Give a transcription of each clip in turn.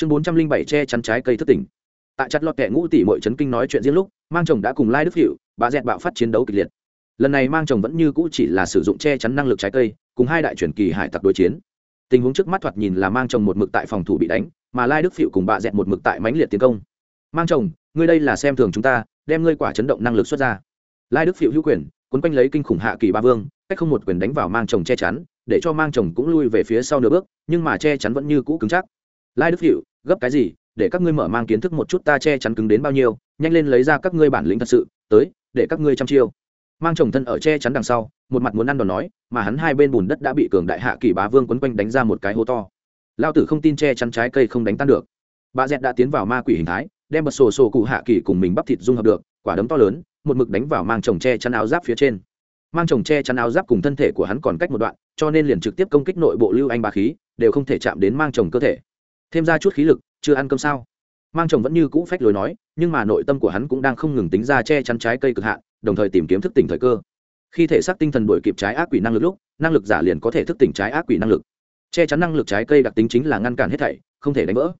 chương bốn trăm linh bảy che chắn trái cây thất tỉnh. Tại chặt lọt kẻ ngũ tỷ mọi chấn kinh nói chuyện riêng lúc, mang chồng đã cùng lai đức hiệu bà dẹt bạo phát chiến đấu kịch liệt. Lần này mang chồng vẫn như cũ chỉ là sử dụng che chắn năng lực trái cây, cùng hai đại truyền kỳ hải tặc đối chiến. Tình huống trước mắt thoạt nhìn là mang chồng một mực tại phòng thủ bị đánh, mà lai đức phịu cùng bà dẹt một mực tại mãnh liệt tiến công. Mang chồng, ngươi đây là xem thường chúng ta, đem ngươi quả chấn động năng lực xuất ra. Lai đức phịu hữu quyền quấn quanh lấy kinh khủng hạ kỳ ba vương, cách không một quyền đánh vào mang chồng che chắn, để cho mang chồng cũng lui về phía sau nửa bước, nhưng mà che chắn vẫn như cũ cứng chắc lai đức hiệu gấp cái gì, để các ngươi mở mang kiến thức một chút ta che chắn cứng đến bao nhiêu, nhanh lên lấy ra các ngươi bản lĩnh thật sự, tới, để các ngươi chăm chiêu. Mang chồng thân ở che chắn đằng sau, một mặt muốn ăn đòn nói, mà hắn hai bên bùn đất đã bị cường đại hạ kỳ bá vương quấn quanh đánh ra một cái hố to. Lao tử không tin che chắn trái cây không đánh tan được. Bà dẹt đã tiến vào ma quỷ hình thái, đem bật sổ sổ cụ hạ kỳ cùng mình bắp thịt dung hợp được, quả đấm to lớn, một mực đánh vào mang chồng che chắn áo giáp phía trên. Mang chồng che chắn áo giáp cùng thân thể của hắn còn cách một đoạn, cho nên liền trực tiếp công kích nội bộ lưu anh ba khí, đều không thể chạm đến mang chồng cơ thể thêm ra chút khí lực, chưa ăn cơm sao? Mang chồng vẫn như cũ phách lối nói, nhưng mà nội tâm của hắn cũng đang không ngừng tính ra che chắn trái cây cực hạn, đồng thời tìm kiếm thức tỉnh thời cơ. Khi thể xác tinh thần đổi kịp trái ác quỷ năng lực lúc, năng lực giả liền có thể thức tỉnh trái ác quỷ năng lực. Che chắn năng lực trái cây đặc tính chính là ngăn cản hết thảy, không thể đánh vỡ.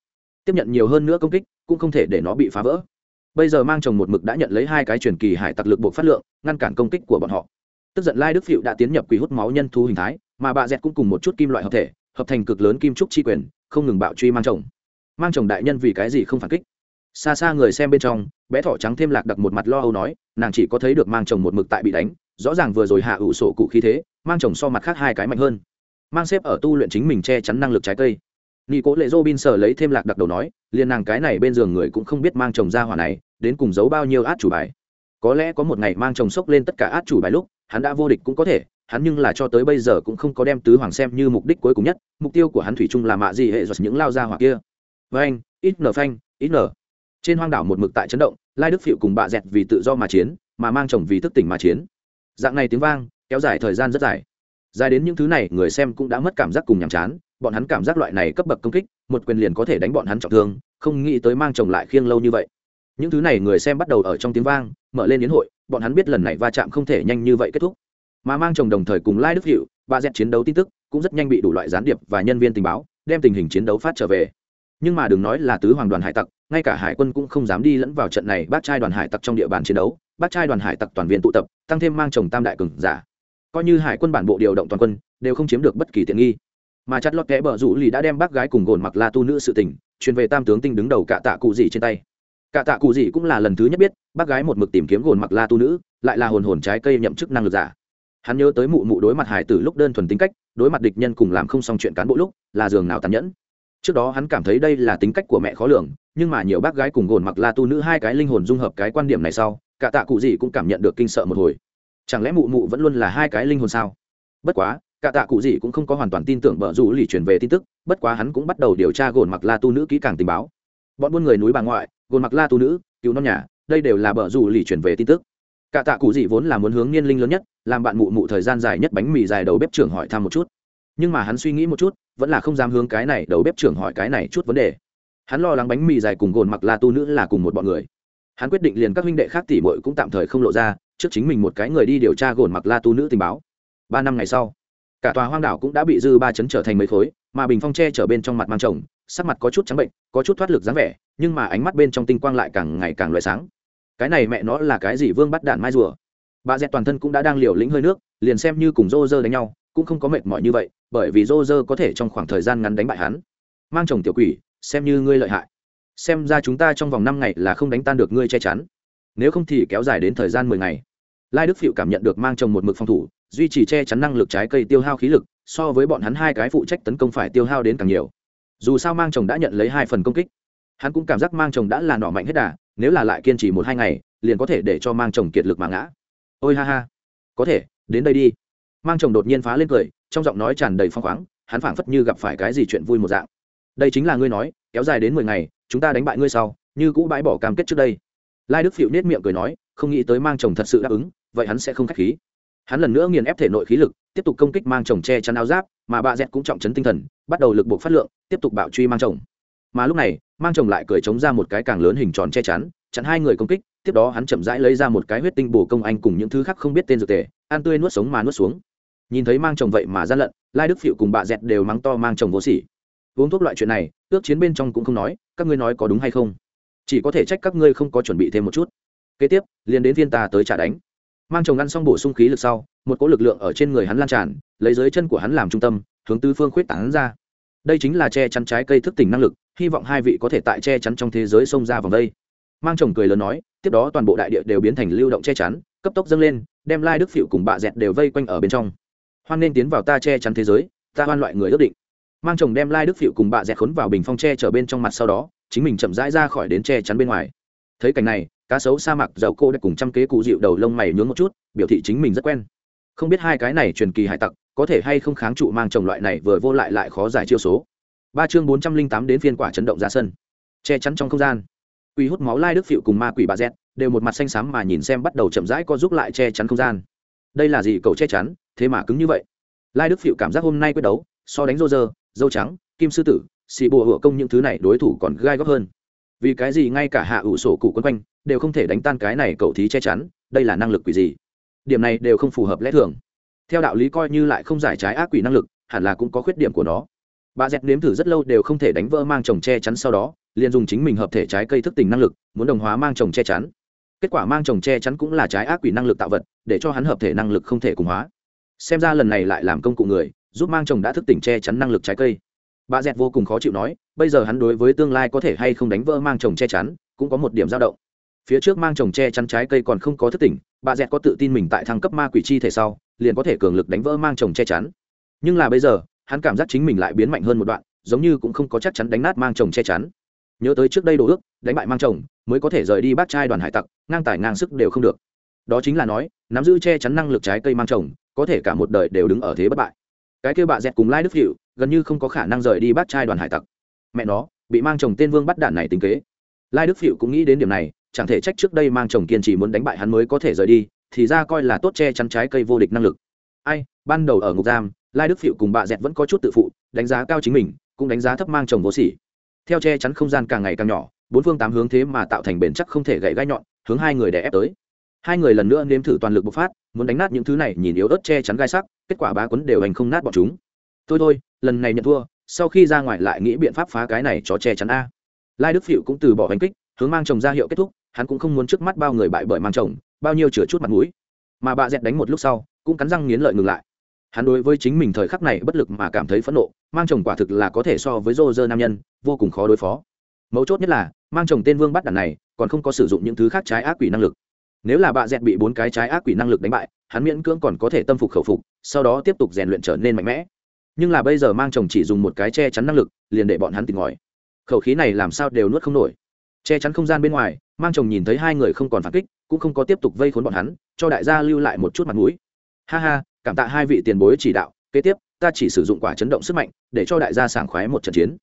Tiếp nhận nhiều hơn nữa công kích, cũng không thể để nó bị phá vỡ. Bây giờ mang chồng một mực đã nhận lấy hai cái truyền kỳ hải tặc lực buộc phát lượng, ngăn cản công kích của bọn họ. Tức giận lai đức phịu đã tiến nhập quỷ hút máu nhân thú hình thái, mà bà dẹt cũng cùng một chút kim loại hợp thể, hợp thành cực lớn kim trúc chi quyền không ngừng bạo truy mang chồng. Mang chồng đại nhân vì cái gì không phản kích? Xa xa người xem bên trong, bé thỏ trắng thêm lạc đặc một mặt lo âu nói, nàng chỉ có thấy được mang chồng một mực tại bị đánh, rõ ràng vừa rồi hạ ủ sổ cụ khí thế, mang chồng so mặt khác hai cái mạnh hơn. Mang xếp ở tu luyện chính mình che chắn năng lực trái cây. Nghi cố lệ dô bin sở lấy thêm lạc đặc đầu nói, liền nàng cái này bên giường người cũng không biết mang chồng ra hỏa này, đến cùng giấu bao nhiêu át chủ bài. Có lẽ có một ngày mang chồng sốc lên tất cả át chủ bài lúc, hắn đã vô địch cũng có thể hắn nhưng là cho tới bây giờ cũng không có đem tứ hoàng xem như mục đích cuối cùng nhất, mục tiêu của hắn thủy chung là mạ gì hệ giật những lao ra hỏa kia. Với anh ít nở phanh, ít nở. Trên hoang đảo một mực tại chấn động, lai đức phịu cùng bạ dẹt vì tự do mà chiến, mà mang chồng vì thức tỉnh mà chiến. Dạng này tiếng vang, kéo dài thời gian rất dài. Dài đến những thứ này, người xem cũng đã mất cảm giác cùng nhàm chán, bọn hắn cảm giác loại này cấp bậc công kích, một quyền liền có thể đánh bọn hắn trọng thương, không nghĩ tới mang chồng lại khiêng lâu như vậy. Những thứ này người xem bắt đầu ở trong tiếng vang, mở lên yến hội, bọn hắn biết lần này va chạm không thể nhanh như vậy kết thúc mà mang chồng đồng thời cùng lai đức hiệu ba dẹt chiến đấu tin tức cũng rất nhanh bị đủ loại gián điệp và nhân viên tình báo đem tình hình chiến đấu phát trở về. Nhưng mà đừng nói là tứ hoàng đoàn hải tặc, ngay cả hải quân cũng không dám đi lẫn vào trận này bác trai đoàn hải tặc trong địa bàn chiến đấu, bác trai đoàn hải tặc toàn viên tụ tập, tăng thêm mang chồng tam đại cường giả. Coi như hải quân bản bộ điều động toàn quân, đều không chiếm được bất kỳ tiện nghi. Mà chặt lọt kẽ bờ rủ lì đã đem bác gái cùng gồn mặc la tu nữ sự tình, truyền về tam tướng tinh đứng đầu cả tạ cụ gì trên tay. Cả tạ cụ gì cũng là lần thứ nhất biết, bác gái một mực tìm kiếm gồn mặc la tu nữ, lại là hồn hồn trái cây nhậm chức năng lực giả hắn nhớ tới mụ mụ đối mặt hải tử lúc đơn thuần tính cách, đối mặt địch nhân cùng làm không xong chuyện cán bộ lúc, là giường nào tàn nhẫn. Trước đó hắn cảm thấy đây là tính cách của mẹ khó lường, nhưng mà nhiều bác gái cùng gồn mặc la tu nữ hai cái linh hồn dung hợp cái quan điểm này sau, cả tạ cụ gì cũng cảm nhận được kinh sợ một hồi. Chẳng lẽ mụ mụ vẫn luôn là hai cái linh hồn sao? Bất quá, cả tạ cụ gì cũng không có hoàn toàn tin tưởng vợ rủ lì truyền về tin tức, bất quá hắn cũng bắt đầu điều tra gồn mặc la tu nữ kỹ càng tình báo. Bọn buôn người núi bà ngoại, gồn mặc la tu nữ, cứu non nhà, đây đều là vợ rủ lì truyền về tin tức cả tạ cụ gì vốn là muốn hướng niên linh lớn nhất, làm bạn mụ mụ thời gian dài nhất bánh mì dài đầu bếp trưởng hỏi thăm một chút. Nhưng mà hắn suy nghĩ một chút, vẫn là không dám hướng cái này đầu bếp trưởng hỏi cái này chút vấn đề. Hắn lo lắng bánh mì dài cùng gồn mặc la tu nữ là cùng một bọn người. Hắn quyết định liền các huynh đệ khác tỉ mội cũng tạm thời không lộ ra, trước chính mình một cái người đi điều tra gồn mặc la tu nữ tình báo. Ba năm ngày sau, cả tòa hoang đảo cũng đã bị dư ba chấn trở thành mấy khối, mà bình phong tre trở bên trong mặt mang chồng, sắc mặt có chút trắng bệnh, có chút thoát lực dáng vẻ, nhưng mà ánh mắt bên trong tinh quang lại càng ngày càng loại sáng cái này mẹ nó là cái gì vương bắt đạn mai rùa? Bà dẹt toàn thân cũng đã đang liều lĩnh hơi nước, liền xem như cùng rô rơ đánh nhau, cũng không có mệt mỏi như vậy, bởi vì rô rơ có thể trong khoảng thời gian ngắn đánh bại hắn. Mang chồng tiểu quỷ, xem như ngươi lợi hại. Xem ra chúng ta trong vòng năm ngày là không đánh tan được ngươi che chắn. Nếu không thì kéo dài đến thời gian mười ngày. Lai đức phịu cảm nhận được mang chồng một mực phòng thủ, duy trì che chắn năng lực trái cây tiêu hao khí lực, so với bọn hắn hai cái phụ trách tấn công phải tiêu hao đến càng nhiều. Dù sao mang chồng đã nhận lấy hai phần công kích, hắn cũng cảm giác mang chồng đã là nọ mạnh hết đà nếu là lại kiên trì một hai ngày, liền có thể để cho mang chồng kiệt lực mà ngã. Ôi ha ha. Có thể, đến đây đi. Mang chồng đột nhiên phá lên cười, trong giọng nói tràn đầy phong khoáng, hắn phảng phất như gặp phải cái gì chuyện vui một dạng. Đây chính là ngươi nói, kéo dài đến mười ngày, chúng ta đánh bại ngươi sau, như cũ bãi bỏ cam kết trước đây. Lai đức phịu nết miệng cười nói, không nghĩ tới mang chồng thật sự đáp ứng, vậy hắn sẽ không k h á c h khí. Hắn lần nữa nghiền ép thể nội khí lực, tiếp tục công kích mang chồng che chắn áo giáp, mà bà dẹt cũng trọng chấn tinh thần, bắt đầu lực buộc phát lượng, tiếp tục bạo truy mang chồng mà lúc này, mang chồng lại cười chống ra một cái càng lớn hình tròn che chắn, chặn hai người công kích, tiếp đó hắn chậm rãi lấy ra một cái huyết tinh bổ công anh cùng những thứ khác không biết tên dược tề, ăn tươi nuốt sống mà nuốt xuống. Nhìn thấy mang chồng vậy mà gian lận, lai đức phịu cùng bà dẹt đều mắng to mang chồng vô sỉ. Uống thuốc loại chuyện này, ước chiến bên trong cũng không nói, các ngươi nói có đúng hay không? Chỉ có thể trách các ngươi không có chuẩn bị thêm một chút. Kế tiếp, liền đến viên ta tới trả đánh. Mang chồng ăn xong bổ sung khí lực sau, một cỗ lực lượng ở trên người hắn lan tràn, lấy dưới chân của hắn làm trung tâm, hướng tứ phương khuyết tảng ra. Đây chính là che chắn trái cây thức tỉnh năng lực hy vọng hai vị có thể tại che chắn trong thế giới xông ra vòng đây. Mang chồng cười lớn nói, tiếp đó toàn bộ đại địa đều biến thành lưu động che chắn, cấp tốc dâng lên, đem lai đức phịu cùng bạ dẹt đều vây quanh ở bên trong. Hoan nên tiến vào ta che chắn thế giới, ta hoan loại người ước định. Mang chồng đem lai đức phịu cùng bạ dẹt khốn vào bình phong che trở bên trong mặt sau đó, chính mình chậm rãi ra khỏi đến che chắn bên ngoài. Thấy cảnh này, cá sấu sa mạc dầu cô đã cùng trăm kế cụ dịu đầu lông mày nhướng một chút, biểu thị chính mình rất quen. Không biết hai cái này truyền kỳ hải tặc, có thể hay không kháng trụ mang chồng loại này vừa vô lại lại khó giải chiêu số ba chương bốn trăm linh tám đến phiên quả chấn động ra sân. Che chắn trong không gian. Quỷ hút máu lai đức phịu cùng ma quỷ bà dẹt đều một mặt xanh xám mà nhìn xem bắt đầu chậm rãi co giúp lại che chắn không gian. Đây là gì cậu che chắn thế mà cứng như vậy? Lai đức phịu cảm giác hôm nay quyết đấu so đánh rô Dơ, dâu trắng kim sư tử xì bùa hựa công những thứ này đối thủ còn gai góc hơn. Vì cái gì ngay cả hạ ủ sổ cụ quân quanh đều không thể đánh tan cái này cậu thí che chắn đây là năng lực quỷ gì? Điểm này đều không phù hợp lẽ thường. Theo đạo lý coi như lại không giải trái ác quỷ năng lực hẳn là cũng có khuyết điểm của nó bà dẹt nếm thử rất lâu đều không thể đánh vỡ mang trồng che chắn sau đó, liền dùng chính mình hợp thể trái cây thức tỉnh năng lực, muốn đồng hóa mang trồng che chắn. Kết quả mang trồng che chắn cũng là trái ác quỷ năng lực tạo vật, để cho hắn hợp thể năng lực không thể cùng hóa. Xem ra lần này lại làm công cụ người, giúp mang trồng đã thức tỉnh che chắn năng lực trái cây. Bà dẹt vô cùng khó chịu nói, bây giờ hắn đối với tương lai có thể hay không đánh vỡ mang trồng che chắn, cũng có một điểm dao động. Phía trước mang trồng che chắn trái cây còn không có thức tỉnh, bà dẹt có tự tin mình tại thăng cấp ma quỷ chi thể sau, liền có thể cường lực đánh vỡ mang trồng che chắn. Nhưng là bây giờ hắn cảm giác chính mình lại biến mạnh hơn một đoạn, giống như cũng không có chắc chắn đánh nát mang chồng che chắn. Nhớ tới trước đây đồ ước, đánh bại mang chồng, mới có thể rời đi bác trai đoàn hải tặc, ngang tài ngang sức đều không được. Đó chính là nói, nắm giữ che chắn năng lực trái cây mang chồng, có thể cả một đời đều đứng ở thế bất bại. Cái kêu bạ dẹt cùng lai đức hiệu gần như không có khả năng rời đi bác trai đoàn hải tặc. Mẹ nó, bị mang chồng tên vương bắt đạn này tính kế. Lai đức phịu cũng nghĩ đến điểm này, chẳng thể trách trước đây mang chồng kiên trì muốn đánh bại hắn mới có thể rời đi, thì ra coi là tốt che chắn trái cây vô địch năng lực. Ai, ban đầu ở ngục giam lai đức phịu cùng bà dẹt vẫn có chút tự phụ, đánh giá cao chính mình, cũng đánh giá thấp mang chồng vô sỉ. Theo che chắn không gian càng ngày càng nhỏ, bốn phương tám hướng thế mà tạo thành bền chắc không thể gậy gai nhọn, hướng hai người đè ép tới. Hai người lần nữa nếm thử toàn lực bộc phát, muốn đánh nát những thứ này, nhìn yếu ớt che chắn gai sắc, kết quả bá quấn đều hành không nát bọn chúng. Thôi thôi, lần này nhận thua, sau khi ra ngoài lại nghĩ biện pháp phá cái này cho che chắn a. Lai đức phịu cũng từ bỏ hành kích, hướng mang chồng ra hiệu kết thúc, hắn cũng không muốn trước mắt bao người bại bởi mang chồng, bao nhiêu chừa chút mặt mũi. Mà bà dẹt đánh một lúc sau, cũng cắn răng nghiến lợi ngừng lại hắn đối với chính mình thời khắc này bất lực mà cảm thấy phẫn nộ, mang chồng quả thực là có thể so với rô rơ nam nhân, vô cùng khó đối phó. Mấu chốt nhất là, mang chồng tên vương bắt đàn này còn không có sử dụng những thứ khác trái ác quỷ năng lực. Nếu là bà dẹt bị bốn cái trái ác quỷ năng lực đánh bại, hắn miễn cưỡng còn có thể tâm phục khẩu phục, sau đó tiếp tục rèn luyện trở nên mạnh mẽ. Nhưng là bây giờ mang chồng chỉ dùng một cái che chắn năng lực, liền để bọn hắn tìm ngòi khẩu khí này làm sao đều nuốt không nổi. Che chắn không gian bên ngoài, mang chồng nhìn thấy hai người không còn phản kích, cũng không có tiếp tục vây khốn bọn hắn, cho đại gia lưu lại một chút mặt mũi. Ha ha cảm tạ hai vị tiền bối chỉ đạo, kế tiếp, ta chỉ sử dụng quả chấn động sức mạnh, để cho đại gia sảng khoái một trận chiến.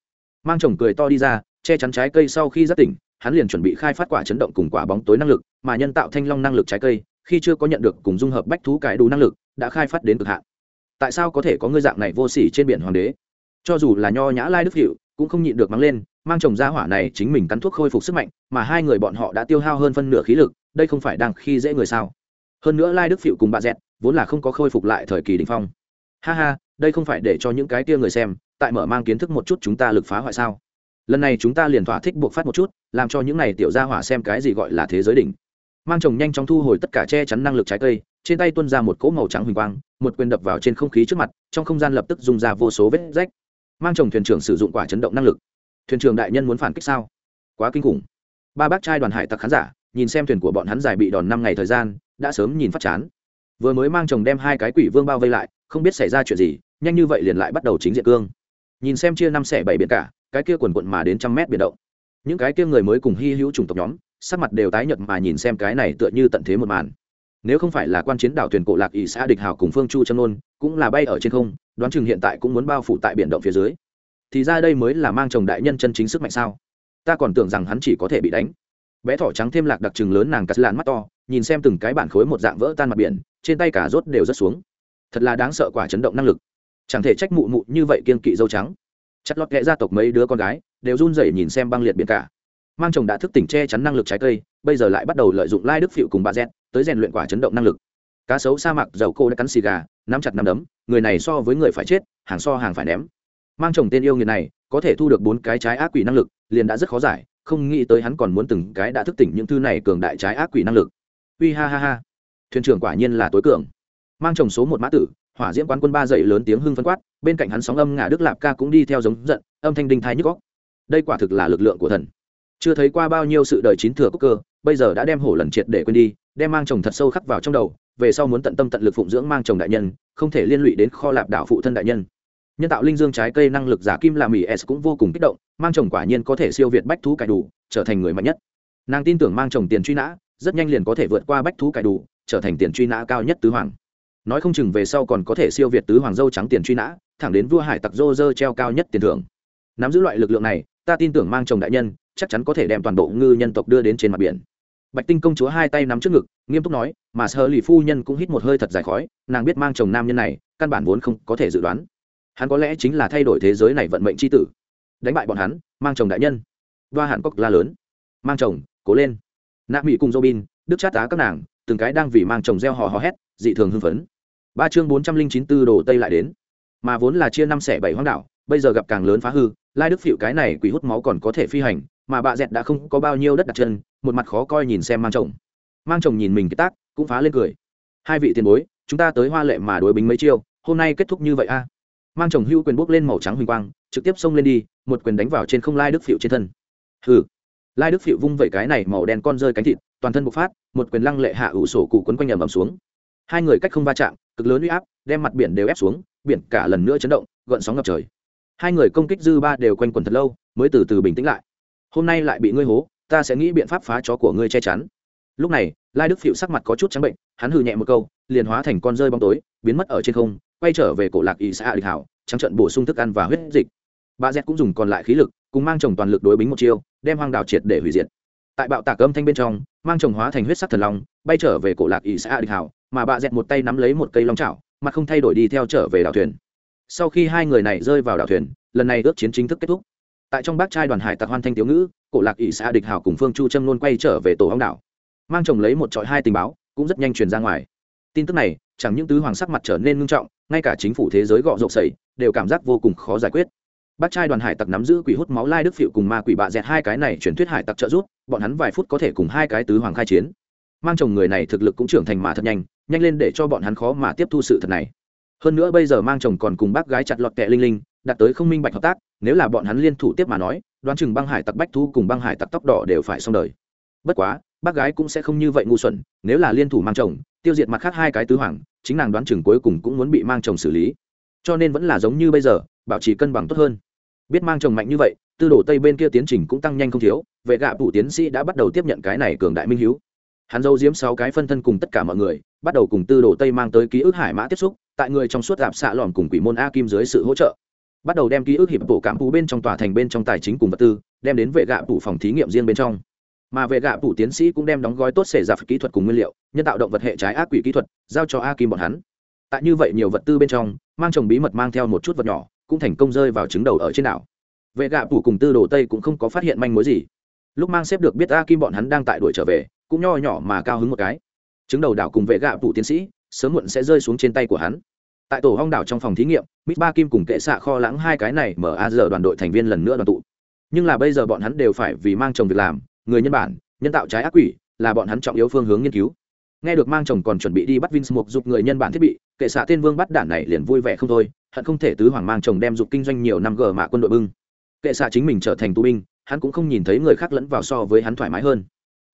Mang chồng cười to đi ra, che chắn trái cây sau khi giác tỉnh, hắn liền chuẩn bị khai phát quả chấn động cùng quả bóng tối năng lực, mà nhân tạo thanh long năng lực trái cây, khi chưa có nhận được cùng dung hợp bách thú cải đủ năng lực, đã khai phát đến cực hạn. Tại sao có thể có ngư dạng này vô sỉ trên biển hoàng đế? Cho dù là nho nhã lai đức hiệu, cũng không nhịn được mắng lên, mang chồng ra hỏa này chính mình cắn thuốc khôi phục sức mạnh, mà hai người bọn họ đã tiêu hao hơn phân nửa khí lực, đây không phải đang khi dễ người sao? Hơn nữa lai đức phịu cùng bà dẹt vốn là không có khôi phục lại thời kỳ đỉnh phong. Ha ha, đây không phải để cho những cái tia người xem, tại mở mang kiến thức một chút chúng ta lực phá hoại sao? Lần này chúng ta liền thỏa thích buộc phát một chút, làm cho những này tiểu gia hỏa xem cái gì gọi là thế giới đỉnh. Mang chồng nhanh chóng thu hồi tất cả che chắn năng lực trái cây, trên tay tuôn ra một cỗ màu trắng huỳnh quang, một quyền đập vào trên không khí trước mặt, trong không gian lập tức dùng ra vô số vết rách. Mang chồng thuyền trưởng sử dụng quả chấn động năng lực. Thuyền trưởng đại nhân muốn phản kích sao? Quá kinh khủng. Ba bác trai đoàn hải tặc khán giả, nhìn xem thuyền của bọn hắn dài bị đòn năm ngày thời gian, đã sớm nhìn phát chán vừa mới mang chồng đem hai cái quỷ vương bao vây lại, không biết xảy ra chuyện gì, nhanh như vậy liền lại bắt đầu chính diện cương. Nhìn xem chia năm xẻ bảy biển cả, cái kia quần quận mà đến trăm mét biển động. Những cái kia người mới cùng hy hữu chủng tộc nhóm, sắc mặt đều tái nhợt mà nhìn xem cái này tựa như tận thế một màn. Nếu không phải là quan chiến đảo thuyền cổ lạc ỷ xã địch hào cùng phương chu châm nôn, cũng là bay ở trên không, đoán chừng hiện tại cũng muốn bao phủ tại biển động phía dưới. Thì ra đây mới là mang chồng đại nhân chân chính sức mạnh sao? Ta còn tưởng rằng hắn chỉ có thể bị đánh. Bé thỏ trắng thêm lạc đặc trừng lớn nàng cắt làn mắt to nhìn xem từng cái bản khối một dạng vỡ tan mặt biển, trên tay cả rốt đều rất xuống. Thật là đáng sợ quả chấn động năng lực. Chẳng thể trách mụ mụ như vậy kiên kỵ dâu trắng. Chặt lót ghẹ gia tộc mấy đứa con gái, đều run rẩy nhìn xem băng liệt biển cả. Mang chồng đã thức tỉnh che chắn năng lực trái cây, bây giờ lại bắt đầu lợi dụng lai đức phịu cùng bà z tới rèn luyện quả chấn động năng lực. Cá sấu sa mạc, dầu cô đã cắn xì gà, nắm chặt nắm đấm, người này so với người phải chết, hàng so hàng phải ném. Mang chồng tên yêu nghiệt này, có thể thu được bốn cái trái ác quỷ năng lực, liền đã rất khó giải, không nghĩ tới hắn còn muốn từng cái đã thức tỉnh những thứ này cường đại trái ác quỷ năng lực uy ha ha ha. Thuyền trưởng quả nhiên là tối cường. Mang chồng số một mã tử, hỏa diễm quán quân ba dậy lớn tiếng hưng phân quát, bên cạnh hắn sóng âm ngả đức lạp ca cũng đi theo giống giận, âm thanh đinh thái nhức góc đây quả thực là lực lượng của thần. Chưa thấy qua bao nhiêu sự đời chín thừa cúc cơ, bây giờ đã đem hổ lần triệt để quên đi, đem mang chồng thật sâu khắc vào trong đầu, về sau muốn tận tâm tận lực phụng dưỡng mang chồng đại nhân, không thể liên lụy đến kho lạp đạo phụ thân đại nhân. Nhân tạo linh dương trái cây năng lực giả kim làm mỹ s cũng vô cùng kích động, mang chồng quả nhiên có thể siêu việt bách thú cải đủ, trở thành người mạnh nhất. Nàng tin tưởng mang chồng tiền truy nã rất nhanh liền có thể vượt qua bách thú cải đủ, trở thành tiền truy nã cao nhất tứ hoàng. Nói không chừng về sau còn có thể siêu việt tứ hoàng dâu trắng tiền truy nã, thẳng đến vua hải tặc dô dơ treo cao nhất tiền thưởng. Nắm giữ loại lực lượng này, ta tin tưởng mang chồng đại nhân, chắc chắn có thể đem toàn bộ ngư nhân tộc đưa đến trên mặt biển. Bạch tinh công chúa hai tay nắm trước ngực, nghiêm túc nói, mà sơ lì phu nhân cũng hít một hơi thật dài khói, nàng biết mang chồng nam nhân này, căn bản vốn không có thể dự đoán. Hắn có lẽ chính là thay đổi thế giới này vận mệnh c h i tử. Đánh bại bọn hắn, mang chồng đại nhân. Đoa hạn cốc la lớn. Mang chồng, cố lên nạ mỹ cùng robin, đức chát tá các nàng, từng cái đang vì mang chồng gieo hò hò hét, dị thường hưng phấn. Ba chương bốn trăm linh chín tư đồ tây lại đến. Mà vốn là chia năm xẻ bảy hoang đảo, bây giờ gặp càng lớn phá hư, lai đức phịu cái này quỷ hút máu còn có thể phi hành, mà bà dẹt đã không có bao nhiêu đất đặt chân, một mặt khó coi nhìn xem mang chồng. Mang chồng nhìn mình cái tác, cũng phá lên cười. Hai vị tiền bối, chúng ta tới hoa lệ mà đối bính mấy chiêu, hôm nay kết thúc như vậy a. Mang chồng hưu quyền bốc lên màu trắng huỳnh quang, trực tiếp xông lên đi, một quyền đánh vào trên không lai đức phịu trên thân. Hừ lai đức phịu vung vẩy cái này màu đen con rơi cánh thịt, toàn thân bộc phát, một quyền lăng lệ hạ ủ sổ cụ quấn quanh ầm ầm xuống. Hai người cách không va chạm, cực lớn uy áp, đem mặt biển đều ép xuống, biển cả lần nữa chấn động, gợn sóng ngập trời. Hai người công kích dư ba đều quanh quẩn thật lâu, mới từ từ bình tĩnh lại. Hôm nay lại bị ngươi hố, ta sẽ nghĩ biện pháp phá chó của ngươi che chắn. Lúc này, lai đức phịu sắc mặt có chút trắng bệnh, hắn hừ nhẹ một câu, liền hóa thành con rơi bóng tối, biến mất ở trên không, quay trở về cổ lạc ỵ xã địch hảo, trắng trận bổ sung thức ăn và huyết dịch. Bà z cũng dùng còn lại khí lực cùng mang chồng toàn lực đối bính một chiêu, đem hoang đảo triệt để hủy diệt. Tại bạo tạc âm thanh bên trong, mang chồng hóa thành huyết sắc thần long, bay trở về cổ lạc ỷ xã địch hảo, mà bà dẹt một tay nắm lấy một cây long chảo mà không thay đổi đi theo trở về đảo thuyền. Sau khi hai người này rơi vào đảo thuyền, lần này ước chiến chính thức kết thúc. Tại trong bác trai đoàn hải tặc hoan thanh tiểu ngữ, cổ lạc ỷ xã địch hảo cùng phương chu trâm luôn quay trở về tổ hóng đảo. Mang chồng lấy một trọi hai tình báo, cũng rất nhanh truyền ra ngoài. Tin tức này, chẳng những tứ hoàng sắc mặt trở nên ngưng trọng, ngay cả chính phủ thế giới gọ rộp sẩy đều cảm giác vô cùng khó giải quyết bác trai đoàn hải tặc nắm giữ quỷ hút máu lai đức phịu cùng ma quỷ bạ dẹt hai cái này truyền thuyết hải tặc trợ giúp, bọn hắn vài phút có thể cùng hai cái tứ hoàng khai chiến. Mang chồng người này thực lực cũng trưởng thành mà thật nhanh nhanh lên để cho bọn hắn khó mà tiếp thu sự thật này. Hơn nữa bây giờ mang chồng còn cùng bác gái chặt lọt kẹ linh linh, đạt tới không minh bạch hợp tác, nếu là bọn hắn liên thủ tiếp mà nói, đoán chừng băng hải tặc bách thu cùng băng hải tặc tóc đỏ đều phải xong đời. Bất quá, bác gái cũng sẽ không như vậy ngu xuẩn, nếu là liên thủ mang chồng, tiêu diệt mặt khác hai cái tứ hoàng, chính nàng đoán chừng cuối cùng cũng muốn bị mang chồng xử lý. Cho nên vẫn là giống như bây giờ bảo trì cân bằng tốt hơn. Biết mang chồng mạnh như vậy, tư đồ tây bên kia tiến trình cũng tăng nhanh không thiếu, vệ gạ phủ tiến sĩ đã bắt đầu tiếp nhận cái này cường đại minh hiếu. Hắn dâu diếm sáu cái phân thân cùng tất cả mọi người, bắt đầu cùng tư đồ tây mang tới ký ức hải mã tiếp xúc, tại người trong suốt gạp xạ lòn cùng quỷ môn a kim dưới sự hỗ trợ. Bắt đầu đem ký ức hiệp bộ cảm phủ bên trong tòa thành bên trong tài chính cùng vật tư, đem đến vệ gạ phủ phòng thí nghiệm riêng bên trong. Mà vệ gạ phủ tiến sĩ cũng đem đóng gói tốt xể giặc kỹ thuật cùng nguyên liệu, nhân tạo động vật hệ trái ác quỷ kỹ thuật, giao cho a kim bọn hắn. Tại như vậy nhiều vật tư bên trong, mang chồng bí mật mang theo một chút vật nhỏ cũng thành công rơi vào trứng đầu ở trên đảo. Vệ gạ phủ cùng tư đồ tây cũng không có phát hiện manh mối gì. Lúc mang xếp được biết a kim bọn hắn đang tại đuổi trở về, cũng nho nhỏ mà cao hứng một cái. Trứng đầu đảo cùng vệ gạ phủ tiến sĩ, sớm muộn sẽ rơi xuống trên tay của hắn. Tại tổ hong đảo trong phòng thí nghiệm mít ba kim cùng kệ xạ kho lãng hai cái này mở a giờ đoàn đội thành viên lần nữa đoàn tụ. Nhưng là bây giờ bọn hắn đều phải vì mang chồng việc làm, người nhân bản, nhân tạo trái ác quỷ, là bọn hắn trọng yếu phương hướng nghiên cứu. Nghe được mang chồng còn chuẩn bị đi bắt vin mục giúp người nhân bản thiết bị, kệ xạ tên vương bắt đản này liền vui vẻ không thôi hận không thể tứ hoàng mang chồng đem dục kinh doanh nhiều năm gờ mạ quân đội bưng. Kệ xạ chính mình trở thành tù binh, hắn cũng không nhìn thấy người khác lẫn vào so với hắn thoải mái hơn.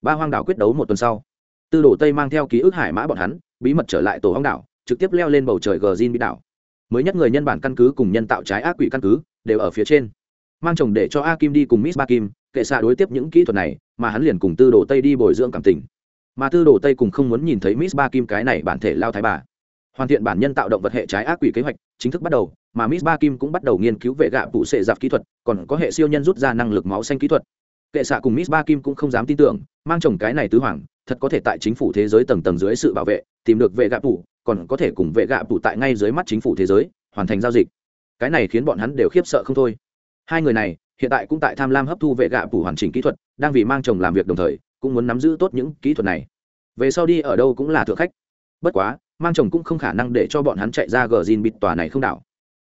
Ba hoang đảo quyết đấu một tuần sau, tư đồ tây mang theo ký ức hải mã bọn hắn, bí mật trở lại tổ hoang đảo, trực tiếp leo lên bầu trời gờ zin bị đảo. Mới nhất người nhân bản căn cứ cùng nhân tạo trái ác quỷ căn cứ, đều ở phía trên. Mang chồng để cho a kim đi cùng miss ba kim, kệ xạ đối tiếp những kỹ thuật này, mà hắn liền cùng tư đồ tây đi bồi dưỡng cảm tình. Mà tư đồ tây cùng không muốn nhìn thấy miss ba kim cái này bản thể lao thái bà. Hoàn thiện bản nhân tạo động vật hệ trái ác quỷ kế hoạch chính thức bắt đầu, mà miss ba kim cũng bắt đầu nghiên cứu vệ gạ phụ sệ giặc kỹ thuật, còn có hệ siêu nhân rút ra năng lực máu xanh kỹ thuật. Kệ xạ cùng miss ba kim cũng không dám tin tưởng, mang chồng cái này tứ hoàng, thật có thể tại chính phủ thế giới tầng tầng dưới sự bảo vệ, tìm được vệ gạ phụ còn có thể cùng vệ gạ phụ tại ngay dưới mắt chính phủ thế giới, hoàn thành giao dịch. Cái này khiến bọn hắn đều khiếp sợ không thôi. Hai người này, hiện tại cũng tại tham lam hấp thu vệ gạ phủ hoàn chỉnh kỹ thuật, đang vì mang chồng làm việc đồng thời, cũng muốn nắm giữ tốt những kỹ thuật này. Về sau đi ở đâu cũng là thượng khách. Bất quá mang chồng cũng không khả năng để cho bọn hắn chạy ra gờ zin bịt tòa này không đảo.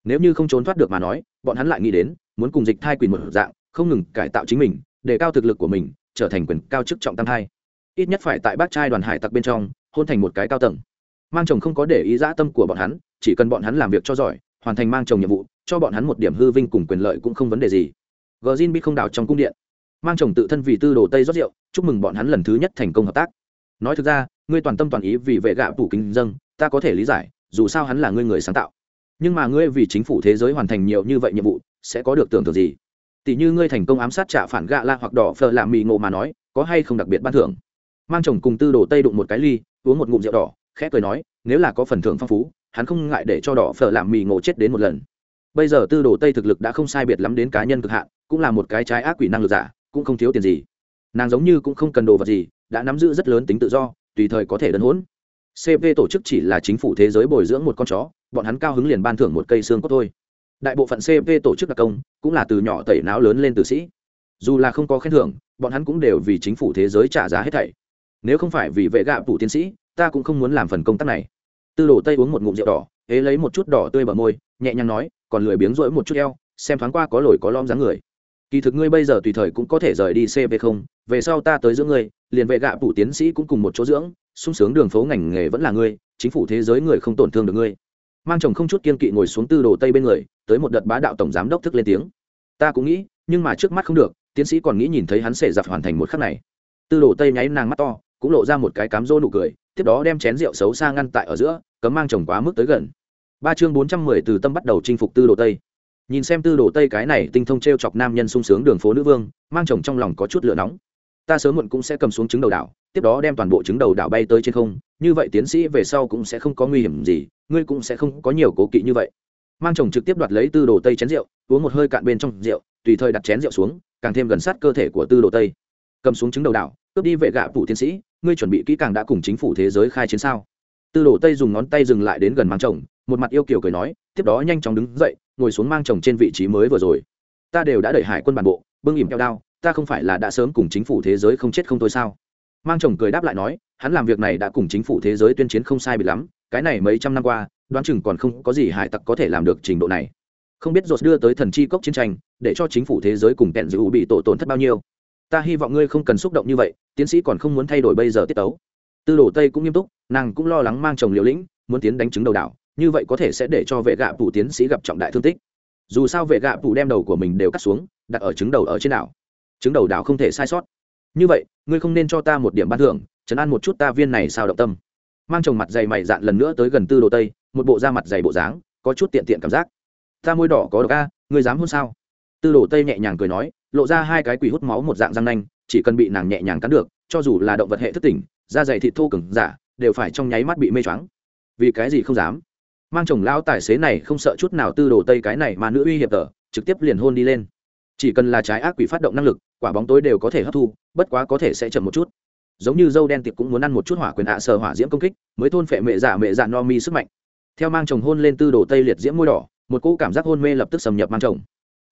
Nếu như không trốn thoát được mà nói, bọn hắn lại nghĩ đến, muốn cùng dịch thai quyền một dạng, không ngừng cải tạo chính mình, để cao thực lực của mình, trở thành quyền cao chức trọng tam thai. Ít nhất phải tại bác trai đoàn hải tặc bên trong, hôn thành một cái cao tầng. Mang chồng không có để ý dã tâm của bọn hắn, chỉ cần bọn hắn làm việc cho giỏi, hoàn thành mang chồng nhiệm vụ, cho bọn hắn một điểm hư vinh cùng quyền lợi cũng không vấn đề gì. Gờ zin biết không đảo trong cung điện. Mang chồng tự thân vì tư đồ tây rót rượu, chúc mừng bọn hắn lần thứ nhất thành công hợp tác. Nói thực ra, ngươi toàn tâm toàn ý vì vệ gạ phủ kính dân ta có thể lý giải, dù sao hắn là ngươi người sáng tạo. Nhưng mà ngươi vì chính phủ thế giới hoàn thành nhiều như vậy nhiệm vụ, sẽ có được tưởng tượng gì? Tỷ như ngươi thành công ám sát trả phản gạ la hoặc đỏ phờ làm mì ngộ mà nói, có hay không đặc biệt ban thưởng? Mang chồng cùng tư đồ tây đụng một cái ly, uống một ngụm rượu đỏ, khẽ cười nói, nếu là có phần thưởng phong phú, hắn không ngại để cho đỏ phở làm mì ngộ chết đến một lần. Bây giờ tư đồ tây thực lực đã không sai biệt lắm đến cá nhân cực hạn, cũng là một cái trái ác quỷ năng lực giả, cũng không thiếu tiền gì. Nàng giống như cũng không cần đồ vật gì, đã nắm giữ rất lớn tính tự do, tùy thời có thể đơn hỗn cp tổ chức chỉ là chính phủ thế giới bồi dưỡng một con chó, bọn hắn cao hứng liền ban thưởng một cây xương cốt thôi. Đại bộ phận cp tổ chức đặc công cũng là từ nhỏ tẩy não lớn lên tử sĩ. Dù là không có khen thưởng, bọn hắn cũng đều vì chính phủ thế giới trả giá hết thảy. Nếu không phải vì vệ gạ phủ tiến sĩ, ta cũng không muốn làm phần công tác này. Tư đồ tây uống một ngụm rượu đỏ ế lấy một chút đỏ tươi bờ môi, nhẹ nhàng nói, còn lười biếng rỗi một chút eo, xem thoáng qua có lồi có lom dáng người. Kỳ thực ngươi bây giờ tùy thời cũng có thể rời đi cv không, về sau ta tới giữa ngươi, liền vệ gạ phủ tiến sĩ cũng cùng một chỗ dưỡng sung sướng đường phố ngành nghề vẫn là ngươi, chính phủ thế giới người không tổn thương được ngươi. Mang chồng không chút kiên kỵ ngồi xuống tư đồ tây bên người, tới một đợt bá đạo tổng giám đốc thức lên tiếng. Ta cũng nghĩ, nhưng mà trước mắt không được, tiến sĩ còn nghĩ nhìn thấy hắn sẽ giặc hoàn thành một khắc này. Tư đồ tây nháy nàng mắt to, cũng lộ ra một cái cám rô nụ cười, tiếp đó đem chén rượu xấu xa ngăn tại ở giữa, cấm mang chồng quá mức tới gần. Ba chương bốn trăm mười từ tâm bắt đầu chinh phục tư đồ tây. Nhìn xem tư đồ tây cái này tinh thông t r e o chọc nam nhân sung sướng đường phố nữ vương, mang chồng trong lòng có chút lửa nóng ta sớm muộn cũng sẽ cầm xuống trứng đầu đảo, tiếp đó đem toàn bộ trứng đầu đảo bay tới trên không, như vậy tiến sĩ về sau cũng sẽ không có nguy hiểm gì, ngươi cũng sẽ không có nhiều cố kỵ như vậy. Mang chồng trực tiếp đoạt lấy tư đồ tây chén rượu, uống một hơi cạn bên trong rượu, tùy thời đặt chén rượu xuống, càng thêm gần sát cơ thể của tư đồ tây. Cầm xuống trứng đầu đảo, cướp đi vệ gạ phủ tiến sĩ, ngươi chuẩn bị kỹ càng đã cùng chính phủ thế giới khai chiến sao? Tư đồ tây dùng ngón tay dừng lại đến gần mang chồng, một mặt yêu kiều cười nói, tiếp đó nhanh chóng đứng dậy, ngồi xuống mang chồng trên vị trí mới vừa rồi. Ta đều đã đẩy hải quân bản bộ, bưng ỉm theo đao ta không phải là đã sớm cùng chính phủ thế giới không chết không thôi sao? Mang chồng cười đáp lại nói, hắn làm việc này đã cùng chính phủ thế giới tuyên chiến không sai bị lắm, cái này mấy trăm năm qua, đoán chừng còn không có gì hải tặc có thể làm được trình độ này. Không biết dột đưa tới thần chi cốc chiến tranh, để cho chính phủ thế giới cùng kẹn giữ bị tổ tổn thất bao nhiêu. Ta hy vọng ngươi không cần xúc động như vậy, tiến sĩ còn không muốn thay đổi bây giờ tiết tấu. Tư đồ tây cũng nghiêm túc, nàng cũng lo lắng mang chồng liều lĩnh, muốn tiến đánh chứng đầu đảo, như vậy có thể sẽ để cho vệ gạ phụ tiến sĩ gặp trọng đại thương tích. Dù sao vệ gạ phụ đem đầu của mình đều cắt xuống, đặt ở trứng đầu ở trên đảo chứng đầu đảo không thể sai sót. Như vậy, ngươi không nên cho ta một điểm ban thưởng chấn an một chút ta viên này sao động tâm. Mang chồng mặt dày mày dạn lần nữa tới gần tư đồ tây, một bộ da mặt dày bộ dáng, có chút tiện tiện cảm giác. Ta môi đỏ có độc a, ngươi dám hôn sao? Tư đồ tây nhẹ nhàng cười nói, lộ ra hai cái quỷ hút máu một dạng răng nanh, chỉ cần bị nàng nhẹ nhàng cắn được, cho dù là động vật hệ thức tỉnh, da dày thịt thô cứng, giả, đều phải trong nháy mắt bị mê choáng. Vì cái gì không dám? Mang chồng lao tài xế này không sợ chút nào tư đồ tây cái này mà nữ uy hiệp tờ trực tiếp liền hôn đi lên chỉ cần là trái ác quỷ phát động năng lực, quả bóng tối đều có thể hấp thu, bất quá có thể sẽ chậm một chút. Giống như dâu đen tiệp cũng muốn ăn một chút hỏa quyền ạ sờ hỏa diễm công kích, mới thôn phệ mẹ giả mẹ giả no mi sức mạnh. Theo mang chồng hôn lên tư đồ tây liệt diễm môi đỏ, một cỗ cảm giác hôn mê lập tức xâm nhập mang chồng.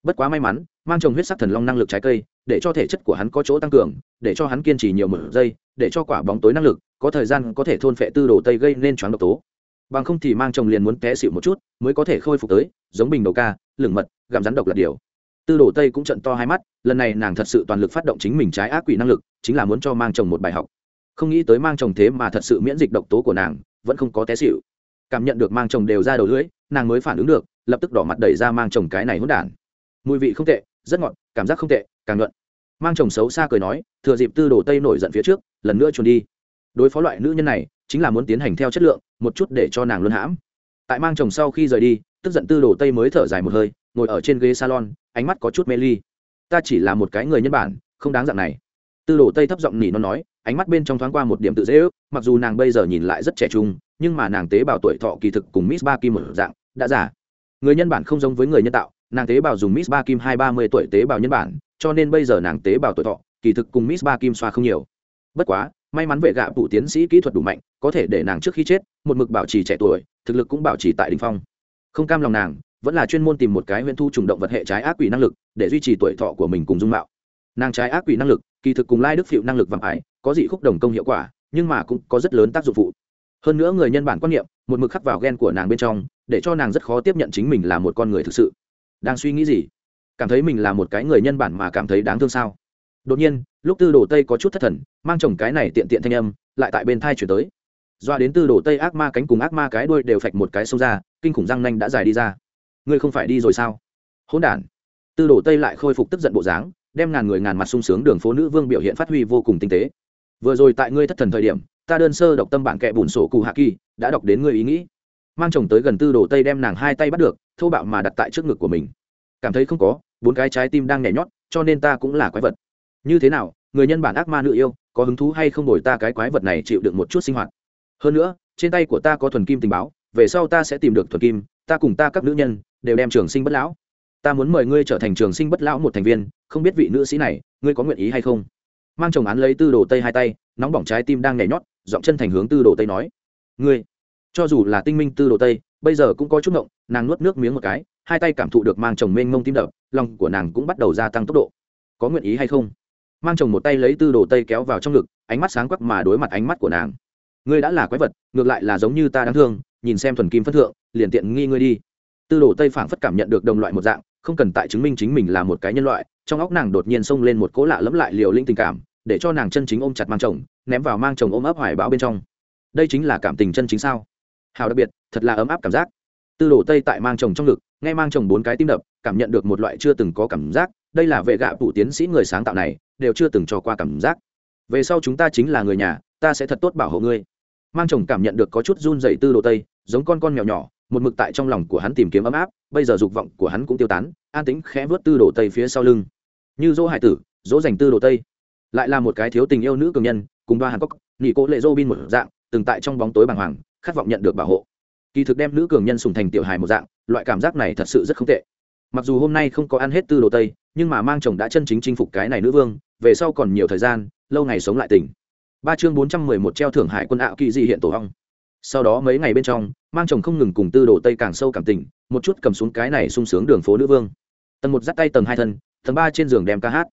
Bất quá may mắn, mang chồng huyết sắc thần long năng lực trái cây, để cho thể chất của hắn có chỗ tăng cường, để cho hắn kiên trì nhiều mực giây, để cho quả bóng tối năng lực, có thời gian có thể thôn phệ tư đồ tây gây nên choáng độc tố. Bằng không thì mang chồng liền muốn té xịu một chút, mới có thể khôi phục tới, giống bình đầu ca, lửng mật, gặm rắn độc là điều tư đồ tây cũng trận to hai mắt, lần này nàng thật sự toàn lực phát động chính mình trái ác quỷ năng lực, chính là muốn cho mang chồng một bài học. Không nghĩ tới mang chồng thế mà thật sự miễn dịch độc tố của nàng, vẫn không có té xịu cảm nhận được mang chồng đều ra đầu lưỡi, nàng mới phản ứng được, lập tức đỏ mặt đẩy ra mang chồng cái này hỗn đản. Mùi vị không tệ, rất ngọt, cảm giác không tệ, càng luận. mang chồng xấu xa cười nói, thừa dịp tư đồ tây nổi giận phía trước, lần nữa trốn đi. Đối phó loại nữ nhân này, chính là muốn tiến hành theo chất lượng, một chút để cho nàng luân hãm. Tại mang chồng sau khi rời đi, tức giận tư đồ tây mới thở dài một hơi, ngồi ở trên ghế salon ánh mắt có chút mê ly. Ta chỉ là một cái người nhân bản, không đáng dạng này. Tư đồ tây thấp giọng nỉ nó nói, ánh mắt bên trong thoáng qua một điểm tự dễ ước, mặc dù nàng bây giờ nhìn lại rất trẻ trung, nhưng mà nàng tế bào tuổi thọ kỳ thực cùng miss ba kim một dạng, đã giả người nhân bản không giống với người nhân tạo, nàng tế bào dùng miss ba kim hai ba mươi tuổi tế bào nhân bản, cho nên bây giờ nàng tế bào tuổi thọ, kỳ thực cùng miss ba kim xoa không nhiều. Bất quá, may mắn vệ gạ phụ tiến sĩ kỹ thuật đủ mạnh, có thể để nàng trước khi chết, một mực bảo trì trẻ tuổi, thực lực cũng bảo trì tại đình phong. Không cam lòng nàng vẫn là chuyên môn tìm một cái huyễn thu trùng động vật hệ trái ác quỷ năng lực để duy trì tuổi thọ của mình cùng dung mạo. Nàng trái ác quỷ năng lực, kỳ thực cùng lai đức phịu năng lực vàng ái, có dị khúc đồng công hiệu quả, nhưng mà cũng có rất lớn tác dụng phụ. Hơn nữa người nhân bản quan niệm, một mực khắc vào ghen của nàng bên trong, để cho nàng rất khó tiếp nhận chính mình là một con người thực sự. Đang suy nghĩ gì? Cảm thấy mình là một cái người nhân bản mà cảm thấy đáng thương sao? Đột nhiên, lúc tư đồ tây có chút thất thần, mang chồng cái này tiện tiện thanh âm, lại tại bên thai chuyển tới. Doa đến tư đồ tây ác ma cánh cùng ác ma cái đuôi đều phạch một cái sâu ra, kinh khủng răng nanh đã dài đi ra ngươi không phải đi rồi sao? Hỗn đản. Tư đồ tây lại khôi phục tức giận bộ dáng, đem ngàn người ngàn mặt sung sướng đường phố nữ vương biểu hiện phát huy vô cùng tinh tế. Vừa rồi tại ngươi thất thần thời điểm, ta đơn sơ độc tâm bản kệ bùn sổ cù hạ kỳ, đã đọc đến ngươi ý nghĩ. Mang chồng tới gần tư đồ tây đem nàng hai tay bắt được, thô bạo mà đặt tại trước ngực của mình. Cảm thấy không có, bốn cái trái tim đang nhảy nhót, cho nên ta cũng là quái vật. Như thế nào, người nhân bản ác ma nữ yêu, có hứng thú hay không đổi ta cái quái vật này chịu được một chút sinh hoạt? Hơn nữa, trên tay của ta có thuần kim tình báo về sau ta sẽ tìm được thuần kim, ta cùng ta các nữ nhân đều đem trường sinh bất lão. Ta muốn mời ngươi trở thành trường sinh bất lão một thành viên, không biết vị nữ sĩ này, ngươi có nguyện ý hay không? Mang chồng án lấy tư đồ tây hai tay, nóng bỏng trái tim đang nhảy nhót dọn chân thành hướng tư đồ tây nói. Ngươi, cho dù là tinh minh tư đồ tây, bây giờ cũng có chút ngộng, nàng nuốt nước miếng một cái, hai tay cảm thụ được mang chồng mênh mông tim đập, lòng của nàng cũng bắt đầu gia tăng tốc độ. Có nguyện ý hay không? Mang chồng một tay lấy tư đồ tây kéo vào trong ngực, ánh mắt sáng quắc mà đối mặt ánh mắt của nàng. Ngươi đã là quái vật, ngược lại là giống như ta đáng thương nhìn xem thuần kim phất thượng, liền tiện nghi ngươi đi. Tư đồ tây phảng phất cảm nhận được đồng loại một dạng, không cần tại chứng minh chính mình là một cái nhân loại, trong óc nàng đột nhiên xông lên một cỗ lạ lẫm lại liều linh tình cảm, để cho nàng chân chính ôm chặt mang chồng, ném vào mang chồng ôm ấp hoài bão bên trong. Đây chính là cảm tình chân chính sao? Hào đặc biệt, thật là ấm áp cảm giác. Tư đồ tây tại mang chồng trong ngực, nghe mang chồng bốn cái tim đập, cảm nhận được một loại chưa từng có cảm giác, đây là vệ gạ phụ tiến sĩ người sáng tạo này, đều chưa từng cho qua cảm giác. Về sau chúng ta chính là người nhà, ta sẽ thật tốt bảo hộ ngươi. Mang chồng cảm nhận được có chút run dày tư đồ tây giống con con mèo nhỏ, một mực tại trong lòng của hắn tìm kiếm ấm áp, bây giờ dục vọng của hắn cũng tiêu tán, an tính khẽ vớt tư đồ tây phía sau lưng. Như dỗ hải tử, dỗ dành tư đồ tây. Lại là một cái thiếu tình yêu nữ cường nhân, cùng đoa hàn cốc nghỉ cố lệ dô bin một dạng, từng tại trong bóng tối bàng hoàng, khát vọng nhận được bảo hộ. Kỳ thực đem nữ cường nhân sùng thành tiểu hài một dạng, loại cảm giác này thật sự rất không tệ. Mặc dù hôm nay không có ăn hết tư đồ tây, nhưng mà mang chồng đã chân chính chinh phục cái này nữ vương, về sau còn nhiều thời gian, lâu ngày sống lại tỉnh. Ba chương bốn trăm mười một treo thưởng hải quân ạo kỳ dị hiện tổ hong sau đó mấy ngày bên trong, mang chồng không ngừng cùng tư đồ tây càng sâu cảm tình, một chút cầm xuống cái này sung sướng đường phố nữ vương. Tầng một dắt tay tầng hai thân, tầng ba trên giường đem ca hát.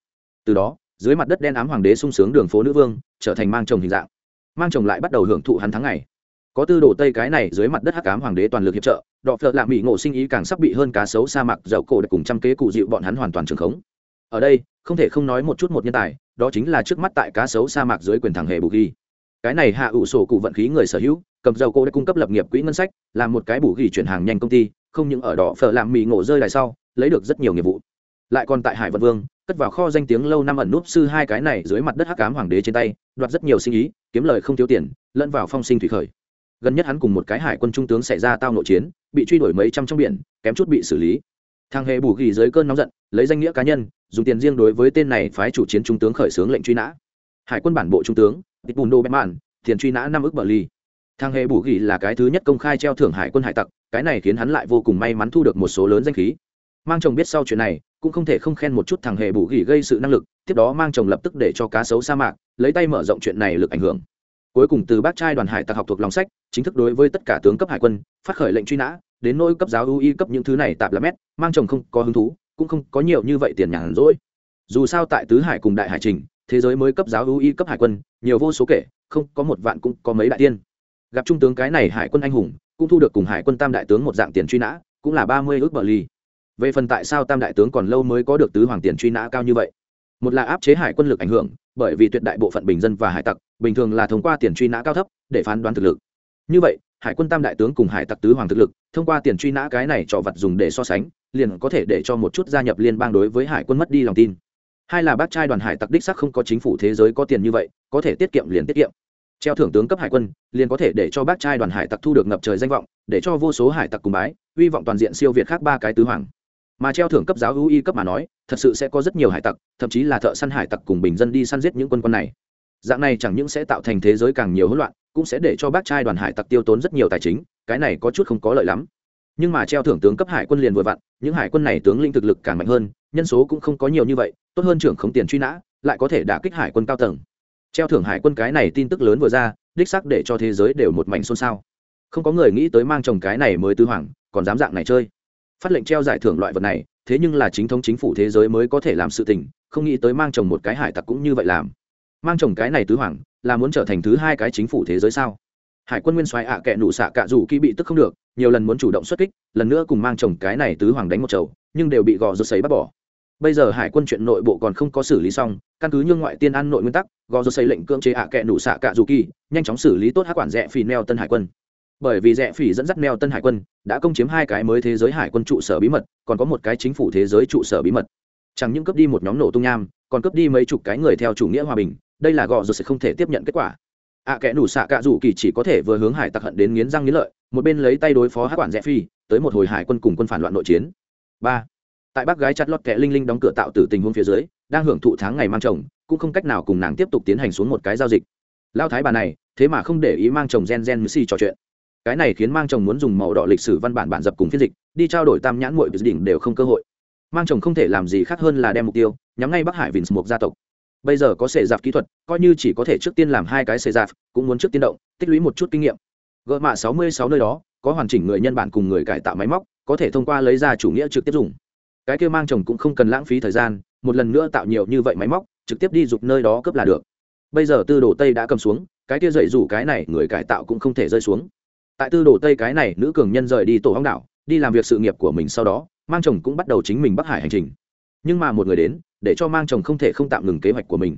Từ đó, dưới mặt đất đen ám hoàng đế sung sướng đường phố nữ vương, trở thành mang chồng hình dạng. Mang chồng lại bắt đầu hưởng thụ hắn tháng ngày. Có tư đồ tây cái này dưới mặt đất hắc ám hoàng đế toàn lực hiệp trợ, đọ phợ lạ mỹ ngộ sinh ý càng sắp bị hơn cá sấu sa mạc dậu cổ để cùng trăm kế cụ dịu bọn hắn hoàn toàn trường khống. Ở đây, không thể không nói một chút một nhân tài, đó chính là trước mắt tại cá sấu sa mạc dưới quyền thẳng hề bù ghi. Cái này hạ ủ sổ cụ vận khí người sở hữu cầm dầu cô đã cung cấp lập nghiệp quỹ ngân sách, làm một cái bù ghi chuyển hàng nhanh công ty, không những ở đỏ phở làm mì ngộ rơi lại sau, lấy được rất nhiều nghiệp vụ. Lại còn tại hải vận vương, cất vào kho danh tiếng lâu năm ẩn núp sư hai cái này dưới mặt đất hắc cám hoàng đế trên tay, đoạt rất nhiều sinh ý, kiếm lời không thiếu tiền, lẫn vào phong sinh thủy khởi. Gần nhất hắn cùng một cái hải quân trung tướng xảy ra tao nội chiến, bị truy đuổi mấy trăm trong biển, kém chút bị xử lý. Thằng hề bù ghi dưới cơn nóng giận, lấy danh nghĩa cá nhân, dùng tiền riêng đối với tên này phái chủ chiến trung tướng khởi xướng lệnh truy nã. Hải quân bản bộ trung tướng tịch bùn đô bém mạn tiền truy nã năm ước bờ ly thằng hề bù ghi là cái thứ nhất công khai treo thưởng hải quân hải tặc, cái này khiến hắn lại vô cùng may mắn thu được một số lớn danh khí. Mang chồng biết sau chuyện này, cũng không thể không khen một chút thằng hề bù ghi gây sự năng lực, tiếp đó mang chồng lập tức để cho cá sấu sa mạc, lấy tay mở rộng chuyện này lực ảnh hưởng. Cuối cùng từ bác trai đoàn hải tặc học thuộc lòng sách, chính thức đối với tất cả tướng cấp hải quân, phát khởi lệnh truy nã, đến nỗi cấp giáo ưu y cấp những thứ này tạp là mét, mang chồng không có hứng thú, cũng không có nhiều như vậy tiền nhàn rỗi. Dù sao tại tứ hải cùng đại hải trình, thế giới mới cấp giáo ưu y cấp hải quân, nhiều vô số kể, không có một vạn cũng có mấy đại tiên gặp trung tướng cái này hải quân anh hùng, cũng thu được cùng hải quân tam đại tướng một dạng tiền truy nã, cũng là ba mươi ước bờ ly về phần tại sao tam đại tướng còn lâu mới có được tứ hoàng tiền truy nã cao như vậy? Một là áp chế hải quân lực ảnh hưởng, bởi vì tuyệt đại bộ phận bình dân và hải tặc, bình thường là thông qua tiền truy nã cao thấp để phán đoán thực lực. Như vậy, hải quân tam đại tướng cùng hải tặc tứ hoàng thực lực, thông qua tiền truy nã cái này cho vật dùng để so sánh, liền có thể để cho một chút gia nhập liên bang đối với hải quân mất đi lòng tin. Hai là bác trai đoàn hải tặc đích sắc không có chính phủ thế giới có tiền như vậy, có thể tiết kiệm liền tiết kiệm treo thưởng tướng cấp hải quân, liền có thể để cho bác trai đoàn hải tặc thu được ngập trời danh vọng, để cho vô số hải tặc cùng bái, hy vọng toàn diện siêu việt khác ba cái tứ hoàng. Mà treo thưởng cấp giáo hữu y cấp mà nói, thật sự sẽ có rất nhiều hải tặc, thậm chí là thợ săn hải tặc cùng bình dân đi săn giết những quân quân này. Dạng này chẳng những sẽ tạo thành thế giới càng nhiều hỗn loạn, cũng sẽ để cho bác trai đoàn hải tặc tiêu tốn rất nhiều tài chính, cái này có chút không có lợi lắm. Nhưng mà treo thưởng tướng cấp hải quân liền vừa vặn, những hải quân này tướng linh thực lực càng mạnh hơn, nhân số cũng không có nhiều như vậy, tốt hơn trưởng không tiền truy nã, lại có thể đả kích hải quân cao tầng treo thưởng hải quân cái này tin tức lớn vừa ra, đích sắc để cho thế giới đều một mảnh xôn xao. Không có người nghĩ tới mang chồng cái này mới tứ hoàng, còn dám dạng này chơi. Phát lệnh treo giải thưởng loại vật này, thế nhưng là chính thống chính phủ thế giới mới có thể làm sự tình, không nghĩ tới mang chồng một cái hải tặc cũng như vậy làm. Mang chồng cái này tứ hoàng, là muốn trở thành thứ hai cái chính phủ thế giới sao? Hải quân nguyên soái ạ kệ nụ xạ cạ dù kỳ bị tức không được, nhiều lần muốn chủ động xuất kích, lần nữa cùng mang chồng cái này tứ hoàng đánh một chầu, nhưng đều bị gò rột sấy bắt bỏ bây giờ hải quân chuyện nội bộ còn không có xử lý xong căn cứ nhưng ngoại tiên an nội nguyên tắc gò rột xây lệnh cưỡng chế hạ kệ nụ xạ cạ dù kỳ nhanh chóng xử lý tốt hát quản rẽ phì neo tân hải quân. Bởi vì rẽ phỉ dẫn dắt neo tân hải quân đã công chiếm hai cái mới thế giới hải quân trụ sở bí mật còn có một cái chính phủ thế giới trụ sở bí mật. Chẳng những cướp đi một nhóm nổ tung nham còn cướp đi mấy chục cái người theo chủ nghĩa hòa bình đây là gò rột sẽ không thể tiếp nhận kết quả. Ạ à, kẽ nủ xạ cạ dù kỳ chỉ có thể vừa hướng hải tặc hận đến nghiến răng nghiến lợi một bên lấy tay đối phó hát quản rẽ phi tới một hồi hải quân cùng quân phản loạn nội chiến. Ba tại bác gái chặt lót kẽ linh linh đóng cửa tạo tử tình huống phía dưới, đang hưởng thụ tháng ngày mang chồng, cũng không cách nào cùng nàng tiếp tục tiến hành xuống một cái giao dịch. Lao thái bà này, thế mà không để ý mang chồng gen gen missy trò chuyện. Cái này khiến mang chồng muốn dùng màu đỏ lịch sử văn bản bản dập cùng phiên dịch, đi trao đổi tam nhãn muội đỉnh đều không cơ hội. Mang chồng không thể làm gì khác hơn là đem mục tiêu nhắm ngay bắc hải vinh một gia tộc. Bây giờ có sệ giạp kỹ thuật, coi như chỉ có thể trước tiên làm hai cái sệ giạp cũng muốn trước tiên động, tích lũy một chút kinh nghiệm. Gỡ mạ sáu mươi sáu nơi đó, có hoàn chỉnh người nhân bản cùng người cải tạo máy móc, có thể thông qua lấy ra chủ nghĩa trực tiếp dùng cái kia mang chồng cũng không cần lãng phí thời gian một lần nữa tạo nhiều như vậy máy móc trực tiếp đi dục nơi đó cướp là được. Bây giờ tư đồ tây đã cầm xuống cái kia dậy rủ cái này người cải tạo cũng không thể rơi xuống. Tại tư đồ tây cái này nữ cường nhân rời đi tổ hóng đảo đi làm việc sự nghiệp của mình sau đó mang chồng cũng bắt đầu chính mình bắc hải hành trình. Nhưng mà một người đến để cho mang chồng không thể không tạm ngừng kế hoạch của mình.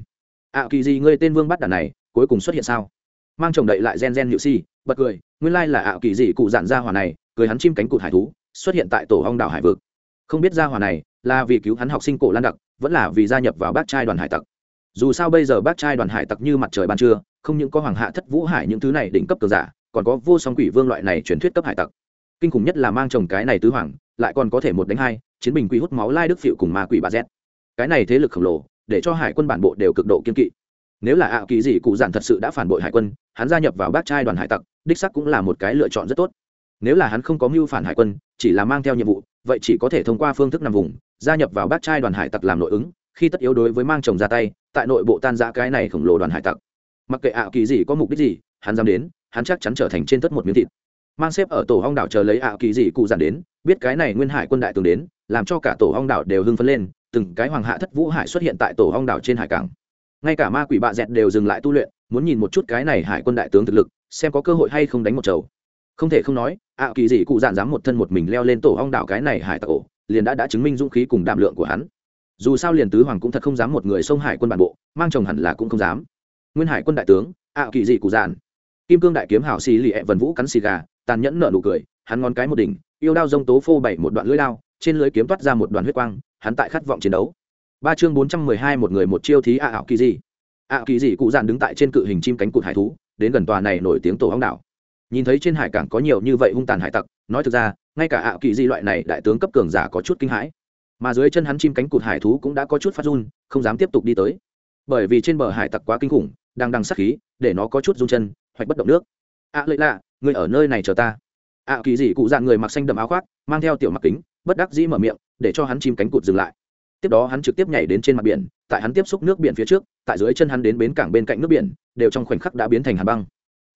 Ạ à, kỳ gì ngươi tên vương bắt đàn này cuối cùng xuất hiện sao? Mang chồng đậy lại gen gen nhự si bật cười nguyên lai là ạ à, kỳ gì cụ dạn ra hỏa này cười hắn chim cánh cụt hải thú xuất hiện tại tổ hong đảo hải vực không biết ra hỏa này là vì cứu hắn học sinh cổ lan đặc, vẫn là vì gia nhập vào bác trai đoàn hải tặc. Dù sao bây giờ bác trai đoàn hải tặc như mặt trời ban trưa, không những có hoàng hạ thất vũ hải những thứ này đỉnh cấp cường giả, còn có vô song quỷ vương loại này truyền thuyết cấp hải tặc. Kinh khủng nhất là mang chồng cái này tứ hoàng, lại còn có thể một đánh hai, chiến bình quỷ hút máu lai đức phịu cùng ma quỷ bà z cái này thế lực khổng lồ, để cho hải quân bản bộ đều cực độ kiên kỵ. Nếu là ảo kỳ gì cụ giản thật sự đã phản bội hải quân, hắn gia nhập vào bác trai đoàn hải tặc, đích sắc cũng là một cái lựa chọn rất tốt. Nếu là hắn không có mưu phản hải quân chỉ là mang theo nhiệm vụ, vậy chỉ có thể thông qua phương thức nằm vùng, gia nhập vào bác trai đoàn hải tặc làm nội ứng, khi tất yếu đối với mang chồng ra tay, tại nội bộ tan giã cái này khổng lồ đoàn hải tặc. Mặc kệ ảo kỳ gì có mục đích gì, hắn dám đến, hắn chắc chắn trở thành trên tất một miếng thịt. Mang xếp ở tổ hong đảo chờ lấy ảo kỳ gì cụ giản đến, biết cái này nguyên hải quân đại tướng đến, làm cho cả tổ hong đảo đều hưng phấn lên, từng cái hoàng hạ thất vũ hải xuất hiện tại tổ hong đảo trên hải cảng. Ngay cả ma quỷ bạ dẹt đều dừng lại tu luyện, muốn nhìn một chút cái này hải quân đại tướng thực lực, xem có cơ hội hay không đánh một chầu. Không thể không nói ạ, kỳ dị cụ dạn dám một thân một mình leo lên tổ hong đảo cái này hải tặc ổ, liền đã đã chứng minh dũng khí cùng đảm lượng của hắn. Dù sao liền tứ hoàng cũng thật không dám một người sông hải quân bản bộ, mang chồng hẳn là cũng không dám. Nguyên hải quân đại tướng, ạ, kỳ dị cụ dạn. Kim cương đại kiếm hảo xì lì ẹ vần vũ cắn xì gà, tàn nhẫn nợ nụ cười, hắn ngón cái một đỉnh, yêu đao dông tố phô bảy một đoạn lưỡi đao, trên lưới kiếm toát ra một đoàn huyết quang, hắn tại khát vọng chiến đấu. Ba chương bốn trăm mười hai một người một chiêu thí ạ ảo kỳ gì ạ, kỳ gì cụ dạn đứng tại trên cự hình chim cánh cụt hải thú, đến gần tòa này nổi tiếng tổ hóng đảo nhìn thấy trên hải cảng có nhiều như vậy hung tàn hải tặc, nói thực ra, ngay cả ạ kỳ di loại này đại tướng cấp cường giả có chút kinh hãi. Mà dưới chân hắn chim cánh cụt hải thú cũng đã có chút phát run, không dám tiếp tục đi tới. Bởi vì trên bờ hải tặc quá kinh khủng, đang đằng sắc khí, để nó có chút run chân hoặc bất động nước. Ạ lợi lạ, người ở nơi này chờ ta. Ạ kỳ dị cụ dạng người mặc xanh đậm áo khoác, mang theo tiểu mặc kính, bất đắc dĩ mở miệng, để cho hắn chim cánh cụt dừng lại. Tiếp đó hắn trực tiếp nhảy đến trên mặt biển, tại hắn tiếp xúc nước biển phía trước, tại dưới chân hắn đến bến cảng bên cạnh nước biển, đều trong khoảnh khắc đã biến thành hà băng.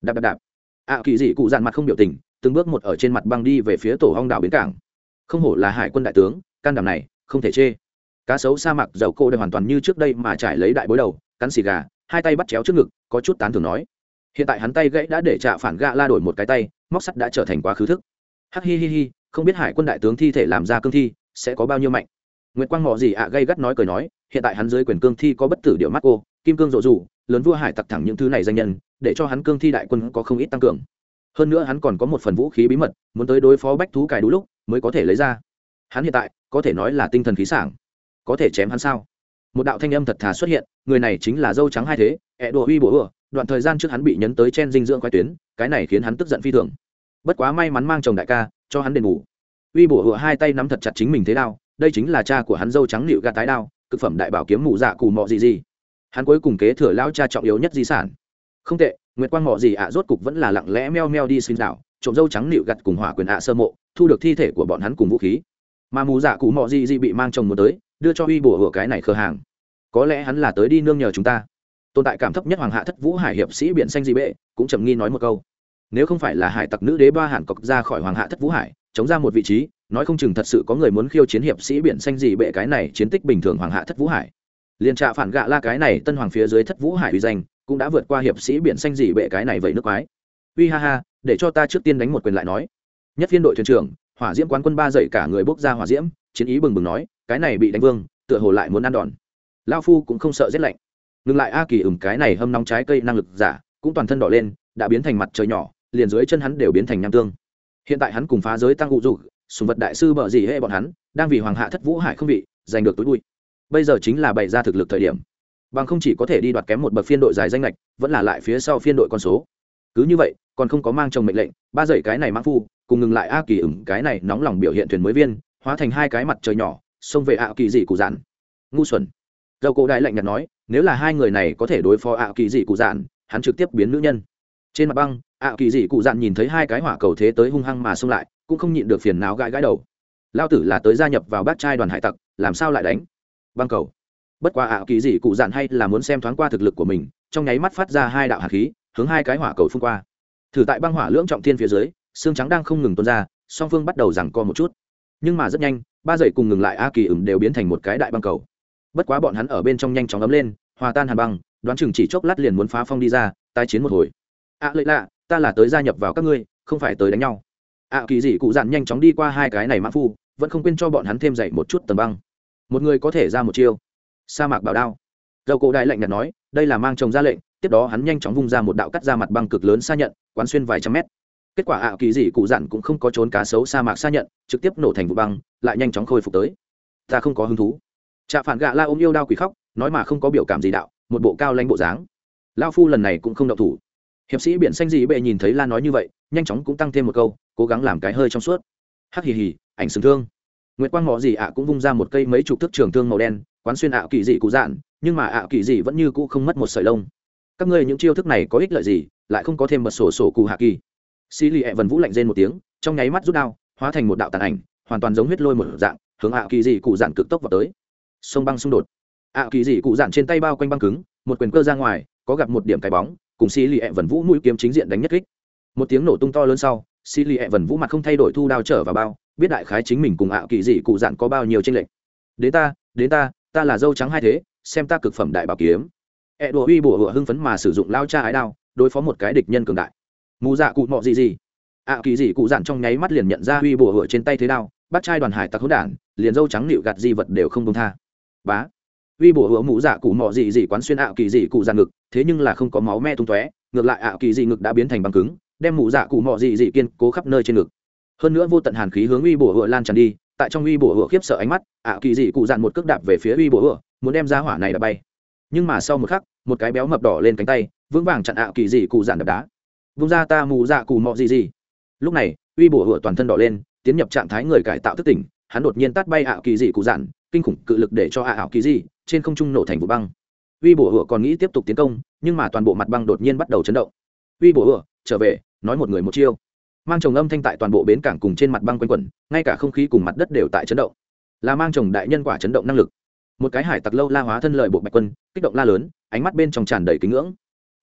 Đạp đạp đạp ạ kỳ dị cụ dạn mặt không biểu tình, từng bước một ở trên mặt băng đi về phía tổ hong đảo bến cảng. Không hổ là hải quân đại tướng, can đảm này, không thể chê. Cá sấu sa mạc dầu cô đều hoàn toàn như trước đây mà trải lấy đại bối đầu, cắn xì gà, hai tay bắt chéo trước ngực, có chút tán thường nói. Hiện tại hắn tay gãy đã để trả phản gạ la đổi một cái tay, móc sắt đã trở thành quá khứ thức. Hắc hi hi hi, không biết hải quân đại tướng thi thể làm ra cương thi, sẽ có bao nhiêu mạnh. Nguyễn quang ngọ gì ạ gây gắt nói cười nói, hiện tại hắn dưới quyền cương thi có bất tử điệu mắt cô, kim cương rộ rủ, lớn vua hải tặc thẳng những thứ này danh nhân để cho hắn cương thi đại quân có không ít tăng cường. Hơn nữa hắn còn có một phần vũ khí bí mật, muốn tới đối phó bách thú cài đúng lúc mới có thể lấy ra. Hắn hiện tại, có thể nói là tinh thần khí sảng. Có thể chém hắn sao? Một đạo thanh âm thật thà xuất hiện, người này chính là dâu trắng hai thế ẹ đùa uy bổ ừa đoạn thời gian trước hắn bị nhấn tới chen dinh dưỡng quái tuyến, cái này khiến hắn tức giận phi thường. Bất quá may mắn mang chồng đại ca, cho hắn đền ngủ. uy bổ ừa hai tay nắm thật chặt chính mình thế đao, đây chính là cha của hắn dâu trắng liệu gà tái đao, cực phẩm đại bảo kiếm mù dạ cù mọ gì gì. Hắn cuối cùng kế thừa lao cha trọng yếu nhất di sản không tệ, nguyệt quang mọ gì ạ, rốt cục vẫn là lặng lẽ meo meo đi xin đảo trộm dâu trắng nịu gặt cùng hỏa quyền ạ sơ mộ, thu được thi thể của bọn hắn cùng vũ khí. Mà mù dạ cụ mọ gì gì bị mang chồng muốn tới, đưa cho uy bổ hửa cái này khờ hàng. Có lẽ hắn là tới đi nương nhờ chúng ta. Tồn tại cảm thấp nhất hoàng hạ thất vũ hải hiệp sĩ biển xanh dị bệ, cũng trầm nghi nói một câu. Nếu không phải là hải tặc nữ đế ba hàn cọc ra khỏi hoàng hạ thất vũ hải, chống ra một vị trí, nói không chừng thật sự có người muốn khiêu chiến hiệp sĩ biển xanh dị bệ cái này chiến tích bình thường hoàng hạ thất vũ hải. Liền trạ phản gạ la cái này tân hoàng phía dưới thất vũ hải uy danh cũng đã vượt qua hiệp sĩ biển xanh dị bệ cái này vậy nước quái. Uy ha ha, để cho ta trước tiên đánh một quyền lại nói. Nhất phiên đội thuyền trưởng, hỏa diễm quán quân ba dậy cả người bốc ra hỏa diễm, chiến ý bừng bừng nói, cái này bị đánh vương, tựa hồ lại muốn ăn đòn. Lao phu cũng không sợ rét lạnh. Ngừng lại a kỳ ửng cái này hâm nóng trái cây năng lực giả, cũng toàn thân đỏ lên, đã biến thành mặt trời nhỏ, liền dưới chân hắn đều biến thành nham tương. Hiện tại hắn cùng phá giới tăng ngụ dục, sùng vật đại sư bợ gì hệ bọn hắn, đang vì hoàng hạ thất vũ hải không vị, giành được túi bụi. Bây giờ chính là bày ra thực lực thời điểm bằng không chỉ có thể đi đoạt kém một bậc phiên đội dài danh lệch, vẫn là lại phía sau phiên đội con số. Cứ như vậy, còn không có mang chồng mệnh lệnh, ba dậy cái này mang phu, cùng ngừng lại a kỳ ửng cái này nóng lòng biểu hiện thuyền mới viên, hóa thành hai cái mặt trời nhỏ, xông về ạ kỳ dị cụ dạn. Ngu xuẩn. Dầu cổ đại lạnh nhạt nói, nếu là hai người này có thể đối phó ạ kỳ dị cụ dạn, hắn trực tiếp biến nữ nhân. Trên mặt băng ạ kỳ dị cụ dạn nhìn thấy hai cái hỏa cầu thế tới hung hăng mà xông lại, cũng không nhịn được phiền não gãi gãi đầu. Lao tử là tới gia nhập vào bát trai đoàn hải tặc, làm sao lại đánh? Băng cầu bất qua ạ kỳ dị cụ dạn hay là muốn xem thoáng qua thực lực của mình trong nháy mắt phát ra hai đạo hạt khí hướng hai cái hỏa cầu phun qua. Thử tại băng hỏa lưỡng trọng thiên phía dưới xương trắng đang không ngừng tuôn ra song phương bắt đầu giằng co một chút. Nhưng mà rất nhanh ba dậy cùng ngừng lại a kỳ ửng đều biến thành một cái đại băng cầu. Bất quá bọn hắn ở bên trong nhanh chóng ấm lên hòa tan hàn băng đoán chừng chỉ chốc lát liền muốn phá phong đi ra tái chiến một hồi. Ạ à, lợi lạ ta là tới gia nhập vào các ngươi không phải tới đánh nhau. Ạ kỳ dị cụ Dặn nhanh chóng đi qua hai cái này mã phu vẫn không quên cho bọn hắn thêm dậy một chút tầm băng. Một người có thể ra một chiêu sa mạc bảo đao. Dầu cổ đại lạnh nhạt nói, đây là mang chồng ra lệnh, tiếp đó hắn nhanh chóng vung ra một đạo cắt ra mặt băng cực lớn xa nhận, quán xuyên vài trăm mét. Kết quả ạ, kỳ dị cụ dặn cũng không có trốn cá sấu sa mạc xa nhận, trực tiếp nổ thành vụ băng, lại nhanh chóng khôi phục tới. Ta không có hứng thú. Trạ phản gạ la ôm yêu đao quỷ khóc, nói mà không có biểu cảm gì đạo, một bộ cao lãnh bộ dáng. Lao phu lần này cũng không động thủ. Hiệp sĩ biển xanh dị bệ nhìn thấy la nói như vậy, nhanh chóng cũng tăng thêm một câu, cố gắng làm cái hơi trong suốt. Hắc hì hì, ảnh sừng thương nguyệt quang ngọ gì ạ cũng vung ra một cây mấy chục thước trường thương màu đen, quán xuyên ạ kỳ dị cụ dạn, nhưng mà ạ kỳ dị vẫn như cũ không mất một sợi lông. Các ngươi những chiêu thức này có ích lợi gì, lại không có thêm một sổ sổ cụ hạ kỳ. Xì lì ẹ vần vũ lạnh rên một tiếng, trong nháy mắt rút đao, hóa thành một đạo tàn ảnh, hoàn toàn giống huyết lôi một dạng, hướng ạ kỳ dị cụ dạn cực tốc vào tới. Sông băng xung đột. Ạ kỳ dị cụ dạn trên tay bao quanh băng cứng, một quyền cơ ra ngoài, có gặp một điểm cái bóng, cùng xì lì ẹ vần vũ mũi kiếm chính diện đánh nhất kích. Một tiếng nổ tung to lớn sau xì lì ẹ vần vũ mặt không thay đổi thu đao trở vào bao biết đại khái chính mình cùng ạ kỳ dị cụ dặn có bao nhiêu tranh lệch. Đến ta đến ta ta là dâu trắng hai thế, xem ta cực phẩm đại bảo kiếm. Ẹ đùa uy bùa hựa hưng phấn mà sử dụng lao cha ái đao, đối phó một cái địch nhân cường đại. Mù dạ cụ mọ gì gì ạ kỳ dị cụ dặn trong nháy mắt liền nhận ra uy bùa hựa trên tay thế đao, bắt trai đoàn hải tặc hỗn đản, liền dâu trắng nịu gạt di vật đều không công tha. Bá. Uy bùa hựa mũ dạ cụ mọ gì gì quán xuyên ạ kỳ dị cụ dặn ngực, thế nhưng là không có máu me tung tóe, ngược lại ạ kỳ dị ngực đã biến thành băng cứng, đem mũ dạ cụ mọ gì gì kiên cố khắp nơi trên ngực hơn nữa vô tận hàn khí hướng uy bổ hựa lan tràn đi, tại trong uy bổ hựa khiếp sợ ánh mắt, ạ kỳ dị cụ dặn một cước đạp về phía uy bổ hựa muốn đem ra hỏa này đã bay. Nhưng mà sau một khắc, một cái béo mập đỏ lên cánh tay, vững vàng chặn ạ kỳ dị cụ dặn đập đá. Vung ra ta mù dạ cụ mọ gì gì. Lúc này, uy bổ hựa toàn thân đỏ lên, tiến nhập trạng thái người cải tạo thức tỉnh, hắn đột nhiên tắt bay ạ kỳ dị cụ dặn kinh khủng cự lực để cho ạ ảo kỳ dị trên không trung nổ thành vụ băng. Uy bổ hựa còn nghĩ tiếp tục tiến công, nhưng mà toàn bộ mặt băng đột nhiên bắt đầu chấn động. Uy bổ hựa trở về, nói một người một chiêu mang chồng âm thanh tại toàn bộ bến cảng cùng trên mặt băng quanh quẩn, ngay cả không khí cùng mặt đất đều tại chấn động. Là mang chồng đại nhân quả chấn động năng lực. Một cái hải tặc lâu la hóa thân lợi bộ bạch quân, kích động la lớn, ánh mắt bên trong tràn đầy kính ngưỡng.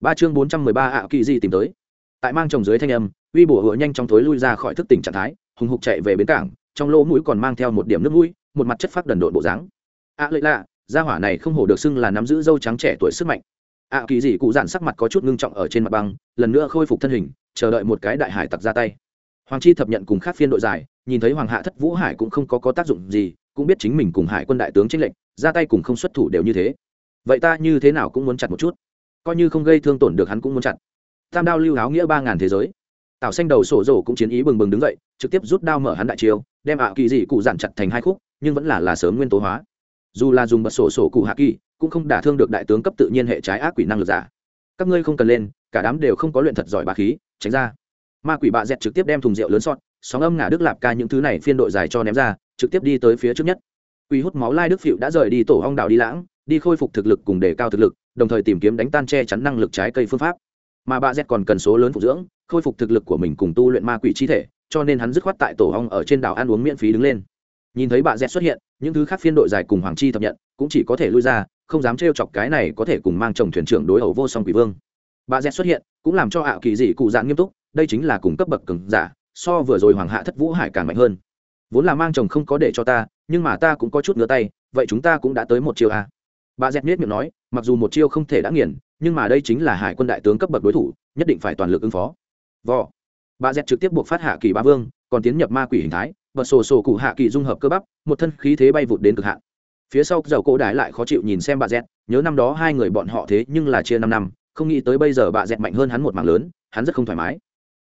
Ba chương bốn trăm mười ba ạ, kỳ di tìm tới. Tại mang chồng dưới thanh âm, uy bổ hựa nhanh trong thối lui ra khỏi thức tỉnh trạng thái, hùng hục chạy về bến cảng, trong lỗ mũi còn mang theo một điểm nước mũi, một mặt chất phát đần độn bộ dáng. Ạ lợi lạ, gia hỏa này không hổ được xưng là nắm giữ dâu trắng trẻ tuổi sức mạnh. Ạ kỳ dị cụ dạn sắc mặt có chút ngưng trọng ở trên mặt băng, lần nữa khôi phục thân hình chờ đợi một cái đại hải tặc ra tay. Hoàng chi thập nhận cùng khác phiên đội dài nhìn thấy hoàng hạ thất vũ hải cũng không có, có tác dụng gì cũng biết chính mình cùng hải quân đại tướng chính lệnh ra tay cùng không xuất thủ đều như thế. Vậy ta như thế nào cũng muốn chặt một chút. Coi như không gây thương tổn được hắn cũng muốn chặt. Tam đao lưu háo nghĩa ba ngàn thế giới. Tảo xanh đầu sổ rổ cũng chiến ý bừng bừng đứng dậy trực tiếp rút đao mở hắn đại chiêu đem ạ kỳ dị cụ giản chặt thành hai khúc nhưng vẫn là là sớm nguyên tố hóa. Dù là dùng bật sổ sổ cụ hạ kỳ cũng không đả thương được đại tướng cấp tự nhiên hệ trái ác quỷ năng lực giả. Các ngươi không cần lên cả đám đều không có luyện thật giỏi bà khí tránh ra. Ma quỷ bạ dẹt trực tiếp đem thùng rượu lớn sọt, sóng âm ngả đức lạp ca những thứ này phiên đội dài cho ném ra, trực tiếp đi tới phía trước nhất. Quỷ hút máu lai đức phịu đã rời đi tổ hong đảo đi lãng, đi khôi phục thực lực cùng đề cao thực lực, đồng thời tìm kiếm đánh tan che chắn năng lực trái cây phương pháp. Mà bà z còn cần số lớn phục dưỡng, khôi phục thực lực của mình cùng tu luyện ma quỷ chi thể, cho nên hắn dứt khoát tại tổ hong ở trên đảo ăn uống miễn phí đứng lên. Nhìn thấy bà z xuất hiện, những thứ khác phiên đội dài cùng hoàng chi thập nhận, cũng chỉ có thể lui ra, không dám trêu chọc cái này có thể cùng mang chồng thuyền trưởng đối ẩu vô song quỷ vương bà z xuất hiện, cũng làm cho ảo kỳ dị cụ dạng nghiêm túc, đây chính là cùng cấp bậc cường giả, so vừa rồi hoàng hạ thất vũ hải càng mạnh hơn. Vốn là mang chồng không có để cho ta, nhưng mà ta cũng có chút ngứa tay, vậy chúng ta cũng đã tới một chiêu a à. bà dẹt miết miệng nói, mặc dù một chiêu không thể đã nghiền, nhưng mà đây chính là hải quân đại tướng cấp bậc đối thủ, nhất định phải toàn lực ứng phó. Vò. Bà dẹt trực tiếp buộc phát hạ kỳ ba vương, còn tiến nhập ma quỷ hình thái và sổ sổ cụ hạ kỳ dung hợp cơ bắp, một thân khí thế bay vụt đến cực hạn. Phía sau dầu cỗ đái lại khó chịu nhìn xem bà dẹt nhớ năm đó hai người bọn họ thế nhưng là chia năm năm không nghĩ tới bây giờ bà dẹt mạnh hơn hắn một mảng lớn, hắn rất không thoải mái.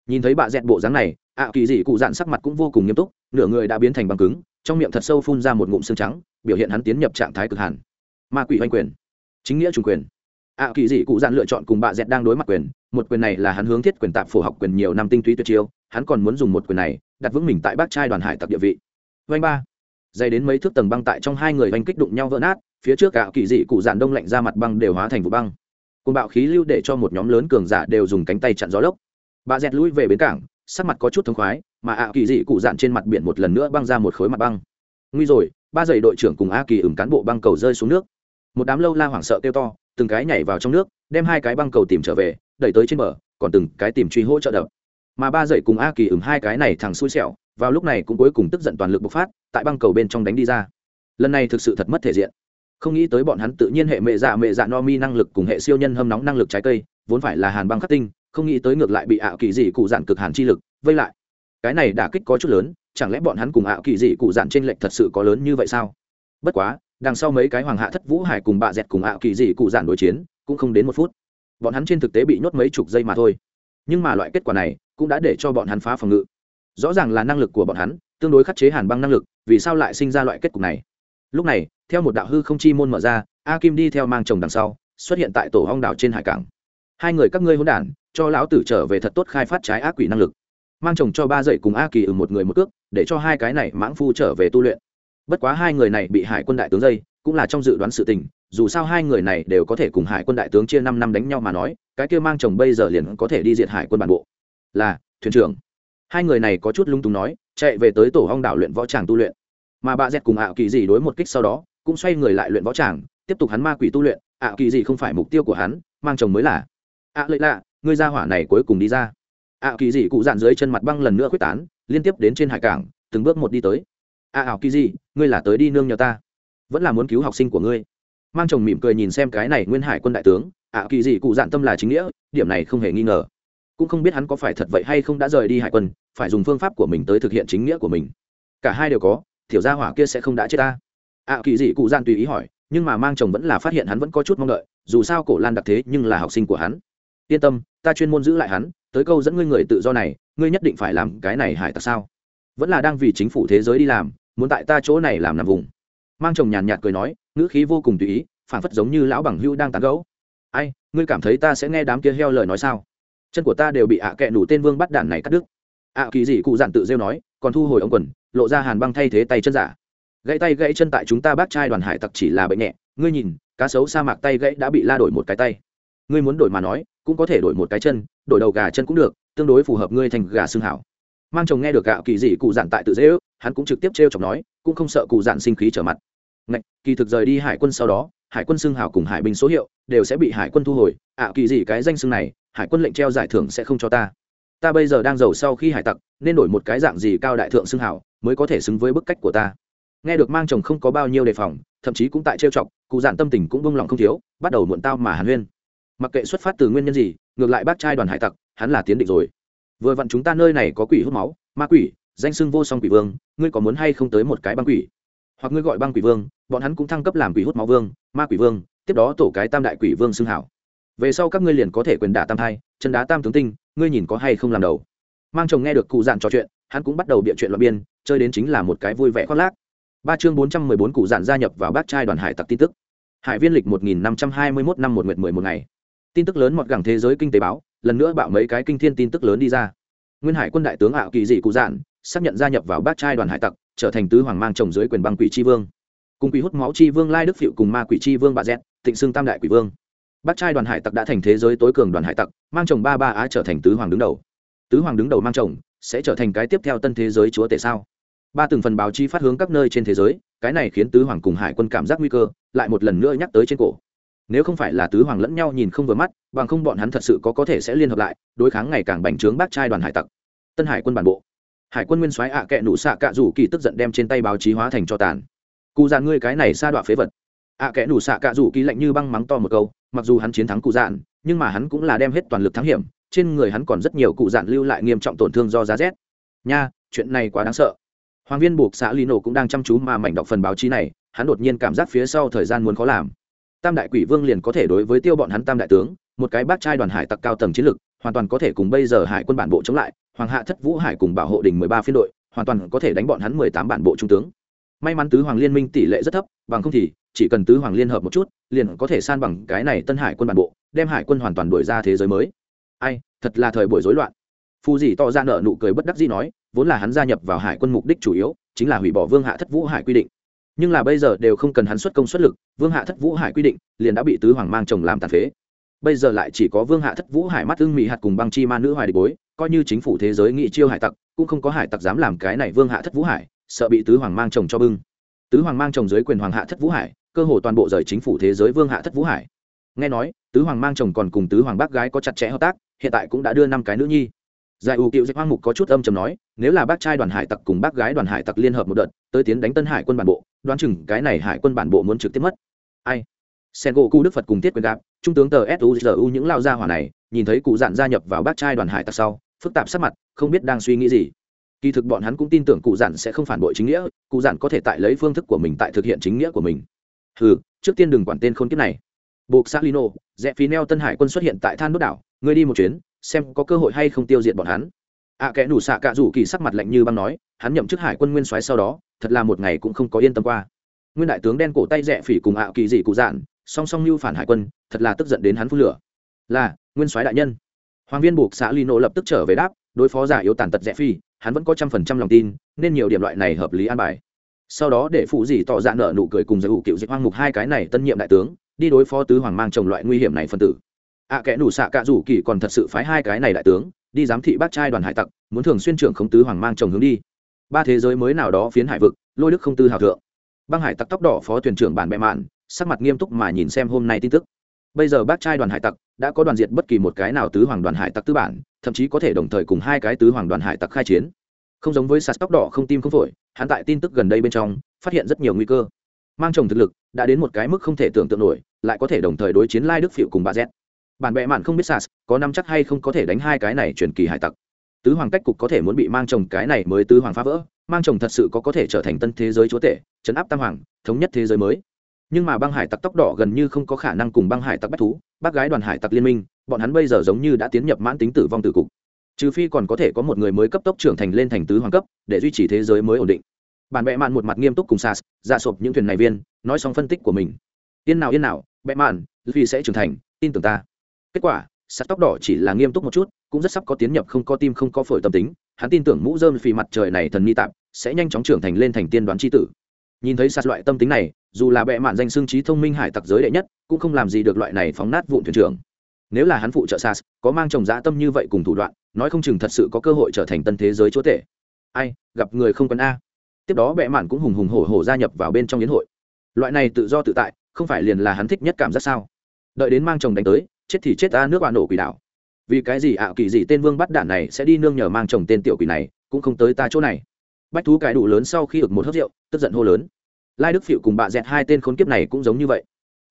Nhìn thấy bà dẹt bộ dáng này, ạ kỳ dị cụ dạn sắc mặt cũng vô cùng nghiêm túc, nửa người đã biến thành băng cứng, trong miệng thật sâu phun ra một ngụm xương trắng, biểu hiện hắn tiến nhập trạng thái cực hàn ma quỷ oanh quyền. Chính nghĩa chủ quyền. Ạ kỳ dị cụ dạn lựa chọn cùng bà dẹt đang đối mặt quyền, một quyền này là hắn hướng thiết quyền tạp phổ học quyền nhiều năm tinh túy tuyệt chiêu, hắn còn muốn dùng một quyền này, đặt vững mình tại bác trai đoàn hải tặc địa vị. Oanh ba. Dày đến mấy thước tầng băng tại trong hai người oanh kích đụng nhau vỡ nát, phía trước cả kỳ dị cụ dạn đông lạnh ra mặt băng đều hóa thành vụ băng cùng bạo khí lưu để cho một nhóm lớn cường giả đều dùng cánh tay chặn gió lốc. Bà dẹt lui về bến cảng, sắc mặt có chút thống khoái, mà ạ kỳ dị cụ dạn trên mặt biển một lần nữa băng ra một khối mặt băng. Nguy rồi, ba dậy đội trưởng cùng a kỳ ửng cán bộ băng cầu rơi xuống nước. Một đám lâu la hoảng sợ kêu to, từng cái nhảy vào trong nước, đem hai cái băng cầu tìm trở về, đẩy tới trên bờ, còn từng cái tìm truy hỗ trợ đập. Mà ba dậy cùng a kỳ ửng hai cái này thằng xui xẻo, vào lúc này cũng cuối cùng tức giận toàn lực bộc phát, tại băng cầu bên trong đánh đi ra. Lần này thực sự thật mất thể diện không nghĩ tới bọn hắn tự nhiên hệ mẹ dạ mẹ dạ no mi năng lực cùng hệ siêu nhân hâm nóng năng lực trái cây, vốn phải là hàn băng khắc tinh, không nghĩ tới ngược lại bị ảo kỳ dị cụ dạn cực hàn chi lực vây lại. Cái này đả kích có chút lớn, chẳng lẽ bọn hắn cùng ảo kỳ dị cụ dạn trên lệnh thật sự có lớn như vậy sao? Bất quá, đằng sau mấy cái hoàng hạ thất vũ hải cùng bạ dẹt cùng ảo kỳ dị cụ dạn đối chiến, cũng không đến một phút. Bọn hắn trên thực tế bị nhốt mấy chục giây mà thôi. Nhưng mà loại kết quả này cũng đã để cho bọn hắn phá phòng ngự. Rõ ràng là năng lực của bọn hắn, tương đối khắc chế hàn băng năng lực, vì sao lại sinh ra loại kết cục này? Lúc này theo một đạo hư không chi môn mở ra, a kim đi theo mang chồng đằng sau, xuất hiện tại tổ hong đảo trên hải cảng. Hai người các ngươi hôn đản, cho lão tử trở về thật tốt khai phát trái ác quỷ năng lực. Mang chồng cho ba dậy cùng a kỳ ở một người một cước, để cho hai cái này mãng phu trở về tu luyện. Bất quá hai người này bị hải quân đại tướng dây, cũng là trong dự đoán sự tình, dù sao hai người này đều có thể cùng hải quân đại tướng chia năm năm đánh nhau mà nói, cái kia mang chồng bây giờ liền có thể đi diệt hải quân bản bộ. Là, thuyền trưởng. Hai người này có chút lung túng nói, chạy về tới tổ hong đảo luyện võ tràng tu luyện. Mà bà dẹt cùng ảo kỳ gì đối một kích sau đó cũng xoay người lại luyện võ tràng tiếp tục hắn ma quỷ tu luyện ạ kỳ gì không phải mục tiêu của hắn mang chồng mới là. Ạ à, lợi lạ ngươi ra hỏa này cuối cùng đi ra. Ạ kỳ gì cụ dạn dưới chân mặt băng lần nữa quyết tán liên tiếp đến trên hải cảng từng bước một đi tới. Ạ ảo kỳ gì, ngươi là tới đi nương nhờ ta. Vẫn là muốn cứu học sinh của ngươi. Mang chồng mỉm cười nhìn xem cái này nguyên hải quân đại tướng ạ kỳ gì cụ dạn tâm là chính nghĩa điểm này không hề nghi ngờ. Cũng không biết hắn có phải thật vậy hay không đã rời đi hải quân phải dùng phương pháp của mình tới thực hiện chính nghĩa của mình. Cả hai đều có tiểu gia hỏa kia sẽ không đã chết ta ạ, kỳ dị cụ gian tùy ý hỏi, nhưng mà mang chồng vẫn là phát hiện hắn vẫn có chút mong đợi, dù sao cổ lan đặc thế nhưng là học sinh của hắn. Yên tâm, ta chuyên môn giữ lại hắn, tới câu dẫn ngươi người tự do này, ngươi nhất định phải làm cái này hải tặc sao? Vẫn là đang vì chính phủ thế giới đi làm, muốn tại ta chỗ này làm nằm vùng. Mang chồng nhàn nhạt cười nói, ngữ khí vô cùng tùy ý phản phất giống như lão bằng hưu đang tán gấu ai, ngươi cảm thấy ta sẽ nghe đám kia heo lời nói sao? Chân của ta đều bị ạ à kẹ nủ tên vương bắt đạn này cắt đứt. Ạ kỳ dị cụ dặn tự rêu nói, còn thu hồi ống quần, lộ ra hàn băng thay thế tay chân giả gãy tay gãy chân tại chúng ta bác trai đoàn hải tặc chỉ là bệnh nhẹ. Ngươi nhìn, cá sấu sa mạc tay gãy đã bị la đổi một cái tay. Ngươi muốn đổi mà nói, cũng có thể đổi một cái chân, đổi đầu gà chân cũng được, tương đối phù hợp ngươi thành gà xương hảo. Mang chồng nghe được gạo kỳ dị cụ dạn tại tự dễ ước, hắn cũng trực tiếp t r chọc nói, cũng không sợ cụ dạn sinh khí trở mặt. Ngạch, kỳ thực rời đi hải quân sau đó, hải quân xương hảo cùng hải binh số hiệu đều sẽ bị hải quân thu hồi. Ạ, kỳ dị cái danh xương này, hải quân lệnh treo giải thưởng sẽ không cho ta. Ta bây giờ đang giàu sau khi hải tặc, nên đổi một cái dạng gì cao đại thượng xương hảo mới có thể xứng với bức cách của ta? Nghe được mang chồng không có bao nhiêu đề phòng, thậm chí cũng tại trêu chọc, cụ giản tâm tình cũng bông lòng không thiếu, bắt đầu muộn tao mà hàn huyên. Mặc kệ xuất phát từ nguyên nhân gì, ngược lại bác trai đoàn hải tặc, hắn là tiến định rồi. Vừa vặn chúng ta nơi này có quỷ hút máu, ma quỷ, danh sưng vô song quỷ vương, ngươi có muốn hay không tới một cái băng quỷ? Hoặc ngươi gọi băng quỷ vương, bọn hắn cũng thăng cấp làm quỷ hút máu vương, ma quỷ vương, tiếp đó tổ cái tam đại quỷ vương xưng hảo. Về sau các ngươi liền có thể quyền đả tam thai, chân đá tam tướng tinh, ngươi nhìn có hay không làm đầu. Mang chồng nghe được cụ dạn trò chuyện, hắn cũng bắt đầu bịa chuyện loại biên, chơi đến chính là một cái vui vẻ khoác lác ba chương bốn trăm mười bốn cụ dạn gia nhập vào bác trai đoàn hải tặc tin tức. Hải viên lịch một nghìn năm trăm hai mươi mốt năm một nguyệt mười một ngày. Tin tức lớn mọt gẳng thế giới kinh tế báo, lần nữa bạo mấy cái kinh thiên tin tức lớn đi ra. Nguyên hải quân đại tướng ảo kỳ dị cụ dạn xác nhận gia nhập vào bác trai đoàn hải tặc, trở thành tứ hoàng mang chồng dưới quyền băng quỷ tri vương. Cùng quỷ hút máu tri vương lai đức phịu cùng ma quỷ tri vương bà dẹt, tịnh xưng tam đại quỷ vương. Bác trai đoàn hải tặc đã thành thế giới tối cường đoàn hải tặc, mang chồng ba ba á trở thành tứ hoàng đứng đầu. Tứ hoàng đứng đầu mang chồng, sẽ trở thành cái tiếp theo tân thế giới chúa tể sao? Ba từng phần báo chí phát hướng các nơi trên thế giới, cái này khiến tứ hoàng cùng hải quân cảm giác nguy cơ, lại một lần nữa nhắc tới trên cổ. Nếu không phải là tứ hoàng lẫn nhau nhìn không vừa mắt, bằng không bọn hắn thật sự có có thể sẽ liên hợp lại, đối kháng ngày càng bành trướng bác trai đoàn hải tặc. Tân hải quân bản bộ. Hải quân nguyên soái ạ à kệ nụ xạ cạ rủ kỳ tức giận đem trên tay báo chí hóa thành cho tàn. Cụ dạn ngươi cái này sa đọa phế vật. Ạ à kệ nụ xạ cạ rủ kỳ lạnh như băng mắng to một câu, mặc dù hắn chiến thắng cụ dạn nhưng mà hắn cũng là đem hết toàn lực thắng hiểm, trên người hắn còn rất nhiều cụ dạn lưu lại nghiêm trọng tổn thương do giá rét. Nha, chuyện này quá đáng sợ hoàng viên buộc xã lino cũng đang chăm chú mà mảnh đọc phần báo chí này, hắn đột nhiên cảm giác phía sau thời gian muốn khó làm. Tam đại quỷ vương liền có thể đối với tiêu bọn hắn tam đại tướng, một cái bác trai đoàn hải tặc cao tầng chiến lực, hoàn toàn có thể cùng bây giờ hải quân bản bộ chống lại, hoàng hạ thất vũ hải cùng bảo hộ đình mười ba phiên đội, hoàn toàn có thể đánh bọn hắn mười tám bản bộ trung tướng. May mắn tứ hoàng liên minh tỷ lệ rất thấp, bằng không thì chỉ cần tứ hoàng liên hợp một chút, liền có thể san bằng cái này tân hải quân bản bộ, đem hải quân hoàn toàn đuổi ra thế giới mới. Ai, thật là thời buổi rối loạn. Phù dì to ra nợ nụ cười bất đắc dĩ nói vốn là hắn gia nhập vào hải quân mục đích chủ yếu, chính là hủy bỏ vương hạ thất vũ hải quy định. Nhưng là bây giờ đều không cần hắn xuất công xuất lực, vương hạ thất vũ hải quy định, liền đã bị tứ hoàng mang chồng làm tàn phế. Bây giờ lại chỉ có vương hạ thất vũ hải mắt ưng mỹ hạt cùng băng chi ma nữ hoài địch bối, coi như chính phủ thế giới nghị chiêu hải tặc, cũng không có hải tặc dám làm cái này vương hạ thất vũ hải, sợ bị tứ hoàng mang chồng cho bưng. Tứ hoàng mang chồng dưới quyền hoàng hạ thất vũ hải, cơ hồ toàn bộ rời chính phủ thế giới vương hạ thất vũ hải. Nghe nói, tứ hoàng mang chồng còn cùng tứ hoàng bác gái có chặt chẽ hợp tác, hiện tại cũng đã đưa năm cái nữ nhi. Giải ủ cựu dịch hoang mục có chút âm chầm nói nếu là bác trai đoàn hải tặc cùng bác gái đoàn hải tặc liên hợp một đợt, tới tiến đánh tân hải quân bản bộ, đoán chừng cái này hải quân bản bộ muốn trực tiếp mất. Ai? Sen gỗ cụ đức phật cùng tiết quyền gạp, trung tướng tờ suzu những lao gia hỏa này, nhìn thấy cụ dạn gia nhập vào bác trai đoàn hải tặc sau, phức tạp sắc mặt, không biết đang suy nghĩ gì. Kỳ thực bọn hắn cũng tin tưởng cụ dạn sẽ không phản bội chính nghĩa, cụ dạn có thể tại lấy phương thức của mình tại thực hiện chính nghĩa của mình. Ừ trước tiên đừng quản tên khôn kiếp này. Buộc salino rẽ phí neo tân hải quân xuất hiện tại than đốt đảo, ngươi đi một chuyến, xem có cơ hội hay không tiêu diệt bọn hắn ạ kẽ nủ xạ cạ rủ kỳ sắc mặt lạnh như băng nói, hắn nhậm chức hải quân nguyên soái sau đó, thật là một ngày cũng không có yên tâm qua. Nguyên đại tướng đen cổ tay rẽ phỉ cùng ạ kỳ dị cụ dạn, song song mưu phản hải quân, thật là tức giận đến hắn phun lửa. Là, nguyên soái đại nhân. Hoàng viên buộc xã ly nộ lập tức trở về đáp, đối phó giả yếu tàn tật rẽ phi, hắn vẫn có trăm phần trăm lòng tin, nên nhiều điểm loại này hợp lý an bài. Sau đó để phụ dì tỏ dạ nợ nụ cười cùng giải ủ cựu dịch hoang mục hai cái này tân nhiệm đại tướng, đi đối phó tứ hoàng mang chồng loại nguy hiểm này phân tử ạ à, kẽ đủ xạ cạ rủ kỳ còn thật sự phái hai cái này đại tướng đi giám thị bác trai đoàn hải tặc muốn thường xuyên trưởng không tứ hoàng mang chồng hướng đi. Ba thế giới mới nào đó phiến hải vực lôi đức không tư hào thượng. Băng hải tặc tóc đỏ phó thuyền trưởng bản bệ mạn sắc mặt nghiêm túc mà nhìn xem hôm nay tin tức. Bây giờ bác trai đoàn hải tặc đã có đoàn diệt bất kỳ một cái nào tứ hoàng đoàn hải tặc tư bản thậm chí có thể đồng thời cùng hai cái tứ hoàng đoàn hải tặc khai chiến. Không giống với sạt tóc đỏ không tim không phổi hắn tại tin tức gần đây bên trong phát hiện rất nhiều nguy cơ. Mang chồng thực lực đã đến một cái mức không thể tưởng tượng nổi lại có thể đồng thời đối chiến lai đức phịu cùng bà z bản bệ mạn không biết sas có năm chắc hay không có thể đánh hai cái này truyền kỳ hải tặc. Tứ hoàng cách cục có thể muốn bị mang chồng cái này mới tứ hoàng phá vỡ, mang chồng thật sự có có thể trở thành tân thế giới chúa tể chấn áp tam hoàng, thống nhất thế giới mới. Nhưng mà băng hải tặc tóc đỏ gần như không có khả năng cùng băng hải tặc bách thú, bác gái đoàn hải tặc liên minh, bọn hắn bây giờ giống như đã tiến nhập mãn tính tử vong tử cục. Trừ phi còn có thể có một người mới cấp tốc trưởng thành lên thành tứ hoàng cấp, để duy trì thế giới mới ổn định. Bản bệ mạn một mặt nghiêm túc cùng sas ra dạ sộp những thuyền này viên, nói xong phân tích của mình. Yên nào yên nào, bệ mạn vì sẽ trưởng thành, tin tưởng ta kết quả, sắt tóc đỏ chỉ là nghiêm túc một chút, cũng rất sắp có tiến nhập không có tim không có phổi tâm tính, hắn tin tưởng mũ dơm phì mặt trời này thần ni tạp, sẽ nhanh chóng trưởng thành lên thành tiên đoán tri tử. Nhìn thấy sạt loại tâm tính này, dù là bệ mạn danh xương trí thông minh hải tặc giới đệ nhất, cũng không làm gì được loại này phóng nát vụn thuyền trưởng. Nếu là hắn phụ trợ sas có mang chồng dã tâm như vậy cùng thủ đoạn, nói không chừng thật sự có cơ hội trở thành tân thế giới chúa tể. Ai, gặp người không cần a. Tiếp đó bệ mạn cũng hùng hùng hổ hổ gia nhập vào bên trong yến hội. Loại này tự do tự tại, không phải liền là hắn thích nhất cảm giác sao? Đợi đến mang chồng đánh tới chết thì chết ta nước bạn nổ quỷ đảo vì cái gì ạ, kỳ gì tên vương bắt đạn này sẽ đi nương nhờ mang chồng tên tiểu quỷ này, cũng không tới ta chỗ này. Bách thú cái đủ lớn sau khi ực một hớt rượu, tức giận hô lớn. Lai đức phịu cùng bạ dẹt hai tên khốn kiếp này cũng giống như vậy.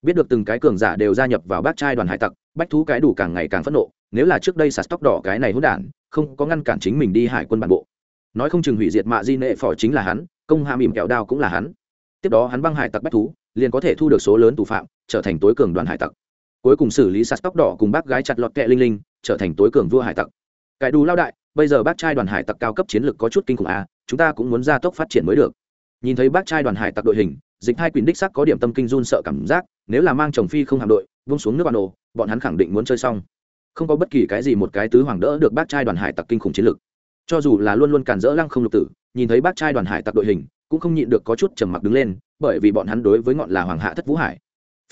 Biết được từng cái cường giả đều gia nhập vào bác trai đoàn hải tặc, bách thú cái đủ càng ngày càng phẫn nộ, nếu là trước đây sạt tóc đỏ cái này hỗn đản, không có ngăn cản chính mình đi hải quân bản bộ. Nói không chừng hủy diệt mạ di nệ phỏ chính là hắn, công hạ mỉm kẹo đao cũng là hắn. Tiếp đó hắn băng hải tặc bách thú, liền có thể thu được số lớn tù phạm, trở thành tối cường đoàn hải tặc cuối cùng xử lý sạt tóc đỏ cùng bác gái chặt lọt kẹ linh linh, trở thành tối cường vua hải tặc. Cái đủ lao đại, bây giờ bác trai đoàn hải tặc cao cấp chiến lược có chút kinh khủng à chúng ta cũng muốn gia tốc phát triển mới được. Nhìn thấy bác trai đoàn hải tặc đội hình, dịch hai quyền đích sắc có điểm tâm kinh run sợ cảm giác, nếu là mang chồng phi không hạm đội, vung xuống nước bạn đồ bọn hắn khẳng định muốn chơi xong. Không có bất kỳ cái gì một cái tứ hoàng đỡ được bác trai đoàn hải tặc kinh khủng chiến lược. Cho dù là luôn luôn cản rỡ lăng không lục tử, nhìn thấy bác trai đoàn hải tặc đội hình, cũng không nhịn được có chút trầm mặc đứng lên, bởi vì bọn hắn đối với ngọn là hoàng hạ thất vũ hải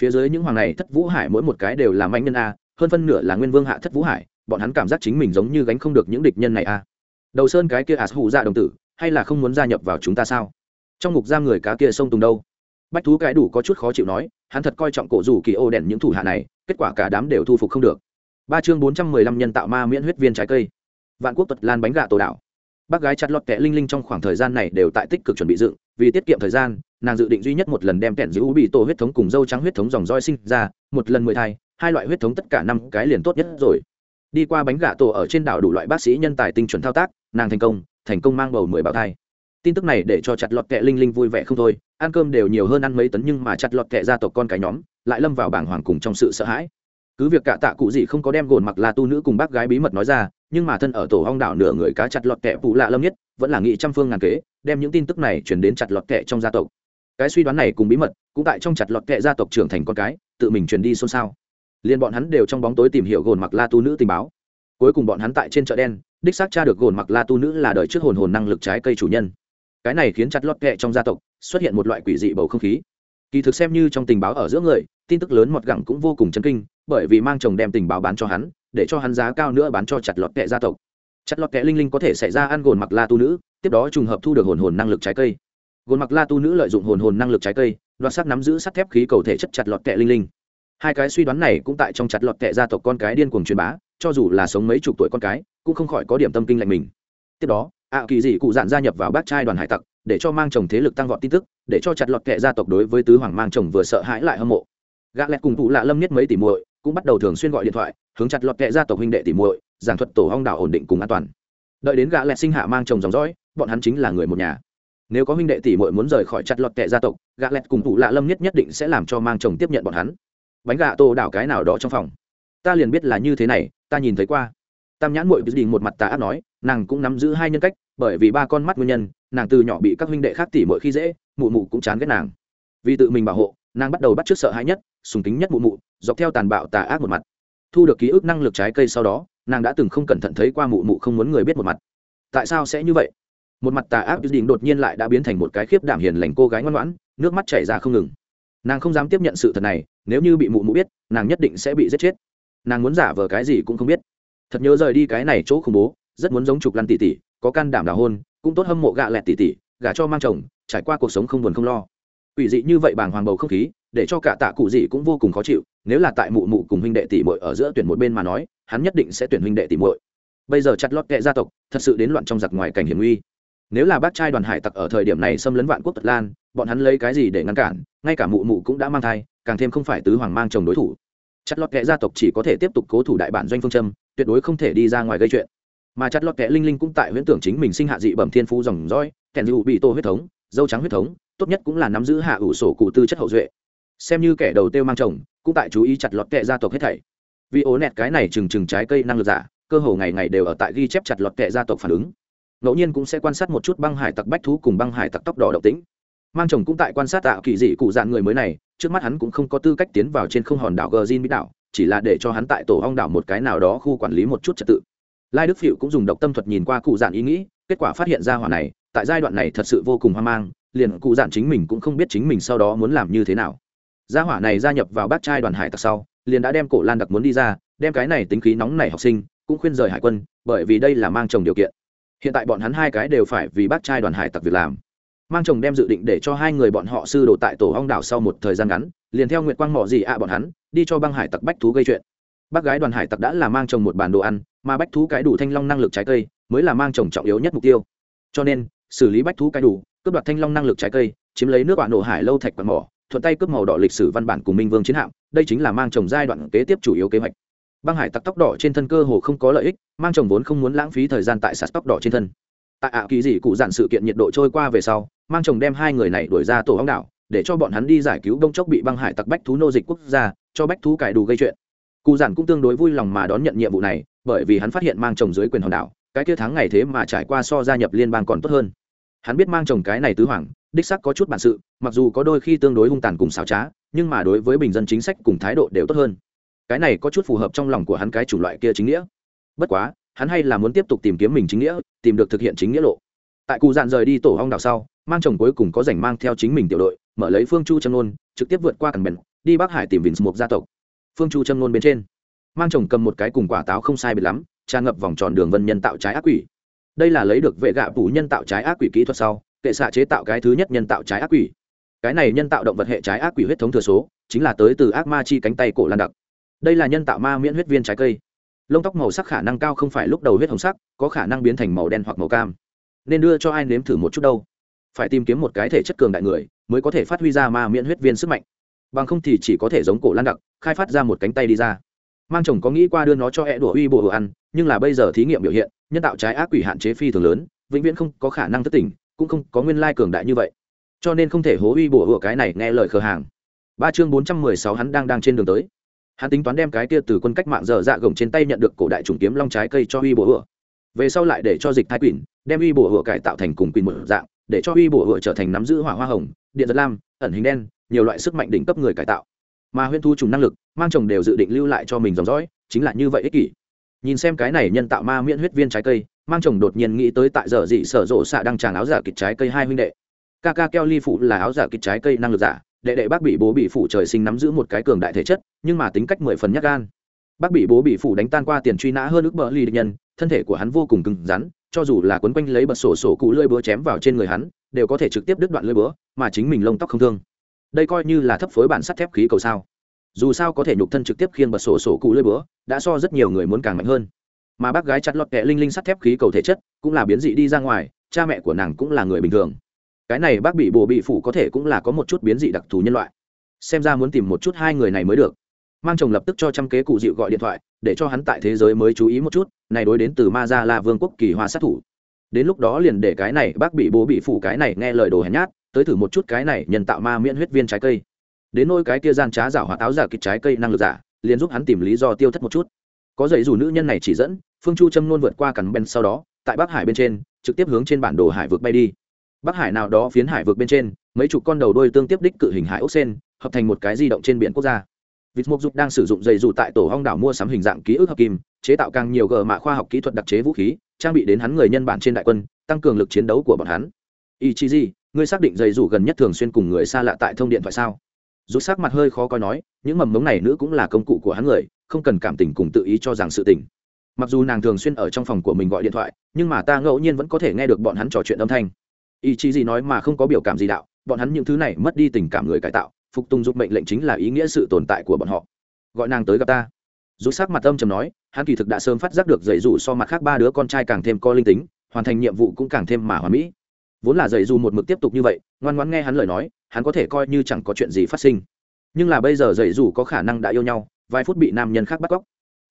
phía dưới những hoàng này thất vũ hải mỗi một cái đều là manh nhân a, hơn phân nửa là nguyên vương hạ thất vũ hải, bọn hắn cảm giác chính mình giống như gánh không được những địch nhân này a. Đầu sơn cái kia ạt hụ dạ đồng tử, hay là không muốn gia nhập vào chúng ta sao? Trong ngục giam người cá kia sông tùng đâu? Bách thú cái đủ có chút khó chịu nói, hắn thật coi trọng cổ rủ kỳ ô đèn những thủ hạ này, kết quả cả đám đều thu phục không được. Ba chương bốn trăm mười lăm nhân tạo ma miễn huyết viên trái cây. Vạn quốc tật lan bánh gà tổ đảo bác gái chặt lọt kẻ linh linh trong khoảng thời gian này đều tại tích cực chuẩn bị dựng, vì tiết kiệm thời gian nàng dự định duy nhất một lần đem kẹn giữ bị tổ huyết thống cùng dâu trắng huyết thống dòng roi sinh ra, một lần mười thai, hai loại huyết thống tất cả năm cái liền tốt nhất rồi. Đi qua bánh gà tổ ở trên đảo đủ loại bác sĩ nhân tài tinh chuẩn thao tác, nàng thành công thành công mang bầu mười bào thai. Tin tức này để cho chặt lọt kẹ linh linh vui vẻ không thôi, ăn cơm đều nhiều hơn ăn mấy tấn nhưng mà chặt lọt kẹ gia tộc con cái nhóm, lại lâm vào bảng hoàng cùng trong sự sợ hãi. Cứ việc cả tạ cụ gì không có đem gồn mặc là tu nữ cùng bác gái bí mật nói ra, nhưng mà thân ở tổ hong đảo nửa người cá chặt lọt kẹ phụ lạ lâm nhất, vẫn là nghị trăm phương ngàn kế, đem những tin tức này chuyển đến chặt lọt kẹ trong gia tộc cái suy đoán này cùng bí mật, cũng tại trong chặt lọt kệ gia tộc trưởng thành con cái, tự mình truyền đi xôn xao. Liền bọn hắn đều trong bóng tối tìm hiểu gồn mặc la tu nữ tình báo. Cuối cùng bọn hắn tại trên chợ đen, đích xác tra được gồn mặc la tu nữ là đời trước hồn hồn năng lực trái cây chủ nhân. Cái này khiến chặt lọt kệ trong gia tộc xuất hiện một loại quỷ dị bầu không khí. Kỳ thực xem như trong tình báo ở giữa người, tin tức lớn mọt gẳng cũng vô cùng chấn kinh, bởi vì mang chồng đem tình báo bán cho hắn, để cho hắn giá cao nữa bán cho chặt lọt kệ gia tộc. Chặt lọt kệ linh linh có thể xảy ra ăn gồn mặc la tu nữ, tiếp đó trùng hợp thu được hồn hồn năng lực trái cây gồn mặc la tu nữ lợi dụng hồn hồn năng lực trái cây, đoạt sắc nắm giữ sắt thép khí cầu thể chất chặt lọt kẹ linh linh. Hai cái suy đoán này cũng tại trong chặt lọt kẹ gia tộc con cái điên cuồng truyền bá, cho dù là sống mấy chục tuổi con cái, cũng không khỏi có điểm tâm kinh lạnh mình. Tiếp đó, ạ kỳ dị cụ dạn gia nhập vào bác trai đoàn hải tặc, để cho mang chồng thế lực tăng vọt tin tức, để cho chặt lọt kệ gia tộc đối với tứ hoàng mang chồng vừa sợ hãi lại hâm mộ. Gã lẹt cùng cụ lạ lâm nhất mấy tỷ muội, cũng bắt đầu thường xuyên gọi điện thoại, hướng chặt lọt kệ gia tộc huynh đệ tỷ muội, giảng thuật tổ hong đảo ổn định cùng an toàn. Đợi đến gã lẹt sinh hạ mang chồng dòng dõi, bọn hắn chính là người một nhà nếu có huynh đệ tỷ muội muốn rời khỏi chặt lọt tệ gia tộc gạ lẹt cùng thủ lạ lâm nhất nhất định sẽ làm cho mang chồng tiếp nhận bọn hắn. Bánh gạ tô đảo cái nào đó trong phòng. Ta liền biết là như thế này, ta nhìn thấy qua. Tam nhãn muội đình một mặt tà ác nói, nàng cũng nắm giữ hai nhân cách, bởi vì ba con mắt nguyên nhân, nàng từ nhỏ bị các huynh đệ khác tỉ muội khi dễ, mụ mụ cũng chán ghét nàng. Vì tự mình bảo hộ, nàng bắt đầu bắt trước sợ hãi nhất, sùng kính nhất mụ mụ, dọc theo tàn bạo tà ác một mặt. Thu được ký ức năng lực trái cây sau đó, nàng đã từng không cẩn thận thấy qua mụ mụ không muốn người biết một mặt. Tại sao sẽ như vậy? Một mặt tà ác đình đột nhiên lại đã biến thành một cái khiếp đảm hiền lành cô gái ngoan ngoãn, nước mắt chảy ra không ngừng. Nàng không dám tiếp nhận sự thật này, nếu như bị mụ mụ biết, nàng nhất định sẽ bị giết chết. Nàng muốn giả vờ cái gì cũng không biết. Thật nhớ rời đi cái này chỗ khủng bố, rất muốn giống trục lăn tỉ tỉ có can đảm đào hôn, cũng tốt hâm mộ gạ lẹt tỉ tỉ gả cho mang chồng, trải qua cuộc sống không buồn không lo. Ủy dị như vậy bàng hoàng bầu không khí, để cho cả tạ cụ dị cũng vô cùng khó chịu, nếu là tại mụ mụ cùng huynh đệ tỷ muội ở giữa tuyển một bên mà nói, hắn nhất định sẽ tuyển huynh đệ tỷ muội. Bây giờ chặt lót kệ gia tộc, thật sự đến loạn trong giặc ngoài cảnh hiểm nguy nếu là bác trai đoàn hải tặc ở thời điểm này xâm lấn vạn quốc tật lan, bọn hắn lấy cái gì để ngăn cản? Ngay cả mụ mụ cũng đã mang thai, càng thêm không phải tứ hoàng mang chồng đối thủ. Chặt lót kệ gia tộc chỉ có thể tiếp tục cố thủ đại bản doanh phương châm, tuyệt đối không thể đi ra ngoài gây chuyện. Mà chặt lọt kệ linh linh cũng tại huyễn tưởng chính mình sinh hạ dị bẩm thiên phú dòng dõi kèn dịu bị tô huyết thống, dâu trắng huyết thống, tốt nhất cũng là nắm giữ hạ ủ sổ cụ tư chất hậu duệ. Xem như kẻ đầu tiêu mang chồng, cũng tại chú ý chặt lọt kệ gia tộc hết thảy. Vì ố nẹt cái này trừng trừng trái cây năng lực giả, cơ hồ ngày ngày đều ở tại ghi chép chặt lọt kệ gia tộc phản ứng ngẫu nhiên cũng sẽ quan sát một chút băng hải tặc bách thú cùng băng hải tặc tóc đỏ độc tính mang chồng cũng tại quan sát tạo kỳ dị cụ dạn người mới này, trước mắt hắn cũng không có tư cách tiến vào trên không hòn đảo gờ zin mỹ đảo, chỉ là để cho hắn tại tổ hong đảo một cái nào đó khu quản lý một chút trật tự. Lai đức phịu cũng dùng độc tâm thuật nhìn qua cụ dạn ý nghĩ, kết quả phát hiện ra hỏa này, tại giai đoạn này thật sự vô cùng hoang mang, liền cụ dạn chính mình cũng không biết chính mình sau đó muốn làm như thế nào. Gia hỏa này gia nhập vào bát trai đoàn hải tặc sau, liền đã đem cổ lan đặc muốn đi ra, đem cái này tính khí nóng này học sinh, cũng khuyên rời hải quân, bởi vì đây là mang chồng điều kiện hiện tại bọn hắn hai cái đều phải vì bác trai đoàn hải tặc việc làm. Mang chồng đem dự định để cho hai người bọn họ sư đồ tại tổ hong đảo sau một thời gian ngắn, liền theo nguyện quang mỏ gì ạ bọn hắn, đi cho băng hải tặc bách thú gây chuyện. Bác gái đoàn hải tặc đã là mang chồng một bản đồ ăn, mà bách thú cái đủ thanh long năng lực trái cây, mới là mang chồng trọng yếu nhất mục tiêu. Cho nên, xử lý bách thú cái đủ, cướp đoạt thanh long năng lực trái cây, chiếm lấy nước bạn nổ hải lâu thạch quạt mỏ, thuận tay cướp màu đỏ lịch sử văn bản cùng minh vương chiến hạm, đây chính là mang chồng giai đoạn kế tiếp chủ yếu kế hoạch băng hải tặc tóc đỏ trên thân cơ hồ không có lợi ích, mang chồng vốn không muốn lãng phí thời gian tại sạt tóc đỏ trên thân. Tại ạ kỳ dị cụ dặn sự kiện nhiệt độ trôi qua về sau, mang chồng đem hai người này đuổi ra tổ hóng đảo, để cho bọn hắn đi giải cứu đông chốc bị băng hải tặc bách thú nô dịch quốc gia, cho bách thú cải đủ gây chuyện. Cụ giản cũng tương đối vui lòng mà đón nhận nhiệm vụ này, bởi vì hắn phát hiện mang chồng dưới quyền hòn đảo, cái kia tháng ngày thế mà trải qua so gia nhập liên bang còn tốt hơn. Hắn biết mang chồng cái này tứ hoàng, đích sắc có chút bản sự, mặc dù có đôi khi tương đối hung tàn cùng xảo trá, nhưng mà đối với bình dân chính sách cùng thái độ đều tốt hơn cái này có chút phù hợp trong lòng của hắn cái chủ loại kia chính nghĩa. Bất quá, hắn hay là muốn tiếp tục tìm kiếm mình chính nghĩa, tìm được thực hiện chính nghĩa lộ. Tại cụ dạn rời đi tổ hong đảo sau, mang chồng cuối cùng có rảnh mang theo chính mình tiểu đội, mở lấy phương chu châm nôn, trực tiếp vượt qua cằn bèn đi bắc hải tìm vinh một gia tộc. Phương chu châm nôn bên trên, mang chồng cầm một cái cùng quả táo không sai biệt lắm, tràn ngập vòng tròn đường vân nhân tạo trái ác quỷ. Đây là lấy được vệ gạ phủ nhân tạo trái ác quỷ kỹ thuật sau, kệ xạ chế tạo cái thứ nhất nhân tạo trái ác quỷ. Cái này nhân tạo động vật hệ trái ác quỷ huyết thống thừa số, chính là tới từ ác ma chi cánh tay cổ lan đặc đây là nhân tạo ma miễn huyết viên trái cây. Lông tóc màu sắc khả năng cao không phải lúc đầu huyết hồng sắc, có khả năng biến thành màu đen hoặc màu cam. Nên đưa cho ai nếm thử một chút đâu. Phải tìm kiếm một cái thể chất cường đại người, mới có thể phát huy ra ma miễn huyết viên sức mạnh. Bằng không thì chỉ có thể giống cổ lan đặc, khai phát ra một cánh tay đi ra. Mang chồng có nghĩ qua đưa nó cho e đùa uy bộ ăn, nhưng là bây giờ thí nghiệm biểu hiện, nhân tạo trái ác quỷ hạn chế phi thường lớn, vĩnh viễn không có khả năng thất tỉnh, cũng không có nguyên lai cường đại như vậy. Cho nên không thể hố uy bổ hựa cái này nghe lời khờ hàng. Ba chương bốn trăm mười sáu hắn đang đang trên đường tới hắn tính toán đem cái kia từ quân cách mạng dở dạ gồng trên tay nhận được cổ đại trùng kiếm long trái cây cho uy bổ hựa. Về sau lại để cho dịch thái quỷ đem uy bổ hựa cải tạo thành cùng quỷ một dạng, để cho uy bổ hựa trở thành nắm giữ hỏa hoa hồng, điện giật lam, ẩn hình đen, nhiều loại sức mạnh đỉnh cấp người cải tạo. Mà huyên thu trùng năng lực, mang chồng đều dự định lưu lại cho mình dòng dõi, chính là như vậy ích kỷ. Nhìn xem cái này nhân tạo ma miễn huyết viên trái cây, mang chồng đột nhiên nghĩ tới tại giờ dị sở rộ xạ đang tràn áo giả kịch trái cây hai huynh đệ. Ca ca keo ly phụ là áo giả kịch trái cây năng lực giả đệ đệ bác bị bố bị phủ trời sinh nắm giữ một cái cường đại thể chất, nhưng mà tính cách mười phần nhắc gan. Bác bị bố bị phủ đánh tan qua tiền truy nã hơn ước bờ ly địch nhân, thân thể của hắn vô cùng cứng rắn, cho dù là quấn quanh lấy bật sổ sổ cụ lưỡi búa chém vào trên người hắn, đều có thể trực tiếp đứt đoạn lưỡi búa, mà chính mình lông tóc không thương. Đây coi như là thấp phối bản sắt thép khí cầu sao. Dù sao có thể nhục thân trực tiếp khiên bật sổ sổ cụ lưỡi búa, đã so rất nhiều người muốn càng mạnh hơn. Mà bác gái chặt lọt kẹ linh linh sắt thép khí cầu thể chất, cũng là biến dị đi ra ngoài, cha mẹ của nàng cũng là người bình thường cái này bác bị bồ bị phủ có thể cũng là có một chút biến dị đặc thù nhân loại. Xem ra muốn tìm một chút hai người này mới được. Mang chồng lập tức cho trăm kế cụ dịu gọi điện thoại, để cho hắn tại thế giới mới chú ý một chút, này đối đến từ ma ra là vương quốc kỳ hoa sát thủ. Đến lúc đó liền để cái này bác bị bố bị phủ cái này nghe lời đồ hèn nhát, tới thử một chút cái này nhân tạo ma miễn huyết viên trái cây. Đến nôi cái kia gian trá giả hoạt áo giả kịch trái cây năng lực giả, liền giúp hắn tìm lý do tiêu thất một chút. Có dạy dù nữ nhân này chỉ dẫn, phương chu châm luôn vượt qua cắn ben sau đó, tại bắc hải bên trên, trực tiếp hướng trên bản đồ hải vượt bay đi bắc hải nào đó phiến hải vượt bên trên, mấy chục con đầu đôi tương tiếp đích cự hình hải ốc sen, hợp thành một cái di động trên biển quốc gia. Vịt mục dục đang sử dụng dây dù tại tổ hong đảo mua sắm hình dạng ký ức hợp kim, chế tạo càng nhiều gờ mạ khoa học kỹ thuật đặc chế vũ khí, trang bị đến hắn người nhân bản trên đại quân, tăng cường lực chiến đấu của bọn hắn. Ý chí gì ngươi xác định dây dù gần nhất thường xuyên cùng người xa lạ tại thông điện thoại sao? Rút sắc mặt hơi khó coi nói, những mầm mống này nữ cũng là công cụ của hắn người, không cần cảm tình cùng tự ý cho rằng sự tình. Mặc dù nàng thường xuyên ở trong phòng của mình gọi điện thoại, nhưng mà ta ngẫu nhiên vẫn có thể nghe được bọn hắn trò chuyện âm thanh ý chí gì nói mà không có biểu cảm gì đạo, bọn hắn những thứ này mất đi tình cảm người cải tạo, phục tùng giúp mệnh lệnh chính là ý nghĩa sự tồn tại của bọn họ. Gọi nàng tới gặp ta. Rút sắc mặt âm trầm nói, hắn kỳ thực đã sớm phát giác được dạy dù so mặt khác ba đứa con trai càng thêm co linh tính, hoàn thành nhiệm vụ cũng càng thêm mà hoàn mỹ. Vốn là dạy dù một mực tiếp tục như vậy, ngoan ngoãn nghe hắn lời nói, hắn có thể coi như chẳng có chuyện gì phát sinh. Nhưng là bây giờ dạy dù có khả năng đã yêu nhau, vài phút bị nam nhân khác bắt cóc.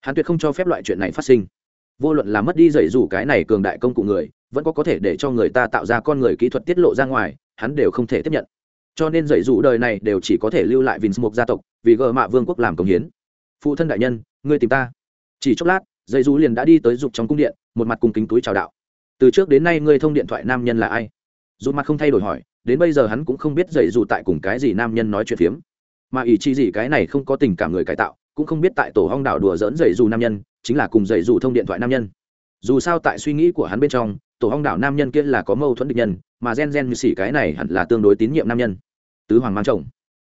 Hắn tuyệt không cho phép loại chuyện này phát sinh vô luận là mất đi dạy dù cái này cường đại công cụ người, vẫn có có thể để cho người ta tạo ra con người kỹ thuật tiết lộ ra ngoài, hắn đều không thể tiếp nhận. Cho nên dạy dù đời này đều chỉ có thể lưu lại vinh mục gia tộc, vì gờ mạ vương quốc làm công hiến. Phụ thân đại nhân, ngươi tìm ta. Chỉ chốc lát, dạy dù liền đã đi tới dục trong cung điện, một mặt cùng kính túi chào đạo. Từ trước đến nay ngươi thông điện thoại nam nhân là ai? Dù mặt không thay đổi hỏi, đến bây giờ hắn cũng không biết dạy dù tại cùng cái gì nam nhân nói chuyện phiếm. Mà ý chí gì cái này không có tình cảm người cải tạo, cũng không biết tại tổ hong đảo đùa dỡn dạy dù nam nhân chính là cùng dạy dù thông điện thoại nam nhân. Dù sao tại suy nghĩ của hắn bên trong, tổ hong đảo nam nhân kia là có mâu thuẫn địch nhân, mà gen gen như xỉ cái này hẳn là tương đối tín nhiệm nam nhân. Tứ hoàng mang chồng.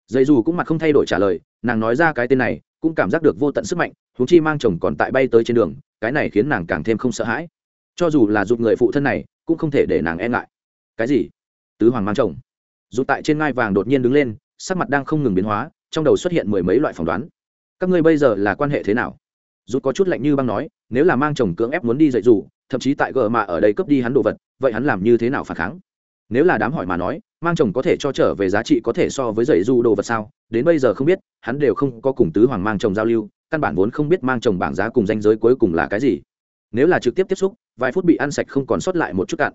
Dạy dù cũng mặt không thay đổi trả lời, nàng nói ra cái tên này, cũng cảm giác được vô tận sức mạnh húng chi mang chồng còn tại bay tới trên đường, cái này khiến nàng càng thêm không sợ hãi. Cho dù là giúp người phụ thân này, cũng không thể để nàng e ngại. Cái gì? Tứ hoàng mang chồng. Dù tại trên ngai vàng đột nhiên đứng lên, sắc mặt đang không ngừng biến hóa, trong đầu xuất hiện mười mấy loại phỏng đoán. Các ngươi bây giờ là quan hệ thế nào? Rút có chút lạnh như băng nói, nếu là mang chồng cưỡng ép muốn đi dạy dù, thậm chí tại gờ mà ở đây cướp đi hắn đồ vật, vậy hắn làm như thế nào phản kháng? Nếu là đám hỏi mà nói, mang chồng có thể cho trở về giá trị có thể so với dạy du đồ vật sao? Đến bây giờ không biết, hắn đều không có cùng tứ hoàng mang chồng giao lưu, căn bản vốn không biết mang chồng bảng giá cùng danh giới cuối cùng là cái gì. Nếu là trực tiếp tiếp xúc, vài phút bị ăn sạch không còn sót lại một chút cạn.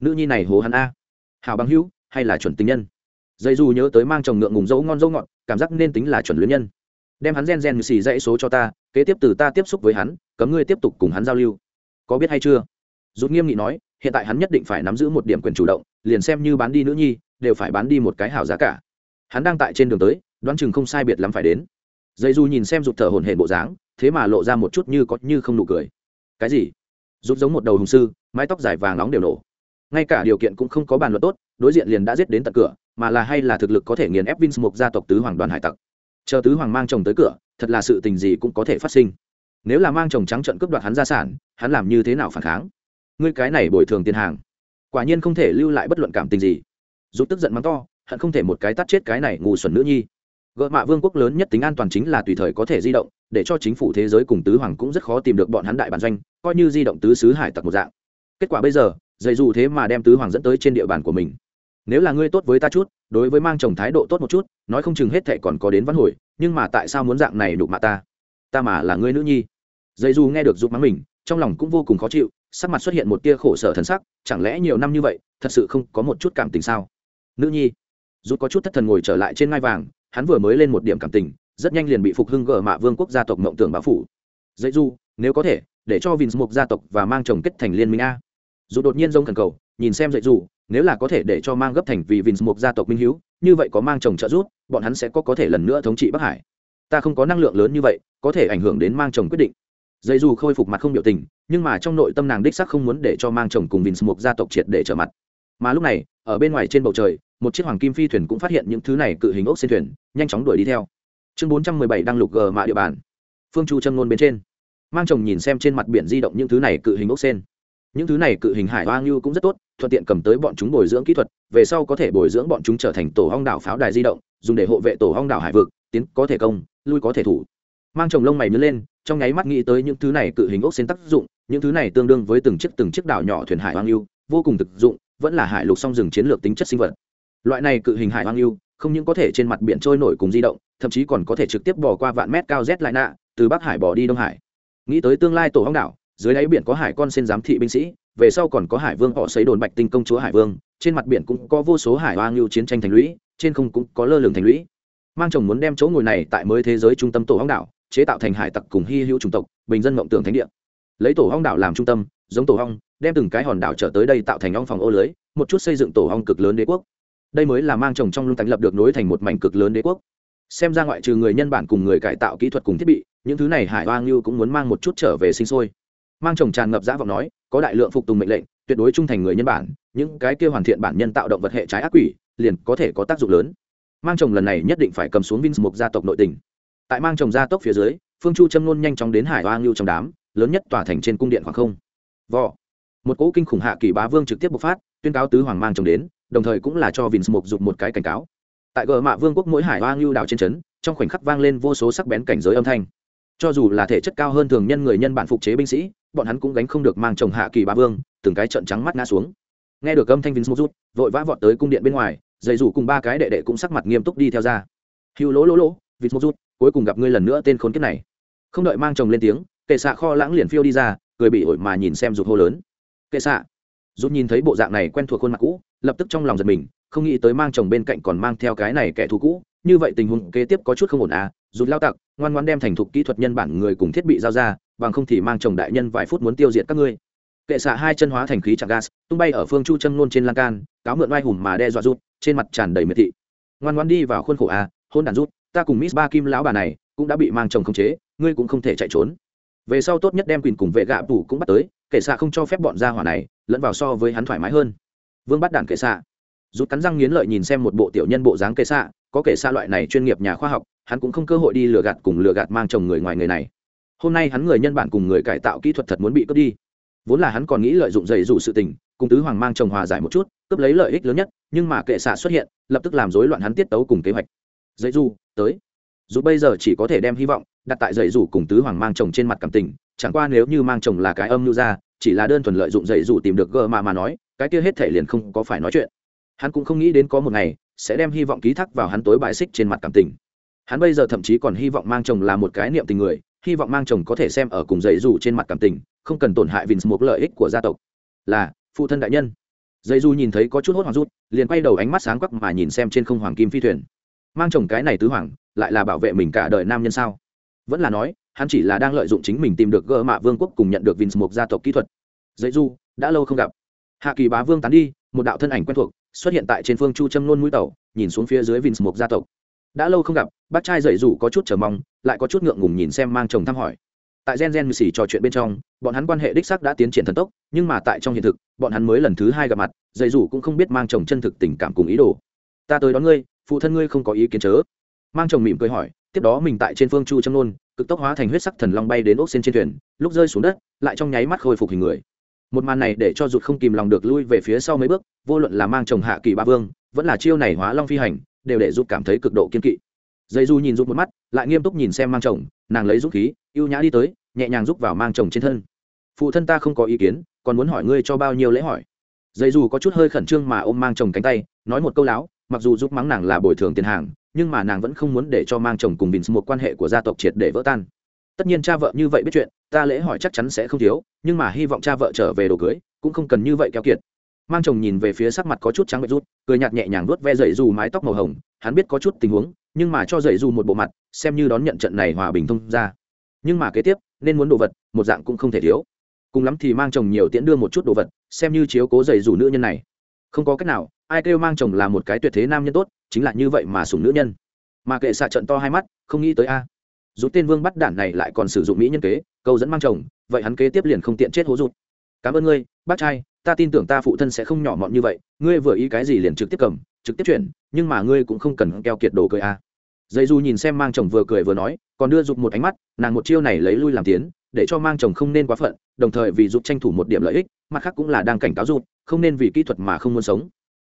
Nữ nhi này hồ hắn a. Hào bằng hữu, hay là chuẩn tình nhân? Dây du nhớ tới mang chồng ngượng ngùng dấu ngon dấu ngọt, cảm giác nên tính là chuẩn luyến nhân đem hắn gen gen xì dãy số cho ta, kế tiếp từ ta tiếp xúc với hắn, cấm ngươi tiếp tục cùng hắn giao lưu. Có biết hay chưa? Rút nghiêm nghị nói, hiện tại hắn nhất định phải nắm giữ một điểm quyền chủ động, liền xem như bán đi nữ nhi, đều phải bán đi một cái hảo giá cả. Hắn đang tại trên đường tới, đoán chừng không sai biệt lắm phải đến. Dây du nhìn xem rụt thở hồn hển bộ dáng, thế mà lộ ra một chút như có như không nụ cười. Cái gì? Rút giống một đầu hùng sư, mái tóc dài vàng nóng đều nổ. Ngay cả điều kiện cũng không có bàn luận tốt, đối diện liền đã giết đến tận cửa, mà là hay là thực lực có thể nghiền ép Vince một gia tộc tứ hoàng đoàn hải tặc. Chờ tứ hoàng mang chồng tới cửa, thật là sự tình gì cũng có thể phát sinh. Nếu là mang chồng trắng trận cướp đoạt hắn gia sản, hắn làm như thế nào phản kháng? Ngươi cái này bồi thường tiền hàng, quả nhiên không thể lưu lại bất luận cảm tình gì. Dù tức giận mắng to, hận không thể một cái tát chết cái này ngu xuẩn nữ nhi. gợi mạ vương quốc lớn nhất tính an toàn chính là tùy thời có thể di động, để cho chính phủ thế giới cùng tứ hoàng cũng rất khó tìm được bọn hắn đại bản doanh, coi như di động tứ xứ hải tặc một dạng. Kết quả bây giờ, dạy dù thế mà đem tứ hoàng dẫn tới trên địa bàn của mình nếu là ngươi tốt với ta chút, đối với mang chồng thái độ tốt một chút, nói không chừng hết thệ còn có đến văn hồi, nhưng mà tại sao muốn dạng này đụng mạ ta? Ta mà là ngươi nữ nhi. Dây dù nghe được giục mắng mình, trong lòng cũng vô cùng khó chịu, sắc mặt xuất hiện một tia khổ sở thần sắc, chẳng lẽ nhiều năm như vậy, thật sự không có một chút cảm tình sao? Nữ nhi. Dù có chút thất thần ngồi trở lại trên ngai vàng, hắn vừa mới lên một điểm cảm tình, rất nhanh liền bị phục hưng gờ mạ vương quốc gia tộc mộng tưởng báo phủ. Dây du, nếu có thể, để cho vinh mục gia tộc và mang chồng kết thành liên minh a. Dù đột nhiên dông thần cầu, nhìn xem dạy dù nếu là có thể để cho mang gấp thành vì vinh mục gia tộc minh hữu như vậy có mang chồng trợ giúp, bọn hắn sẽ có có thể lần nữa thống trị bắc hải. Ta không có năng lượng lớn như vậy, có thể ảnh hưởng đến mang chồng quyết định. Dây dù khôi phục mặt không biểu tình, nhưng mà trong nội tâm nàng đích sắc không muốn để cho mang chồng cùng vinh mục gia tộc triệt để trở mặt. Mà lúc này, ở bên ngoài trên bầu trời, một chiếc hoàng kim phi thuyền cũng phát hiện những thứ này cự hình ốc trên thuyền, nhanh chóng đuổi đi theo. Chương bốn trăm mười bảy đang lục gờ mạ địa bàn. Phương chu châm ngôn bên trên. Mang chồng nhìn xem trên mặt biển di động những thứ này cự hình ốc sen những thứ này cự hình hải hoa ngưu cũng rất tốt, thuận tiện cầm tới bọn chúng bồi dưỡng kỹ thuật, về sau có thể bồi dưỡng bọn chúng trở thành tổ hong đảo pháo đài di động, dùng để hộ vệ tổ hong đảo hải vực, tiến, có thể công, lui có thể thủ. Mang chồng lông mày nhớ lên, trong nháy mắt nghĩ tới những thứ này cự hình ốc sen tác dụng, những thứ này tương đương với từng chiếc từng chiếc đảo nhỏ thuyền hải hoang lưu vô cùng thực dụng, vẫn là hải lục song rừng chiến lược tính chất sinh vật. Loại này cự hình hải hoang lưu không những có thể trên mặt biển trôi nổi cùng di động, thậm chí còn có thể trực tiếp bỏ qua vạn mét cao rét lại nạ, từ bắc hải bỏ đi đông hải. Nghĩ tới tương lai tổ hong đảo dưới đáy biển có hải con sen giám thị binh sĩ, về sau còn có hải vương họ xây đồn bạch tinh công chúa hải vương, trên mặt biển cũng có vô số hải hoa ngưu chiến tranh thành lũy, trên không cũng có lơ lường thành lũy. Mang chồng muốn đem chỗ ngồi này tại mới thế giới trung tâm tổ hóng đảo, chế tạo thành hải tặc cùng hy hữu chủng tộc, bình dân mộng tưởng thánh địa. Lấy tổ hóng đảo làm trung tâm, giống tổ hóng đem từng cái hòn đảo trở tới đây tạo thành ong phòng ô lưới, một chút xây dựng tổ hong cực lớn đế quốc. Đây mới là mang chồng trong lung thành lập được nối thành một mảnh cực lớn đế quốc. Xem ra ngoại trừ người nhân bản cùng người cải tạo kỹ thuật cùng thiết bị, những thứ này hải hoa ngưu cũng muốn mang một chút trở về sinh sôi mang chồng tràn ngập dã vọng nói, có đại lượng phục tùng mệnh lệnh, tuyệt đối trung thành người nhân bản, những cái kia hoàn thiện bản nhân tạo động vật hệ trái ác quỷ, liền có thể có tác dụng lớn. Mang chồng lần này nhất định phải cầm xuống vinh mục gia tộc nội tình. Tại mang chồng gia tốc phía dưới, phương chu châm nôn nhanh chóng đến hải hoa ngưu trong đám, lớn nhất tòa thành trên cung điện khoảng không. Vò. Một cỗ kinh khủng hạ kỳ bá vương trực tiếp bộc phát, tuyên cáo tứ hoàng mang chồng đến, đồng thời cũng là cho vinh mục dục một cái cảnh cáo. Tại gờ mạ vương quốc mỗi hải hoa ngưu đảo trên trấn, trong khoảnh khắc vang lên vô số sắc bén cảnh giới âm thanh. Cho dù là thể chất cao hơn thường nhân người nhân bản phục chế binh sĩ bọn hắn cũng gánh không được mang chồng hạ kỳ ba vương, từng cái trận trắng mắt ngã xuống. Nghe được âm thanh vinh rút vội vã vọt tới cung điện bên ngoài dày rủ cùng ba cái đệ đệ cũng sắc mặt nghiêm túc đi theo ra. Hưu lỗ lỗ lỗ vinh rút cuối cùng gặp ngươi lần nữa tên khốn kiếp này. Không đợi mang chồng lên tiếng, kệ xạ kho lãng liền phiêu đi ra, cười bị ổi mà nhìn xem rụt hô lớn. Kệ xạ. Rút nhìn thấy bộ dạng này quen thuộc khuôn mặt cũ, lập tức trong lòng giật mình, không nghĩ tới mang chồng bên cạnh còn mang theo cái này kẻ thù cũ, như vậy tình huống kế tiếp có chút không ổn à. Rút lao tặc, ngoan ngoan đem thành thục kỹ thuật nhân bản người cùng thiết bị giao ra bằng không thì mang chồng đại nhân vài phút muốn tiêu diệt các ngươi. Kệ xạ hai chân hóa thành khí chạm gas, tung bay ở phương chu chân nôn trên lan can, cáo mượn oai hùng mà đe dọa rút, trên mặt tràn đầy miệt thị. Ngoan ngoan đi vào khuôn khổ a, hôn đàn rút, ta cùng miss ba kim lão bà này cũng đã bị mang chồng khống chế, ngươi cũng không thể chạy trốn. Về sau tốt nhất đem quyền cùng vệ gạ tủ cũng bắt tới, kệ xạ không cho phép bọn gia hỏa này lẫn vào so với hắn thoải mái hơn. Vương bắt đàn kệ xạ. Rút cắn răng nghiến lợi nhìn xem một bộ tiểu nhân bộ dáng kệ xạ, có kệ xạ loại này chuyên nghiệp nhà khoa học, hắn cũng không cơ hội đi lừa gạt cùng lừa gạt mang chồng người ngoài người này hôm nay hắn người nhân bản cùng người cải tạo kỹ thuật thật muốn bị cướp đi. Vốn là hắn còn nghĩ lợi dụng dày dụ sự tình, cùng tứ hoàng mang chồng hòa giải một chút, cướp lấy lợi ích lớn nhất, nhưng mà kệ xạ xuất hiện, lập tức làm rối loạn hắn tiết tấu cùng kế hoạch. Dây du tới. Dù bây giờ chỉ có thể đem hy vọng đặt tại dạy dù cùng tứ hoàng mang chồng trên mặt cảm tình, chẳng qua nếu như mang chồng là cái âm mưu ra, chỉ là đơn thuần lợi dụng dạy dù tìm được gờ mà mà nói, cái kia hết thể liền không có phải nói chuyện. Hắn cũng không nghĩ đến có một ngày, sẽ đem hy vọng ký thác vào hắn tối bại xích trên mặt cảm tình. Hắn bây giờ thậm chí còn hy vọng mang chồng là một cái niệm tình người hy vọng mang chồng có thể xem ở cùng dạy dù trên mặt cảm tình, không cần tổn hại vì một lợi ích của gia tộc. Là, phụ thân đại nhân. Dạy dù nhìn thấy có chút hốt hoảng rút liền quay đầu ánh mắt sáng quắc mà nhìn xem trên không hoàng kim phi thuyền. Mang chồng cái này tứ hoàng, lại là bảo vệ mình cả đời nam nhân sao? Vẫn là nói, hắn chỉ là đang lợi dụng chính mình tìm được gỡ mạ vương quốc cùng nhận được vinh một gia tộc kỹ thuật. Dạy du đã lâu không gặp. Hạ kỳ bá vương tán đi, một đạo thân ảnh quen thuộc, xuất hiện tại trên phương chu châm nôn mũi tàu, nhìn xuống phía dưới vinh một gia tộc đã lâu không gặp, bác trai dậy dù có chút chờ mong, lại có chút ngượng ngùng nhìn xem mang chồng thăm hỏi. Tại gen gen mười xỉ trò chuyện bên trong, bọn hắn quan hệ đích sắc đã tiến triển thần tốc, nhưng mà tại trong hiện thực, bọn hắn mới lần thứ hai gặp mặt, dậy dù cũng không biết mang chồng chân thực tình cảm cùng ý đồ. Ta tới đón ngươi, phụ thân ngươi không có ý kiến chớ. Mang chồng mỉm cười hỏi, tiếp đó mình tại trên phương chu châm nôn, cực tốc hóa thành huyết sắc thần long bay đến ốc xên trên thuyền, lúc rơi xuống đất, lại trong nháy mắt khôi phục hình người. Một màn này để cho rụt không kìm lòng được lui về phía sau mấy bước, vô luận là mang chồng hạ kỳ ba vương, vẫn là chiêu này hóa long phi hành đều để giúp cảm thấy cực độ kiên kỵ. Dây du nhìn giúp một mắt, lại nghiêm túc nhìn xem mang chồng, nàng lấy dũng khí, ưu nhã đi tới, nhẹ nhàng giúp vào mang chồng trên thân. Phụ thân ta không có ý kiến, còn muốn hỏi ngươi cho bao nhiêu lễ hỏi? Dây du có chút hơi khẩn trương mà ôm mang chồng cánh tay, nói một câu láo, mặc dù giúp mắng nàng là bồi thường tiền hàng, nhưng mà nàng vẫn không muốn để cho mang chồng cùng bình một quan hệ của gia tộc triệt để vỡ tan. Tất nhiên cha vợ như vậy biết chuyện, ta lễ hỏi chắc chắn sẽ không thiếu, nhưng mà hy vọng cha vợ trở về đồ cưới, cũng không cần như vậy keo kiệt mang chồng nhìn về phía sắc mặt có chút trắng bệch rút, cười nhạt nhẹ nhàng vuốt ve dậy dù mái tóc màu hồng, hắn biết có chút tình huống, nhưng mà cho dậy dù một bộ mặt, xem như đón nhận trận này hòa bình thông ra. Nhưng mà kế tiếp, nên muốn đồ vật, một dạng cũng không thể thiếu. Cùng lắm thì mang chồng nhiều tiễn đưa một chút đồ vật, xem như chiếu cố dậy dù nữ nhân này. Không có cách nào, ai kêu mang chồng là một cái tuyệt thế nam nhân tốt, chính là như vậy mà sủng nữ nhân. Mà kệ xạ trận to hai mắt, không nghĩ tới a. Rút tên vương bắt đản này lại còn sử dụng mỹ nhân kế, câu dẫn mang chồng, vậy hắn kế tiếp liền không tiện chết hố rụt. Cảm ơn ngươi, bác trai ta tin tưởng ta phụ thân sẽ không nhỏ mọn như vậy, ngươi vừa ý cái gì liền trực tiếp cầm, trực tiếp chuyển, nhưng mà ngươi cũng không cần keo kiệt đồ cười à. a dây du nhìn xem mang chồng vừa cười vừa nói, còn đưa giục một ánh mắt, nàng một chiêu này lấy lui làm tiến, để cho mang chồng không nên quá phận, đồng thời vì giục tranh thủ một điểm lợi ích, mặt khác cũng là đang cảnh cáo giục không nên vì kỹ thuật mà không muốn sống.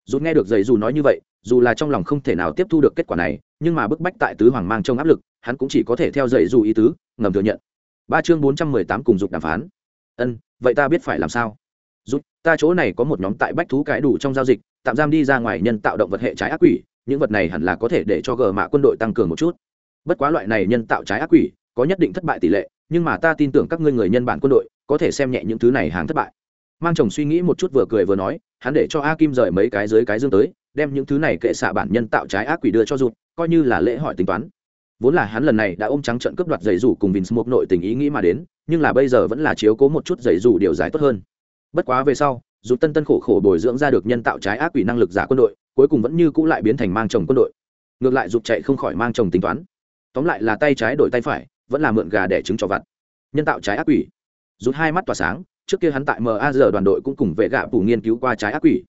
Rụt nghe được dây dù nói như vậy, dù là trong lòng không thể nào tiếp thu được kết quả này, nhưng mà bức bách tại tứ hoàng mang trong áp lực, hắn cũng chỉ có thể theo dây dù ý tứ, ngầm thừa nhận. Ba chương bốn trăm mười tám cùng dục đàm phán. Ân, vậy ta biết phải làm sao? Giúp ta chỗ này có một nhóm tại bách thú cái đủ trong giao dịch, tạm giam đi ra ngoài nhân tạo động vật hệ trái ác quỷ, những vật này hẳn là có thể để cho gờ mạ quân đội tăng cường một chút. Bất quá loại này nhân tạo trái ác quỷ, có nhất định thất bại tỷ lệ, nhưng mà ta tin tưởng các ngươi người nhân bản quân đội, có thể xem nhẹ những thứ này hàng thất bại. Mang chồng suy nghĩ một chút vừa cười vừa nói, hắn để cho a kim rời mấy cái dưới cái dương tới, đem những thứ này kệ xạ bản nhân tạo trái ác quỷ đưa cho rụt coi như là lễ hỏi tính toán. Vốn là hắn lần này đã ôm trắng trận cướp đoạt giày rủ cùng vinh một nội tình ý nghĩ mà đến, nhưng là bây giờ vẫn là chiếu cố một chút giày rủ điều giải tốt hơn bất quá về sau dù tân tân khổ khổ bồi dưỡng ra được nhân tạo trái ác quỷ năng lực giả quân đội, cuối cùng vẫn như cũ lại biến thành mang chồng quân đội. Ngược lại dục chạy không khỏi mang chồng tính toán. Tóm lại là tay trái đổi tay phải, vẫn là mượn gà để trứng cho vặt. Nhân tạo trái ác quỷ. Rút hai mắt tỏa sáng, trước kia hắn tại maz đoàn đội cũng cùng vệ gạ phủ nghiên cứu qua trái ác quỷ.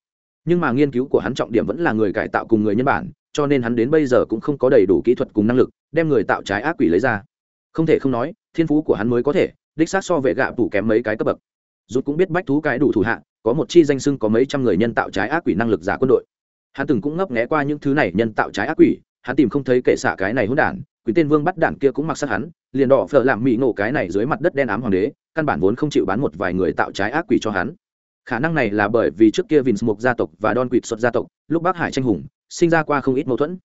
Nhưng mà nghiên cứu của hắn trọng điểm vẫn là người cải tạo cùng người nhân bản, cho nên hắn đến bây giờ cũng không có đầy đủ kỹ thuật cùng năng lực, đem người tạo trái ác quỷ lấy ra. Không thể không nói, thiên phú của hắn mới có thể, đích xác so vệ gạ phủ kém mấy cái cấp bậc rút cũng biết bách thú cái đủ thủ hạ có một chi danh sưng có mấy trăm người nhân tạo trái ác quỷ năng lực giả quân đội hắn từng cũng ngấp nghé qua những thứ này nhân tạo trái ác quỷ hắn tìm không thấy kệ xạ cái này hỗn đản quỷ tên vương bắt đản kia cũng mặc sát hắn liền đỏ phở làm mỹ nổ cái này dưới mặt đất đen ám hoàng đế căn bản vốn không chịu bán một vài người tạo trái ác quỷ cho hắn khả năng này là bởi vì trước kia vinh Mục gia tộc và Don Quỵt xuất gia tộc, lúc Bắc Hải tranh hùng, sinh ra qua không ít mâu thuẫn.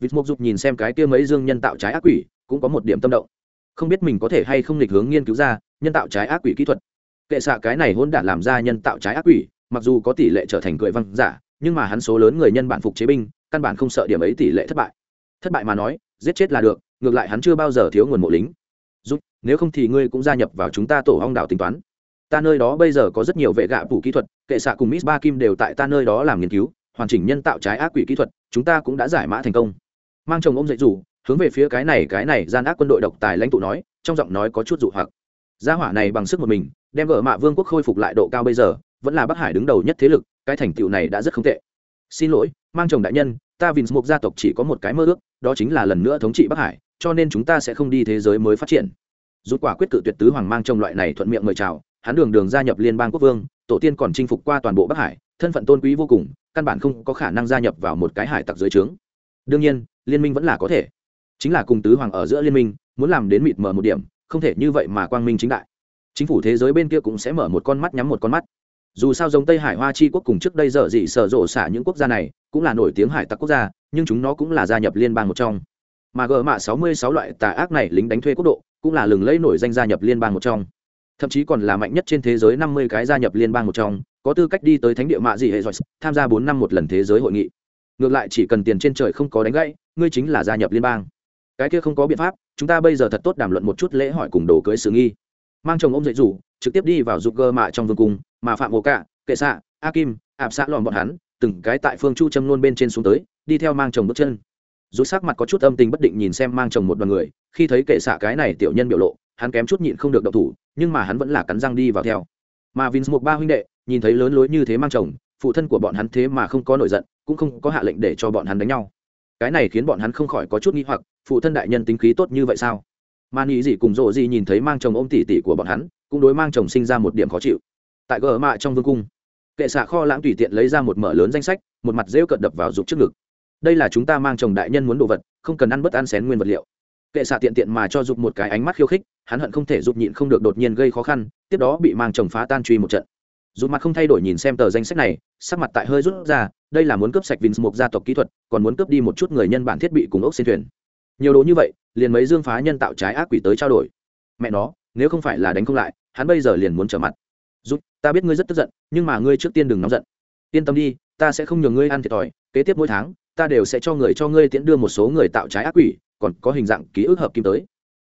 Vince Mục dục nhìn xem cái kia mấy dương nhân tạo trái ác quỷ, cũng có một điểm tâm động. Không biết mình có thể hay không lịch hướng nghiên cứu ra nhân tạo trái ác quỷ kỹ thuật. Kệ xạ cái này hôn đản làm ra nhân tạo trái ác quỷ, mặc dù có tỷ lệ trở thành cười văng giả, nhưng mà hắn số lớn người nhân bản phục chế binh, căn bản không sợ điểm ấy tỷ lệ thất bại. Thất bại mà nói, giết chết là được, ngược lại hắn chưa bao giờ thiếu nguồn mộ lính. Giúp, nếu không thì ngươi cũng gia nhập vào chúng ta tổ ong đảo tính toán ta nơi đó bây giờ có rất nhiều vệ gạ phủ kỹ thuật kệ xạ cùng miss ba kim đều tại ta nơi đó làm nghiên cứu hoàn chỉnh nhân tạo trái ác quỷ kỹ thuật chúng ta cũng đã giải mã thành công mang chồng ông dạy rủ hướng về phía cái này cái này gian ác quân đội độc tài lãnh tụ nói trong giọng nói có chút dụ hoặc gia hỏa này bằng sức một mình, đem gỡ mạ vương quốc khôi phục lại độ cao bây giờ, vẫn là bắc hải đứng đầu nhất thế lực, cái thành tựu này đã rất không tệ. Xin lỗi, mang chồng đại nhân, ta vì một gia tộc chỉ có một cái mơ ước, đó chính là lần nữa thống trị bắc hải, cho nên chúng ta sẽ không đi thế giới mới phát triển. Rút quả quyết cự tuyệt tứ hoàng mang chồng loại này thuận miệng mời chào, hắn đường đường gia nhập liên bang quốc vương, tổ tiên còn chinh phục qua toàn bộ bắc hải, thân phận tôn quý vô cùng, căn bản không có khả năng gia nhập vào một cái hải tặc dưới trướng. Đương nhiên, liên minh vẫn là có thể. Chính là cùng tứ hoàng ở giữa liên minh, muốn làm đến mịt mờ một điểm không thể như vậy mà quang minh chính đại. Chính phủ thế giới bên kia cũng sẽ mở một con mắt nhắm một con mắt. Dù sao giống tây hải hoa chi quốc cùng trước đây dở dị sở rộ xả những quốc gia này, cũng là nổi tiếng hải tặc quốc gia, nhưng chúng nó cũng là gia nhập liên bang một trong. Mà gờ mạ sáu mươi sáu loại tà ác này lính đánh thuê quốc độ, cũng là lừng lẫy nổi danh gia nhập liên bang một trong. Thậm chí còn là mạnh nhất trên thế giới năm mươi cái gia nhập liên bang một trong, có tư cách đi tới thánh địa mạ dị hệ giỏi tham gia bốn năm một lần thế giới hội nghị. Ngược lại chỉ cần tiền trên trời không có đánh gãy, ngươi chính là gia nhập liên bang cái kia không có biện pháp, chúng ta bây giờ thật tốt đàm luận một chút lễ hỏi cùng đồ cưới sự nghi. Mang chồng ông dạy rủ, trực tiếp đi vào giúp gơ mạ trong vương cung, mà phạm hồ cạ, kệ xạ a kim, ạp xã lòm bọn hắn, từng cái tại phương chu châm nôn bên trên xuống tới, đi theo mang chồng bước chân. Rút sắc mặt có chút âm tình bất định nhìn xem mang chồng một đoàn người, khi thấy kệ xạ cái này tiểu nhân biểu lộ, hắn kém chút nhịn không được động thủ, nhưng mà hắn vẫn là cắn răng đi vào theo. Mà vin một ba huynh đệ, nhìn thấy lớn lối như thế mang chồng, phụ thân của bọn hắn thế mà không có nổi giận, cũng không có hạ lệnh để cho bọn hắn đánh nhau cái này khiến bọn hắn không khỏi có chút nghi hoặc, phụ thân đại nhân tính khí tốt như vậy sao? Mà nghĩ gì cùng rộ gì nhìn thấy mang chồng ôm tỉ tỉ của bọn hắn, cũng đối mang chồng sinh ra một điểm khó chịu. Tại gờ mạ trong vương cung, kệ xạ kho lãng tùy tiện lấy ra một mở lớn danh sách, một mặt rêu cợt đập vào dục trước ngực. Đây là chúng ta mang chồng đại nhân muốn đồ vật, không cần ăn bất ăn xén nguyên vật liệu. Kệ xạ tiện tiện mà cho dục một cái ánh mắt khiêu khích, hắn hận không thể dục nhịn không được đột nhiên gây khó khăn, tiếp đó bị mang chồng phá tan truy một trận. Rụt mặt không thay đổi nhìn xem tờ danh sách này, sắc mặt tại hơi rút ra, đây là muốn cướp sạch vinh một gia tộc kỹ thuật, còn muốn cướp đi một chút người nhân bản thiết bị cùng ốc xin thuyền. Nhiều đồ như vậy, liền mấy dương phá nhân tạo trái ác quỷ tới trao đổi. Mẹ nó, nếu không phải là đánh không lại, hắn bây giờ liền muốn trở mặt. Giúp ta biết ngươi rất tức giận, nhưng mà ngươi trước tiên đừng nóng giận. Yên tâm đi, ta sẽ không nhường ngươi ăn thiệt thòi, kế tiếp mỗi tháng, ta đều sẽ cho người cho ngươi tiễn đưa một số người tạo trái ác quỷ, còn có hình dạng ký ức hợp kim tới.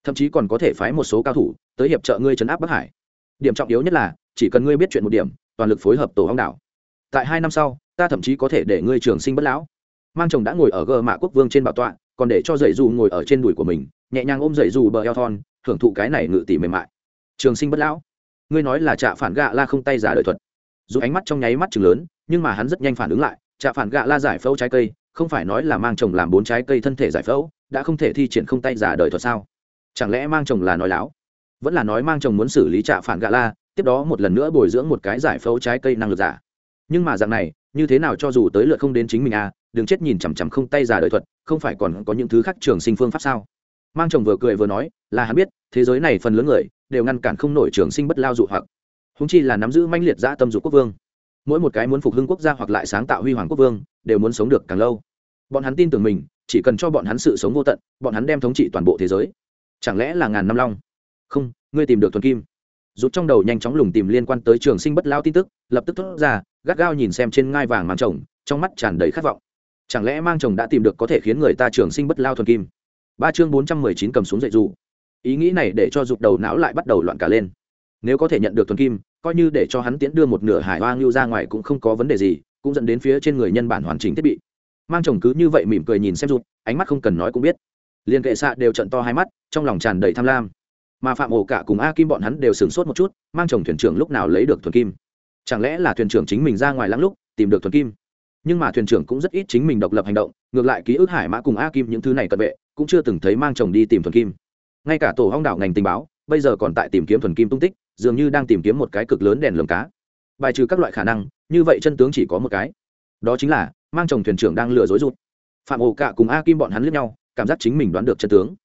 Thậm chí còn có thể phái một số cao thủ tới hiệp trợ ngươi chấn áp bắc hải. Điểm trọng yếu nhất là chỉ cần ngươi biết chuyện một điểm, toàn lực phối hợp tổ hóng đảo. Tại hai năm sau, ta thậm chí có thể để ngươi trường sinh bất lão. Mang chồng đã ngồi ở gờ mạ quốc vương trên bảo tọa, còn để cho dậy dù ngồi ở trên đùi của mình, nhẹ nhàng ôm dậy dù bờ eo thon, hưởng thụ cái này ngự tỉ mềm mại. Trường sinh bất lão. Ngươi nói là trạ phản gạ la không tay giả đời thuật. Dù ánh mắt trong nháy mắt chừng lớn, nhưng mà hắn rất nhanh phản ứng lại, trạ phản gạ la giải phẫu trái cây, không phải nói là mang chồng làm bốn trái cây thân thể giải phẫu, đã không thể thi triển không tay giả đời thuật sao? Chẳng lẽ mang chồng là nói láo? Vẫn là nói mang chồng muốn xử lý trạ phản gạ la tiếp đó một lần nữa bồi dưỡng một cái giải phẫu trái cây năng lực giả. Nhưng mà dạng này, như thế nào cho dù tới lượt không đến chính mình à đừng chết nhìn chằm chằm không tay giả đời thuật, không phải còn có những thứ khác trường sinh phương pháp sao? Mang chồng vừa cười vừa nói, là hắn biết, thế giới này phần lớn người, đều ngăn cản không nổi trường sinh bất lao dụ hoặc. Húng chi là nắm giữ manh liệt dã tâm dục quốc vương. Mỗi một cái muốn phục hưng quốc gia hoặc lại sáng tạo huy hoàng quốc vương, đều muốn sống được càng lâu. Bọn hắn tin tưởng mình, chỉ cần cho bọn hắn sự sống vô tận, bọn hắn đem thống trị toàn bộ thế giới. Chẳng lẽ là ngàn năm long? Không, ngươi tìm được thuần kim rút trong đầu nhanh chóng lùng tìm liên quan tới trường sinh bất lao tin tức, lập tức thốt ra, gắt gao nhìn xem trên ngai vàng mang chồng, trong mắt tràn đầy khát vọng. Chẳng lẽ mang chồng đã tìm được có thể khiến người ta trường sinh bất lao thuần kim? Ba chương bốn trăm mười chín cầm xuống dạy dù. Ý nghĩ này để cho dục đầu não lại bắt đầu loạn cả lên. Nếu có thể nhận được thuần kim, coi như để cho hắn tiễn đưa một nửa hải hoa ngưu ra ngoài cũng không có vấn đề gì, cũng dẫn đến phía trên người nhân bản hoàn chỉnh thiết bị. Mang chồng cứ như vậy mỉm cười nhìn xem rụt, ánh mắt không cần nói cũng biết. Liền kệ xạ đều trận to hai mắt, trong lòng tràn đầy tham lam mà phạm ổ cả cùng a kim bọn hắn đều sửng sốt một chút, mang chồng thuyền trưởng lúc nào lấy được thuần kim? Chẳng lẽ là thuyền trưởng chính mình ra ngoài lắng lúc tìm được thuần kim? Nhưng mà thuyền trưởng cũng rất ít chính mình độc lập hành động, ngược lại ký ức hải mã cùng a kim những thứ này cận vệ, cũng chưa từng thấy mang chồng đi tìm thuần kim. Ngay cả tổ hong đảo ngành tình báo, bây giờ còn tại tìm kiếm thuần kim tung tích, dường như đang tìm kiếm một cái cực lớn đèn lồng cá. Bài trừ các loại khả năng, như vậy chân tướng chỉ có một cái. Đó chính là, mang chồng thuyền trưởng đang lừa dối rụt. Phạm ổ cả cùng a kim bọn hắn lướt nhau, cảm giác chính mình đoán được chân tướng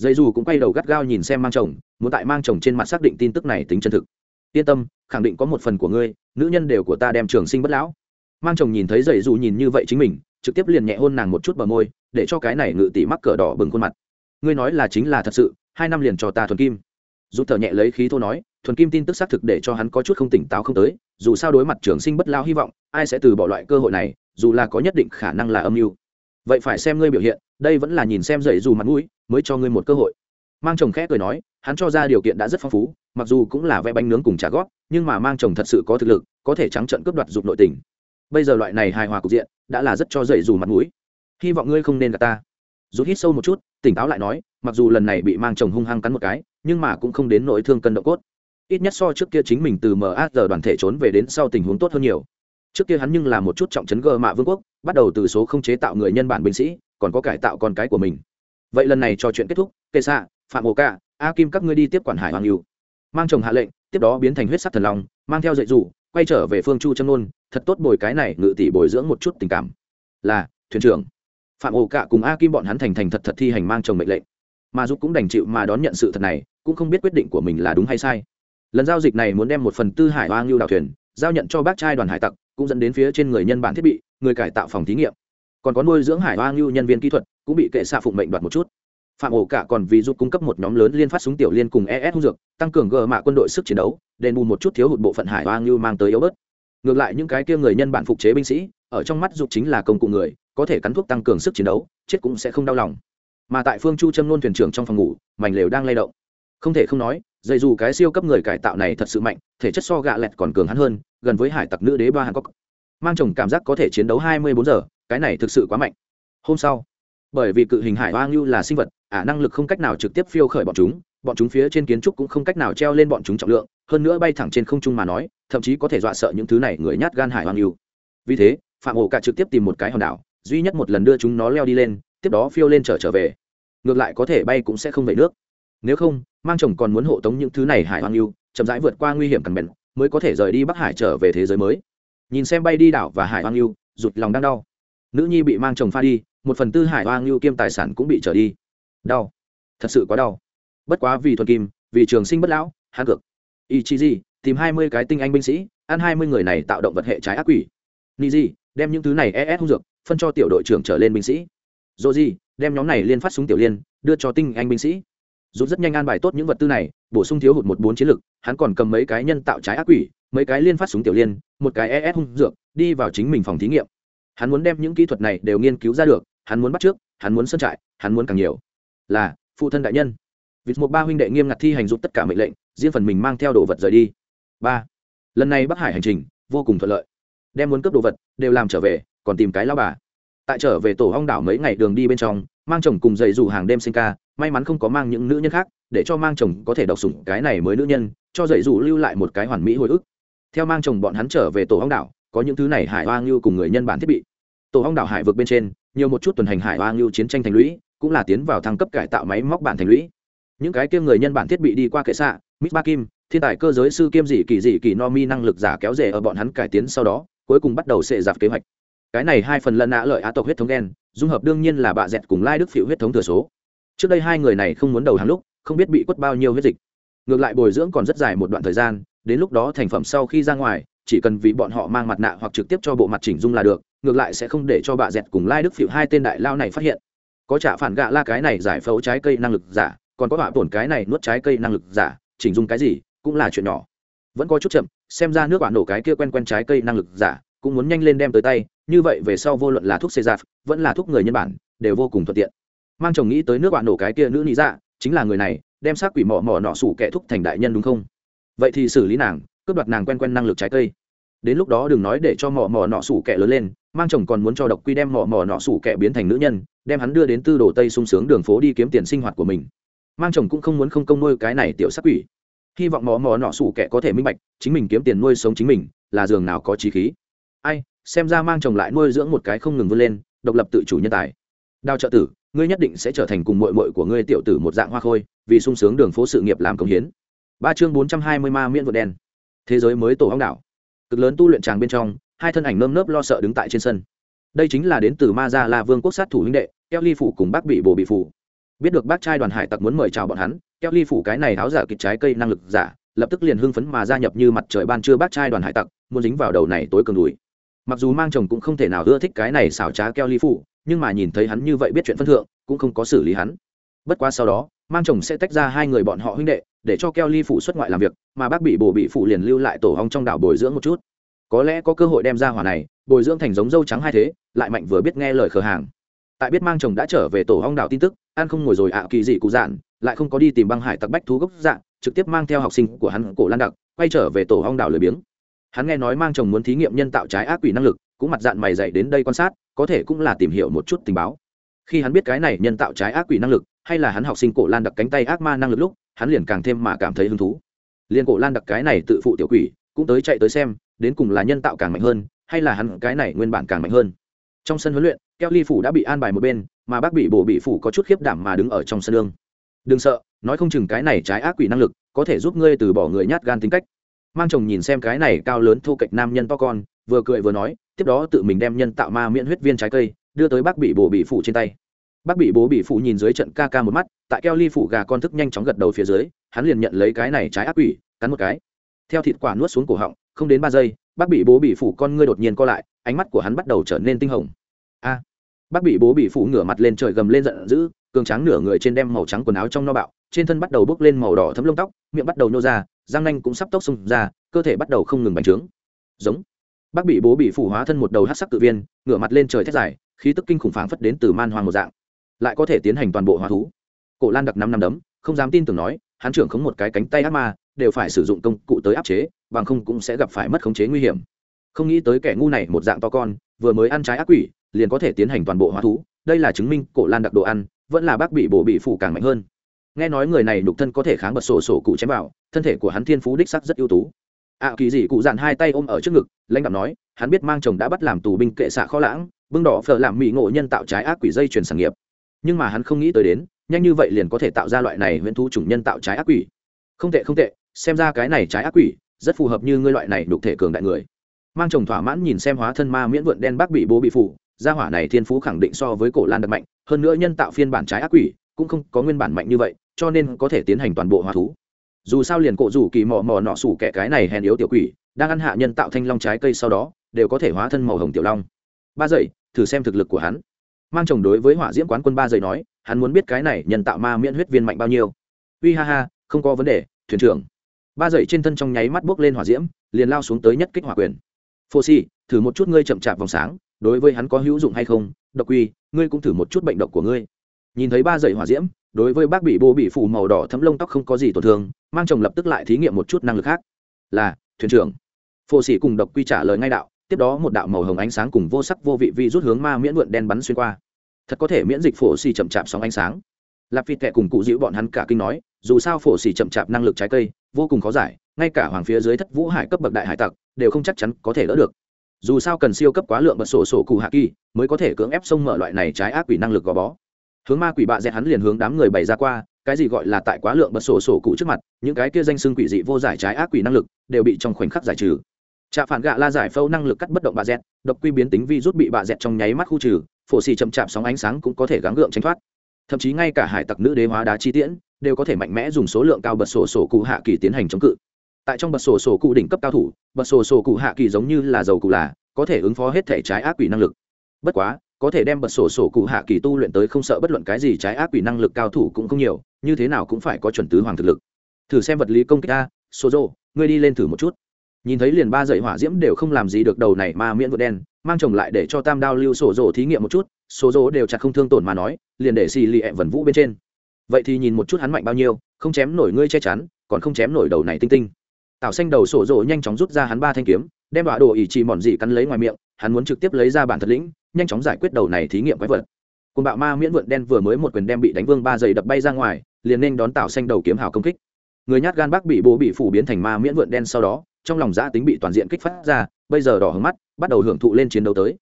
dây dù cũng quay đầu gắt gao nhìn xem mang chồng, muốn tại mang chồng trên mặt xác định tin tức này tính chân thực. Yên tâm, khẳng định có một phần của ngươi, nữ nhân đều của ta đem trường sinh bất lão. Mang chồng nhìn thấy dây dù nhìn như vậy chính mình, trực tiếp liền nhẹ hôn nàng một chút bờ môi, để cho cái này ngự tỷ mắc cờ đỏ bừng khuôn mặt. Ngươi nói là chính là thật sự, hai năm liền cho ta thuần kim. Dù thở nhẹ lấy khí thô nói, thuần kim tin tức xác thực để cho hắn có chút không tỉnh táo không tới, dù sao đối mặt trường sinh bất lao hy vọng, ai sẽ từ bỏ loại cơ hội này, dù là có nhất định khả năng là âm mưu vậy phải xem ngươi biểu hiện, đây vẫn là nhìn xem dậy dù mặt mũi, mới cho ngươi một cơ hội. Mang chồng khẽ cười nói, hắn cho ra điều kiện đã rất phong phú, mặc dù cũng là vẽ bánh nướng cùng trả góp nhưng mà mang chồng thật sự có thực lực, có thể trắng trận cướp đoạt dục nội tình. Bây giờ loại này hài hòa cục diện, đã là rất cho dậy dù mặt mũi. Hy vọng ngươi không nên gặp ta. Rút hít sâu một chút, tỉnh táo lại nói, mặc dù lần này bị mang chồng hung hăng cắn một cái, nhưng mà cũng không đến nỗi thương cân độ cốt. Ít nhất so trước kia chính mình từ maz đoàn thể trốn về đến sau tình huống tốt hơn nhiều trước kia hắn nhưng là một chút trọng chấn gờ mạ vương quốc, bắt đầu từ số không chế tạo người nhân bản binh sĩ, còn có cải tạo con cái của mình. Vậy lần này trò chuyện kết thúc kệ xạ phạm hồ ca, a kim các ngươi đi tiếp quản hải hoàng yêu. Mang chồng hạ lệnh, tiếp đó biến thành huyết sắc thần long, mang theo dạy dù quay trở về phương chu châm nôn, thật tốt bồi cái này ngự tỷ bồi dưỡng một chút tình cảm. Là, thuyền trưởng. Phạm ổ cạ cùng a kim bọn hắn thành thành thật thật thi hành mang chồng mệnh lệnh. Mà giúp cũng đành chịu mà đón nhận sự thật này, cũng không biết quyết định của mình là đúng hay sai. Lần giao dịch này muốn đem một phần tư hải hoa ngưu đào thuyền giao nhận cho bác trai đoàn hải tặc, cũng dẫn đến phía trên người nhân bản thiết bị, người cải tạo phòng thí nghiệm. Còn có nuôi dưỡng hải hoa ngưu nhân viên kỹ thuật, cũng bị kệ xạ phụng mệnh đoạt một chút. Phạm ổ cả còn vì giúp cung cấp một nhóm lớn liên phát súng tiểu liên cùng es hung dược, tăng cường gờ mạ quân đội sức chiến đấu, đền bù một chút thiếu hụt bộ phận hải hoa ngưu mang tới yếu bớt. Ngược lại những cái kia người nhân bản phục chế binh sĩ, ở trong mắt dục chính là công cụ người, có thể cắn thuốc tăng cường sức chiến đấu, chết cũng sẽ không đau lòng. Mà tại phương chu châm nôn thuyền trưởng trong phòng ngủ, mảnh lều đang lay động không thể không nói dạy dù cái siêu cấp người cải tạo này thật sự mạnh, thể chất so gạ lẹt còn cường hắn hơn, gần với hải tặc nữ đế ba hàn cốc mang chồng cảm giác có thể chiến đấu hai mươi bốn giờ, cái này thực sự quá mạnh. Hôm sau, bởi vì cự hình hải hoa ngưu là sinh vật, ả năng lực không cách nào trực tiếp phiêu khởi bọn chúng bọn chúng phía trên kiến trúc cũng không cách nào treo lên bọn chúng trọng lượng, hơn nữa bay thẳng trên không trung mà nói, thậm chí có thể dọa sợ những thứ này người nhát gan hải hoa ngưu. Vì thế, phạm ổ cả trực tiếp tìm một cái hòn đảo, duy nhất một lần đưa chúng nó leo đi lên, tiếp đó phiêu lên trở trở về. Ngược lại có thể bay cũng sẽ không về nước. Nếu không mang chồng còn muốn hộ tống những thứ này hải hoang yêu, chậm rãi vượt qua nguy hiểm cằn bèn mới có thể rời đi bắc hải trở về thế giới mới. Nhìn xem bay đi đảo và hải hoang yêu, rụt lòng đang đau. Nữ nhi bị mang chồng pha đi, một phần tư hải hoang yêu kiêm tài sản cũng bị trở đi. Đau. Thật sự quá đau. Bất quá vì thuần kim, vì trường sinh bất lão hạ cực ý chí gì tìm hai mươi cái tinh anh binh sĩ, ăn hai mươi người này tạo động vật hệ trái ác quỷ. Ni gì đem những thứ này es hung dược, phân cho tiểu đội trưởng trở lên binh sĩ. Dô gì đem nhóm này liên phát súng tiểu liên, đưa cho tinh anh binh sĩ rút rất nhanh an bài tốt những vật tư này, bổ sung thiếu hụt một bốn chiến lực, hắn còn cầm mấy cái nhân tạo trái ác quỷ, mấy cái liên phát súng tiểu liên, một cái es hung dược, đi vào chính mình phòng thí nghiệm. Hắn muốn đem những kỹ thuật này đều nghiên cứu ra được, hắn muốn bắt trước, hắn muốn sân trại, hắn muốn càng nhiều. Là, phụ thân đại nhân. Vịt một ba huynh đệ nghiêm ngặt thi hành giúp tất cả mệnh lệnh, riêng phần mình mang theo đồ vật rời đi. Ba, lần này bắc hải hành trình, vô cùng thuận lợi. Đem muốn cướp đồ vật, đều làm trở về, còn tìm cái lao bà. Tại trở về tổ hong đảo mấy ngày đường đi bên trong mang chồng cùng dạy dù hàng đêm sinh ca, may mắn không có mang những nữ nhân khác, để cho mang chồng có thể đọc sủng cái này mới nữ nhân, cho dạy dù lưu lại một cái hoàn mỹ hồi ức. Theo mang chồng bọn hắn trở về tổ hong đảo, có những thứ này hải hoa ngưu cùng người nhân bản thiết bị. Tổ hong đảo hải vực bên trên, nhiều một chút tuần hành hải hoa ngưu chiến tranh thành lũy, cũng là tiến vào thăng cấp cải tạo máy móc bản thành lũy. Những cái kia người nhân bản thiết bị đi qua kệ xạ mít ba kim, thiên tài cơ giới sư kiêm dị kỳ dị kỳ no mi năng lực giả kéo rể ở bọn hắn cải tiến sau đó, cuối cùng bắt đầu sệ dạp kế hoạch. Cái này hai phần lần nã lợi á tộc huyết thống đen dung hợp đương nhiên là bạ dẹt cùng lai đức phịu huyết thống thừa số. Trước đây hai người này không muốn đầu hàng lúc, không biết bị quất bao nhiêu huyết dịch. Ngược lại bồi dưỡng còn rất dài một đoạn thời gian, đến lúc đó thành phẩm sau khi ra ngoài, chỉ cần vì bọn họ mang mặt nạ hoặc trực tiếp cho bộ mặt chỉnh dung là được, ngược lại sẽ không để cho bà dẹt cùng lai đức phịu hai tên đại lao này phát hiện. Có trả phản gạ la cái này giải phẫu trái cây năng lực giả, còn có họa tổn cái này nuốt trái cây năng lực giả, chỉnh dung cái gì, cũng là chuyện nhỏ. Vẫn có chút chậm, xem ra nước bạn nổ cái kia quen quen trái cây năng lực giả cũng muốn nhanh lên đem tới tay, như vậy về sau vô luận là thuốc xê giặc vẫn là thuốc người nhân bản, đều vô cùng thuận tiện. Mang chồng nghĩ tới nước bạn nổ cái kia nữ lý dạ chính là người này, đem xác quỷ mỏ mỏ nọ sủ kẻ thúc thành đại nhân đúng không? Vậy thì xử lý nàng, cướp đoạt nàng quen quen năng lực trái cây. Đến lúc đó đừng nói để cho mỏ mỏ nọ sủ kẻ lớn lên, mang chồng còn muốn cho độc quy đem mỏ mỏ nọ sủ kẻ biến thành nữ nhân, đem hắn đưa đến tư đồ tây sung sướng đường phố đi kiếm tiền sinh hoạt của mình. Mang chồng cũng không muốn không công nuôi cái này tiểu sắc quỷ. Hy vọng mỏ mỏ nọ sủ kẻ có thể minh bạch, chính mình kiếm tiền nuôi sống chính mình, là giường nào có trí khí ai, xem ra mang chồng lại nuôi dưỡng một cái không ngừng vươn lên, độc lập tự chủ nhân tài. Đào trợ tử, ngươi nhất định sẽ trở thành cùng mội mội của ngươi tiểu tử một dạng hoa khôi, vì sung sướng đường phố sự nghiệp làm công hiến. Ba chương bốn trăm hai mươi ma miễn vượt đen thế giới mới tổ hóng đảo. Cực lớn tu luyện tràng bên trong, hai thân ảnh nơm nớp lo sợ đứng tại trên sân. Đây chính là đến từ ma gia la vương quốc sát thủ huynh đệ, keo ly phủ cùng bác bị bồ bị phủ. Biết được bác trai đoàn hải tặc muốn mời chào bọn hắn, keo ly phủ cái này tháo giả kịch trái cây năng lực giả, lập tức liền hưng phấn mà gia nhập như mặt trời ban trưa bác trai đoàn hải tặc, muốn dính vào đầu này tối cường đùi mặc dù mang chồng cũng không thể nào ưa thích cái này xảo trá keo ly phủ, nhưng mà nhìn thấy hắn như vậy biết chuyện phân thượng, cũng không có xử lý hắn. Bất quá sau đó, mang chồng sẽ tách ra hai người bọn họ huynh đệ, để cho keo ly phụ xuất ngoại làm việc, mà bác bị bổ bị phụ liền lưu lại tổ hong trong đảo bồi dưỡng một chút. Có lẽ có cơ hội đem ra hỏa này, bồi dưỡng thành giống dâu trắng hai thế, lại mạnh vừa biết nghe lời khờ hàng. Tại biết mang chồng đã trở về tổ hong đảo tin tức an không ngồi rồi ạ, kỳ dị cụ dạn lại không có đi tìm băng hải tặc bách thú gốc dạng, trực tiếp mang theo học sinh của hắn cổ lan đặc, quay trở về tổ hong đảo lười biếng hắn nghe nói mang chồng muốn thí nghiệm nhân tạo trái ác quỷ năng lực, cũng mặt dạng mày dạy đến đây quan sát, có thể cũng là tìm hiểu một chút tình báo. Khi hắn biết cái này nhân tạo trái ác quỷ năng lực, hay là hắn học sinh cổ lan đặc cánh tay ác ma năng lực lúc, hắn liền càng thêm mà cảm thấy hứng thú. Liền cổ lan đặc cái này tự phụ tiểu quỷ, cũng tới chạy tới xem, đến cùng là nhân tạo càng mạnh hơn, hay là hắn cái này nguyên bản càng mạnh hơn. Trong sân huấn luyện, keo ly phủ đã bị an bài một bên, mà bác bị bổ bị phủ có chút khiếp đảm mà đứng ở trong sân lương đừng sợ, nói không chừng cái này trái ác quỷ năng lực có thể giúp ngươi từ bỏ người nhát gan tính cách mang chồng nhìn xem cái này cao lớn thu kệch nam nhân to con, vừa cười vừa nói, tiếp đó tự mình đem nhân tạo ma miễn huyết viên trái cây, đưa tới bác bị bổ bị phủ trên tay. Bác bị bố bị phụ nhìn dưới trận ca ca một mắt, tại keo ly phủ gà con thức nhanh chóng gật đầu phía dưới, hắn liền nhận lấy cái này trái ác quỷ, cắn một cái. Theo thịt quả nuốt xuống cổ họng, không đến ba giây, bác bị bố bị phụ con ngươi đột nhiên co lại, ánh mắt của hắn bắt đầu trở nên tinh hồng. A! Bác bị bố bị phụ ngửa mặt lên trời gầm lên giận dữ, cường tráng nửa người trên đem màu trắng quần áo trong no bạo, trên thân bắt đầu bốc lên màu đỏ thấm lông tóc, miệng bắt đầu nhô ra Giang nanh cũng sắp tốc xông ra, cơ thể bắt đầu không ngừng bành trướng. Giống. Bác bị bố bị phủ hóa thân một đầu hát sắc tự viên, ngửa mặt lên trời thét dài, khí tức kinh khủng phảng phất đến từ man hoàng một dạng. Lại có thể tiến hành toàn bộ hóa thú. Cổ lan đặc năm năm đấm, không dám tin tưởng nói, hắn trưởng khống một cái cánh tay ác ma, đều phải sử dụng công cụ tới áp chế, bằng không cũng sẽ gặp phải mất khống chế nguy hiểm. Không nghĩ tới kẻ ngu này một dạng to con, vừa mới ăn trái ác quỷ, liền có thể tiến hành toàn bộ hóa thú. Đây là chứng minh cổ lan đặc đồ ăn, vẫn là bác bị bổ bị phủ càng mạnh hơn nghe nói người này đục thân có thể kháng bật sổ sổ cụ chém vào thân thể của hắn thiên phú đích sắc rất ưu tú. Ạ à, kỳ dị cụ dạn hai tay ôm ở trước ngực lãnh đạo nói hắn biết mang chồng đã bắt làm tù binh kệ xạ kho lãng bưng đỏ phở làm mỹ ngộ nhân tạo trái ác quỷ dây chuyển sản nghiệp. Nhưng mà hắn không nghĩ tới đến nhanh như vậy liền có thể tạo ra loại này huyễn thú chủng nhân tạo trái ác quỷ. Không tệ không tệ xem ra cái này trái ác quỷ rất phù hợp như ngươi loại này đục thể cường đại người. Mang chồng thỏa mãn nhìn xem hóa thân ma miễn vượn đen bác bị bố bị phủ gia hỏa này thiên phú khẳng định so với cổ lan đặc mạnh hơn nữa nhân tạo phiên bản trái ác quỷ cũng không có nguyên bản mạnh như vậy, cho nên có thể tiến hành toàn bộ hóa thú. Dù sao liền cổ rủ kỳ mò mò nọ sủ kẻ cái này hèn yếu tiểu quỷ, đang ăn hạ nhân tạo thanh long trái cây sau đó, đều có thể hóa thân màu hồng tiểu long. Ba dậy thử xem thực lực của hắn. Mang chồng đối với hỏa diễm quán quân ba dậy nói, hắn muốn biết cái này nhân tạo ma miễn huyết viên mạnh bao nhiêu. Uy ha ha, không có vấn đề, thuyền trưởng. Ba dậy trên thân trong nháy mắt bước lên hỏa diễm, liền lao xuống tới nhất kích hỏa quyền. Phô si thử một chút ngươi chậm chạp vòng sáng, đối với hắn có hữu dụng hay không? Độc quy ngươi cũng thử một chút bệnh độc của ngươi nhìn thấy ba dậy hỏa diễm, đối với bác bị bô bị phủ màu đỏ thấm lông tóc không có gì tổn thương, mang chồng lập tức lại thí nghiệm một chút năng lực khác. Là, thuyền trưởng. Phô sĩ cùng độc quy trả lời ngay đạo, tiếp đó một đạo màu hồng ánh sáng cùng vô sắc vô vị vi rút hướng ma miễn vượn đen bắn xuyên qua. Thật có thể miễn dịch phổ xì chậm chạp sóng ánh sáng. Lạp phi tệ cùng cụ dịu bọn hắn cả kinh nói, dù sao phổ xì chậm chạp năng lực trái cây, vô cùng khó giải, ngay cả hoàng phía dưới thất vũ hải cấp bậc đại hải tặc, đều không chắc chắn có thể đỡ được. Dù sao cần siêu cấp quá lượng bật sổ sổ cụ hạ kỳ, mới có thể cưỡng ép sông mở loại này trái ác quỷ năng lực gò bó hướng ma quỷ bạ dẹt hắn liền hướng đám người bày ra qua, cái gì gọi là tại quá lượng bật sổ sổ cụ trước mặt, những cái kia danh xưng quỷ dị vô giải trái ác quỷ năng lực, đều bị trong khoảnh khắc giải trừ. Trạ phản gạ la giải phâu năng lực cắt bất động bạ dẹt, độc quy biến tính vi rút bị bạ dẹt trong nháy mắt khu trừ, phổ xì chậm chạp sóng ánh sáng cũng có thể gắng gượng tránh thoát. Thậm chí ngay cả hải tặc nữ đế hóa đá chi tiễn, đều có thể mạnh mẽ dùng số lượng cao bật sổ sổ cụ hạ kỳ tiến hành chống cự. Tại trong bật sổ sổ cụ đỉnh cấp cao thủ, bật sổ sổ cụ hạ kỳ giống như là dầu cụ là, có thể ứng phó hết thể trái ác quỷ năng lực. Bất quá có thể đem bật sổ sổ cụ hạ kỳ tu luyện tới không sợ bất luận cái gì trái ác quỷ năng lực cao thủ cũng không nhiều, như thế nào cũng phải có chuẩn tứ hoàng thực lực. Thử xem vật lý công kích a số rô ngươi đi lên thử một chút. Nhìn thấy liền ba dậy hỏa diễm đều không làm gì được đầu này mà miễn vượt đen, mang chồng lại để cho tam đao lưu sổ rổ thí nghiệm một chút số rổ đều chặt không thương tổn mà nói, liền để xì lì ẹ vần vũ bên trên. Vậy thì nhìn một chút hắn mạnh bao nhiêu, không chém nổi ngươi che chắn, còn không chém nổi đầu này tinh tinh. Tạo xanh đầu sổ rổ nhanh chóng rút ra hắn ba thanh kiếm, đem đọa đồ ỉ trì mòn dị cắn lấy ngoài miệng, hắn muốn trực tiếp lấy ra bản thật lĩnh nhanh chóng giải quyết đầu này thí nghiệm quái vật. Cùng bạo ma miễn vượn đen vừa mới một quyền đem bị đánh vương ba giày đập bay ra ngoài, liền nên đón tạo xanh đầu kiếm hào công kích. Người nhát gan bác bị bố bị phủ biến thành ma miễn vượn đen sau đó, trong lòng giã tính bị toàn diện kích phát ra, bây giờ đỏ hứng mắt, bắt đầu hưởng thụ lên chiến đấu tới.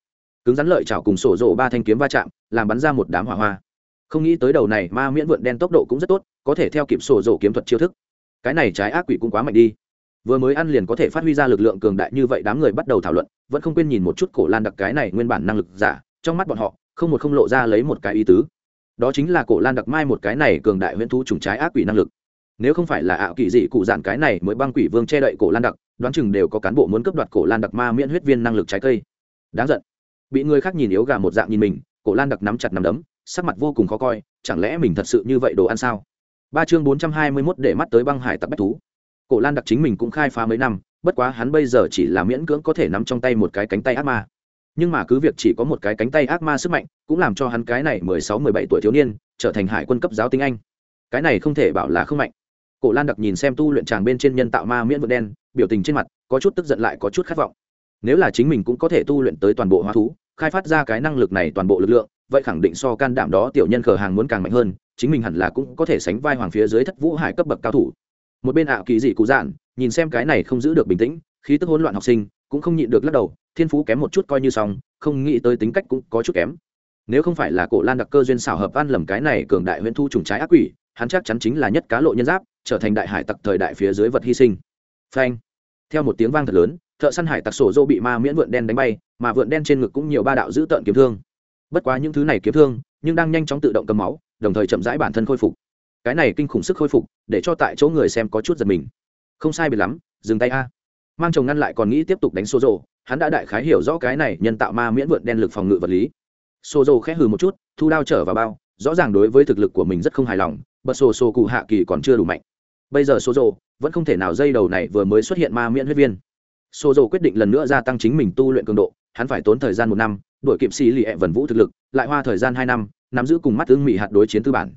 Cứng rắn lợi chảo cùng sổ rộ ba thanh kiếm va chạm, làm bắn ra một đám hỏa hoa. Không nghĩ tới đầu này ma miễn vượn đen tốc độ cũng rất tốt, có thể theo kịp sổ rộ kiếm thuật chiêu thức. Cái này trái ác quỷ cũng quá mạnh đi vừa mới ăn liền có thể phát huy ra lực lượng cường đại như vậy, đám người bắt đầu thảo luận, vẫn không quên nhìn một chút cổ lan đặc cái này nguyên bản năng lực giả, trong mắt bọn họ, không một không lộ ra lấy một cái ý tứ. Đó chính là cổ lan đặc mai một cái này cường đại huyễn thu trùng trái ác quỷ năng lực. Nếu không phải là ảo kỳ dị cụ dạn cái này mới băng quỷ vương che đậy cổ lan đặc, đoán chừng đều có cán bộ muốn cướp đoạt cổ lan đặc ma miễn huyết viên năng lực trái cây. Đáng giận. Bị người khác nhìn yếu gà một dạng nhìn mình, cổ lan đặc nắm chặt nắm đấm, sắc mặt vô cùng khó coi, chẳng lẽ mình thật sự như vậy đồ ăn sao? Ba chương bốn trăm hai mươi mốt để mắt tới băng hải tặc bách thú cổ lan đặc chính mình cũng khai phá mấy năm, bất quá hắn bây giờ chỉ là miễn cưỡng có thể nắm trong tay một cái cánh tay ác ma. Nhưng mà cứ việc chỉ có một cái cánh tay ác ma sức mạnh, cũng làm cho hắn cái này mười sáu, mười bảy tuổi thiếu niên trở thành hải quân cấp giáo tiếng anh. Cái này không thể bảo là không mạnh. Cổ lan đặc nhìn xem tu luyện tràng bên trên nhân tạo ma miễn vượt đen, biểu tình trên mặt có chút tức giận lại có chút khát vọng. Nếu là chính mình cũng có thể tu luyện tới toàn bộ hóa thú, khai phát ra cái năng lực này toàn bộ lực lượng, vậy khẳng định so can đảm đó tiểu nhân khờ hàng muốn càng mạnh hơn, chính mình hẳn là cũng có thể sánh vai hoàng phía dưới thất vũ hải cấp bậc cao thủ một bên ảo kỳ dị cụ dạn, nhìn xem cái này không giữ được bình tĩnh, khí tức hỗn loạn học sinh, cũng không nhịn được lắc đầu, thiên phú kém một chút coi như xong, không nghĩ tới tính cách cũng có chút kém. Nếu không phải là cổ lan đặc cơ duyên xảo hợp ăn lầm cái này cường đại huyễn thu trùng trái ác quỷ, hắn chắc chắn chính là nhất cá lộ nhân giáp, trở thành đại hải tặc thời đại phía dưới vật hy sinh. Phanh. Theo một tiếng vang thật lớn, thợ săn hải tặc sổ dô bị ma miễn vượn đen đánh bay, mà vượn đen trên ngực cũng nhiều ba đạo giữ tợn kiếm thương. Bất quá những thứ này kiếm thương, nhưng đang nhanh chóng tự động cầm máu, đồng thời chậm rãi bản thân khôi phục cái này kinh khủng sức khôi phục, để cho tại chỗ người xem có chút giật mình. Không sai biệt lắm, dừng tay a. Mang chồng ngăn lại còn nghĩ tiếp tục đánh xô rộ hắn đã đại khái hiểu rõ cái này nhân tạo ma miễn vượn đen lực phòng ngự vật lý. Xô rộ khẽ hừ một chút, thu đao trở vào bao, rõ ràng đối với thực lực của mình rất không hài lòng bật sổ sổ cụ hạ kỳ còn chưa đủ mạnh. Bây giờ xô rồ vẫn không thể nào dây đầu này vừa mới xuất hiện ma miễn huyết viên. Xô rồ quyết định lần nữa gia tăng chính mình tu luyện cường độ, hắn phải tốn thời gian một năm đổi kịp xì lì ẹ vần vũ thực lực, lại hoa thời gian hai năm, nắm giữ cùng mắt ương mỹ hạt đối chiến tư bản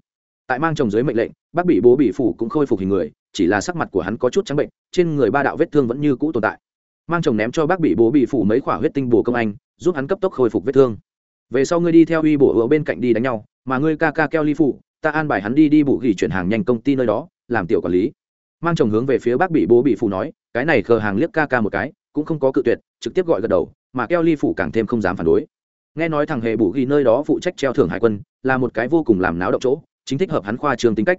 tại mang chồng dưới mệnh lệnh, bác bị bố bị phủ cũng khôi phục hình người, chỉ là sắc mặt của hắn có chút trắng bệnh, trên người ba đạo vết thương vẫn như cũ tồn tại. Mang chồng ném cho bác bị bố bị phủ mấy khỏa huyết tinh bồ công anh, giúp hắn cấp tốc khôi phục vết thương. Về sau ngươi đi theo uy bổ ở bên cạnh đi đánh nhau, mà ngươi ca ca keo ly phủ, ta an bài hắn đi đi bù ghi chuyển hàng nhanh công ty nơi đó, làm tiểu quản lý. Mang chồng hướng về phía bác bị bố bị phủ nói, cái này khờ hàng liếc ca ca một cái, cũng không có cự tuyệt, trực tiếp gọi gật đầu, mà keo ly phủ càng thêm không dám phản đối. Nghe nói thằng hề bù ghi nơi đó phụ trách treo thưởng hải quân, là một cái vô cùng làm náo động chỗ chính thích hợp hắn khoa trường tính cách.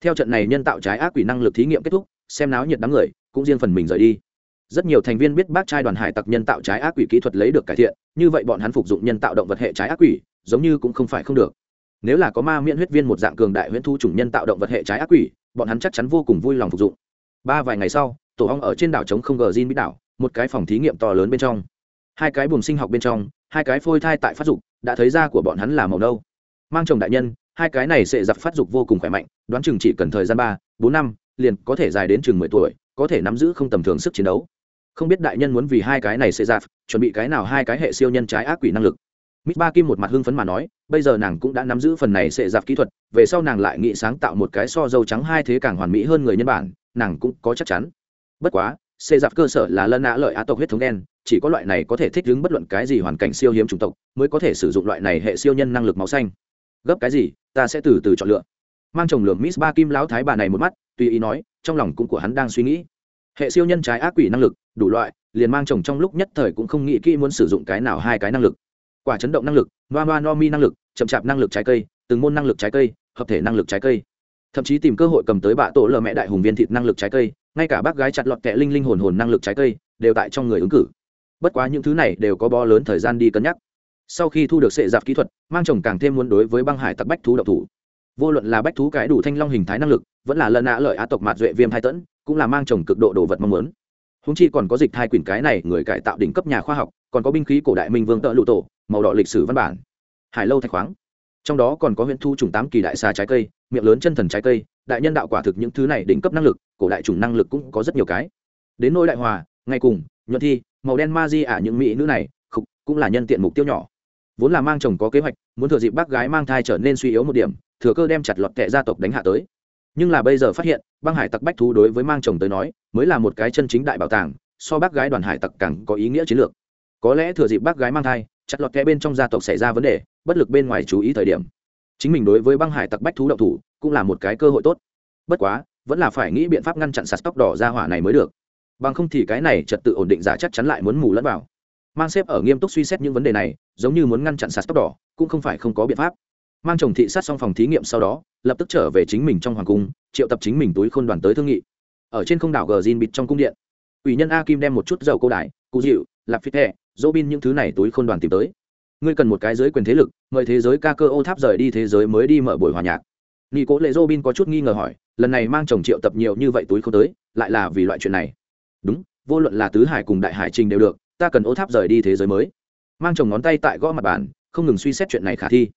Theo trận này nhân tạo trái ác quỷ năng lực thí nghiệm kết thúc, xem náo nhiệt đám người, cũng riêng phần mình rời đi. Rất nhiều thành viên biết bác trai đoàn hải tặc nhân tạo trái ác quỷ kỹ thuật lấy được cải thiện, như vậy bọn hắn phục dụng nhân tạo động vật hệ trái ác quỷ, giống như cũng không phải không được. Nếu là có ma miễn huyết viên một dạng cường đại huyễn thu chủng nhân tạo động vật hệ trái ác quỷ, bọn hắn chắc chắn vô cùng vui lòng phục dụng. Ba vài ngày sau, tổ ong ở trên đảo trống không gờ zin bí đảo, một cái phòng thí nghiệm to lớn bên trong. Hai cái buồng sinh học bên trong, hai cái phôi thai tại phát dục, đã thấy da của bọn hắn là màu nâu. Mang chồng đại nhân hai cái này sẽ giặc phát dục vô cùng khỏe mạnh đoán chừng chỉ cần thời gian ba bốn năm liền có thể dài đến chừng mười tuổi có thể nắm giữ không tầm thường sức chiến đấu không biết đại nhân muốn vì hai cái này sẽ giặc chuẩn bị cái nào hai cái hệ siêu nhân trái ác quỷ năng lực Mít Ba Kim một mặt hưng phấn mà nói, bây giờ nàng cũng đã nắm giữ phần này sẽ giặc kỹ thuật, về sau nàng lại nghĩ sáng tạo một cái so dâu trắng hai thế càng hoàn mỹ hơn người nhân bản, nàng cũng có chắc chắn. Bất quá, sẽ giặc cơ sở là lân nã lợi á tộc huyết thống đen, chỉ có loại này có thể thích ứng bất luận cái gì hoàn cảnh siêu hiếm chủng tộc, mới có thể sử dụng loại này hệ siêu nhân năng lực máu xanh. Gấp cái gì, ta sẽ từ từ chọn lựa. Mang chồng lường Miss Ba Kim lão thái bà này một mắt, tùy ý nói, trong lòng cũng của hắn đang suy nghĩ. Hệ siêu nhân trái ác quỷ năng lực, đủ loại, liền mang chồng trong lúc nhất thời cũng không nghĩ kỹ muốn sử dụng cái nào hai cái năng lực quả chấn động năng lực noa noa no mi năng lực chậm chạp năng lực trái cây từng môn năng lực trái cây hợp thể năng lực trái cây thậm chí tìm cơ hội cầm tới bạ tổ lờ mẹ đại hùng viên thịt năng lực trái cây ngay cả bác gái chặt lọt kẹ linh linh hồn hồn năng lực trái cây đều tại trong người ứng cử bất quá những thứ này đều có bo lớn thời gian đi cân nhắc sau khi thu được sệ giạp kỹ thuật mang chồng càng thêm muốn đối với băng hải tặc bách thú độc thủ. Vô luận là bách thú cái đủ thanh long hình thái năng lực vẫn là lần nã lợi á tộc mạt duệ viêm hai tẫn cũng là mang chồng cực độ đồ vật mong muốn. Húng chi còn có dịch thai quyển cái này người cải tạo đỉnh cấp nhà khoa học còn có binh khí cổ đại minh vương tợ lụ tổ màu đỏ lịch sử văn bản. Hải lâu thạch khoáng. Trong đó còn có huyện thu trùng tám kỳ đại xa trái cây miệng lớn chân thần trái cây đại nhân đạo quả thực những thứ này đỉnh cấp năng lực cổ đại chủng năng lực cũng có rất nhiều cái. Đến nỗi đại hòa ngay cùng nhuận thi màu đen ma di ả những mỹ nữ này khục, cũng là nhân tiện mục tiêu nhỏ vốn là mang chồng có kế hoạch, muốn thừa dịp bác gái mang thai trở nên suy yếu một điểm, thừa cơ đem chặt lọt kệ gia tộc đánh hạ tới. Nhưng là bây giờ phát hiện, băng hải tặc bách thú đối với mang chồng tới nói, mới là một cái chân chính đại bảo tàng, so bác gái đoàn hải tặc càng có ý nghĩa chiến lược. Có lẽ thừa dịp bác gái mang thai, chặt lọt kẽ bên trong gia tộc xảy ra vấn đề, bất lực bên ngoài chú ý thời điểm. Chính mình đối với băng hải tặc bách thú động thủ, cũng là một cái cơ hội tốt. Bất quá, vẫn là phải nghĩ biện pháp ngăn chặn sạt tóc đỏ ra hỏa này mới được. Bằng không thì cái này trật tự ổn định giả chắc chắn lại muốn mù lẫn vào mang xếp ở nghiêm túc suy xét những vấn đề này giống như muốn ngăn chặn sạt tóc đỏ cũng không phải không có biện pháp. Mang chồng thị sát xong phòng thí nghiệm sau đó lập tức trở về chính mình trong hoàng cung triệu tập chính mình túi khôn đoàn tới thương nghị. Ở trên không đảo gờ zin bịt trong cung điện ủy nhân a kim đem một chút dầu cô đài, cụ dịu lạp phít hẹ dỗ bin những thứ này túi khôn đoàn tìm tới. Ngươi cần một cái giới quyền thế lực mời thế giới ca cơ ô tháp rời đi thế giới mới đi mở buổi hòa nhạc. Nghi cố lệ dỗ bin có chút nghi ngờ hỏi lần này mang chồng triệu tập nhiều như vậy túi khôn tới lại là vì loại chuyện này. Đúng vô luận là tứ hải cùng đại hải trình đều được ta cần ô tháp rời đi thế giới mới. Mang chồng ngón tay tại gõ mặt bàn, không ngừng suy xét chuyện này khả thi.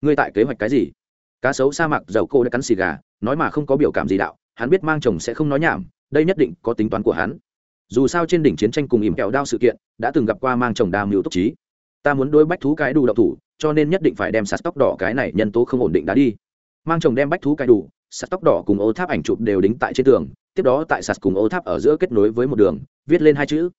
Ngươi tại kế hoạch cái gì? Cá sấu sa mạc dầu cô đã cắn xì gà, nói mà không có biểu cảm gì đạo, hắn biết mang chồng sẽ không nói nhảm, đây nhất định có tính toán của hắn. Dù sao trên đỉnh chiến tranh cùng ìm kẹo đao sự kiện, đã từng gặp qua mang chồng đa mưu túc trí. Ta muốn đối bách thú cái đủ đậu thủ, cho nên nhất định phải đem sạt tóc đỏ cái này nhân tố không ổn định đã đi. Mang chồng đem bách thú cái đủ, sạt tóc đỏ cùng ô tháp ảnh chụp đều đính tại trên tường, tiếp đó tại sạt cùng ô tháp ở giữa kết nối với một đường, viết lên hai chữ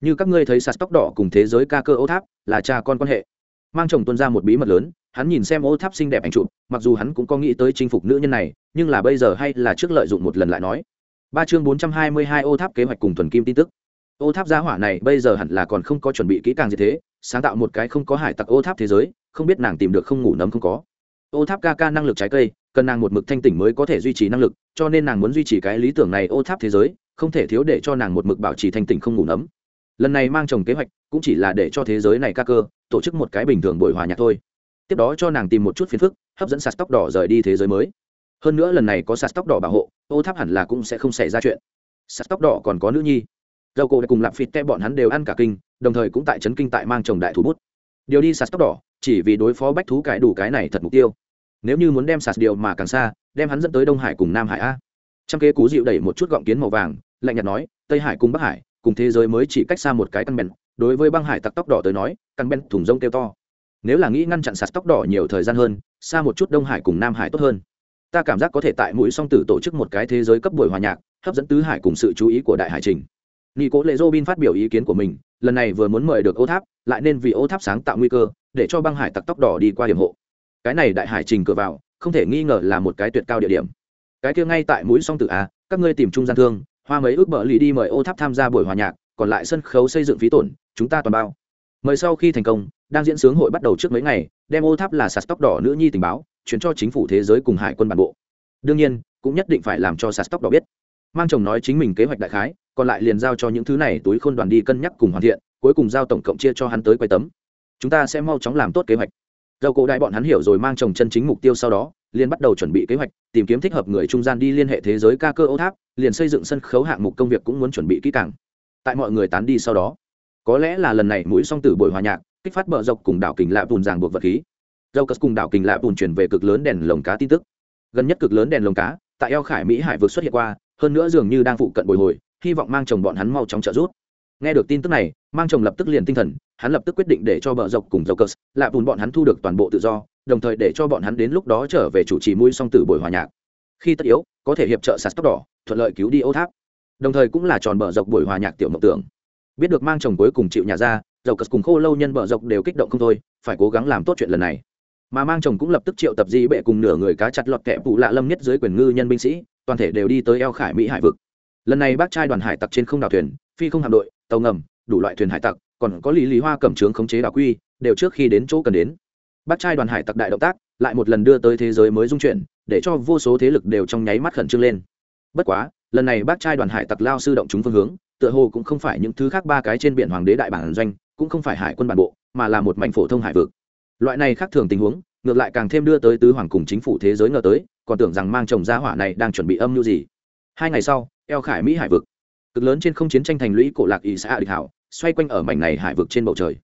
như các ngươi thấy sạt tóc đỏ cùng thế giới ca cơ ô tháp là cha con quan hệ. Mang chồng tuân ra một bí mật lớn, hắn nhìn xem ô tháp xinh đẹp ảnh chụp, mặc dù hắn cũng có nghĩ tới chinh phục nữ nhân này, nhưng là bây giờ hay là trước lợi dụng một lần lại nói. Ba chương bốn trăm hai mươi hai ô tháp kế hoạch cùng thuần kim tin tức. Ô tháp gia hỏa này bây giờ hẳn là còn không có chuẩn bị kỹ càng gì thế, sáng tạo một cái không có hải tặc ô tháp thế giới, không biết nàng tìm được không ngủ nấm không có. Ô tháp ca ca năng lực trái cây, cần nàng một mực thanh tỉnh mới có thể duy trì năng lực, cho nên nàng muốn duy trì cái lý tưởng này ô tháp thế giới, không thể thiếu để cho nàng một mực bảo trì thanh tỉnh không ngủ nấm lần này mang chồng kế hoạch cũng chỉ là để cho thế giới này ca cơ, tổ chức một cái bình thường buổi hòa nhạc thôi. Tiếp đó cho nàng tìm một chút phiền phức, hấp dẫn sạt tóc đỏ rời đi thế giới mới. Hơn nữa lần này có sạt tóc đỏ bảo hộ, ô tháp hẳn là cũng sẽ không xảy ra chuyện. Sạt tóc đỏ còn có nữ nhi. Dầu cổ cùng lạp phịt te bọn hắn đều ăn cả kinh, đồng thời cũng tại trấn kinh tại mang chồng đại thủ bút. Điều đi sạt tóc đỏ, chỉ vì đối phó bách thú cải đủ cái này thật mục tiêu. Nếu như muốn đem sạt điều mà càng xa, đem hắn dẫn tới đông hải cùng nam hải a. Trong kế cú dịu đẩy một chút gọng kiến màu vàng, lạnh nhạt nói, tây hải cùng bắc hải cùng thế giới mới chỉ cách xa một cái căn bèn, đối với băng hải tặc tóc đỏ tới nói, căn bèn thùng rông kêu to. Nếu là nghĩ ngăn chặn sạt tóc đỏ nhiều thời gian hơn, xa một chút đông hải cùng nam hải tốt hơn. Ta cảm giác có thể tại mũi song tử tổ chức một cái thế giới cấp buổi hòa nhạc, hấp dẫn tứ hải cùng sự chú ý của đại hải trình. Nghi cố lệ robin phát biểu ý kiến của mình, lần này vừa muốn mời được ô tháp, lại nên vì ô tháp sáng tạo nguy cơ, để cho băng hải tặc tóc đỏ đi qua điểm hộ. Cái này đại hải trình cửa vào, không thể nghi ngờ là một cái tuyệt cao địa điểm. Cái kia ngay tại mũi song tử a các ngươi tìm trung gian thương hoa mấy ước bợ lì đi mời ô tháp tham gia buổi hòa nhạc, còn lại sân khấu xây dựng phí tổn, chúng ta toàn bao. Mời sau khi thành công, đang diễn sướng hội bắt đầu trước mấy ngày, đem ô tháp là sạt tóc đỏ nữ nhi tình báo, chuyển cho chính phủ thế giới cùng hải quân bản bộ. Đương nhiên, cũng nhất định phải làm cho sạt tóc đỏ biết. Mang chồng nói chính mình kế hoạch đại khái, còn lại liền giao cho những thứ này túi khôn đoàn đi cân nhắc cùng hoàn thiện, cuối cùng giao tổng cộng chia cho hắn tới quay tấm. Chúng ta sẽ mau chóng làm tốt kế hoạch. Dầu cổ đại bọn hắn hiểu rồi mang chồng chân chính mục tiêu sau đó liền bắt đầu chuẩn bị kế hoạch, tìm kiếm thích hợp người trung gian đi liên hệ thế giới ca cơ ô tháp, liền xây dựng sân khấu hạng mục công việc cũng muốn chuẩn bị kỹ càng. Tại mọi người tán đi sau đó, có lẽ là lần này mũi song tử buổi hòa nhạc, kích phát bờ dọc cùng đảo kình lạ bùn ràng buộc vật khí. Dâu cất cùng đảo kình lạ bùn chuyển về cực lớn đèn lồng cá tin tức. Gần nhất cực lớn đèn lồng cá, tại eo khải mỹ hải vượt xuất hiện qua, hơn nữa dường như đang phụ cận bồi hồi, hy vọng mang chồng bọn hắn mau chóng trợ rút nghe được tin tức này, mang chồng lập tức liền tinh thần, hắn lập tức quyết định để cho bờ dọc cùng dâu cất lạ bùn bọn hắn thu được toàn bộ tự do đồng thời để cho bọn hắn đến lúc đó trở về chủ trì mũi song tử buổi hòa nhạc. Khi tất yếu, có thể hiệp trợ sạt tóc đỏ, thuận lợi cứu đi ô tháp. Đồng thời cũng là tròn bờ dọc buổi hòa nhạc tiểu mộng tưởng. Biết được mang chồng cuối cùng chịu nhà ra, dầu cất cùng khô lâu nhân bờ dọc đều kích động không thôi, phải cố gắng làm tốt chuyện lần này. Mà mang chồng cũng lập tức triệu tập di bệ cùng nửa người cá chặt lọt kẹ phụ lạ lâm nhất dưới quyền ngư nhân binh sĩ, toàn thể đều đi tới eo khải mỹ hải vực. Lần này bác trai đoàn hải tặc trên không đảo thuyền, phi không hạm đội, tàu ngầm, đủ loại thuyền hải tặc, còn có lý lý hoa cẩm trướng khống chế đảo quy, đều trước khi đến chỗ cần đến bác trai đoàn hải tặc đại động tác, lại một lần đưa tới thế giới mới dung chuyển, để cho vô số thế lực đều trong nháy mắt khẩn trương lên. Bất quá, lần này bác trai đoàn hải tặc lao sư động chúng phương hướng, tựa hồ cũng không phải những thứ khác ba cái trên biển hoàng đế đại bản doanh, cũng không phải hải quân bản bộ, mà là một mảnh phổ thông hải vực. Loại này khác thường tình huống, ngược lại càng thêm đưa tới tứ hoàng cùng chính phủ thế giới ngờ tới, còn tưởng rằng mang chồng gia hỏa này đang chuẩn bị âm mưu gì. Hai ngày sau, eo khải mỹ hải vực. Cực lớn trên không chiến tranh thành lũy cổ lạc ỵ xã địch hảo, xoay quanh ở mảnh này hải vực trên bầu trời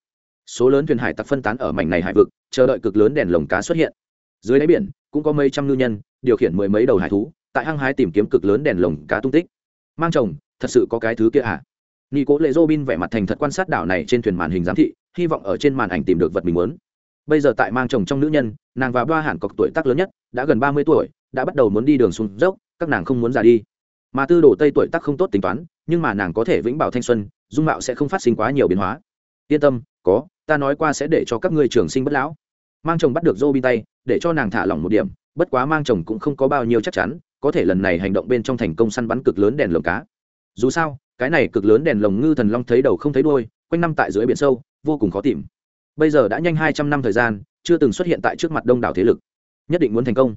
số lớn thuyền hải tặc phân tán ở mảnh này hải vực, chờ đợi cực lớn đèn lồng cá xuất hiện. Dưới đáy biển, cũng có mấy trăm ngư nhân, điều khiển mười mấy đầu hải thú, tại hang hái tìm kiếm cực lớn đèn lồng cá tung tích. Mang chồng, thật sự có cái thứ kia à? Nghi cố lệ dô bin vẻ mặt thành thật quan sát đảo này trên thuyền màn hình giám thị, hy vọng ở trên màn ảnh tìm được vật mình muốn. Bây giờ tại mang chồng trong nữ nhân, nàng và ba hẳn cọc tuổi tác lớn nhất, đã gần ba mươi tuổi, đã bắt đầu muốn đi đường xuống dốc, các nàng không muốn già đi. Mà tư đồ tây tuổi tác không tốt tính toán, nhưng mà nàng có thể vĩnh bảo thanh xuân, dung mạo sẽ không phát sinh quá nhiều biến hóa. Yên tâm có, ta nói qua sẽ để cho các ngươi trường sinh bất lão. Mang chồng bắt được dô bin tay, để cho nàng thả lỏng một điểm, bất quá mang chồng cũng không có bao nhiêu chắc chắn, có thể lần này hành động bên trong thành công săn bắn cực lớn đèn lồng cá. Dù sao, cái này cực lớn đèn lồng ngư thần long thấy đầu không thấy đôi quanh năm tại dưới biển sâu, vô cùng khó tìm. Bây giờ đã nhanh hai trăm năm thời gian, chưa từng xuất hiện tại trước mặt đông đảo thế lực. Nhất định muốn thành công.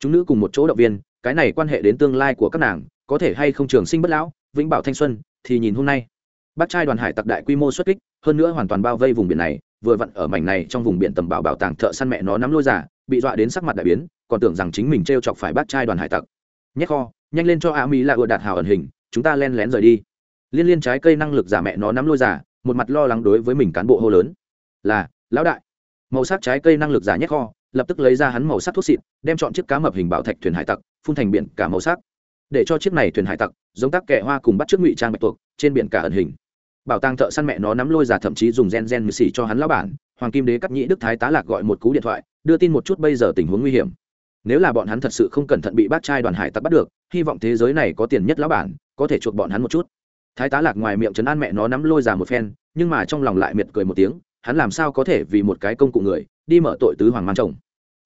Chúng nữ cùng một chỗ động viên, cái này quan hệ đến tương lai của các nàng, có thể hay không trường sinh bất lão, vĩnh bảo thanh xuân, thì nhìn hôm nay bác trai đoàn hải tặc đại quy mô xuất kích, hơn nữa hoàn toàn bao vây vùng biển này, vừa vặn ở mảnh này trong vùng biển tầm bảo bảo tàng thợ săn mẹ nó nắm lôi giả, bị dọa đến sắc mặt đại biến, còn tưởng rằng chính mình t r e o chọc phải bác trai đoàn hải tặc. Nhét kho, nhanh lên cho a mỹ là ưa đạt hào ẩn hình, chúng ta len lén rời đi. Liên liên trái cây năng lực giả mẹ nó nắm lôi giả, một mặt lo lắng đối với mình cán bộ hô lớn. Là, lão đại. Màu sắc trái cây năng lực giả nhét kho, lập tức lấy ra hắn màu sắc thuốc xịt, đem chọn chiếc cá mập hình bảo thạch thuyền hải tặc, phun thành biển cả màu sắc. Để cho chiếc này thuyền hải tặc, giống tác kẹ hoa cùng bắt trước ngụy trang bạch tuộc, trên biển cả ẩn hình bảo tàng thợ săn mẹ nó nắm lôi giả thậm chí dùng gen gen mười xỉ cho hắn lão bản, hoàng kim đế cắt nhĩ đức thái tá lạc gọi một cú điện thoại, đưa tin một chút bây giờ tình huống nguy hiểm. Nếu là bọn hắn thật sự không cẩn thận bị bác trai đoàn hải tặc bắt được, hy vọng thế giới này có tiền nhất lão bản, có thể chuộc bọn hắn một chút. Thái tá lạc ngoài miệng chấn an mẹ nó nắm lôi già một phen, nhưng mà trong lòng lại miệt cười một tiếng, hắn làm sao có thể vì một cái công cụ người, đi mở tội tứ hoàng mang chồng.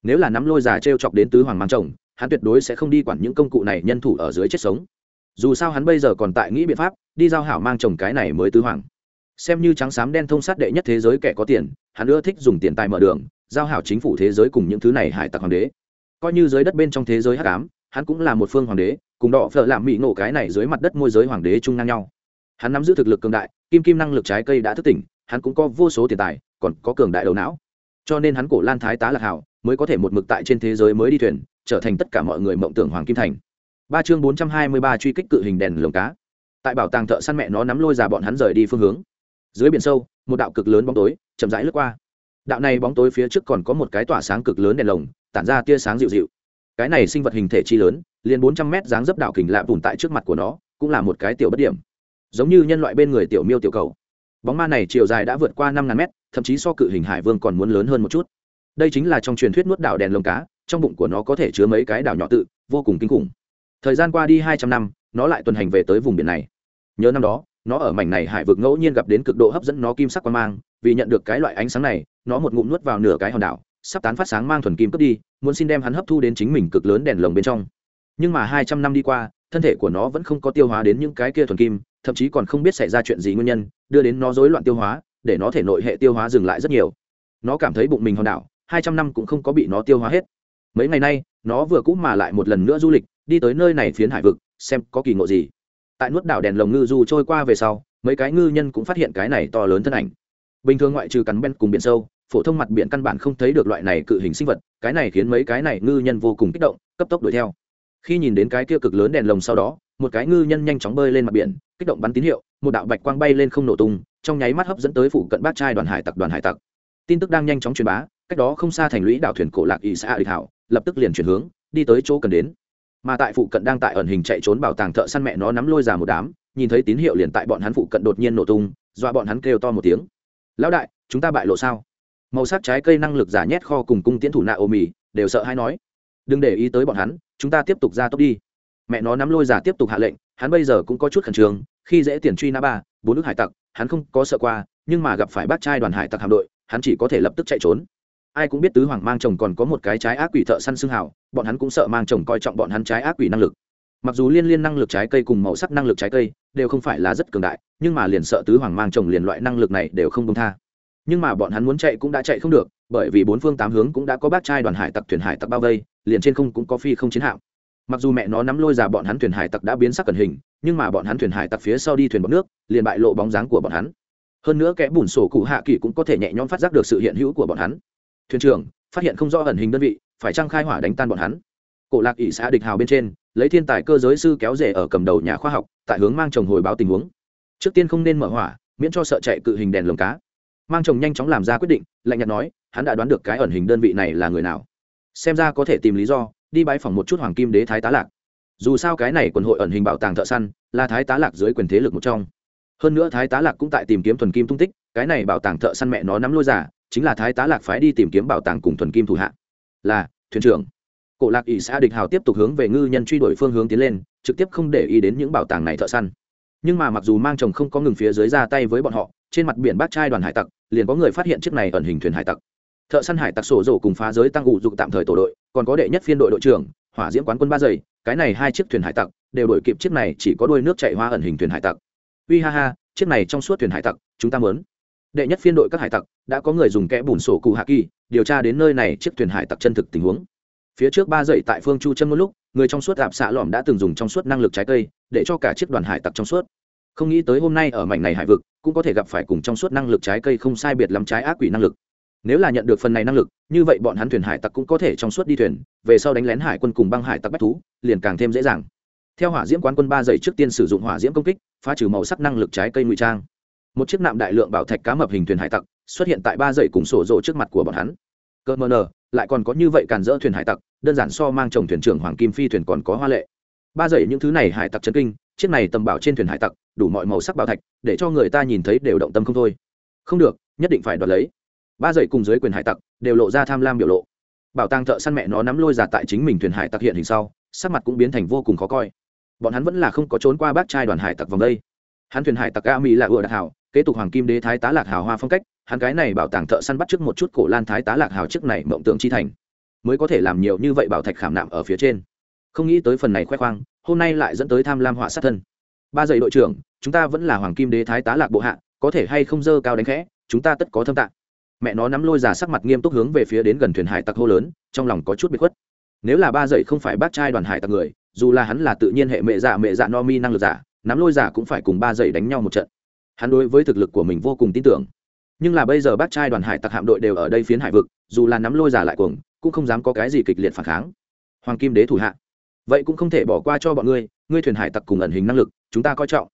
Nếu là nắm lôi già t chọc đến tứ hoàng mang chồng, hắn tuyệt đối sẽ không đi quản những công cụ này nhân thủ ở dưới chết sống dù sao hắn bây giờ còn tại nghĩ biện pháp, đi giao hảo mang chồng cái này mới tứ hoàng. Xem như trắng xám đen thông sát đệ nhất thế giới kẻ có tiền, hắn ưa thích dùng tiền tài mở đường, giao hảo chính phủ thế giới cùng những thứ này hải tặc hoàng đế. Coi như dưới đất bên trong thế giới hắc ám, hắn cũng là một phương hoàng đế, cùng đỏ phở làm mỹ nổ cái này dưới mặt đất môi giới hoàng đế chung ngang nhau. Hắn nắm giữ thực lực cường đại, kim kim năng lực trái cây đã thức tỉnh, hắn cũng có vô số tiền tài, còn có cường đại đầu não. Cho nên hắn cổ lan thái tá lạc hảo, mới có thể một mực tại trên thế giới mới đi thuyền, trở thành tất cả mọi người mộng tưởng hoàng kim thành ba chương bốn trăm hai mươi ba truy kích cự hình đèn lồng cá. Tại bảo tàng thợ săn mẹ nó nắm lôi già bọn hắn rời đi phương hướng. Dưới biển sâu, một đạo cực lớn bóng tối chậm rãi lướt qua. Đạo này bóng tối phía trước còn có một cái tỏa sáng cực lớn đèn lồng, tản ra tia sáng dịu dịu. Cái này sinh vật hình thể chi lớn, liền bốn trăm mét dáng dấp đạo kình lạ bùn tại trước mặt của nó, cũng là một cái tiểu bất điểm. Giống như nhân loại bên người tiểu miêu tiểu cầu. Bóng ma này chiều dài đã vượt qua năm ngàn mét, thậm chí so cự hình hải vương còn muốn lớn hơn một chút. Đây chính là trong truyền thuyết nuốt đảo đèn lồng cá, trong bụng của nó có thể chứa mấy cái đảo nhỏ tự, vô cùng kinh khủng thời gian qua đi hai trăm năm, nó lại tuần hành về tới vùng biển này. Nhớ năm đó, nó ở mảnh này hải vực ngẫu nhiên gặp đến cực độ hấp dẫn nó kim sắc quan mang, vì nhận được cái loại ánh sáng này, nó một ngụm nuốt vào nửa cái hòn đảo, sắp tán phát sáng mang thuần kim cướp đi, muốn xin đem hắn hấp thu đến chính mình cực lớn đèn lồng bên trong. Nhưng mà hai trăm năm đi qua, thân thể của nó vẫn không có tiêu hóa đến những cái kia thuần kim, thậm chí còn không biết xảy ra chuyện gì nguyên nhân, đưa đến nó rối loạn tiêu hóa, để nó thể nội hệ tiêu hóa dừng lại rất nhiều. Nó cảm thấy bụng mình hòn đảo, hai trăm năm cũng không có bị nó tiêu hóa hết. Mấy ngày nay, nó vừa cũ mà lại một lần nữa du lịch đi tới nơi này phiến hải vực, xem có kỳ ngộ gì. Tại nuốt đảo đèn lồng ngư du trôi qua về sau, mấy cái ngư nhân cũng phát hiện cái này to lớn thân ảnh. Bình thường ngoại trừ cắn ben cùng biển sâu, phổ thông mặt biển căn bản không thấy được loại này cự hình sinh vật, cái này khiến mấy cái này ngư nhân vô cùng kích động, cấp tốc đuổi theo. Khi nhìn đến cái kia cực lớn đèn lồng sau đó, một cái ngư nhân nhanh chóng bơi lên mặt biển, kích động bắn tín hiệu, một đạo bạch quang bay lên không nổ tung, trong nháy mắt hấp dẫn tới phụ cận bát trai đoàn hải tặc đoàn hải tặc. Tin tức đang nhanh chóng truyền bá, cách đó không xa thành lũy đảo thuyền cổ lạc ỵ xã địch hảo, lập tức liền chuyển hướng, đi tới chỗ cần đến mà tại phụ cận đang tại ẩn hình chạy trốn bảo tàng thợ săn mẹ nó nắm lôi ra một đám, nhìn thấy tín hiệu liền tại bọn hắn phụ cận đột nhiên nổ tung, dọa bọn hắn kêu to một tiếng. Lão đại, chúng ta bại lộ sao? Màu sắc trái cây năng lực giả nhét kho cùng cung tiến thủ nạ ô mì đều sợ hay nói. Đừng để ý tới bọn hắn, chúng ta tiếp tục ra tốc đi. Mẹ nó nắm lôi giả tiếp tục hạ lệnh, hắn bây giờ cũng có chút khẩn trương, khi dễ tiền truy nã ba bốn nước hải tặc, hắn không có sợ qua, nhưng mà gặp phải bác trai đoàn hải tặc hạm đội, hắn chỉ có thể lập tức chạy trốn ai cũng biết tứ hoàng mang chồng còn có một cái trái ác quỷ thợ săn xương hảo bọn hắn cũng sợ mang chồng coi trọng bọn hắn trái ác quỷ năng lực. Mặc dù liên liên năng lực trái cây cùng màu sắc năng lực trái cây đều không phải là rất cường đại, nhưng mà liền sợ tứ hoàng mang chồng liền loại năng lực này đều không công tha. Nhưng mà bọn hắn muốn chạy cũng đã chạy không được, bởi vì bốn phương tám hướng cũng đã có bác trai đoàn hải tặc thuyền hải tặc bao vây, liền trên không cũng có phi không chiến hạm. Mặc dù mẹ nó nắm lôi ra bọn hắn thuyền hải tặc đã biến sắc cẩn hình, nhưng mà bọn hắn thuyền hải tặc phía sau đi thuyền bọc nước, liền bại lộ bóng dáng của bọn hắn. Hơn nữa kẻ bùn sổ cụ hạ kỳ cũng có thể nhẹ nhõm phát giác được sự hiện hữu của bọn hắn thuyền trưởng phát hiện không rõ ẩn hình đơn vị, phải trang khai hỏa đánh tan bọn hắn. Cổ lạc ỷ xã địch hào bên trên, lấy thiên tài cơ giới sư kéo rể ở cầm đầu nhà khoa học, tại hướng mang chồng hồi báo tình huống. Trước tiên không nên mở hỏa, miễn cho sợ chạy cự hình đèn lồng cá. Mang chồng nhanh chóng làm ra quyết định, lạnh nhạt nói, hắn đã đoán được cái ẩn hình đơn vị này là người nào. Xem ra có thể tìm lý do, đi bãi phòng một chút hoàng kim đế thái tá lạc. Dù sao cái này quần hội ẩn hình bảo tàng thợ săn, là thái tá lạc dưới quyền thế lực một trong. Hơn nữa thái tá lạc cũng tại tìm kiếm thuần kim tung tích, cái này bảo tàng thợ săn mẹ nó nắm lôi giả chính là thái tá lạc phái đi tìm kiếm bảo tàng cùng thuần kim thủ hạ. Là, thuyền trưởng. Cổ lạc ỷ xã địch hào tiếp tục hướng về ngư nhân truy đuổi phương hướng tiến lên, trực tiếp không để ý đến những bảo tàng này thợ săn. Nhưng mà mặc dù mang chồng không có ngừng phía dưới ra tay với bọn họ, trên mặt biển bát trai đoàn hải tặc, liền có người phát hiện chiếc này ẩn hình thuyền hải tặc. Thợ săn hải tặc sổ rổ cùng phá giới tăng ủ dụng tạm thời tổ đội, còn có đệ nhất phiên đội đội trưởng, hỏa diễm quán quân ba giây, cái này hai chiếc thuyền hải tặc đều đổi kịp chiếc này chỉ có đuôi nước chạy hoa ẩn hình thuyền hải tặc. Uy ha ha, chiếc này trong suốt thuyền hải tặc, chúng ta mớn đệ nhất phiên đội các hải tặc, đã có người dùng kẽ bùn sổ cụ hạ kỳ, điều tra đến nơi này chiếc thuyền hải tặc chân thực tình huống. Phía trước ba dậy tại phương chu chân một lúc, người trong suốt đạp xạ lỏm đã từng dùng trong suốt năng lực trái cây, để cho cả chiếc đoàn hải tặc trong suốt. Không nghĩ tới hôm nay ở mảnh này hải vực, cũng có thể gặp phải cùng trong suốt năng lực trái cây không sai biệt lắm trái ác quỷ năng lực. Nếu là nhận được phần này năng lực, như vậy bọn hắn thuyền hải tặc cũng có thể trong suốt đi thuyền, về sau đánh lén hải quân cùng băng hải tặc bách thú, liền càng thêm dễ dàng. Theo hỏa diễm quán quân ba dày trước tiên sử dụng hỏa diễm công kích, phá trừ màu sắc năng lực trái cây ngụy trang một chiếc nạm đại lượng bảo thạch cá mập hình thuyền hải tặc xuất hiện tại ba dãy cùng sổ rộ trước mặt của bọn hắn. Cơ mờ nờ, lại còn có như vậy càn dỡ thuyền hải tặc, đơn giản so mang chồng thuyền trưởng hoàng kim phi thuyền còn có hoa lệ. Ba dãy những thứ này hải tặc chân kinh, chiếc này tầm bảo trên thuyền hải tặc, đủ mọi màu sắc bảo thạch, để cho người ta nhìn thấy đều động tâm không thôi. Không được, nhất định phải đoạt lấy. Ba dãy cùng dưới quyền hải tặc đều lộ ra tham lam biểu lộ. Bảo tàng thợ săn mẹ nó nắm lôi giả tại chính mình thuyền hải tặc hiện hình sau, sắc mặt cũng biến thành vô cùng khó coi. Bọn hắn vẫn là không có trốn qua bác trai đoàn hải tặc vòng đây. Hắn thuyền hải tặc a mỹ là ựa đặc hảo kế tục hoàng kim đế thái tá lạc hào hoa phong cách, hắn cái này bảo tàng thợ săn bắt trước một chút cổ lan thái tá lạc hào trước này mộng tượng chi thành, mới có thể làm nhiều như vậy bảo thạch khảm nạm ở phía trên. Không nghĩ tới phần này khoe khoang, hôm nay lại dẫn tới tham lam họa sát thân. Ba dậy đội trưởng, chúng ta vẫn là hoàng kim đế thái tá lạc bộ hạ, có thể hay không dơ cao đánh khẽ, chúng ta tất có thâm tạng. Mẹ nó nắm lôi giả sắc mặt nghiêm túc hướng về phía đến gần thuyền hải tặc hô lớn, trong lòng có chút bị khuất. Nếu là ba dậy không phải bác trai đoàn hải tặc người, dù là hắn là tự nhiên hệ mẹ giả mẹ dạ no mi năng lực giả, nắm lôi giả cũng phải cùng ba dậy đánh nhau một trận hắn đối với thực lực của mình vô cùng tin tưởng. Nhưng là bây giờ bác trai đoàn hải tặc hạm đội đều ở đây phiến hải vực, dù là nắm lôi giả lại cuồng, cũng không dám có cái gì kịch liệt phản kháng. Hoàng kim đế thủ hạ, vậy cũng không thể bỏ qua cho bọn ngươi ngươi thuyền hải tặc cùng ẩn hình năng lực, chúng ta coi trọng.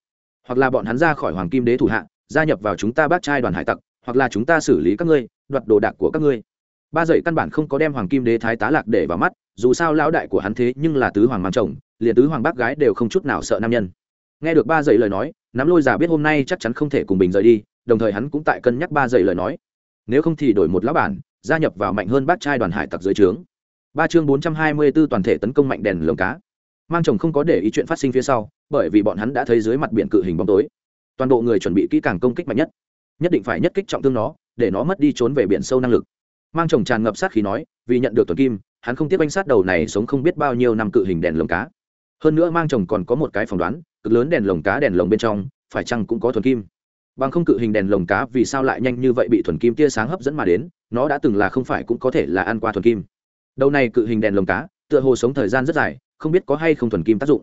Hoặc là bọn hắn ra khỏi hoàng kim đế thủ hạ, gia nhập vào chúng ta bác trai đoàn hải tặc, hoặc là chúng ta xử lý các ngươi, đoạt đồ đạc của các ngươi. Ba dậy căn bản không có đem hoàng kim đế thái tá lạc để vào mắt, dù sao lão đại của hắn thế nhưng là tứ hoàng mang chồng, liền tứ hoàng bác gái đều không chút nào sợ nam nhân nghe được ba dậy lời nói, nắm lôi giả biết hôm nay chắc chắn không thể cùng bình rời đi, đồng thời hắn cũng tại cân nhắc ba dậy lời nói. Nếu không thì đổi một lão bản, gia nhập vào mạnh hơn bát trai đoàn hải tặc dưới trướng. Ba chương bốn trăm hai mươi 424 toàn thể tấn công mạnh đèn lồng cá. Mang chồng không có để ý chuyện phát sinh phía sau, bởi vì bọn hắn đã thấy dưới mặt biển cự hình bóng tối. Toàn bộ người chuẩn bị kỹ càng công kích mạnh nhất. Nhất định phải nhất kích trọng thương nó, để nó mất đi trốn về biển sâu năng lực. Mang chồng tràn ngập sát khí nói, vì nhận được tuần kim, hắn không tiếp bánh sát đầu này sống không biết bao nhiêu năm cự hình đèn lồng cá hơn nữa mang chồng còn có một cái phỏng đoán, cực lớn đèn lồng cá đèn lồng bên trong, phải chăng cũng có thuần kim? Bằng không cự hình đèn lồng cá vì sao lại nhanh như vậy bị thuần kim tia sáng hấp dẫn mà đến, nó đã từng là không phải cũng có thể là ăn qua thuần kim. Đầu này cự hình đèn lồng cá, tựa hồ sống thời gian rất dài, không biết có hay không thuần kim tác dụng.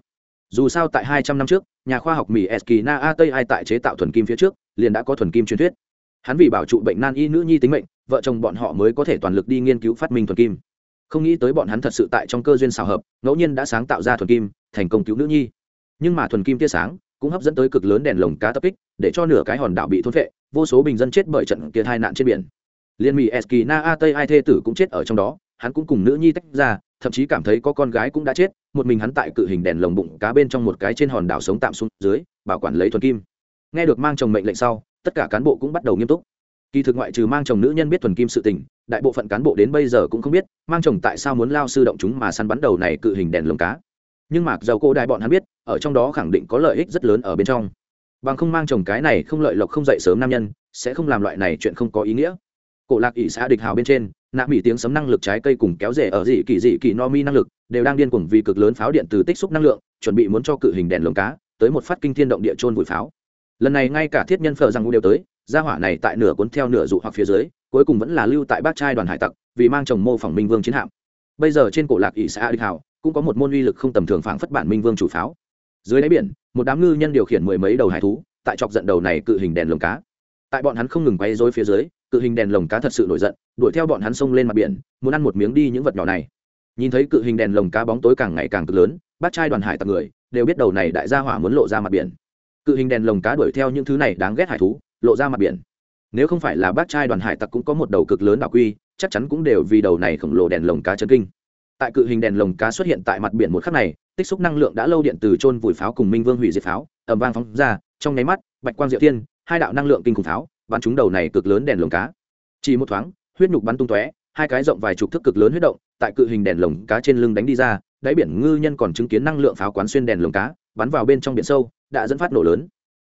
Dù sao tại hai trăm năm trước, nhà khoa học mỹ eskina a tây ai tại chế tạo thuần kim phía trước, liền đã có thuần kim truyền thuyết. Hắn vì bảo trụ bệnh nan y nữ nhi tính mệnh, vợ chồng bọn họ mới có thể toàn lực đi nghiên cứu phát minh thuần kim. Không nghĩ tới bọn hắn thật sự tại trong cơ duyên xào hợp, ngẫu nhiên đã sáng tạo ra thuần kim thành công cứu nữ nhi. Nhưng mà thuần kim tia sáng cũng hấp dẫn tới cực lớn đèn lồng cá tập kích, để cho nửa cái hòn đảo bị thôn vệ vô số bình dân chết bởi trận kia tai nạn trên biển. Liên mỹ eski na a tây ai thê tử cũng chết ở trong đó, hắn cũng cùng nữ nhi tách ra, thậm chí cảm thấy có con gái cũng đã chết, một mình hắn tại cự hình đèn lồng bụng cá bên trong một cái trên hòn đảo sống tạm xuống dưới, bảo quản lấy thuần kim. Nghe được mang chồng mệnh lệnh sau, tất cả cán bộ cũng bắt đầu nghiêm túc. Kỳ thực ngoại trừ mang chồng nữ nhân biết thuần kim sự tình, đại bộ phận cán bộ đến bây giờ cũng không biết, mang chồng tại sao muốn lao sư động chúng mà săn bắn đầu này cự hình đèn lồng cá nhưng mạc dầu cô đại bọn hắn biết, ở trong đó khẳng định có lợi ích rất lớn ở bên trong. Bằng không mang chồng cái này không lợi lộc không dậy sớm nam nhân, sẽ không làm loại này chuyện không có ý nghĩa. Cổ lạc ỷ xã địch hào bên trên, nạ mỹ tiếng sấm năng lực trái cây cùng kéo rể ở dị kỳ dị kỳ no mi năng lực, đều đang điên cuồng vì cực lớn pháo điện từ tích xúc năng lượng, chuẩn bị muốn cho cự hình đèn lồng cá, tới một phát kinh thiên động địa trôn vùi pháo. Lần này ngay cả thiết nhân phở rằng ngũ đều tới, gia hỏa này tại nửa cuốn theo nửa dụ hoặc phía dưới, cuối cùng vẫn là lưu tại bác trai đoàn hải tặc, vì mang chồng mô phỏng minh vương chiến hạm. Bây giờ trên cổ lạc ỷ xã địch hào cũng có một môn uy lực không tầm thường phảng phất bản minh vương chủ pháo. Dưới đáy biển, một đám ngư nhân điều khiển mười mấy đầu hải thú, tại chọc giận đầu này cự hình đèn lồng cá. Tại bọn hắn không ngừng quay dối phía dưới, cự hình đèn lồng cá thật sự nổi giận, đuổi theo bọn hắn xông lên mặt biển, muốn ăn một miếng đi những vật nhỏ này. Nhìn thấy cự hình đèn lồng cá bóng tối càng ngày càng cực lớn bác trai đoàn hải tặc người, đều biết đầu này đại gia hỏa muốn lộ ra mặt biển. Cự hình đèn lồng cá đuổi theo những thứ này đáng ghét hải thú, lộ ra mặt biển. Nếu không phải là bác trai đoàn hải tặc cũng có một đầu cực lớn đảo quy, chắc chắn cũng đều vì đầu này khổng lồ đèn lồng cá chân kinh tại cự hình đèn lồng cá xuất hiện tại mặt biển một khắc này tích xúc năng lượng đã lâu điện từ trôn vùi pháo cùng minh vương hủy diệt pháo ẩm vang phóng ra trong nháy mắt bạch quang diệu thiên, hai đạo năng lượng kinh khủng pháo bắn trúng đầu này cực lớn đèn lồng cá. Chỉ một thoáng huyết nhục bắn tung tóe hai cái rộng vài chục thước cực lớn huyết động tại cự hình đèn lồng cá trên lưng đánh đi ra đáy biển ngư nhân còn chứng kiến năng lượng pháo quán xuyên đèn lồng cá bắn vào bên trong biển sâu đã dẫn phát nổ lớn.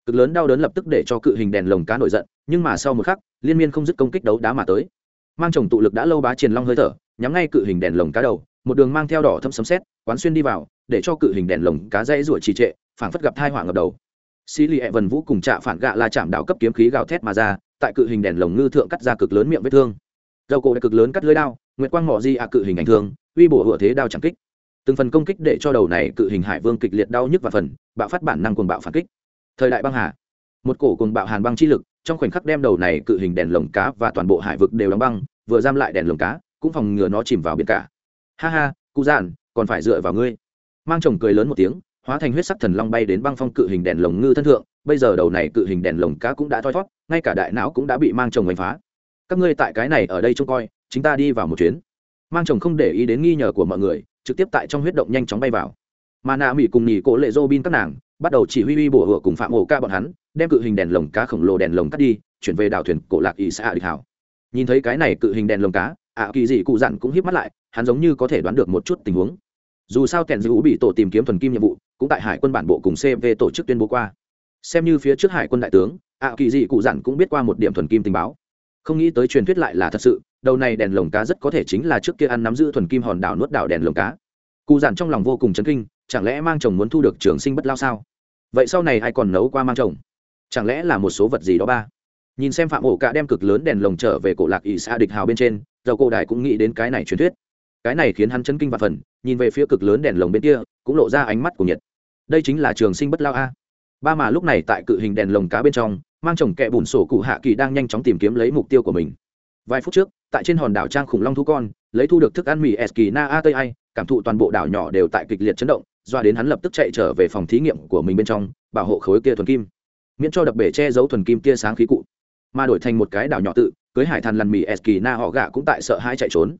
Cực lớn đau đớn lập tức để cho cự hình đèn lồng cá nổi giận nhưng mà sau một khắc liên miên không dứt công kích đấu đá mà tới. Mang chồng tụ lực đã lâu bá triển long hơi thở nhắm ngay cự hình đèn lồng cá đầu, một đường mang theo đỏ thâm sấm xét quán xuyên đi vào, để cho cự hình đèn lồng cá dãy ruột trì trệ, phảng phất gặp thai họa ngập đầu. Sĩ lì ẹ vần vũ cùng trạ phản gạ la chạm đạo cấp kiếm khí gào thét mà ra, tại cự hình đèn lồng ngư thượng cắt ra cực lớn miệng vết thương. Dầu cổ cực lớn cắt lưới đao, nguyệt quang mỏ di ạ cự hình ảnh thương, uy bổ hựa thế đao chẳng kích. Từng phần công kích để cho đầu này cự hình hải vương kịch liệt đau nhức và phần, bạo phát bản năng cuồng bạo phản kích. Thời đại băng hà. Một cổ cuồng bạo hàn băng chi lực, trong khoảnh khắc đem đầu này cự hình đèn lồng cá và toàn bộ hải vực đều đóng băng, vừa giam lại đèn lồng cá cũng phòng ngừa nó chìm vào biển cả. Ha ha, cụ giản, còn phải dựa vào ngươi. Mang chồng cười lớn một tiếng, hóa thành huyết sắc thần long bay đến băng phong cự hình đèn lồng ngư thân thượng, bây giờ đầu này cự hình đèn lồng cá cũng đã thoi thót ngay cả đại não cũng đã bị mang chồng đánh phá. Các ngươi tại cái này ở đây trông coi chúng ta đi vào một chuyến. Mang chồng không để ý đến nghi ngờ của mọi người, trực tiếp tại trong huyết động nhanh chóng bay vào. Mà nạ mỹ cùng nhì cỗ lệ dô bin các nàng, bắt đầu chỉ huy uy bổ hựa cùng phạm ổ ca bọn hắn, đem cự hình đèn lồng cá khổng lồ đèn lồng cắt đi, chuyển về đảo thuyền cổ lạc ỵ xã địch hảo. Nhìn thấy cái này cự hình đèn lồng cá ạ, kỳ dị cụ dặn cũng híp mắt lại, hắn giống như có thể đoán được một chút tình huống. Dù sao kèn dữ bị tổ tìm kiếm thuần kim nhiệm vụ, cũng tại hải quân bản bộ cùng cv tổ chức tuyên bố qua. Xem như phía trước hải quân đại tướng, ạ, kỳ dị cụ dặn cũng biết qua một điểm thuần kim tình báo. Không nghĩ tới truyền thuyết lại là thật sự, đầu này đèn lồng cá rất có thể chính là trước kia ăn nắm giữ thuần kim hòn đảo nuốt đảo đèn lồng cá. Cụ dặn trong lòng vô cùng chấn kinh, chẳng lẽ mang chồng muốn thu được trường sinh bất lao sao? Vậy sau này ai còn nấu qua mang chồng? Chẳng lẽ là một số vật gì đó ba? Nhìn xem phạm ổ cả đem cực lớn đèn lồng trở về cổ lạc ỷ xa địch hào bên trên, dầu cổ đài cũng nghĩ đến cái này truyền thuyết. Cái này khiến hắn chân kinh và phần, nhìn về phía cực lớn đèn lồng bên kia, cũng lộ ra ánh mắt của nhiệt. Đây chính là trường sinh bất lao a. Ba mà lúc này tại cự hình đèn lồng cá bên trong, mang chồng kẹ bùn sổ cụ hạ kỳ đang nhanh chóng tìm kiếm lấy mục tiêu của mình. Vài phút trước, tại trên hòn đảo trang khủng long thu con, lấy thu được thức ăn mì eski na a tây ai cảm thụ toàn bộ đảo nhỏ đều tại kịch liệt chấn động, doa đến hắn lập tức chạy trở về phòng thí nghiệm của mình bên trong, bảo hộ khối kia thuần kim. Miễn cho đập bể che giấu thuần kim tia sáng khí cụ mà đổi thành một cái đảo nhỏ tự, cưới hải thần lằn mì eski na họ gạ cũng tại sợ hãi chạy trốn.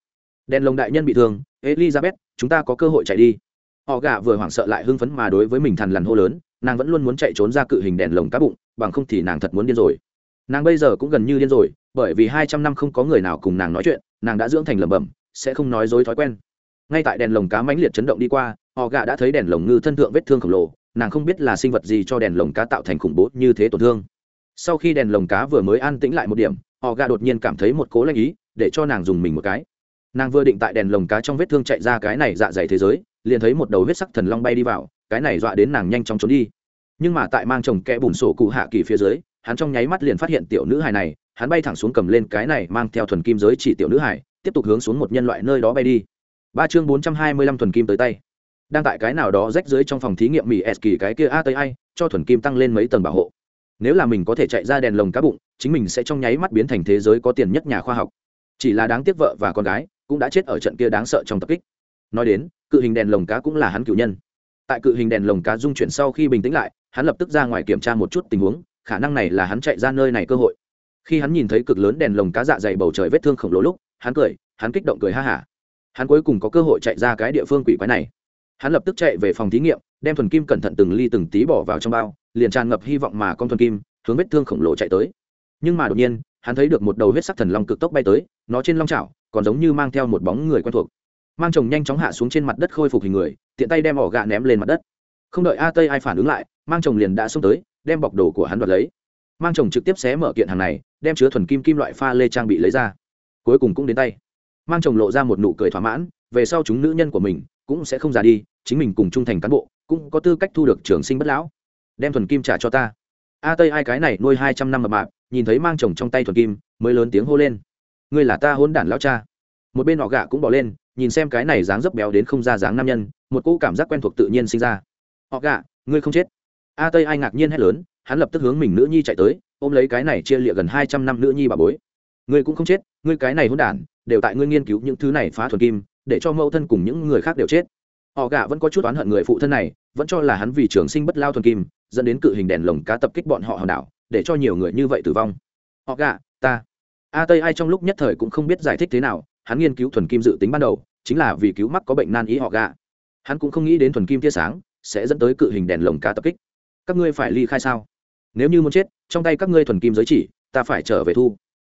Đèn lồng đại nhân bị thương, elizabeth, chúng ta có cơ hội chạy đi. Họ gạ vừa hoảng sợ lại hưng phấn mà đối với mình thần lằn hô lớn, nàng vẫn luôn muốn chạy trốn ra cự hình đèn lồng cá bụng, bằng không thì nàng thật muốn điên rồi. Nàng bây giờ cũng gần như điên rồi, bởi vì hai trăm năm không có người nào cùng nàng nói chuyện, nàng đã dưỡng thành lẩm bẩm, sẽ không nói dối thói quen. Ngay tại đèn lồng cá mãnh liệt chấn động đi qua, họ gạ đã thấy đèn lồng ngư thân thượng vết thương khổng lồ, nàng không biết là sinh vật gì cho đèn lồng cá tạo thành khủng bố như thế tổn thương sau khi đèn lồng cá vừa mới an tĩnh lại một điểm họ gà đột nhiên cảm thấy một cố lanh ý để cho nàng dùng mình một cái. Nàng vừa định tại đèn lồng cá trong vết thương chạy ra cái này dạ dày thế giới liền thấy một đầu huyết sắc thần long bay đi vào cái này dọa đến nàng nhanh chóng trốn đi. Nhưng mà tại mang chồng kẽ bùn sổ cụ hạ kỳ phía dưới hắn trong nháy mắt liền phát hiện tiểu nữ hài này hắn bay thẳng xuống cầm lên cái này mang theo thuần kim giới chỉ tiểu nữ hài, tiếp tục hướng xuống một nhân loại nơi đó bay đi. Ba chương bốn trăm hai mươi lăm thuần kim tới tay. Đang tại cái nào đó rách dưới trong phòng thí nghiệm mỹ s kỳ cái kia a tới ai cho thuần kim tăng lên mấy tầng bảo hộ nếu là mình có thể chạy ra đèn lồng cá bụng, chính mình sẽ trong nháy mắt biến thành thế giới có tiền nhất nhà khoa học. Chỉ là đáng tiếc vợ và con gái cũng đã chết ở trận kia đáng sợ trong tập kích. Nói đến, cự hình đèn lồng cá cũng là hắn cựu nhân. Tại cự hình đèn lồng cá dung chuyển sau khi bình tĩnh lại, hắn lập tức ra ngoài kiểm tra một chút tình huống, khả năng này là hắn chạy ra nơi này cơ hội. Khi hắn nhìn thấy cực lớn đèn lồng cá dạ dày bầu trời vết thương khổng lồ lúc, hắn cười, hắn kích động cười ha hả. Hắn cuối cùng có cơ hội chạy ra cái địa phương quỷ quái này. Hắn lập tức chạy về phòng thí nghiệm, đem thuần kim cẩn thận từng ly từng tí bỏ vào trong bao liền tràn ngập hy vọng mà con thuần kim, hướng vết thương khổng lồ chạy tới. Nhưng mà đột nhiên, hắn thấy được một đầu huyết sắc thần long cực tốc bay tới, nó trên long chảo còn giống như mang theo một bóng người quen thuộc. Mang chồng nhanh chóng hạ xuống trên mặt đất khôi phục hình người, tiện tay đem ỏ gà ném lên mặt đất. Không đợi a tây ai phản ứng lại, mang chồng liền đã xông tới, đem bọc đồ của hắn đoạt lấy. Mang chồng trực tiếp xé mở kiện hàng này, đem chứa thuần kim kim loại pha lê trang bị lấy ra. Cuối cùng cũng đến tay. Mang chồng lộ ra một nụ cười thỏa mãn, về sau chúng nữ nhân của mình cũng sẽ không già đi, chính mình cùng trung thành cán bộ, cũng có tư cách thu được trường sinh bất lão đem thuần kim trả cho ta. A tây ai cái này nuôi hai trăm năm mập mạp, nhìn thấy mang chồng trong tay thuần kim, mới lớn tiếng hô lên. Ngươi là ta hôn đản lão cha. Một bên họ gạ cũng bỏ lên, nhìn xem cái này dáng dấp béo đến không ra dáng nam nhân, một cỗ cảm giác quen thuộc tự nhiên sinh ra. Họ gạ, ngươi không chết. A tây ai ngạc nhiên hét lớn, hắn lập tức hướng mình nữ nhi chạy tới, ôm lấy cái này chia lịa gần hai trăm năm nữ nhi bà bối. Ngươi cũng không chết, ngươi cái này hôn đản, đều tại ngươi nghiên cứu những thứ này phá thuần kim, để cho mẫu thân cùng những người khác đều chết. Họ gạ vẫn có chút oán hận người phụ thân này, vẫn cho là hắn vì trường sinh bất lao thuần kim dẫn đến cự hình đèn lồng cá tập kích bọn họ hòn đảo, để cho nhiều người như vậy tử vong. Họ gạ, ta. A tây ai trong lúc nhất thời cũng không biết giải thích thế nào, hắn nghiên cứu thuần kim dự tính ban đầu, chính là vì cứu mắc có bệnh nan ý họ gạ. Hắn cũng không nghĩ đến thuần kim tia sáng sẽ dẫn tới cự hình đèn lồng cá tập kích. Các ngươi phải ly khai sao? Nếu như muốn chết, trong tay các ngươi thuần kim giới chỉ, ta phải trở về thu.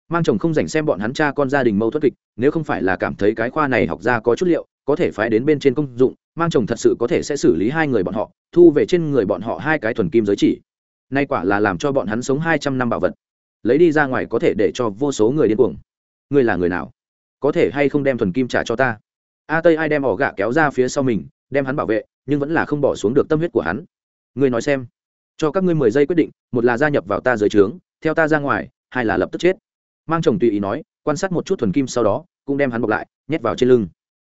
Mang chồng không dành xem bọn hắn cha con gia đình mâu thuẫn kịch, nếu không phải là cảm thấy cái khoa này học ra có chút liệu, có thể phái đến bên trên công dụng, mang chồng thật sự có thể sẽ xử lý hai người bọn họ thu về trên người bọn họ hai cái thuần kim giới chỉ. Nay quả là làm cho bọn hắn sống hai trăm năm bảo vật. Lấy đi ra ngoài có thể để cho vô số người điên cuồng. Ngươi là người nào? Có thể hay không đem thuần kim trả cho ta? A tây ai đem ỏ gạ kéo ra phía sau mình, đem hắn bảo vệ, nhưng vẫn là không bỏ xuống được tâm huyết của hắn. Ngươi nói xem. Cho các ngươi mười giây quyết định, một là gia nhập vào ta dưới trướng, theo ta ra ngoài, hai là lập tức chết. Mang chồng tùy ý nói, quan sát một chút thuần kim sau đó, cũng đem hắn bọc lại, nhét vào trên lưng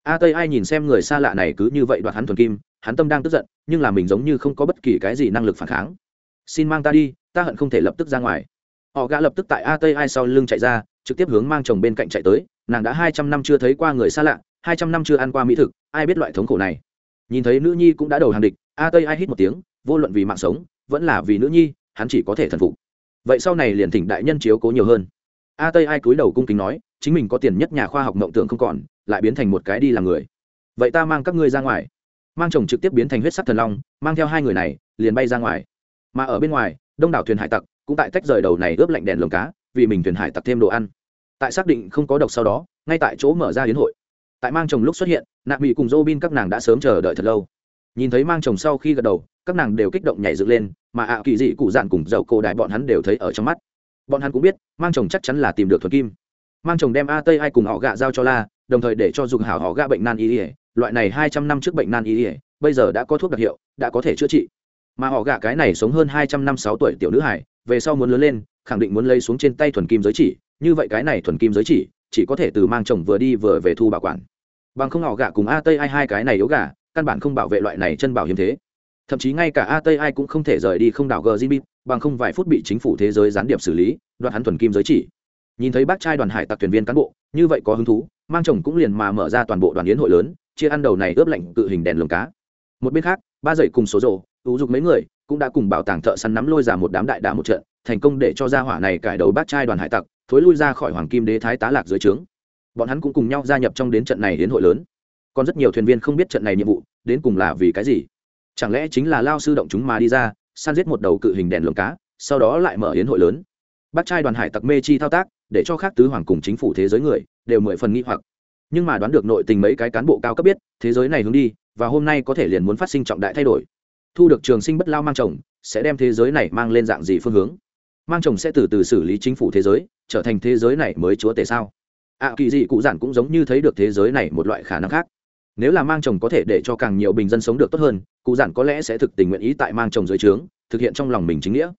a tây ai nhìn xem người xa lạ này cứ như vậy đoạt hắn thuần kim, hắn tâm đang tức giận, nhưng là mình giống như không có bất kỳ cái gì năng lực phản kháng. Xin mang ta đi, ta hận không thể lập tức ra ngoài. Họ gã lập tức tại a tây ai sau lưng chạy ra, trực tiếp hướng mang chồng bên cạnh chạy tới, nàng đã hai trăm năm chưa thấy qua người xa lạ, hai trăm năm chưa ăn qua mỹ thực, ai biết loại thống khổ này. Nhìn thấy nữ nhi cũng đã đầu hàng địch, a tây ai hít một tiếng, vô luận vì mạng sống, vẫn là vì nữ nhi, hắn chỉ có thể thần phục. Vậy sau này liền thỉnh đại nhân chiếu cố nhiều hơn. A tây ai cúi đầu cung kính nói, chính mình có tiền nhất nhà khoa học mộng tưởng không còn lại biến thành một cái đi làm người. Vậy ta mang các ngươi ra ngoài. Mang chồng trực tiếp biến thành huyết sắc thần long, mang theo hai người này, liền bay ra ngoài. Mà ở bên ngoài, đông đảo thuyền hải tặc cũng tại tách rời đầu này ướp lạnh đèn lồng cá, vì mình thuyền hải tặc thêm đồ ăn. Tại xác định không có độc sau đó, ngay tại chỗ mở ra hiến hội. Tại mang chồng lúc xuất hiện, nạp mỹ cùng dô bin các nàng đã sớm chờ đợi thật lâu. Nhìn thấy mang chồng sau khi gật đầu, các nàng đều kích động nhảy dựng lên, mà ạ kỳ dị cụ dạn cùng dậu cổ đại bọn hắn đều thấy ở trong mắt. Bọn hắn cũng biết, mang chồng chắc chắn là tìm được thuật kim. Mang chồng đem a tây ai cùng họ gạ giao cho la đồng thời để cho dùng hảo họ gạ bệnh nan y ỉa. Loại này hai trăm năm trước bệnh nan y ỉa, bây giờ đã có thuốc đặc hiệu, đã có thể chữa trị. Mà họ gạ cái này sống hơn hai trăm năm sáu tuổi tiểu nữ hải về sau muốn lớn lên, khẳng định muốn lấy xuống trên tay thuần kim giới chỉ. Như vậy cái này thuần kim giới chỉ chỉ có thể từ mang chồng vừa đi vừa về thu bảo quản. Bằng không họ gạ cùng a tây ai hai cái này yếu gà, căn bản không bảo vệ loại này chân bảo hiếm thế. Thậm chí ngay cả a tây ai cũng không thể rời đi không đảo gờ gb bằng không vài phút bị chính phủ thế giới gián điệp xử lý, đoạt hắn thuần kim giới chỉ nhìn thấy bác trai đoàn hải tặc thuyền viên cán bộ, như vậy có hứng thú, mang chồng cũng liền mà mở ra toàn bộ đoàn yến hội lớn, chia ăn đầu này ướp lạnh cự hình đèn lồng cá. Một bên khác, ba dậy cùng số rộ tú dục mấy người, cũng đã cùng bảo tàng thợ săn nắm lôi ra một đám đại đá một trận, thành công để cho gia hỏa này cải đầu bác trai đoàn hải tặc, thối lui ra khỏi hoàng kim đế thái tá lạc dưới trướng. Bọn hắn cũng cùng nhau gia nhập trong đến trận này đến hội lớn. Còn rất nhiều thuyền viên không biết trận này nhiệm vụ, đến cùng là vì cái gì? Chẳng lẽ chính là lao sư động chúng mà đi ra, săn giết một đầu cự hình đèn lồng cá, sau đó lại mở yến hội lớn? Bác trai đoàn hải tặc mê chi thao tác để cho khác tứ hoàng cùng chính phủ thế giới người đều mười phần nghi hoặc. Nhưng mà đoán được nội tình mấy cái cán bộ cao cấp biết thế giới này hướng đi và hôm nay có thể liền muốn phát sinh trọng đại thay đổi. Thu được trường sinh bất lao mang chồng sẽ đem thế giới này mang lên dạng gì phương hướng? Mang chồng sẽ từ từ xử lý chính phủ thế giới trở thành thế giới này mới chúa tể sao? Ạ à, kỳ dị cụ giản cũng giống như thấy được thế giới này một loại khả năng khác. Nếu là mang chồng có thể để cho càng nhiều bình dân sống được tốt hơn cụ giản có lẽ sẽ thực tình nguyện ý tại mang chồng dưới trướng thực hiện trong lòng mình chính nghĩa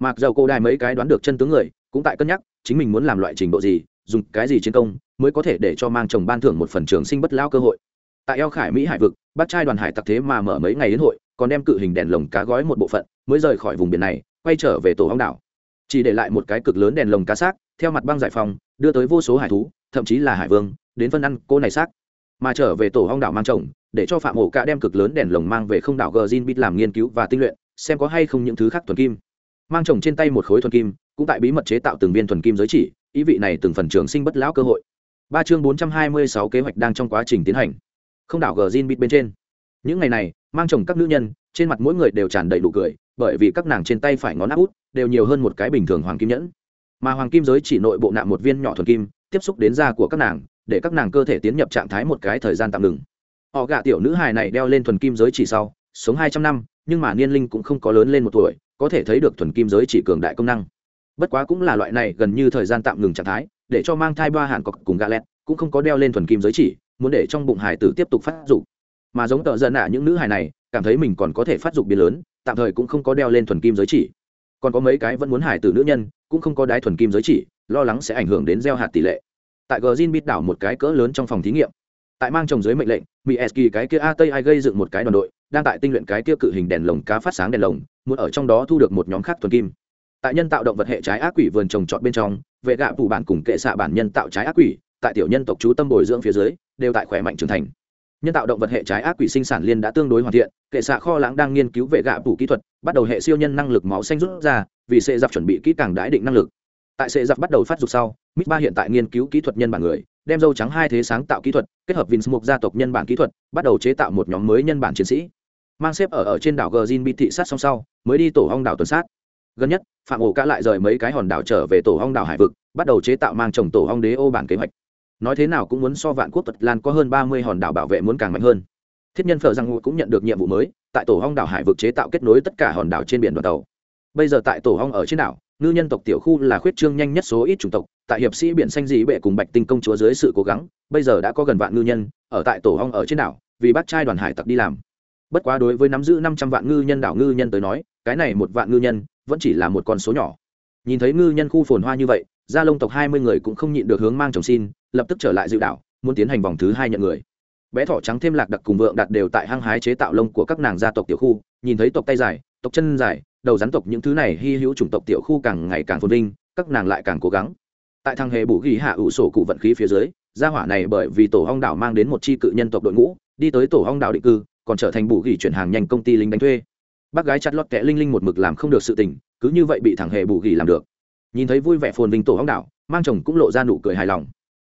mặc dầu cô đài mấy cái đoán được chân tướng người, cũng tại cân nhắc, chính mình muốn làm loại trình độ gì, dùng cái gì chiến công, mới có thể để cho mang chồng ban thưởng một phần trường sinh bất lao cơ hội. Tại eo khải mỹ hải vực, bắt trai đoàn hải tặc thế mà mở mấy ngày đến hội, còn đem cự hình đèn lồng cá gói một bộ phận, mới rời khỏi vùng biển này, quay trở về tổ hóng đảo. Chỉ để lại một cái cực lớn đèn lồng cá xác, theo mặt băng giải phòng đưa tới vô số hải thú, thậm chí là hải vương, đến phân ăn cô này xác. Mà trở về tổ hong đảo mang chồng, để cho phạm ổ cả đem cực lớn đèn lồng mang về không đảo gờ zin bít làm nghiên cứu và tinh luyện, xem có hay không những thứ khác thuần kim mang chồng trên tay một khối thuần kim, cũng tại bí mật chế tạo từng viên thuần kim giới chỉ, ý vị này từng phần trường sinh bất lão cơ hội. Ba chương bốn trăm hai mươi sáu kế hoạch đang trong quá trình tiến hành. Không đảo gờ zin bít bên trên. Những ngày này, mang chồng các nữ nhân, trên mặt mỗi người đều tràn đầy đủ cười, bởi vì các nàng trên tay phải ngón áp út đều nhiều hơn một cái bình thường hoàng kim nhẫn. Mà hoàng kim giới chỉ nội bộ nạm một viên nhỏ thuần kim, tiếp xúc đến da của các nàng, để các nàng cơ thể tiến nhập trạng thái một cái thời gian tạm ngừng. Họ gạ tiểu nữ hài này đeo lên thuần kim giới chỉ sau, sống hai trăm năm, nhưng mà niên linh cũng không có lớn lên một tuổi có thể thấy được thuần kim giới chỉ cường đại công năng. Bất quá cũng là loại này gần như thời gian tạm ngừng trạng thái, để cho mang thai ba hạn cọc cùng gà lẹt, cũng không có đeo lên thuần kim giới chỉ, muốn để trong bụng hải tử tiếp tục phát dục. Mà giống tợ dân ạ, những nữ hài này, cảm thấy mình còn có thể phát dục biến lớn, tạm thời cũng không có đeo lên thuần kim giới chỉ. Còn có mấy cái vẫn muốn hải tử nữ nhân, cũng không có đái thuần kim giới chỉ, lo lắng sẽ ảnh hưởng đến gieo hạt tỷ lệ. Tại gờ zin bít đảo một cái cỡ lớn trong phòng thí nghiệm. Tại mang trồng dưới mệnh lệnh mỹ s cái kia a tây ai gây dựng một cái đoàn đội đang tại tinh luyện cái kia cự hình đèn lồng cá phát sáng đèn lồng, muốn ở trong đó thu được một nhóm khác thuần kim. Tại nhân tạo động vật hệ trái ác quỷ vườn trồng trọt bên trong, vệ gạ phủ bản cùng kệ xạ bản nhân tạo trái ác quỷ, tại tiểu nhân tộc chú tâm bồi dưỡng phía dưới, đều tại khỏe mạnh trưởng thành. Nhân tạo động vật hệ trái ác quỷ sinh sản liên đã tương đối hoàn thiện, kệ xạ kho lãng đang nghiên cứu vệ gạ phủ kỹ thuật, bắt đầu hệ siêu nhân năng lực máu xanh rút ra, vì sệ giặc chuẩn bị kỹ càng đái định năng lực. Tại sệ giặc bắt đầu phát dục sau, mít ba hiện tại nghiên cứu kỹ thuật nhân bản người, đem dâu trắng hai thế sáng tạo kỹ thuật, kết hợp vinh mục gia tộc nhân bản kỹ thuật, bắt đầu chế tạo một nhóm mới nhân bản chiến sĩ mang xếp ở ở trên đảo Gjin bị thị sát song sau, mới đi tổ hong đảo tuần sát. Gần nhất, phạm ổ cả lại rời mấy cái hòn đảo trở về tổ hong đảo hải vực, bắt đầu chế tạo mang trồng tổ hong đế ô bản kế hoạch. Nói thế nào cũng muốn so vạn quốc tật lan có hơn ba mươi hòn đảo bảo vệ muốn càng mạnh hơn. Thiết nhân phở rằng cũng nhận được nhiệm vụ mới, tại tổ hong đảo hải vực chế tạo kết nối tất cả hòn đảo trên biển đoàn tàu. Bây giờ tại tổ hong ở trên đảo, ngư nhân tộc tiểu khu là khuyết trương nhanh nhất số ít chủng tộc, tại hiệp sĩ biển xanh dị bệ cùng bạch tinh công chúa dưới sự cố gắng, bây giờ đã có gần vạn ngư nhân, ở tại tổ hong ở trên đảo, vì bác trai đoàn hải tặc đi làm bất quá đối với nắm giữ năm trăm vạn ngư nhân đảo ngư nhân tới nói, cái này một vạn ngư nhân vẫn chỉ là một con số nhỏ. Nhìn thấy ngư nhân khu phồn hoa như vậy, gia lông tộc hai mươi người cũng không nhịn được hướng mang chồng xin, lập tức trở lại dự đảo, muốn tiến hành vòng thứ hai nhận người. Bé thỏ trắng thêm lạc đặc cùng vượng đặt đều tại hang hái chế tạo lông của các nàng gia tộc tiểu khu, nhìn thấy tộc tay dài, tộc chân dài, đầu rắn tộc những thứ này hy hữu chủng tộc tiểu khu càng ngày càng phồn vinh, các nàng lại càng cố gắng. Tại thằng hề bù ghi hạ ủ sổ cụ vận khí phía dưới, gia hỏa này bởi vì tổ hong đảo mang đến một chi cự nhân tộc đội ngũ, đi tới tổ hong đảo định cư còn trở thành bù gỉ chuyển hàng nhanh công ty lính đánh thuê. Bác gái chặt lót kẹ linh linh một mực làm không được sự tình, cứ như vậy bị thằng hề bù gỉ làm được. Nhìn thấy vui vẻ phồn vinh tổ hong đảo, mang chồng cũng lộ ra nụ cười hài lòng.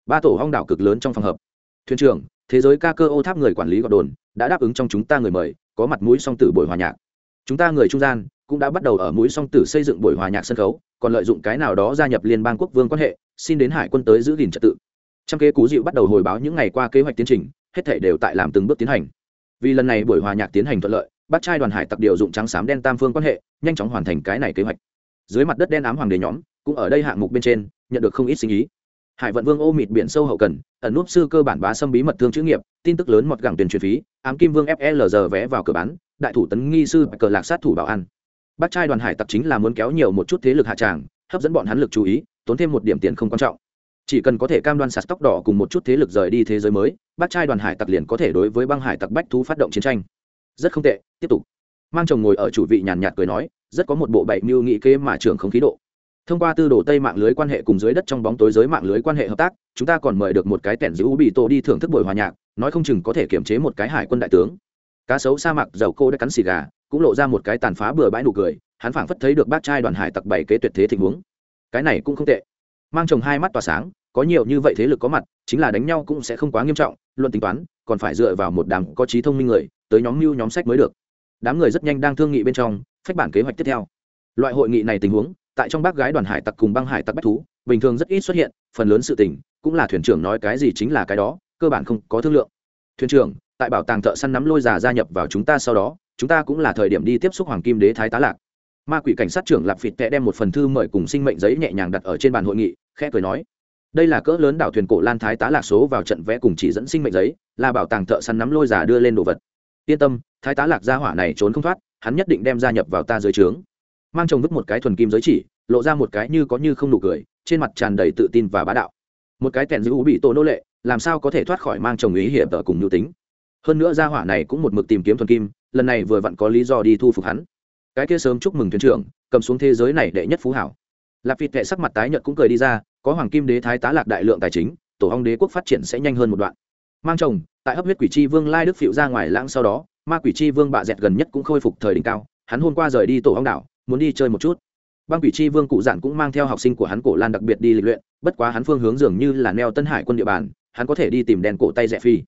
Ba tổ hong đảo cực lớn trong phòng hợp thuyền trưởng, thế giới ca cơ ô tháp người quản lý gọt đồn, đã đáp ứng trong chúng ta người mời, có mặt mũi song tử buổi hòa nhạc. Chúng ta người trung gian, cũng đã bắt đầu ở mũi song tử xây dựng buổi hòa nhạc sân khấu, còn lợi dụng cái nào đó gia nhập liên bang quốc vương quan hệ, xin đến hải quân tới giữ gìn trật tự. Trong kế cú dịu bắt đầu hồi báo những ngày qua kế hoạch tiến trình, hết thể đều tại làm từng bước tiến hành vì lần này buổi hòa nhạc tiến hành thuận lợi bắt trai đoàn hải tặc điều dụng trắng xám đen tam phương quan hệ, nhanh chóng hoàn thành cái này kế hoạch. Dưới mặt đất đen ám hoàng đế nhóm, cũng ở đây hạng mục bên trên, nhận được không ít sinh ý. Hải vận vương ô mịt biển sâu hậu cần, ẩn núp sư cơ bản bá xâm bí mật thương chữ nghiệp, tin tức lớn mọt gẳng tiền truyền phí, ám kim vương flg vé vào cửa bán, đại thủ tấn nghi sư cờ lạc sát thủ bảo an. Bác trai đoàn hải tặc chính là muốn kéo nhiều một chút thế lực hạ tràng, hấp dẫn bọn hắn lực chú ý, tốn thêm một điểm tiền không quan trọng chỉ cần có thể cam đoan sạt tóc đỏ cùng một chút thế lực rời đi thế giới mới, bác trai đoàn hải tặc liền có thể đối với băng hải tặc bách thú phát động chiến tranh. Rất không tệ, tiếp tục. Mang chồng ngồi ở chủ vị nhàn nhạt cười nói, rất có một bộ bảy mưu nghị kế mà trưởng không khí độ. Thông qua tư đồ tây mạng lưới quan hệ cùng dưới đất trong bóng tối giới mạng lưới quan hệ hợp tác, chúng ta còn mời được một cái tẻn giữ bị tổ đi thưởng thức buổi hòa nhạc, nói không chừng có thể kiểm chế một cái hải quân đại tướng. Cá sấu sa mạc dầu cô đã cắn xì gà, cũng lộ ra một cái tàn phá bừa bãi nụ cười, hắn phảng phất thấy được bác trai đoàn hải tặc bảy kế tuyệt thế tình huống. Cái này cũng không tệ. Mang chồng hai mắt tỏa sáng có nhiều như vậy thế lực có mặt, chính là đánh nhau cũng sẽ không quá nghiêm trọng, luận tính toán, còn phải dựa vào một đám có trí thông minh người, tới nhóm mưu nhóm sách mới được. Đám người rất nhanh đang thương nghị bên trong, phách bản kế hoạch tiếp theo. Loại hội nghị này tình huống, tại trong bác gái đoàn hải tặc cùng băng hải tặc bách thú, bình thường rất ít xuất hiện, phần lớn sự tình, cũng là thuyền trưởng nói cái gì chính là cái đó, cơ bản không có thương lượng. Thuyền trưởng, tại bảo tàng thợ săn nắm lôi già gia nhập vào chúng ta sau đó, chúng ta cũng là thời điểm đi tiếp xúc hoàng kim đế thái tá lạc. Ma quỷ cảnh sát trưởng lạp phịt tệ đem một phần thư mời cùng sinh mệnh giấy nhẹ nhàng đặt ở trên bàn hội nghị, khẽ cười nói đây là cỡ lớn đảo thuyền cổ lan thái tá lạc số vào trận vẽ cùng chỉ dẫn sinh mệnh giấy, là bảo tàng thợ săn nắm lôi giả đưa lên đồ vật. Yên tâm, thái tá lạc gia hỏa này trốn không thoát, hắn nhất định đem gia nhập vào ta dưới trướng. Mang chồng vứt một cái thuần kim giới chỉ, lộ ra một cái như có như không nụ cười, trên mặt tràn đầy tự tin và bá đạo. Một cái tèn giữ bị tổ nô lệ, làm sao có thể thoát khỏi mang chồng ý hiểm tở cùng nhu tính? Hơn nữa gia hỏa này cũng một mực tìm kiếm thuần kim, lần này vừa vặn có lý do đi thu phục hắn. Cái kia sớm chúc mừng thuyền trưởng, cầm xuống thế giới này đệ nhất phú hảo. Lạp vịt tệ sắc mặt tái nhợt cũng cười đi ra có hoàng kim đế thái tá lạc đại lượng tài chính, tổ hong đế quốc phát triển sẽ nhanh hơn một đoạn. Mang chồng, tại hấp huyết quỷ chi vương lai đức phịu ra ngoài lãng sau đó, ma quỷ chi vương bạ dẹt gần nhất cũng khôi phục thời đỉnh cao, hắn hôm qua rời đi tổ hong đảo, muốn đi chơi một chút. Băng quỷ chi vương cụ giản cũng mang theo học sinh của hắn cổ lan đặc biệt đi lịch luyện, bất quá hắn phương hướng dường như là neo tân hải quân địa bàn, hắn có thể đi tìm đèn cổ tay rẻ phi.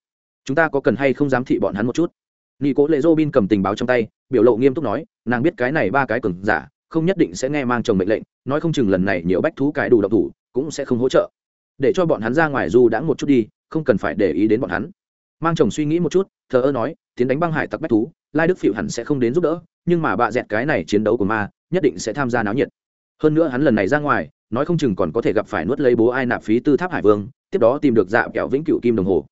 Chúng ta có cần hay không dám thị bọn hắn một chút? Nghi cố lệ dô bin cầm tình báo trong tay, biểu lộ nghiêm túc nói, nàng biết cái này ba cái cừng giả, không nhất định sẽ nghe mang chồng mệnh lệnh, nói không chừng lần này nhiều bách thú cái đủ độc thủ cũng sẽ không hỗ trợ. Để cho bọn hắn ra ngoài du đãng một chút đi, không cần phải để ý đến bọn hắn. Mang chồng suy nghĩ một chút, thờ ơ nói, tiến đánh băng hải tặc bách thú, lai đức phịu hẳn sẽ không đến giúp đỡ, nhưng mà bạ dẹt cái này chiến đấu của ma, nhất định sẽ tham gia náo nhiệt. Hơn nữa hắn lần này ra ngoài, nói không chừng còn có thể gặp phải nuốt lấy bố ai nạp phí tư tháp hải vương, tiếp đó tìm được dạ kẹo vĩnh cựu kim đồng hồ.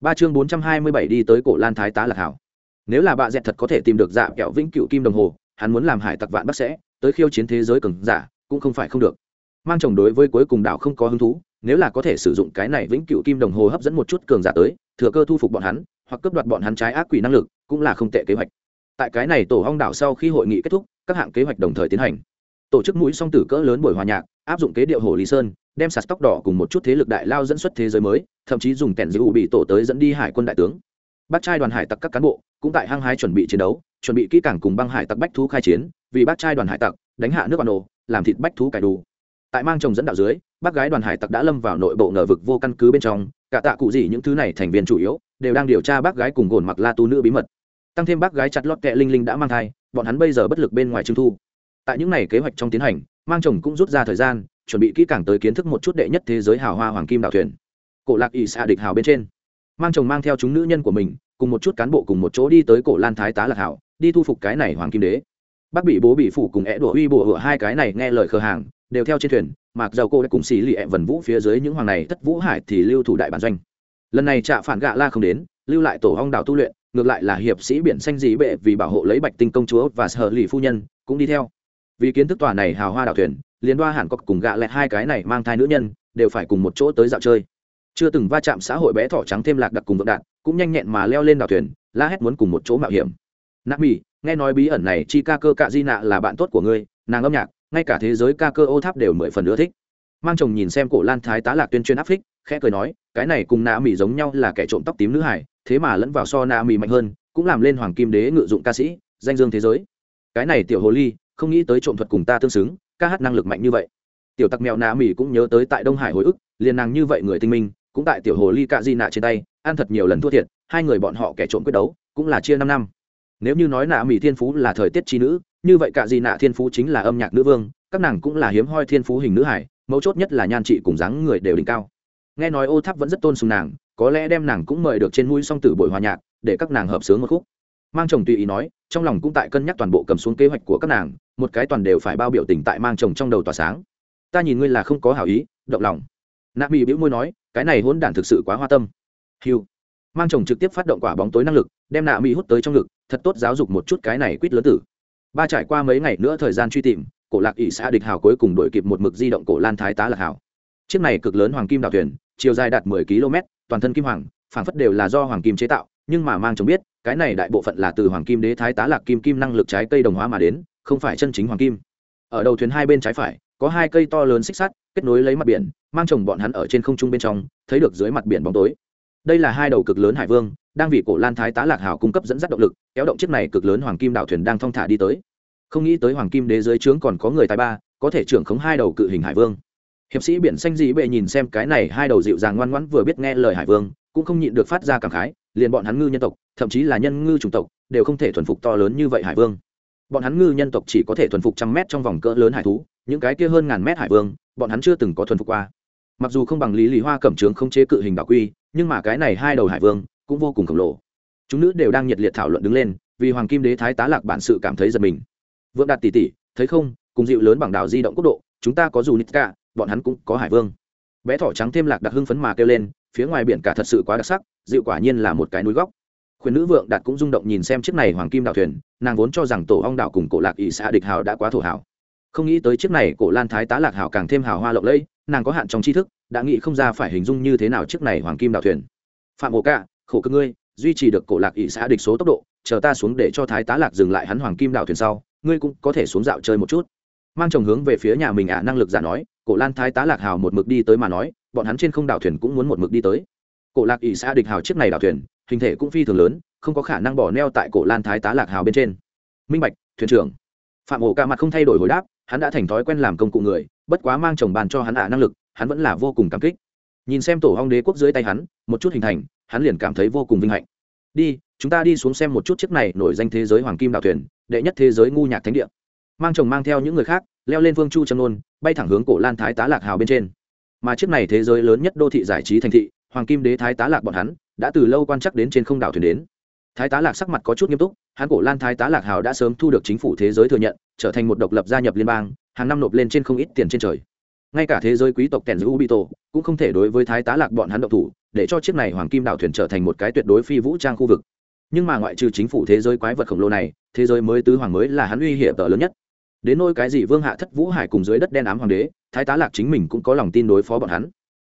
Ba chương bốn trăm hai mươi bảy đi tới cổ lan thái tá lạc hảo. Nếu là bạ dẹt thật có thể tìm được dạ kẹo vĩnh cựu kim đồng hồ, hắn muốn làm hải tặc vạn bắc sẽ, tới khiêu chiến thế giới cường giả, cũng không phải không được mang chồng đối với cuối cùng đảo không có hứng thú, nếu là có thể sử dụng cái này vĩnh cựu kim đồng hồ hấp dẫn một chút cường giả tới, thừa cơ thu phục bọn hắn, hoặc cướp đoạt bọn hắn trái ác quỷ năng lực, cũng là không tệ kế hoạch. Tại cái này tổ hong đảo sau khi hội nghị kết thúc, các hạng kế hoạch đồng thời tiến hành. Tổ chức mũi song tử cỡ lớn buổi hòa nhạc, áp dụng kế điệu hồ lý sơn, đem sạt tóc đỏ cùng một chút thế lực đại lao dẫn xuất thế giới mới, thậm chí dùng kẻn giữ bị tổ tới dẫn đi hải quân đại tướng. Bác trai đoàn hải tặc các cán bộ cũng tại hăng hái chuẩn bị chiến đấu, chuẩn bị kỹ càng cùng băng hải tặc bách thú khai chiến, vì bác trai đoàn hải tặc đánh hạ nước bà nổ làm thịt bách thú cải đủ tại mang chồng dẫn đạo dưới, bác gái đoàn hải tặc đã lâm vào nội bộ ngờ vực vô căn cứ bên trong, cả tạ cụ gì những thứ này thành viên chủ yếu, đều đang điều tra bác gái cùng gồn mặc la tu nữ bí mật. Tăng thêm bác gái chặt lót kẹ linh linh đã mang thai, bọn hắn bây giờ bất lực bên ngoài trưng thu. Tại những ngày kế hoạch trong tiến hành, mang chồng cũng rút ra thời gian, chuẩn bị kỹ càng tới kiến thức một chút đệ nhất thế giới hào hoa hoàng kim đạo thuyền. Cổ lạc ỵ xạ địch hào bên trên. Mang chồng mang theo chúng nữ nhân của mình, cùng một chút cán bộ cùng một chỗ đi tới cổ lan thái tá lạc hảo, đi thu phục cái này hoàng kim đế. Bác bị bố bị phủ cùng é đổ uy bộ hựa hai cái này nghe lời khờ hàng đều theo trên thuyền mặc dầu cô đã cùng xì lì ẹ vần vũ phía dưới những hoàng này thất vũ hải thì lưu thủ đại bản doanh. Lần này trạ phản gạ la không đến, lưu lại tổ hong đảo tu luyện, ngược lại là hiệp sĩ biển xanh dị bệ vì bảo hộ lấy bạch tinh công chúa và sở lì phu nhân, cũng đi theo. Vì kiến thức tòa này hào hoa đảo thuyền, liên đoa hẳn có cùng gạ lẹt hai cái này mang thai nữ nhân, đều phải cùng một chỗ tới dạo chơi. Chưa từng va chạm xã hội bé thỏ trắng thêm lạc đặc cùng vượng đạn, cũng nhanh nhẹn mà leo lên đảo thuyền, la hét muốn cùng một chỗ mạo hiểm. Nạp mỹ nghe nói bí ẩn này chi ca cơ cạ di nạ là bạn tốt của ngươi, nàng âm nhạc ngay cả thế giới ca cơ ô tháp đều mười phần ưa thích. Mang chồng nhìn xem cổ lan thái tá lạc tuyên truyền áp phích, khẽ cười nói, cái này cùng nạ mỹ giống nhau là kẻ trộm tóc tím nữ hải thế mà lẫn vào so nạ mỹ mạnh hơn, cũng làm lên hoàng kim đế ngự dụng ca sĩ, danh dương thế giới. Cái này tiểu hồ ly, không nghĩ tới trộm thuật cùng ta tương xứng, ca hát năng lực mạnh như vậy. Tiểu tặc mèo nạ mỹ cũng nhớ tới tại đông hải hồi ức, liền nàng như vậy người tinh minh, cũng tại tiểu hồ ly cạ di nạ trên tay, ăn thật nhiều lần thua thiệt, hai người bọn họ kẻ trộm quyết đấu, cũng là chia năm năm. Nếu như nói nạ mỹ thiên phú là thời tiết chi nữ như vậy cả gì nạ thiên phú chính là âm nhạc nữ vương, các nàng cũng là hiếm hoi thiên phú hình nữ hải, mấu chốt nhất là nhan trị cùng dáng người đều đỉnh cao. Nghe nói ô tháp vẫn rất tôn sùng nàng, có lẽ đem nàng cũng mời được trên mũi song tử buổi hòa nhạc, để các nàng hợp sướng một khúc. Mang chồng tùy ý nói, trong lòng cũng tại cân nhắc toàn bộ cầm xuống kế hoạch của các nàng, một cái toàn đều phải bao biểu tình tại mang chồng trong đầu tỏa sáng. Ta nhìn ngươi là không có hảo ý, động lòng. Nạp mỹ bĩu môi nói, cái này hỗn đản thực sự quá hoa tâm. Hiu mang chồng trực tiếp phát động quả bóng tối năng lực, đem nạ mỹ hút tới trong ngực, thật tốt giáo dục một chút cái này quýt lớn tử ba trải qua mấy ngày nữa thời gian truy tìm, cổ lạc ỷ xã địch hào cuối cùng đổi kịp một mực di động cổ lan thái tá lạc hào. Chiếc này cực lớn hoàng kim đào thuyền, chiều dài đạt 10 km toàn thân kim hoàng, phảng phất đều là do hoàng kim chế tạo, nhưng mà mang chồng biết, cái này đại bộ phận là từ hoàng kim đế thái tá lạc kim kim năng lực trái cây đồng hóa mà đến, không phải chân chính hoàng kim. Ở đầu thuyền hai bên trái phải, có hai cây to lớn xích sắt, kết nối lấy mặt biển, mang chồng bọn hắn ở trên không trung bên trong, thấy được dưới mặt biển bóng tối đây là hai đầu cực lớn hải vương, đang vì cổ lan thái tá lạc hào cung cấp dẫn dắt động lực, kéo động chiếc này cực lớn hoàng kim đạo thuyền đang thong thả đi tới. Không nghĩ tới hoàng kim đế dưới trướng còn có người tài ba, có thể trưởng khống hai đầu cự hình hải vương. Hiệp sĩ biển xanh dị bệ nhìn xem cái này hai đầu dịu dàng ngoan ngoãn vừa biết nghe lời hải vương, cũng không nhịn được phát ra cảm khái, liền bọn hắn ngư nhân tộc, thậm chí là nhân ngư chủng tộc, đều không thể thuần phục to lớn như vậy hải vương. Bọn hắn ngư nhân tộc chỉ có thể thuần phục trăm mét trong vòng cỡ lớn hải thú, những cái kia hơn ngàn mét hải vương, bọn hắn chưa từng có thuần phục qua. Mặc dù không bằng lý lý hoa cẩm trướng không chế cự hình đảo quy nhưng mà cái này hai đầu hải vương cũng vô cùng khổng lồ. Chúng nữ đều đang nhiệt liệt thảo luận đứng lên, vì hoàng kim đế thái tá lạc bản sự cảm thấy giật mình. Vượng đạt tỷ tỷ, thấy không, cùng dịu lớn bằng đảo di động quốc độ, chúng ta có dù nít cả, bọn hắn cũng có hải vương. Bé thỏ trắng thêm lạc đặc hưng phấn mà kêu lên, phía ngoài biển cả thật sự quá đặc sắc, dịu quả nhiên là một cái núi góc. Khuyên nữ vượng đạt cũng rung động nhìn xem chiếc này hoàng kim đảo thuyền, nàng vốn cho rằng tổ ong đảo cùng cổ lạc ỵ xã địch hào đã quá thổ hảo. Không nghĩ tới chiếc này cổ lan thái tá lạc hảo càng thêm hào hoa lộng lẫy, nàng có hạn trong tri thức đã nghĩ không ra phải hình dung như thế nào chiếc này hoàng kim đảo thuyền. Phạm ổ cạ khổ cơ ngươi, duy trì được cổ lạc ỵ xã địch số tốc độ, chờ ta xuống để cho thái tá lạc dừng lại hắn hoàng kim đảo thuyền sau, ngươi cũng có thể xuống dạo chơi một chút. Mang chồng hướng về phía nhà mình ả năng lực giả nói, cổ lan thái tá lạc hào một mực đi tới mà nói, bọn hắn trên không đảo thuyền cũng muốn một mực đi tới. Cổ lạc ỵ xã địch hào chiếc này đảo thuyền, hình thể cũng phi thường lớn, không có khả năng bỏ neo tại cổ lan thái tá lạc hào bên trên. Minh bạch, thuyền trưởng. Phạm ổ ca mặt không thay đổi hồi đáp, hắn đã thành thói quen làm công cụ người, bất quá mang chồng bàn cho hắn ạ, năng lực hắn vẫn là vô cùng cảm kích. Nhìn xem tổ hong đế quốc dưới tay hắn, một chút hình thành, hắn liền cảm thấy vô cùng vinh hạnh. Đi, chúng ta đi xuống xem một chút chiếc này nổi danh thế giới hoàng kim đạo thuyền, đệ nhất thế giới ngu nhạc thánh địa. Mang chồng mang theo những người khác, leo lên vương chu trầm nôn, bay thẳng hướng cổ lan thái tá lạc hào bên trên. Mà chiếc này thế giới lớn nhất đô thị giải trí thành thị, hoàng kim đế thái tá lạc bọn hắn, đã từ lâu quan chắc đến trên không đảo thuyền đến. Thái tá lạc sắc mặt có chút nghiêm túc, hắn cổ lan thái tá lạc hào đã sớm thu được chính phủ thế giới thừa nhận, trở thành một độc lập gia nhập liên bang, hàng năm nộp lên trên không ít tiền trên trời ngay cả thế giới quý tộc kèn giữ ubito cũng không thể đối với thái tá lạc bọn hắn động thủ, để cho chiếc này hoàng kim đảo thuyền trở thành một cái tuyệt đối phi vũ trang khu vực. Nhưng mà ngoại trừ chính phủ thế giới quái vật khổng lồ này, thế giới mới tứ hoàng mới là hắn uy hiểm tờ lớn nhất. Đến nôi cái gì vương hạ thất vũ hải cùng dưới đất đen ám hoàng đế, thái tá lạc chính mình cũng có lòng tin đối phó bọn hắn.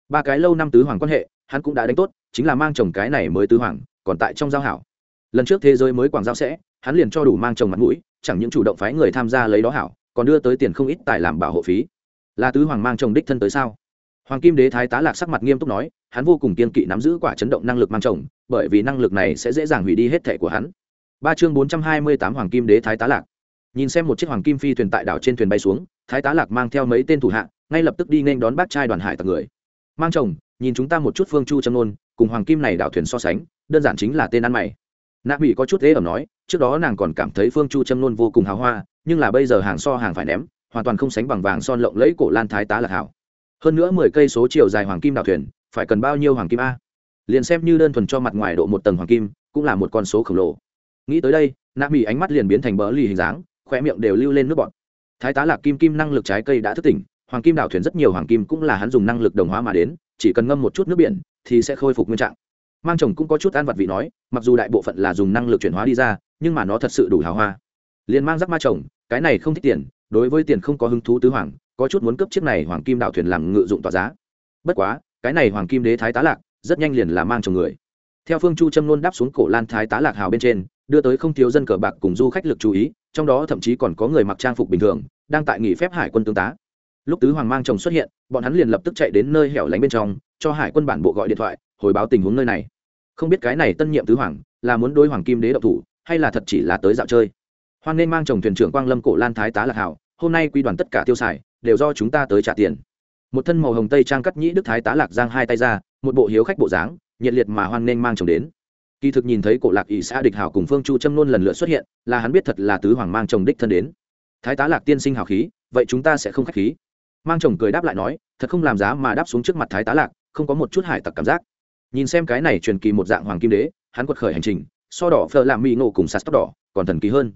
Ba cái lâu năm tứ hoàng quan hệ, hắn cũng đã đánh tốt, chính là mang chồng cái này mới tứ hoàng, còn tại trong giao hảo. Lần trước thế giới mới quảng giao sẽ, hắn liền cho đủ mang chồng mặt mũi, chẳng những chủ động phái người tham gia lấy đó hảo, còn đưa tới tiền không ít tài làm bảo hộ phí là tứ hoàng mang chồng đích thân tới sao? Hoàng kim đế thái tá lạc sắc mặt nghiêm túc nói, hắn vô cùng kiên kỵ nắm giữ quả chấn động năng lực mang chồng, bởi vì năng lực này sẽ dễ dàng hủy đi hết thẻ của hắn. Ba chương bốn trăm hai mươi tám hoàng kim đế thái tá lạc. Nhìn xem một chiếc hoàng kim phi thuyền tại đảo trên thuyền bay xuống, thái tá lạc mang theo mấy tên thủ hạ, ngay lập tức đi nên đón bác trai đoàn hải tặc người. Mang chồng, nhìn chúng ta một chút phương chu châm nôn, cùng hoàng kim này đảo thuyền so sánh, đơn giản chính là tên ăn mày. Nạ mỹ có chút thế ẩm nói, trước đó nàng còn cảm thấy phương chu châm nôn vô cùng hào hoa, nhưng là bây giờ hàng so hàng phải ném hoàn toàn không sánh bằng vàng son lộng lẫy cổ lan thái tá lạc hảo. Hơn nữa mười cây số chiều dài hoàng kim đảo thuyền, phải cần bao nhiêu hoàng kim a? Liền xem như đơn thuần cho mặt ngoài độ một tầng hoàng kim, cũng là một con số khổng lồ. Nghĩ tới đây, nạ mỹ ánh mắt liền biến thành bỡ lì hình dáng khoe miệng đều lưu lên nước bọt. Thái tá lạc kim kim năng lực trái cây đã thức tỉnh, hoàng kim đảo thuyền rất nhiều hoàng kim cũng là hắn dùng năng lực đồng hóa mà đến, chỉ cần ngâm một chút nước biển thì sẽ khôi phục nguyên trạng. Mang chồng cũng có chút ăn vặt vị nói, mặc dù đại bộ phận là dùng năng lực chuyển hóa đi ra, nhưng mà nó thật sự đủ hào hoa. Liền mang rắc ma chồng, cái này không thích tiền đối với tiền không có hứng thú tứ hoàng, có chút muốn cấp chiếc này hoàng kim đạo thuyền làm ngự dụng tỏa giá. Bất quá, cái này hoàng kim đế thái tá lạc, rất nhanh liền là mang chồng người. Theo phương chu châm luôn đáp xuống cổ lan thái tá lạc hào bên trên, đưa tới không thiếu dân cờ bạc cùng du khách lực chú ý, trong đó thậm chí còn có người mặc trang phục bình thường, đang tại nghỉ phép hải quân tướng tá. Lúc tứ hoàng mang chồng xuất hiện, bọn hắn liền lập tức chạy đến nơi hẻo lánh bên trong, cho hải quân bản bộ gọi điện thoại, hồi báo tình huống nơi này. Không biết cái này tân nhiệm tứ hoàng là muốn đối hoàng kim đế độc thủ, hay là thật chỉ là tới dạo chơi hoan nên mang chồng thuyền trưởng quang lâm cổ lan thái tá lạc hảo, hôm nay quy đoàn tất cả tiêu xài, đều do chúng ta tới trả tiền. Một thân màu hồng tây trang cắt nhĩ đức thái tá lạc giang hai tay ra, một bộ hiếu khách bộ dáng, nhiệt liệt mà hoan nên mang chồng đến. Kỳ thực nhìn thấy cổ lạc ỷ xã địch hảo cùng phương chu châm nôn lần lượt xuất hiện, là hắn biết thật là tứ hoàng mang chồng đích thân đến. Thái tá lạc tiên sinh hào khí, vậy chúng ta sẽ không khách khí. Mang chồng cười đáp lại nói, thật không làm giá mà đáp xuống trước mặt thái tá lạc, không có một chút hải tặc cảm giác. Nhìn xem cái này truyền kỳ một dạng hoàng kim đế, hắn quật khởi hành trình, so đỏ phờ làm mỹ nổ cùng sạt tóc đỏ, còn thần kỳ hơn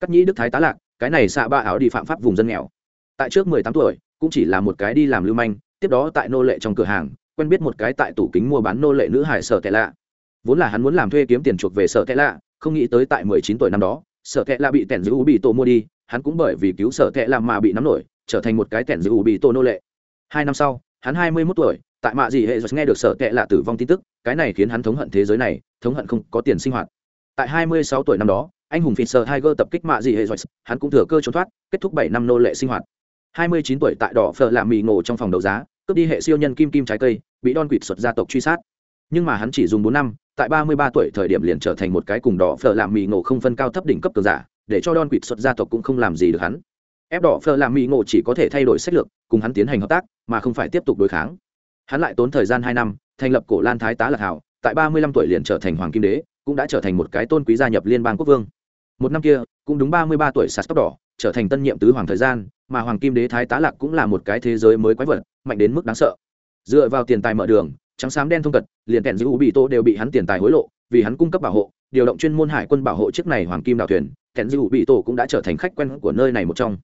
cắt nhĩ đức thái tá lạc, cái này xạ ba áo đi phạm pháp vùng dân nghèo. Tại trước mười tám tuổi, cũng chỉ là một cái đi làm lưu manh, tiếp đó tại nô lệ trong cửa hàng, quen biết một cái tại tủ kính mua bán nô lệ nữ hải sở tệ lạ. Vốn là hắn muốn làm thuê kiếm tiền chuộc về sở tệ lạ, không nghĩ tới tại mười chín tuổi năm đó, sở tệ lạ bị tẻn giữ bị tổ mua đi, hắn cũng bởi vì cứu sở tệ lạ mà bị nắm nổi, trở thành một cái tẻn giữ bị tổ nô lệ. Hai năm sau, hắn hai mươi mốt tuổi, tại mạ gì hệ nghe được sở tệ lạ tử vong tin tức, cái này khiến hắn thống hận thế giới này, thống hận không có tiền sinh hoạt. Tại hai mươi sáu tuổi năm đó anh hùng Fisher Tiger tập kích mạ gì hệ rồi, hắn cũng thừa cơ trốn thoát, kết thúc bảy năm nô lệ sinh hoạt. 29 tuổi tại đỏ phở làm mì ngộ trong phòng đấu giá, cướp đi hệ siêu nhân kim kim trái cây, bị Don Quỷ xuất gia tộc truy sát. Nhưng mà hắn chỉ dùng 4 năm, tại 33 tuổi thời điểm liền trở thành một cái cùng đỏ phở làm mì ngộ không phân cao thấp đỉnh cấp cường giả, để cho Don Quỷ xuất gia tộc cũng không làm gì được hắn. Ép đỏ phở làm mì ngộ chỉ có thể thay đổi sách lược, cùng hắn tiến hành hợp tác, mà không phải tiếp tục đối kháng. Hắn lại tốn thời gian 2 năm, thành lập cổ Lan Thái tá Lạc Hảo, tại 35 tuổi liền trở thành hoàng kim đế, cũng đã trở thành một cái tôn quý gia nhập liên bang quốc vương một năm kia, cũng đúng ba mươi ba tuổi sạt tóc đỏ, trở thành tân nhiệm tứ hoàng thời gian, mà hoàng kim đế thái tá lạc cũng là một cái thế giới mới quái vật, mạnh đến mức đáng sợ. Dựa vào tiền tài mở đường, trắng xám đen thông cật, liền kẹn giữ bị tô đều bị hắn tiền tài hối lộ, vì hắn cung cấp bảo hộ, điều động chuyên môn hải quân bảo hộ chiếc này hoàng kim đào thuyền, kẹn giữ bị tô cũng đã trở thành khách quen của nơi này một trong.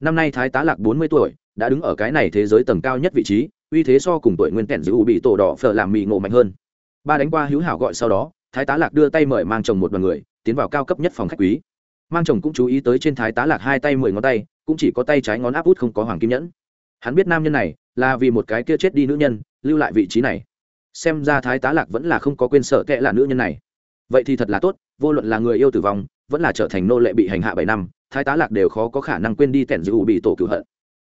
Năm nay thái tá lạc bốn mươi tuổi, đã đứng ở cái này thế giới tầng cao nhất vị trí, uy thế so cùng tuổi nguyên kẹn giữ bị tô đỏ phở làm mì ngộ mạnh hơn. Ba đánh qua hữu hảo gọi sau đó, thái tá lạc đưa tay mời mang chồng một đoàn người tiến vào cao cấp nhất phòng khách quý. Mang chồng cũng chú ý tới trên thái tá lạc hai tay mười ngón tay, cũng chỉ có tay trái ngón áp út không có hoàng kim nhẫn. Hắn biết nam nhân này là vì một cái kia chết đi nữ nhân, lưu lại vị trí này. Xem ra thái tá lạc vẫn là không có quên sợ tệ là nữ nhân này. Vậy thì thật là tốt, vô luận là người yêu tử vong, vẫn là trở thành nô lệ bị hành hạ bảy năm, thái tá lạc đều khó có khả năng quên đi tẻn giữ bị tổ cựu hận.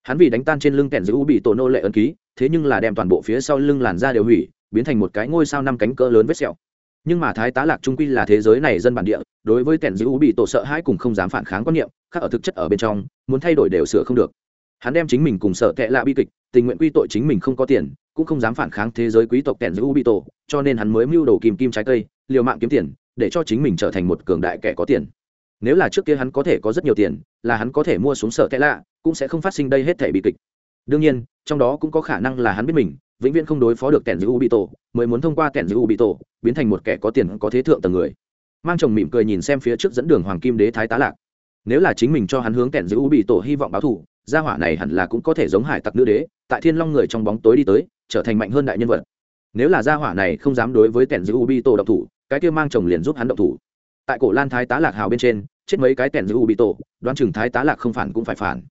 Hắn vì đánh tan trên lưng tẻn giữ bị tổ nô lệ ân ký, thế nhưng là đem toàn bộ phía sau lưng làn da đều hủy, biến thành một cái ngôi sao năm cánh cỡ lớn vết sẹo nhưng mà thái tá lạc trung quy là thế giới này dân bản địa, đối với tèn giữ bị tổ sợ hãi cùng không dám phản kháng quan niệm, khác ở thực chất ở bên trong, muốn thay đổi đều sửa không được. Hắn đem chính mình cùng sợ tệ lạ bi kịch, tình nguyện quy tội chính mình không có tiền, cũng không dám phản kháng thế giới quý tộc tèn giữ bị tổ, cho nên hắn mới mưu đồ kìm kim trái cây, liều mạng kiếm tiền, để cho chính mình trở thành một cường đại kẻ có tiền. Nếu là trước kia hắn có thể có rất nhiều tiền, là hắn có thể mua xuống sợ tệ lạ, cũng sẽ không phát sinh đây hết thể bi kịch. Đương nhiên, trong đó cũng có khả năng là hắn biết mình vĩnh viễn không đối phó được kẻn giữ u bị tổ mới muốn thông qua kẻn giữ u bị tổ biến thành một kẻ có tiền có thế thượng tầng người. Mang chồng mỉm cười nhìn xem phía trước dẫn đường hoàng kim đế thái tá lạc. Nếu là chính mình cho hắn hướng kẻn giữ u bị tổ hy vọng báo thù, gia hỏa này hẳn là cũng có thể giống hải tặc nữ đế, tại thiên long người trong bóng tối đi tới, trở thành mạnh hơn đại nhân vật. Nếu là gia hỏa này không dám đối với kẻn giữ u bị tổ độc thủ, cái kia mang chồng liền giúp hắn độc thủ. Tại cổ lan thái tá lạc hào bên trên, chết mấy cái kẻn giữ u bị tổ đoán chừng thái tá lạc không phản cũng phải phản.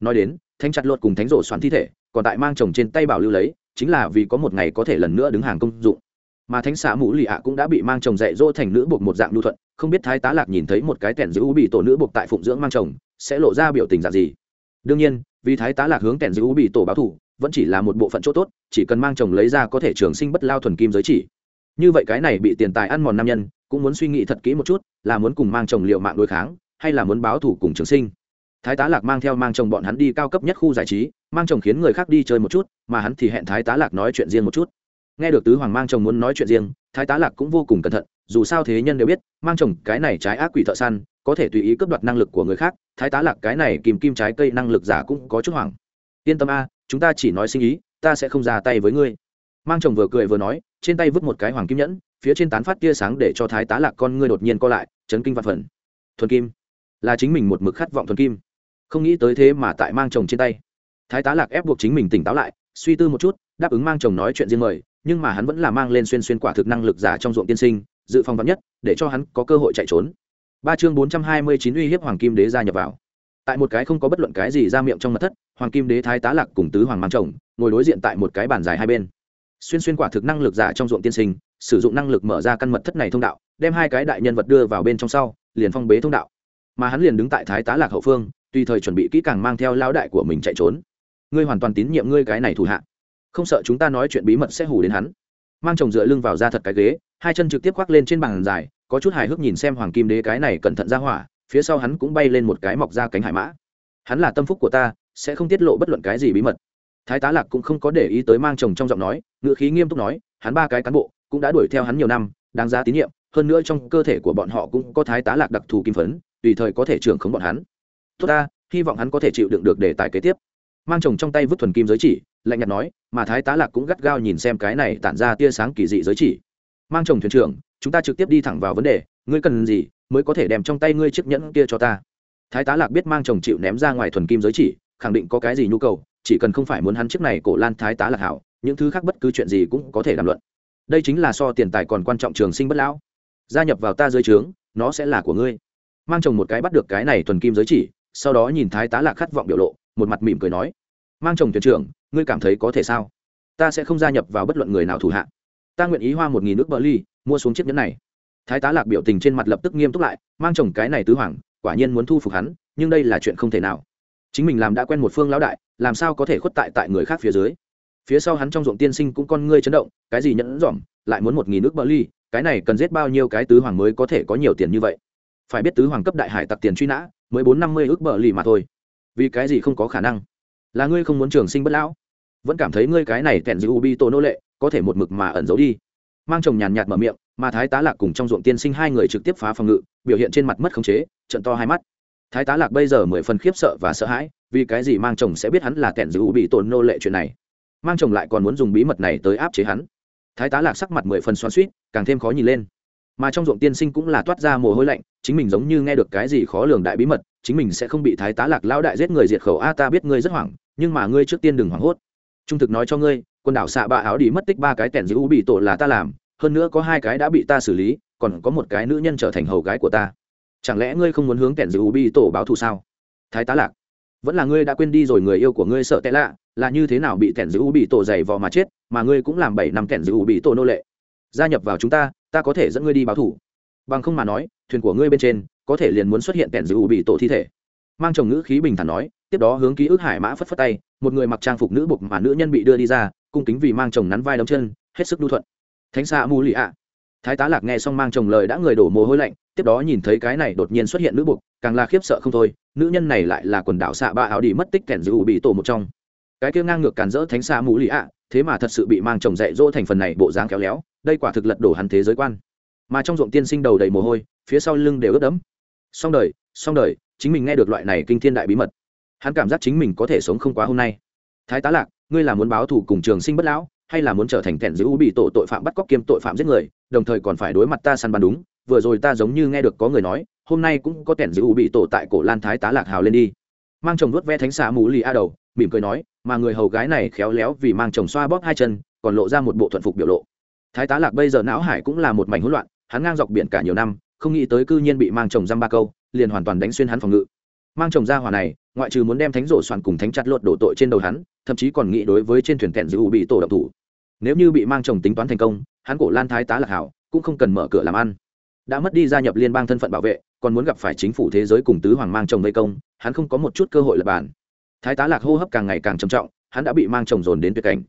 Nói đến, thánh chặt luật cùng thánh rổ xoắn thi thể, còn tại mang chồng trên tay bảo lưu lấy chính là vì có một ngày có thể lần nữa đứng hàng công dụng. Mà thánh xã mũ lì ạ cũng đã bị mang chồng dạy dỗ thành nữ buộc một dạng lưu thuận, không biết thái tá lạc nhìn thấy một cái tẻn giữ bị tổ nữ buộc tại phụng dưỡng mang chồng, sẽ lộ ra biểu tình dạng gì? Đương nhiên, vì thái tá lạc hướng tẻn giữ bị tổ báo thủ vẫn chỉ là một bộ phận chỗ tốt, chỉ cần mang chồng lấy ra có thể trường sinh bất lao thuần kim giới chỉ. Như vậy cái này bị tiền tài ăn mòn nam nhân, cũng muốn suy nghĩ thật kỹ một chút, là muốn cùng mang chồng liệu mạng đối kháng, hay là muốn báo thủ cùng trường sinh? Thái tá lạc mang theo mang chồng bọn hắn đi cao cấp nhất khu giải trí, mang chồng khiến người khác đi chơi một chút, mà hắn thì hẹn thái tá lạc nói chuyện riêng một chút. Nghe được tứ hoàng mang chồng muốn nói chuyện riêng, thái tá lạc cũng vô cùng cẩn thận, dù sao thế nhân đều biết, mang chồng cái này trái ác quỷ thợ săn, có thể tùy ý cướp đoạt năng lực của người khác, thái tá lạc cái này kìm kim trái cây năng lực giả cũng có chút hoảng. Yên tâm a, chúng ta chỉ nói sinh ý, ta sẽ không ra tay với ngươi. Mang chồng vừa cười vừa nói, trên tay vứt một cái hoàng kim nhẫn, phía trên tán phát tia sáng để cho thái tá lạc con ngươi đột nhiên co lại, chấn kinh văn phần. Thuần kim. Là chính mình một mực khát vọng thuần kim không nghĩ tới thế mà tại mang chồng trên tay. Thái tá lạc ép buộc chính mình tỉnh táo lại, suy tư một chút, đáp ứng mang chồng nói chuyện riêng mời, nhưng mà hắn vẫn là mang lên xuyên xuyên quả thực năng lực giả trong ruộng tiên sinh, dự phòng vắn nhất, để cho hắn có cơ hội chạy trốn. Ba chương bốn trăm hai mươi chín uy hiếp hoàng kim đế gia nhập vào. Tại một cái không có bất luận cái gì ra miệng trong mật thất, hoàng kim đế thái tá lạc cùng tứ hoàng mang chồng, ngồi đối diện tại một cái bàn dài hai bên. Xuyên xuyên quả thực năng lực giả trong ruộng tiên sinh, sử dụng năng lực mở ra căn mật thất này thông đạo, đem hai cái đại nhân vật đưa vào bên trong sau, liền phong bế thông đạo. Mà hắn liền đứng tại thái tá lạc hậu phương tùy thời chuẩn bị kỹ càng mang theo lão đại của mình chạy trốn. Ngươi hoàn toàn tín nhiệm ngươi cái này thủ hạ. Không sợ chúng ta nói chuyện bí mật sẽ hù đến hắn. Mang chồng dựa lưng vào ra thật cái ghế, hai chân trực tiếp khoác lên trên bàn dài, có chút hài hước nhìn xem hoàng kim đế cái này cẩn thận ra hỏa, phía sau hắn cũng bay lên một cái mọc ra cánh hải mã. Hắn là tâm phúc của ta, sẽ không tiết lộ bất luận cái gì bí mật. Thái tá lạc cũng không có để ý tới mang chồng trong giọng nói, ngữ khí nghiêm túc nói, hắn ba cái cán bộ cũng đã đuổi theo hắn nhiều năm, đáng giá tín nhiệm, hơn nữa trong cơ thể của bọn họ cũng có thái tá lạc đặc thù kim phấn, tùy thời có thể trưởng khống bọn hắn tốt ta, hy vọng hắn có thể chịu đựng được đề tài kế tiếp. Mang chồng trong tay vứt thuần kim giới chỉ, lạnh nhạt nói, mà thái tá lạc cũng gắt gao nhìn xem cái này tản ra tia sáng kỳ dị giới chỉ. Mang chồng thuyền trưởng, chúng ta trực tiếp đi thẳng vào vấn đề, ngươi cần gì mới có thể đem trong tay ngươi chiếc nhẫn kia cho ta? Thái tá lạc biết mang chồng chịu ném ra ngoài thuần kim giới chỉ, khẳng định có cái gì nhu cầu, chỉ cần không phải muốn hắn chiếc này cổ lan thái tá lạc hảo, những thứ khác bất cứ chuyện gì cũng có thể đàm luận. Đây chính là so tiền tài còn quan trọng trường sinh bất lão. Gia nhập vào ta dưới trướng, nó sẽ là của ngươi. Mang chồng một cái bắt được cái này thuần kim giới chỉ sau đó nhìn thái tá lạc khát vọng biểu lộ, một mặt mỉm cười nói, mang chồng thuyền trưởng, ngươi cảm thấy có thể sao? Ta sẽ không gia nhập vào bất luận người nào thủ hạ. Ta nguyện ý hoa một nghìn nước bờ ly, mua xuống chiếc nhẫn này. Thái tá lạc biểu tình trên mặt lập tức nghiêm túc lại, mang chồng cái này tứ hoàng, quả nhiên muốn thu phục hắn, nhưng đây là chuyện không thể nào. Chính mình làm đã quen một phương lão đại, làm sao có thể khuất tại tại người khác phía dưới? Phía sau hắn trong ruộng tiên sinh cũng con ngươi chấn động, cái gì nhẫn dỏm lại muốn một nghìn nước bờ ly, cái này cần giết bao nhiêu cái tứ hoàng mới có thể có nhiều tiền như vậy? Phải biết tứ hoàng cấp đại hải tặc tiền truy nã mới bốn năm mươi ước bờ lì mà thôi. Vì cái gì không có khả năng? Là ngươi không muốn trường sinh bất lão? Vẫn cảm thấy ngươi cái này tẻn dư ubi tổ nô lệ, có thể một mực mà ẩn giấu đi. Mang chồng nhàn nhạt mở miệng, mà thái tá lạc cùng trong ruộng tiên sinh hai người trực tiếp phá phòng ngự, biểu hiện trên mặt mất khống chế, trận to hai mắt. Thái tá lạc bây giờ mười phần khiếp sợ và sợ hãi, vì cái gì mang chồng sẽ biết hắn là tẻn dư ubi tổ nô lệ chuyện này? Mang chồng lại còn muốn dùng bí mật này tới áp chế hắn. Thái tá lạc sắc mặt mười phần xoắn suýt càng thêm khó nhìn lên mà trong ruộng tiên sinh cũng là toát ra mồ hôi lạnh, chính mình giống như nghe được cái gì khó lường đại bí mật, chính mình sẽ không bị thái tá lạc lão đại giết người diệt khẩu. A, ta biết ngươi rất hoảng, nhưng mà ngươi trước tiên đừng hoảng hốt. Trung thực nói cho ngươi, quần đảo xạ bạ áo đi mất tích ba cái tẻn giữ u bị tổ là ta làm, hơn nữa có hai cái đã bị ta xử lý, còn có một cái nữ nhân trở thành hầu gái của ta. Chẳng lẽ ngươi không muốn hướng tẻn giữ u bị tổ báo thù sao? Thái tá lạc, vẫn là ngươi đã quên đi rồi người yêu của ngươi sợ tệ lạ, là như thế nào bị tẻn giữ u bị tổ dày vò mà chết, mà ngươi cũng làm bảy năm tẻn giữ u bị tổ nô lệ? Gia nhập vào chúng ta ta có thể dẫn ngươi đi báo thủ. Bằng không mà nói, thuyền của ngươi bên trên, có thể liền muốn xuất hiện kẻn giữ ủ bị tổ thi thể. Mang chồng ngữ khí bình thản nói, tiếp đó hướng ký ức hải mã phất phất tay, một người mặc trang phục nữ bục mà nữ nhân bị đưa đi ra, cung kính vì mang chồng nắn vai đấm chân, hết sức đu thuận. Thánh xạ mù lì ạ. Thái tá lạc nghe xong mang chồng lời đã người đổ mồ hôi lạnh, tiếp đó nhìn thấy cái này đột nhiên xuất hiện nữ buộc càng là khiếp sợ không thôi, nữ nhân này lại là quần đảo xạ ba áo đi mất tích kẻn giữ bị tổ một trong. Cái kia ngang ngược càn rỡ thánh xa mù lì ạ thế mà thật sự bị mang chồng dạy dỗ thành phần này bộ dáng kéo léo, đây quả thực lật đổ hắn thế giới quan. Mà trong ruộng tiên sinh đầu đầy mồ hôi, phía sau lưng đều ướt đẫm. Xong đời xong đời, chính mình nghe được loại này kinh thiên đại bí mật. Hắn cảm giác chính mình có thể sống không quá hôm nay. Thái tá lạc, ngươi là muốn báo thù cùng trường sinh bất lão, hay là muốn trở thành thẹn giữ bị tổ tội phạm bắt cóc kiêm tội phạm giết người, đồng thời còn phải đối mặt ta săn bắn đúng, vừa rồi ta giống như nghe được có người nói, hôm nay cũng có thẹn giữ bị tổ tại cổ lan thái tá lạc hào lên đi. Mang chồng nuốt ve thánh xà mù lì a đầu mỉm cười nói, mà người hầu gái này khéo léo vì mang chồng xoa bóp hai chân, còn lộ ra một bộ thuận phục biểu lộ. Thái tá lạc bây giờ não hải cũng là một mảnh hỗn loạn, hắn ngang dọc biển cả nhiều năm, không nghĩ tới cư nhiên bị mang chồng dăm ba câu, liền hoàn toàn đánh xuyên hắn phòng ngự. Mang chồng ra hỏa này, ngoại trừ muốn đem thánh rổ soạn cùng thánh chặt lột đổ tội trên đầu hắn, thậm chí còn nghĩ đối với trên thuyền kẹn giữ bị tổ độc thủ. Nếu như bị mang chồng tính toán thành công, hắn cổ lan thái tá lạc hảo, cũng không cần mở cửa làm ăn. Đã mất đi gia nhập liên bang thân phận bảo vệ, còn muốn gặp phải chính phủ thế giới cùng tứ hoàng mang chồng vây công, hắn không có một chút cơ hội lập bản thái tá lạc hô hấp càng ngày càng trầm trọng, hắn đã bị mang chồng dồn đến tuyệt cảnh.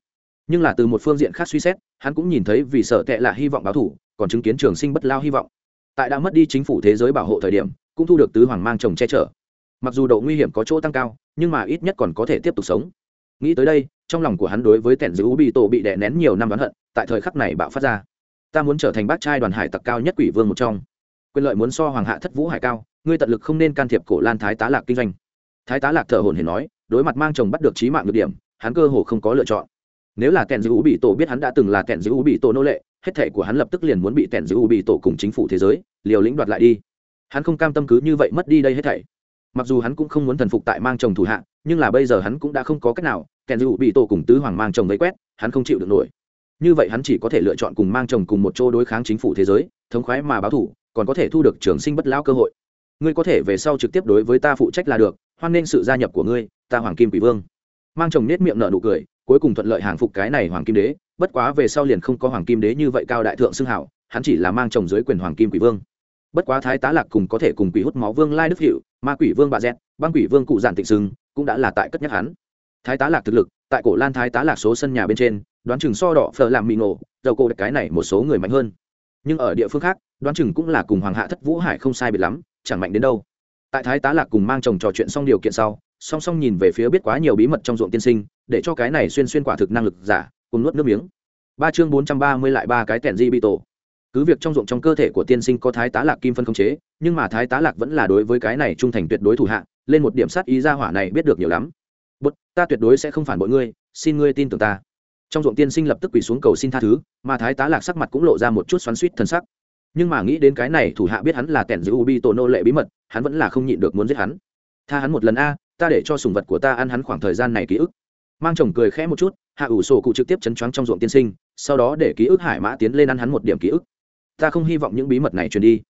Nhưng là từ một phương diện khác suy xét, hắn cũng nhìn thấy vì sợ tệ là hy vọng báo thủ, còn chứng kiến trường sinh bất lao hy vọng. Tại đã mất đi chính phủ thế giới bảo hộ thời điểm, cũng thu được tứ hoàng mang chồng che chở. Mặc dù độ nguy hiểm có chỗ tăng cao, nhưng mà ít nhất còn có thể tiếp tục sống. Nghĩ tới đây, trong lòng của hắn đối với tẻn giữ bị tổ bị đè nén nhiều năm đoán hận, tại thời khắc này bạo phát ra. Ta muốn trở thành bác trai đoàn hải tặc cao nhất quỷ vương một trong. Quyền lợi muốn so hoàng hạ thất vũ hải cao, ngươi tận lực không nên can thiệp cổ lan thái tá lạc kinh doanh. Thái tá lạc thở hồn hển nói đối mặt mang chồng bắt được trí mạng nhược điểm, hắn cơ hồ không có lựa chọn. Nếu là kẹn giữ bị tổ biết hắn đã từng là kẹn giữ bị tổ nô lệ, hết thể của hắn lập tức liền muốn bị kẹn giữ bị tổ cùng chính phủ thế giới, liều lĩnh đoạt lại đi. Hắn không cam tâm cứ như vậy mất đi đây hết thảy. Mặc dù hắn cũng không muốn thần phục tại mang chồng thủ hạ, nhưng là bây giờ hắn cũng đã không có cách nào kèn u bị tổ cùng tứ hoàng mang chồng vây quét, hắn không chịu được nổi. Như vậy hắn chỉ có thể lựa chọn cùng mang chồng cùng một chỗ đối kháng chính phủ thế giới, thống khoái mà báo thủ còn có thể thu được trường sinh bất lão cơ hội. Ngươi có thể về sau trực tiếp đối với ta phụ trách là được, hoan nghênh sự gia nhập của ngươi ta hoàng kim quỷ vương. Mang chồng nết miệng nở nụ cười, cuối cùng thuận lợi hàng phục cái này hoàng kim đế, bất quá về sau liền không có hoàng kim đế như vậy cao đại thượng xưng hảo, hắn chỉ là mang chồng dưới quyền hoàng kim quỷ vương. Bất quá thái tá lạc cùng có thể cùng quỷ hút máu vương lai đức hiệu ma quỷ vương bà dẹt, băng quỷ vương cụ giản tịnh sưng cũng đã là tại cất nhắc hắn. Thái tá lạc thực lực, tại cổ lan thái tá lạc số sân nhà bên trên, đoán chừng so đỏ phở làm mì nổ, dầu cổ cái này một số người mạnh hơn. Nhưng ở địa phương khác, đoán chừng cũng là cùng hoàng hạ thất vũ hải không sai biệt lắm, chẳng mạnh đến đâu. Tại thái tá lạc cùng mang chồng trò chuyện xong điều kiện sau song song nhìn về phía biết quá nhiều bí mật trong ruộng tiên sinh, để cho cái này xuyên xuyên quả thực năng lực giả, cùng nuốt nước miếng. Ba chương bốn trăm ba mươi lại ba cái tẻn di bị tổ. Cứ việc trong ruộng trong cơ thể của tiên sinh có thái tá lạc kim phân không chế, nhưng mà thái tá lạc vẫn là đối với cái này trung thành tuyệt đối thủ hạ, lên một điểm sát ý ra hỏa này biết được nhiều lắm. Bút ta tuyệt đối sẽ không phản bội ngươi, xin ngươi tin tưởng ta. Trong ruộng tiên sinh lập tức quỳ xuống cầu xin tha thứ, mà thái tá lạc sắc mặt cũng lộ ra một chút xoắn suýt thân sắc. Nhưng mà nghĩ đến cái này thủ hạ biết hắn là kẻn giữ ubi tổ nô lệ bí mật, hắn vẫn là không nhịn được muốn giết hắn. Tha hắn một lần a ta để cho sùng vật của ta ăn hắn khoảng thời gian này ký ức. Mang chồng cười khẽ một chút, hạ ủ sổ cụ trực tiếp chấn choáng trong ruộng tiên sinh, sau đó để ký ức hải mã tiến lên ăn hắn một điểm ký ức. Ta không hy vọng những bí mật này truyền đi.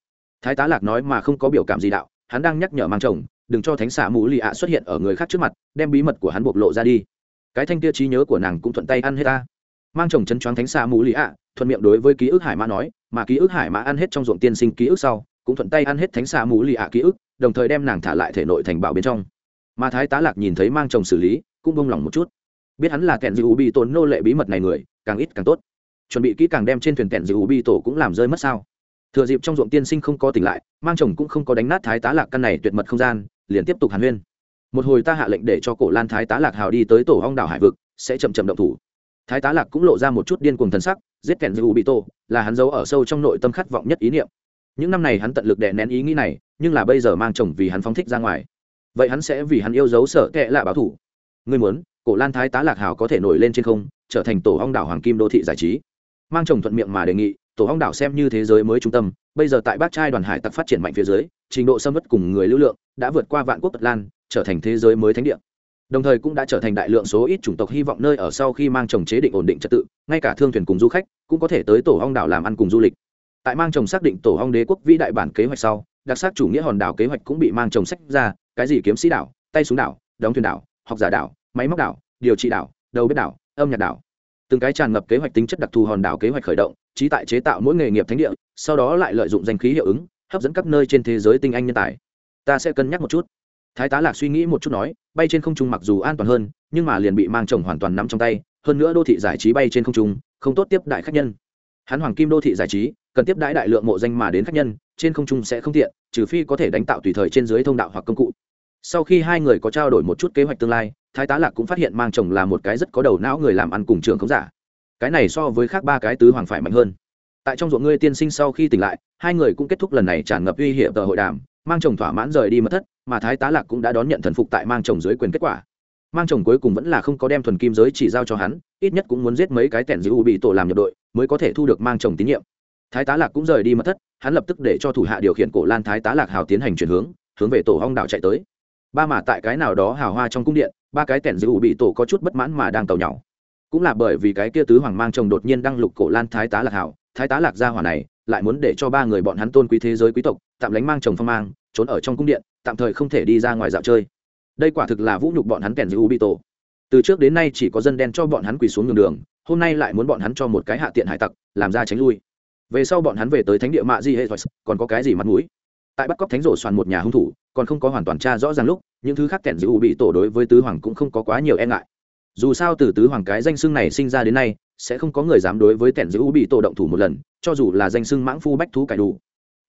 Thái tá lạc nói mà không có biểu cảm gì đạo, hắn đang nhắc nhở mang chồng, đừng cho thánh xả mũ lì ạ xuất hiện ở người khác trước mặt, đem bí mật của hắn bộc lộ ra đi. Cái thanh kia trí nhớ của nàng cũng thuận tay ăn hết ta. Mang chồng chấn choáng thánh xả mũ lì ạ, thuận miệng đối với ký ức hải mã nói, mà ký ức hải mã ăn hết trong ruộng tiên sinh ký ức sau, cũng thuận tay ăn hết thánh xả mũ lì ạ ký ức, đồng thời đem nàng thả lại thể nội thành bảo bên trong mà thái tá lạc nhìn thấy mang chồng xử lý, cũng bông lòng một chút. Biết hắn là kẹn dịu bị tồn nô lệ bí mật này người, càng ít càng tốt. Chuẩn bị kỹ càng đem trên thuyền kẹn dịu bị tổ cũng làm rơi mất sao. Thừa dịp trong ruộng tiên sinh không có tỉnh lại, mang chồng cũng không có đánh nát thái tá lạc căn này tuyệt mật không gian, liền tiếp tục hàn huyên. Một hồi ta hạ lệnh để cho cổ lan thái tá lạc hào đi tới tổ hong đảo hải vực, sẽ chậm chậm động thủ. Thái tá lạc cũng lộ ra một chút điên cuồng thần sắc, giết kèn dư bị tổ, là hắn giấu ở sâu trong nội tâm khát vọng nhất ý niệm. Những năm này hắn tận lực đè nén ý nghĩ này, nhưng là bây giờ mang chồng vì hắn phóng thích ra ngoài vậy hắn sẽ vì hắn yêu dấu sợ kệ lạ báo thủ. Ngươi muốn, cổ lan thái tá lạc hào có thể nổi lên trên không, trở thành tổ hong đảo hoàng kim đô thị giải trí. Mang chồng thuận miệng mà đề nghị, tổ hong đảo xem như thế giới mới trung tâm, bây giờ tại bác trai đoàn hải tặc phát triển mạnh phía dưới, trình độ xâm mất cùng người lưu lượng đã vượt qua vạn quốc tật lan, trở thành thế giới mới thánh địa. Đồng thời cũng đã trở thành đại lượng số ít chủng tộc hy vọng nơi ở sau khi mang chồng chế định ổn định trật tự, ngay cả thương thuyền cùng du khách cũng có thể tới tổ hong đảo làm ăn cùng du lịch. Tại mang chồng xác định tổ hong đế quốc vĩ đại bản kế hoạch sau, đặc sắc chủ nghĩa hòn đảo kế hoạch cũng bị mang chồng sách ra cái gì kiếm sĩ đảo, tay súng đảo, đóng thuyền đảo, học giả đảo, máy móc đảo, điều trị đảo, đầu bếp đảo, âm nhạc đảo. Từng cái tràn ngập kế hoạch tính chất đặc thù hòn đảo kế hoạch khởi động, trí tại chế tạo mỗi nghề nghiệp thánh địa, sau đó lại lợi dụng danh khí hiệu ứng, hấp dẫn các nơi trên thế giới tinh anh nhân tài. Ta sẽ cân nhắc một chút. Thái tá lạc suy nghĩ một chút nói, bay trên không trung mặc dù an toàn hơn, nhưng mà liền bị mang chồng hoàn toàn nắm trong tay, hơn nữa đô thị giải trí bay trên không trung, không tốt tiếp đại khách nhân. Hắn hoàng kim đô thị giải trí cần tiếp đãi đại lượng mộ danh mà đến khách nhân, trên không trung sẽ không tiện, trừ phi có thể đánh tạo tùy thời trên dưới thông đạo hoặc công cụ. Sau khi hai người có trao đổi một chút kế hoạch tương lai, thái tá lạc cũng phát hiện mang chồng là một cái rất có đầu não người làm ăn cùng trường không giả. Cái này so với khác ba cái tứ hoàng phải mạnh hơn. Tại trong ruộng ngươi tiên sinh sau khi tỉnh lại, hai người cũng kết thúc lần này tràn ngập uy hiểm tờ hội đàm, mang chồng thỏa mãn rời đi mất thất, mà thái tá lạc cũng đã đón nhận thần phục tại mang chồng dưới quyền kết quả. Mang chồng cuối cùng vẫn là không có đem thuần kim giới chỉ giao cho hắn, ít nhất cũng muốn giết mấy cái tẻn giữ u bị tổ làm nhập đội, mới có thể thu được mang chồng tín nhiệm thái tá lạc cũng rời đi mất thất, hắn lập tức để cho thủ hạ điều khiển cổ lan thái tá lạc hào tiến hành chuyển hướng hướng về tổ hong đạo chạy tới. Ba mà tại cái nào đó hào hoa trong cung điện, ba cái tẻn dữ u bị tổ có chút bất mãn mà đang tàu nhau cũng là bởi vì cái kia tứ hoàng mang chồng đột nhiên đăng lục cổ lan thái tá lạc hào, thái tá lạc gia hỏa này lại muốn để cho ba người bọn hắn tôn quý thế giới quý tộc, tạm lánh mang chồng phong mang, trốn ở trong cung điện, tạm thời không thể đi ra ngoài dạo chơi. Đây quả thực là vũ nhục bọn hắn kèn giữ tổ. từ trước đến nay chỉ có dân đen cho bọn hắn quỳ xuống đường đường, hôm nay lại muốn bọn hắn cho một cái hạ tiện hải tặc, làm ra tránh lui về sau bọn hắn về tới thánh địa mạ di hệ còn có cái gì mặt mũi? Tại bắt cóc thánh rổ soàn một nhà hung thủ, còn không có hoàn toàn tra rõ ràng lúc, những thứ khác kẻn giữ bị tổ đối với tứ hoàng cũng không có quá nhiều e ngại. Dù sao từ tứ hoàng cái danh xưng này sinh ra đến nay, sẽ không có người dám đối với kẻn giữ bị tổ động thủ một lần, cho dù là danh xưng mãng phu bách thú cải đủ.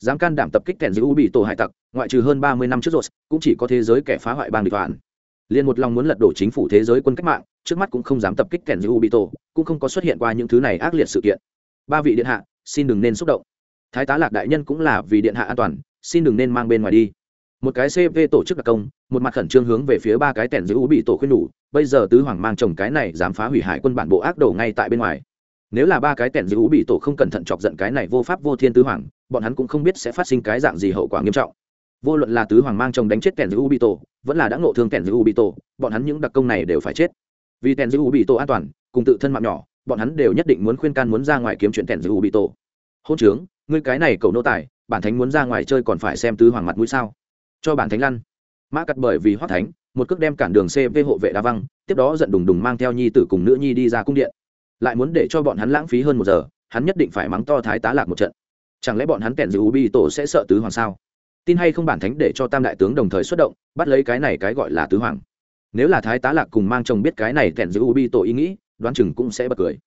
Dám can đảm tập kích kẻn giữ u bị tổ hải tặc, ngoại trừ hơn ba mươi năm trước rồi, cũng chỉ có thế giới kẻ phá hoại bang địch toàn. Liền một lòng muốn lật đổ chính phủ thế giới quân cách mạng, trước mắt cũng không dám tập kích kẻn giữ u bị tổ, cũng không có xuất hiện qua những thứ này ác liệt sự kiện. Ba vị điện hạ xin đừng nên xúc động. Thái tá lạc đại nhân cũng là vì điện hạ an toàn, xin đừng nên mang bên ngoài đi. Một cái cv tổ chức đặc công, một mặt khẩn trương hướng về phía ba cái tẻn giữ u bị tổ khuyên đủ, bây giờ tứ hoàng mang chồng cái này dám phá hủy hải quân bản bộ ác đồ ngay tại bên ngoài. Nếu là ba cái tẻn giữ bị tổ không cẩn thận chọc giận cái này vô pháp vô thiên tứ hoàng, bọn hắn cũng không biết sẽ phát sinh cái dạng gì hậu quả nghiêm trọng. Vô luận là tứ hoàng mang chồng đánh chết tẻn giữ bị tổ, vẫn là đã ngộ thương tẻn giữ bị tổ, bọn hắn những đặc công này đều phải chết. Vì tẻn giữ bị tổ an toàn, cùng tự thân mạng nhỏ bọn hắn đều nhất định muốn khuyên can muốn ra ngoài kiếm chuyện kẹn giữ bị tổ. Hôn trướng, ngươi cái này cầu nô tài, bản thánh muốn ra ngoài chơi còn phải xem tứ hoàng mặt mũi sao? Cho bản thánh lăn. Mã cắt bởi vì hoác thánh, một cước đem cản đường cv hộ vệ đa văng, tiếp đó giận đùng đùng mang theo nhi tử cùng nữ nhi đi ra cung điện. Lại muốn để cho bọn hắn lãng phí hơn một giờ, hắn nhất định phải mắng to thái tá lạc một trận. Chẳng lẽ bọn hắn kẹn giữ ubi tổ sẽ sợ tứ hoàng sao? Tin hay không bản thánh để cho tam đại tướng đồng thời xuất động, bắt lấy cái này cái gọi là tứ hoàng. Nếu là thái tá lạc cùng mang chồng biết cái này kẹn giữ ubi tổ ý nghĩ đoán chừng cũng sẽ bật cười.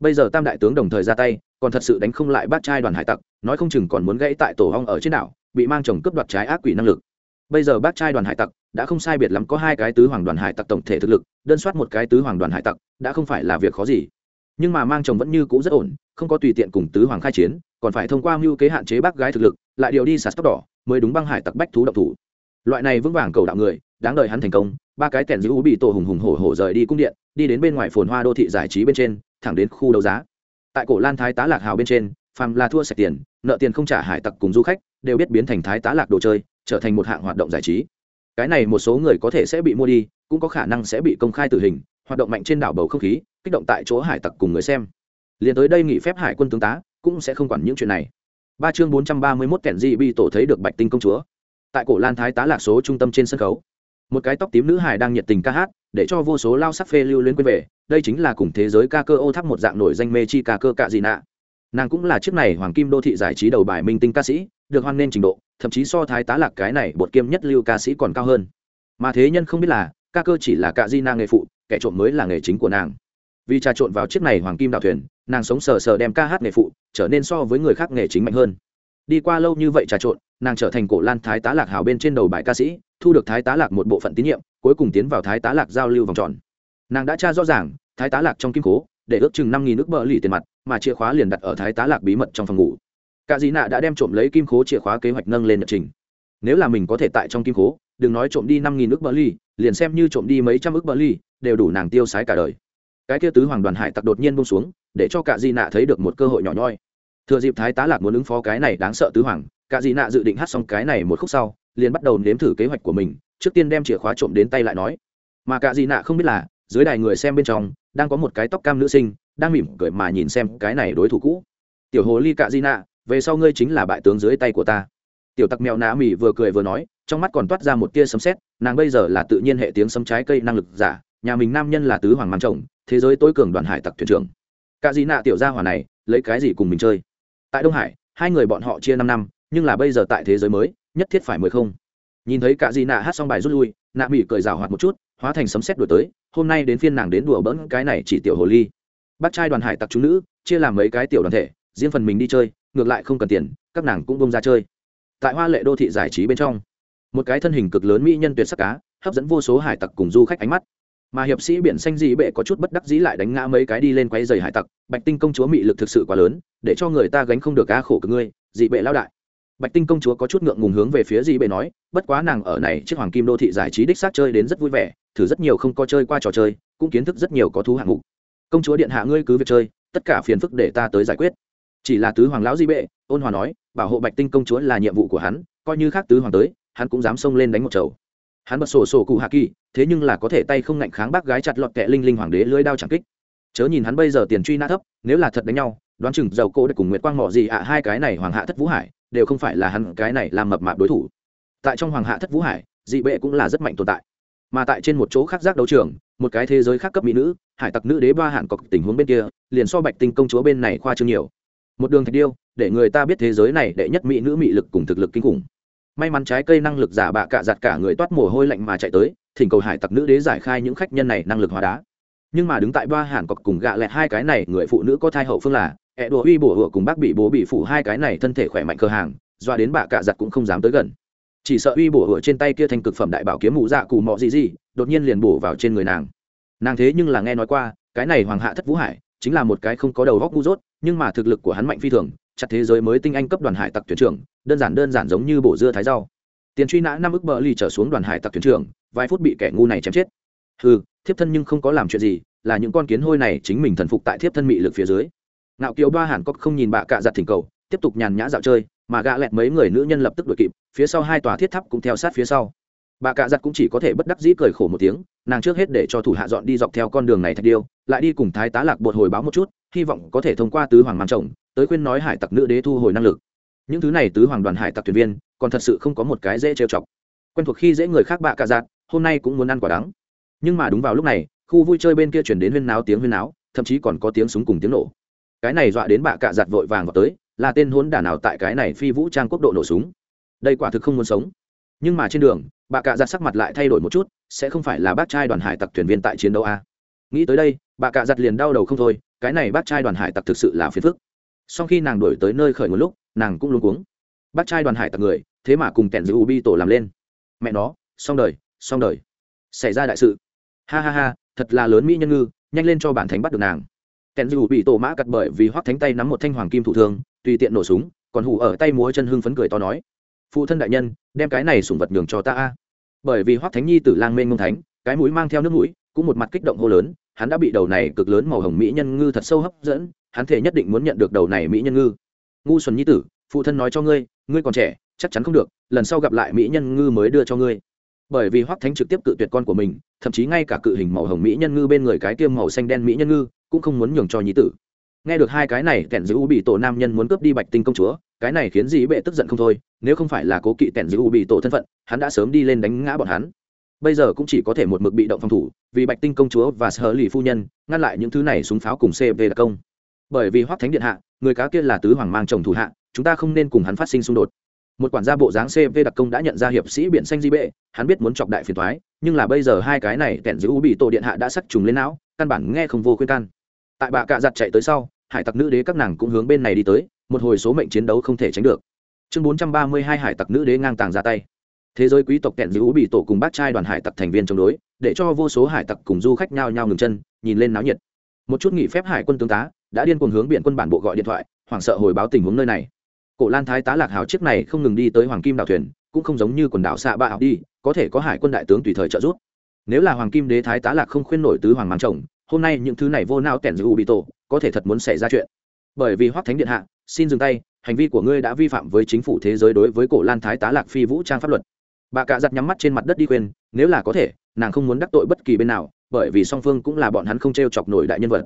Bây giờ tam đại tướng đồng thời ra tay, còn thật sự đánh không lại bác trai đoàn hải tặc, nói không chừng còn muốn gãy tại tổ hong ở trên đảo, bị mang chồng cướp đoạt trái ác quỷ năng lực. Bây giờ bác trai đoàn hải tặc đã không sai biệt lắm có hai cái tứ hoàng đoàn hải tặc tổng thể thực lực, đơn soát một cái tứ hoàng đoàn hải tặc đã không phải là việc khó gì. Nhưng mà mang chồng vẫn như cũ rất ổn, không có tùy tiện cùng tứ hoàng khai chiến, còn phải thông qua mưu kế hạn chế bác gái thực lực, lại điều đi sạt tóc đỏ, mới đúng băng hải tặc bách thú độc thủ. Loại này vững vàng cầu đạo người, đáng đợi hắn thành công, ba cái tèn giữ bị tổ hùng hùng hổ hổ rời đi cung điện đi đến bên ngoài phồn hoa đô thị giải trí bên trên, thẳng đến khu đấu giá. Tại cổ lan thái tá lạc hào bên trên, phàm là thua sạch tiền, nợ tiền không trả hải tặc cùng du khách, đều biết biến thành thái tá lạc đồ chơi, trở thành một hạng hoạt động giải trí. Cái này một số người có thể sẽ bị mua đi, cũng có khả năng sẽ bị công khai tử hình, hoạt động mạnh trên đảo bầu không khí, kích động tại chỗ hải tặc cùng người xem. Liền tới đây nghỉ phép hải quân tướng tá, cũng sẽ không quản những chuyện này. Ba chương bốn trăm ba mươi mốt kẻn di bi tổ thấy được bạch tinh công chúa. Tại cổ lan thái tá lạc số trung tâm trên sân khấu, một cái tóc tím nữ hải đang nhiệt tình ca hát để cho vô số lao sắc phê lưu luyến quên về, đây chính là cùng thế giới ca cơ ô tháp một dạng nổi danh mê chi ca cơ cạ dị nạ. Nàng cũng là chiếc này hoàng kim đô thị giải trí đầu bài minh tinh ca sĩ, được hoan nghênh trình độ, thậm chí so thái tá lạc cái này bột kiêm nhất lưu ca sĩ còn cao hơn. Mà thế nhân không biết là, ca cơ chỉ là cạ di na nghề phụ, kẻ trộm mới là nghề chính của nàng. Vì trà trộn vào chiếc này hoàng kim đào thuyền, nàng sống sờ sờ đem ca hát nghề phụ, trở nên so với người khác nghề chính mạnh hơn. Đi qua lâu như vậy trà trộn, nàng trở thành cổ lan thái tá lạc hào bên trên đầu bài ca sĩ, thu được thái tá lạc một bộ phận tín nhiệm cuối cùng tiến vào thái tá lạc giao lưu vòng tròn. Nàng đã tra rõ ràng, thái tá lạc trong kim cố, để ước chừng năm nghìn nước bờ lì tiền mặt, mà chìa khóa liền đặt ở thái tá lạc bí mật trong phòng ngủ. Cả dĩ nạ đã đem trộm lấy kim cố chìa khóa kế hoạch nâng lên nhật trình. Nếu là mình có thể tại trong kim cố, đừng nói trộm đi năm nghìn nước bờ ly liền xem như trộm đi mấy trăm ước bờ ly đều đủ nàng tiêu sái cả đời. Cái kia tứ hoàng đoàn hải tặc đột nhiên bông xuống, để cho cả di nạ thấy được một cơ hội nhỏ nhoi. Thừa dịp thái tá lạc muốn ứng phó cái này đáng sợ tứ hoàng, cả di nạ dự định hát xong cái này một khúc sau, liền bắt đầu nếm thử kế hoạch của mình trước tiên đem chìa khóa trộm đến tay lại nói. Mà cả di nạ không biết là, dưới đài người xem bên trong, đang có một cái tóc cam nữ sinh, đang mỉm cười mà nhìn xem cái này đối thủ cũ. Tiểu hồ ly cả di nạ, về sau ngươi chính là bại tướng dưới tay của ta. Tiểu tặc mèo nã mỉ vừa cười vừa nói, trong mắt còn toát ra một tia sấm sét, nàng bây giờ là tự nhiên hệ tiếng sấm trái cây năng lực giả, nhà mình nam nhân là tứ hoàng mang chồng, thế giới tối cường đoàn hải tặc thuyền trưởng. Cả Di nạ tiểu gia hỏa này, lấy cái gì cùng mình chơi? Tại đông hải, hai người bọn họ chia năm năm, nhưng là bây giờ tại thế giới mới, nhất thiết phải mười không nhìn thấy cả dĩ nạ hát xong bài rút lui, nạ mỹ cười rào hoạt một chút, hóa thành sấm sét đổi tới, hôm nay đến phiên nàng đến đùa bỡn cái này chỉ tiểu hồ ly. Bác trai đoàn hải tặc chúng nữ, chia làm mấy cái tiểu đoàn thể, riêng phần mình đi chơi, ngược lại không cần tiền, các nàng cũng bông ra chơi. Tại hoa lệ đô thị giải trí bên trong, một cái thân hình cực lớn mỹ nhân tuyệt sắc cá hấp dẫn vô số hải tặc cùng du khách ánh mắt. Mà hiệp sĩ biển xanh dị bệ có chút bất đắc dĩ lại đánh ngã mấy cái đi lên quay giày hải tặc, bạch tinh công chúa mị lực thực sự quá lớn, để cho người ta gánh không được ca khổ cực ngươi, dị bệ lao đại bạch tinh công chúa có chút ngượng ngùng hướng về phía Di bệ nói, bất quá nàng ở này chiếc hoàng kim đô thị giải trí đích xác chơi đến rất vui vẻ, thử rất nhiều không có chơi qua trò chơi, cũng kiến thức rất nhiều có thú hạng mục. Công chúa điện hạ ngươi cứ việc chơi, tất cả phiền phức để ta tới giải quyết. Chỉ là tứ hoàng lão di bệ, ôn hòa nói, bảo hộ bạch tinh công chúa là nhiệm vụ của hắn, coi như khác tứ hoàng tới, hắn cũng dám xông lên đánh một chầu. Hắn bật sổ sổ cụ hạ kỳ, thế nhưng là có thể tay không ngạnh kháng bác gái chặt lọt kẹ linh linh hoàng đế lưới đao chẳng kích. Chớ nhìn hắn bây giờ tiền truy nã thấp, nếu là thật đánh nhau, đoán chừng giàu cô đã cùng nguyệt quang mỏ gì ạ, hai cái này hoàng hạ thất vũ hải đều không phải là hắn, cái này làm mập mạp đối thủ. Tại trong hoàng hạ thất vũ hải, dị bệ cũng là rất mạnh tồn tại. Mà tại trên một chỗ khác giác đấu trường, một cái thế giới khác cấp mỹ nữ, hải tặc nữ đế ba hạn cọc tình huống bên kia, liền so bạch tinh công chúa bên này khoa trương nhiều. Một đường thạch điêu, để người ta biết thế giới này đệ nhất mỹ nữ mỹ lực cùng thực lực kinh khủng. May mắn trái cây năng lực giả bạ cả giặt cả người toát mồ hôi lạnh mà chạy tới, thỉnh cầu hải tặc nữ đế giải khai những khách nhân này năng lực hóa đá. Nhưng mà đứng tại ba hàn cọc cùng gạ lẹt hai cái này, người phụ nữ có thai hậu phương là ẹ đùa uy bổ hựa cùng bác bị bố bị phủ hai cái này thân thể khỏe mạnh cơ hàng, doa đến bà cả giặt cũng không dám tới gần. Chỉ sợ uy bổ hựa trên tay kia thành cực phẩm đại bảo kiếm mụ dạ cù mọ gì gì đột nhiên liền bổ vào trên người nàng. Nàng thế nhưng là nghe nói qua, cái này hoàng hạ thất vũ hải chính là một cái không có đầu góc ngu dốt, nhưng mà thực lực của hắn mạnh phi thường, chặt thế giới mới tinh anh cấp đoàn hải tặc thuyền trưởng, đơn giản đơn giản giống như bổ dưa thái rau. Tiền truy nã năm ức bờ ly trở xuống đoàn hải tặc thuyền trưởng, vài phút bị kẻ ngu này chém chết. Ừ thiếp thân nhưng không có làm chuyện gì, là những con kiến hôi này chính mình thần phục tại thiếp thân mị lực phía dưới ngạo kiều ba hàn cốc không nhìn bạ cạ giặt thỉnh cầu, tiếp tục nhàn nhã dạo chơi, mà gạ lẹt mấy người nữ nhân lập tức đuổi kịp, phía sau hai tòa thiết tháp cũng theo sát phía sau. Bà cạ giặt cũng chỉ có thể bất đắc dĩ cười khổ một tiếng, nàng trước hết để cho thủ hạ dọn đi dọc theo con đường này thạch điêu, lại đi cùng thái tá lạc bột hồi báo một chút, hy vọng có thể thông qua tứ hoàng mang chồng, tới khuyên nói hải tặc nữ đế thu hồi năng lực. Những thứ này tứ hoàng đoàn hải tặc thuyền viên, còn thật sự không có một cái dễ trêu chọc. Quen thuộc khi dễ người khác bạ cạ giặt hôm nay cũng muốn ăn quả đắng. Nhưng mà đúng vào lúc này, khu vui chơi bên kia chuyển đến huyên náo tiếng huyên náo, thậm chí còn có tiếng súng cùng tiếng nổ cái này dọa đến bạ cạ giặt vội vàng vào tới, là tên hốn đả nào tại cái này phi vũ trang quốc độ nổ súng. Đây quả thực không muốn sống. Nhưng mà trên đường bà cạ giặt sắc mặt lại thay đổi một chút, sẽ không phải là bác trai đoàn hải tặc thuyền viên tại chiến đấu à. nghĩ tới đây bà cạ giặt liền đau đầu không thôi, cái này bác trai đoàn hải tặc thực sự là phiền phức. Sau khi nàng đổi tới nơi khởi một lúc, nàng cũng luôn cuống. Bác trai đoàn hải tặc người, thế mà cùng kẻn giữ ubi tổ làm lên. Mẹ nó, xong đời xong đời. Xảy ra đại sự. Ha ha ha, thật là lớn mỹ nhân ngư, nhanh lên cho bản thánh bắt được nàng kèn dù bị tổ mã cặt bởi vì hoắc thánh tay nắm một thanh hoàng kim thủ thương tùy tiện nổ súng, còn hủ ở tay múa chân hưng phấn cười to nói, phụ thân đại nhân, đem cái này sủng vật nhường cho ta a. Bởi vì hoắc thánh nhi tử lang mênh ngông thánh, cái mũi mang theo nước mũi, cũng một mặt kích động hô lớn, hắn đã bị đầu này cực lớn màu hồng mỹ nhân ngư thật sâu hấp dẫn, hắn thể nhất định muốn nhận được đầu này mỹ nhân ngư. Ngu xuẩn nhi tử, phụ thân nói cho ngươi ngươi còn trẻ, chắc chắn không được, lần sau gặp lại mỹ nhân ngư mới đưa cho ngươi. Bởi vì hoắc thánh trực tiếp cự tuyệt con của mình, thậm chí ngay cả cự hình màu hồng mỹ nhân ngư bên người cái tiêm màu xanh đen mỹ nhân ngư cũng không muốn nhường cho nhi tử. Nghe được hai cái này, kẻn giữ bị tổ nam nhân muốn cướp đi bạch tinh công chúa, cái này khiến dĩ bệ tức giận không thôi, nếu không phải là cố kỵ kẻn giữ bị tổ thân phận, hắn đã sớm đi lên đánh ngã bọn hắn. Bây giờ cũng chỉ có thể một mực bị động phòng thủ, vì bạch tinh công chúa và sở lì phu nhân, ngăn lại những thứ này súng pháo cùng cv đặc công. Bởi vì hoắc thánh điện hạ, người cá kia là tứ hoàng mang chồng thủ hạ, chúng ta không nên cùng hắn phát sinh xung đột. Một quản gia bộ dáng cv đặc công đã nhận ra hiệp sĩ biển xanh di bệ, hắn biết muốn chọc đại phiền thoái nhưng là bây giờ hai cái này tẻn giữ bị tổ điện hạ đã sắc trùng lên não, căn bản nghe không vô khuyên can tại bà cạ giặt chạy tới sau, hải tặc nữ đế các nàng cũng hướng bên này đi tới, một hồi số mệnh chiến đấu không thể tránh được. Chương bốn trăm ba mươi hai hải tặc nữ đế ngang tàng ra tay. Thế giới quý tộc kẹn giữ bị tổ cùng bác trai đoàn hải tặc thành viên chống đối, để cho vô số hải tặc cùng du khách nhao nhao ngừng chân, nhìn lên náo nhiệt. Một chút nghỉ phép hải quân tướng tá đã điên cuồng hướng biển quân bản bộ gọi điện thoại, hoảng sợ hồi báo tình huống nơi này. Cổ lan thái tá lạc hào chiếc này không ngừng đi tới hoàng kim đảo thuyền, cũng không giống như quần đảo xạ bạ học đi, có thể có hải quân đại tướng tùy thời trợ giúp. Nếu là hoàng kim đế thái tá lạc không khuyên nổi tứ hoàng mang chồng hôm nay những thứ này vô nao tèn giữ bị tổ có thể thật muốn xảy ra chuyện. Bởi vì hoắc thánh điện hạ, xin dừng tay, hành vi của ngươi đã vi phạm với chính phủ thế giới đối với cổ lan thái tá lạc phi vũ trang pháp luật. Bà cạ giặt nhắm mắt trên mặt đất đi quên nếu là có thể, nàng không muốn đắc tội bất kỳ bên nào, bởi vì song phương cũng là bọn hắn không t r e o chọc nổi đại nhân vật.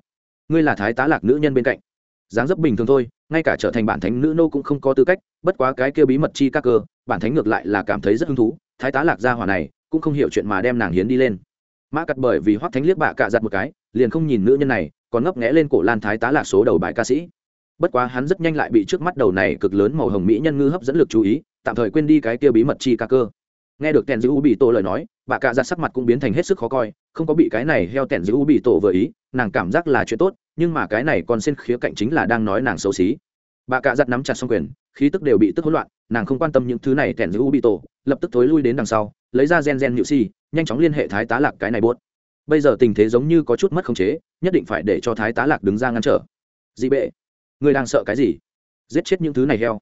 Ngươi là thái tá lạc nữ nhân bên cạnh. Dáng dấp bình thường thôi, ngay cả trở thành bản thánh nữ nô cũng không có tư cách, bất quá cái kia bí mật chi các cơ, bản thánh ngược lại là cảm thấy rất hứng thú, thái tá lạc gia hỏa này cũng không hiểu chuyện mà đem nàng hiến đi lên. Mã cắt bởi vì hoắc thánh liếc Bà cạ giặt một cái liền không nhìn nữ nhân này, còn ngấp nghẽ lên cổ lan thái tá lạc số đầu bài ca sĩ. Bất quá hắn rất nhanh lại bị trước mắt đầu này cực lớn màu hồng mỹ nhân ngư hấp dẫn lực chú ý, tạm thời quên đi cái kia bí mật chi ca cơ. Nghe được tèn giữ u bị tổ lời nói, bà cạ ra sắc mặt cũng biến thành hết sức khó coi, không có bị cái này heo tèn giữ u bị tổ vừa ý, nàng cảm giác là chuyện tốt, nhưng mà cái này còn xin khía cạnh chính là đang nói nàng xấu xí. Bà cạ giặt nắm chặt xong quyền, khí tức đều bị tức hỗn loạn, nàng không quan tâm những thứ này tèn giữ u bị tổ, lập tức thối lui đến đằng sau, lấy ra gen gen nhự si, nhanh chóng liên hệ thái tá lạc cái này buốt bây giờ tình thế giống như có chút mất khống chế, nhất định phải để cho thái tá lạc đứng ra ngăn trở. Dị bệ, người đang sợ cái gì? Giết chết những thứ này heo.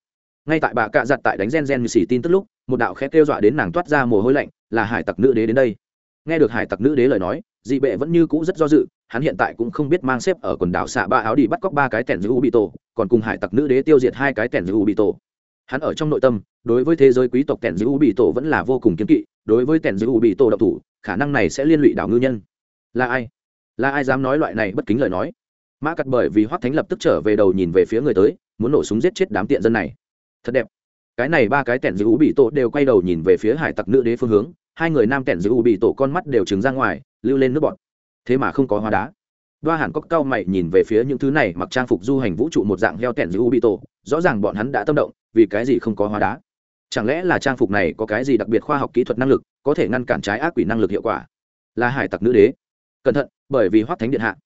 Ngay tại bà cạ giặt tại đánh gen gen như xỉ tin tức lúc, một đạo khét kêu dọa đến nàng toát ra mồ hôi lạnh, là hải tặc nữ đế đến đây. Nghe được hải tặc nữ đế lời nói, dị bệ vẫn như cũ rất do dự, hắn hiện tại cũng không biết mang xếp ở quần đảo xạ ba áo đi bắt cóc ba cái tẻn giữ u bị tổ còn cùng hải tặc nữ đế tiêu diệt hai cái tẻn giữ u bị tổ hắn ở trong nội tâm, đối với thế giới quý tộc tẻn giữ u bị tổ vẫn là vô cùng kiếm kỵ, đối với tẻn giữ u bị tổ độc thủ, khả năng này sẽ liên lụy đảo ngư nhân là ai? Là ai dám nói loại này bất kính lời nói? Mã cắt bởi vì hoắc thánh lập tức trở về đầu nhìn về phía người tới, muốn nổ súng giết chết đám tiện dân này. Thật đẹp. Cái này ba cái tẻn giữ bị tổ đều quay đầu nhìn về phía hải tặc nữ đế phương hướng, hai người nam tẻn giữ bị tổ con mắt đều trừng ra ngoài, lưu lên nước bọt. Thế mà không có hóa đá. Đoa hẳn có cao mày nhìn về phía những thứ này mặc trang phục du hành vũ trụ một dạng heo tẻn giữ bị tổ, rõ ràng bọn hắn đã tâm động, vì cái gì không có hóa đá? Chẳng lẽ là trang phục này có cái gì đặc biệt khoa học kỹ thuật năng lực, có thể ngăn cản trái ác quỷ năng lực hiệu quả? Là hải tặc nữ đế cẩn thận, bởi vì hoắc thánh điện hạ.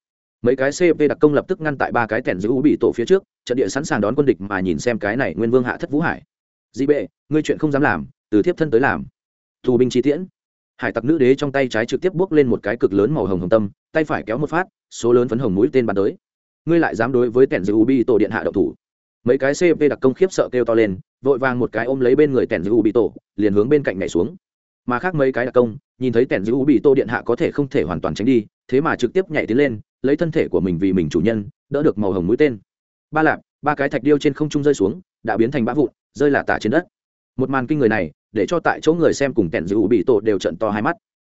Mấy cái cp đặc công lập tức ngăn tại ba cái tẻn giữ u bị tổ phía trước, trận địa sẵn sàng đón quân địch mà nhìn xem cái này nguyên vương hạ thất vũ hải. Dị bệ, ngươi chuyện không dám làm, từ thiếp thân tới làm. Thù binh chi tiễn. Hải tặc nữ đế trong tay trái trực tiếp bước lên một cái cực lớn màu hồng hồng tâm, tay phải kéo một phát, số lớn phấn hồng mũi tên bắn tới. Ngươi lại dám đối với tẻn giữ u bị tổ điện hạ độc thủ. Mấy cái cp đặc công khiếp sợ kêu to lên, vội vàng một cái ôm lấy bên người tẻn giữ u bị tổ, liền hướng bên cạnh nhảy xuống mà khác mấy cái đặc công nhìn thấy tẻn giữ u bị tô điện hạ có thể không thể hoàn toàn tránh đi thế mà trực tiếp nhảy tiến lên lấy thân thể của mình vì mình chủ nhân đỡ được màu hồng mũi tên. Ba lạp ba cái thạch điêu trên không trung rơi xuống đã biến thành bã vụn rơi là tả trên đất. Một màn kinh người này để cho tại chỗ người xem cùng tẻn giữ u bị tô đều trận to hai mắt.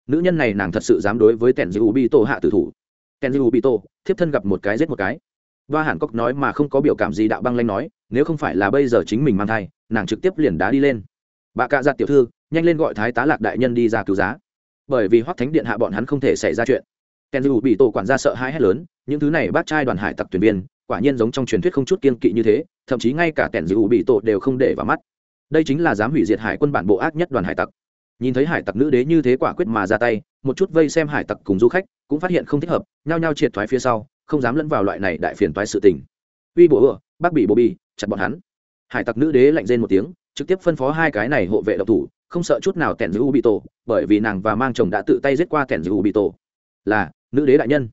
Nữ nhân này nàng thật sự dám đối với tẻn giữ u bị tô hạ tử thủ. Tẻn giữ u bị tô thiếp thân gặp một cái giết một cái. Ba Hàn Cốc nói mà không có biểu cảm gì đạo băng lanh nói, nếu không phải là bây giờ chính mình mang thai, nàng trực tiếp liền đá đi lên. Bà cạ giặt tiểu thư, nhanh lên gọi thái tá lạc đại nhân đi ra cứu giá. Bởi vì hoắc thánh điện hạ bọn hắn không thể xảy ra chuyện. Kèn dù bị tổ quản gia sợ hãi hét lớn những thứ này bác trai đoàn hải tặc thuyền viên quả nhiên giống trong truyền thuyết không chút kiên kỵ như thế thậm chí ngay cả kèn dù bị tổ đều không để vào mắt. Đây chính là dám hủy diệt hải quân bản bộ ác nhất đoàn hải tặc. Nhìn thấy hải tặc nữ đế như thế quả quyết mà ra tay một chút vây xem hải tặc cùng du khách cũng phát hiện không thích hợp nhao nhao triệt thoái phía sau không dám lẫn vào loại này đại phiền toái sự tình. Uy bộ ựa bác bị bô bi chặt bọn hắn. Hải tặc nữ đế lạnh rên một tiếng trực tiếp phân phó hai cái này hộ vệ độc thủ, không sợ chút nào kẻn giữ u bị tổ bởi vì nàng và mang chồng đã tự tay giết qua kẻn giữ u bị tổ là, nữ đế đại nhân.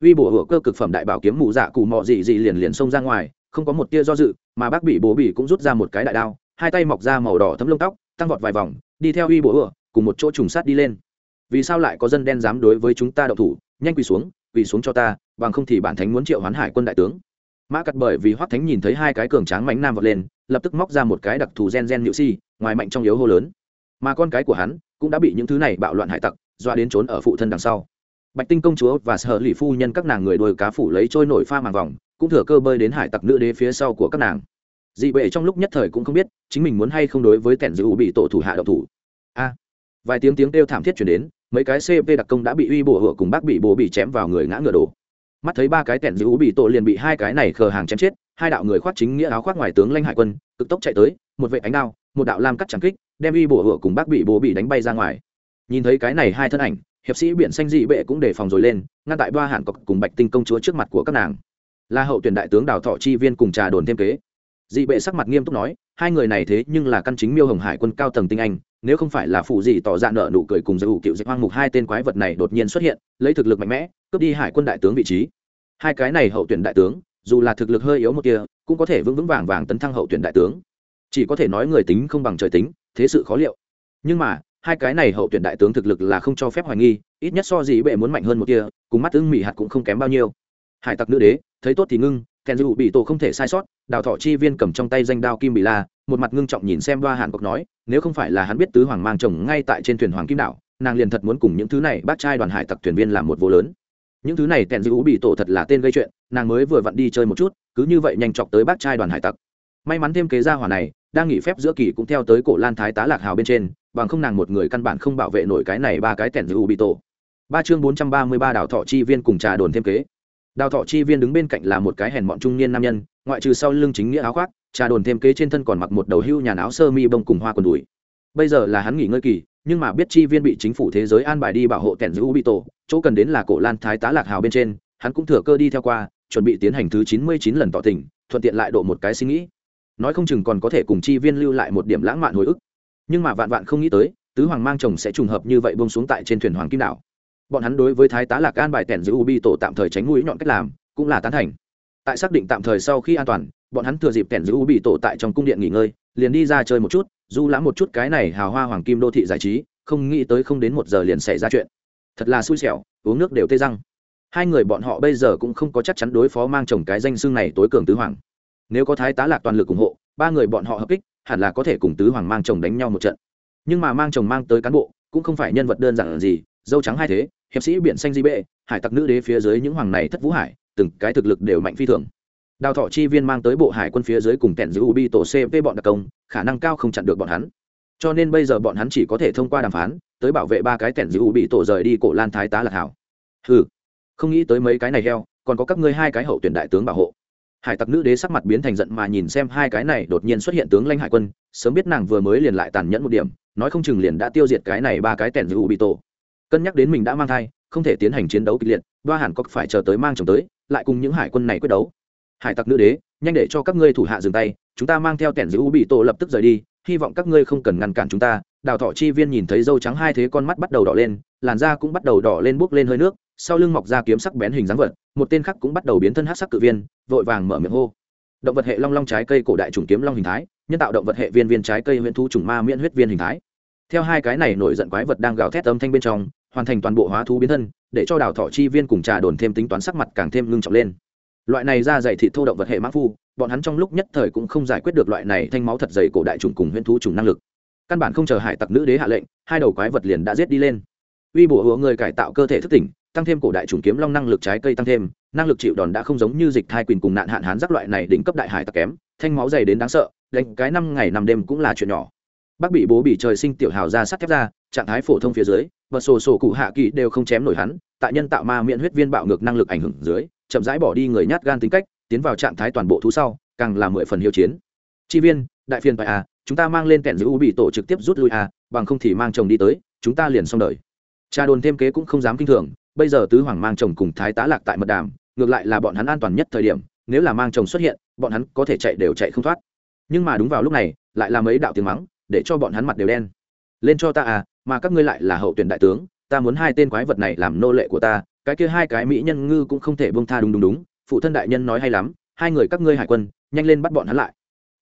Uy bổ hửa cơ cực phẩm đại bảo kiếm mù dạ cụ mọ dị dị liền liền xông ra ngoài, không có một tia do dự, mà bác bị bố bị cũng rút ra một cái đại đao, hai tay mọc ra màu đỏ thấm lông tóc, tăng vọt vài vòng, đi theo uy bổ hửa cùng một chỗ trùng sát đi lên. Vì sao lại có dân đen dám đối với chúng ta đậu thủ? Nhanh quỳ xuống quỳ xuống cho ta, bằng không thì bản thánh muốn triệu hoán hải quân đại tướng mã cắt bởi vì hoắc thánh nhìn thấy hai cái cường tráng mánh nam vọt lên, lập tức móc ra một cái đặc thù gen gen nhự si, ngoài mạnh trong yếu hô lớn. Mà con cái của hắn cũng đã bị những thứ này bạo loạn hải tặc doa đến trốn ở phụ thân đằng sau. Bạch tinh công chúa và sở lì phu nhân các nàng người đuôi cá phủ lấy trôi nổi pha màng vòng, cũng thừa cơ bơi đến hải tặc nữ đế phía sau của các nàng. Dị bệ trong lúc nhất thời cũng không biết chính mình muốn hay không đối với kẻn dữ bị tổ thủ hạ độc thủ. A! Vài tiếng tiếng kêu thảm thiết chuyển đến, mấy cái cp đặc công đã bị uy bổ hựa cùng bác bị bố bị chém vào người ngã ngựa đổ mắt thấy ba cái tẻn giữ bị tổ liền bị hai cái này khờ hàng chém chết, hai đạo người khoác chính nghĩa áo khoác ngoài tướng lanh hải quân, cực tốc chạy tới, một vệ ánh đao, một đạo lam cắt chẳng kích, đem uy bổ hựa cùng bác bị bố bị đánh bay ra ngoài. Nhìn thấy cái này hai thân ảnh, hiệp sĩ biển xanh dị bệ cũng đề phòng rồi lên, ngăn tại ba hạn cọc cùng bạch tinh công chúa trước mặt của các nàng. Là hậu tuyển đại tướng đào thọ chi viên cùng trà đồn thêm kế. Dị bệ sắc mặt nghiêm túc nói, hai người này thế nhưng là căn chính miêu hồng hải quân cao tầng tinh anh nếu không phải là phụ gì tỏ ra nợ nụ cười cùng giới hữu cựu dịch hoang mục, hai tên quái vật này đột nhiên xuất hiện, lấy thực lực mạnh mẽ, cướp đi hải quân đại tướng vị trí. Hai cái này hậu tuyển đại tướng, dù là thực lực hơi yếu một kia, cũng có thể vững vững vàng vàng tấn thăng hậu tuyển đại tướng. Chỉ có thể nói người tính không bằng trời tính, thế sự khó liệu. Nhưng mà, hai cái này hậu tuyển đại tướng thực lực là không cho phép hoài nghi, ít nhất so gì bệ muốn mạnh hơn một kia, cùng mắt tướng mỹ hạt cũng không kém bao nhiêu. Hải tặc nữ đế, thấy tốt thì ngưng kèn dù bị tổ không thể sai sót, đào thọ chi viên cầm trong tay danh đao kim bị la, một mặt ngưng trọng nhìn xem đoa hàn cốc nói, nếu không phải là hắn biết tứ hoàng mang chồng ngay tại trên thuyền hoàng kim đảo, nàng liền thật muốn cùng những thứ này bác trai đoàn hải tặc thuyền viên làm một vô lớn. Những thứ này kèn dù bị tổ thật là tên gây chuyện, nàng mới vừa vặn đi chơi một chút, cứ như vậy nhanh chọc tới bác trai đoàn hải tặc. May mắn thêm kế gia hỏa này, đang nghỉ phép giữa kỳ cũng theo tới cổ lan thái tá lạc hào bên trên, bằng không nàng một người căn bản không bảo vệ nổi cái này ba cái tẻn giữ bị tổ. Ba chương bốn trăm ba mươi ba đào thọ chi viên cùng trà đồn thêm kế đào thọ chi viên đứng bên cạnh là một cái hèn bọn trung niên nam nhân, ngoại trừ sau lưng chính nghĩa áo khoác, trà đồn thêm kế trên thân còn mặc một đầu hưu nhàn áo sơ mi bông cùng hoa quần đùi. Bây giờ là hắn nghỉ ngơi kỳ, nhưng mà biết chi viên bị chính phủ thế giới an bài đi bảo hộ kẻn giữ bị tổ, chỗ cần đến là cổ lan thái tá lạc hào bên trên, hắn cũng thừa cơ đi theo qua, chuẩn bị tiến hành thứ chín mươi chín lần tỏ tình, thuận tiện lại độ một cái suy nghĩ. Nói không chừng còn có thể cùng chi viên lưu lại một điểm lãng mạn hồi ức. Nhưng mà vạn vạn không nghĩ tới, tứ hoàng mang chồng sẽ trùng hợp như vậy bông xuống tại trên thuyền hoàng kim đảo bọn hắn đối với thái tá lạc an bài tẻn giữ ubi tổ tạm thời tránh mũi nhọn cách làm, cũng là tán thành. tại xác định tạm thời sau khi an toàn, bọn hắn thừa dịp tẻn giữ ubi tổ tại trong cung điện nghỉ ngơi, liền đi ra chơi một chút, du lãm một chút cái này hào hoa hoàng kim đô thị giải trí, không nghĩ tới không đến một giờ liền xảy ra chuyện. thật là xui xẻo, uống nước đều tê răng. hai người bọn họ bây giờ cũng không có chắc chắn đối phó mang chồng cái danh xương này tối cường tứ hoàng. nếu có thái tá lạc toàn lực ủng hộ, ba người bọn họ hợp kích, hẳn là có thể cùng tứ hoàng mang chồng đánh nhau một trận. nhưng mà mang chồng mang tới cán bộ, cũng không phải nhân vật đơn giản gì dâu trắng hai thế, hiệp sĩ biển xanh di bệ, hải tặc nữ đế phía dưới những hoàng này thất vũ hải, từng cái thực lực đều mạnh phi thường. Đào thọ chi viên mang tới bộ hải quân phía dưới cùng kẹn giữ ubi tổ cp bọn đặc công, khả năng cao không chặn được bọn hắn. Cho nên bây giờ bọn hắn chỉ có thể thông qua đàm phán, tới bảo vệ ba cái kẹn giữ ubi tổ rời đi cổ lan thái tá lạc hảo. Ừ không nghĩ tới mấy cái này heo, còn có các ngươi hai cái hậu tuyển đại tướng bảo hộ. Hải tặc nữ đế sắc mặt biến thành giận mà nhìn xem hai cái này đột nhiên xuất hiện tướng lãnh hải quân, sớm biết nàng vừa mới liền lại tàn nhẫn một điểm, nói không chừng liền đã tiêu diệt cái này ba cái tẻn giữ bị tổ cân nhắc đến mình đã mang thai, không thể tiến hành chiến đấu kịch liệt, đoa hàn có phải chờ tới mang chồng tới, lại cùng những hải quân này quyết đấu. Hải tặc nữ đế, nhanh để cho các ngươi thủ hạ dừng tay, chúng ta mang theo tẻn giữ bị tổ lập tức rời đi, hy vọng các ngươi không cần ngăn cản chúng ta. Đào thọ chi viên nhìn thấy dâu trắng hai thế con mắt bắt đầu đỏ lên, làn da cũng bắt đầu đỏ lên bốc lên hơi nước, sau lưng mọc ra kiếm sắc bén hình dáng vật, một tên khác cũng bắt đầu biến thân hát sắc cự viên, vội vàng mở miệng hô. Động vật hệ long long trái cây cổ đại trùng kiếm long hình thái, nhân tạo động vật hệ viên viên trái cây huyễn thu trùng ma miễn huyết viên hình thái theo hai cái này nổi giận quái vật đang gào thét âm thanh bên trong, hoàn thành toàn bộ hóa thú biến thân, để cho đào thọ chi viên cùng trà đồn thêm tính toán sắc mặt càng thêm ngưng trọng lên. Loại này ra dày thị thô động vật hệ mã phu, bọn hắn trong lúc nhất thời cũng không giải quyết được loại này thanh máu thật dày cổ đại trùng cùng huyễn thú trùng năng lực. Căn bản không chờ hải tặc nữ đế hạ lệnh, hai đầu quái vật liền đã giết đi lên. Uy bổ hứa người cải tạo cơ thể thức tỉnh, tăng thêm cổ đại trùng kiếm long năng lực trái cây tăng thêm, năng lực chịu đòn đã không giống như dịch thai quỳnh cùng nạn hạn hán rắc loại này đỉnh cấp đại hải tặc kém, thanh máu dày đến đáng sợ, đánh cái năm ngày năm đêm cũng là chuyện nhỏ bác bị bố bị trời sinh tiểu hào ra sắt thép ra, trạng thái phổ thông phía dưới và sổ sổ cụ hạ kỳ đều không chém nổi hắn, tại nhân tạo ma miễn huyết viên bạo ngược năng lực ảnh hưởng dưới, chậm rãi bỏ đi người nhát gan tính cách, tiến vào trạng thái toàn bộ thú sau, càng là mười phần hiệu chiến. Chi viên, đại phiên tại à chúng ta mang lên kẹn giữ u bị tổ trực tiếp rút lui à bằng không thì mang chồng đi tới, chúng ta liền xong đời. Cha đồn thêm kế cũng không dám kinh thường, bây giờ tứ hoàng mang chồng cùng thái tá lạc tại mật đàm, ngược lại là bọn hắn an toàn nhất thời điểm, nếu là mang chồng xuất hiện, bọn hắn có thể chạy đều chạy không thoát. Nhưng mà đúng vào lúc này, lại là mấy đạo tiếng mắng để cho bọn hắn mặt đều đen. Lên cho ta à mà các ngươi lại là hậu tuyển đại tướng, ta muốn hai tên quái vật này làm nô lệ của ta, cái kia hai cái mỹ nhân ngư cũng không thể bông tha đúng đúng đúng, phụ thân đại nhân nói hay lắm, hai người các ngươi hải quân, nhanh lên bắt bọn hắn lại.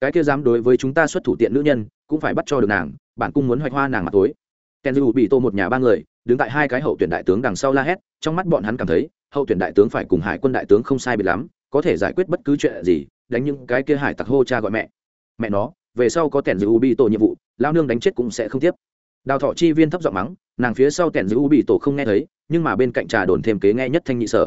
Cái kia dám đối với chúng ta xuất thủ tiện nữ nhân, cũng phải bắt cho được nàng, bản cung muốn hoạch hoa nàng mặt tối. Ken bị tô một nhà ba người, đứng tại hai cái hậu tuyển đại tướng đằng sau la hét, trong mắt bọn hắn cảm thấy, hậu tuyển đại tướng phải cùng hải quân đại tướng không sai biệt lắm, có thể giải quyết bất cứ chuyện gì, đánh những cái kia hải tặc hô cha gọi mẹ. Mẹ nó về sau có tẻn giữ u bị tổ nhiệm vụ lao nương đánh chết cũng sẽ không tiếp. Đào thọ chi viên thấp giọng mắng, nàng phía sau tẻn giữ u bị tổ không nghe thấy, nhưng mà bên cạnh trà đồn thêm kế nghe nhất thanh nhị sở.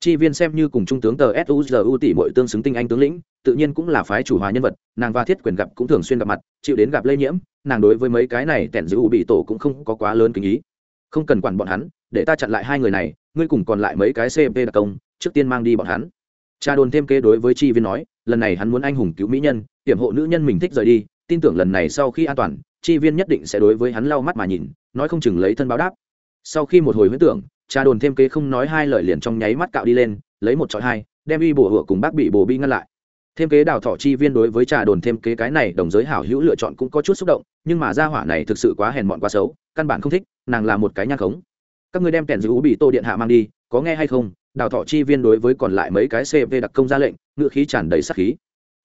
Chi viên xem như cùng trung tướng tờ suzu tỷ bội tương xứng tinh anh tướng lĩnh, tự nhiên cũng là phái chủ hòa nhân vật, nàng và thiết quyền gặp cũng thường xuyên gặp mặt, chịu đến gặp lây nhiễm, nàng đối với mấy cái này tẻn giữ u bị tổ cũng không có quá lớn kinh ý. Không cần quản bọn hắn, để ta chặn lại hai người này, ngươi cùng còn lại mấy cái cp đặc công, trước tiên mang đi bọn hắn cha đồn thêm kế đối với chi viên nói, lần này hắn muốn anh hùng cứu mỹ nhân, hiểm hộ nữ nhân mình thích rời đi, tin tưởng lần này sau khi an toàn, chi viên nhất định sẽ đối với hắn lau mắt mà nhìn, nói không chừng lấy thân báo đáp. Sau khi một hồi huyết tưởng, cha đồn thêm kế không nói hai lời liền trong nháy mắt cạo đi lên, lấy một trọi hai, đem uy bổ hựa cùng bác bị bổ bi ngăn lại. Thêm kế đào thọ chi viên đối với trà đồn thêm kế cái này đồng giới hảo hữu lựa chọn cũng có chút xúc động, nhưng mà gia hỏa này thực sự quá hèn mọn quá xấu, căn bản không thích, nàng là một cái nhang khống. Các ngươi đem kèn giữ bị tô điện hạ mang đi, có nghe hay không? Đào thọ chi viên đối với còn lại mấy cái cv đặc công ra lệnh ngự khí tràn đầy sắc khí.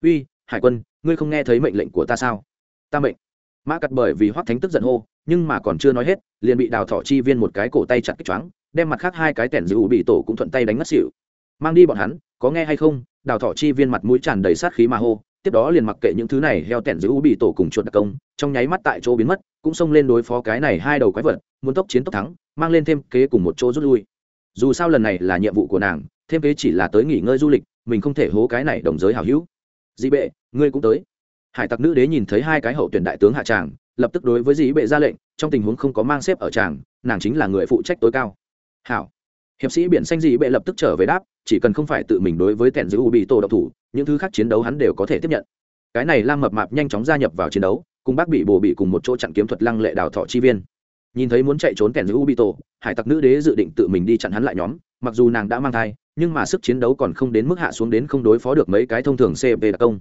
Uy, hải quân, ngươi không nghe thấy mệnh lệnh của ta sao? Ta mệnh. Mã cắt bởi vì hoắc thánh tức giận hô, nhưng mà còn chưa nói hết, liền bị đào thọ chi viên một cái cổ tay chặt kích choáng, đem mặt khác hai cái tẻn giữ bị tổ cũng thuận tay đánh mất xỉu. Mang đi bọn hắn, có nghe hay không? Đào thọ chi viên mặt mũi tràn đầy sát khí mà hô, tiếp đó liền mặc kệ những thứ này heo tẻn giữ bị tổ cùng chuột đặc công, trong nháy mắt tại chỗ biến mất, cũng xông lên đối phó cái này hai đầu quái vật, muốn tốc chiến tốc thắng, mang lên thêm kế cùng một chỗ rút lui dù sao lần này là nhiệm vụ của nàng, thêm kế chỉ là tới nghỉ ngơi du lịch, mình không thể hố cái này đồng giới hảo hữu. Dị bệ, ngươi cũng tới. Hải tặc nữ đế nhìn thấy hai cái hậu tuyển đại tướng hạ tràng, lập tức đối với dị bệ ra lệnh, trong tình huống không có mang xếp ở tràng, nàng chính là người phụ trách tối cao. Hảo. Hiệp sĩ biển xanh dị bệ lập tức trở về đáp, chỉ cần không phải tự mình đối với tèn giữ u bị tổ độc thủ, những thứ khác chiến đấu hắn đều có thể tiếp nhận. Cái này lam mập mạp nhanh chóng gia nhập vào chiến đấu, cùng bác bị bồ bị cùng một chỗ chặn kiếm thuật lăng lệ đào thọ chi viên nhìn thấy muốn chạy trốn kèn giữ ubito tổ hải tặc nữ đế dự định tự mình đi chặn hắn lại nhóm, mặc dù nàng đã mang thai, nhưng mà sức chiến đấu còn không đến mức hạ xuống đến không đối phó được mấy cái thông thường cp đặc công.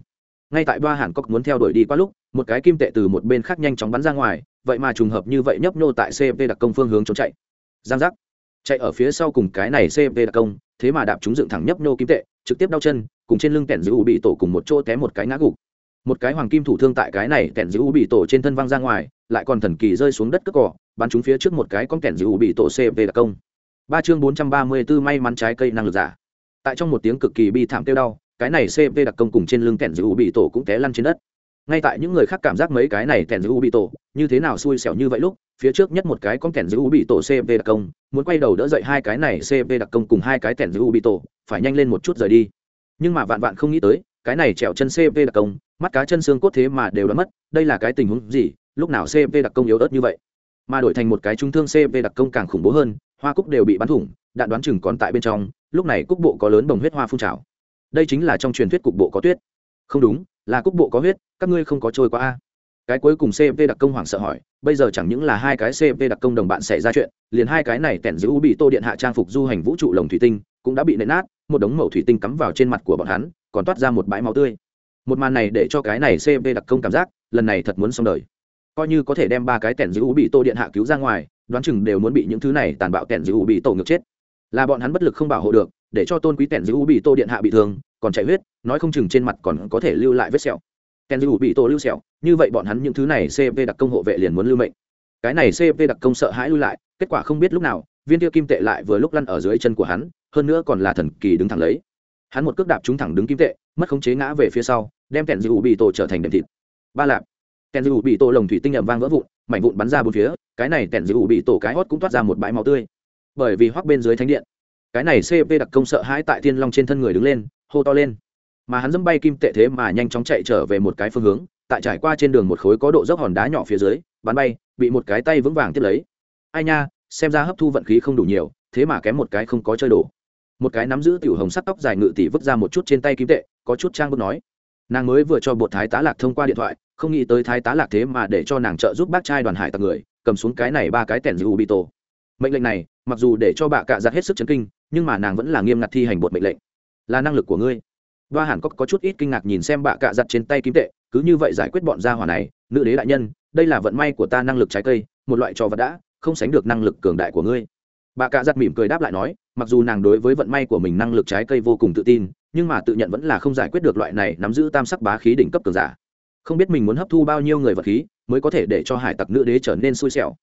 Ngay tại ba hàn cốc muốn theo đuổi đi qua lúc, một cái kim tệ từ một bên khác nhanh chóng bắn ra ngoài, vậy mà trùng hợp như vậy nhấp nhô tại cp đặc công phương hướng trốn chạy. Giang giác. Chạy ở phía sau cùng cái này cp đặc công, thế mà đạp chúng dựng thẳng nhấp nhô kim tệ, trực tiếp đau chân, cùng trên lưng kẻn giữ bị tổ cùng một chỗ té một cái ngã gục một cái hoàng kim thủ thương tại cái này kẹn giữ bị tổ trên thân văng ra ngoài, lại còn thần kỳ rơi xuống đất cất cỏ, bắn chúng phía trước một cái con kẹn giữ bị tổ cp đặc công. Ba chương bốn trăm ba mươi 434 may mắn trái cây năng lực giả. Tại trong một tiếng cực kỳ bi thảm tiêu đau, cái này cp đặc công cùng trên lưng kẹn giữ bị tổ cũng té lăn trên đất. Ngay tại những người khác cảm giác mấy cái này kẹn giữ bị tổ như thế nào xui xẻo như vậy lúc, phía trước nhất một cái con kẹn giữ bị tổ cp đặc công muốn quay đầu đỡ dậy hai cái này cp đặc công cùng hai cái kẹn giữ bị tổ, phải nhanh lên một chút rời đi. Nhưng mà vạn vạn không nghĩ tới cái này trèo chân cp đặc công, mắt cá chân xương cốt thế mà đều đã mất, đây là cái tình huống gì? Lúc nào cp đặc công yếu ớt như vậy? Mà đổi thành một cái trung thương cp đặc công càng khủng bố hơn, hoa cúc đều bị bắn thủng, đạn đoán chừng còn tại bên trong, lúc này cúc bộ có lớn bồng huyết hoa phun trào. Đây chính là trong truyền thuyết cục bộ có tuyết. Không đúng, là cúc bộ có huyết, các ngươi không có trôi qua a. Cái cuối cùng cp đặc công hoảng sợ hỏi, bây giờ chẳng những là hai cái cp đặc công đồng bạn xảy ra chuyện, liền hai cái này tẻn giữ bị tô điện hạ trang phục du hành vũ trụ lồng thủy tinh, cũng đã bị nện nát một đống mẩu thủy tinh cắm vào trên mặt của bọn hắn, còn toát ra một bãi máu tươi. Một màn này để cho cái này cv đặc công cảm giác, lần này thật muốn xong đời. Coi như có thể đem ba cái tẻn giữ bị tô điện hạ cứu ra ngoài, đoán chừng đều muốn bị những thứ này tàn bạo tẻn giữ bị tổ ngược chết. Là bọn hắn bất lực không bảo hộ được, để cho tôn quý tẻn giữ bị tô điện hạ bị thương, còn chạy huyết, nói không chừng trên mặt còn có thể lưu lại vết sẹo. Tẻn giữ bị tô lưu sẹo, như vậy bọn hắn những thứ này cv đặc công hộ vệ liền muốn lưu mệnh. Cái này cv đặc công sợ hãi lui lại, kết quả không biết lúc nào, viên tiêu kim tệ lại vừa lúc lăn ở dưới chân của hắn hơn nữa còn là thần kỳ đứng thẳng lấy. Hắn một cước đạp trúng thẳng đứng kim tệ, mất khống chế ngã về phía sau, đem kèn dư bị tổ trở thành đệm thịt. Ba lạp. Kèn dư bị tổ lồng thủy tinh ẩm vang vỡ vụn, mảnh vụn bắn ra bốn phía, cái này kèn dư bị tổ cái hót cũng toát ra một bãi máu tươi. Bởi vì hoắc bên dưới thánh điện, cái này cp đặc công sợ hãi tại thiên long trên thân người đứng lên, hô to lên. Mà hắn dẫm bay kim tệ thế mà nhanh chóng chạy trở về một cái phương hướng, tại trải qua trên đường một khối có độ dốc hòn đá nhỏ phía dưới, bắn bay, bị một cái tay vững vàng tiếp lấy. Ai nha, xem ra hấp thu vận khí không đủ nhiều, thế mà kém một cái không có chơi đổ một cái nắm giữ tiểu hồng sắt tóc dài ngự tỷ vứt ra một chút trên tay kim tệ có chút trang bức nói. Nàng mới vừa cho bột thái tá lạc thông qua điện thoại không nghĩ tới thái tá lạc thế mà để cho nàng trợ giúp bác trai đoàn hải tặc người cầm xuống cái này ba cái tẻn giữ bị tổ. Mệnh lệnh này mặc dù để cho bà cạ giặt hết sức chấn kinh nhưng mà nàng vẫn là nghiêm ngặt thi hành bột mệnh lệnh. Là năng lực của ngươi. Đoa hẳn có, có chút ít kinh ngạc nhìn xem bà cạ giặt trên tay kim tệ cứ như vậy giải quyết bọn gia hỏa này nữ đế đại nhân đây là vận may của ta năng lực trái cây một loại trò vật đã không sánh được năng lực cường đại của ngươi. Bà cạ giặt mỉm cười đáp lại nói mặc dù nàng đối với vận may của mình năng lực trái cây vô cùng tự tin, nhưng mà tự nhận vẫn là không giải quyết được loại này nắm giữ tam sắc bá khí đỉnh cấp cường giả. Không biết mình muốn hấp thu bao nhiêu người vật khí mới có thể để cho hải tặc nữ đế trở nên xui xẻo.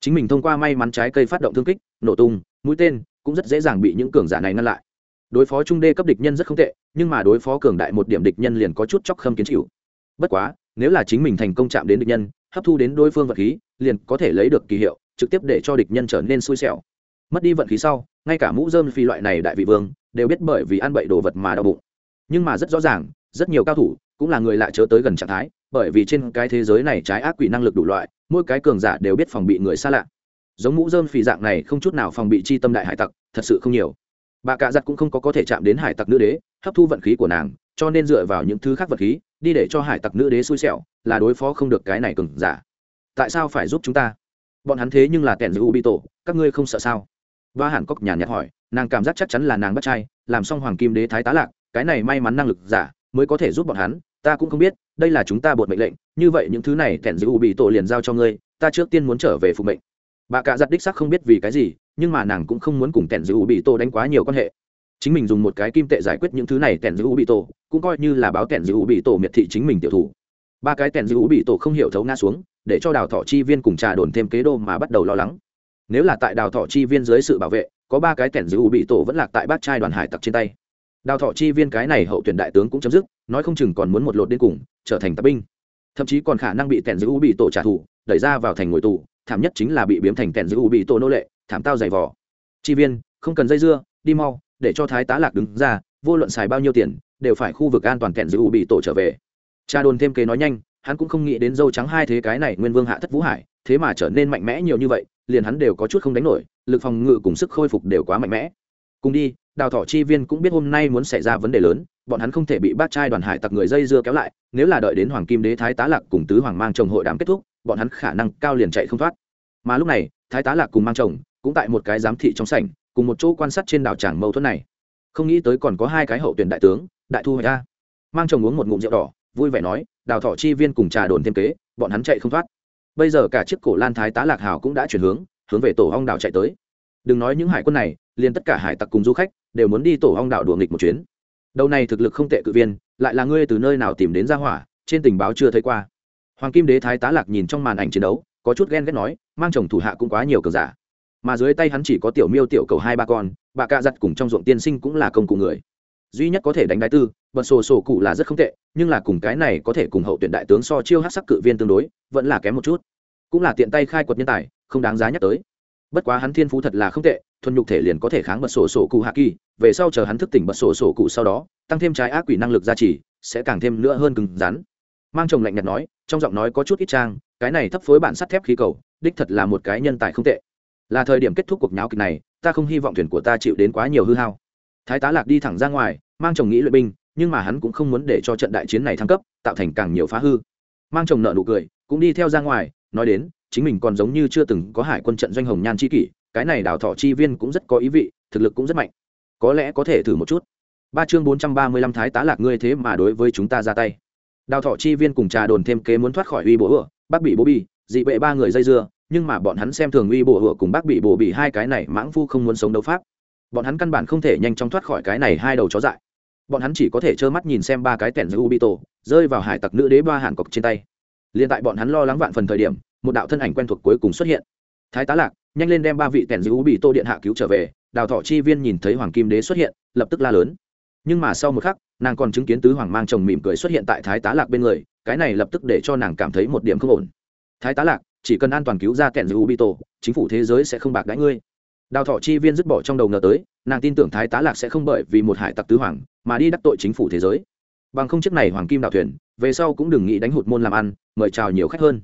Chính mình thông qua may mắn trái cây phát động thương kích, nổ tung, mũi tên cũng rất dễ dàng bị những cường giả này ngăn lại. Đối phó trung đê cấp địch nhân rất không tệ, nhưng mà đối phó cường đại một điểm địch nhân liền có chút chóc khâm kiến chịu. Bất quá, nếu là chính mình thành công chạm đến địch nhân, hấp thu đến đối phương vật khí, liền có thể lấy được kỳ hiệu, trực tiếp để cho địch nhân trở nên xui xẻo mất đi vận khí sau, ngay cả mũ dơm phi loại này đại vị vương đều biết bởi vì ăn bậy đồ vật mà đau bụng. Nhưng mà rất rõ ràng, rất nhiều cao thủ cũng là người lạ chớ tới gần trạng thái, bởi vì trên cái thế giới này trái ác quỷ năng lực đủ loại, mỗi cái cường giả đều biết phòng bị người xa lạ. Giống mũ dơm phì dạng này không chút nào phòng bị chi tâm đại hải tặc, thật sự không nhiều. Bà cạ giặt cũng không có có thể chạm đến hải tặc nữ đế, hấp thu vận khí của nàng, cho nên dựa vào những thứ khác vật khí, đi để cho hải tặc nữ đế xui xẻo, là đối phó không được cái này cường giả. Tại sao phải giúp chúng ta? Bọn hắn thế nhưng là kẻn giữ u bị tổ, các ngươi không sợ sao? Và hàn cốc nhàn nhạt hỏi, nàng cảm giác chắc chắn là nàng bắt trai, làm xong hoàng kim đế thái tá lạc, cái này may mắn năng lực giả, mới có thể giúp bọn hắn, ta cũng không biết, đây là chúng ta bột mệnh lệnh, như vậy những thứ này kẻn giữ u bị tổ liền giao cho ngươi, ta trước tiên muốn trở về phục mệnh. Bà cả giặt đích sắc không biết vì cái gì, nhưng mà nàng cũng không muốn cùng kẻn giữ u bị tổ đánh quá nhiều quan hệ. Chính mình dùng một cái kim tệ giải quyết những thứ này kẻn giữ u bị tổ, cũng coi như là báo kẻn giữ u bị tổ miệt thị chính mình tiểu thủ. Ba cái kẻn giữ u bị tổ không hiểu thấu ngã xuống, để cho đào thọ chi viên cùng trà đồn thêm kế đô mà bắt đầu lo lắng nếu là tại đào thọ chi viên dưới sự bảo vệ, có ba cái kẻn giữ u bị tổ vẫn lạc tại bát trai đoàn hải tặc trên tay. Đào thọ chi viên cái này hậu tuyển đại tướng cũng chấm dứt, nói không chừng còn muốn một lột đến cùng, trở thành tập binh. Thậm chí còn khả năng bị kẻn giữ u bị tổ trả thù, đẩy ra vào thành ngồi tù, thảm nhất chính là bị biếm thành kẻn giữ u bị tổ nô lệ, thảm tao dày vò. Chi viên, không cần dây dưa, đi mau, để cho thái tá lạc đứng ra, vô luận xài bao nhiêu tiền, đều phải khu vực an toàn kẻn giữ u bị tổ trở về. Cha đồn thêm kế nói nhanh, hắn cũng không nghĩ đến dâu trắng hai thế cái này nguyên vương hạ thất vũ hải, thế mà trở nên mạnh mẽ nhiều như vậy liền hắn đều có chút không đánh nổi, lực phòng ngự cùng sức khôi phục đều quá mạnh mẽ. Cùng đi, đào thọ chi viên cũng biết hôm nay muốn xảy ra vấn đề lớn, bọn hắn không thể bị bát trai đoàn hải tặc người dây dưa kéo lại, nếu là đợi đến hoàng kim đế thái tá lạc cùng tứ hoàng mang chồng hội đàm kết thúc, bọn hắn khả năng cao liền chạy không thoát. Mà lúc này, thái tá lạc cùng mang chồng cũng tại một cái giám thị trong sảnh, cùng một chỗ quan sát trên đảo tràng mâu thuẫn này. Không nghĩ tới còn có hai cái hậu tuyển đại tướng, đại thu hoạch ra. Mang chồng uống một ngụm rượu đỏ, vui vẻ nói, đào thọ chi viên cùng trà đồn thêm kế, bọn hắn chạy không thoát bây giờ cả chiếc cổ lan thái tá lạc hào cũng đã chuyển hướng hướng về tổ hong đảo chạy tới. Đừng nói những hải quân này, liền tất cả hải tặc cùng du khách đều muốn đi tổ hong đảo đùa nghịch một chuyến. Đầu này thực lực không tệ cự viên, lại là ngươi từ nơi nào tìm đến ra hỏa, trên tình báo chưa thấy qua. Hoàng kim đế thái tá lạc nhìn trong màn ảnh chiến đấu, có chút ghen ghét nói, mang chồng thủ hạ cũng quá nhiều cờ giả. Mà dưới tay hắn chỉ có tiểu miêu tiểu cầu hai ba con, bà cạ giặt cùng trong ruộng tiên sinh cũng là công cụ người. Duy nhất có thể đánh đái tư bật sổ sổ cụ là rất không tệ, nhưng là cùng cái này có thể cùng hậu tuyển đại tướng so chiêu hát sắc cự viên tương đối, vẫn là kém một chút. Cũng là tiện tay khai quật nhân tài, không đáng giá nhắc tới. Bất quá hắn thiên phú thật là không tệ, thuần nhục thể liền có thể kháng bật sổ sổ cụ hạ kỳ, về sau chờ hắn thức tỉnh bật sổ sổ cụ sau đó, tăng thêm trái ác quỷ năng lực gia trì, sẽ càng thêm nữa hơn cứng rắn. Mang chồng lạnh nhạt nói, trong giọng nói có chút ít trang, cái này thấp phối bản sắt thép khí cầu, đích thật là một cái nhân tài không tệ. Là thời điểm kết thúc cuộc nháo kịch này, ta không hy vọng thuyền của ta chịu đến quá nhiều hư hao. Thái tá lạc đi thẳng ra ngoài, mang chồng nghĩ luyện binh nhưng mà hắn cũng không muốn để cho trận đại chiến này thăng cấp, tạo thành càng nhiều phá hư. Mang chồng nợ nụ cười, cũng đi theo ra ngoài, nói đến, chính mình còn giống như chưa từng có hải quân trận doanh hồng nhan chi kỷ, cái này đào thọ chi viên cũng rất có ý vị, thực lực cũng rất mạnh. Có lẽ có thể thử một chút. Ba chương bốn trăm ba mươi lăm thái tá lạc ngươi thế mà đối với chúng ta ra tay. Đào thọ chi viên cùng trà đồn thêm kế muốn thoát khỏi uy bố ựa, bác bị bố bị dị bệ ba người dây dưa, nhưng mà bọn hắn xem thường uy bổ ửa cùng bác bị bổ bị hai cái này mãng phu không muốn sống đấu pháp. Bọn hắn căn bản không thể nhanh chóng thoát khỏi cái này hai đầu chó dại bọn hắn chỉ có thể trơ mắt nhìn xem ba cái tẻn giữ ubito, rơi vào hải tặc nữ đế ba hàn cọc trên tay. Liền tại bọn hắn lo lắng vạn phần thời điểm, một đạo thân ảnh quen thuộc cuối cùng xuất hiện. Thái tá lạc, nhanh lên đem ba vị tẻn giữ ubito điện hạ cứu trở về, đào thọ chi viên nhìn thấy hoàng kim đế xuất hiện, lập tức la lớn. Nhưng mà sau một khắc, nàng còn chứng kiến tứ hoàng mang chồng mỉm cười xuất hiện tại thái tá lạc bên người, cái này lập tức để cho nàng cảm thấy một điểm không ổn. Thái tá lạc, chỉ cần an toàn cứu ra tẻn giữ ubito, chính phủ thế giới sẽ không bạc đãi ngươi đào thọ chi viên dứt bỏ trong đầu ngờ tới, nàng tin tưởng thái tá lạc sẽ không bởi vì một hải tặc tứ hoàng mà đi đắc tội chính phủ thế giới. Bằng không chiếc này hoàng kim đạo thuyền, về sau cũng đừng nghĩ đánh hụt môn làm ăn, mời chào nhiều khách hơn.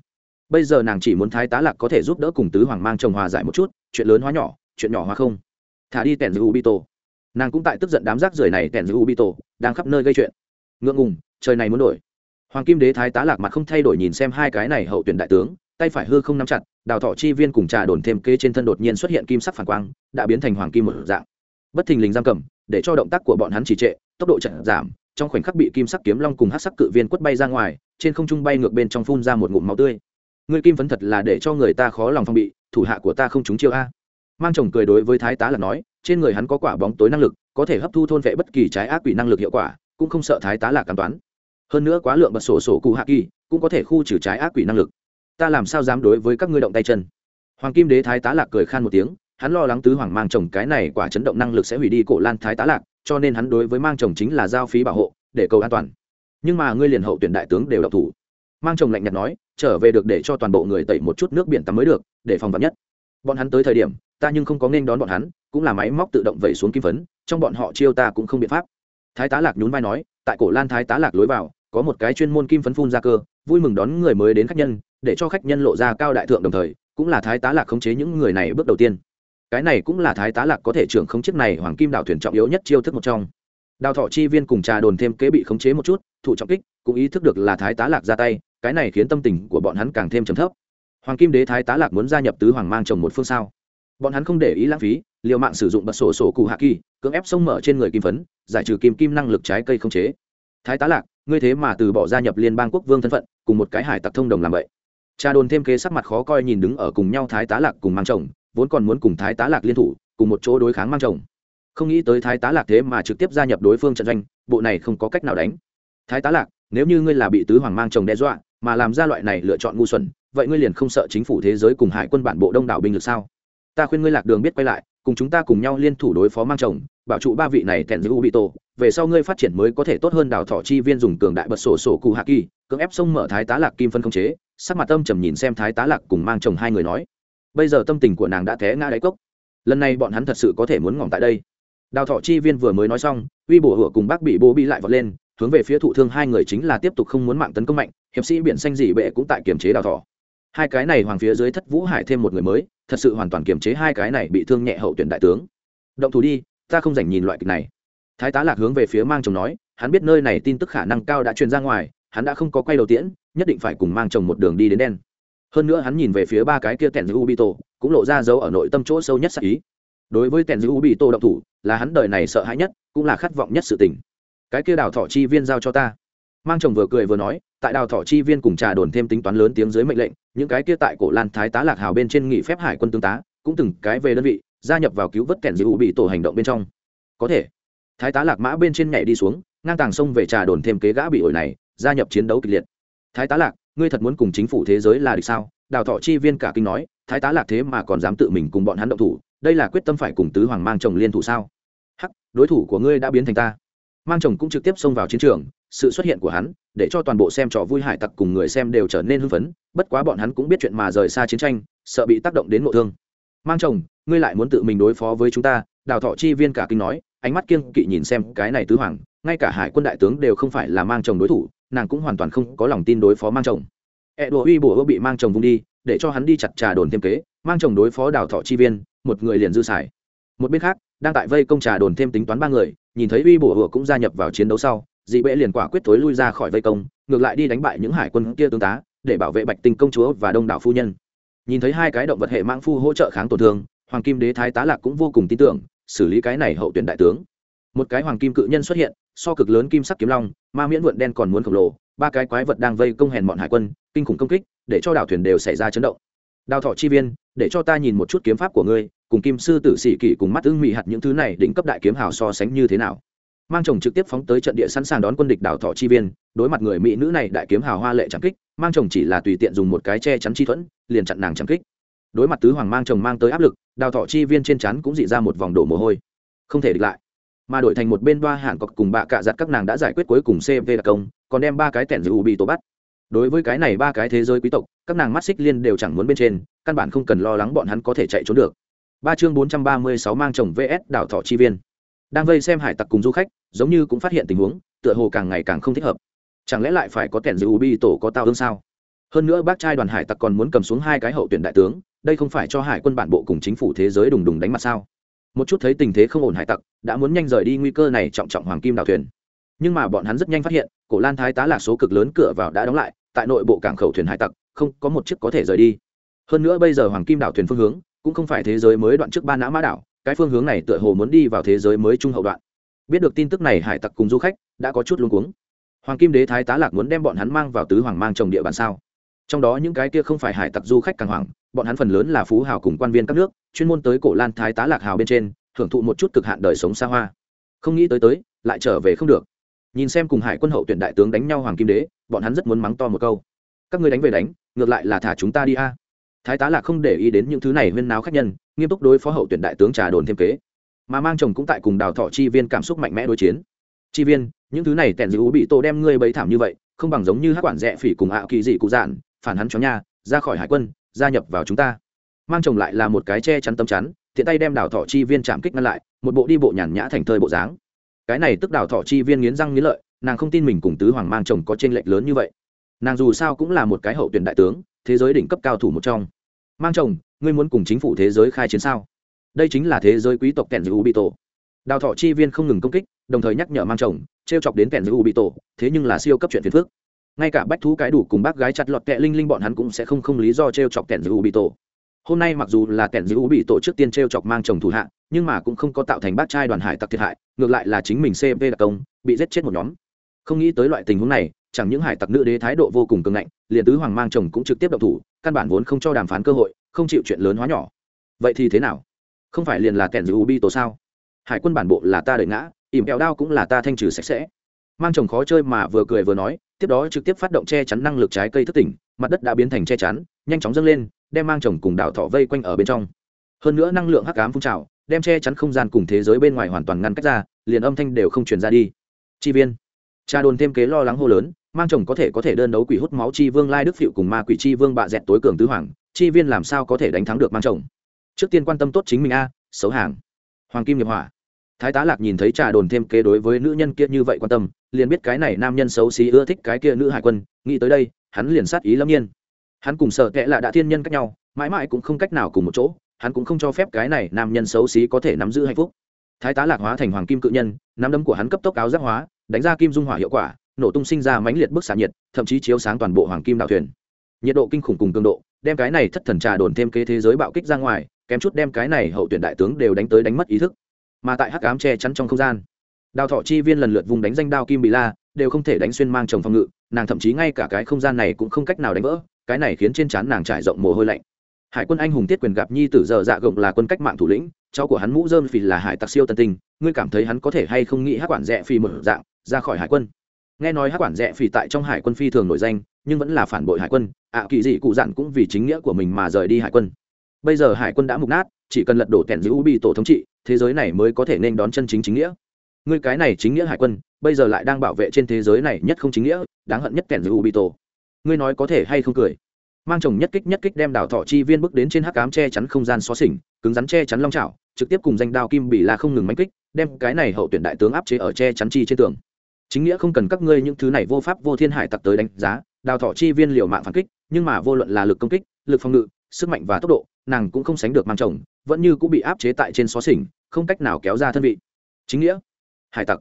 Bây giờ nàng chỉ muốn thái tá lạc có thể giúp đỡ cùng tứ hoàng mang chồng hòa giải một chút, chuyện lớn hóa nhỏ, chuyện nhỏ hóa không. Thả đi tèn giữ ubito. Nàng cũng tại tức giận đám rác rưởi này tèn giữ ubito, đang khắp nơi gây chuyện. Ngượng ngùng, trời này muốn đổi. Hoàng kim đế thái tá lạc mặt không thay đổi nhìn xem hai cái này hậu tuyển đại tướng, tay phải hư không nắm chặt đào thọ chi viên cùng trà đồn thêm kê trên thân đột nhiên xuất hiện kim sắc phản quang, đã biến thành hoàng kim một dạng. Bất thình lình giam cầm, để cho động tác của bọn hắn chỉ trệ, tốc độ chậm giảm, trong khoảnh khắc bị kim sắc kiếm long cùng hát sắc cự viên quất bay ra ngoài, trên không trung bay ngược bên trong phun ra một ngụm máu tươi. Ngươi kim phấn thật là để cho người ta khó lòng phong bị, thủ hạ của ta không trúng chiêu a. Mang chồng cười đối với thái tá là nói, trên người hắn có quả bóng tối năng lực, có thể hấp thu thôn vệ bất kỳ trái ác quỷ năng lực hiệu quả, cũng không sợ thái tá là cám toán. Hơn nữa quá lượng bật sổ sổ cụ hạ kỳ, cũng có thể khu trừ trái ác quỷ năng lực ta làm sao dám đối với các ngươi động tay chân? Hoàng kim đế thái tá lạc cười khan một tiếng, hắn lo lắng tứ hoàng mang chồng cái này quả chấn động năng lực sẽ hủy đi cổ lan thái tá lạc, cho nên hắn đối với mang chồng chính là giao phí bảo hộ, để cầu an toàn. Nhưng mà ngươi liền hậu tuyển đại tướng đều độc thủ. Mang chồng lạnh nhạt nói, trở về được để cho toàn bộ người tẩy một chút nước biển tắm mới được, để phòng vật nhất. Bọn hắn tới thời điểm, ta nhưng không có nên đón bọn hắn, cũng là máy móc tự động vẩy xuống kim phấn, trong bọn họ chiêu ta cũng không biện pháp. Thái tá lạc nhún vai nói, tại cổ lan thái tá lạc lối vào, có một cái chuyên môn kim phấn phun ra cơ, vui mừng đón người mới đến khách nhân để cho khách nhân lộ ra cao đại thượng đồng thời, cũng là thái tá lạc khống chế những người này bước đầu tiên. Cái này cũng là thái tá lạc có thể trưởng khống chiếc này hoàng kim đảo thuyền trọng yếu nhất chiêu thức một trong. Đào thọ chi viên cùng trà đồn thêm kế bị khống chế một chút, thụ trọng kích, cũng ý thức được là thái tá lạc ra tay, cái này khiến tâm tình của bọn hắn càng thêm trầm thấp. Hoàng kim đế thái tá lạc muốn gia nhập tứ hoàng mang chồng một phương sao? Bọn hắn không để ý lãng phí, liều mạng sử dụng bật sổ sổ cụ hạ kỳ, cưỡng ép sông mở trên người kim phấn, giải trừ kim kim năng lực trái cây không chế. Thái tá lạc, ngươi thế mà từ bỏ gia nhập liên bang quốc vương thân phận, cùng một cái hải tặc thông đồng làm vậy cha đồn thêm kế sắc mặt khó coi nhìn đứng ở cùng nhau thái tá lạc cùng mang chồng, vốn còn muốn cùng thái tá lạc liên thủ, cùng một chỗ đối kháng mang chồng. Không nghĩ tới thái tá lạc thế mà trực tiếp gia nhập đối phương trận doanh, bộ này không có cách nào đánh. Thái tá lạc, nếu như ngươi là bị tứ hoàng mang chồng đe dọa, mà làm ra loại này lựa chọn ngu xuẩn, vậy ngươi liền không sợ chính phủ thế giới cùng hải quân bản bộ đông đảo binh lực sao? Ta khuyên ngươi lạc đường biết quay lại, cùng chúng ta cùng nhau liên thủ đối phó mang chồng, bảo trụ ba vị này tèn giữ bị tổ, về sau ngươi phát triển mới có thể tốt hơn đào thọ chi viên dùng cường đại bật sổ sổ cụ hạ kỳ, cưỡng ép sông mở thái tá lạc kim phân không chế sắc mặt tâm trầm nhìn xem thái tá lạc cùng mang chồng hai người nói, bây giờ tâm tình của nàng đã té ngã đáy cốc. Lần này bọn hắn thật sự có thể muốn ngỏm tại đây. Đào thọ chi viên vừa mới nói xong, uy bổ hửa cùng bác bị bố bị lại vọt lên, hướng về phía thụ thương hai người chính là tiếp tục không muốn mạng tấn công mạnh, hiệp sĩ biển xanh dị bệ cũng tại kiềm chế đào thọ. Hai cái này hoàng phía dưới thất vũ hải thêm một người mới, thật sự hoàn toàn kiềm chế hai cái này bị thương nhẹ hậu tuyển đại tướng. Động thủ đi, ta không dành nhìn loại kịch này. Thái tá lạc hướng về phía mang chồng nói, hắn biết nơi này tin tức khả năng cao đã truyền ra ngoài, hắn đã không có quay đầu tiễn nhất định phải cùng mang chồng một đường đi đến đen. Hơn nữa hắn nhìn về phía ba cái kia kèn ubito, cũng lộ ra dấu ở nội tâm chỗ sâu nhất sắc ý. Đối với tèn giữ ubito động thủ, là hắn đời này sợ hãi nhất, cũng là khát vọng nhất sự tình. Cái kia đào thọ chi viên giao cho ta. Mang chồng vừa cười vừa nói, tại đào thọ chi viên cùng trà đồn thêm tính toán lớn tiếng dưới mệnh lệnh, những cái kia tại cổ lan thái tá lạc hào bên trên nghị phép hải quân tương tá, cũng từng cái về đơn vị, gia nhập vào cứu vớt kẻn giữ u bị tổ hành động bên trong. Có thể, thái tá lạc mã bên trên nhảy đi xuống, ngang tàng sông về trà đồn thêm kế gã bị ổi này, gia nhập chiến đấu kịch liệt thái tá lạc, ngươi thật muốn cùng chính phủ thế giới là địch sao? Đào thọ chi viên cả kinh nói, thái tá lạc thế mà còn dám tự mình cùng bọn hắn động thủ, đây là quyết tâm phải cùng tứ hoàng mang chồng liên thủ sao? Hắc, đối thủ của ngươi đã biến thành ta. Mang chồng cũng trực tiếp xông vào chiến trường, sự xuất hiện của hắn, để cho toàn bộ xem trò vui hải tặc cùng người xem đều trở nên hưng phấn, bất quá bọn hắn cũng biết chuyện mà rời xa chiến tranh, sợ bị tác động đến ngộ thương. Mang chồng, ngươi lại muốn tự mình đối phó với chúng ta? Đào thọ chi viên cả kinh nói, ánh mắt kiêng kỵ nhìn xem cái này tứ hoàng, ngay cả hải quân đại tướng đều không phải là mang chồng đối thủ nàng cũng hoàn toàn không có lòng tin đối phó mang chồng. E đùa uy bổ bị mang chồng vung đi, để cho hắn đi chặt trà đồn thêm kế, mang chồng đối phó đào thọ chi viên, một người liền dư xài. Một bên khác, đang tại vây công trà đồn thêm tính toán ba người, nhìn thấy uy bổ hựa cũng gia nhập vào chiến đấu sau, dị bệ liền quả quyết thối lui ra khỏi vây công, ngược lại đi đánh bại những hải quân kia tướng tá, để bảo vệ bạch tinh công chúa và đông đảo phu nhân. Nhìn thấy hai cái động vật hệ mãng phu hỗ trợ kháng tổn thương, hoàng kim đế thái tá lạc cũng vô cùng tin tưởng, xử lý cái này hậu tuyển đại tướng. Một cái hoàng kim cự nhân xuất hiện so cực lớn kim sắc kiếm long, ma miễn vượn đen còn muốn khổng lồ, ba cái quái vật đang vây công hèn bọn hải quân, kinh khủng công kích, để cho đảo thuyền đều xảy ra chấn động. Đào thọ chi viên, để cho ta nhìn một chút kiếm pháp của ngươi, cùng kim sư tử sĩ kỷ cùng mắt ưng mị hạt những thứ này đỉnh cấp đại kiếm hào so sánh như thế nào. Mang chồng trực tiếp phóng tới trận địa sẵn sàng đón quân địch đào thọ chi viên, đối mặt người mỹ nữ này đại kiếm hào hoa lệ chẳng kích, mang chồng chỉ là tùy tiện dùng một cái che chắn chi thuẫn, liền chặn nàng chẳng kích. Đối mặt tứ hoàng mang chồng mang tới áp lực, đào thọ chi viên trên chắn cũng dị ra một vòng đổ mồ hôi. Không thể địch lại mà đổi thành một bên ba hàn cọc cùng bạ cạ giặt các nàng đã giải quyết cuối cùng cv đặc công, còn đem ba cái tẻn giữ bị tổ bắt. Đối với cái này ba cái thế giới quý tộc, các nàng mắt xích liên đều chẳng muốn bên trên, căn bản không cần lo lắng bọn hắn có thể chạy trốn được. Ba chương bốn trăm ba mươi sáu mang chồng vs đảo thọ chi viên. Đang vây xem hải tặc cùng du khách, giống như cũng phát hiện tình huống, tựa hồ càng ngày càng không thích hợp. Chẳng lẽ lại phải có tẻn giữ ubi tổ có tao ương sao? Hơn nữa bác trai đoàn hải tặc còn muốn cầm xuống hai cái hậu tuyển đại tướng, đây không phải cho hải quân bản bộ cùng chính phủ thế giới đùng đùng đánh mặt sao? Một chút thấy tình thế không ổn hải tặc, đã muốn nhanh rời đi nguy cơ này trọng trọng hoàng kim đào thuyền. Nhưng mà bọn hắn rất nhanh phát hiện, cổ lan thái tá lạc số cực lớn cửa vào đã đóng lại, tại nội bộ cảng khẩu thuyền hải tặc, không có một chiếc có thể rời đi. Hơn nữa bây giờ hoàng kim đảo thuyền phương hướng, cũng không phải thế giới mới đoạn trước ba nã mã đảo, cái phương hướng này tựa hồ muốn đi vào thế giới mới trung hậu đoạn. Biết được tin tức này, hải tặc cùng du khách đã có chút luống cuống. Hoàng kim đế thái tá lạc muốn đem bọn hắn mang vào tứ hoàng mang trồng địa bàn sao? Trong đó những cái kia không phải hải tặc du khách càng hoàng bọn hắn phần lớn là phú hào cùng quan viên các nước, chuyên môn tới cổ lan thái tá lạc hào bên trên hưởng thụ một chút cực hạn đời sống xa hoa. Không nghĩ tới tới, lại trở về không được. Nhìn xem cùng hải quân hậu tuyển đại tướng đánh nhau hoàng kim đế, bọn hắn rất muốn mắng to một câu. Các ngươi đánh về đánh, ngược lại là thả chúng ta đi a. Thái tá lạc không để ý đến những thứ này huyên náo khách nhân, nghiêm túc đối phó hậu tuyển đại tướng trà đồn thêm kế. Mà mang chồng cũng tại cùng đào thọ chi viên cảm xúc mạnh mẽ đối chiến. Chi viên, những thứ này tèn dữ bị tổ đem ngươi bấy thảm như vậy, không bằng giống như hát quản rẽ phỉ cùng ạ kỳ dị cụ dạn, phản hắn chó nha, ra khỏi hải quân gia nhập vào chúng ta. Mang chồng lại là một cái che chắn tâm chắn thiện tay đem đào thọ chi viên chạm kích ngăn lại, một bộ đi bộ nhàn nhã thành thơi bộ dáng. Cái này tức đào thọ chi viên nghiến răng nghiến lợi, nàng không tin mình cùng tứ hoàng mang chồng có t r ê n lệch lớn như vậy. Nàng dù sao cũng là một cái hậu tuyển đại tướng, thế giới đỉnh cấp cao thủ một trong. Mang chồng, ngươi muốn cùng chính phủ thế giới khai chiến sao? Đây chính là thế giới quý tộc kèn giữ u bị tổ. Đào thọ chi viên không ngừng công kích, đồng thời nhắc nhở mang chồng t r e o chọc đến kèn giữ u bị tổ, thế nhưng là siêu cấp chuyện phiền phước ngay cả bách thú cái đủ cùng bác gái chặt lọt kẹ linh linh bọn hắn cũng sẽ không không lý do t r e o chọc kẻn giữ u bị tổ. Hôm nay mặc dù là kẻn giữ u bị tổ trước tiên t r e o chọc mang chồng thủ hạ, nhưng mà cũng không có tạo thành bát trai đoàn hải tặc thiệt hại, ngược lại là chính mình cp đặc công, bị giết chết một nhóm. Không nghĩ tới loại tình huống này, chẳng những hải tặc nữ đế thái độ vô cùng cường ngạnh, liền tứ hoàng mang chồng cũng trực tiếp độc thủ, căn bản vốn không cho đàm phán cơ hội, không chịu chuyện lớn hóa nhỏ. Vậy thì thế nào? Không phải liền là kẻn giữ bị tổ sao? Hải quân bản bộ là ta đợi ngã, ỉm kẹo đao cũng là ta thanh trừ sạch sẽ mang chồng khó chơi mà vừa cười vừa nói, tiếp đó trực tiếp phát động che chắn năng lực trái cây thức tỉnh, mặt đất đã biến thành che chắn, nhanh chóng dâng lên, đem mang chồng cùng đảo thọ vây quanh ở bên trong. Hơn nữa năng lượng hắc ám phun trào, đem che chắn không gian cùng thế giới bên ngoài hoàn toàn ngăn cách ra, liền âm thanh đều không truyền ra đi. Chi viên. Cha đồn thêm kế lo lắng hô lớn, mang chồng có thể có thể đơn đấu quỷ hút máu chi vương lai đức phịu cùng ma quỷ chi vương bạ dẹt tối cường tứ hoàng, chi viên làm sao có thể đánh thắng được mang chồng? Trước tiên quan tâm tốt chính mình a, xấu hàng hoàng kim nghiệp hỏa. Thái tá lạc nhìn thấy trà đồn thêm kế đối với nữ nhân kia như vậy quan tâm liền biết cái này nam nhân xấu xí ưa thích cái kia nữ hải quân, nghĩ tới đây, hắn liền sát ý lâm nhiên. Hắn cùng sợ kệ là đã thiên nhân cách nhau, mãi mãi cũng không cách nào cùng một chỗ, hắn cũng không cho phép cái này nam nhân xấu xí có thể nắm giữ hạnh phúc. Thái tá lạc hóa thành hoàng kim cự nhân, nắm đấm của hắn cấp tốc áo giác hóa, đánh ra kim dung hỏa hiệu quả, nổ tung sinh ra mãnh liệt bức xạ nhiệt, thậm chí chiếu sáng toàn bộ hoàng kim đạo thuyền. Nhiệt độ kinh khủng cùng cường độ, đem cái này thất thần trà đồn thêm kế thế giới bạo kích ra ngoài, kém chút đem cái này hậu tuyển đại tướng đều đánh tới đánh mất ý thức. Mà tại hắc ám che chắn trong không gian đào thọ chi viên lần lượt vùng đánh danh đao kim bị la đều không thể đánh xuyên mang chồng phòng ngự nàng thậm chí ngay cả cái không gian này cũng không cách nào đánh vỡ cái này khiến trên trán nàng trải rộng mồ hôi lạnh. Hải quân anh hùng tiết quyền gặp nhi tử giờ dạ gộng là quân cách mạng thủ lĩnh cháu của hắn mũ dơm phì là hải tặc siêu tân tình, ngươi cảm thấy hắn có thể hay không nghĩ hát quản rẽ phì mở dạng ra khỏi hải quân? Nghe nói hát quản rẽ phì tại trong hải quân phi thường nổi danh nhưng vẫn là phản bội hải quân ạ kỳ dị cụ dặn cũng vì chính nghĩa của mình mà rời đi hải quân. Bây giờ hải quân đã mục nát chỉ cần lật đổ tẻn giữ bị tổ thống trị thế giới này mới có thể nên đón chân chính chính nghĩa ngươi cái này chính nghĩa hải quân, bây giờ lại đang bảo vệ trên thế giới này nhất không chính nghĩa, đáng hận nhất kẻn giữ ubito tổ. Ngươi nói có thể hay không cười? Mang chồng nhất kích nhất kích đem đảo thọ chi viên bước đến trên hắc cám che chắn không gian xó xỉnh, cứng rắn che chắn long trào trực tiếp cùng danh đao kim bị la không ngừng mánh kích, đem cái này hậu tuyển đại tướng áp chế ở che chắn chi trên tường. Chính nghĩa không cần các ngươi những thứ này vô pháp vô thiên hải tặc tới đánh giá, đào thọ chi viên liều mạng phản kích, nhưng mà vô luận là lực công kích, lực phòng ngự, sức mạnh và tốc độ, nàng cũng không sánh được mang chồng, vẫn như cũng bị áp chế tại trên xó xỉnh, không cách nào kéo ra thân vị. Chính nghĩa hải tặc.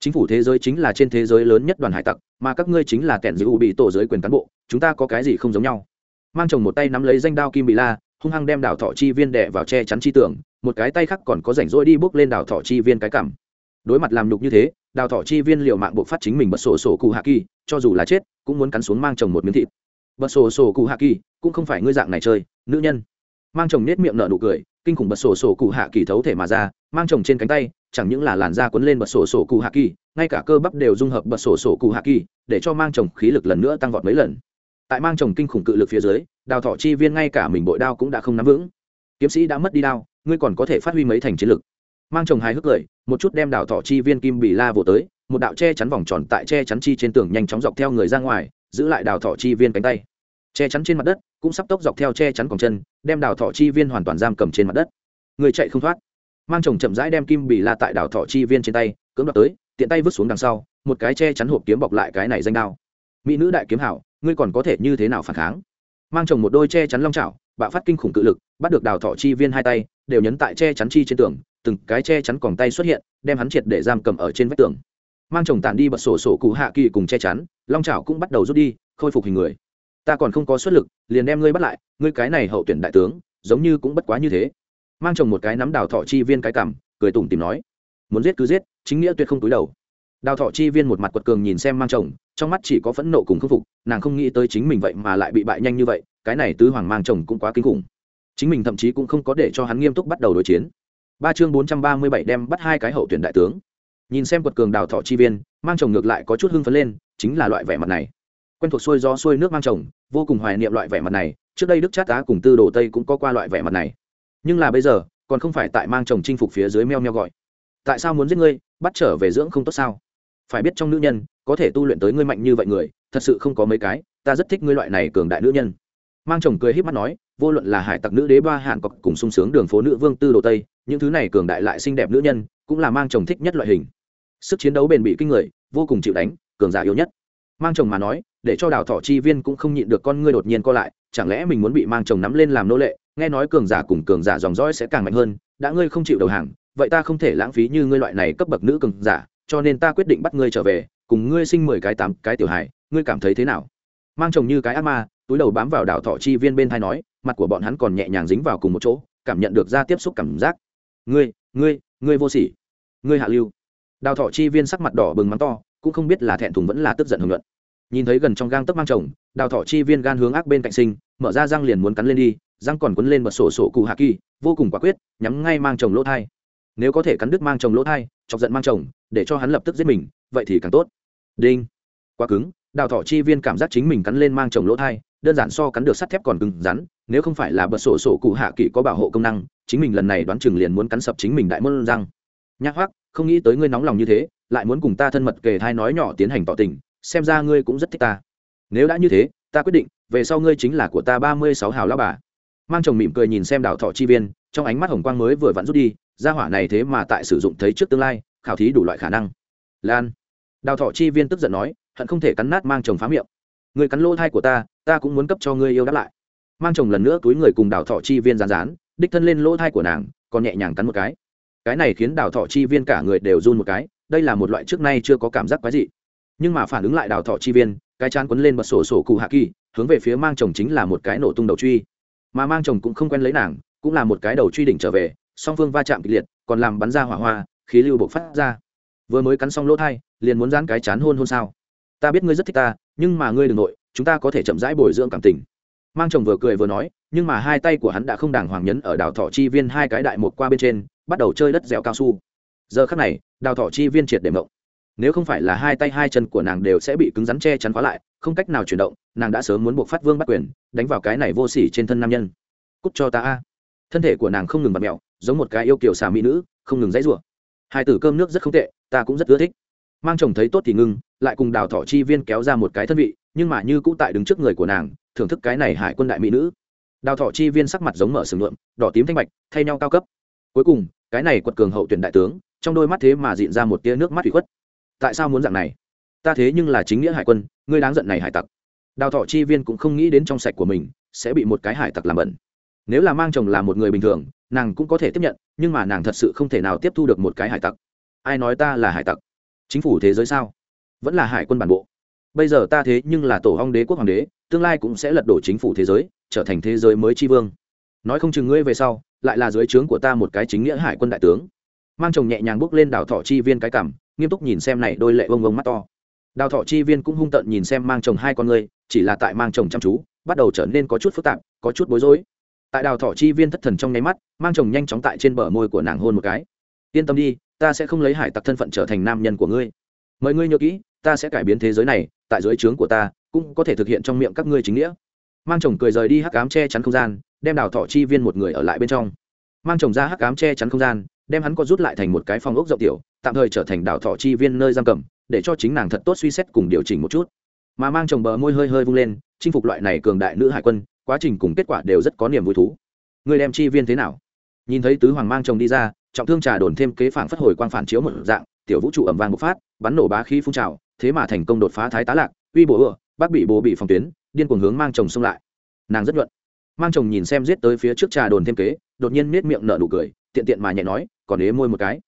Chính phủ thế giới chính là trên thế giới lớn nhất đoàn hải tặc, mà các ngươi chính là kẻn giữ bị tổ giới quyền cán bộ, chúng ta có cái gì không giống nhau? Mang chồng một tay nắm lấy danh đao kim bị la, hung hăng đem đảo thọ chi viên đẻ vào che chắn chi tưởng một cái tay khác còn có rảnh rỗi đi bước lên đảo thọ chi viên cái cảm đối mặt làm nhục như thế, đào thọ chi viên liệu mạng buộc phát chính mình bật sổ sổ cụ hạ kỳ, cho dù là chết, cũng muốn cắn xuống mang chồng một miếng thịt. Bật sổ sổ cụ hạ kỳ, cũng không phải ngươi dạng này chơi, nữ nhân. Mang chồng nết miệng nở nụ cười, kinh khủng bật sổ sổ cụ hạ kỳ thấu thể mà ra, mang chồng trên cánh tay chẳng những là làn da quấn lên bật sổ sổ cụ hạ kỳ, ngay cả cơ bắp đều dung hợp bật sổ sổ cụ hạ kỳ, để cho mang chồng khí lực lần nữa tăng vọt mấy lần. Tại mang chồng kinh khủng cự lực phía dưới, đào thọ chi viên ngay cả mình bội đao cũng đã không nắm vững. Kiếm sĩ đã mất đi đao, ngươi còn có thể phát huy mấy thành chiến lực. Mang chồng hài hước cười, một chút đem đào thọ chi viên kim bị la vỗ tới, một đạo che chắn vòng tròn tại che chắn chi trên tường nhanh chóng dọc theo người ra ngoài, giữ lại đào thọ chi viên cánh tay. Che chắn trên mặt đất, cũng sắp tốc dọc theo che chắn còng chân, đem đào thọ chi viên hoàn toàn giam cầm trên mặt đất. Người chạy không thoát mang chồng chậm rãi đem kim bị la tại đào thọ chi viên trên tay, cưỡng đoạt tới, tiện tay vứt xuống đằng sau, một cái che chắn hộp kiếm bọc lại cái này danh đao. Mỹ nữ đại kiếm hảo, ngươi còn có thể như thế nào phản kháng? Mang chồng một đôi che chắn long trào bạo phát kinh khủng cự lực, bắt được đào thọ chi viên hai tay, đều nhấn tại che chắn chi trên tường, từng cái che chắn còng tay xuất hiện, đem hắn triệt để giam cầm ở trên vách tường. Mang chồng tản đi bật sổ sổ cụ hạ kỳ cùng che chắn, long trào cũng bắt đầu rút đi, khôi phục hình người. Ta còn không có xuất lực, liền đem ngươi bắt lại, ngươi cái này hậu tuyển đại tướng, giống như cũng bất quá như thế mang chồng một cái nắm đào thọ chi viên cái cảm, cười tủm tìm nói, muốn giết cứ giết, chính nghĩa tuyệt không túi đầu. Đào thọ chi viên một mặt quật cường nhìn xem mang chồng, trong mắt chỉ có phẫn nộ cùng khâm phục, nàng không nghĩ tới chính mình vậy mà lại bị bại nhanh như vậy, cái này tứ hoàng mang chồng cũng quá kinh khủng. Chính mình thậm chí cũng không có để cho hắn nghiêm túc bắt đầu đối chiến. Ba chương bốn trăm ba mươi bảy đem bắt hai cái hậu tuyển đại tướng. Nhìn xem quật cường đào thọ chi viên, mang chồng ngược lại có chút hưng phấn lên, chính là loại vẻ mặt này. Quen thuộc xuôi do xuôi nước mang chồng, vô cùng hoài niệm loại vẻ mặt này, trước đây đức chát á cùng tư đồ tây cũng có qua loại vẻ mặt này nhưng là bây giờ, còn không phải tại mang chồng chinh phục phía dưới meo meo gọi. Tại sao muốn giết ngươi, bắt trở về dưỡng không tốt sao? Phải biết trong nữ nhân, có thể tu luyện tới ngươi mạnh như vậy người, thật sự không có mấy cái, ta rất thích ngươi loại này cường đại nữ nhân. Mang chồng cười h í p mắt nói, vô luận là hải tặc nữ đế ba hạn cọc cùng sung sướng đường phố nữ vương tư đồ tây, những thứ này cường đại lại xinh đẹp nữ nhân, cũng là mang chồng thích nhất loại hình. Sức chiến đấu bền bỉ kinh người, vô cùng chịu đánh, cường giả yếu nhất. Mang chồng mà nói, để cho đào thọ chi viên cũng không nhịn được con ngươi đột nhiên co lại, chẳng lẽ mình muốn bị mang chồng nắm lên làm nô lệ nghe nói cường giả cùng cường giả dòng dõi sẽ càng mạnh hơn, đã ngươi không chịu đầu hàng, vậy ta không thể lãng phí như ngươi loại này cấp bậc nữ cường giả, cho nên ta quyết định bắt ngươi trở về, cùng ngươi sinh mười cái tám cái tiểu hài, ngươi cảm thấy thế nào? Mang chồng như cái ác ma, túi đầu bám vào đảo thọ chi viên bên thai nói, mặt của bọn hắn còn nhẹ nhàng dính vào cùng một chỗ, cảm nhận được ra tiếp xúc cảm giác. Ngươi ngươi ngươi vô sỉ. Ngươi hạ lưu. Đào thọ chi viên sắc mặt đỏ bừng mắng to, cũng không biết là thẹn thùng vẫn là tức giận hưởng luận. Nhìn thấy gần trong gang tấc mang chồng, đào thọ chi viên gan hướng ác bên cạnh sinh, mở ra răng liền muốn cắn lên đi răng còn quấn lên bật sổ sổ cụ hạ kỳ, vô cùng quả quyết, nhắm ngay mang chồng lỗ thai. Nếu có thể cắn đứt mang chồng lỗ thai, chọc giận mang chồng, để cho hắn lập tức giết mình, vậy thì càng tốt. Đinh. Quá cứng, đào thọ chi viên cảm giác chính mình cắn lên mang chồng lỗ thai, đơn giản so cắn được sắt thép còn cứng rắn, nếu không phải là bật sổ sổ cụ hạ kỳ có bảo hộ công năng, chính mình lần này đoán chừng liền muốn cắn sập chính mình đại môn răng. Nhắc hoắc, không nghĩ tới ngươi nóng lòng như thế, lại muốn cùng ta thân mật kề thai nói nhỏ tiến hành tỏ tình, xem ra ngươi cũng rất thích ta. Nếu đã như thế, ta quyết định, về sau ngươi chính là của ta ba mươi sáu hào lao bà mang chồng mỉm cười nhìn xem đào thọ chi viên, trong ánh mắt hồng quang mới vừa vặn rút đi ra hỏa này thế mà tại sử dụng thấy trước tương lai, khảo thí đủ loại khả năng. Lan. Đào thọ chi viên tức giận nói, hận không thể cắn nát mang chồng phá miệng. Người cắn lỗ thai của ta ta cũng muốn cấp cho ngươi yêu đáp lại. Mang chồng lần nữa túi người cùng đào thọ chi viên rán rán đích thân lên lỗ thai của nàng, còn nhẹ nhàng cắn một cái. Cái này khiến đào thọ chi viên cả người đều run một cái, đây là một loại trước nay chưa có cảm giác quái dị. Nhưng mà phản ứng lại đào thọ chi viên, cái chán quấn lên bật sổ sổ cụ hạ kỳ, hướng về phía mang chồng chính là một cái nổ tung đầu truy mà mang chồng cũng không quen lấy nàng, cũng là một cái đầu truy đỉnh trở về, song phương va chạm kịch liệt, còn làm bắn ra hỏa hoa, khí lưu bộc phát ra. Vừa mới cắn xong lỗ thai, liền muốn dán cái chán hôn hôn sao. Ta biết ngươi rất thích ta, nhưng mà ngươi đ ừ n g nội, chúng ta có thể chậm rãi bồi dưỡng cảm tình. Mang chồng vừa cười vừa nói, nhưng mà hai tay của hắn đã không đàng hoàng nhấn ở đào thọ chi viên hai cái đại một qua bên trên, bắt đầu chơi đất dẻo cao su. Giờ khắc này, đào thọ chi viên triệt để mộng. Nếu không phải là hai tay hai chân của nàng đều sẽ bị cứng rắn che chắn khóa lại không cách nào chuyển động, nàng đã sớm muốn buộc phát vương bắt quyền, đánh vào cái này vô s ỉ trên thân nam nhân. Cúc cho ta a. Thân thể của nàng không ngừng bật mẹo, giống một cái yêu kiểu xà mỹ nữ, không ngừng dãy rủa. Hai tử cơm nước rất không tệ, ta cũng rất ưa thích. Mang chồng thấy tốt thì ngưng, lại cùng đào thọ chi viên kéo ra một cái thân vị, nhưng mà như cũ tại đứng trước người của nàng, thưởng thức cái này hải quân đại mỹ nữ. Đào thọ chi viên sắc mặt giống mở sừng lượm đỏ tím thanh bạch, thay nhau cao cấp. Cuối cùng, cái này quật cường hậu tuyển đại tướng, trong đôi mắt thế mà diện ra một tia nước mắt thủy khuất. Tại sao muốn dạng này? Ta thế nhưng là chính nghĩa hải quân, ngươi đáng giận này hải tặc. Đào thọ chi viên cũng không nghĩ đến trong sạch của mình sẽ bị một cái hải tặc làm bẩn. Nếu là mang chồng là một người bình thường, nàng cũng có thể tiếp nhận, nhưng mà nàng thật sự không thể nào tiếp thu được một cái hải tặc. Ai nói ta là hải tặc? Chính phủ thế giới sao? Vẫn là hải quân bản bộ. Bây giờ ta thế nhưng là tổ hong đế quốc hoàng đế, tương lai cũng sẽ lật đổ chính phủ thế giới, trở thành thế giới mới tri vương. Nói không chừng ngươi về sau, lại là dưới trướng của ta một cái chính nghĩa hải quân đại tướng. Mang chồng nhẹ nhàng bước lên đào thọ chi viên cái cảm nghiêm túc nhìn xem này đôi lệ vông vông mắt to đào thọ chi viên cũng hung tợn nhìn xem mang chồng hai con người, chỉ là tại mang chồng chăm chú, bắt đầu trở nên có chút phức tạp, có chút bối rối. Tại đào thọ chi viên thất thần trong nháy mắt, mang chồng nhanh chóng tại trên bờ môi của nàng hôn một cái. Yên tâm đi, ta sẽ không lấy hải tặc thân phận trở thành nam nhân của ngươi. Mời ngươi nhớ kỹ, ta sẽ cải biến thế giới này, tại dưới trướng của ta, cũng có thể thực hiện trong miệng các ngươi chính nghĩa. Mang chồng cười rời đi hắc cám che chắn không gian, đem đào thọ chi viên một người ở lại bên trong. Mang chồng ra hắc cám che chắn không gian, đem hắn có rút lại thành một cái phòng ốc rộng tiểu, tạm thời trở thành đào thọ chi viên nơi giam cầm để cho chính nàng thật tốt suy xét cùng điều chỉnh một chút. Mà mang chồng bờ môi hơi hơi vung lên, chinh phục loại này cường đại nữ hải quân, quá trình cùng kết quả đều rất có niềm vui thú. Người đem chi viên thế nào? Nhìn thấy tứ hoàng mang chồng đi ra, trọng thương trà đồn thêm kế phản phất hồi quang phản chiếu một dạng, tiểu vũ trụ ẩm vàng bộc phát, bắn nổ bá khí phun trào, thế mà thành công đột phá thái tá lạc, uy bố ựa, bác bị bố bị phòng tuyến, điên cuồng hướng mang chồng xông lại. Nàng rất nhuận. Mang chồng nhìn xem giết tới phía trước trà đồn thêm kế, đột nhiên nết miệng nở nụ cười, tiện tiện mà nhẹ nói, còn ế môi một cái.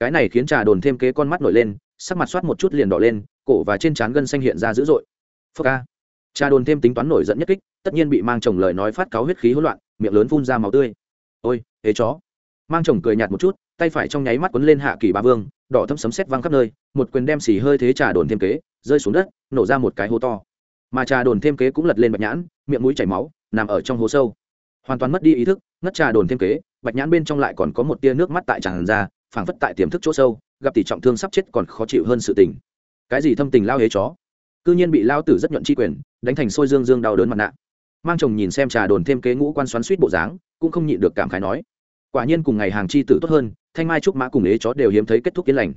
Cái này khiến trà đồn thêm kế con mắt nổi lên sắc mặt soát một chút liền đỏ lên, cổ và trên trán gân xanh hiện ra dữ dội. Phơ ca. Trà đồn thêm tính toán nổi giận nhất kích, tất nhiên bị mang chồng lời nói phát cáo huyết khí hỗn loạn, miệng lớn phun ra máu tươi. Ôi, ế chó. Mang chồng cười nhạt một chút, tay phải trong nháy mắt quấn lên hạ kỳ ba vương, đỏ thâm sấm sét văng khắp nơi, một quyền đem xì hơi thế trà đồn thêm kế, rơi xuống đất, nổ ra một cái hố to. Mà trà đồn thêm kế cũng lật lên bạch nhãn, miệng mũi chảy máu, nằm ở trong hố sâu. Hoàn toàn mất đi ý thức, ngất trà đồn thêm kế, bạch nhãn bên trong lại còn có một tia nước mắt tại tràn ra, phảng phất tại tiềm thức chỗ sâu gặp tỷ trọng thương sắp chết còn khó chịu hơn sự tình. Cái gì thâm tình lao hế chó? Cư nhiên bị lao tử rất nhuận chi quyền, đánh thành sôi dương dương đau đớn mặt nạ. Mang chồng nhìn xem trà đồn thêm kế ngũ quan xoắn suýt bộ dáng, cũng không nhịn được cảm khái nói, quả nhiên cùng ngày hàng chi tử tốt hơn, thanh mai trúc mã cùng ế chó đều hiếm thấy kết thúc yên lành.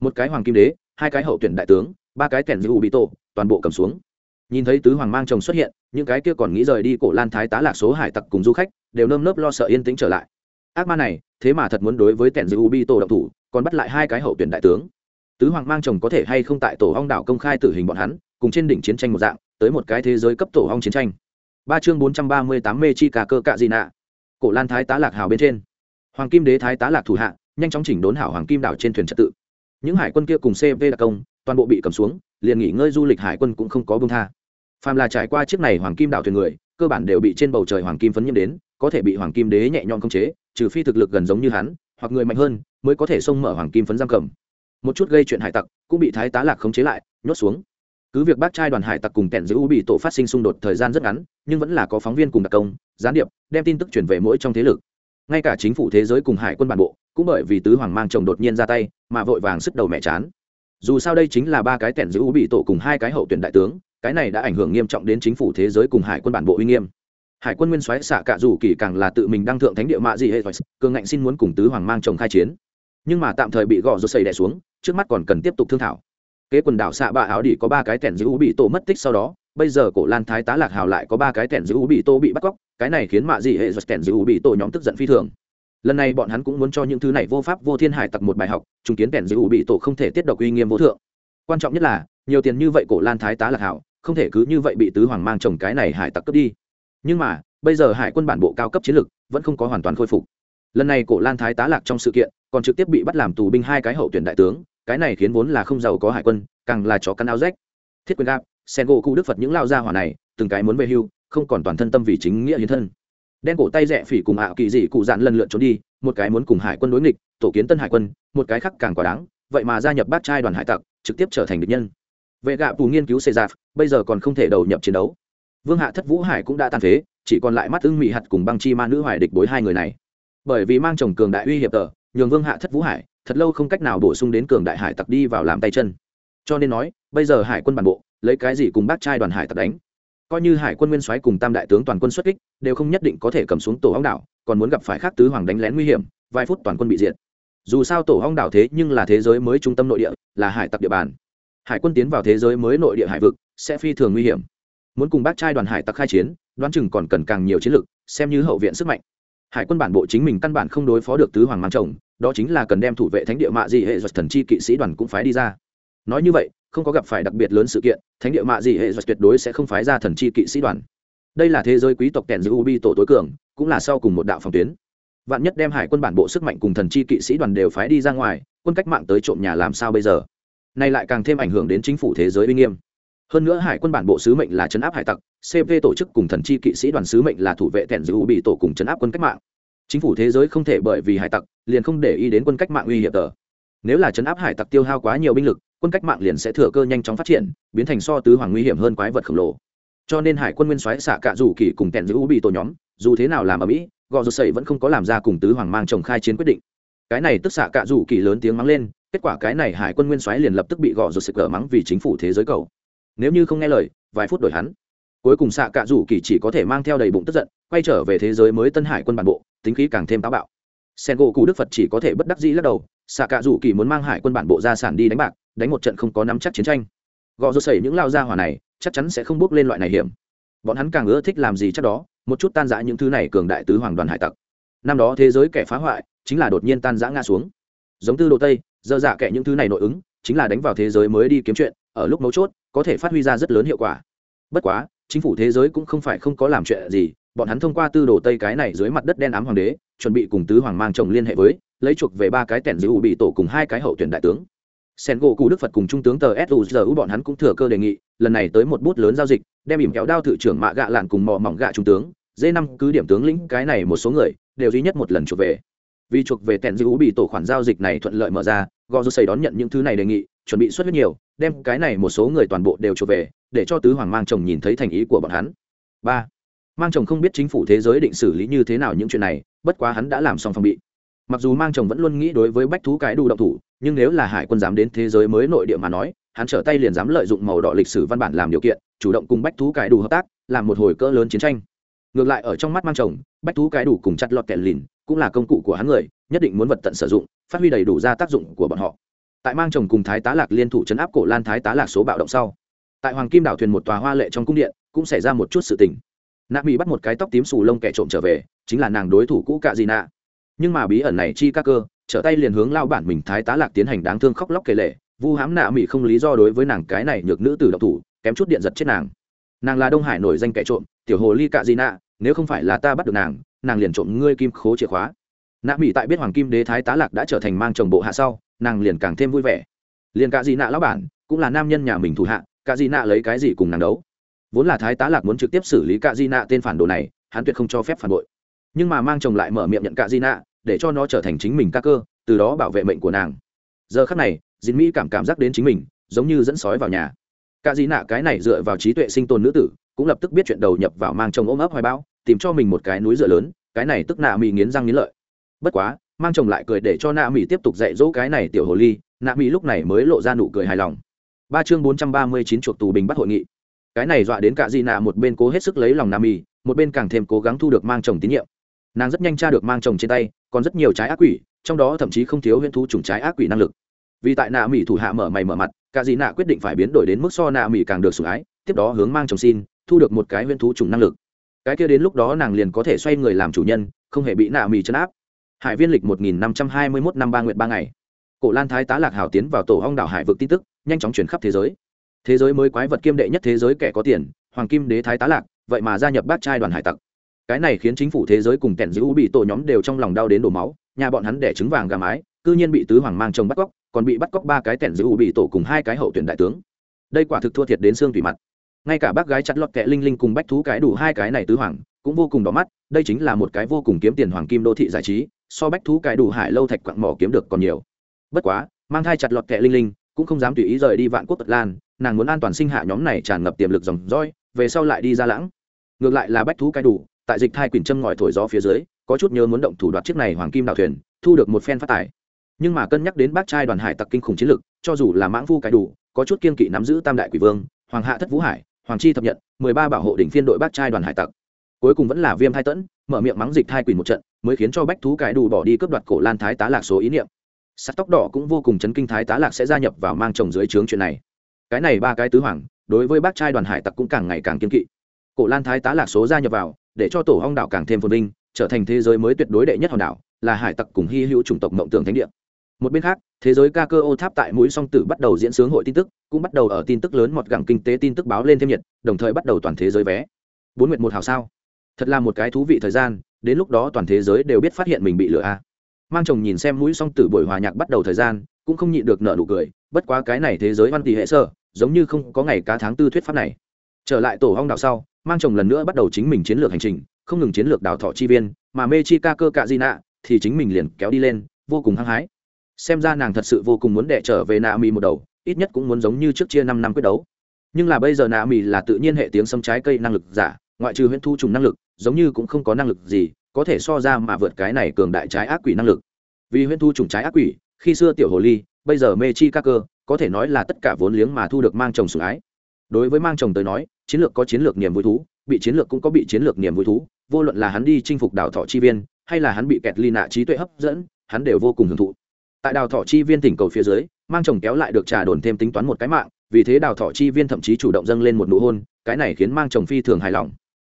Một cái hoàng kim đế, hai cái hậu tuyển đại tướng, ba cái kèn dữ bị tổ, toàn bộ cầm xuống. Nhìn thấy tứ hoàng mang chồng xuất hiện, những cái kia còn nghĩ rời đi cổ lan thái tá lạc số hải tặc cùng du khách, đều nơm nớp lo sợ yên tĩnh trở lại. Ác ma này, thế mà thật muốn đối với kèn dữ bị tổ động thủ còn bắt lại hai cái hậu tuyển đại tướng. Tứ hoàng mang chồng có thể hay không tại tổ hong đảo công khai tử hình bọn hắn, cùng trên đỉnh chiến tranh một dạng, tới một cái thế giới cấp tổ hong chiến tranh. Ba chương bốn trăm ba mươi tám mê chi cà cơ cạ gì nạ. Cổ lan thái tá lạc hào bên trên. Hoàng kim đế thái tá lạc thủ hạ, nhanh chóng chỉnh đốn hảo hoàng kim đảo trên thuyền trật tự. Những hải quân kia cùng cv đặc công, toàn bộ bị cầm xuống, liền nghỉ ngơi du lịch hải quân cũng không có bông tha. Phàm là trải qua chiếc này hoàng kim đảo thuyền người, cơ bản đều bị trên bầu trời hoàng kim phấn nhiễm đến, có thể bị hoàng kim đế nhẹ nhõm khống chế, trừ phi thực lực gần giống như hắn, hoặc người mạnh hơn mới có thể xông mở hoàng kim phấn giam cầm. Một chút gây chuyện hải tặc cũng bị thái tá lạc khống chế lại, nhốt xuống. Cứ việc bác trai đoàn hải tặc cùng kẻn giữ bị tổ phát sinh xung đột thời gian rất ngắn, nhưng vẫn là có phóng viên cùng đặc công, gián điệp, đem tin tức chuyển về mỗi trong thế lực. Ngay cả chính phủ thế giới cùng hải quân bản bộ, cũng bởi vì tứ hoàng mang chồng đột nhiên ra tay, mà vội vàng sức đầu mẹ chán. Dù sao đây chính là ba cái kẻn giữ bị tổ cùng hai cái hậu tuyển đại tướng, cái này đã ảnh hưởng nghiêm trọng đến chính phủ thế giới cùng hải quân bản bộ uy nghiêm. Hải quân nguyên soái xạ cạ dù kỳ càng là tự mình đăng thượng thánh địa mạ gì hệ cường ngạnh xin muốn cùng tứ hoàng mang chồng khai chiến nhưng mà tạm thời bị gõ rột xây đẻ xuống, trước mắt còn cần tiếp tục thương thảo. Kế quần đảo xạ bạ áo đỉ có ba cái tẻn giữ bị tổ mất tích sau đó, bây giờ cổ lan thái tá lạc hào lại có ba cái tẻn giữ bị tô bị bắt cóc, cái này khiến mạ dị hệ giật tẻn giữ bị tổ nhóm tức giận phi thường. Lần này bọn hắn cũng muốn cho những thứ này vô pháp vô thiên hải tặc một bài học chứng kiến tẻn giữ bị tổ không thể tiết độc uy nghiêm vô thượng. Quan trọng nhất là, nhiều tiền như vậy cổ lan thái tá lạc hào không thể cứ như vậy bị tứ hoàng mang chồng cái này hải tặc cướp đi. Nhưng mà, bây giờ hải quân bản bộ cao cấp chiến lực vẫn không có hoàn toàn khôi phục lần này cổ lan thái tá lạc trong sự kiện, còn trực tiếp bị bắt làm tù binh hai cái hậu tuyển đại tướng, cái này khiến vốn là không giàu có hải quân, càng là chó cắn áo rách. Thiết quyền gạp, sen gỗ cụ đức phật những lao gia hỏa này, từng cái muốn về hưu, không còn toàn thân tâm vì chính nghĩa hiến thân. Đen cổ tay rẽ phỉ cùng ảo kỳ dị cụ dạn lần lượt trốn đi, một cái muốn cùng hải quân đối nghịch, tổ kiến tân hải quân, một cái khác càng quá đáng, vậy mà gia nhập bát trai đoàn hải tặc, trực tiếp trở thành địch nhân. Vệ gạ tù nghiên cứu xê giạp bây giờ còn không thể đầu nhập chiến đấu. Vương hạ thất vũ hải cũng đã tàn phế, chỉ còn lại mắt ưng mị hạt cùng băng chi ma nữ hoài địch bối hai người này bởi vì mang chồng cường đại uy hiệp tờ, nhường vương hạ thất vũ hải, thật lâu không cách nào bổ sung đến cường đại hải tặc đi vào làm tay chân. Cho nên nói, bây giờ hải quân bản bộ, lấy cái gì cùng bác trai đoàn hải tặc đánh? Coi như hải quân nguyên soái cùng tam đại tướng toàn quân xuất kích, đều không nhất định có thể cầm xuống tổ hóng đảo, còn muốn gặp phải khác tứ hoàng đánh lén nguy hiểm, vài phút toàn quân bị diệt. Dù sao tổ hóng đảo thế nhưng là thế giới mới trung tâm nội địa, là hải tặc địa bàn. Hải quân tiến vào thế giới mới nội địa hải vực, sẽ phi thường nguy hiểm. Muốn cùng bác trai đoàn hải tặc khai chiến, đoán chừng còn cần càng nhiều chiến lược xem như hậu viện sức mạnh hải quân bản bộ chính mình căn bản không đối phó được tứ hoàng mang chồng, đó chính là cần đem thủ vệ thánh địa mạ dị hệ giật thần chi kỵ sĩ đoàn cũng phái đi ra. Nói như vậy, không có gặp phải đặc biệt lớn sự kiện, thánh địa mạ dị hệ giật tuyệt đối sẽ không phái ra thần chi kỵ sĩ đoàn. Đây là thế giới quý tộc kèn giữ ubi tổ tối cường, cũng là sau cùng một đạo phòng tuyến. Vạn nhất đem hải quân bản bộ sức mạnh cùng thần chi kỵ sĩ đoàn đều phái đi ra ngoài, quân cách mạng tới trộm nhà làm sao bây giờ? Nay lại càng thêm ảnh hưởng đến chính phủ thế giới uy nghiêm. Hơn nữa hải quân bản bộ sứ mệnh là chấn áp hải tặc cp tổ chức cùng thần chi kỵ sĩ đoàn sứ mệnh là thủ vệ kèn giữ bị tổ cùng chấn áp quân cách mạng. Chính phủ thế giới không thể bởi vì hải tặc, liền không để ý đến quân cách mạng uy hiểm tờ. Nếu là chấn áp hải tặc tiêu hao quá nhiều binh lực, quân cách mạng liền sẽ thừa cơ nhanh chóng phát triển, biến thành so tứ hoàng nguy hiểm hơn quái vật khổng lồ. Cho nên hải quân nguyên soái xạ cạ rủ kỳ cùng tèn giữ bị tổ nhóm, dù thế nào làm ở mỹ, gò rột sẩy vẫn không có làm ra cùng tứ hoàng mang chồng khai chiến quyết định. Cái này tức xạ cạ rủ kỳ lớn tiếng mắng lên, kết quả cái này hải quân nguyên soái liền lập tức bị gò rột sẩy cờ mắng vì chính phủ thế giới cầu. Nếu như không nghe lời, vài phút đổi hắn cuối cùng xạ cạ rủ kỳ chỉ có thể mang theo đầy bụng tức giận, quay trở về thế giới mới tân hải quân bản bộ, tính khí càng thêm táo bạo. Sen gỗ cụ đức phật chỉ có thể bất đắc dĩ lắc đầu, xạ cạ rủ kỳ muốn mang hải quân bản bộ ra sản đi đánh bạc, đánh một trận không có nắm chắc chiến tranh. Gò rột xảy những lao gia hỏa này, chắc chắn sẽ không bước lên loại này hiểm. Bọn hắn càng ưa thích làm gì chắc đó, một chút tan rã những thứ này cường đại tứ hoàng đoàn hải tặc. Năm đó thế giới kẻ phá hoại, chính là đột nhiên tan rã ngã xuống. Giống tư đồ tây, dơ dạ kẻ những thứ này nội ứng, chính là đánh vào thế giới mới đi kiếm chuyện, ở lúc mấu chốt, có thể phát huy ra rất lớn hiệu quả. Bất quá chính phủ thế giới cũng không phải không có làm chuyện gì, bọn hắn thông qua tư đồ tây cái này dưới mặt đất đen ám hoàng đế, chuẩn bị cùng tứ hoàng mang chồng liên hệ với, lấy chuộc về ba cái tẻn giữ bị tổ cùng hai cái hậu tuyển đại tướng. Sen gỗ cụ đức phật cùng trung tướng tờ suzu bọn hắn cũng thừa cơ đề nghị, lần này tới một bút lớn giao dịch, đem ỉm kéo đao thự trưởng mạ gạ lạn cùng mò mỏng gạ trung tướng, dê năm cứ điểm tướng lĩnh cái này một số người, đều duy nhất một lần chuộc về. Vì chuộc về tẻn giữ bị tổ khoản giao dịch này thuận lợi mở ra gò rô xây đón nhận những thứ này đề nghị, chuẩn bị xuất huyết nhiều đem cái này một số người toàn bộ đều trở về, để cho tứ hoàng mang chồng nhìn thấy thành ý của bọn hắn. Ba, mang chồng không biết chính phủ thế giới định xử lý như thế nào những chuyện này, bất quá hắn đã làm xong phòng bị. Mặc dù mang chồng vẫn luôn nghĩ đối với bách thú cái đủ động thủ, nhưng nếu là hải quân dám đến thế giới mới nội địa mà nói, hắn trở tay liền dám lợi dụng màu đỏ lịch sử văn bản làm điều kiện, chủ động cùng bách thú cái đủ hợp tác, làm một hồi cỡ lớn chiến tranh. Ngược lại ở trong mắt mang chồng, bách thú cái đủ cùng chặt lọt kẹt lìn, cũng là công cụ của hắn người, nhất định muốn vật tận sử dụng, phát huy đầy đủ ra tác dụng của bọn họ tại mang chồng cùng thái tá lạc liên thủ chấn áp cổ lan thái tá lạc số bạo động sau. Tại hoàng kim đảo thuyền một tòa hoa lệ trong cung điện, cũng xảy ra một chút sự tình. Nạ mỹ bắt một cái tóc tím xù lông kẻ trộm trở về, chính là nàng đối thủ cũ cạ dị nạ. Nhưng mà bí ẩn này chi các cơ, trở tay liền hướng lao bản mình thái tá lạc tiến hành đáng thương khóc lóc kể lệ vu hãm nạ mỹ không lý do đối với nàng cái này nhược nữ tử độc thủ, kém chút điện giật chết nàng. Nàng là đông hải nổi danh kẻ trộm, tiểu hồ ly cạ dị nạ, nếu không phải là ta bắt được nàng nàng liền trộm ngươi kim khố chìa khóa. Nạ mỹ tại biết hoàng kim đế thái tá lạc đã trở thành mang chồng bộ hạ sau nàng liền càng thêm vui vẻ. Liền cả dị nạ lão bản, cũng là nam nhân nhà mình thủ hạ cả dị nạ lấy cái gì cùng nàng đấu? Vốn là thái tá lạc muốn trực tiếp xử lý cả dị nạ tên phản đồ này, hắn tuyệt không cho phép phản bội. Nhưng mà mang chồng lại mở miệng nhận cả dị nạ, để cho nó trở thành chính mình ca cơ, từ đó bảo vệ mệnh của nàng. Giờ khắc này dìn mỹ cảm cảm giác đến chính mình, giống như dẫn sói vào nhà. Cả dị nạ cái này dựa vào trí tuệ sinh tồn nữ tử, cũng lập tức biết chuyện đầu nhập vào mang chồng ôm ấp hoài bão, tìm cho mình một cái núi dựa lớn, cái này tức nạ mỹ nghiến răng nghiến lợi. Bất quá mang chồng lại cười để cho nạ mỹ tiếp tục dạy dỗ cái này tiểu hồ ly, nạ mỹ lúc này mới lộ ra nụ cười hài lòng. Ba chương bốn trăm ba mươi chín chuộc tù bình bắt hội nghị. Cái này dọa đến cả di nạ một bên cố hết sức lấy lòng nam mỹ một bên càng thêm cố gắng thu được mang chồng tín nhiệm. Nàng rất nhanh tra được mang chồng trên tay, còn rất nhiều trái ác quỷ, trong đó thậm chí không thiếu huyễn thú trùng trái ác quỷ năng lực. Vì tại nạ mỹ thủ hạ mở mày mở mặt, cả di nạ quyết định phải biến đổi đến mức so nạ mỹ càng được sủng ái, tiếp đó hướng mang chồng xin, thu được một cái huyễn thú trùng năng lực. Cái kia đến lúc đó nàng liền có thể xoay người làm chủ nhân, không hề bị nạ mỹ chấn áp hải viên lịch một nghìn năm trăm hai mươi mốt năm ba nguyện ba ngày. Cổ lan thái tá lạc hào tiến vào tổ hong đảo hải vực tin tức, nhanh chóng chuyển khắp thế giới. Thế giới mới quái vật kiêm đệ nhất thế giới kẻ có tiền, hoàng kim đế thái tá lạc, vậy mà gia nhập bát trai đoàn hải tặc. Cái này khiến chính phủ thế giới cùng kẻn giữ bị tổ nhóm đều trong lòng đau đến đổ máu, nhà bọn hắn đẻ trứng vàng gà mái, cư nhiên bị tứ hoàng mang chồng bắt cóc, còn bị bắt cóc ba cái kẻn giữ bị tổ cùng hai cái hậu tuyển đại tướng. Đây quả thực thua thiệt đến xương thủy mặt. Ngay cả bác gái chặt lọt kẹ linh linh cùng bách thú cái đủ hai cái này tứ hoàng, cũng vô cùng đỏ mắt, đây chính là một cái vô cùng kiếm tiền hoàng kim đô thị giải trí so bách thú cài đủ hải lâu thạch quặng mỏ kiếm được còn nhiều. Bất quá, mang thai chặt lọt kẹ linh linh, cũng không dám tùy ý rời đi vạn quốc tật lan, nàng muốn an toàn sinh hạ nhóm này tràn ngập tiềm lực dòng roi về sau lại đi ra lãng. Ngược lại là bách thú cài đủ, tại dịch thai quỳnh châm ngòi thổi gió phía dưới, có chút nhớ muốn động thủ đoạt chiếc này hoàng kim đạo thuyền, thu được một phen phát tài. Nhưng mà cân nhắc đến bác trai đoàn hải tặc kinh khủng chiến lực, cho dù là mãng vu cài đủ, có chút kiên kỵ nắm giữ tam đại quỷ vương, hoàng hạ thất vũ hải, hoàng chi thập nhận, mười ba bảo hộ đỉnh phiên đội bác trai đoàn hải tặc cuối cùng vẫn là viêm thai tẫn, mở miệng mắng dịch thai quỷ một trận, mới khiến cho bách thú cái đủ bỏ đi cướp đoạt cổ lan thái tá lạc số ý niệm. Sắt tóc đỏ cũng vô cùng chấn kinh thái tá lạc sẽ gia nhập vào mang chồng dưới trướng chuyện này. Cái này ba cái tứ hoàng, đối với bác trai đoàn hải tặc cũng càng ngày càng kiên kỵ. Cổ lan thái tá lạc số gia nhập vào, để cho tổ hong đảo càng thêm phồn vinh, trở thành thế giới mới tuyệt đối đệ nhất hòn đảo, là hải tặc cùng hy hữu chủng tộc mộng tưởng thánh địa. Một bên khác, thế giới ca cơ ô tháp tại mũi song tử bắt đầu diễn sướng hội tin tức, cũng bắt đầu ở tin tức lớn mọt gẳng kinh tế tin tức báo lên thêm nhiệt, đồng thời bắt đầu toàn thế giới vé. Bốn nguyệt một hào sao? Thật là một cái thú vị thời gian, đến lúc đó toàn thế giới đều biết phát hiện mình bị lừa a. Mang chồng nhìn xem mũi song tử buổi hòa nhạc bắt đầu thời gian, cũng không nhịn được nợ nụ cười, bất quá cái này thế giới văn tỷ hệ sơ giống như không có ngày cá tháng tư thuyết pháp này. Trở lại tổ hong đảo sau, mang chồng lần nữa bắt đầu chính mình chiến lược hành trình, không ngừng chiến lược đào thọ chi viên, mà mê chi ca cơ cạ di nạ thì chính mình liền kéo đi lên, vô cùng hăng hái. Xem ra nàng thật sự vô cùng muốn đệ trở về nạ mì một đầu, ít nhất cũng muốn giống như trước chia năm năm quyết đấu. Nhưng là bây giờ nạ mì là tự nhiên hệ tiếng sâm trái cây năng lực giả ngoại trừ huyễn thu trùng năng lực, giống như cũng không có năng lực gì có thể so ra mà vượt cái này cường đại trái ác quỷ năng lực. Vì huyễn thu trùng trái ác quỷ, khi xưa tiểu hồ ly, bây giờ mê chi các cơ, có thể nói là tất cả vốn liếng mà thu được mang chồng sủng ái. Đối với mang chồng tới nói, chiến lược có chiến lược niềm vui thú, bị chiến lược cũng có bị chiến lược niềm vui thú, vô luận là hắn đi chinh phục Đào thọ chi viên, hay là hắn bị kẹt ly nạ trí tuệ hấp dẫn, hắn đều vô cùng hưởng thụ. Tại đào thọ chi viên tỉnh cầu phía dưới, mang chồng kéo lại được trà đồn thêm tính toán một cái mạng, vì thế đào thọ chi viên thậm chí chủ động dâng lên một nụ hôn, cái này khiến mang chồng phi thường hài lòng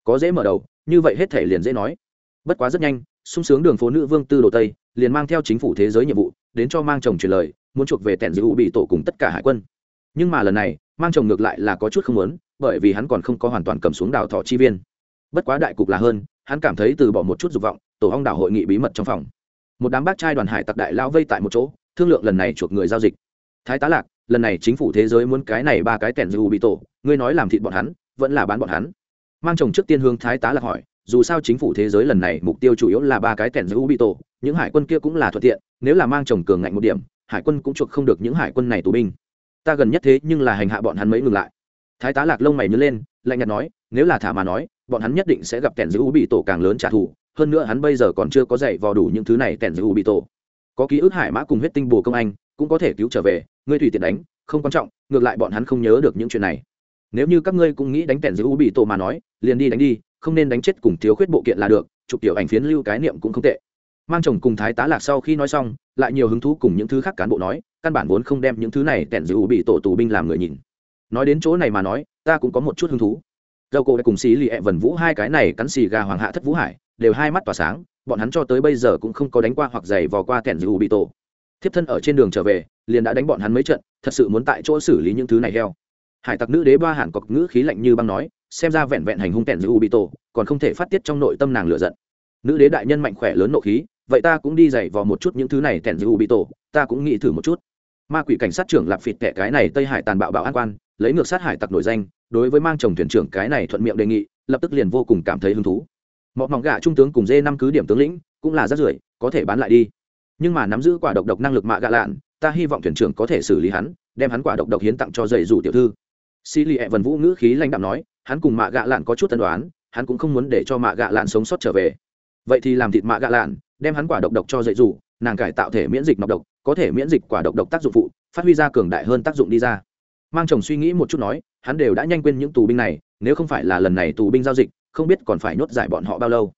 có dễ mở đầu, như vậy hết thể liền dễ nói. Bất quá rất nhanh, sung sướng đường phố nữ vương tư đồ tây liền mang theo chính phủ thế giới nhiệm vụ, đến cho mang chồng truyền lời, muốn chuộc về tẻn giữ bị tổ cùng tất cả hải quân. Nhưng mà lần này, mang chồng ngược lại là có chút không muốn, bởi vì hắn còn không có hoàn toàn cầm xuống đào thọ chi viên. Bất quá đại cục là hơn, hắn cảm thấy từ bỏ một chút dục vọng, tổ hong đảo hội nghị bí mật trong phòng. Một đám bác trai đoàn hải tặc đại lao vây tại một chỗ, thương lượng lần này chuộc người giao dịch. Thái tá lạc, lần này chính phủ thế giới muốn cái này ba cái tẻn dù bị tổ, ngươi nói làm thịt bọn hắn, vẫn là bán bọn hắn mang chồng trước tiên hướng thái tá lạc hỏi, dù sao chính phủ thế giới lần này mục tiêu chủ yếu là ba cái kẻn dù bị tổ những hải quân kia cũng là thuận tiện, nếu là mang chồng cường ngạnh một điểm, hải quân cũng chuộc không được những hải quân này tù binh. Ta gần nhất thế nhưng là hành hạ bọn hắn mấy ngừng lại. Thái tá lạc lông mày nhớ lên, lạnh nhạt nói, nếu là thả mà nói, bọn hắn nhất định sẽ gặp kẻn giữ bị tổ càng lớn trả thù, hơn nữa hắn bây giờ còn chưa có dạy vò đủ những thứ này kẻn giữ bị tổ có ký ức hải mã cùng huyết tinh bù công anh, cũng có thể cứu trở về, ngươi tùy tiện đánh, không quan trọng, ngược lại bọn hắn không nhớ được những chuyện này nếu như các ngươi cũng nghĩ đánh tẹn giữ bị tổ mà nói, liền đi đánh đi, không nên đánh chết cùng thiếu khuyết bộ kiện là được, chụp tiểu ảnh phiến lưu cái niệm cũng không tệ. Mang chồng cùng thái tá lạc sau khi nói xong, lại nhiều hứng thú cùng những thứ khác cán bộ nói, căn bản vốn không đem những thứ này tẹn giữ bị tổ tù binh làm người nhìn. Nói đến chỗ này mà nói, ta cũng có một chút hứng thú. Dầu cổ cùng xì lì ẹ vần vũ hai cái này cắn xì gà hoàng hạ thất vũ hải, đều hai mắt tỏa sáng, bọn hắn cho tới bây giờ cũng không có đánh qua hoặc giày vò qua kẻn u bị tổ thiếp thân ở trên đường trở về, liền đã đánh bọn hắn mấy trận, thật sự muốn tại chỗ xử lý những thứ này heo hải tặc nữ đế ba hàn cọc ngữ khí lạnh như băng nói, xem ra vẹn vẹn hành hung kẻn dù bị tổ còn không thể phát tiết trong nội tâm nàng lựa giận. Nữ đế đại nhân mạnh khỏe lớn nộ khí, vậy ta cũng đi dày vò một chút những thứ này kẻn dù bị tổ ta cũng nghĩ thử một chút. Ma quỷ cảnh sát trưởng lạp phịt kẻ cái này tây hải tàn bạo bạo an quan, lấy ngược sát hải tặc nổi danh, đối với mang chồng thuyền trưởng cái này thuận miệng đề nghị, lập tức liền vô cùng cảm thấy hứng thú. Mọi mỏng gạ trung tướng cùng dê năm cứ điểm tướng lĩnh, cũng là rất rưởi, có thể bán lại đi. Nhưng mà nắm giữ quả độc độc năng lực mạ gạ lạn, ta hy vọng thuyền trưởng có thể xử lý hắn, đem hắn quả độc độc hiến tặng cho dạy dù tiểu thư xì lì ẹ vần vũ ngữ khí lãnh đạm nói, hắn cùng mạ gạ lạn có chút tân đoán hắn cũng không muốn để cho mạ gạ lạn sống sót trở về. Vậy thì làm thịt mạ gạ lạn, đem hắn quả độc độc cho dạy dù nàng cải tạo thể miễn dịch nọc độc, có thể miễn dịch quả độc độc tác dụng phụ, phát huy ra cường đại hơn tác dụng đi ra. Mang chồng suy nghĩ một chút nói, hắn đều đã nhanh quên những tù binh này, nếu không phải là lần này tù binh giao dịch, không biết còn phải nhốt giải bọn họ bao lâu.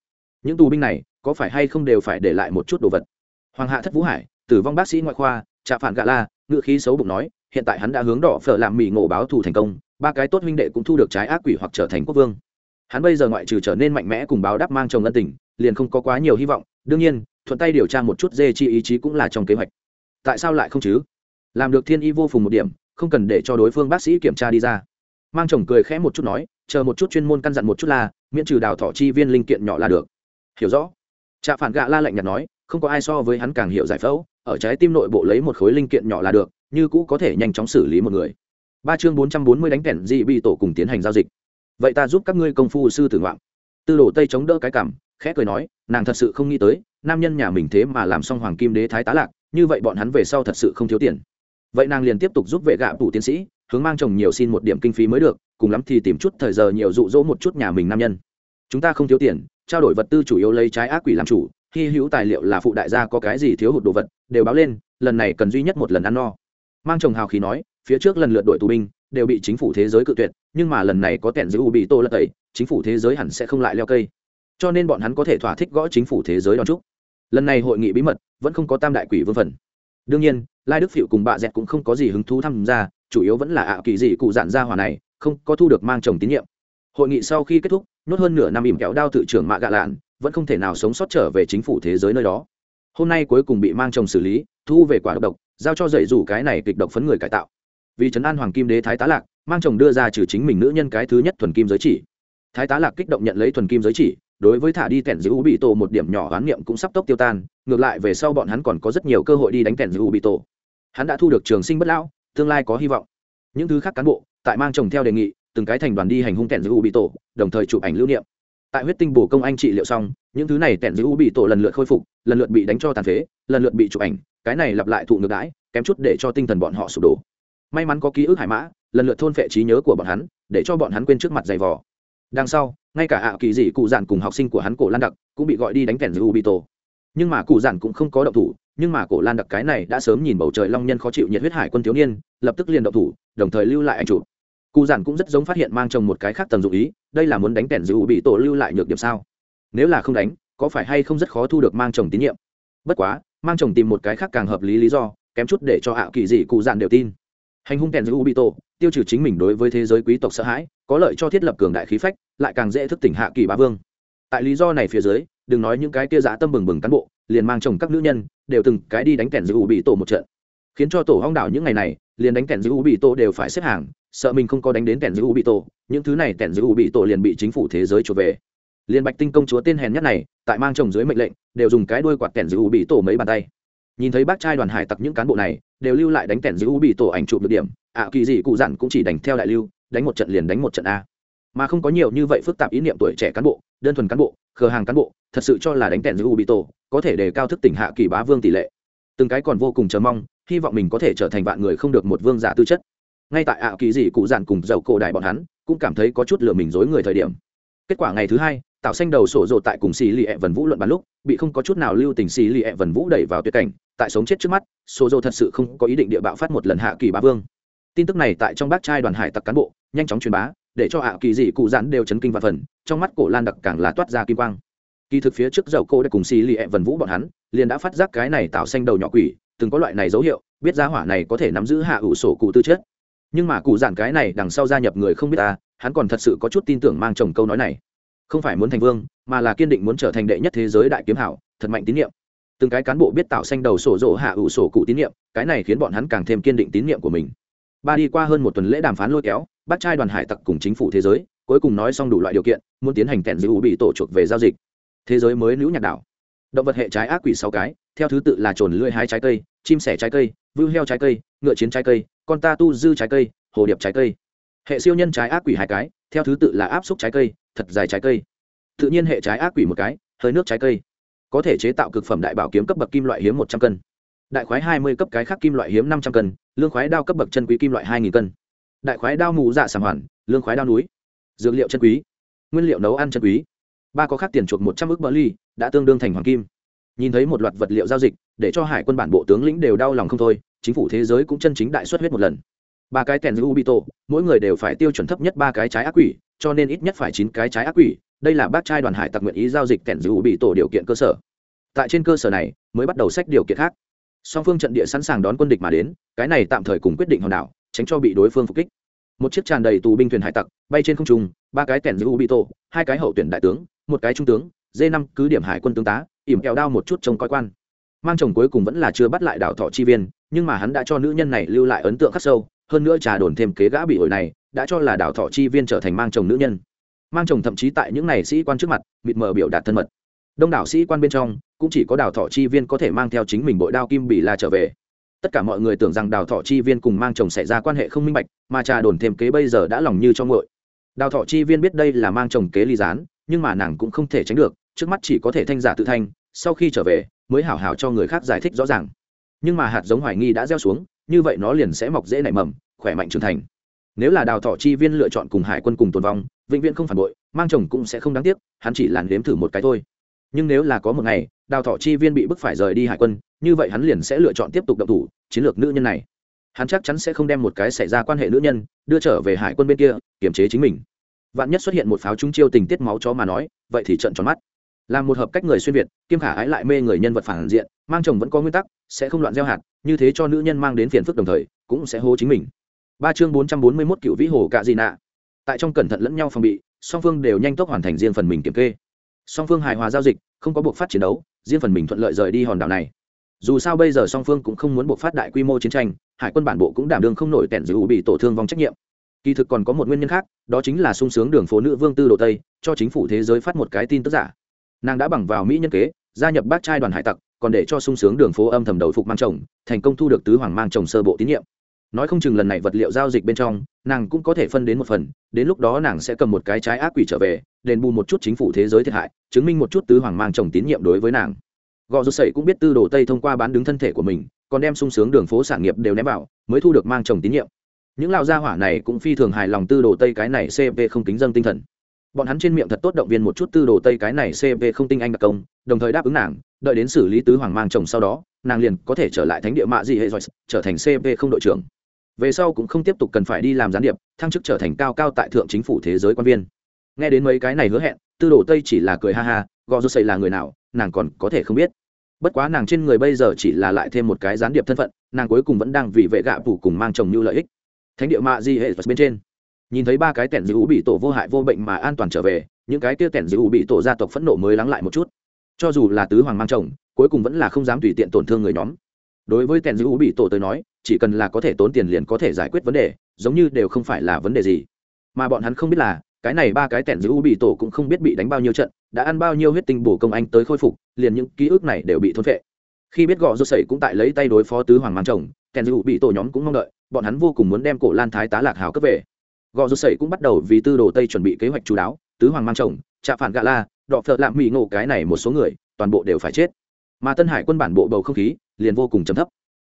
Những tù binh này, có phải hay không đều phải để lại một chút đồ vật? Hoàng hạ thất vũ hải, tử vong bác sĩ ngoại khoa, trạ phản gạ la ngự khí xấu bụng nói hiện tại hắn đã hướng đỏ phở làm mỹ ngộ báo thù thành công, ba cái tốt huynh đệ cũng thu được trái ác quỷ hoặc trở thành quốc vương. Hắn bây giờ ngoại trừ trở nên mạnh mẽ cùng báo đáp mang chồng ân tình, liền không có quá nhiều hy vọng, đương nhiên, thuận tay điều tra một chút dê chi ý chí cũng là trong kế hoạch. Tại sao lại không chứ? Làm được thiên y vô phùng một điểm, không cần để cho đối phương bác sĩ kiểm tra đi ra. Mang chồng cười khẽ một chút nói, chờ một chút chuyên môn căn dặn một chút là, miễn trừ đào thọ chi viên linh kiện nhỏ là được. Hiểu rõ. Trạ phản gạ la lạnh nhạt nói, không có ai so với hắn càng hiểu giải phẫu, ở trái tim nội bộ lấy một khối linh kiện nhỏ là được như cũ có thể nhanh chóng xử lý một người. Ba chương bốn trăm bốn mươi đánh kẻn dị bị tổ cùng tiến hành giao dịch. Vậy ta giúp các ngươi công phu sư tử ngoạm tư đồ tây chống đỡ cái cảm, khẽ cười nói, nàng thật sự không nghĩ tới, nam nhân nhà mình thế mà làm xong hoàng kim đế thái tá lạc, như vậy bọn hắn về sau thật sự không thiếu tiền. Vậy nàng liền tiếp tục giúp vệ gạ tủ tiến sĩ, hướng mang chồng nhiều xin một điểm kinh phí mới được, cùng lắm thì tìm chút thời giờ nhiều dụ dỗ một chút nhà mình nam nhân. Chúng ta không thiếu tiền, trao đổi vật tư chủ yếu lấy trái ác quỷ làm chủ, hy hữu tài liệu là phụ đại gia có cái gì thiếu hụt đồ vật, đều báo lên, lần này cần duy nhất một lần ăn no mang chồng hào khí nói, phía trước lần lượt đội tù binh đều bị chính phủ thế giới cự tuyệt, nhưng mà lần này có kẻn giữ u bị tô lật tẩy, chính phủ thế giới hẳn sẽ không lại leo cây. Cho nên bọn hắn có thể thỏa thích gõ chính phủ thế giới đón trúc lần này hội nghị bí mật vẫn không có tam đại quỷ vương phần. Đương nhiên, lai đức phịu cùng bà dẹt cũng không có gì hứng thú tham gia, chủ yếu vẫn là ạ kỳ dị cụ dạn ra hòa này, không có thu được mang chồng tín nhiệm. Hội nghị sau khi kết thúc, nốt hơn nửa năm ìm kẹo đao tự trưởng mạ gạ lạn vẫn không thể nào sống sót trở về chính phủ thế giới nơi đó. Hôm nay cuối cùng bị mang chồng xử lý, thu về quả độc độc giao cho dạy rủ cái này kịch độc phấn người cải tạo. Vì trấn an hoàng kim đế thái tá lạc, mang chồng đưa ra trừ chính mình nữ nhân cái thứ nhất thuần kim giới chỉ. Thái tá lạc kích động nhận lấy thuần kim giới chỉ, đối với thả đi tẻn giữ bị tổ một điểm nhỏ oán niệm cũng sắp tốc tiêu tan, ngược lại về sau bọn hắn còn có rất nhiều cơ hội đi đánh tẻn giữ bị tổ hắn đã thu được trường sinh bất lão, tương lai có hy vọng. Những thứ khác cán bộ, tại mang chồng theo đề nghị, từng cái thành đoàn đi hành hung tẻn giữ bị tổ đồng thời chụp ảnh lưu niệm. Tại huyết tinh bổ công anh trị liệu xong, những thứ này tẻn giữ bị tổ lần lượt khôi phục, lần lượt bị đánh cho tàn phế, lần lượt bị chụp ảnh cái này lặp lại thụ ngược đãi, kém chút để cho tinh thần bọn họ sụp đổ. May mắn có ký ức hải mã, lần lượt thôn phệ trí nhớ của bọn hắn, để cho bọn hắn quên trước mặt giày vò. Đằng sau, ngay cả ạ kỳ dị cụ giản cùng học sinh của hắn cổ lan đặc cũng bị gọi đi đánh kèn giữ ubito nhưng mà cụ giản cũng không có động thủ, nhưng mà cổ lan đặc cái này đã sớm nhìn bầu trời long nhân khó chịu nhiệt huyết hải quân thiếu niên, lập tức liền động thủ, đồng thời lưu lại ảnh chụp. Cụ giản cũng rất giống phát hiện mang chồng một cái khác tầm dụng ý, đây là muốn đánh kèn giữ bị tổ lưu lại nhược điểm sao? Nếu là không đánh, có phải hay không rất khó thu được mang chồng tín nhiệm? Bất quá mang chồng tìm một cái khác càng hợp lý lý do, kém chút để cho ạ kỳ dị cụ dạn đều tin. Hành hung kèn giữ ubito, tiêu trừ chính mình đối với thế giới quý tộc sợ hãi, có lợi cho thiết lập cường đại khí phách, lại càng dễ thức tỉnh hạ kỳ bá vương. Tại lý do này phía dưới, đừng nói những cái kia dã tâm bừng bừng cán bộ, liền mang chồng các nữ nhân, đều từng cái đi đánh kèn giữ bị tổ một trận. Khiến cho tổ hong đảo những ngày này, liền đánh kèn giữ bị tổ đều phải xếp hàng, sợ mình không có đánh đến kèn giữ bị tổ những thứ này kèn giữ bị tổ liền bị chính phủ thế giới trục về liên bạch tinh công chúa tên hèn nhất này, tại mang chồng dưới mệnh lệnh, đều dùng cái đuôi quạt kẻn giữ bị tổ mấy bàn tay. Nhìn thấy bác trai đoàn hải tặc những cán bộ này, đều lưu lại đánh kẻn giữ bị tổ ảnh chụp được điểm, ạ kỳ gì cụ dặn cũng chỉ đánh theo đại lưu, đánh một trận liền đánh một trận a. Mà không có nhiều như vậy phức tạp ý niệm tuổi trẻ cán bộ, đơn thuần cán bộ, khờ hàng cán bộ, thật sự cho là đánh kẻn giữ u bị tổ, có thể đề cao thức tỉnh hạ kỳ bá vương tỷ lệ. Từng cái còn vô cùng chờ mong, hy vọng mình có thể trở thành vạn người không được một vương giả tư chất. Ngay tại ạ kỳ gì cụ dặn cùng dầu cổ đại bọn hắn, cũng cảm thấy có chút lừa mình dối người thời điểm. Kết quả ngày thứ hai tạo xanh đầu sổ rộ tại cùng xì lì ẹ vần vũ luận bàn lúc, bị không có chút nào lưu tình xì lì ẹ vần vũ đẩy vào tuyệt cảnh, tại sống chết trước mắt, sổ rộ thật sự không có ý định địa bạo phát một lần hạ kỳ bá vương. Tin tức này tại trong bác trai đoàn hải tặc cán bộ, nhanh chóng truyền bá, để cho ạ kỳ dị cụ dặn đều chấn kinh và phần, trong mắt cổ lan đặc càng là toát ra kim quang. Kỳ thực phía trước dầu cô đã cùng xì lì ẹ vần vũ bọn hắn, liền đã phát giác cái này tạo xanh đầu nhỏ quỷ, từng có loại này dấu hiệu, biết giá hỏa này có thể nắm giữ hạ ủ sổ cụ tư chết nhưng mà cụ giản cái này đằng sau gia nhập người không biết ta, hắn còn thật sự có chút tin tưởng mang chồng câu nói này không phải muốn thành vương, mà là kiên định muốn trở thành đệ nhất thế giới đại kiếm hảo, thật mạnh tín nhiệm từng cái cán bộ biết tạo xanh đầu sổ rỗ hạ ủ sổ cụ tín nhiệm cái này khiến bọn hắn càng thêm kiên định tín nhiệm của mình. Ba đi qua hơn một tuần lễ đàm phán lôi kéo, bắt trai đoàn hải tặc cùng chính phủ thế giới, cuối cùng nói xong đủ loại điều kiện, muốn tiến hành kẹn giữ bị tổ chuộc về giao dịch. Thế giới mới nữ nhạc đảo. Động vật hệ trái ác quỷ sáu cái, theo thứ tự là trồn lưỡi hai trái cây, chim sẻ trái cây, vưu heo trái cây, ngựa chiến trái cây, con ta tu dư trái cây, hồ điệp trái cây. Hệ siêu nhân trái ác quỷ hai cái, theo thứ tự là áp xúc trái cây thật dài trái cây. Tự nhiên hệ trái ác quỷ một cái, hơi nước trái cây. Có thể chế tạo cực phẩm đại bảo kiếm cấp bậc kim loại hiếm một trăm cân. Đại khoái hai mươi cấp cái khác kim loại hiếm năm trăm cân, lương khoái đao cấp bậc chân quý kim loại hai nghìn cân. Đại khoái đao mù dạ sàng hoàn, lương khoái đao núi. Dược liệu chân quý. Nguyên liệu nấu ăn chân quý. Ba có khác tiền chuộc một trăm ước bờ ly, đã tương đương thành hoàng kim. Nhìn thấy một loạt vật liệu giao dịch, để cho hải quân bản bộ tướng lĩnh đều đau lòng không thôi, chính phủ thế giới cũng chân chính đại xuất huyết một lần ba cái tèn giữ ubito mỗi người đều phải tiêu chuẩn thấp nhất ba cái trái ác quỷ, cho nên ít nhất phải chín cái trái ác quỷ. Đây là bác trai đoàn hải tặc nguyện ý giao dịch tèn giữ ubito điều kiện cơ sở. Tại trên cơ sở này, mới bắt đầu sách điều kiện khác. Song phương trận địa sẵn sàng đón quân địch mà đến, cái này tạm thời cùng quyết định hòn đảo, tránh cho bị đối phương phục kích. Một chiếc tràn đầy tù binh thuyền hải tặc, bay trên không trung, ba cái kèn bị ubito hai cái hậu tuyển đại tướng, một cái trung tướng d năm cứ điểm hải quân tướng tá, ỉm kẹo đao một chút trông coi quan. Mang chồng cuối cùng vẫn là chưa bắt lại đảo thọ chi viên, nhưng mà hắn đã cho nữ nhân này lưu lại ấn tượng khắc sâu hơn nữa trà đồn thêm kế gã bị ổi này, đã cho là đảo thọ chi viên trở thành mang chồng nữ nhân. Mang chồng thậm chí tại những này sĩ quan trước mặt, mịt mờ biểu đạt thân mật. Đông đảo sĩ quan bên trong, cũng chỉ có đào thọ chi viên có thể mang theo chính mình bội đao kim bị la trở về. Tất cả mọi người tưởng rằng đào thọ chi viên cùng mang chồng xảy ra quan hệ không minh bạch, mà trà đồn thêm kế bây giờ đã lòng như cho ngội đào thọ chi viên biết đây là mang chồng kế ly gián, nhưng mà nàng cũng không thể tránh được, trước mắt chỉ có thể thanh giả tự thanh, sau khi trở về, mới hảo hảo cho người khác giải thích rõ ràng. Nhưng mà hạt giống hoài nghi đã gieo xuống như vậy nó liền sẽ mọc dễ nảy mầm, khỏe mạnh trưởng thành. Nếu là đào thọ chi viên lựa chọn cùng hải quân cùng tồn vong, vĩnh viễn không phản bội, mang chồng cũng sẽ không đáng tiếc, hắn chỉ làn đếm thử một cái thôi. Nhưng nếu là có một ngày, đào thọ chi viên bị bức phải rời đi hải quân, như vậy hắn liền sẽ lựa chọn tiếp tục động thủ, chiến lược nữ nhân này. Hắn chắc chắn sẽ không đem một cái xảy ra quan hệ nữ nhân, đưa trở về hải quân bên kia, kiềm chế chính mình. Vạn nhất xuất hiện một pháo trung chiêu tình tiết máu chó mà nói, vậy thì trận tròn mắt. Là một hợp cách người xuyên việt, kiêm khả ái lại mê người nhân vật phản diện, mang chồng vẫn có nguyên tắc sẽ không loạn gieo hạt, như thế cho nữ nhân mang đến phiền phức đồng thời, cũng sẽ hố chính mình. Ba chương bốn trăm bốn mươi mốt cựu vĩ hồ cạ dị nạ. Tại trong cẩn thận lẫn nhau phòng bị, song phương đều nhanh tốc hoàn thành riêng phần mình kiểm kê. Song phương hài hòa giao dịch, không có buộc phát chiến đấu, riêng phần mình thuận lợi rời đi hòn đảo này. Dù sao bây giờ song phương cũng không muốn buộc phát đại quy mô chiến tranh, hải quân bản bộ cũng đảm đương không nổi tẻn giữ bị tổ thương vong trách nhiệm. Kỳ thực còn có một nguyên nhân khác, đó chính là sung sướng đường phố nữ vương tư đồ tây, cho chính phủ thế giới phát một cái tin tức giả. Nàng đã bằng vào mỹ nhân kế, gia nhập bác trai đoàn hải tặc còn để cho sung sướng đường phố âm thầm đầu phục mang chồng, thành công thu được tứ hoàng mang chồng sơ bộ tín nhiệm. Nói không chừng lần này vật liệu giao dịch bên trong, nàng cũng có thể phân đến một phần, đến lúc đó nàng sẽ cầm một cái trái ác quỷ trở về, đền bù một chút chính phủ thế giới thiệt hại, chứng minh một chút tứ hoàng mang chồng tín nhiệm đối với nàng. Gò rút sậy cũng biết tư đồ tây thông qua bán đứng thân thể của mình, còn đem sung sướng đường phố sản nghiệp đều ném vào, mới thu được mang chồng tín nhiệm. Những lão gia hỏa này cũng phi thường hài lòng tư đồ tây cái này cp không kính dân tinh thần bọn hắn trên miệng thật tốt động viên một chút tư đồ tây cái này cv không tinh anh đặc công, đồng thời đáp ứng nàng, đợi đến xử lý tứ hoàng mang chồng sau đó, nàng liền có thể trở lại thánh địa mạ dị hệ giỏi trở thành cv không đội trưởng. Về sau cũng không tiếp tục cần phải đi làm gián điệp, thăng chức trở thành cao cao tại thượng chính phủ thế giới quan viên. Nghe đến mấy cái này hứa hẹn, tư đồ tây chỉ là cười ha ha, gò rút xây là người nào, nàng còn có thể không biết. Bất quá nàng trên người bây giờ chỉ là lại thêm một cái gián điệp thân phận, nàng cuối cùng vẫn đang vì vệ gạ phủ cùng mang chồng như lợi ích. Thánh địa mạ di hệ bên trên nhìn thấy ba cái tẻn dữ bị tổ vô hại vô bệnh mà an toàn trở về, những cái kia tẻn dữ bị tổ gia tộc phẫn nộ mới lắng lại một chút. Cho dù là tứ hoàng mang chồng, cuối cùng vẫn là không dám tùy tiện tổn thương người nhóm. Đối với tẻn dữ bị tổ tới nói, chỉ cần là có thể tốn tiền liền có thể giải quyết vấn đề, giống như đều không phải là vấn đề gì. Mà bọn hắn không biết là, cái này ba cái tẻn dữ bị tổ cũng không biết bị đánh bao nhiêu trận, đã ăn bao nhiêu huyết tinh bổ công anh tới khôi phục, liền những ký ức này đều bị thôn phệ. Khi biết gò rô sẩy cũng tại lấy tay đối phó tứ hoàng mang chồng, tẻn dữ bị tổ nhóm cũng mong đợi, bọn hắn vô cùng muốn đem cổ lan thái tá lạc hào cấp về gò rút sẩy cũng bắt đầu vì tư đồ tây chuẩn bị kế hoạch chú đáo, tứ hoàng mang chồng, trạ phản gạ la, đọ phợ lạm mỹ ngộ, cái này một số người, toàn bộ đều phải chết. Mà tân hải quân bản bộ bầu không khí, liền vô cùng trầm thấp.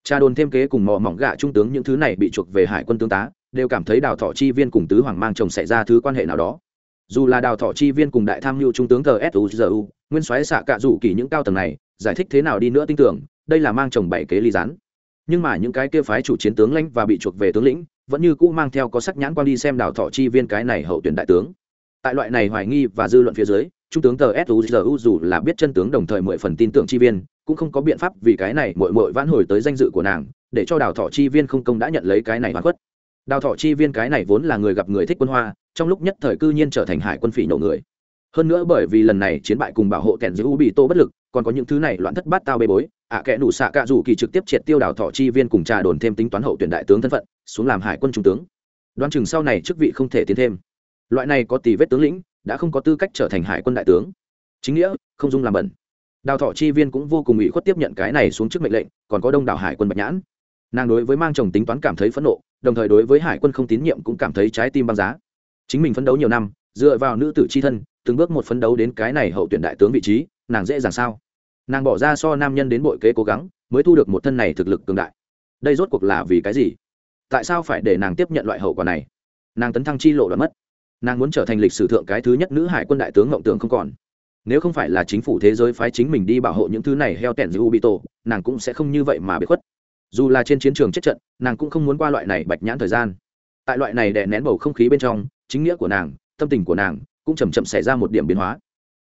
Cha đồn thêm kế cùng mò mỏng gạ trung tướng những thứ này bị chuộc về hải quân tướng tá, đều cảm thấy đào thọ chi viên cùng tứ hoàng mang chồng xảy ra thứ quan hệ nào đó. Dù là đào thọ chi viên cùng đại tham mưu trung tướng tờ suzu nguyên soái xạ cạ rủ kỳ những cao tầng này, giải thích thế nào đi nữa tin tưởng, đây là mang chồng bảy kế ly gián. Nhưng mà những cái kia phái chủ chiến tướng lãnh và bị chuộc về tướng lĩnh vẫn như cũ mang theo có sắc nhãn quan đi xem đào thọ chi viên cái này hậu tuyển đại tướng. Tại loại này hoài nghi và dư luận phía dưới trung tướng tờ suzu dù là biết chân tướng đồng thời mười phần tin tưởng chi viên cũng không có biện pháp vì cái này mội mội vãn hồi tới danh dự của nàng để cho đào thọ chi viên không công đã nhận lấy cái này hoàn khuất. Đào thọ chi viên cái này vốn là người gặp người thích quân hoa trong lúc nhất thời cư nhiên trở thành hải quân phỉ nổ người. Hơn nữa bởi vì lần này chiến bại cùng bảo hộ kèn giữ u bị tô bất lực còn có những thứ này loạn thất bát tao bê bối ạ à, kẽ đủ xạ cạ dù kỳ trực tiếp triệt tiêu đào thọ chi viên cùng trà đồn thêm tính toán hậu tuyển đại tướng thân phận xuống làm hải quân trung tướng. Đoán chừng sau này chức vị không thể tiến thêm. Loại này có tỷ vết tướng lĩnh, đã không có tư cách trở thành hải quân đại tướng. Chính nghĩa, không dung làm bẩn. Đào thọ chi viên cũng vô cùng ủy khuất tiếp nhận cái này xuống trước mệnh lệnh, còn có đông đảo hải quân bạch nhãn. Nàng đối với mang chồng tính toán cảm thấy phẫn nộ, đồng thời đối với hải quân không tín nhiệm cũng cảm thấy trái tim băng giá. Chính mình phấn đấu nhiều năm, dựa vào nữ tử c h i thân, từng bước một phấn đấu đến cái này hậu tuyển đại tướng vị trí, nàng dễ dàng sao? Nàng bỏ ra so nam nhân đến bội kế cố gắng, mới thu được một thân này thực lực cường đại. Đây rốt cuộc là vì cái gì? Tại sao phải để nàng tiếp nhận loại hậu quả này? Nàng tấn thăng chi lộ đoạn mất. Nàng muốn trở thành lịch sử thượng cái thứ nhất nữ hải quân đại tướng ngộng tưởng không còn. Nếu không phải là chính phủ thế giới phái chính mình đi bảo hộ những thứ này heo tẻn giữ ubito nàng cũng sẽ không như vậy mà bị khuất. Dù là trên chiến trường chết trận, nàng cũng không muốn qua loại này bạch nhãn thời gian. Tại loại này đè nén bầu không khí bên trong, chính nghĩa của nàng, tâm tình của nàng cũng chầm chậm xảy ra một điểm biến hóa.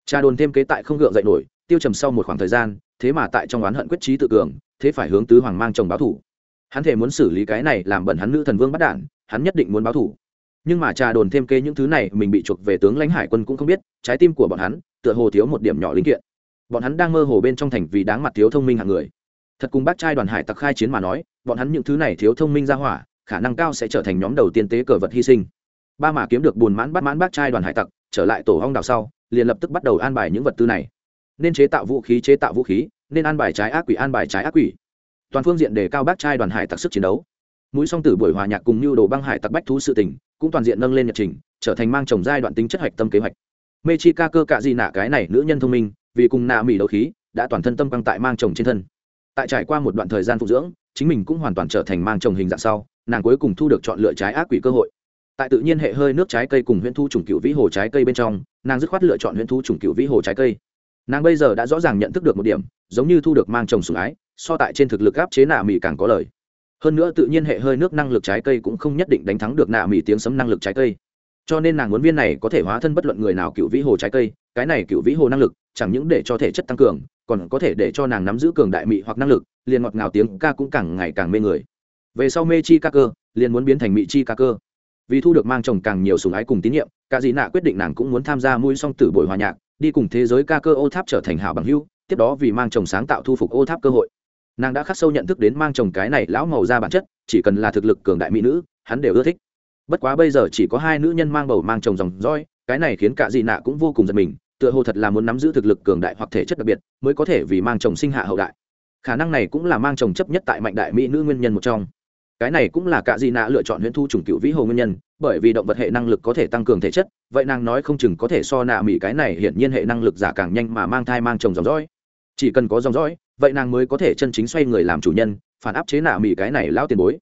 Cha đồn thêm kế tại không gượng dậy nổi, tiêu trầm sau một khoảng thời gian, thế mà tại trong oán hận quyết trí tự cường, thế phải hướng tứ hoàng mang chồng báo thủ hắn thể muốn xử lý cái này làm bẩn hắn nữ thần vương bắt đản, hắn nhất định muốn báo thủ nhưng mà trà đồn thêm kê những thứ này, mình bị chuộc về tướng lãnh hải quân cũng không biết, trái tim của bọn hắn, tựa hồ thiếu một điểm nhỏ linh kiện. Bọn hắn đang mơ hồ bên trong thành vì đáng mặt thiếu thông minh hạng người. Thật cùng bác trai đoàn hải tặc khai chiến mà nói, bọn hắn những thứ này thiếu thông minh ra hỏa, khả năng cao sẽ trở thành nhóm đầu tiên tế cờ vật hy sinh. Ba mà kiếm được buồn mãn bắt mãn bác trai đoàn hải tặc, trở lại tổ hong đào sau, liền lập tức bắt đầu an bài những vật tư này. Nên chế tạo vũ khí, chế tạo vũ khí, nên an bài trái ác quỷ, an bài trái ác quỷ toàn phương diện đề cao bác trai đoàn hải tặc sức chiến đấu. Mũi song tử buổi hòa nhạc cùng như đồ băng hải tặc bách thú sự tình cũng toàn diện nâng lên nhật trình, trở thành mang trồng giai đoạn tính chất hạch tâm kế hoạch. Mê chi ca cơ cạ gì nạ cái này nữ nhân thông minh, vì cùng nạ mỹ đấu khí, đã toàn thân tâm căng tại mang chồng trên thân. Tại trải qua một đoạn thời gian phục dưỡng, chính mình cũng hoàn toàn trở thành mang chồng hình dạng sau, nàng cuối cùng thu được chọn lựa trái ác quỷ cơ hội. Tại tự nhiên hệ hơi nước trái cây cùng huyễn thu trùng cựu vĩ hồ trái cây bên trong, nàng dứt khoát lựa chọn huyễn thu trùng cựu vĩ hồ trái cây. Nàng bây giờ đã rõ ràng nhận thức được một điểm, giống như thu được mang chồng sủng ái so tại trên thực lực áp chế nạ mỹ càng có lời. Hơn nữa tự nhiên hệ hơi nước năng lực trái cây cũng không nhất định đánh thắng được nạ mỹ tiếng sấm năng lực trái cây. Cho nên nàng muốn viên này có thể hóa thân bất luận người nào cựu vĩ hồ trái cây, cái này cựu vĩ hồ năng lực, chẳng những để cho thể chất tăng cường, còn có thể để cho nàng nắm giữ cường đại mị hoặc năng lực, liền ngọt ngào tiếng ca cũng càng ngày càng mê người. Về sau mê chi ca cơ, liền muốn biến thành mị chi ca cơ. Vì thu được mang chồng càng nhiều sùng ái cùng tín nhiệm, cả dì nạ quyết định nàng cũng muốn tham gia mũi song tử buổi hòa nhạc, đi cùng thế giới ca cơ ô tháp trở thành hảo bằng hưu tiếp đó vì mang chồng sáng tạo thu phục ô tháp cơ hội nàng đã khắc sâu nhận thức đến mang chồng cái này lão màu ra bản chất, chỉ cần là thực lực cường đại mỹ nữ, hắn đều ưa thích. Bất quá bây giờ chỉ có hai nữ nhân mang bầu mang chồng dòng roi cái này khiến cả dị nạ cũng vô cùng giật mình, tựa hồ thật là muốn nắm giữ thực lực cường đại hoặc thể chất đặc biệt, mới có thể vì mang chồng sinh hạ hậu đại. Khả năng này cũng là mang chồng chấp nhất tại mạnh đại mỹ nữ nguyên nhân một trong. Cái này cũng là cả dị nạ lựa chọn huyễn thu trùng cựu vĩ hồ nguyên nhân, bởi vì động vật hệ năng lực có thể tăng cường thể chất, vậy nàng nói không chừng có thể so nạ mỹ cái này hiển nhiên hệ năng lực giả càng nhanh mà mang thai mang chồng dòng dõi. Chỉ cần có dòng dõi vậy nàng mới có thể chân chính xoay người làm chủ nhân, phản áp chế nạ mỹ cái này lao tiền bối.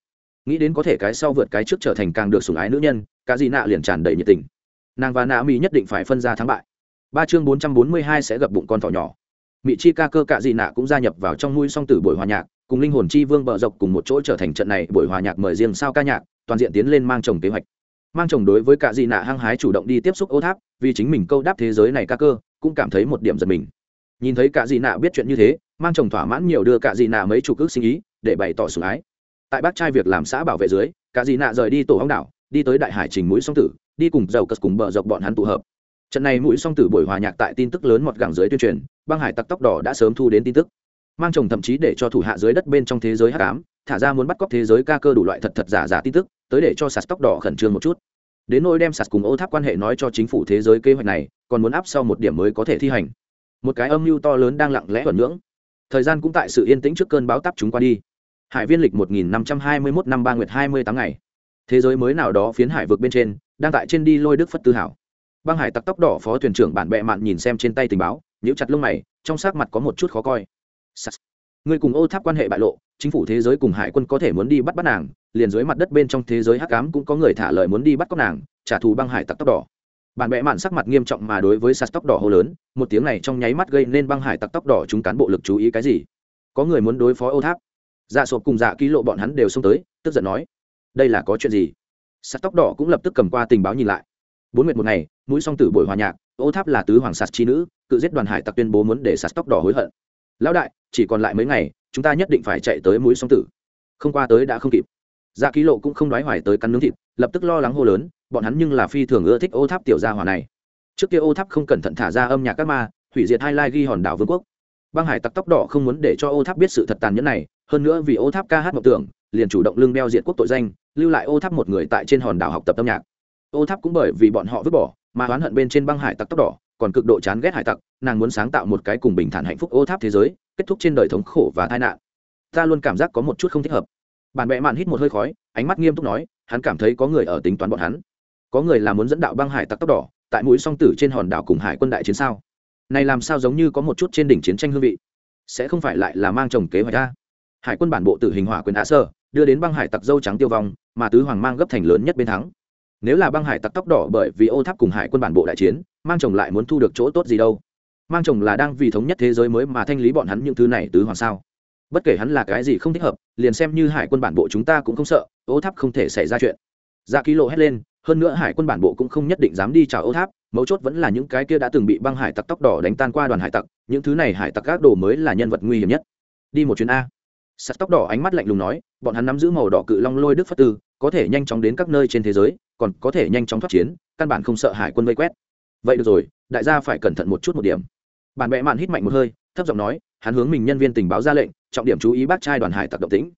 Nghĩ đến có thể cái sau vượt cái trước trở thành càng được sủng ái nữ nhân, cả dị nạ liền tràn đầy nhiệt tình. Nàng và nạ mỹ nhất định phải phân ra thắng bại. Ba chương bốn trăm bốn mươi hai sẽ gặp bụng con thỏ nhỏ. Mỹ chi ca cơ cạ dị nạ cũng gia nhập vào trong nuôi song tử buổi hòa nhạc, cùng linh hồn chi vương bờ dọc cùng một chỗ trở thành trận này buổi hòa nhạc mời riêng sao ca nhạc, toàn diện tiến lên mang chồng kế hoạch. Mang chồng đối với cạ dị nạ hăng hái chủ động đi tiếp xúc ô tháp, vì chính mình câu đáp thế giới này ca cơ, cũng cảm thấy một điểm giật mình. Nhìn thấy cạ dị nạ biết chuyện như thế mang chồng thỏa mãn nhiều đưa cả dị nạ mấy chủ cước sinh ý, để bày tỏ sủng ái. Tại bác trai việc làm xã bảo vệ dưới cả dị nạ rời đi tổ hóng đảo, đi tới đại hải trình mũi song tử, đi cùng dầu cất cùng bờ dọc bọn hắn tụ hợp. Trận này mũi song tử buổi hòa nhạc tại tin tức lớn một gẳng dưới tuyên truyền, băng hải tặc tóc đỏ đã sớm thu đến tin tức. Mang chồng thậm chí để cho thủ hạ dưới đất bên trong thế giới hắc ám, thả ra muốn bắt cóc thế giới ca cơ đủ loại thật thật giả giả tin tức, tới để cho sạt tóc đỏ khẩn trương một chút. Đến nỗi đem sạt cùng ô tháp quan hệ nói cho chính phủ thế giới kế hoạch này, còn muốn áp sau một điểm mới có thể thi hành. Một cái âm mưu to lớn đang lặng lẽ thuận ngưỡng thời gian cũng tại sự yên tĩnh trước cơn báo táp chúng qua đi. Hải viên lịch 1521 năm ba nguyệt 28 ngày. Thế giới mới nào đó phiến hải vực bên trên, đang tại trên đi lôi đức phất tư hảo. Băng hải tặc tóc đỏ phó thuyền trưởng bản bệ mạn nhìn xem trên tay tình báo, nhíu chặt lông mày, trong sắc mặt có một chút khó coi. Người cùng ô tháp quan hệ bại lộ, chính phủ thế giới cùng hải quân có thể muốn đi bắt bắt nàng, liền dưới mặt đất bên trong thế giới hắc ám cũng có người thả lời muốn đi bắt cóc nàng, trả thù băng hải tặc tóc đỏ bạn bẽ mạn sắc mặt nghiêm trọng mà đối với sạt tóc đỏ hô lớn, một tiếng này trong nháy mắt gây nên băng hải tặc tóc đỏ chúng cán bộ lực chú ý cái gì? Có người muốn đối phó ô tháp? Dạ sộp cùng dạ ký lộ bọn hắn đều xông tới, tức giận nói, đây là có chuyện gì? Sạt tóc đỏ cũng lập tức cầm qua tình báo nhìn lại. Bốn nguyệt một ngày, mũi song tử buổi hòa nhạc, ô tháp là tứ hoàng sạt chi nữ, cự giết đoàn hải tặc tuyên bố muốn để sạt tóc đỏ hối hận. Lão đại, chỉ còn lại mấy ngày, chúng ta nhất định phải chạy tới mũi song tử. Không qua tới đã không kịp. Dạ ký lộ cũng không nói hoài tới cắn nướng thịt, lập tức lo lắng hô lớn bọn hắn nhưng là phi thường ưa thích ô tháp tiểu gia hỏa này. Trước kia ô tháp không cẩn thận thả ra âm nhạc các ma, hủy diệt hai lai ghi hòn đảo vương quốc. Băng hải tặc tóc đỏ không muốn để cho ô tháp biết sự thật tàn nhẫn này, hơn nữa vì ô tháp ca hát mộng tưởng, liền chủ động lưng đeo diện quốc tội danh, lưu lại ô tháp một người tại trên hòn đảo học tập âm nhạc. Ô tháp cũng bởi vì bọn họ vứt bỏ, mà oán hận bên trên băng hải tặc tóc đỏ, còn cực độ chán ghét hải tặc, nàng muốn sáng tạo một cái cùng bình thản hạnh phúc ô tháp thế giới, kết thúc trên đời thống khổ và tai nạn. Ta luôn cảm giác có một chút không thích hợp. Bản bệ mạn hít một hơi khói, ánh mắt nghiêm túc nói, hắn cảm thấy có người ở tính toán bọn hắn có người là muốn dẫn đạo băng hải tặc tóc đỏ, tại mũi song tử trên hòn đảo cùng hải quân đại chiến sao? Này làm sao giống như có một chút trên đỉnh chiến tranh hương vị? Sẽ không phải lại là mang chồng kế hoạch ra hải quân bản bộ tử hình hỏa quyền hạ sơ, đưa đến băng hải tặc dâu trắng tiêu vong, mà tứ hoàng mang gấp thành lớn nhất bên thắng. Nếu là băng hải tặc tóc đỏ bởi vì ô tháp cùng hải quân bản bộ đại chiến, mang chồng lại muốn thu được chỗ tốt gì đâu? Mang chồng là đang vì thống nhất thế giới mới mà thanh lý bọn hắn những thứ này tứ hoàng sao? Bất kể hắn là cái gì không thích hợp, liền xem như hải quân bản bộ chúng ta cũng không sợ, ô tháp không thể xảy ra chuyện. Ra ký lộ hét lên hơn nữa hải quân bản bộ cũng không nhất định dám đi chào ô tháp, mấu chốt vẫn là những cái kia đã từng bị băng hải tặc tóc đỏ đánh tan qua đoàn hải tặc, những thứ này hải tặc các đồ mới là nhân vật nguy hiểm nhất. Đi một chuyến a. Sắt tóc đỏ ánh mắt lạnh lùng nói, bọn hắn nắm giữ màu đỏ cự long lôi đức phất tư, có thể nhanh chóng đến các nơi trên thế giới, còn có thể nhanh chóng thoát chiến, căn bản không sợ hải quân vây quét. Vậy được rồi, đại gia phải cẩn thận một chút một điểm. Bản bệ mạn hít mạnh một hơi, thấp giọng nói, hắn hướng mình nhân viên tình báo ra lệnh, trọng điểm chú ý bác trai đoàn hải tặc động tĩnh.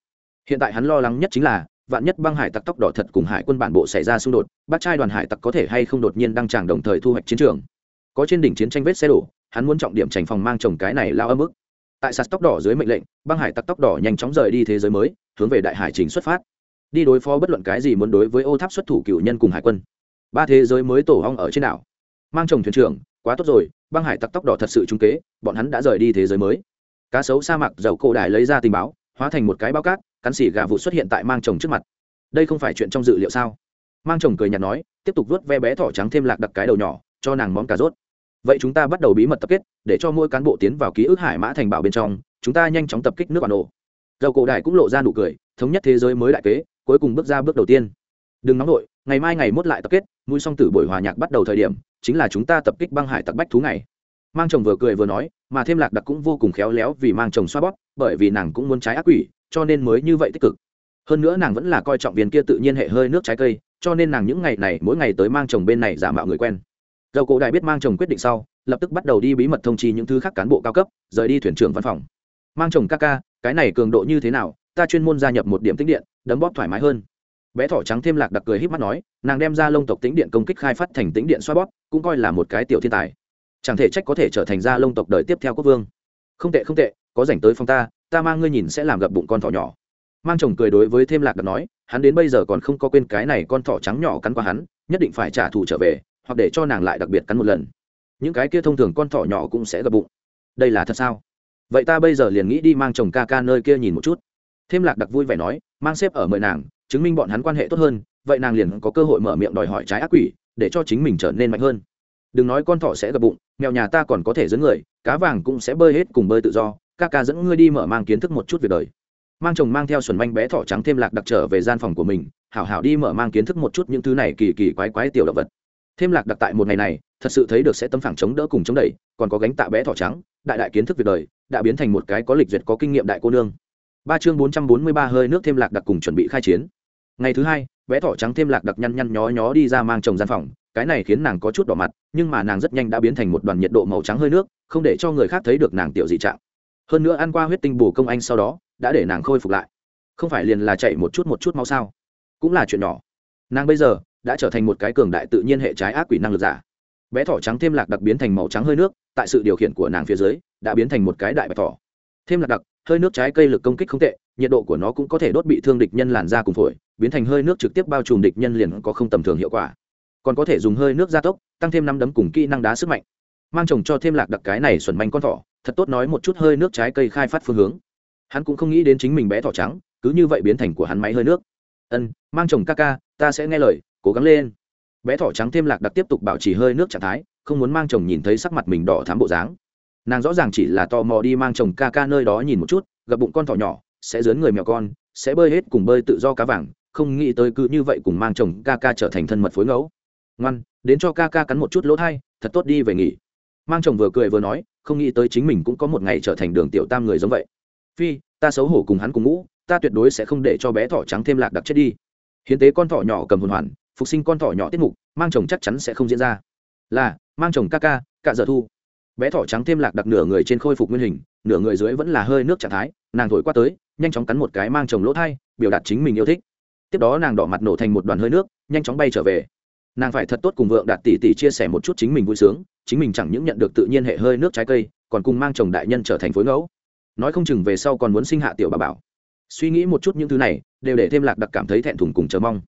Hiện tại hắn lo lắng nhất chính là vạn nhất băng hải tặc tóc đỏ thật cùng hải quân bản bộ xảy ra xung đột, bác trai đoàn hải tặc có thể hay không đột nhiên đăng tràng đồng thời thu hoạch chiến trường. Có trên đỉnh chiến tranh vết xe đổ, hắn muốn trọng điểm trành phòng mang chồng cái này lao âm ức. Tại sạt tóc đỏ dưới mệnh lệnh, băng hải tặc tóc đỏ nhanh chóng rời đi thế giới mới, hướng về đại hải trình xuất phát. Đi đối phó bất luận cái gì muốn đối với ô tháp xuất thủ cựu nhân cùng hải quân. Ba thế giới mới tổ hong ở trên đảo. Mang chồng thuyền trưởng, quá tốt rồi, băng hải tặc tóc đỏ thật sự trung kế, bọn hắn đã rời đi thế giới mới. Cá sấu sa mạc dầu cổ đài lấy ra tình báo, hóa thành một cái bao cát cắn xỉ gà vụ xuất hiện tại mang chồng trước mặt. Đây không phải chuyện trong dự liệu sao? Mang chồng cười nhạt nói, tiếp tục vớt ve bé thỏ trắng thêm lạc đặc cái đầu nhỏ, cho nàng món cà rốt. Vậy chúng ta bắt đầu bí mật tập kết, để cho mỗi cán bộ tiến vào ký ức hải mã thành bảo bên trong, chúng ta nhanh chóng tập kích nước bản đồ. Dầu cổ đại cũng lộ ra nụ cười, thống nhất thế giới mới đại kế, cuối cùng bước ra bước đầu tiên. Đừng nóng nổi, ngày mai ngày mốt lại tập kết, mũi song tử buổi hòa nhạc bắt đầu thời điểm, chính là chúng ta tập kích băng hải tặc bách thú ngày. Mang chồng vừa cười vừa nói, mà thêm lạc đặc cũng vô cùng khéo léo vì mang chồng xoa bóp, bởi vì nàng cũng muốn trái ác quỷ cho nên mới như vậy tích cực. Hơn nữa nàng vẫn là coi trọng viên kia tự nhiên hệ hơi nước trái cây, cho nên nàng những ngày này mỗi ngày tới mang chồng bên này giả mạo người quen. Dầu cổ đại biết mang chồng quyết định sau, lập tức bắt đầu đi bí mật thông chi những thứ khác cán bộ cao cấp, rời đi thuyền trưởng văn phòng. Mang chồng ca ca, cái này cường độ như thế nào, ta chuyên môn gia nhập một điểm tĩnh điện, đấm bóp thoải mái hơn. Bé thỏ trắng thêm lạc đặc cười h í p mắt nói, nàng đem ra lông tộc tĩnh điện công kích khai phát thành tĩnh điện xoa bóp, cũng coi là một cái tiểu thiên tài. Chẳng thể trách có thể trở thành ra lông tộc đời tiếp theo quốc vương. Không tệ không tệ, có dành tới phong ta ta mang ngươi nhìn sẽ làm gặp bụng con thỏ nhỏ. Mang chồng cười đối với thêm lạc đặt nói, hắn đến bây giờ còn không có quên cái này con thỏ trắng nhỏ cắn qua hắn, nhất định phải trả thù trở về, hoặc để cho nàng lại đặc biệt cắn một lần. Những cái kia thông thường con thỏ nhỏ cũng sẽ gặp bụng. Đây là thật sao? Vậy ta bây giờ liền nghĩ đi mang chồng ca ca nơi kia nhìn một chút. Thêm lạc đặc vui vẻ nói, mang xếp ở mời nàng, chứng minh bọn hắn quan hệ tốt hơn, vậy nàng liền có cơ hội mở miệng đòi hỏi trái ác quỷ, để cho chính mình trở nên mạnh hơn. Đừng nói con thỏ sẽ gặp bụng, mèo nhà ta còn có thể dẫn người, cá vàng cũng sẽ bơi hết cùng bơi tự do ca ca dẫn ngươi đi mở mang kiến thức một chút việc đời. Mang chồng mang theo xuẩn manh bé thỏ trắng thêm lạc đặc trở về gian phòng của mình, hảo hảo đi mở mang kiến thức một chút những thứ này kỳ kỳ quái quái tiểu động vật. Thêm lạc đặc tại một ngày này, thật sự thấy được sẽ tấm phẳng chống đỡ cùng chống đẩy, còn có gánh tạ bé thỏ trắng, đại đại kiến thức việc đời, đã biến thành một cái có lịch duyệt có kinh nghiệm đại cô nương. Ba chương bốn trăm bốn mươi ba hơi nước thêm lạc đặc cùng chuẩn bị khai chiến. Ngày thứ hai, bé thỏ trắng thêm lạc đặc nhăn nhăn nhó nhó đi ra mang chồng gian phòng, cái này khiến nàng có chút đỏ mặt, nhưng mà nàng rất nhanh đã biến thành một đoàn nhiệt độ màu trắng hơi nước, không để cho người khác thấy được nàng tiểu dị trạng hơn nữa ăn qua huyết tinh bổ công anh sau đó, đã để nàng khôi phục lại. Không phải liền là chạy một chút một chút máu sao? Cũng là chuyện nhỏ. Nàng bây giờ đã trở thành một cái cường đại tự nhiên hệ trái ác quỷ năng lực giả. Bé thỏ trắng thêm lạc đặc biến thành màu trắng hơi nước, tại sự điều khiển của nàng phía dưới, đã biến thành một cái đại bạch thỏ. Thêm lạc đặc, hơi nước trái cây lực công kích không tệ, nhiệt độ của nó cũng có thể đốt bị thương địch nhân làn da cùng phổi, biến thành hơi nước trực tiếp bao trùm địch nhân liền có không tầm thường hiệu quả. Còn có thể dùng hơi nước gia tốc, tăng thêm năm đấm cùng kỹ năng đá sức mạnh. Mang chồng cho thêm lạc đặc cái này xuẩn manh con thỏ thật tốt nói một chút hơi nước trái cây khai phát phương hướng. Hắn cũng không nghĩ đến chính mình bé thỏ trắng, cứ như vậy biến thành của hắn máy hơi nước. Ân, mang chồng ca ca, ta sẽ nghe lời, cố gắng lên. Bé thỏ trắng thêm lạc đặc tiếp tục bảo trì hơi nước trạng thái, không muốn mang chồng nhìn thấy sắc mặt mình đỏ thám bộ dáng. Nàng rõ ràng chỉ là tò mò đi mang chồng ca ca nơi đó nhìn một chút gặp bụng con thỏ nhỏ, sẽ dướn người mèo con, sẽ bơi hết cùng bơi tự do cá vàng, không nghĩ tới cứ như vậy cùng mang chồng ca ca trở thành thân mật phối ngẫu. Ngoan, đến cho ca ca cắn một chút lỗ thai, thật tốt đi về nghỉ mang chồng vừa cười vừa nói, không nghĩ tới chính mình cũng có một ngày trở thành đường tiểu tam người giống vậy. Phi, ta xấu hổ cùng hắn cùng ngũ ta tuyệt đối sẽ không để cho bé thỏ trắng thêm lạc đặc chết đi. Hiến tế con thỏ nhỏ cầm hồn hoàn, phục sinh con thỏ nhỏ tiết mục, mang chồng chắc chắn sẽ không diễn ra. Là, mang chồng ca ca, cạ dở thu. Bé thỏ trắng thêm lạc đặc nửa người trên khôi phục nguyên hình, nửa người dưới vẫn là hơi nước trạng thái, nàng thổi qua tới, nhanh chóng cắn một cái mang chồng lỗ thai, biểu đạt chính mình yêu thích. Tiếp đó nàng đỏ mặt nổ thành một đoàn hơi nước, nhanh chóng bay trở về nàng phải thật tốt cùng vượng đạt tỷ tỷ chia sẻ một chút chính mình vui sướng, chính mình chẳng những nhận được tự nhiên hệ hơi nước trái cây, còn cùng mang chồng đại nhân trở thành phối ngẫu. Nói không chừng về sau còn muốn sinh hạ tiểu bà bảo. Suy nghĩ một chút những thứ này, đều để thêm lạc đặc cảm thấy thẹn thùng cùng chờ mong.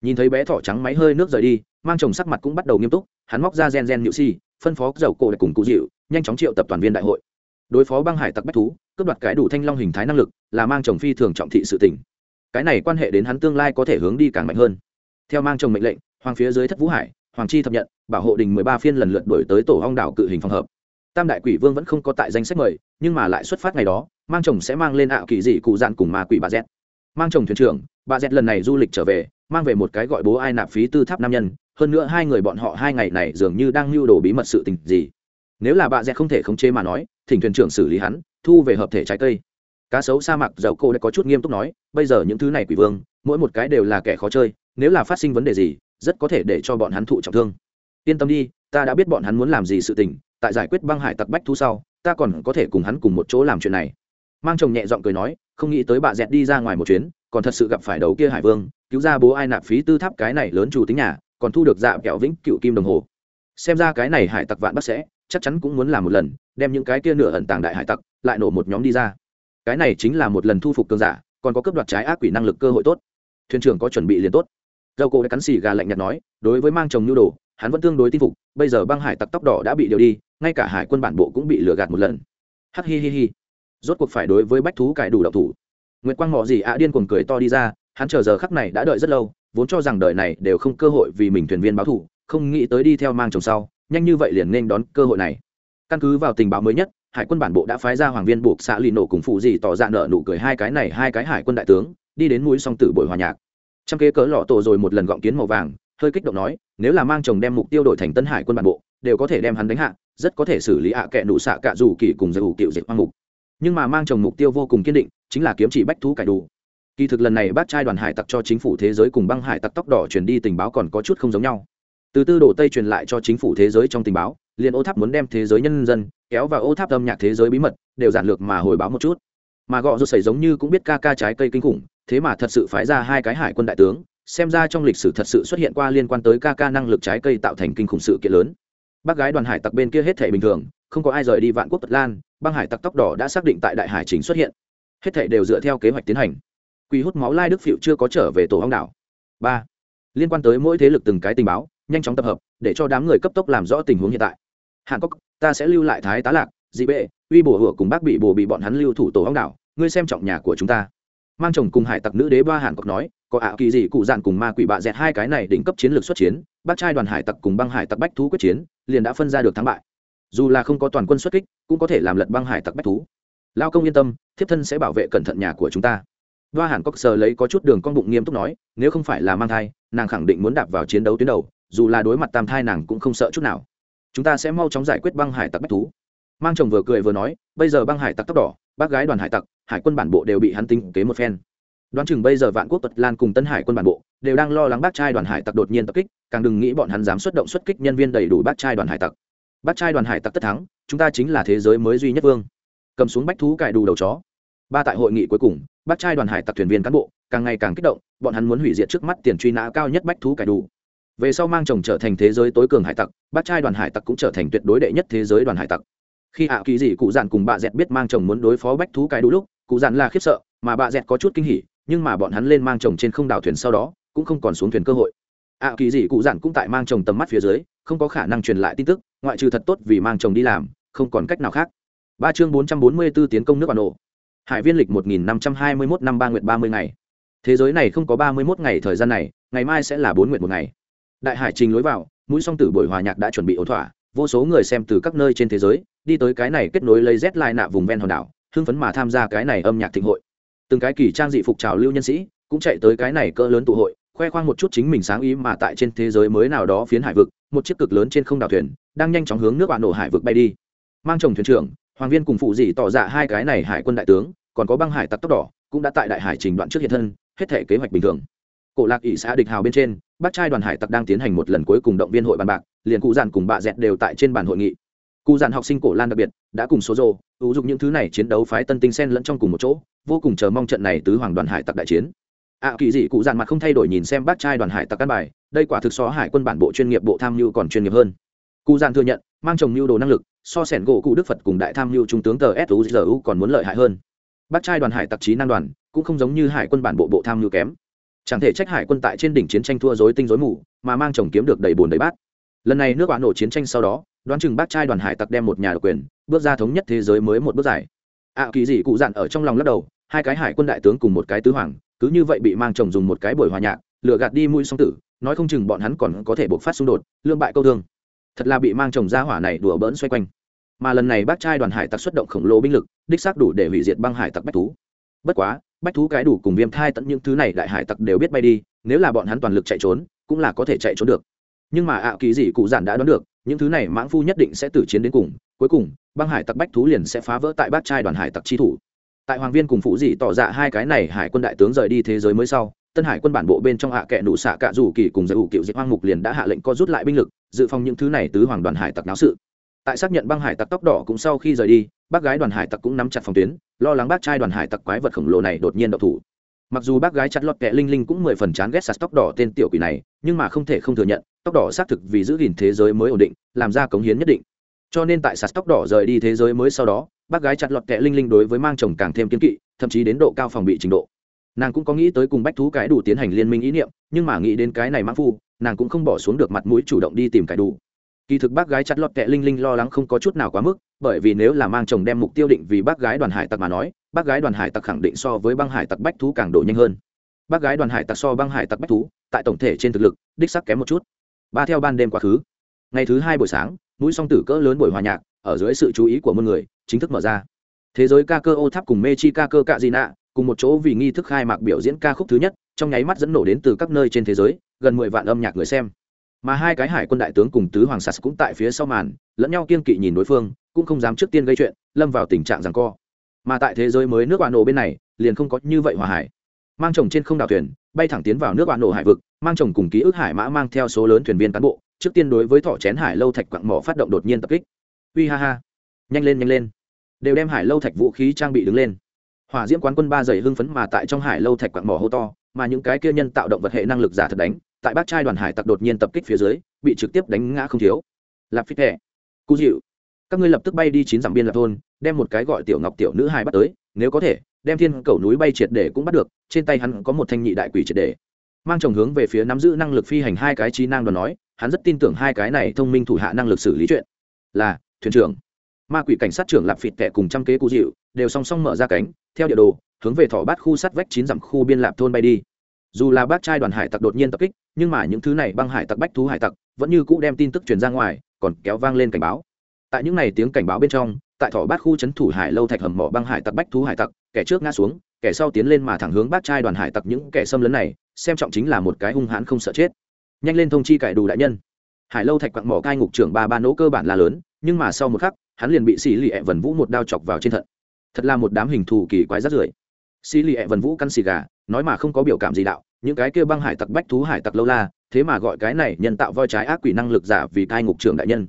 Nhìn thấy bé thỏ trắng máy hơi nước rời đi, mang chồng sắc mặt cũng bắt đầu nghiêm túc, hắn móc ra gen gen nhự si, phân phó dầu cổ để cùng cụ dịu nhanh chóng triệu tập toàn viên đại hội. Đối phó băng hải tặc bách thú, cướp đoạt cái đủ thanh long hình thái năng lực, là mang chồng phi thường trọng thị sự tỉnh cái này quan hệ đến hắn tương lai có thể hướng đi càng mạnh hơn. Theo mang chồng mệnh lệnh hoàng phía dưới thất vũ hải, hoàng chi thập nhận, bảo hộ đình mười ba phiên lần lượt đổi tới tổ hong đảo cự hình phòng hợp. Tam đại quỷ vương vẫn không có tại danh sách mời, nhưng mà lại xuất phát ngày đó, mang chồng sẽ mang lên ạo kỳ dị cụ dạn cùng ma quỷ bà z. Mang chồng thuyền trưởng, bà z lần này du lịch trở về, mang về một cái gọi bố ai nạp phí tư tháp nam nhân, hơn nữa hai người bọn họ hai ngày này dường như đang lưu đồ bí mật sự tình gì. Nếu là bà z không thể khống chế mà nói, thỉnh thuyền trưởng xử lý hắn, thu về hợp thể trái cây. Cá sấu sa mạc dầu cô đã có chút nghiêm túc nói, bây giờ những thứ này quỷ vương, mỗi một cái đều là kẻ khó chơi, nếu là phát sinh vấn đề gì rất có thể để cho bọn hắn thụ trọng thương. Yên tâm đi, ta đã biết bọn hắn muốn làm gì sự tình, tại giải quyết băng hải tặc bách thu sau, ta còn có thể cùng hắn cùng một chỗ làm chuyện này. Mang chồng nhẹ giọng cười nói, không nghĩ tới bà dẹt đi ra ngoài một chuyến, còn thật sự gặp phải đầu kia hải vương, cứu ra bố ai nạp phí tư tháp cái này lớn chủ tính nhà, còn thu được dạ kẹo vĩnh cựu kim đồng hồ. Xem ra cái này hải tặc vạn bắt sẽ, chắc chắn cũng muốn làm một lần, đem những cái kia nửa ẩn tàng đại hải tặc, lại nổ một nhóm đi ra. Cái này chính là một lần thu phục cường giả, còn có cấp đoạt trái ác quỷ năng lực cơ hội tốt. Thuyền trưởng có chuẩn bị liền tốt dầu cổ đã cắn xì gà lạnh nhạt nói, đối với mang chồng nhu đồ, hắn vẫn tương đối tin phục, bây giờ băng hải tặc tóc đỏ đã bị điều đi, ngay cả hải quân bản bộ cũng bị lừa gạt một lần. Hắc hi hi hi. Rốt cuộc phải đối với bách thú cải đủ độc thủ. Nguyệt quang mỏ gì ạ, điên cuồng cười to đi ra, hắn chờ giờ khắc này đã đợi rất lâu, vốn cho rằng đời này đều không cơ hội vì mình thuyền viên báo thủ, không nghĩ tới đi theo mang chồng sau, nhanh như vậy liền nên đón cơ hội này. Căn cứ vào tình báo mới nhất, hải quân bản bộ đã phái ra hoàng viên buộc xã lì nổ cùng phụ gì tỏ ra nợ nụ cười hai cái này hai cái hải quân đại tướng, đi đến núi song tử buổi hòa nhạc trăm kế cỡ lọ tổ rồi một lần gọng kiến màu vàng, hơi kích động nói, nếu là mang chồng đem mục tiêu đổi thành tân hải quân bản bộ, đều có thể đem hắn đánh hạ, rất có thể xử lý ạ à kệ nụ xạ cạ dù kỳ cùng giải ủ cựu diệt hoang mục. Nhưng mà mang chồng mục tiêu vô cùng kiên định, chính là kiếm chỉ bách thú cải đủ. Kỳ thực lần này bác trai đoàn hải tặc cho chính phủ thế giới cùng băng hải tặc tóc đỏ truyền đi tình báo còn có chút không giống nhau. Từ tư đồ tây truyền lại cho chính phủ thế giới trong tình báo, liền ô tháp muốn đem thế giới nhân dân kéo vào ô tháp âm nhạc thế giới bí mật, đều giản lược mà hồi báo một chút. Mà gọ rột xảy giống như cũng biết ca ca trái cây kinh khủng thế mà thật sự phái ra hai cái hải quân đại tướng, xem ra trong lịch sử thật sự xuất hiện qua liên quan tới ca ca năng lực trái cây tạo thành kinh khủng sự kiện lớn. Bác gái đoàn hải tặc bên kia hết thể bình thường, không có ai rời đi vạn quốc tật lan, băng hải tặc tóc đỏ đã xác định tại đại hải chính xuất hiện. Hết thể đều dựa theo kế hoạch tiến hành. Quy hút máu lai đức phiệu chưa có trở về tổ hong đảo. Ba, liên quan tới mỗi thế lực từng cái tình báo, nhanh chóng tập hợp, để cho đám người cấp tốc làm rõ tình huống hiện tại. Hàn cốc, ta sẽ lưu lại thái tá lạc, dị bệ, uy bổ hửa cùng bác bị bồ bị bọn hắn lưu thủ tổ hong đảo, ngươi xem trọng nhà của chúng ta mang chồng cùng hải tặc nữ đế ba hàn cọc nói có ảo kỳ gì cụ dạn cùng ma quỷ bạ dẹt hai cái này đỉnh cấp chiến lược xuất chiến bác trai đoàn hải tặc cùng băng hải tặc bách thú quyết chiến liền đã phân ra được thắng bại dù là không có toàn quân xuất kích cũng có thể làm lật băng hải tặc bách thú lao công yên tâm thiếp thân sẽ bảo vệ cẩn thận nhà của chúng ta Đoa Hàn Cốc sờ lấy có chút đường con bụng nghiêm túc nói, nếu không phải là mang thai, nàng khẳng định muốn đạp vào chiến đấu tuyến đầu, dù là đối mặt tam thai nàng cũng không sợ chút nào. Chúng ta sẽ mau chóng giải quyết băng hải tặc bách thú. Mang chồng vừa cười vừa nói, bây giờ băng hải tặc tóc đỏ, bác gái đoàn hải tặc, hải quân bản bộ đều bị hắn tính kế một phen. Đoán chừng bây giờ Vạn Quốc Tật Lan cùng Tân Hải quân bản bộ đều đang lo lắng bác trai đoàn hải tặc đột nhiên tập kích, càng đừng nghĩ bọn hắn dám xuất động xuất kích nhân viên đầy đủ bác trai đoàn hải tặc. Bác trai đoàn hải tặc tất thắng, chúng ta chính là thế giới mới duy nhất vương. Cầm xuống bách thú cài đủ đầu chó. Ba tại hội nghị cuối cùng, bác trai đoàn hải tặc thuyền viên cán bộ càng ngày càng kích động bọn hắn muốn hủy diệt trước mắt tiền truy nã cao nhất bách thú cải đủ về sau mang chồng trở thành thế giới tối cường hải tặc bác trai đoàn hải tặc cũng trở thành tuyệt đối đệ nhất thế giới đoàn hải tặc khi ạ kỳ dị cụ dạn cùng bà dẹt biết mang chồng muốn đối phó bách thú cái đủ lúc, cụ dạn là khiếp sợ, mà bà dẹt có chút kinh hỉ, nhưng mà bọn hắn lên mang chồng trên không đảo thuyền sau đó, cũng không còn xuống thuyền cơ hội. Ạ kỳ dị cụ dạn cũng tại mang chồng tầm mắt phía dưới, không có khả năng truyền lại tin tức, ngoại trừ thật tốt vì mang chồng đi làm, không còn cách nào khác. Ba chương bốn trăm bốn mươi b ố tiến công nước bà nổ hải viên lịch một nghìn năm trăm hai mươi mốt năm ba nguyện ba mươi ngày. Thế giới này không có ba mươi mốt ngày thời gian này, ngày mai sẽ là bốn nguyện một ngày. Đại hải trình lối vào, mũi song tử buổi hòa nhạc đã chuẩn bị ổn thỏa vô số người xem từ các nơi trên thế giới, đi tới cái này kết nối lấy z lai nạ vùng ven hòn đảo, hưng phấn mà tham gia cái này âm nhạc thịnh hội. Từng cái kỳ trang dị phục trào lưu nhân sĩ cũng chạy tới cái này cỡ lớn tụ hội, khoe khoang một chút chính mình sáng ý mà tại trên thế giới mới nào đó phiến hải vực, một chiếc cực lớn trên không đảo thuyền, đang nhanh chóng hướng nước bạn nổ hải vực bay đi. Mang chồng thuyền trưởng, hoàng viên cùng phụ dị tỏ dạ hai cái này hải quân đại tướng, còn có băng hải tặc tóc đỏ, cũng đã tại đại hải trình đoạn trước hiện thân, hết thể kế hoạch bình thường. Cổ lạc ỷ xã địch hào bên trên, bác trai đoàn hải tặc đang tiến hành một lần cuối cùng động viên hội bàn bạc liền cụ dàn cùng bạ dẹt đều tại trên bàn hội nghị. Cụ dàn học sinh cổ lan đặc biệt đã cùng số rồ ứng dụng những thứ này chiến đấu phái tân tinh sen lẫn trong cùng một chỗ vô cùng chờ mong trận này tứ hoàng đoàn hải tặc đại chiến. Ạ à, kỳ dị cụ dàn mặt không thay đổi nhìn xem bác trai đoàn hải tặc căn bài đây quả thực so hải quân bản bộ chuyên nghiệp bộ tham mưu còn chuyên nghiệp hơn. Cụ dàn thừa nhận mang chồng mưu đồ năng lực so sẻn gỗ cụ đức phật cùng đại tham mưu trung tướng tờ suzu còn muốn lợi hại hơn. Bác trai đoàn hải tặc trí năng đoàn cũng không giống như hải quân bản bộ bộ tham mưu kém. Chẳng thể trách hải quân tại trên đỉnh chiến tranh thua dối tinh dối mù mà mang chồng kiếm được đầy bồn đầy bát lần này nước bạn nổ chiến tranh sau đó đoán chừng bác trai đoàn hải tặc đem một nhà độc quyền bước ra thống nhất thế giới mới một bước dài. Ạ à, kỳ dị cụ dặn ở trong lòng lắc đầu hai cái hải quân đại tướng cùng một cái tứ hoàng cứ như vậy bị mang chồng dùng một cái buổi hòa nhạc lựa gạt đi mũi song tử nói không chừng bọn hắn còn có thể buộc phát xung đột lương bại câu thương. Thật là bị mang chồng ra hỏa này đùa bỡn xoay quanh. Mà lần này bác trai đoàn hải tặc xuất động khổng lồ binh lực đích xác đủ để hủy diệt băng hải tặc bách thú. Bất quá bách thú cái đủ cùng viêm thai tận những thứ này đại hải tặc đều biết bay đi nếu là bọn hắn toàn lực chạy trốn cũng là có thể chạy trốn được nhưng mà ạ kỳ dị cụ giản đã đoán được, những thứ này mãng phu nhất định sẽ tử chiến đến cùng, cuối cùng, băng hải tặc bách thú liền sẽ phá vỡ tại bát trai đoàn hải tặc chi thủ. Tại hoàng viên cùng phụ dị tỏ dạ hai cái này hải quân đại tướng rời đi thế giới mới sau, tân hải quân bản bộ bên trong hạ kệ nụ xạ cạ dù kỳ cùng giải ủ cựu diệt hoang mục liền đã hạ lệnh co rút lại binh lực, dự phòng những thứ này tứ hoàng đoàn hải tặc náo sự. Tại xác nhận băng hải tặc tóc đỏ cũng sau khi rời đi, bác gái đoàn hải tặc cũng nắm chặt phòng tuyến, lo lắng bác trai đoàn hải tặc quái vật khổng lồ này đột nhiên độc thủ. Mặc dù bác gái chặt lọt kẹ linh linh cũng mười phần chán ghét sạt tóc đỏ tên tiểu quỷ này, nhưng mà không thể không thừa nhận tóc đỏ xác thực vì giữ gìn thế giới mới ổn định, làm ra cống hiến nhất định. Cho nên tại sạt tóc đỏ rời đi thế giới mới sau đó, bác gái chặt lọt kẹ linh linh đối với mang chồng càng thêm kiên kỵ, thậm chí đến độ cao phòng bị trình độ. Nàng cũng có nghĩ tới cùng bách thú cái đủ tiến hành liên minh ý niệm, nhưng mà nghĩ đến cái này mang phu, nàng cũng không bỏ xuống được mặt mũi chủ động đi tìm cái đủ. Kỳ thực bác gái chặt lọt kẹ linh linh lo lắng không có chút nào quá mức, bởi vì nếu là mang chồng đem mục tiêu định vì bác gái đoàn hải tặc mà nói, bác gái đoàn hải tặc khẳng định so với băng hải tặc bách thú càng độ nhanh hơn. Bác gái đoàn hải tặc so băng hải tặc bách thú, tại tổng thể trên thực lực, đích sắc kém một chút ba theo ban đêm quá khứ. Ngày thứ hai buổi sáng, mũi song tử cỡ lớn buổi hòa nhạc, ở dưới sự chú ý của mọi người, chính thức mở ra. Thế giới ca cơ ô tháp cùng mê chi ca cơ cạ di nạ, cùng một chỗ vì nghi thức khai mạc biểu diễn ca khúc thứ nhất, trong nháy mắt dẫn nổ đến từ các nơi trên thế giới, gần mười vạn âm nhạc người xem. Mà hai cái hải quân đại tướng cùng tứ hoàng sas cũng tại phía sau màn, lẫn nhau kiên kỵ nhìn đối phương, cũng không dám trước tiên gây chuyện, lâm vào tình trạng rằng co. Mà tại thế giới mới nước bạn nổ bên này, liền không có như vậy hòa hải. Mang chồng trên không đào thuyền bay thẳng tiến vào nước bạn nổ hải vực, mang chồng cùng ký ức hải mã mang theo số lớn thuyền viên cán bộ, trước tiên đối với thọ chén hải lâu thạch quặng mỏ phát động đột nhiên tập kích. Uy ha ha. Nhanh lên nhanh lên. Đều đem hải lâu thạch vũ khí trang bị đứng lên. Hỏa diễm quán quân ba giày hưng phấn mà tại trong hải lâu thạch quặng mỏ hô to, mà những cái kia nhân tạo động vật hệ năng lực giả thật đánh, tại bác trai đoàn hải tặc đột nhiên tập kích phía dưới, bị trực tiếp đánh ngã không thiếu. Lạp phích thẻ cụ dịu. Các ngươi lập tức bay đi chín dặm biên lạc thôn, đem một cái gọi tiểu ngọc tiểu nữ hai bắt tới, nếu có thể đem thiên cầu núi bay triệt để cũng bắt được, trên tay hắn có một thanh nhị đại quỷ triệt để. Mang chồng hướng về phía nắm giữ năng lực phi hành hai cái trí năng đoàn nói, hắn rất tin tưởng hai cái này thông minh thủ hạ năng lực xử lý chuyện. Là, thuyền trưởng. Ma quỷ cảnh sát trưởng lạp phịt tệ cùng trăm kế cụ dịu, đều song song mở ra cánh, theo địa đồ, hướng về thỏ bát khu sắt vách chín dặm khu biên lạp thôn bay đi. Dù là bác trai đoàn hải tặc đột nhiên tập kích, nhưng mà những thứ này băng hải tặc bách thú hải tặc vẫn như cũ đem tin tức truyền ra ngoài, còn kéo vang lên cảnh báo. Tại những này tiếng cảnh báo bên trong tại thỏ bát khu trấn thủ hải lâu thạch hầm mỏ băng hải tặc bách thú hải tặc, kẻ trước ngã xuống, kẻ sau tiến lên mà thẳng hướng bát trai đoàn hải tặc những kẻ xâm lấn này, xem trọng chính là một cái hung hãn không sợ chết. Nhanh lên thông chi cải đủ đại nhân. Hải lâu thạch quặng mỏ cai ngục trưởng ba ba nỗ cơ bản là lớn, nhưng mà sau một khắc, hắn liền bị xì lì ẹ vần vũ một đao chọc vào trên thận. Thật là một đám hình thù kỳ quái rất rưởi. Xì lì ẹ vần vũ căn xì gà, nói mà không có biểu cảm gì đạo, những cái kia băng hải tặc bách thú hải tặc lâu la, thế mà gọi cái này nhân tạo voi trái ác quỷ năng lực giả vì cai ngục trưởng đại nhân.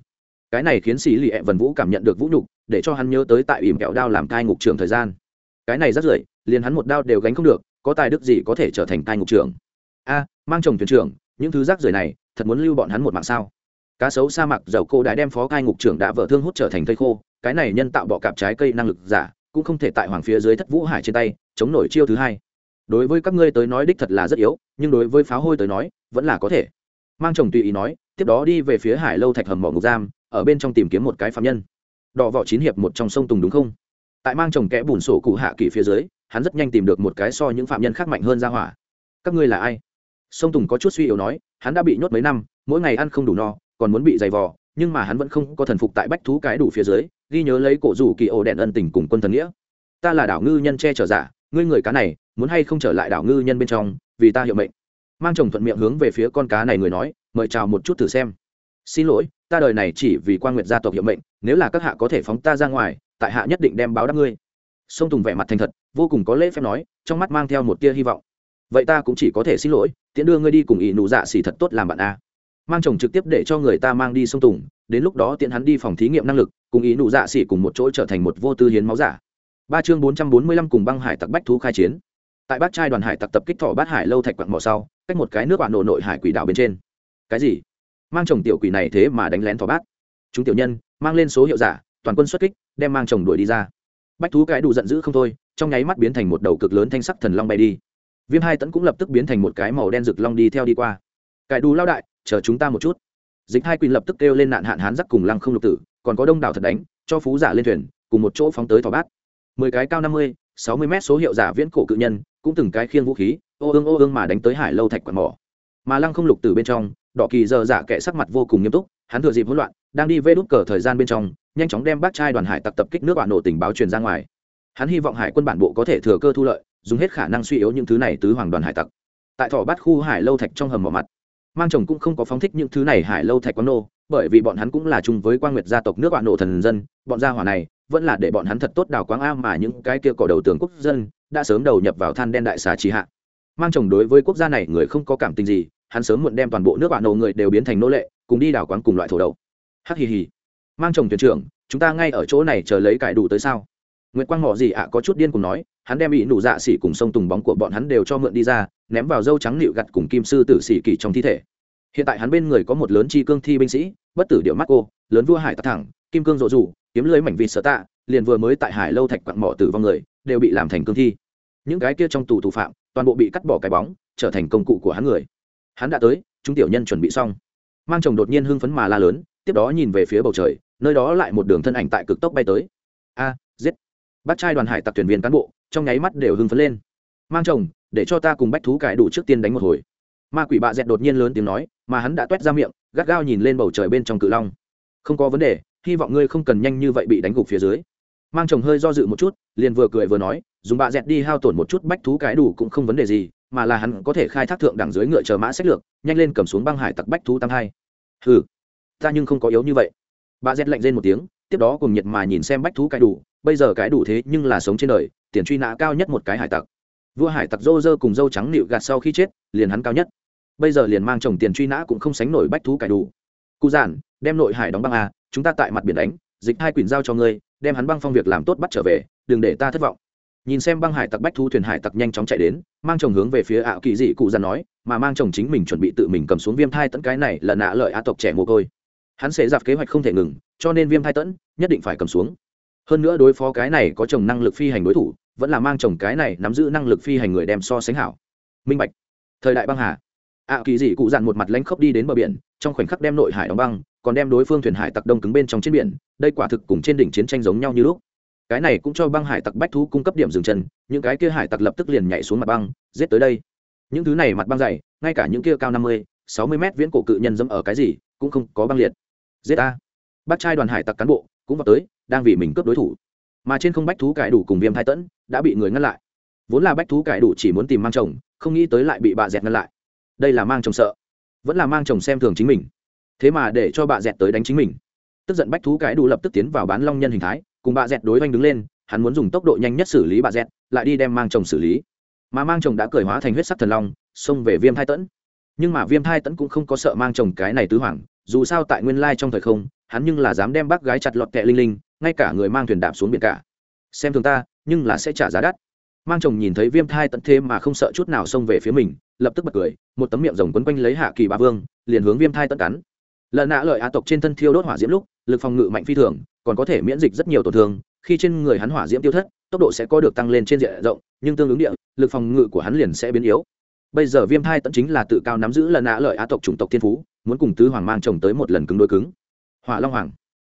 Cái này khiến xì lì ẹ vần vũ cảm nhận được vũ nhục để cho hắn nhớ tới tại ỉm kẹo đao làm cai ngục trưởng thời gian. Cái này rất rưởi liền hắn một đao đều gánh không được, có tài đức gì có thể trở thành cai ngục trưởng? A, mang chồng thuyền trưởng, những thứ rác rưởi này, thật muốn lưu bọn hắn một mạng sao? Cá sấu sa mạc dầu cô đã đem phó cai ngục trưởng đã vợ thương hút trở thành thây khô, cái này nhân tạo bọ cạp trái cây năng lực giả, cũng không thể tại hoàng phía dưới thất vũ hải trên tay, chống nổi chiêu thứ hai. Đối với các ngươi tới nói đích thật là rất yếu, nhưng đối với pháo hôi tới nói, vẫn là có thể. Mang chồng tùy ý nói, tiếp đó đi về phía hải lâu thạch hầm mỏ ngục giam, ở bên trong tìm kiếm một cái phạm nhân đỏ vỏ chín hiệp một trong sông tùng đúng không? Tại mang chồng kẽ bùn sổ cụ hạ kỳ phía dưới, hắn rất nhanh tìm được một cái so những phạm nhân khác mạnh hơn ra hỏa. Các ngươi là ai? Sông tùng có chút suy yếu nói, hắn đã bị nhốt mấy năm, mỗi ngày ăn không đủ no, còn muốn bị dày vò, nhưng mà hắn vẫn không có thần phục tại bách thú cái đủ phía dưới, ghi nhớ lấy cổ rủ kỳ ổ đèn ân tình cùng quân thần nghĩa. Ta là đảo ngư nhân che chở giả, ngươi người cá này, muốn hay không trở lại đảo ngư nhân bên trong, vì ta hiệu mệnh. Mang chồng thuận miệng hướng về phía con cá này người nói, mời chào một chút thử xem xin lỗi, ta đời này chỉ vì quan nguyệt gia tộc hiệu mệnh, nếu là các hạ có thể phóng ta ra ngoài, tại hạ nhất định đem báo đáp ngươi. Sông tùng vẻ mặt thành thật, vô cùng có lễ phép nói, trong mắt mang theo một tia hy vọng. Vậy ta cũng chỉ có thể xin lỗi, tiễn đưa ngươi đi cùng ỷ nụ dạ xỉ thật tốt làm bạn a. Mang chồng trực tiếp để cho người ta mang đi sông tùng, đến lúc đó tiện hắn đi phòng thí nghiệm năng lực, cùng ý nụ dạ xỉ cùng một chỗ trở thành một vô tư hiến máu giả. Ba chương bốn trăm bốn mươi lăm cùng băng hải tặc bách thú khai chiến. Tại bát trai đoàn hải tặc tập kích thọ bát hải lâu thạch quặng mỏ sau, cách một cái nước bạn nổ nội hải quỷ đảo bên trên. Cái gì? Mang chồng tiểu quỷ này thế mà đánh lén thọ bát. Chúng tiểu nhân, mang lên số hiệu giả, toàn quân xuất kích, đem mang chồng đuổi đi ra. Bách thú cái đủ giận dữ không thôi, trong nháy mắt biến thành một đầu cực lớn thanh sắc thần long bay đi. Viêm hai tấn cũng lập tức biến thành một cái màu đen rực long đi theo đi qua. Cải đủ lao đại, chờ chúng ta một chút. Dịch hai quyền lập tức kêu lên nạn hạn hán giắc cùng lăng không lục tử, còn có đông đảo thật đánh, cho phú giả lên thuyền, cùng một chỗ phóng tới thỏ bát. Mười cái cao năm mươi, sáu mươi mét số hiệu giả viễn cổ cự nhân, cũng từng cái khiêng vũ khí, ô ương ô ương mà đánh tới hải lâu thạch quạt mỏ. Mà lăng không lục từ bên trong đỏ kỳ giờ giả kệ sắc mặt vô cùng nghiêm túc, hắn thừa dịp hỗn loạn, đang đi vê đút cờ thời gian bên trong, nhanh chóng đem bác trai đoàn hải tặc tập kích nước bạn nổ tình báo truyền ra ngoài. Hắn hy vọng hải quân bản bộ có thể thừa cơ thu lợi, dùng hết khả năng suy yếu những thứ này tứ hoàng đoàn hải tặc. Tại thỏ bát khu hải lâu thạch trong hầm mỏ mặt, mang chồng cũng không có phóng thích những thứ này hải lâu thạch quán nô, bởi vì bọn hắn cũng là chung với quan nguyệt gia tộc nước bạn nổ thần dân, bọn gia hỏa này vẫn là để bọn hắn thật tốt đào quáng a mà những cái kia cỏ đầu tường quốc dân đã sớm đầu nhập vào than đen đại xà trì hạ. Mang chồng đối với quốc gia này người không có cảm tình gì hắn sớm muộn đem toàn bộ nước bạn nổ người đều biến thành nô lệ cùng đi đào quáng cùng loại thổ đậu hắc hì hì. Mang chồng thuyền trưởng chúng ta ngay ở chỗ này chờ lấy cải đủ tới sao? Nguyệt Quang Mỏ gì ạ có chút điên cùng nói, hắn đem bị nụ dạ xỉ cùng sông tùng bóng của bọn hắn đều cho mượn đi ra, ném vào dâu trắng nịu gặt cùng kim sư tử xỉ kỳ trong thi thể. Hiện tại hắn bên người có một lớn chi cương thi binh sĩ, bất tử điệu mắt cô, lớn vua hải tắc thẳng, kim cương rộ rủ kiếm lưới mảnh vịt sở tạ liền vừa mới tại hải lâu thạch quặng mỏ tử vong người đều bị làm thành cương thi. Những cái kia trong tù thủ phạm toàn bộ bị cắt bỏ cái bóng trở thành công cụ của hắn người hắn đã tới, chúng tiểu nhân chuẩn bị xong. Mang chồng đột nhiên hưng phấn mà la lớn, tiếp đó nhìn về phía bầu trời, nơi đó lại một đường thân ảnh tại cực tốc bay tới. A, giết. Bắt trai đoàn hải tặc thuyền viên cán bộ, trong nháy mắt đều hưng phấn lên. Mang chồng, để cho ta cùng bách thú cải đủ trước tiên đánh một hồi. Ma quỷ bạ dẹt đột nhiên lớn tiếng nói, mà hắn đã t u é t ra miệng, gắt gao nhìn lên bầu trời bên trong cự long. Không có vấn đề, hy vọng ngươi không cần nhanh như vậy bị đánh gục phía dưới. Mang chồng hơi do dự một chút, liền vừa cười vừa nói, dùng bạ dẹt đi hao tổn một chút bách thú cái đủ cũng không vấn đề gì mà là hắn có thể khai thác thượng đẳng dưới ngựa chờ mã sách lược, nhanh lên cầm xuống băng hải tặc bách thú tam hai. Hừ, ta nhưng không có yếu như vậy. Bà dẹt lạnh lên một tiếng, tiếp đó cùng nhiệt mà nhìn xem bách thú cái đủ, bây giờ cái đủ thế nhưng là sống trên đời, tiền truy nã cao nhất một cái hải tặc. Vua hải tặc dô dơ cùng dâu trắng nịu gạt sau khi chết, liền hắn cao nhất. Bây giờ liền mang chồng tiền truy nã cũng không sánh nổi bách thú cải đủ. Cụ giản, đem nội hải đóng băng à chúng ta tại mặt biển đánh, dịch hai quyển giao cho ngươi, đem hắn băng phong việc làm tốt bắt trở về, đừng để ta thất vọng nhìn xem băng hải tặc bách thu thuyền hải tặc nhanh chóng chạy đến, mang chồng hướng về phía ảo kỳ dị cụ dằn nói, mà mang chồng chính mình chuẩn bị tự mình cầm xuống viêm thai tẫn cái này là nạ lợi á tộc trẻ mồ côi. Hắn sẽ dạp kế hoạch không thể ngừng, cho nên viêm thai tẫn nhất định phải cầm xuống. Hơn nữa đối phó cái này có chồng năng lực phi hành đối thủ, vẫn là mang chồng cái này nắm giữ năng lực phi hành người đem so sánh hảo. Minh bạch. Thời đại băng hà. Ạ kỳ dị cụ dặn một mặt lãnh khốc đi đến bờ biển, trong khoảnh khắc đem nội hải đóng băng, còn đem đối phương thuyền hải tặc đông cứng bên trong trên biển, đây quả thực cùng trên đỉnh chiến tranh giống nhau như lúc cái này cũng cho băng hải tặc bách thú cung cấp điểm dừng chân, những cái kia hải tặc lập tức liền nhảy xuống mặt băng, giết tới đây. Những thứ này mặt băng dày, ngay cả những kia cao năm mươi, sáu mươi mét viễn cổ cự nhân dẫm ở cái gì, cũng không có băng liệt. Giết ta. Bác trai đoàn hải tặc cán bộ cũng vào tới, đang vì mình cướp đối thủ. Mà trên không bách thú cải đủ cùng viêm thái tẫn, đã bị người ngăn lại. Vốn là bách thú cải đủ chỉ muốn tìm mang chồng, không nghĩ tới lại bị bà dẹt ngăn lại. Đây là mang chồng sợ. Vẫn là mang chồng xem thường chính mình. Thế mà để cho bà dẹt tới đánh chính mình. Tức giận bách thú cải đủ lập tức tiến vào bán long nhân hình thái cùng bà dẹt đối oanh đứng lên, hắn muốn dùng tốc độ nhanh nhất xử lý bà dẹt, lại đi đem mang chồng xử lý. Mà mang chồng đã cởi hóa thành huyết sắc thần long, xông về viêm thai tẫn. Nhưng mà viêm thai tẫn cũng không có sợ mang chồng cái này tứ hoàng dù sao tại nguyên lai trong thời không, hắn nhưng là dám đem bác gái chặt lọt kẹ linh linh, ngay cả người mang thuyền đạp xuống biển cả. Xem thường ta, nhưng là sẽ trả giá đắt. Mang chồng nhìn thấy viêm thai tận thế mà không sợ chút nào xông về phía mình, lập tức bật cười, một tấm miệng rồng quấn quanh lấy hạ kỳ bà vương, liền hướng viêm thai tận cắn. Lợn nạ lợi á tộc trên thân thiêu đốt hỏa diễm lúc, lực phòng ngự mạnh phi thường còn có thể miễn dịch rất nhiều tổn thương, khi trên người hắn hỏa diễm tiêu thất, tốc độ sẽ có được tăng lên trên diện rộng, nhưng tương ứng địa, lực phòng ngự của hắn liền sẽ biến yếu. Bây giờ viêm thai tận chính là tự cao nắm giữ lần ạ lợi á tộc chủng tộc thiên phú, muốn cùng tứ hoàng mang chồng tới một lần cứng đôi cứng. Hỏa long hoàng.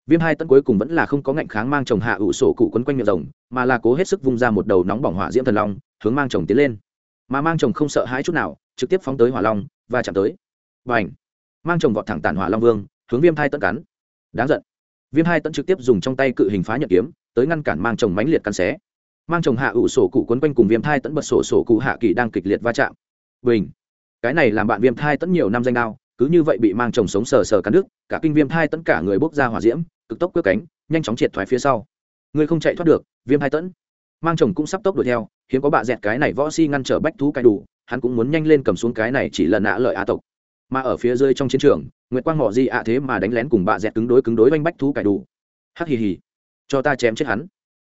Viêm hai tận cuối cùng vẫn là không có ngạnh kháng mang chồng hạ ủ sổ cụ quấn quanh miệng rồng, mà là cố hết sức vung ra một đầu nóng bỏng hỏa diễm thần long, hướng mang chồng tiến lên. Mà mang chồng không sợ hãi chút nào, trực tiếp phóng tới hỏa long và chạm tới. Và ảnh mang chồng vọt thẳng tản hỏa long vương, hướng viêm hai tận cắn. Đáng giận! Viêm hai tẫn trực tiếp dùng trong tay cự hình phá nhật kiếm, tới ngăn cản mang chồng mãnh liệt căn xé. Mang chồng hạ ủ sổ cụ quấn quanh cùng viêm thai tẫn bật sổ sổ cụ hạ kỳ đang kịch liệt va chạm. Bình! Cái này làm bạn viêm thai tẫn nhiều năm danh đao, cứ như vậy bị mang chồng sống sờ sờ cắn đứt, cả kinh viêm thai tẫn cả người bốc ra hỏa diễm, cực tốc cướp cánh, nhanh chóng triệt thoái phía sau. Người không chạy thoát được, viêm thai tẫn mang chồng cũng sắp tốc đuổi theo, hiếm có bạ dẹt cái này võ si ngăn trở bách thú cai đủ, hắn cũng muốn nhanh lên cầm xuống cái này chỉ lần nã lợi á tộc. Mà ở phía dưới trong chiến trường nguyệt quang mỏ di ạ? Thế mà đánh lén cùng bạ dẹt cứng đối cứng đối oanh bách thú cải đủ. Hắc hì hì. Cho ta chém chết hắn.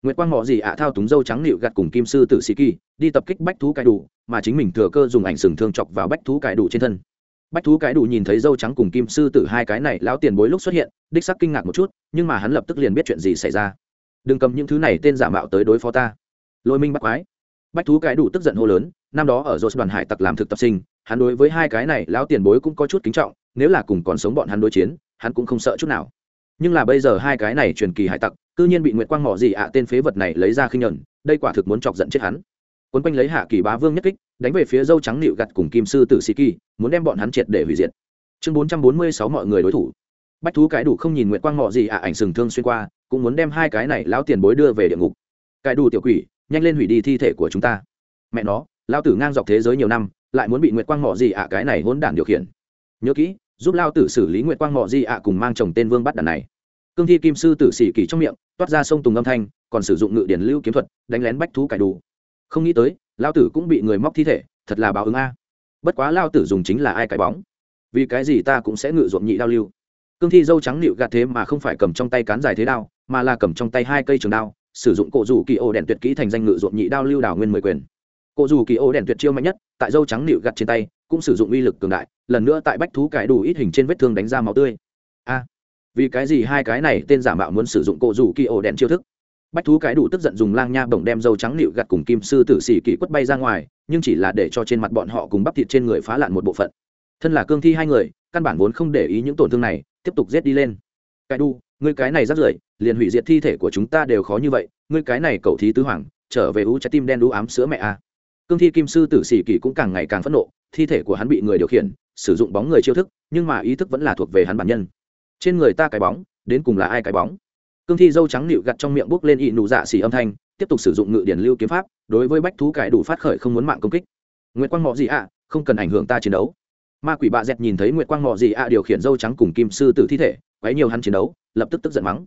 Nguyệt quang mỏ gì ạ? Thao túng dâu trắng nịu gặt cùng kim sư tử sĩ kỳ, đi tập kích bách thú cải đủ, mà chính mình thừa cơ dùng ảnh sừng thương chọc vào bách thú cải đủ trên thân. Bách thú cải đủ nhìn thấy dâu trắng cùng kim sư tử hai cái này lão tiền bối lúc xuất hiện, đích sắc kinh ngạc một chút, nhưng mà hắn lập tức liền biết chuyện gì xảy ra. Đừng cầm những thứ này tên giả mạo tới đối phó ta. Lôi minh bắt quái. Bách thú cái đủ tức giận hô lớn, năm đó ở dô đoàn hải tặc làm thực tập sinh, hắn đối với hai cái này lão tiền bối cũng có chút kính trọng nếu là cùng còn sống bọn hắn đối chiến, hắn cũng không sợ chút nào. Nhưng là bây giờ hai cái này truyền kỳ hải tặc, cư nhiên bị nguyệt quang mỏ gì ạ tên phế vật này lấy ra khinh nhẫn, đây quả thực muốn chọc giận chết hắn. Quấn quanh lấy hạ kỳ bá vương nhất kích, đánh về phía dâu trắng nịu gặt cùng kim sư tử sĩ kỳ, muốn đem bọn hắn triệt để hủy diệt. Chương bốn trăm bốn mươi sáu mọi người đối thủ. Bách thú cái đủ không nhìn nguyện quang Ngọ gì ạ ảnh sừng thương xuyên qua, cũng muốn đem hai cái này lão tiền bối đưa về địa ngục. Cái đủ tiểu quỷ, nhanh lên hủy đi thi thể của chúng ta. Mẹ nó lao tử ngang dọc thế giới nhiều năm, lại muốn bị nguyệt quang Ngọ gì ạ cái này hỗn đản điều khiển. Nhớ kỹ giúp lao tử xử lý nguyệt quang mọ Di ạ cùng mang chồng tên vương bắt đàn này. Cương thi kim sư tử sĩ kỳ trong miệng, toát ra sông tùng âm thanh, còn sử dụng ngự điển lưu kiếm thuật, đánh lén bách thú cải đủ. Không nghĩ tới, lao tử cũng bị người móc thi thể, thật là báo ứng a. Bất quá lao tử dùng chính là ai cái bóng? Vì cái gì ta cũng sẽ ngự ruộng nhị đao lưu? Cương thi dâu trắng nịu gạt thế mà không phải cầm trong tay cán dài thế đao, mà là cầm trong tay hai cây trường đao, sử dụng cổ rủ kỳ ô đèn tuyệt kỹ thành danh ngự ruộng nhị đao lưu đảo nguyên mười quyền cô dù kỳ ô đèn tuyệt chiêu mạnh nhất, tại dâu trắng nịu gặt trên tay, cũng sử dụng uy lực cường đại, lần nữa tại bách thú cải đủ ít hình trên vết thương đánh ra máu tươi. A, vì cái gì hai cái này tên giả mạo muốn sử dụng cổ dù kỳ ô đèn chiêu thức? Bách thú cái đủ tức giận dùng lang nha bổng đem dâu trắng nịu gặt cùng kim sư tử xỉ kỳ quất bay ra ngoài, nhưng chỉ là để cho trên mặt bọn họ cùng bắp thịt trên người phá lạn một bộ phận. Thân là cương thi hai người, căn bản vốn không để ý những tổn thương này, tiếp tục giết đi lên. Cái đu ngươi cái này rắt rưởi, liền hủy diệt thi thể của chúng ta đều khó như vậy, ngươi cái này cầu thí tứ hoàng, trở về ú trái tim đen đu ám sữa mẹ a cương thi kim sư tử sĩ kỳ cũng càng ngày càng phẫn nộ, thi thể của hắn bị người điều khiển, sử dụng bóng người chiêu thức, nhưng mà ý thức vẫn là thuộc về hắn bản nhân. Trên người ta cái bóng, đến cùng là ai cái bóng? Cương thi dâu trắng nịu gặt trong miệng bốc lên ị nụ dạ xỉ âm thanh, tiếp tục sử dụng ngự điển lưu kiếm pháp, đối với bách thú cải đủ phát khởi không muốn mạng công kích. Nguyễn quang mọ gì ạ, không cần ảnh hưởng ta chiến đấu. Ma quỷ bạ dẹt nhìn thấy nguyễn quang mọ gì ạ điều khiển dâu trắng cùng kim sư tử thi thể, quấy nhiều hắn chiến đấu, lập tức tức giận mắng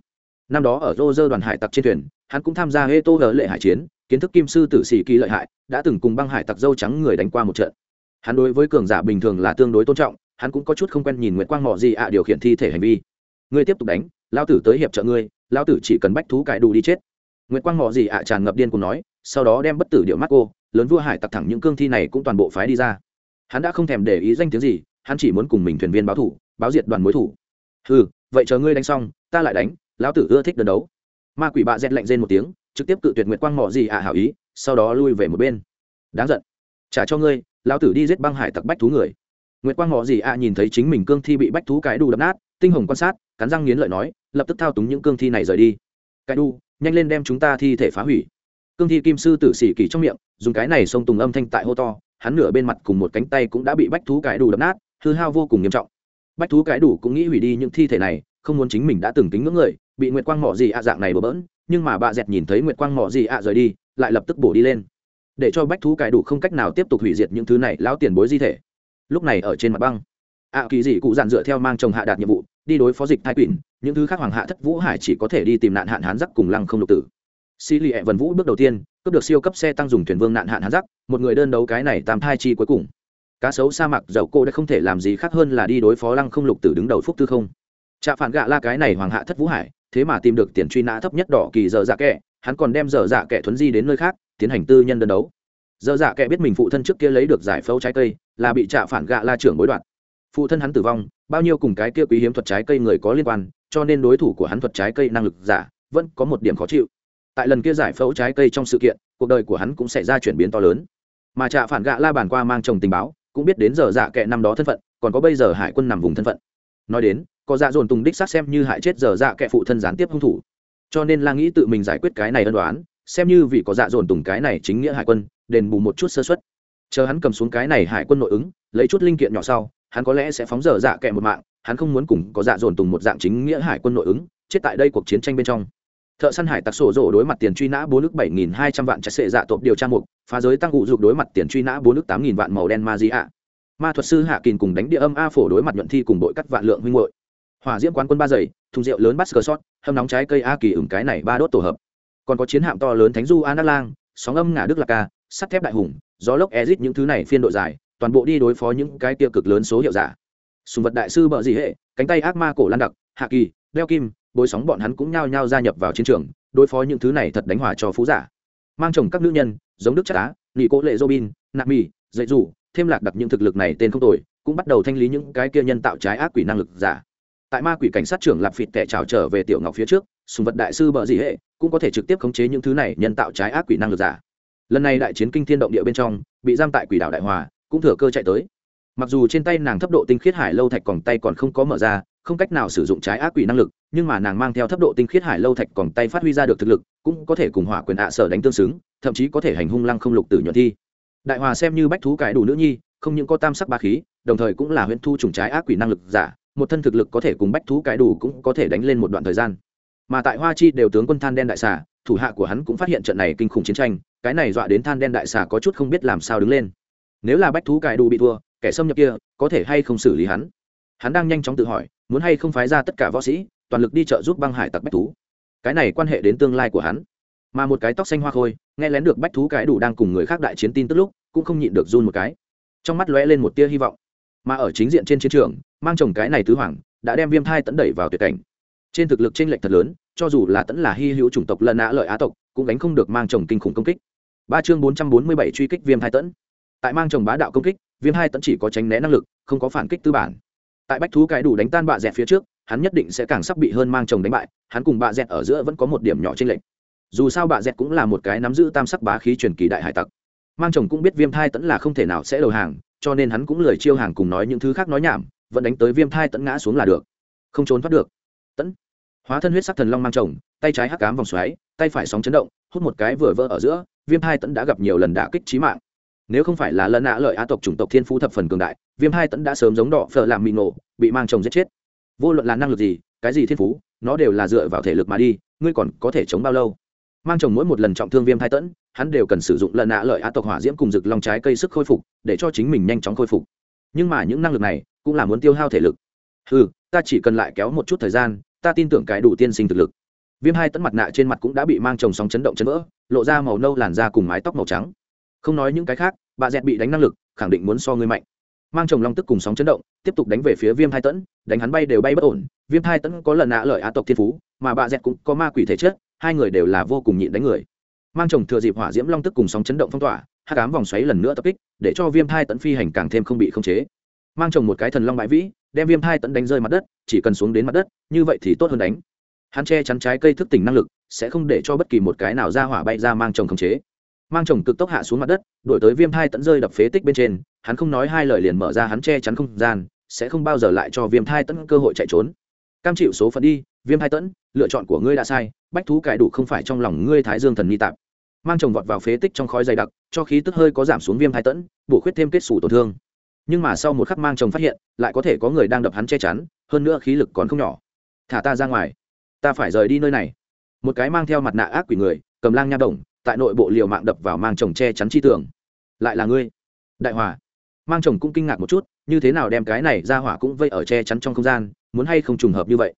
năm đó ở rô rơ đoàn hải tặc trên thuyền, hắn cũng tham gia hê tô lệ hải chiến, kiến thức kim sư tử sĩ kỳ lợi hại, đã từng cùng băng hải tặc dâu trắng người đánh qua một trận. Hắn đối với cường giả bình thường là tương đối tôn trọng, hắn cũng có chút không quen nhìn nguyệt quang mọ gì ạ điều khiển thi thể hành vi. Ngươi tiếp tục đánh lao tử tới hiệp trợ ngươi lao tử chỉ cần bách thú cải đủ đi chết. Nguyệt quang mọ gì ạ tràn ngập điên cùng nói, sau đó đem bất tử điệu mắt cô, lớn vua hải tặc thẳng những cương thi này cũng toàn bộ phái đi ra. Hắn đã không thèm để ý danh tiếng gì, hắn chỉ muốn cùng mình thuyền viên báo thủ, báo diệt đoàn mối thủ. Ừ vậy chờ ngươi đánh xong, ta lại đánh lão tử ưa thích đơn đấu. Ma quỷ bạ dẹt lạnh rên một tiếng, trực tiếp cự tuyệt nguyệt quang mỏ gì ạ hảo ý, sau đó lui về một bên. Đáng giận. Trả cho ngươi, lão tử đi giết băng hải tặc bách thú người. Nguyệt quang mỏ gì ạ nhìn thấy chính mình cương thi bị bách thú cái đu đập nát, tinh hồng quan sát, cắn răng nghiến lợi nói, lập tức thao túng những cương thi này rời đi. Cái đu, nhanh lên đem chúng ta thi thể phá hủy. Cương thi kim sư tử xỉ kỳ trong miệng, dùng cái này xông tùng âm thanh tại hô to, hắn nửa bên mặt cùng một cánh tay cũng đã bị bách thú cái đủ đập nát, hư hao vô cùng nghiêm trọng. Bách thú cái đủ cũng nghĩ hủy đi những thi thể này, không muốn chính mình đã từng tính ngưỡng người bị nguyệt quang mỏ gì ạ dạng này bỡ bỡn, nhưng mà bà dẹt nhìn thấy nguyệt quang mỏ gì ạ rời đi, lại lập tức bổ đi lên. Để cho bách thú cài đủ không cách nào tiếp tục hủy diệt những thứ này, lão tiền bối di thể. Lúc này ở trên mặt băng, ạ kỳ dị cụ dặn dựa theo mang chồng hạ đạt nhiệm vụ, đi đối phó dịch thai quỷ, những thứ khác hoàng hạ thất vũ hải chỉ có thể đi tìm nạn hạn hán giắc cùng lăng không lục tử. Xì lì ẹ vần vũ bước đầu tiên, cướp được siêu cấp xe tăng dùng thuyền vương nạn hạn hán giắc một người đơn đấu cái này tam thai chi cuối cùng. Cá sấu sa mạc dầu cô đã không thể làm gì khác hơn là đi đối phó lăng không lục tử đứng đầu phúc tư không. Trạ phản gạ la cái này hoàng hạ thất vũ hải thế mà tìm được tiền truy nã thấp nhất đỏ kỳ dở dạ kệ hắn còn đem dở dạ kệ thuấn di đến nơi khác, tiến hành tư nhân đơn đấu. Dở dạ kệ biết mình phụ thân trước kia lấy được giải phẫu trái cây, là bị trạ phản gạ la trưởng bối đoạn phụ thân hắn tử vong, bao nhiêu cùng cái kia quý hiếm thuật trái cây người có liên quan, cho nên đối thủ của hắn thuật trái cây năng lực giả vẫn có một điểm khó chịu. Tại lần kia giải phẫu trái cây trong sự kiện, cuộc đời của hắn cũng xảy ra chuyển biến to lớn. Mà trạ phản gạ la bàn qua mang chồng tình báo, cũng biết đến giờ dạ kệ năm đó thân phận, còn có bây giờ hải quân nằm vùng thân phận. Nói đến có dạ dồn tùng đích xác xem như hại chết giờ dạ kẻ phụ thân gián tiếp hung thủ. Cho nên la nghĩ tự mình giải quyết cái này ân đoán xem như vì có dạ dồn tùng cái này chính nghĩa hải quân, đền bù một chút sơ xuất chờ hắn cầm xuống cái này hải quân nội ứng, lấy chút linh kiện nhỏ sau, hắn có lẽ sẽ phóng dở dạ kẻ một mạng, hắn không muốn cùng có dạ dồn tùng một dạng chính nghĩa hải quân nội ứng, chết tại đây cuộc chiến tranh bên trong. Thợ săn hải tặc sổ rổ đối mặt tiền truy nã bốn nước bảy nghìn hai trăm vạn chặt sệ dạ tộp điều tra mục, phá giới tăng ụ dục đối mặt tiền truy nã bốn nước tám nghìn vạn màu đen ma di ạ. Ma thuật sư hạ kìn cùng đánh địa âm a phổ đối mặt nhuận thi cùng đội cắt vạn lượng huynh hội hỏa diễm quán quân ba giày, thùng rượu lớn bắt sờ sót hâm nóng trái cây a kỳ ửng cái này ba đốt tổ hợp. Còn có chiến hạm to lớn thánh du a nát lang, sóng âm ngả đức lạc ca sắt thép đại hùng, gió lốc ezit những thứ này phiên độ dài, toàn bộ đi đối phó những cái tiêu cực lớn số hiệu giả. Sùng vật đại sư bợ gì hệ, cánh tay ác ma cổ lan đặc, hạ kỳ, đeo kim, bối sóng bọn hắn cũng nhao nhao gia nhập vào chiến trường, đối phó những thứ này thật đánh hòa cho phú giả. Mang chồng các nữ nhân, giống đức chắc á nghị cố lệ robin nạp mì, dạy dù thêm lạc đặc những thực lực này tên không tồi, cũng bắt đầu thanh lý những cái kia nhân tạo trái ác quỷ năng lực giả tại ma quỷ cảnh sát trưởng lạp phịt tẻ trào trở về tiểu ngọc phía trước, sùng vật đại sư bợ dị hệ cũng có thể trực tiếp khống chế những thứ này nhân tạo trái ác quỷ năng lực giả. Lần này đại chiến kinh thiên động địa bên trong, bị giam tại quỷ đảo đại hòa, cũng thừa cơ chạy tới. Mặc dù trên tay nàng thấp độ tinh khiết hải lâu thạch còn tay còn không có mở ra, không cách nào sử dụng trái ác quỷ năng lực, nhưng mà nàng mang theo thấp độ tinh khiết hải lâu thạch còn tay phát huy ra được thực lực, cũng có thể cùng hỏa quyền ạ sở đánh tương xứng, thậm chí có thể hành hung lăng không lục tử nhuận thi. Đại hòa xem như bách thú cải đủ nữ nhi, không những có tam sắc ba khí, đồng thời cũng là huyễn thu trùng trái ác quỷ năng lực giả một thân thực lực có thể cùng bách thú cái đủ cũng có thể đánh lên một đoạn thời gian. Mà tại hoa chi đều tướng quân than đen đại xà, thủ hạ của hắn cũng phát hiện trận này kinh khủng chiến tranh, cái này dọa đến than đen đại xà có chút không biết làm sao đứng lên. Nếu là bách thú cải đủ bị thua, kẻ xâm nhập kia có thể hay không xử lý hắn? Hắn đang nhanh chóng tự hỏi, muốn hay không phái ra tất cả võ sĩ, toàn lực đi trợ giúp băng hải tặc bách thú. Cái này quan hệ đến tương lai của hắn. Mà một cái tóc xanh hoa khôi, nghe lén được bách thú cái đủ đang cùng người khác đại chiến tin tức lúc, cũng không nhịn được run một cái. Trong mắt lóe lên một tia hy vọng. Mà ở chính diện trên chiến trường mang chồng cái này tứ hoàng, đã đem viêm thai tẫn đẩy vào tuyệt cảnh. Trên thực lực t r ê n lệch thật lớn, cho dù là tẫn là hy hữu chủng tộc lần á lợi á tộc, cũng đánh không được mang chồng kinh khủng công kích. Ba chương bốn trăm bốn mươi bảy truy kích viêm thai tẫn tại mang chồng bá đạo công kích, viêm hai tẫn chỉ có tránh né năng lực, không có phản kích tư bản. Tại bách thú cái đủ đánh tan bạ dẹt phía trước, hắn nhất định sẽ càng sắp bị hơn mang chồng đánh bại, hắn cùng bạ dẹt ở giữa vẫn có một điểm nhỏ trên lệnh dù sao bạ dẹt cũng là một cái nắm giữ tam sắc bá khí truyền kỳ đại hải tặc. Mang chồng cũng biết viêm thai tẫn là không thể nào sẽ đầu hàng, cho nên hắn cũng lời chiêu hàng cùng nói những thứ khác nói nhảm vẫn đánh tới viêm thai tẫn ngã xuống là được. Không trốn thoát được. Tẫn. Hóa thân huyết sắc thần long mang chồng, tay trái hắc cám vòng xoáy, tay phải sóng chấn động, hút một cái vừa vỡ ở giữa, viêm thai tẫn đã gặp nhiều lần đả kích trí mạng. Nếu không phải là lần ạ lợi á tộc chủng tộc thiên phú thập phần cường đại, viêm hai tẫn đã sớm giống đỏ phở làm mì nổ bị mang chồng giết chết. Vô luận là năng lực gì, cái gì thiên phú, nó đều là dựa vào thể lực mà đi, ngươi còn có thể chống bao lâu? Mang chồng mỗi một lần trọng thương viêm hai tẫn, hắn đều cần sử dụng lần ạ lợi á tộc hỏa diễm cùng rực long trái cây sức khôi phục, để cho chính mình nhanh chóng khôi phục. Nhưng mà những năng lực này cũng là muốn tiêu hao thể lực. Ừ ta chỉ cần lại kéo một chút thời gian ta tin tưởng cái đủ tiên sinh thực lực. Viêm hai tấn mặt nạ trên mặt cũng đã bị mang chồng sóng chấn động chấn vỡ lộ ra màu nâu làn da cùng mái tóc màu trắng. Không nói những cái khác bà dẹt bị đánh năng lực khẳng định muốn so ngươi mạnh. Mang chồng long tức cùng sóng chấn động tiếp tục đánh về phía viêm hai tấn, đánh hắn bay đều bay bất ổn. Viêm hai tấn có lần nạ lợi á tộc thiên phú mà bà dẹt cũng có ma quỷ thể chất hai người đều là vô cùng nhịn đánh người. Mang chồng thừa dịp hỏa diễm long tức cùng sóng chấn động phong tỏa hát cám vòng xoáy lần nữa tập kích để cho viêm hai tấn phi hành càng thêm không bị khống chế mang chồng một cái thần long bãi vĩ, đem viêm Thai tẫn đánh rơi mặt đất, chỉ cần xuống đến mặt đất, như vậy thì tốt hơn đánh. Hắn che chắn trái cây thức tỉnh năng lực, sẽ không để cho bất kỳ một cái nào ra hỏa bay ra mang chồng khống chế. Mang chồng cực tốc hạ xuống mặt đất, đổi tới viêm Thai tẫn rơi đập phế tích bên trên, hắn không nói hai lời liền mở ra hắn che chắn không gian, sẽ không bao giờ lại cho viêm thai tẫn cơ hội chạy trốn. Cam chịu số phận đi, viêm thai tẫn lựa chọn của ngươi đã sai, bách thú cải đủ không phải trong lòng ngươi thái dương thần ni tạp. Mang chồng vọt vào phế tích trong khói dày đặc, cho khí tức hơi có giảm xuống viêm thai tẫn bổ khuyết thêm kết xù tổn thương nhưng mà sau một khắc mang chồng phát hiện, lại có thể có người đang đập hắn che chắn, hơn nữa khí lực còn không nhỏ. Thả ta ra ngoài. Ta phải rời đi nơi này. Một cái mang theo mặt nạ ác quỷ người, cầm lang nha đồng, tại nội bộ liều mạng đập vào mang chồng che chắn chi tường. Lại là ngươi. Đại hòa. Mang chồng cũng kinh ngạc một chút, như thế nào đem cái này ra hỏa cũng vây ở che chắn trong không gian, muốn hay không trùng hợp như vậy?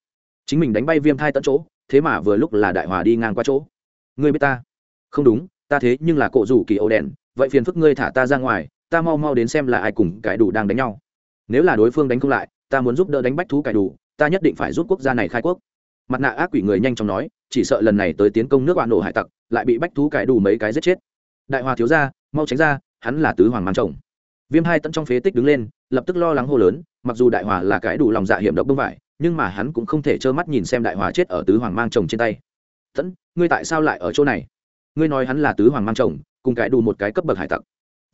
Chính mình đánh bay viêm thai tận chỗ, thế mà vừa lúc là đại hòa đi ngang qua chỗ. Ngươi biết ta? Không đúng, ta thế nhưng là cổ rủ kỳ ổ đèn, vậy phiền phức ngươi thả ta ra ngoài ta mau mau đến xem là ai cùng cái đủ đang đánh nhau. Nếu là đối phương đánh không lại, ta muốn giúp đỡ đánh bách thú cải đủ, ta nhất định phải giúp quốc gia này khai quốc. Mặt nạ ác quỷ người nhanh chóng nói, chỉ sợ lần này tới tiến công nước bạn nổ hải tặc, lại bị bách thú cải đủ mấy cái giết chết. Đại hòa thiếu ra mau tránh ra, hắn là tứ hoàng mang chồng. Viêm hai tận trong phế tích đứng lên, lập tức lo lắng hô lớn, mặc dù đại hòa là cái đủ lòng dạ hiểm độc bông vải, nhưng mà hắn cũng không thể trơ mắt nhìn xem đại hòa chết ở tứ hoàng mang chồng trên tay. Tẫn ngươi tại sao lại ở chỗ này? Ngươi nói hắn là tứ hoàng mang chồng, cùng cái đủ một cái cấp bậc hải tặc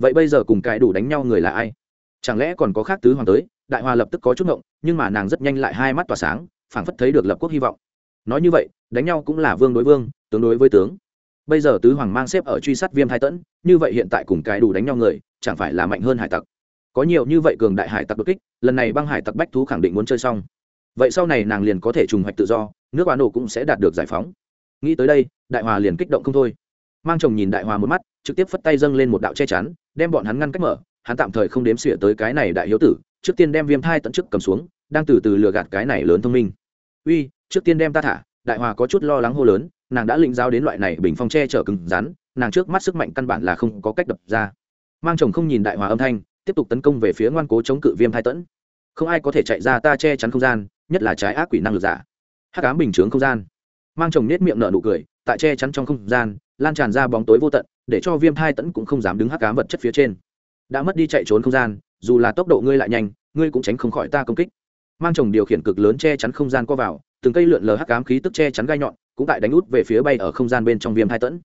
vậy bây giờ cùng cái đủ đánh nhau người là ai? Chẳng lẽ còn có khác tứ hoàng tới? Đại hòa lập tức có chút ngộng, nhưng mà nàng rất nhanh lại hai mắt tỏa sáng, phảng phất thấy được lập quốc hy vọng. Nói như vậy, đánh nhau cũng là vương đối vương, tướng đối với tướng. Bây giờ tứ hoàng mang xếp ở truy sát viêm hai tẫn, như vậy hiện tại cùng cái đủ đánh nhau người, chẳng phải là mạnh hơn hải tặc? Có nhiều như vậy cường đại hải tặc đột kích, lần này băng hải tặc bách thú khẳng định muốn chơi xong. Vậy sau này nàng liền có thể trùng hoạch tự do, nước bà nổ cũng sẽ đạt được giải phóng. Nghĩ tới đây, đại hòa liền kích động không thôi. Mang chồng nhìn đại hòa một mắt, trực tiếp phất tay dâng lên một đạo che chắn đem bọn hắn ngăn cách mở, hắn tạm thời không đếm xỉa tới cái này đại hiếu tử, trước tiên đem viêm thai tận trước cầm xuống, đang từ từ lừa gạt cái này lớn thông minh. Uy, trước tiên đem ta thả, đại hòa có chút lo lắng hô lớn, nàng đã lĩnh giáo đến loại này bình phong che chở cứng rắn, nàng trước mắt sức mạnh căn bản là không có cách đập ra. Mang chồng không nhìn đại hòa âm thanh, tiếp tục tấn công về phía ngoan cố chống cự viêm thai tẫn. Không ai có thể chạy ra ta che chắn không gian, nhất là trái ác quỷ năng lực giả. Hắc ám bình chướng không gian. Mang chồng nết miệng nở nụ cười, tại che chắn trong không gian, lan tràn ra bóng tối vô tận để cho viêm thai tẫn cũng không dám đứng hắc cám vật chất phía trên. Đã mất đi chạy trốn không gian, dù là tốc độ ngươi lại nhanh, ngươi cũng tránh không khỏi ta công kích. Mang chồng điều khiển cực lớn che chắn không gian co vào, từng cây lượn lờ hắc cám khí tức che chắn gai nhọn, cũng tại đánh út về phía bay ở không gian bên trong viêm thai tẫn.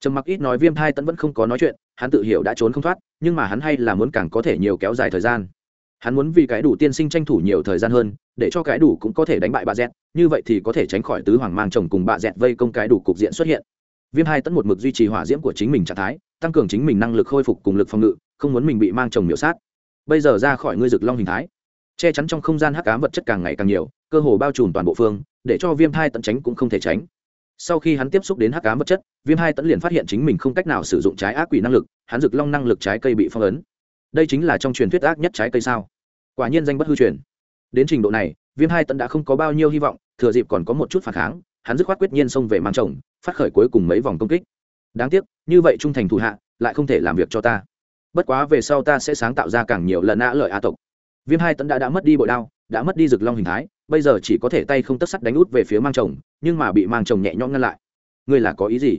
Trầm mặc ít nói viêm thai tẫn vẫn không có nói chuyện, hắn tự hiểu đã trốn không thoát, nhưng mà hắn hay là muốn càng có thể nhiều kéo dài thời gian. Hắn muốn vì cái đủ tiên sinh tranh thủ nhiều thời gian hơn, để cho cái đủ cũng có thể đánh bại bà dẹt, như vậy thì có thể tránh khỏi tứ hoàng mang chồng cùng bà dẹt vây công cái đủ cục diện xuất hiện viêm hai tẫn một mực duy trì hỏa diễm của chính mình trạng thái, tăng cường chính mình năng lực khôi phục cùng lực phòng ngự, không muốn mình bị mang chồng miểu sát. Bây giờ ra khỏi ngươi rực long hình thái. Che chắn trong không gian hắc ám vật chất càng ngày càng nhiều, cơ hồ bao trùm toàn bộ phương, để cho viêm hai tận tránh cũng không thể tránh. Sau khi hắn tiếp xúc đến hắc ám vật chất, viêm hai tẫn liền phát hiện chính mình không cách nào sử dụng trái ác quỷ năng lực, hắn rực long năng lực trái cây bị phong ấn. Đây chính là trong truyền thuyết ác nhất trái cây sao? Quả nhiên danh bất hư truyền. Đến trình độ này, viêm hai tẫn đã không có bao nhiêu hy vọng, thừa dịp còn có một chút phản kháng hắn dứt khoát quyết nhiên xông về mang chồng, phát khởi cuối cùng mấy vòng công kích. Đáng tiếc, như vậy trung thành thủ hạ, lại không thể làm việc cho ta. Bất quá về sau ta sẽ sáng tạo ra càng nhiều lần nã lợi a tộc. Viêm hai tẫn đã đã mất đi bội đao, đã mất đi rực long hình thái, bây giờ chỉ có thể tay không tất sắt đánh út về phía mang chồng, nhưng mà bị mang chồng nhẹ nhõm ngăn lại. Ngươi là có ý gì?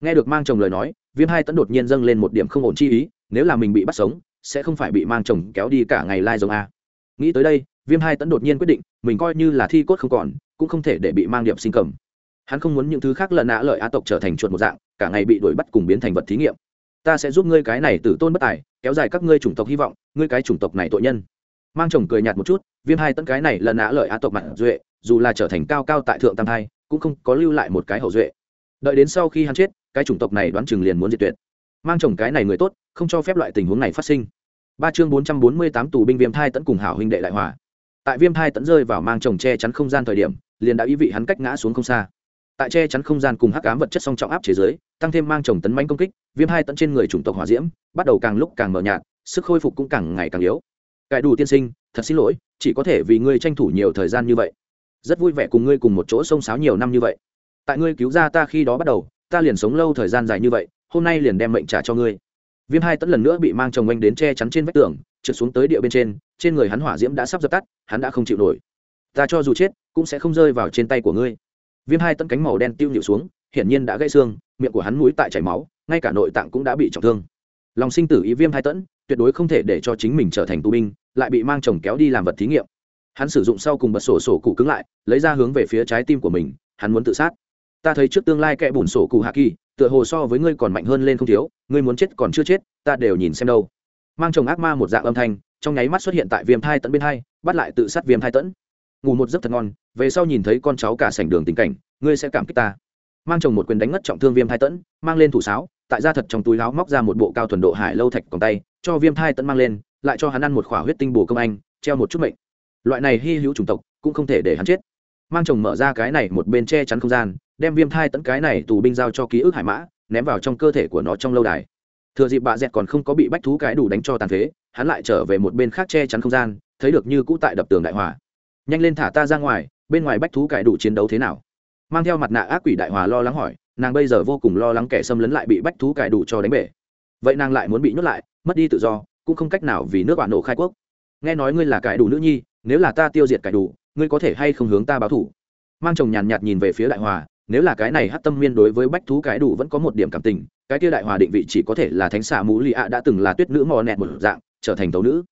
Nghe được mang chồng lời nói, viêm hai tẫn đột nhiên dâng lên một điểm không ổn chi ý, nếu là mình bị bắt sống, sẽ không phải bị mang chồng kéo đi cả ngày lai giống a. Nghĩ tới đây, viêm hai tẫn đột nhiên quyết định, mình coi như là thi cốt không còn cũng không thể để bị mang điệp sinh cầm. Hắn không muốn những thứ khác lần nã lợi á tộc trở thành chuột một dạng, cả ngày bị đuổi bắt cùng biến thành vật thí nghiệm. Ta sẽ giúp ngươi cái này tử tôn bất tài, kéo dài các ngươi chủng tộc hy vọng, ngươi cái chủng tộc này tội nhân. Mang chồng cười nhạt một chút, viêm hai tấn cái này lần nã lợi á tộc mặt duệ, dù là trở thành cao cao tại thượng tam thai, cũng không có lưu lại một cái hậu duệ. Đợi đến sau khi hắn chết, cái chủng tộc này đoán chừng liền muốn diệt tuyệt. Mang chồng cái này người tốt, không cho phép loại tình huống này phát sinh. Ba chương bốn trăm bốn mươi tám tù binh viêm thai tẫn cùng hảo huynh đệ lại hòa. Tại viêm thai tẫn rơi vào mang chồng che chắn không gian thời điểm liền đã ý vị hắn cách ngã xuống không xa. Tại che chắn không gian cùng hắc ám vật chất song trọng áp chế giới tăng thêm mang chồng tấn manh công kích, viêm hai tận trên người chủng tộc hỏa diễm, bắt đầu càng lúc càng mờ nhạt, sức khôi phục cũng càng ngày càng yếu. Cải đủ tiên sinh, thật xin lỗi, chỉ có thể vì ngươi tranh thủ nhiều thời gian như vậy. Rất vui vẻ cùng ngươi cùng một chỗ sông sáo nhiều năm như vậy. Tại ngươi cứu ra ta khi đó bắt đầu, ta liền sống lâu thời gian dài như vậy, hôm nay liền đem mệnh trả cho ngươi. Viêm hai tấn lần nữa bị mang chồng anh đến che chắn trên vách tường, trượt xuống tới địa bên trên trên người hắn hỏa diễm đã sắp dập tắt, hắn đã không chịu nổi. Ta cho dù chết cũng sẽ không rơi vào trên tay của ngươi. Viêm hai tận cánh màu đen tiêu nhịu xuống, hiển nhiên đã gãy xương, miệng của hắn mũi tại chảy máu, ngay cả nội tạng cũng đã bị trọng thương. Lòng sinh tử ý viêm hai tấn tuyệt đối không thể để cho chính mình trở thành tù binh, lại bị mang chồng kéo đi làm vật thí nghiệm. Hắn sử dụng sau cùng bật sổ sổ cụ cứng lại, lấy ra hướng về phía trái tim của mình, hắn muốn tự sát. Ta thấy trước tương lai kẻ bùn sổ cụ hạ kỳ, tựa hồ so với ngươi còn mạnh hơn lên không thiếu, ngươi muốn chết còn chưa chết, ta đều nhìn xem đâu. Mang chồng ác ma một dạng âm thanh, trong nháy mắt xuất hiện tại viêm thai tận bên hai, bắt lại tự sát viêm thai tẫn ngủ một giấc thật ngon, về sau nhìn thấy con cháu cả sảnh đường tình cảnh, ngươi sẽ cảm kích ta. Mang chồng một quyền đánh ngất trọng thương viêm thai tẫn, mang lên thủ sáo, tại ra thật trong túi láo móc ra một bộ cao thuần độ hải lâu thạch còn tay, cho viêm thai tẫn mang lên, lại cho hắn ăn một khỏa huyết tinh bổ công anh, treo một chút mệnh. Loại này hy hữu chủng tộc, cũng không thể để hắn chết. Mang chồng mở ra cái này một bên che chắn không gian, đem viêm thai tẫn cái này tù binh giao cho ký ức hải mã, ném vào trong cơ thể của nó trong lâu đài. Thừa dịp bà dẹt còn không có bị bách thú cái đủ đánh cho tàn phế, hắn lại trở về một bên khác che chắn không gian, thấy được như cũ tại đập tường đại hòa nhanh lên thả ta ra ngoài, bên ngoài bách thú cải đủ chiến đấu thế nào? Mang theo mặt nạ ác quỷ đại hòa lo lắng hỏi, nàng bây giờ vô cùng lo lắng kẻ xâm lấn lại bị bách thú cải đủ cho đánh bể. Vậy nàng lại muốn bị nhốt lại, mất đi tự do, cũng không cách nào vì nước bạn nổ khai quốc. Nghe nói ngươi là cải đủ nữ nhi, nếu là ta tiêu diệt cải đủ, ngươi có thể hay không hướng ta báo thủ? Mang chồng nhàn nhạt nhìn về phía đại hòa, nếu là cái này hát tâm miên đối với bách thú cải đủ vẫn có một điểm cảm tình, cái kia đại hòa định vị chỉ có thể là thánh xạ mũ lì ạ đã từng là tuyết nữ mò nẹt một dạng, trở thành tấu nữ.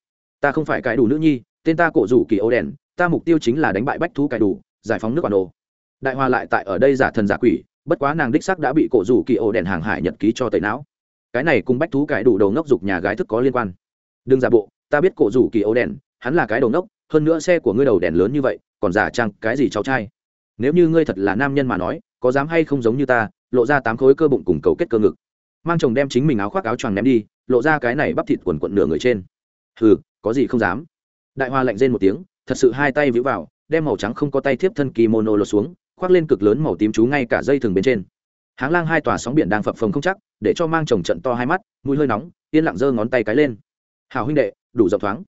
Ta không phải cải đủ nữ nhi tên ta cổ rủ kỳ ô đèn, ta mục tiêu chính là đánh bại bách thú cải đủ, giải phóng nước bản đồ đại hoa lại tại ở đây giả thần giả quỷ, bất quá nàng đích sắc đã bị cổ rủ kỳ ô đèn hàng hải nhật ký cho tẩy não. Cái này cùng bách thú cải đủ đầu ngốc dục nhà gái thức có liên quan. Đừng giả bộ, ta biết cổ rủ kỳ ô đèn, hắn là cái đầu ngốc, hơn nữa xe của ngươi đầu đèn lớn như vậy, còn giả trang cái gì cháu trai? Nếu như ngươi thật là nam nhân mà nói, có dám hay không giống như ta, lộ ra tám khối cơ bụng cùng cầu kết cơ ngực. Mang chồng đem chính mình áo khoác áo choàng ném đi, lộ ra cái này bắp thịt quần quận nửa người trên. Hừ, có gì không dám? Đại hoa lạnh rên một tiếng, thật sự hai tay vĩ vào, đem màu trắng không có tay thiếp thân kimono lột xuống, khoác lên cực lớn màu tím chú ngay cả dây thừng bên trên. Háng lang hai tòa sóng biển đang phập phồng không chắc, để cho mang chồng trận to hai mắt, mũi hơi nóng, yên lặng giơ ngón tay cái lên. Hào huynh đệ, đủ rộng thoáng.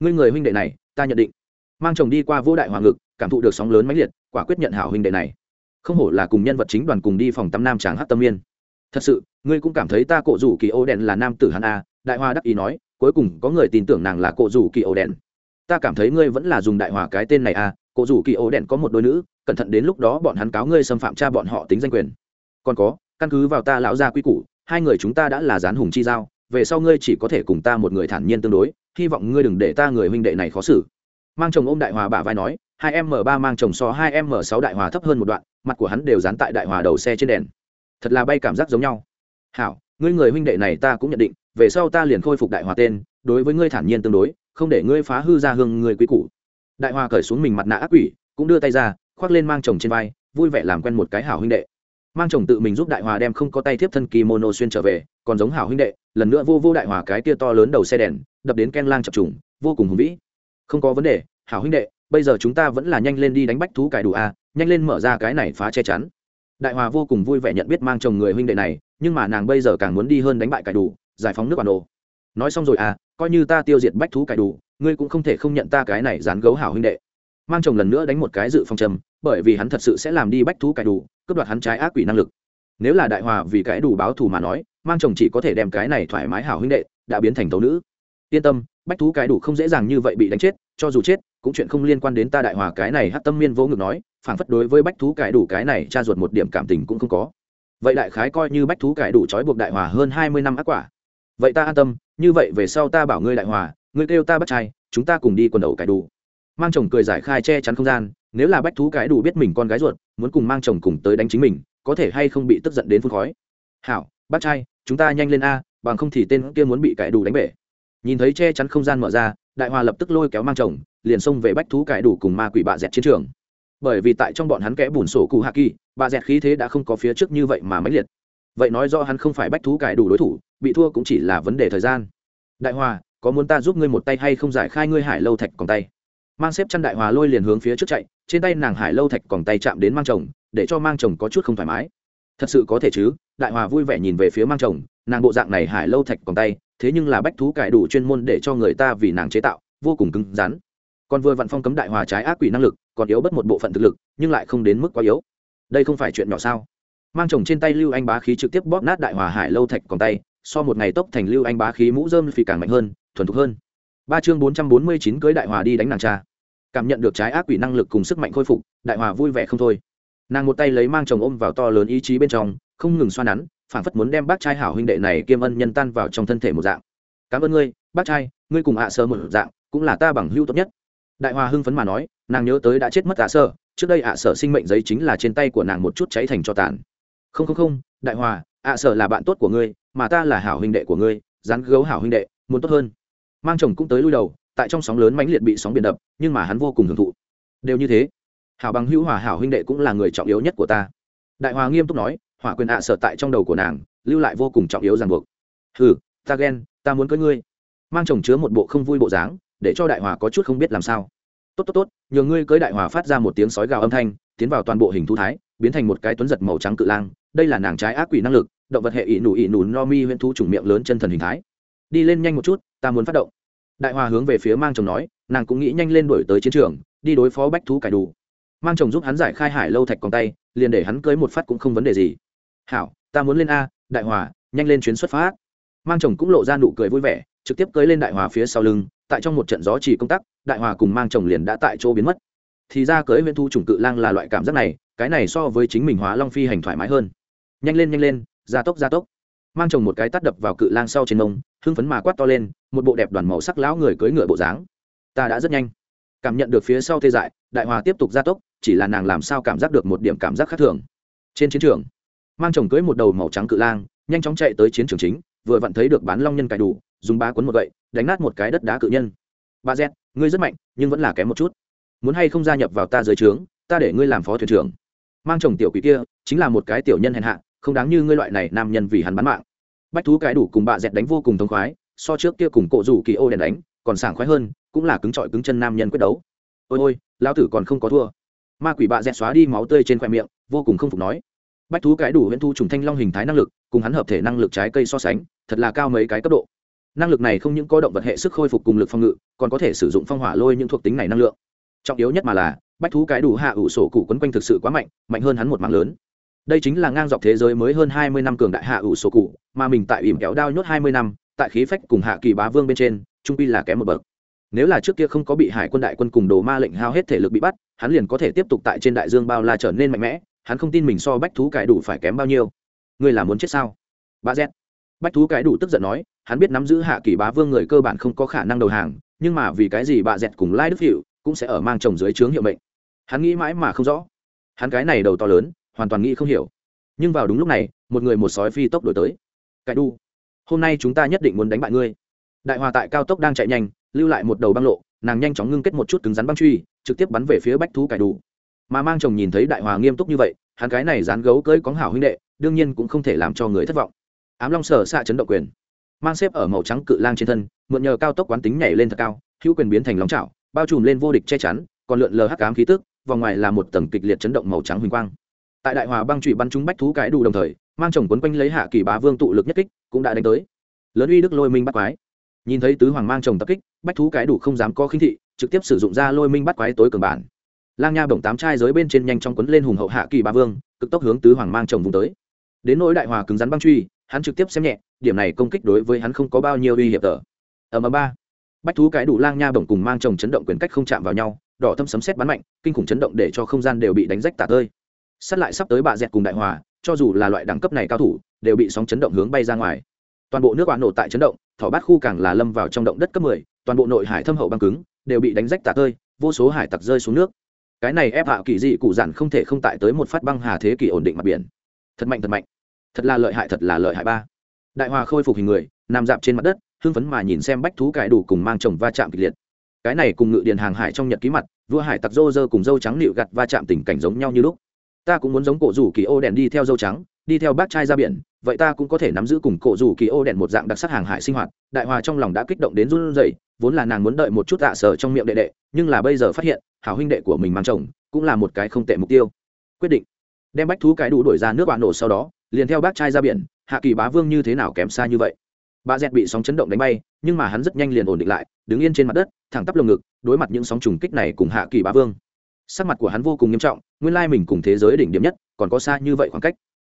Ngươi người huynh đệ này, ta nhận định. Mang chồng đi qua vô đại hoàng ngực, cảm thụ được sóng lớn mãnh liệt, quả quyết nhận hảo huynh đệ này. Không hổ là cùng nhân vật chính đoàn cùng đi phòng tắm nam tráng hát tâm yên thật sự, ngươi cũng cảm thấy ta cộ rủ kỳ ô đèn là nam tử hắn a. Đại hoa đắc ý nói, cuối cùng có người tin tưởng nàng là cộ rủ kỳ ô đèn ta cảm thấy ngươi vẫn là dùng đại hòa cái tên này à cổ rủ kỳ ổ đèn có một đôi nữ, cẩn thận đến lúc đó bọn hắn cáo ngươi xâm phạm cha bọn họ tính danh quyền. Còn có, căn cứ vào ta lão gia quy củ, hai người chúng ta đã là gián hùng chi giao, về sau ngươi chỉ có thể cùng ta một người thản nhiên tương đối, hy vọng ngươi đừng để ta người huynh đệ này khó xử. Mang chồng ôm đại hòa bả vai nói, hai m ba mang chồng so hai m sáu đại hòa thấp hơn một đoạn, mặt của hắn đều dán tại đại hòa đầu xe trên đèn. Thật là bay cảm giác giống nhau. Hảo, ngươi người huynh đệ này ta cũng nhận định, về sau ta liền khôi phục đại hòa tên, đối với ngươi thản nhiên tương đối không để ngươi phá hư ra hương người quý cũ đại hoa cởi xuống mình mặt nạ ác quỷ cũng đưa tay ra khoác lên mang chồng trên vai vui vẻ làm quen một cái hảo huynh đệ. Mang chồng tự mình giúp đại hòa đem không có tay thiếp thân kimono xuyên trở về còn giống hảo huynh đệ lần nữa vô vô đại hòa cái kia to lớn đầu xe đèn đập đến ken lang chập trùng vô cùng hùng vĩ. Không có vấn đề hảo huynh đệ bây giờ chúng ta vẫn là nhanh lên đi đánh bách thú cải đủ a à, nhanh lên mở ra cái này phá che chắn. Đại hòa vô cùng vui vẻ nhận biết mang chồng người huynh đệ này nhưng mà nàng bây giờ càng muốn đi hơn đánh bại cải đủ giải phóng nước bản đồ. Nói xong rồi à coi như ta tiêu diệt bách thú cải đủ, ngươi cũng không thể không nhận ta cái này dán gấu hảo huynh đệ. Mang chồng lần nữa đánh một cái dự phòng trầm, bởi vì hắn thật sự sẽ làm đi bách thú cải đủ, cướp đoạt hắn trái ác quỷ năng lực. Nếu là đại hòa vì cái đủ báo thù mà nói, mang chồng chỉ có thể đem cái này thoải mái hảo huynh đệ, đã biến thành tấu nữ. Yên tâm, bách thú cái đủ không dễ dàng như vậy bị đánh chết, cho dù chết, cũng chuyện không liên quan đến ta đại hòa cái này hát tâm miên vô ngực nói, phản phất đối với bách thú cái đủ cái này cha ruột một điểm cảm tình cũng không có. Vậy đại khái coi như bách thú cải đủ trói buộc đại hòa hơn hai mươi năm ác quả vậy ta an tâm, như vậy về sau ta bảo ngươi đại hòa, ngươi kêu ta bắt trai, chúng ta cùng đi quần đầu cải đủ. Mang chồng cười giải khai che chắn không gian, nếu là bách thú cái đủ biết mình con gái ruột, muốn cùng mang chồng cùng tới đánh chính mình, có thể hay không bị tức giận đến phun khói. Hảo bác trai, chúng ta nhanh lên a, bằng không thì tên kia muốn bị cải đủ đánh bể. Nhìn thấy che chắn không gian mở ra, đại hòa lập tức lôi kéo mang chồng, liền xông về bách thú cải đủ cùng ma quỷ bạ dẹt chiến trường. Bởi vì tại trong bọn hắn kẽ bùn sổ cụ hạ kỳ bà dẹt khí thế đã không có phía trước như vậy mà mãnh liệt. Vậy nói do hắn không phải bách thú cải đủ đối thủ bị thua cũng chỉ là vấn đề thời gian. Đại hòa, có muốn ta giúp ngươi một tay hay không giải khai ngươi hải lâu thạch còn tay? Mang xếp chăn đại hòa lôi liền hướng phía trước chạy, trên tay nàng hải lâu thạch còn tay chạm đến mang chồng, để cho mang chồng có chút không thoải mái. Thật sự có thể chứ, đại hòa vui vẻ nhìn về phía mang chồng, nàng bộ dạng này hải lâu thạch còn tay, thế nhưng là bách thú cải đủ chuyên môn để cho người ta vì nàng chế tạo, vô cùng cứng rắn. Còn vừa vặn phong cấm đại hòa trái ác quỷ năng lực, còn yếu bất một bộ phận thực lực, nhưng lại không đến mức quá yếu. Đây không phải chuyện nhỏ sao? Mang chồng trên tay lưu anh bá khí trực tiếp bóp nát đại hòa hải lâu thạch còn tay so một ngày tốc thành lưu anh bá khí mũ dơm phì càng mạnh hơn, thuần thục hơn. Ba chương bốn trăm bốn mươi chín cưới đại hòa đi đánh nàng cha. Cảm nhận được trái ác quỷ năng lực cùng sức mạnh khôi phục, đại hòa vui vẻ không thôi. Nàng một tay lấy mang chồng ôm vào to lớn ý chí bên trong, không ngừng xoa nắn phản phất muốn đem bác trai hảo huynh đệ này kiêm ân nhân tan vào trong thân thể một dạng. Cảm ơn ngươi, bác trai, ngươi cùng ạ sơ một dạng, cũng là ta bằng hưu tốt nhất. Đại hòa hưng phấn mà nói, nàng nhớ tới đã chết mất ạ sơ, trước đây ạ sở sinh mệnh giấy chính là trên tay của nàng một chút cháy thành cho tàn. Không không không, đại hòa, ạ sở là bạn tốt của ngươi mà ta là hảo huynh đệ của ngươi rắn gấu hảo huynh đệ, muốn tốt hơn. Mang chồng cũng tới lui đầu, tại trong sóng lớn mãnh liệt bị sóng biển đập, nhưng mà hắn vô cùng hưởng thụ. Đều như thế, hảo bằng hữu hòa hảo huynh đệ cũng là người trọng yếu nhất của ta. Đại hòa nghiêm túc nói, hỏa quyền ạ sở tại trong đầu của nàng, lưu lại vô cùng trọng yếu ràng buộc. Hừ, ta ghen, ta muốn cưới ngươi. Mang chồng chứa một bộ không vui bộ dáng, để cho đại hòa có chút không biết làm sao. Tốt tốt tốt, nhờ ngươi cưới đại hòa phát ra một tiếng sói gào âm thanh, tiến vào toàn bộ hình thu thái, biến thành một cái tuấn giật màu trắng cự lang đây là nàng trái ác quỷ năng lực, động vật hệ ỷ nụ ỷ nụ no mi huyễn thú chủng miệng lớn chân thần hình thái. Đi lên nhanh một chút, ta muốn phát động. Đại hòa hướng về phía mang chồng nói, nàng cũng nghĩ nhanh lên đổi tới chiến trường, đi đối phó bách thú cải đủ. Mang chồng giúp hắn giải khai hải lâu thạch còn tay, liền để hắn cưới một phát cũng không vấn đề gì. Hảo, ta muốn lên a, đại hòa, nhanh lên chuyến xuất phát. Mang chồng cũng lộ ra nụ cười vui vẻ, trực tiếp cưới lên đại hòa phía sau lưng, tại trong một trận gió chỉ công tác đại hòa cùng mang chồng liền đã tại chỗ biến mất. Thì ra cưới huyễn thu chủng cự lang là loại cảm giác này, cái này so với chính mình hóa long phi hành thoải mái hơn nhanh lên nhanh lên gia tốc gia tốc. Mang chồng một cái tắt đập vào cự lang sau trên mông, hưng phấn mà quát to lên một bộ đẹp đoàn màu sắc lão người cưỡi ngựa bộ dáng. Ta đã rất nhanh. Cảm nhận được phía sau tê dại đại hòa tiếp tục gia tốc chỉ là nàng làm sao cảm giác được một điểm cảm giác khác thường. Trên chiến trường mang chồng cưỡi một đầu màu trắng cự lang nhanh chóng chạy tới chiến trường chính vừa vặn thấy được bán long nhân cài đủ dùng ba cuốn một gậy đánh nát một cái đất đá cự nhân. Ba z ngươi rất mạnh nhưng vẫn là kém một chút. Muốn hay không gia nhập vào ta dưới trướng ta để ngươi làm phó thuyền trưởng. Mang chồng tiểu quỷ kia chính là một cái tiểu nhân hèn hạ không đáng như ngươi loại này nam nhân vì hắn bán mạng. Bách thú cái đủ cùng bà dẹt đánh vô cùng thống khoái, so trước kia cùng cộ rủ kỳ ô đèn đánh, còn sảng khoái hơn, cũng là cứng trọi cứng chân nam nhân quyết đấu. Ôi ôi, lão tử còn không có thua. Ma quỷ bạ dẹt xóa đi máu tươi trên khoe miệng, vô cùng không phục nói. Bách thú cái đủ huyễn thu trùng thanh long hình thái năng lực, cùng hắn hợp thể năng lực trái cây so sánh, thật là cao mấy cái cấp độ. Năng lực này không những có động vật hệ sức khôi phục cùng lực phòng ngự, còn có thể sử dụng phong hỏa lôi những thuộc tính này năng lượng. Trọng yếu nhất mà là, bách thú cái đủ hạ ủ sổ cụ quấn quanh thực sự quá mạnh mạnh hơn hắn một mạng lớn đây chính là ngang dọc thế giới mới hơn hai mươi năm cường đại hạ ủ sổ cụ, mà mình tại ỉm kéo đao nhốt hai mươi năm, tại khí phách cùng hạ kỳ bá vương bên trên, trung pi là kém một bậc. Nếu là trước kia không có bị hải quân đại quân cùng đồ ma lệnh hao hết thể lực bị bắt, hắn liền có thể tiếp tục tại trên đại dương bao la trở nên mạnh mẽ, hắn không tin mình so bách thú cải đủ phải kém bao nhiêu. Ngươi là muốn chết sao? Ba z. Bách thú cải đủ tức giận nói, hắn biết nắm giữ hạ kỳ bá vương người cơ bản không có khả năng đầu hàng, nhưng mà vì cái gì bà dẹt cùng lai đức hiệu cũng sẽ ở mang chồng dưới trướng hiệu mệnh? Hắn nghĩ mãi mà không rõ. Hắn cái này đầu to lớn hoàn toàn nghĩ không hiểu. Nhưng vào đúng lúc này, một người một sói phi tốc đổi tới. Cải đu, hôm nay chúng ta nhất định muốn đánh bại ngươi. Đại hòa tại cao tốc đang chạy nhanh, lưu lại một đầu băng lộ, nàng nhanh chóng ngưng kết một chút cứng rắn băng truy, trực tiếp bắn về phía bách thú cải Đu. mà mang chồng nhìn thấy đại hòa nghiêm túc như vậy, hắn cái này dán gấu cưỡi có hảo huynh đệ, đương nhiên cũng không thể làm cho người thất vọng. Ám long sở xạ chấn động quyền. Mang xếp ở màu trắng cự lang trên thân, mượn nhờ cao tốc quán tính nhảy lên thật cao, hữu quyền biến thành lóng chảo, bao trùm lên vô địch che chắn, còn lượn lờ hắc cám khí tức, vòng ngoài là một tầng kịch liệt chấn động màu trắng huỳnh quang tại đại hòa băng trụy bắn trúng bách thú cái đủ đồng thời, mang chồng quấn quanh lấy hạ kỳ bá vương tụ lực nhất kích, cũng đã đánh tới. Lớn uy đức lôi minh bắt quái. Nhìn thấy tứ hoàng mang chồng tập kích, bách thú cái đủ không dám có khinh thị, trực tiếp sử dụng ra lôi minh bắt quái tối cường bản. Lang nha bổng tám trai giới bên trên nhanh trong quấn lên hùng hậu hạ kỳ bá vương, cực tốc hướng tứ hoàng mang chồng vùng tới. Đến nỗi đại hòa cứng rắn băng truy, hắn trực tiếp xem nhẹ, điểm này công kích đối với hắn không có bao nhiêu uy hiểm tở. Ở mà ba. Bách thú cái đủ lang nha bổng cùng mang chồng chấn động quyền cách không chạm vào nhau, đỏ thâm sấm xét bắn mạnh, kinh khủng chấn động để cho không gian đều bị đánh rách tả tơi sát lại sắp tới bạ dẹt cùng đại hòa cho dù là loại đẳng cấp này cao thủ đều bị sóng chấn động hướng bay ra ngoài. Toàn bộ nước bạn nổ tại chấn động thỏ bát khu càng là lâm vào trong động đất cấp 10, toàn bộ nội hải thâm hậu băng cứng đều bị đánh rách tả tơi vô số hải tặc rơi xuống nước. Cái này ép hạ kỳ dị cụ giản không thể không tại tới một phát băng hà thế kỷ ổn định mặt biển. Thật mạnh thật mạnh. Thật là lợi hại thật là lợi hại ba. Đại hòa khôi phục hình người nằm dạp trên mặt đất hưng phấn mà nhìn xem bách thú cải đủ cùng mang chồng va chạm kịch liệt. Cái này cùng ngự điền hàng hải trong nhật ký mặt vua hải tặc rô rơ cùng dâu trắng nịu gặt va chạm tình cảnh giống nhau như lúc ta cũng muốn giống cổ rủ kỳ ô đèn đi theo dâu trắng, đi theo bác trai ra biển, vậy ta cũng có thể nắm giữ cùng cổ rủ kỳ ô đèn một dạng đặc sắc hàng hải sinh hoạt. Đại hòa trong lòng đã kích động đến run rẩy, vốn là nàng muốn đợi một chút tạ sở trong miệng đệ đệ, nhưng là bây giờ phát hiện, hảo huynh đệ của mình mang chồng, cũng là một cái không tệ mục tiêu. Quyết định. Đem bách thú cái đủ đổi ra nước bạn nổ sau đó, liền theo bác trai ra biển, hạ kỳ bá vương như thế nào kém xa như vậy? Bà dẹt bị sóng chấn động đánh bay, nhưng mà hắn rất nhanh liền ổn định lại, đứng yên trên mặt đất, thẳng tắp lồng ngực, đối mặt những sóng trùng kích này cùng hạ kỳ bá vương. Sắc mặt của hắn vô cùng nghiêm trọng nguyên lai mình cùng thế giới đỉnh điểm nhất, còn có xa như vậy khoảng cách,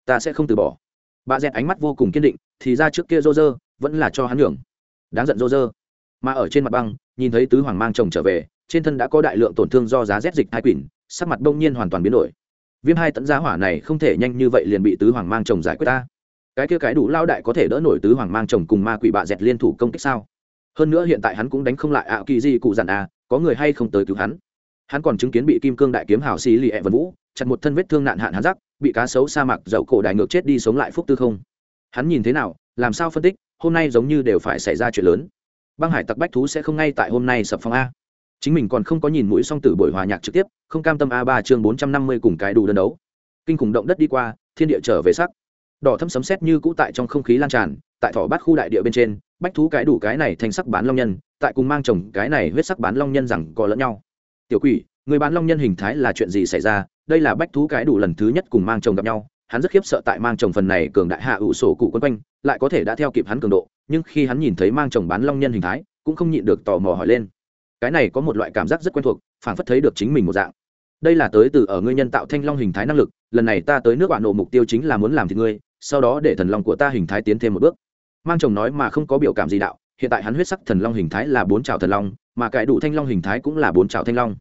ta sẽ không từ bỏ. Bà dẹt ánh mắt vô cùng kiên định, thì ra trước kia rô rơ vẫn là cho hắn nhường. Đáng giận rô rơ mà ở trên mặt băng, nhìn thấy tứ hoàng mang chồng trở về, trên thân đã có đại lượng tổn thương do giá rét dịch hai quỷ, sắc mặt đông nhiên hoàn toàn biến đổi. Viêm hai tấn giá hỏa này không thể nhanh như vậy liền bị tứ hoàng mang chồng giải quyết ta. Cái kia cái đủ lao đại có thể đỡ nổi tứ hoàng mang chồng cùng ma quỷ bạ dẹt liên thủ công kích sao? Hơn nữa hiện tại hắn cũng đánh không lại ạ kỳ di cụ dặn à có người hay không tới cứu hắn? Hắn còn chứng kiến bị kim cương đại kiếm hào xì lì ẹ vân vũ chặt một thân vết thương nạn hạn hắn rắc bị cá sấu sa mạc dậu cổ đại ngược chết đi sống lại phúc tư không. Hắn nhìn thế nào, làm sao phân tích, hôm nay giống như đều phải xảy ra chuyện lớn. Băng hải tặc bách thú sẽ không ngay tại hôm nay sập phong a. Chính mình còn không có nhìn mũi song tử buổi hòa nhạc trực tiếp, không cam tâm a ba chương bốn trăm năm mươi cùng cái đủ đơn đấu. Kinh khủng động đất đi qua, thiên địa trở về sắc. Đỏ thâm sấm sét như cũ tại trong không khí lan tràn, tại thỏ bát khu đại địa bên trên, bách thú cái đủ cái này thành sắc bán long nhân, tại cùng mang chồng cái này huyết sắc bán long nhân rằng có lẫn nhau tiểu quỷ, người bán long nhân hình thái là chuyện gì xảy ra? Đây là bách thú cái đủ lần thứ nhất cùng mang chồng gặp nhau. Hắn rất khiếp sợ tại mang chồng phần này cường đại hạ ủ sổ cụ quân quanh, lại có thể đã theo kịp hắn cường độ, nhưng khi hắn nhìn thấy mang chồng bán long nhân hình thái, cũng không nhịn được tò mò hỏi lên. Cái này có một loại cảm giác rất quen thuộc phản phất thấy được chính mình một dạng. Đây là tới từ ở ngươi nhân tạo thanh long hình thái năng lực, lần này ta tới nước bạn nổ mục tiêu chính là muốn làm thì ngươi, sau đó để thần long của ta hình thái tiến thêm một bước. Mang chồng nói mà không có biểu cảm gì đạo, hiện tại hắn huyết sắc thần long hình thái là bốn trào thần long mà cải đủ thanh long hình thái cũng là bốn trào thanh long.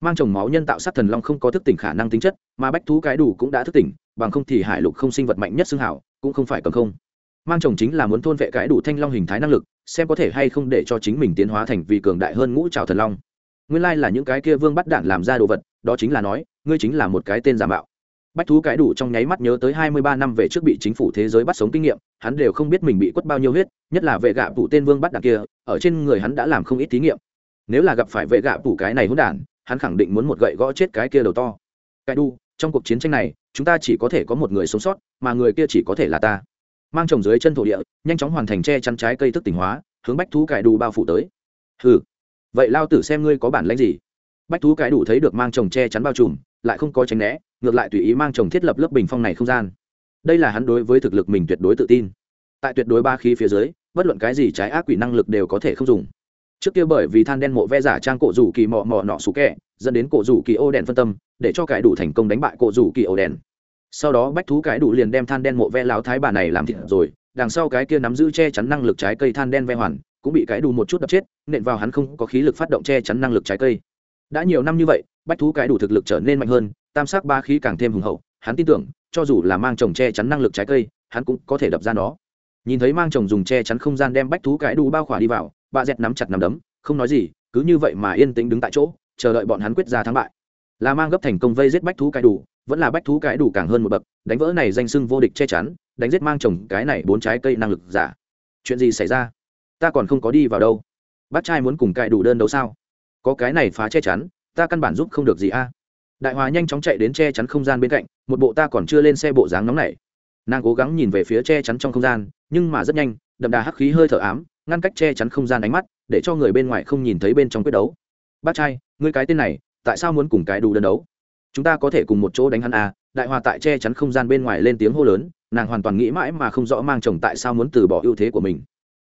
Mang chồng máu nhân tạo sát thần long không có thức tỉnh khả năng tính chất, mà bách thú cái đủ cũng đã thức tỉnh, bằng không thì hải lục không sinh vật mạnh nhất xương hảo, cũng không phải cầm không. Mang chồng chính là muốn thôn vệ cái đủ thanh long hình thái năng lực, xem có thể hay không để cho chính mình tiến hóa thành vì cường đại hơn ngũ trào thần long. Nguyên lai là những cái kia vương bắt đạn làm ra đồ vật, đó chính là nói, ngươi chính là một cái tên giả mạo. Bách thú cái đủ trong nháy mắt nhớ tới hai mươi ba năm về trước bị chính phủ thế giới bắt sống kinh nghiệm, hắn đều không biết mình bị quất bao nhiêu huyết, nhất là vệ gạ vụ tên vương bắt đạn kia, ở trên người hắn đã làm không ít thí nghiệm nếu là gặp phải vệ gạ phủ cái này hỗn đản, hắn khẳng định muốn một gậy gõ chết cái kia đầu to. Cái đu, trong cuộc chiến tranh này, chúng ta chỉ có thể có một người sống sót, mà người kia chỉ có thể là ta. Mang trồng dưới chân thổ địa, nhanh chóng hoàn thành che chắn trái cây thức tỉnh hóa, hướng bách thú cải đủ bao phủ tới. Hừ. Vậy lao tử xem ngươi có bản lãnh gì? Bách thú cải đủ thấy được mang trồng che chắn bao trùm, lại không có tránh né, ngược lại tùy ý mang trồng thiết lập lớp bình phong này không gian. Đây là hắn đối với thực lực mình tuyệt đối tự tin. Tại tuyệt đối ba khí phía dưới, bất luận cái gì trái ác quỷ năng lực đều có thể không dùng trước kia bởi vì than đen mộ ve giả trang cổ rủ kỳ mò mò nọ sủ kẹ, dẫn đến cổ rủ kỳ ô đèn phân tâm, để cho cải đủ thành công đánh bại cổ rủ kỳ ô đèn. Sau đó bách thú cải đủ liền đem than đen mộ ve láo thái bà này làm thịt rồi, đằng sau cái kia nắm giữ che chắn năng lực trái cây than đen ve hoàn, cũng bị cái đủ một chút đập chết, nện vào hắn không có khí lực phát động che chắn năng lực trái cây. Đã nhiều năm như vậy, bách thú cái đủ thực lực trở nên mạnh hơn, tam sắc ba khí càng thêm hùng hậu, hắn tin tưởng, cho dù là mang trồng che chắn năng lực trái cây, hắn cũng có thể đập ra nó. Nhìn thấy mang trồng dùng che chắn không gian đem bách thú cái đủ bao khỏa đi vào bà dẹt nắm chặt nắm đấm, không nói gì, cứ như vậy mà yên tĩnh đứng tại chỗ, chờ đợi bọn hắn quyết ra thắng bại. Là mang gấp thành công vây giết bách thú cái đủ, vẫn là bách thú cái đủ càng hơn một bậc, đánh vỡ này danh sưng vô địch che chắn, đánh giết mang trồng cái này bốn trái cây năng lực giả. Chuyện gì xảy ra? Ta còn không có đi vào đâu. Bác trai muốn cùng cài đủ đơn đấu sao? Có cái này phá che chắn, ta căn bản giúp không được gì a. Đại hòa nhanh chóng chạy đến che chắn không gian bên cạnh, một bộ ta còn chưa lên xe bộ dáng nóng này nàng cố gắng nhìn về phía che chắn trong không gian, nhưng mà rất nhanh, đậm đà hắc khí hơi thở ám ngăn cách che chắn không gian ánh mắt, để cho người bên ngoài không nhìn thấy bên trong quyết đấu. Bác trai, ngươi cái tên này, tại sao muốn cùng cái đủ đơn đấu? Chúng ta có thể cùng một chỗ đánh hắn à? Đại hòa tại che chắn không gian bên ngoài lên tiếng hô lớn, nàng hoàn toàn nghĩ mãi mà không rõ mang chồng tại sao muốn từ bỏ ưu thế của mình.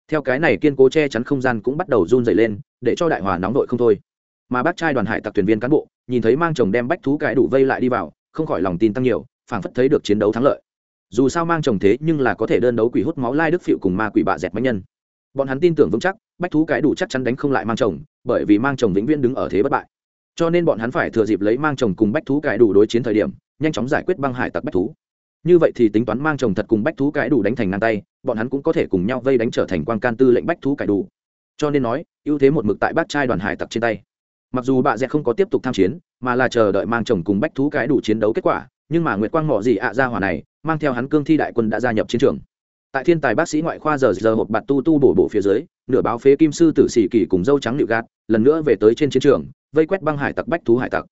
Theo cái này kiên cố che chắn không gian cũng bắt đầu run dày lên, để cho đại hòa nóng đội không thôi. Mà bác trai đoàn hải tặc thuyền viên cán bộ, nhìn thấy mang chồng đem bách thú cái đủ vây lại đi vào, không khỏi lòng tin tăng nhiều, phảng phất thấy được chiến đấu thắng lợi. Dù sao mang chồng thế nhưng là có thể đơn đấu quỷ hút máu lai đức phịu cùng ma quỷ bạ dẹt mạnh nhân bọn hắn tin tưởng vững chắc, bách thú cái đủ chắc chắn đánh không lại mang chồng, bởi vì mang chồng vĩnh viễn đứng ở thế bất bại. Cho nên bọn hắn phải thừa dịp lấy mang chồng cùng bách thú cái đủ đối chiến thời điểm, nhanh chóng giải quyết băng hải tặc bách thú. Như vậy thì tính toán mang chồng thật cùng bách thú cái đủ đánh thành ngang tay, bọn hắn cũng có thể cùng nhau vây đánh trở thành quan can tư lệnh bách thú cải đủ. Cho nên nói, ưu thế một mực tại bác trai đoàn hải tặc trên tay. Mặc dù bà dẹ không có tiếp tục tham chiến, mà là chờ đợi mang chồng cùng bách thú cái đủ chiến đấu kết quả, nhưng mà nguyệt quang mỏ gì ạ ra hỏa này, mang theo hắn cương thi đại quân đã gia nhập chiến trường tại thiên tài bác sĩ ngoại khoa giờ giờ một bạt tu tu bổ bộ phía dưới, nửa báo phế kim sư tử sĩ kỳ cùng dâu trắng liệu gạt, lần nữa về tới trên chiến trường, vây quét băng hải tặc bách thú hải tặc.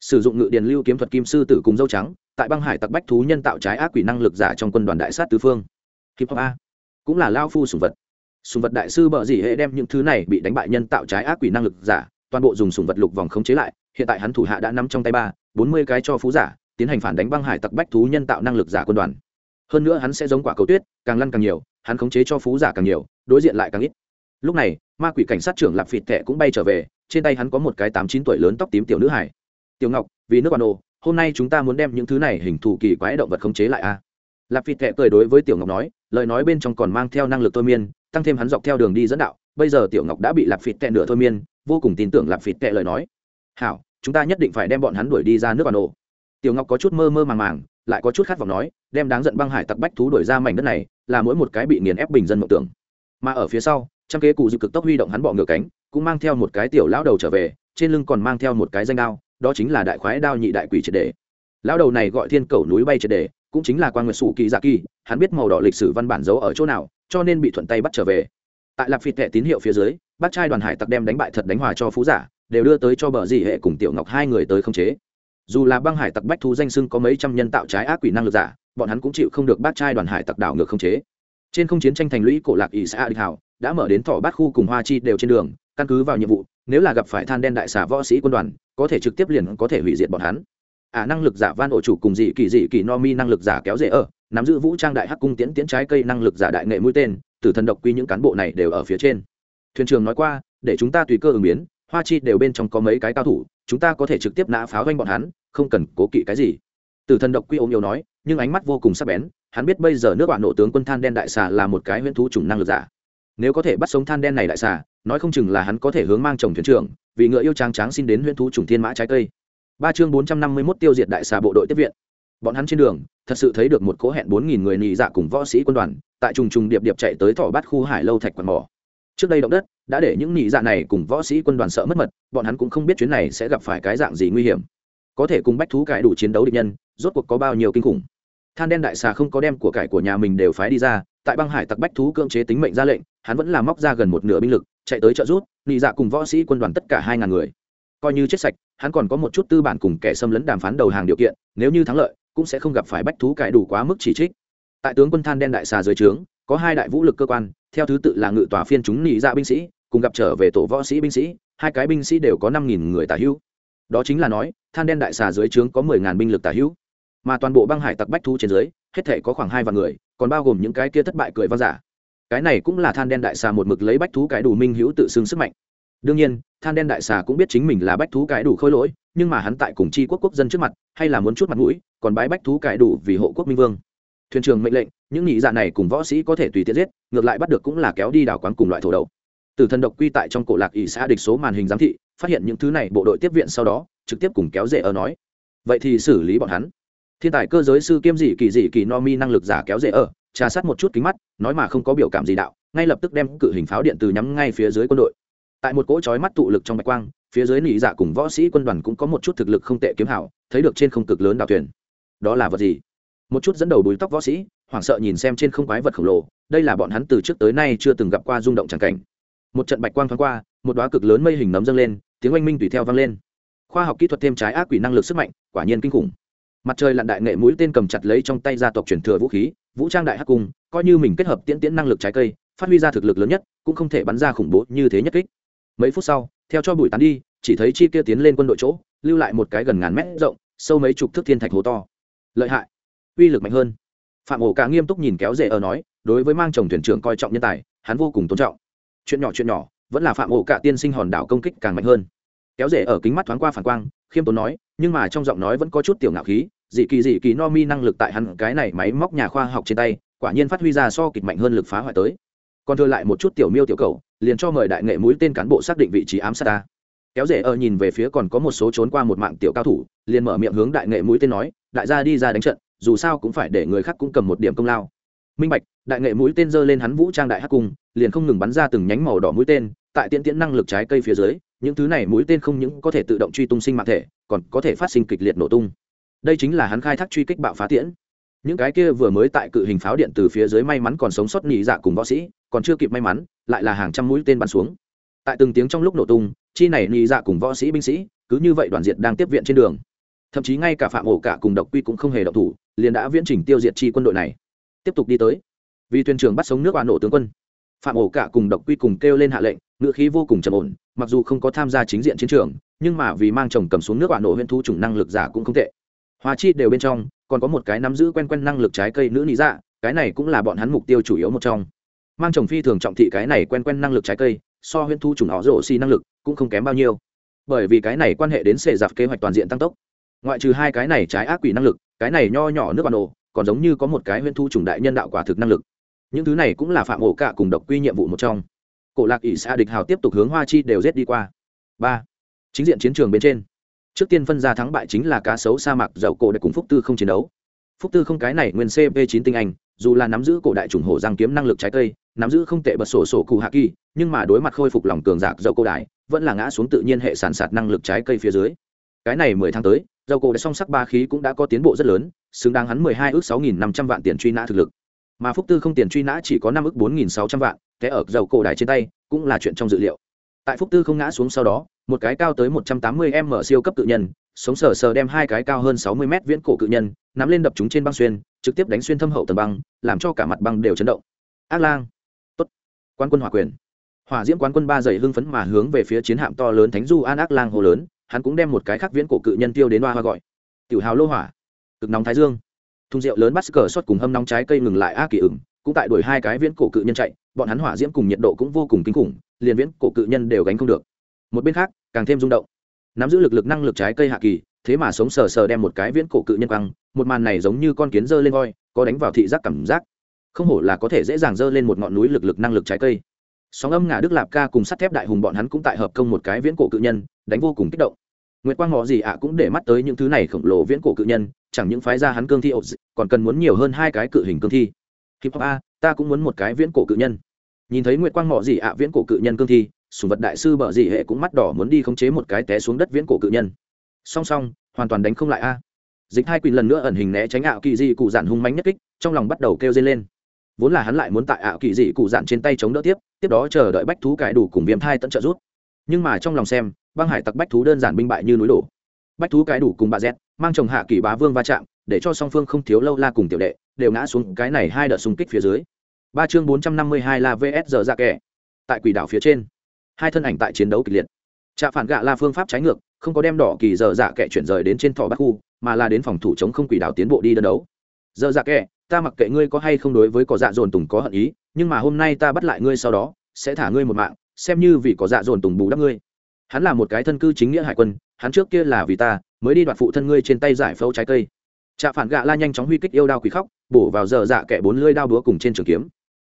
Sử dụng ngự điền lưu kiếm thuật kim sư tử cùng dâu trắng, tại băng hải tặc bách thú nhân tạo trái ác quỷ năng lực giả trong quân đoàn đại sát tứ phương. Hip hop a. Cũng là lao phu sùng vật. Sùng vật đại sư bợ gì hệ đem những thứ này bị đánh bại nhân tạo trái ác quỷ năng lực giả, toàn bộ dùng sùng vật lục vòng khống chế lại, hiện tại hắn thủ hạ đã nắm trong tay ba, bốn mươi cái cho phú giả, tiến hành phản đánh băng hải tặc bách thú nhân tạo năng lực giả quân đoàn hơn nữa hắn sẽ giống quả cầu tuyết, càng lăn càng nhiều, hắn khống chế cho phú giả càng nhiều, đối diện lại càng ít. Lúc này, ma quỷ cảnh sát trưởng lạp phịt thẹ cũng bay trở về, trên tay hắn có một cái tám chín tuổi lớn tóc tím tiểu nữ hải tiểu ngọc, vì nước bà đồ, hôm nay chúng ta muốn đem những thứ này hình thù kỳ quái động vật khống chế lại a. À? lạp phịt thẹ cười đối với tiểu ngọc nói, lời nói bên trong còn mang theo năng lực thôi miên, tăng thêm hắn dọc theo đường đi dẫn đạo, bây giờ tiểu ngọc đã bị lạp phịt tệ nửa thôi miên, vô cùng tin tưởng lạp phịt tệ lời nói. Hảo, chúng ta nhất định phải đem bọn hắn đuổi đi ra nước bà đồ tiểu ngọc có chút mơ mơ màng màng, lại có chút khát vọng nói, đem đáng giận băng hải tặc bách thú đuổi ra mảnh đất này, là mỗi một cái bị nghiền ép bình dân mộng tưởng. Mà ở phía sau, trăm kế cụ dự cực tốc huy động hắn bọ ngựa cánh, cũng mang theo một cái tiểu lão đầu trở về, trên lưng còn mang theo một cái danh đao, đó chính là đại khoái đao nhị đại quỷ triệt đề. Lão đầu này gọi thiên cầu núi bay triệt đề, cũng chính là quan nguyệt sủ kỳ dạ kỳ, hắn biết màu đỏ lịch sử văn bản giấu ở chỗ nào, cho nên bị thuận tay bắt trở về. Tại lạp phịt tệ tín hiệu phía dưới, bác trai đoàn hải tặc đem đánh bại thật đánh hòa cho phú giả, đều đưa tới cho bờ dị hệ cùng tiểu ngọc hai người tới không chế dù là băng hải tặc bách thú danh sưng có mấy trăm nhân tạo trái ác quỷ năng lực giả, bọn hắn cũng chịu không được bát trai đoàn hải tặc đảo ngược không chế. Trên không chiến tranh thành lũy cổ lạc ỷ xã địch hảo, đã mở đến thỏ bát khu cùng hoa chi đều trên đường, căn cứ vào nhiệm vụ, nếu là gặp phải than đen đại xà võ sĩ quân đoàn, có thể trực tiếp liền có thể hủy diệt bọn hắn. À năng lực giả van ổ chủ cùng dị kỳ dị kỳ no mi năng lực giả kéo dễ ở, nắm giữ vũ trang đại hắc cung tiễn tiễn trái cây năng lực giả đại nghệ mũi tên, tử thần độc quy những cán bộ này đều ở phía trên. Thuyền trưởng nói qua, để chúng ta tùy cơ ứng biến hoa chi đều bên trong có mấy cái cao thủ, chúng ta có thể trực tiếp nã pháo doanh bọn hắn, không cần cố kỵ cái gì. Tử thần độc quy ôm yêu nói, nhưng ánh mắt vô cùng sắc bén, hắn biết bây giờ nước bạn nổ tướng quân than đen đại xà là một cái huyễn thú chủng năng lực giả. Nếu có thể bắt sống than đen này đại xà, nói không chừng là hắn có thể hướng mang chồng thuyền trưởng, vì ngựa yêu trang tráng xin đến huyễn thú chủng thiên mã trái cây. Ba chương bốn trăm năm mươi mốt tiêu diệt đại xà bộ đội tiếp viện. Bọn hắn trên đường, thật sự thấy được một cố hẹn bốn nghìn người nhị dạ cùng võ sĩ quân đoàn, tại trùng trùng điệp điệp chạy tới thỏ bát khu hải lâu thạch quạt mỏ trước đây động đất, đã để những nhị dạ này cùng võ sĩ quân đoàn sợ mất mật, bọn hắn cũng không biết chuyến này sẽ gặp phải cái dạng gì nguy hiểm. Có thể cùng bách thú cải đủ chiến đấu địch nhân, rốt cuộc có bao nhiêu kinh khủng. Than đen đại xà không có đem của cải của nhà mình đều phái đi ra, tại băng hải tặc bách thú cưỡng chế tính mệnh ra lệnh, hắn vẫn là móc ra gần một nửa binh lực, chạy tới trợ rút nhị dạ cùng võ sĩ quân đoàn tất cả hai ngàn người. Coi như chết sạch, hắn còn có một chút tư bản cùng kẻ xâm lấn đàm phán đầu hàng điều kiện, nếu như thắng lợi, cũng sẽ không gặp phải bách thú cải đủ quá mức chỉ trích. Tại tướng quân than đen đại xà dưới trướng có hai đại vũ lực cơ quan, theo thứ tự là ngự tòa phiên chúng nị dạ binh sĩ, cùng gặp trở về tổ võ sĩ binh sĩ, hai cái binh sĩ đều có năm nghìn người tả hữu. Đó chính là nói, than đen đại xà dưới trướng có mười ngàn binh lực tả hữu. Mà toàn bộ băng hải tặc bách thú trên dưới, hết thể có khoảng hai vạn người, còn bao gồm những cái kia thất bại cười vang giả. Cái này cũng là than đen đại xà một mực lấy bách thú cái đủ minh hữu tự xưng sức mạnh. Đương nhiên, than đen đại xà cũng biết chính mình là bách thú cái đủ khôi lỗi, nhưng mà hắn tại cùng chi quốc quốc dân trước mặt, hay là muốn chút mặt mũi, còn bái bách thú cái đủ vì hộ quốc minh vương. Thuyền trưởng mệnh lệnh những nhị dạ này cùng võ sĩ có thể tùy tiện giết, ngược lại bắt được cũng là kéo đi đảo quán cùng loại thổ đậu từ thần độc quy tại trong cổ lạc ỷ xã địch số màn hình giám thị, phát hiện những thứ này bộ đội tiếp viện sau đó, trực tiếp cùng kéo dễ ở nói. Vậy thì xử lý bọn hắn. Thiên tài cơ giới sư kiêm dị kỳ dị kỳ no mi năng lực giả kéo dễ ở, trà sát một chút kính mắt, nói mà không có biểu cảm gì đạo, ngay lập tức đem cự hình pháo điện từ nhắm ngay phía dưới quân đội. Tại một cỗ chói mắt tụ lực trong bạch quang, phía dưới nỉ dạ cùng võ sĩ quân đoàn cũng có một chút thực lực không tệ kiếm hảo, thấy được trên không cực lớn đào thuyền. Đó là vật gì? Một chút dẫn đầu bùi tóc võ sĩ hoảng sợ nhìn xem trên không quái vật khổng lồ, đây là bọn hắn từ trước tới nay chưa từng gặp qua rung động tràng cảnh. Một trận bạch quang thoáng qua, một đoá cực lớn mây hình nấm dâng lên, tiếng oanh minh tùy theo vang lên. Khoa học kỹ thuật thêm trái ác quỷ năng lực sức mạnh, quả nhiên kinh khủng. Mặt trời lặn đại nghệ mũi tên cầm chặt lấy trong tay gia tộc truyền thừa vũ khí, vũ trang đại hắc cung, coi như mình kết hợp tiễn tiễn năng lực trái cây, phát huy ra thực lực lớn nhất, cũng không thể bắn ra khủng bố như thế nhất kích. Mấy phút sau, theo cho bụi tán đi, chỉ thấy chi kia tiến lên quân đội chỗ, lưu lại một cái gần ngàn mét rộng, sâu mấy chục thước thiên thạch hố to. Lợi hại. Uy lực mạnh hơn phạm ổ cả nghiêm túc nhìn kéo rể ở nói, đối với mang chồng thuyền trưởng coi trọng nhân tài, hắn vô cùng tôn trọng. Chuyện nhỏ chuyện nhỏ, vẫn là phạm ổ cả tiên sinh hòn đảo công kích càng mạnh hơn. Kéo rể ở kính mắt thoáng qua phản quang, khiêm tốn nói, nhưng mà trong giọng nói vẫn có chút tiểu ngạo khí, dị kỳ dị kỳ no mi năng lực tại hắn, cái này máy móc nhà khoa học trên tay, quả nhiên phát huy ra so kịch mạnh hơn lực phá hoại tới. Còn thừa lại một chút tiểu miêu tiểu cầu liền cho mời đại nghệ mũi tên cán bộ xác định vị trí ám sát ta. Kéo rể ở nhìn về phía còn có một số trốn qua một mạng tiểu cao thủ, liền mở miệng hướng đại nghệ mũi tên nói, đại gia đi ra đánh trận dù sao cũng phải để người khác cũng cầm một điểm công lao. Minh bạch, đại nghệ mũi tên giơ lên hắn vũ trang đại hắc cung, liền không ngừng bắn ra từng nhánh màu đỏ mũi tên, tại tiễn tiễn năng lực trái cây phía dưới, những thứ này mũi tên không những có thể tự động truy tung sinh mạng thể, còn có thể phát sinh kịch liệt nổ tung. Đây chính là hắn khai thác truy kích bạo phá tiễn. Những cái kia vừa mới tại cự hình pháo điện từ phía dưới may mắn còn sống sót nhị dạ cùng võ sĩ, còn chưa kịp may mắn, lại là hàng trăm mũi tên bắn xuống. Tại từng tiếng trong lúc nổ tung, chi này nhị dạ cùng võ sĩ binh sĩ, cứ như vậy đoàn diện đang tiếp viện trên đường. Thậm chí ngay cả phạm ổ cả cùng độc quy cũng không hề độc thủ liền đã viễn trình tiêu diệt chi quân đội này. Tiếp tục đi tới. Vì thuyền trưởng bắt sống nước oan nổ tướng quân, phạm ổ cả cùng độc quy cùng kêu lên hạ lệnh, ngựa khí vô cùng trầm ổn, mặc dù không có tham gia chính diện chiến trường, nhưng mà vì mang chồng cầm xuống nước oan nổ huyện thu chủng năng lực giả cũng không tệ. Hoa chi đều bên trong, còn có một cái nắm giữ quen quen năng lực trái cây nữ lý dạ cái này cũng là bọn hắn mục tiêu chủ yếu một trong. Mang chồng phi thường trọng thị cái này quen quen năng lực trái cây, so huyện thu chủng họ rổ xi năng lực cũng không kém bao nhiêu. Bởi vì cái này quan hệ đến xệ dạp kế hoạch toàn diện tăng tốc. Ngoại trừ hai cái này trái ác quỷ năng lực cái này nho nhỏ nước bản ổ còn giống như có một cái huyễn thu trùng đại nhân đạo quả thực năng lực. Những thứ này cũng là phạm ổ cả cùng độc quy nhiệm vụ một trong. Cổ lạc ỷ xã địch hào tiếp tục hướng hoa chi đều rét đi qua. Ba, chính diện chiến trường bên trên. Trước tiên phân ra thắng bại chính là cá sấu sa mạc dầu cổ đại cùng phúc tư không chiến đấu. Phúc tư không cái này nguyên cp chín tinh anh, dù là nắm giữ cổ đại chủng hổ giang kiếm năng lực trái cây, nắm giữ không tệ bật sổ sổ cụ hạ kỳ, nhưng mà đối mặt khôi phục lòng cường giạc dậu cổ đại, vẫn là ngã xuống tự nhiên hệ sản sạt năng lực trái cây phía dưới. Cái này mười tháng tới dầu cổ đã song sắc ba khí cũng đã có tiến bộ rất lớn, xứng đáng hắn mười hai ước sáu nghìn năm trăm vạn tiền truy nã thực lực. Mà phúc tư không tiền truy nã chỉ có năm ước bốn nghìn sáu trăm vạn thế ở dầu cổ đài trên tay, cũng là chuyện trong dự liệu. Tại phúc tư không ngã xuống sau đó, một cái cao tới một trăm tám mươi m siêu cấp cự nhân, sống sờ sờ đem hai cái cao hơn sáu mươi m viễn cổ cự nhân, nắm lên đập chúng trên băng xuyên, trực tiếp đánh xuyên thâm hậu tầng băng, làm cho cả mặt băng đều chấn động. Ác lang. Tốt. Quan quân hỏa quyền. Hỏa diễm quán quân ba dày hưng phấn mà hướng về phía chiến hạm to lớn thánh du an ác lang hồ lớn hắn cũng đem một cái khác viễn cổ cự nhân tiêu đến hoa hoa gọi. Tiểu hào lô hỏa. Cực nóng thái dương. Thùng rượu lớn bắt cờ xót cùng hâm nóng trái cây ngừng lại, a kỳ ửng, cũng tại đuổi hai cái viễn cổ cự nhân chạy, bọn hắn hỏa diễm cùng nhiệt độ cũng vô cùng kinh khủng, liền viễn cổ cự nhân đều gánh không được. Một bên khác, càng thêm rung động. Nắm giữ lực lực năng lực trái cây hạ kỳ, thế mà sống sờ sờ đem một cái viễn cổ cự nhân quăng, một màn này giống như con kiến dơ lên voi, có đánh vào thị giác cảm giác. Không hổ là có thể dễ dàng dơ lên một ngọn núi lực lực năng lực trái cây sóng âm ngả đức lạp ca cùng sắt thép đại hùng bọn hắn cũng tại hợp công một cái viễn cổ cự nhân đánh vô cùng kích động Nguyệt Quang ngọ gì ạ cũng để mắt tới những thứ này khổng lồ viễn cổ cự nhân, chẳng những phái ra hắn cương thi ột, còn cần muốn nhiều hơn hai cái cự hình cương thi. Hip hop a, ta cũng muốn một cái viễn cổ cự nhân. Nhìn thấy Nguyệt Quang ngọ gì ạ viễn cổ cự nhân cương thi, sùng vật đại sư bợ gì hệ cũng mắt đỏ muốn đi khống chế một cái té xuống đất viễn cổ cự nhân. Song song, hoàn toàn đánh không lại a. Dịch hai quỷ lần nữa ẩn hình né tránh ảo kỳ dị cụ giản hung mãnh nhất kích, trong lòng bắt đầu kêu dây lên. Vốn là hắn lại muốn tại ảo kỳ dị cụ giản trên tay chống đỡ tiếp, tiếp đó chờ đợi bách thú cải đủ cùng viêm thai tận trợ rút. Nhưng mà trong lòng xem, băng hải tặc bách thú đơn giản binh bại như núi đổ. Bách thú cái đủ cùng bà z mang chồng hạ kỳ bá vương va chạm để cho song phương không thiếu lâu la cùng tiểu đệ đều ngã xuống cái này hai đợt xung kích phía dưới. Ba chương bốn trăm năm mươi hai là vs giờ ra kẻ. Tại quỷ đảo phía trên hai thân ảnh tại chiến đấu kịch liệt. Trạ phản gạ là phương pháp trái ngược không có đem đỏ kỳ giờ dạ kẻ chuyển rời đến trên thọ bắc khu mà là đến phòng thủ chống không quỷ đảo tiến bộ đi đơn đấu giờ dạ kệ, ta mặc kệ ngươi có hay không đối với có dạ dồn tùng có hận ý nhưng mà hôm nay ta bắt lại ngươi sau đó sẽ thả ngươi một mạng xem như vì có dạ dồn tùng bù đắp ngươi. Hắn là một cái thân cư chính nghĩa hải quân hắn trước kia là vì ta mới đi đoạt phụ thân ngươi trên tay giải phẫu trái cây. Trạ phản gạ la nhanh chóng huy kích yêu đao quỷ khóc bổ vào giờ dạ kệ bốn lưỡi đao búa cùng trên trường kiếm.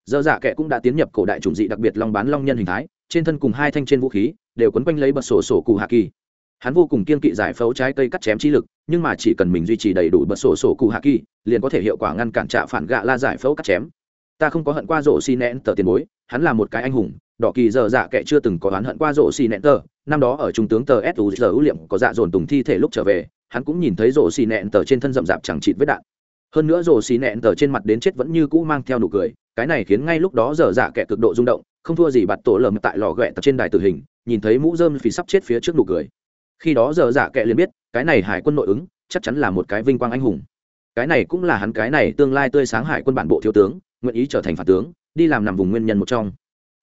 Giờ dạ kệ cũng đã tiến nhập cổ đại chủng dị đặc biệt long bán long nhân hình thái trên thân cùng hai thanh trên vũ khí đều quấn quanh lấy bật sổ sổ cụ hạ kỳ hắn vô cùng kiên kỵ giải phẫu trái cây cắt chém chi lực, nhưng mà chỉ cần mình duy trì đầy đủ bật sổ sổ cụ hạ kỳ, liền có thể hiệu quả ngăn cản trạ phản gạ la giải phẫu cắt chém. Ta không có hận qua rổ xi nén tờ tiền bối, hắn là một cái anh hùng, đỏ kỳ giờ dạ kệ chưa từng có oán hận qua rổ xì nẹn tờ. Năm đó ở trung tướng tờ su giờ ưu liệm có dạ dồn tùng thi thể lúc trở về, hắn cũng nhìn thấy rổ xì nẹn tờ trên thân rậm rạp chẳng chịt vết đạn. Hơn nữa rổ xì nẹn tờ trên mặt đến chết vẫn như cũ mang theo nụ cười, cái này khiến ngay lúc đó giờ dạ kệ cực độ rung động, không thua gì bạt tổ lầm tại lò ghẹ tập trên đài tử hình, nhìn thấy mũ dơm phì sắp chết phía trước nụ cười khi đó giờ dạ kệ liền biết, cái này hải quân nội ứng, chắc chắn là một cái vinh quang anh hùng. Cái này cũng là hắn cái này tương lai tươi sáng hải quân bản bộ thiếu tướng, nguyện ý trở thành phản tướng, đi làm nằm vùng nguyên nhân một trong.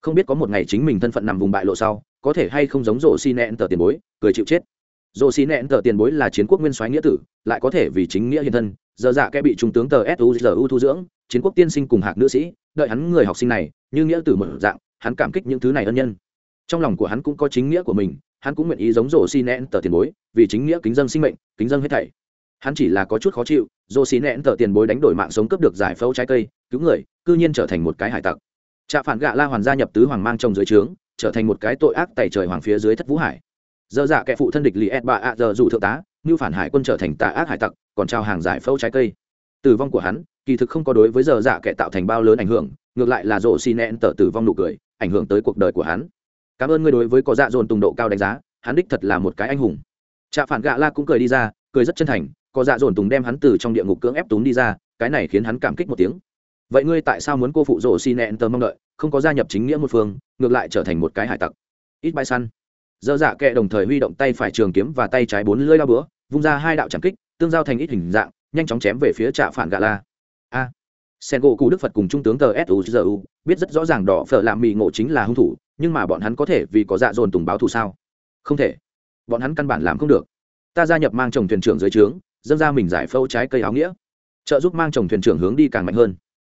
Không biết có một ngày chính mình thân phận nằm vùng bại lộ sau, có thể hay không giống rộ xi nẹn tờ tiền bối, cười chịu chết. Rộ xi nẹn tờ tiền bối là chiến quốc nguyên soái nghĩa tử, lại có thể vì chính nghĩa hiện thân, giờ dạ kẽ bị trung tướng tờ suzu thu dưỡng, chiến quốc tiên sinh cùng hạc nữ sĩ, đợi hắn người học sinh này, như nghĩa tử một dạng, hắn cảm kích những thứ này ân nhân. Trong lòng của hắn cũng có chính nghĩa của mình hắn cũng nguyện ý giống rổ xi nẹn tờ tiền bối, vì chính nghĩa kính dân sinh mệnh, kính dân hết thảy. Hắn chỉ là có chút khó chịu rổ xi nẹn tờ tiền bối đánh đổi mạng sống cướp được giải phẫu trái cây, cứu người, cư nhiên trở thành một cái hải tặc. Trạ phản gạ la hoàn gia nhập tứ hoàng mang trong dưới trướng, trở thành một cái tội ác tẩy trời hoàng phía dưới thất vũ hải. Dơ dạ kẻ phụ thân địch lì ed bà ạ giờ dù thượng tá, như phản hải quân trở thành tà ác hải tặc, còn trao hàng giải phẫu trái cây. Tử vong của hắn, kỳ thực không có đối với giờ dạ kẻ tạo thành bao lớn ảnh hưởng, ngược lại là rổ xi nẹn tờ tử vong nụ cười, ảnh hưởng tới cuộc đời của hắn cảm ơn ngươi đối với có dạ dồn tùng độ cao đánh giá, hắn đích thật là một cái anh hùng. Trạ phản gạ la cũng cười đi ra, cười rất chân thành có dạ dồn tùng đem hắn từ trong địa ngục cưỡng ép túng đi ra, cái này khiến hắn cảm kích một tiếng. Vậy ngươi tại sao muốn cô phụ rỗ xi nẹn tờ mong đợi, không có gia nhập chính nghĩa một phương, ngược lại trở thành một cái hải tặc? Ít bay săn. Dơ dạ kệ đồng thời huy động tay phải trường kiếm và tay trái bốn lưỡi lao búa, vung ra hai đạo trảm kích, tương giao thành ít hình dạng, nhanh chóng chém về phía trạ phản gạ la. A. Sen gỗ cụ đức phật cùng trung tướng tờ suzu biết rất rõ ràng đỏ phở làm mì ngộ chính là hung thủ nhưng mà bọn hắn có thể vì có dạ dồn tùng báo thù sao? Không thể. Bọn hắn căn bản làm không được. Ta gia nhập mang chồng thuyền trưởng dưới trướng, dâng ra mình giải phâu trái cây áo nghĩa. Trợ giúp mang chồng thuyền trưởng hướng đi càng mạnh hơn.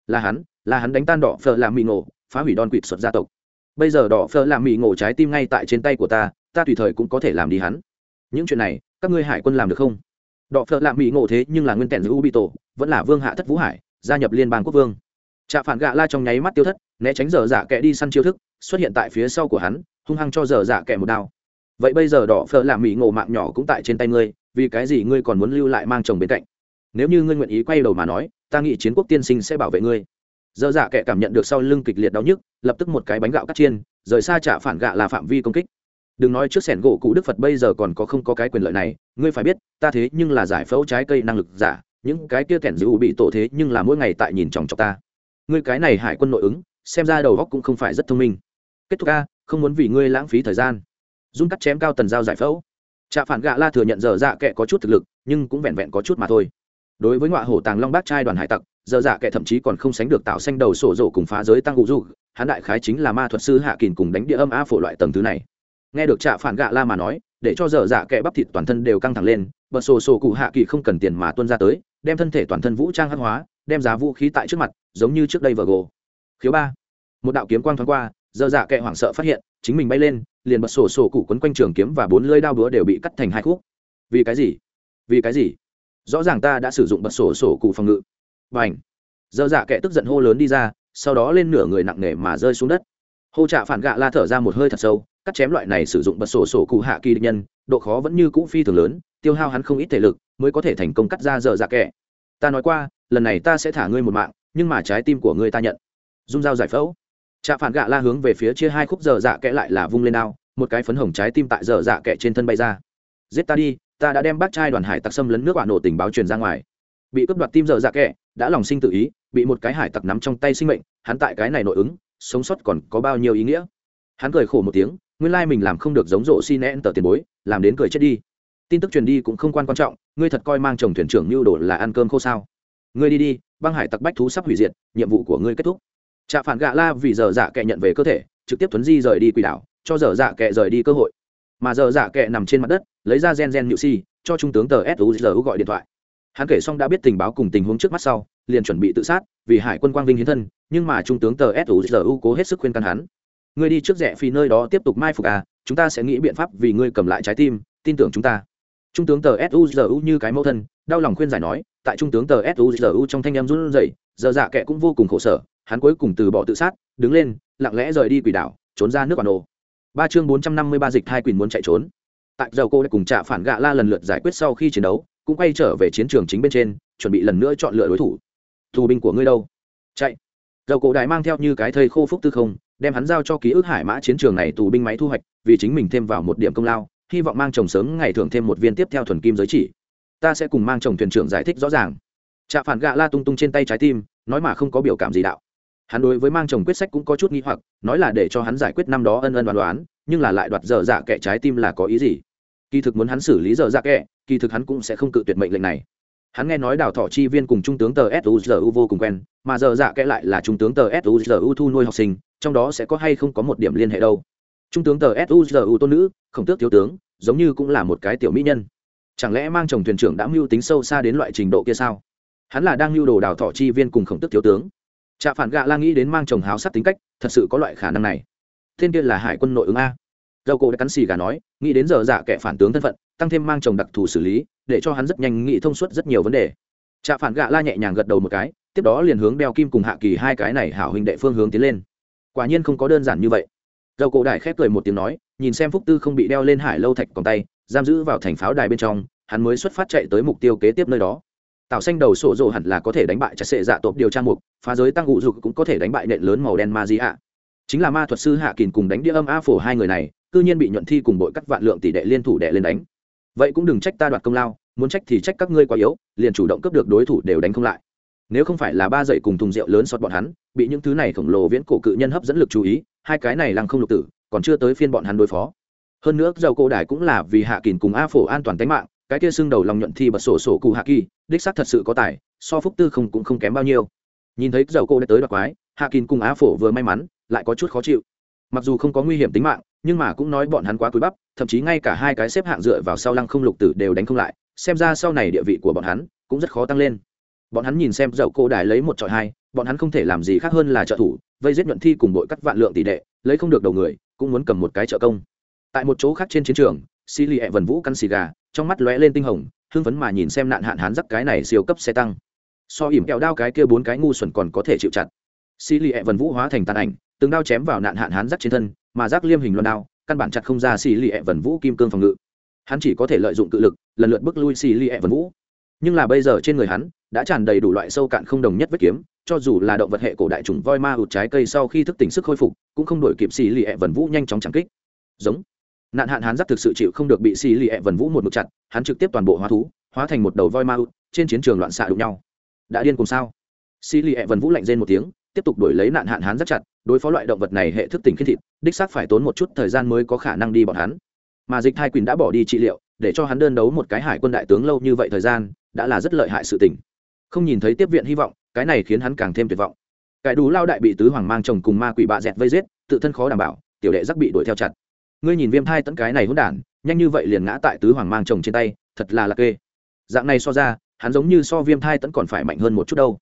Là hắn là hắn đánh tan đỏ phở làm mì ngộ, phá hủy đòn quỵt xuất gia tộc. Bây giờ đỏ phở làm mì ngộ trái tim ngay tại trên tay của ta ta tùy thời cũng có thể làm đi hắn. Những chuyện này, các ngươi hải quân làm được không? Đỏ phở làm mì ngộ thế nhưng là nguyên tèn giữ u bị tổ, vẫn là vương hạ thất vũ hải, gia nhập liên bang quốc vương trạ phản gạ la trong nháy mắt tiêu thất, né tránh dở dạ kẻ đi săn chiêu thức, xuất hiện tại phía sau của hắn, hung hăng cho dở dạ kẻ một đao. Vậy bây giờ đỏ phở làm mỹ ngộ mạng nhỏ cũng tại trên tay ngươi, vì cái gì ngươi còn muốn lưu lại mang chồng bên cạnh? Nếu như ngươi nguyện ý quay đầu mà nói, ta nghĩ chiến quốc tiên sinh sẽ bảo vệ ngươi. Dở dạ kẻ cảm nhận được sau lưng kịch liệt đau nhức, lập tức một cái bánh gạo cắt chiên, rời xa trả phản gạ là phạm vi công kích. Đừng nói trước sẻn gỗ cụ đức phật bây giờ còn có không có cái quyền lợi này, ngươi phải biết, ta thế nhưng là giải phẫu trái cây năng lực giả, những cái kia kẻn dữ bị tổ thế nhưng là mỗi ngày tại nhìn chòng chọc ta ngươi cái này hải quân nội ứng, xem ra đầu góc cũng không phải rất thông minh. Kết thúc a, không muốn vì ngươi lãng phí thời gian. Dung cắt chém cao tần giao giải phẫu. Trạ phản gạ la thừa nhận giờ dạ kệ có chút thực lực, nhưng cũng vẹn vẹn có chút mà thôi. Đối với ngọa hổ tàng long bác trai đoàn hải tặc, giờ dạ kệ thậm chí còn không sánh được tạo xanh đầu sổ rổ cùng phá giới tăng cụ du hắn đại khái chính là ma thuật sư hạ kỳn cùng đánh địa âm a phổ loại tầng thứ này. Nghe được trạ phản gạ la mà nói, để cho giờ dạ kệ bắp thịt toàn thân đều căng thẳng lên, bật sổ sổ cụ hạ kỳ không cần tiền mà tuân ra tới, đem thân thể toàn thân vũ trang hắc hóa đem giá vũ khí tại trước mặt, giống như trước đây vờ gồ khiếu ba. Một đạo kiếm quang thoáng qua dơ dạ kệ hoảng sợ phát hiện, chính mình bay lên, liền bật sổ sổ cụ quấn quanh trường kiếm và bốn lưỡi đao búa đều bị cắt thành hai khúc. Vì cái gì? Vì cái gì? Rõ ràng ta đã sử dụng bật sổ sổ cụ phòng ngự. Và ảnh dơ dạ kệ tức giận hô lớn đi ra, sau đó lên nửa người nặng nề mà rơi xuống đất. Hô trạ phản gạ la thở ra một hơi thật sâu, cắt chém loại này sử dụng bật sổ sổ cụ hạ kỳ địch nhân, độ khó vẫn như cũ phi thường lớn, tiêu hao hắn không ít thể lực, mới có thể thành công cắt ra dở dạ kẻ. Ta nói qua lần này ta sẽ thả ngươi một mạng, nhưng mà trái tim của ngươi ta nhận. Dung dao giải phẫu. Trạ phản gạ la hướng về phía chia hai khúc dở dạ kẽ lại là vung lên đao, một cái phấn hồng trái tim tại dở dạ kẽ trên thân bay ra. Giết ta đi, ta đã đem bác trai đoàn hải tặc xâm lấn nước quả nổ tình báo truyền ra ngoài. Bị cướp đoạt tim dở dạ kẽ, đã lòng sinh tự ý, bị một cái hải tặc nắm trong tay sinh mệnh, hắn tại cái này nội ứng, sống sót còn có bao nhiêu ý nghĩa? Hắn cười khổ một tiếng, nguyên lai mình làm không được giống rộ xin nén tờ tiền bối, làm đến cười chết đi. Tin tức truyền đi cũng không quan quan trọng, ngươi thật coi mang chồng thuyền trưởng mưu đồ là ăn cơm khô sao? Ngươi đi đi, băng hải tặc bách thú sắp hủy diệt, nhiệm vụ của ngươi kết thúc. Trạ phản gạ la vì giờ dạ kệ nhận về cơ thể, trực tiếp tuấn di rời đi quỷ đảo, cho giờ dạ kệ rời đi cơ hội. Mà giờ dạ kệ nằm trên mặt đất, lấy ra gen gen nhự si, cho trung tướng tờ suzu gọi điện thoại. Hắn kể xong đã biết tình báo cùng tình huống trước mắt sau, liền chuẩn bị tự sát, vì hải quân quang vinh hiến thân, nhưng mà trung tướng tờ suzu cố hết sức khuyên can hắn. Ngươi đi trước rẽ phi nơi đó tiếp tục mai phục à chúng ta sẽ nghĩ biện pháp vì ngươi cầm lại trái tim, tin tưởng chúng ta trung tướng tờ suzu như cái mẫu thân, đau lòng khuyên giải nói, tại trung tướng tờ suzu trong thanh em run rẩy, giờ dạ kệ cũng vô cùng khổ sở, hắn cuối cùng từ bỏ tự sát, đứng lên, lặng lẽ rời đi quỷ đảo, trốn ra nước bản đồ. Ba chương bốn trăm năm mươi ba dịch hai quyền muốn chạy trốn. Tại dầu cô đã cùng trạ phản gạ la lần lượt giải quyết sau khi chiến đấu, cũng quay trở về chiến trường chính bên trên, chuẩn bị lần nữa chọn lựa đối thủ. Tù binh của ngươi đâu? Chạy. Dầu cổ đại mang theo như cái thầy khô phúc tư không, đem hắn giao cho ký ức hải mã chiến trường này tù binh máy thu hoạch, vì chính mình thêm vào một điểm công lao hy vọng mang chồng sớm ngày thường thêm một viên tiếp theo thuần kim giới chỉ. Ta sẽ cùng mang chồng thuyền trưởng giải thích rõ ràng. Trạ phản gạ la tung tung trên tay trái tim, nói mà không có biểu cảm gì đạo. Hắn đối với mang chồng quyết sách cũng có chút nghi hoặc, nói là để cho hắn giải quyết năm đó ân ân đoán đoán, nhưng là lại đoạt dở dạ kệ trái tim là có ý gì? Kỳ thực muốn hắn xử lý dở dạ kệ kỳ thực hắn cũng sẽ không cự tuyệt mệnh lệnh này. Hắn nghe nói đào thọ chi viên cùng trung tướng tờ suzu vô cùng quen, mà dở dạ kệ lại là trung tướng tờ suzu thu nuôi học sinh, trong đó sẽ có hay không có một điểm liên hệ đâu trung tướng tờ suzu tôn nữ, khổng tước thiếu tướng, giống như cũng là một cái tiểu mỹ nhân. Chẳng lẽ mang chồng thuyền trưởng đã mưu tính sâu xa đến loại trình độ kia sao? Hắn là đang mưu đồ đào thọ chi viên cùng khổng tước thiếu tướng. Trạ phản gạ la nghĩ đến mang chồng háo sắc tính cách, thật sự có loại khả năng này. Thiên kia là hải quân nội ứng a. Dầu cổ đã cắn xì gà nói, nghĩ đến giờ giả kẻ phản tướng thân phận, tăng thêm mang chồng đặc thù xử lý, để cho hắn rất nhanh nghĩ thông suốt rất nhiều vấn đề. Trạ phản gạ la nhẹ nhàng gật đầu một cái, tiếp đó liền hướng đeo kim cùng hạ kỳ hai cái này hảo huynh đệ phương hướng tiến lên. Quả nhiên không có đơn giản như vậy dầu cổ đại khép cười một tiếng nói, nhìn xem phúc tư không bị đeo lên hải lâu thạch còn tay, giam giữ vào thành pháo đài bên trong, hắn mới xuất phát chạy tới mục tiêu kế tiếp nơi đó. Tạo xanh đầu sổ rộ hẳn là có thể đánh bại chặt sệ dạ tộp điều tra mục, phá giới tăng ngụ dục cũng có thể đánh bại nện lớn màu đen ma di ạ. Chính là ma thuật sư hạ kỳn cùng đánh đĩa âm a phổ hai người này, cư nhiên bị nhuận thi cùng bội cắt vạn lượng tỷ đệ liên thủ đệ lên đánh. Vậy cũng đừng trách ta đoạt công lao, muốn trách thì trách các ngươi quá yếu, liền chủ động cấp được đối thủ đều đánh không lại nếu không phải là ba dậy cùng thùng rượu lớn xót bọn hắn, bị những thứ này khổng lồ viễn cổ cự nhân hấp dẫn lực chú ý, hai cái này lăng không lục tử, còn chưa tới phiên bọn hắn đối phó. Hơn nữa dầu cổ đài cũng là vì hạ kỳn cùng a phổ an toàn tính mạng, cái kia xưng đầu lòng nhuận thi bật sổ sổ cụ hạ kỳ, đích xác thật sự có tài, so phúc tư không cũng không kém bao nhiêu. Nhìn thấy dầu cô đã tới đoạt quái, hạ kín cùng á phổ vừa may mắn, lại có chút khó chịu. Mặc dù không có nguy hiểm tính mạng, nhưng mà cũng nói bọn hắn quá cúi bắp, thậm chí ngay cả hai cái xếp hạng dựa vào sau lăng không lục tử đều đánh không lại, xem ra sau này địa vị của bọn hắn cũng rất khó tăng lên bọn hắn nhìn xem dậu cô đài lấy một trọi hai, bọn hắn không thể làm gì khác hơn là trợ thủ, vây giết nhuận thi cùng đội cắt vạn lượng tỷ đệ, lấy không được đầu người, cũng muốn cầm một cái trợ công. Tại một chỗ khác trên chiến trường xì lì hẹ vần vũ căn xì gà, trong mắt lóe lên tinh hồng, hưng phấn mà nhìn xem nạn hạn hán dắt cái này siêu cấp xe tăng. So ỉm kẹo đao cái kia bốn cái ngu xuẩn còn có thể chịu chặt. Xì lì hẹ vần vũ hóa thành tàn ảnh, từng đao chém vào nạn hạn hán dắt trên thân, mà rác liêm hình loan đao, căn bản chặt không ra xì lì hẹ vần vũ kim cương phòng ngự. Hắn chỉ có thể lợi dụng tự lực, lần lượt bước lui xì lì hẹ vần vũ. Nhưng là bây giờ trên người hắn đã tràn đầy đủ loại sâu cạn không đồng nhất vết kiếm, cho dù là động vật hệ cổ đại trùng voi ma hụt trái cây sau khi thức tỉnh sức khôi phục, cũng không đổi kịp xì lì ẹ vần vũ nhanh chóng chẳng kích. Giống. Nạn hạn hán giáp thực sự chịu không được bị xì lì ẹ vần vũ một mực chặt, hắn trực tiếp toàn bộ hóa thú, hóa thành một đầu voi ma hụt, trên chiến trường loạn xạ đụng nhau. Đã điên cùng sao? Xì lì ẹ vần vũ lạnh rên một tiếng, tiếp tục đổi lấy nạn hạn hán rất chặt, đối phó loại động vật này hệ thức tỉnh khiên thịt, đích xác phải tốn một chút thời gian mới có khả năng đi bọn hắn. Mà dịch thai quỳnh đã bỏ đi trị liệu, để cho hắn đơn đấu một cái hải quân đại tướng lâu như vậy thời gian, đã là rất lợi hại sự tình không nhìn thấy tiếp viện hy vọng cái này khiến hắn càng thêm tuyệt vọng. Cải đủ lao đại bị tứ hoàng mang chồng cùng ma quỷ bạ dẹt vây giết tự thân khó đảm bảo tiểu đệ giác bị đuổi theo chặt. Ngươi nhìn viêm thai tẫn cái này hỗn đản nhanh như vậy liền ngã tại tứ hoàng mang chồng trên tay thật là lạc kê. Dạng này so ra hắn giống như so viêm thai tẫn còn phải mạnh hơn một chút đâu.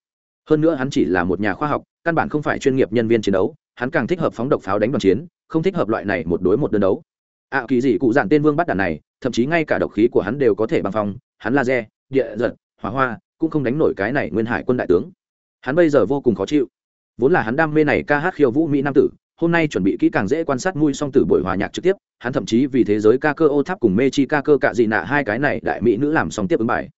Hơn nữa hắn chỉ là một nhà khoa học căn bản không phải chuyên nghiệp nhân viên chiến đấu hắn càng thích hợp phóng độc pháo đánh đoàn chiến không thích hợp loại này một đối một đơn đấu. Ạ à, kỳ gì cụ dạng tên vương bắt đàn này thậm chí ngay cả độc khí của hắn đều có thể băng phong hắn laser địa giật hỏa hoa cũng không đánh nổi cái này nguyên hải quân đại tướng. Hắn bây giờ vô cùng khó chịu. Vốn là hắn đam mê này ca hát khiêu vũ mỹ nam tử, hôm nay chuẩn bị kỹ càng dễ quan sát mui song tử buổi hòa nhạc trực tiếp, hắn thậm chí vì thế giới ca cơ ô tháp cùng mê chi ca cơ cạ dị nạ hai cái này đại mỹ nữ làm song tiếp ứng bài.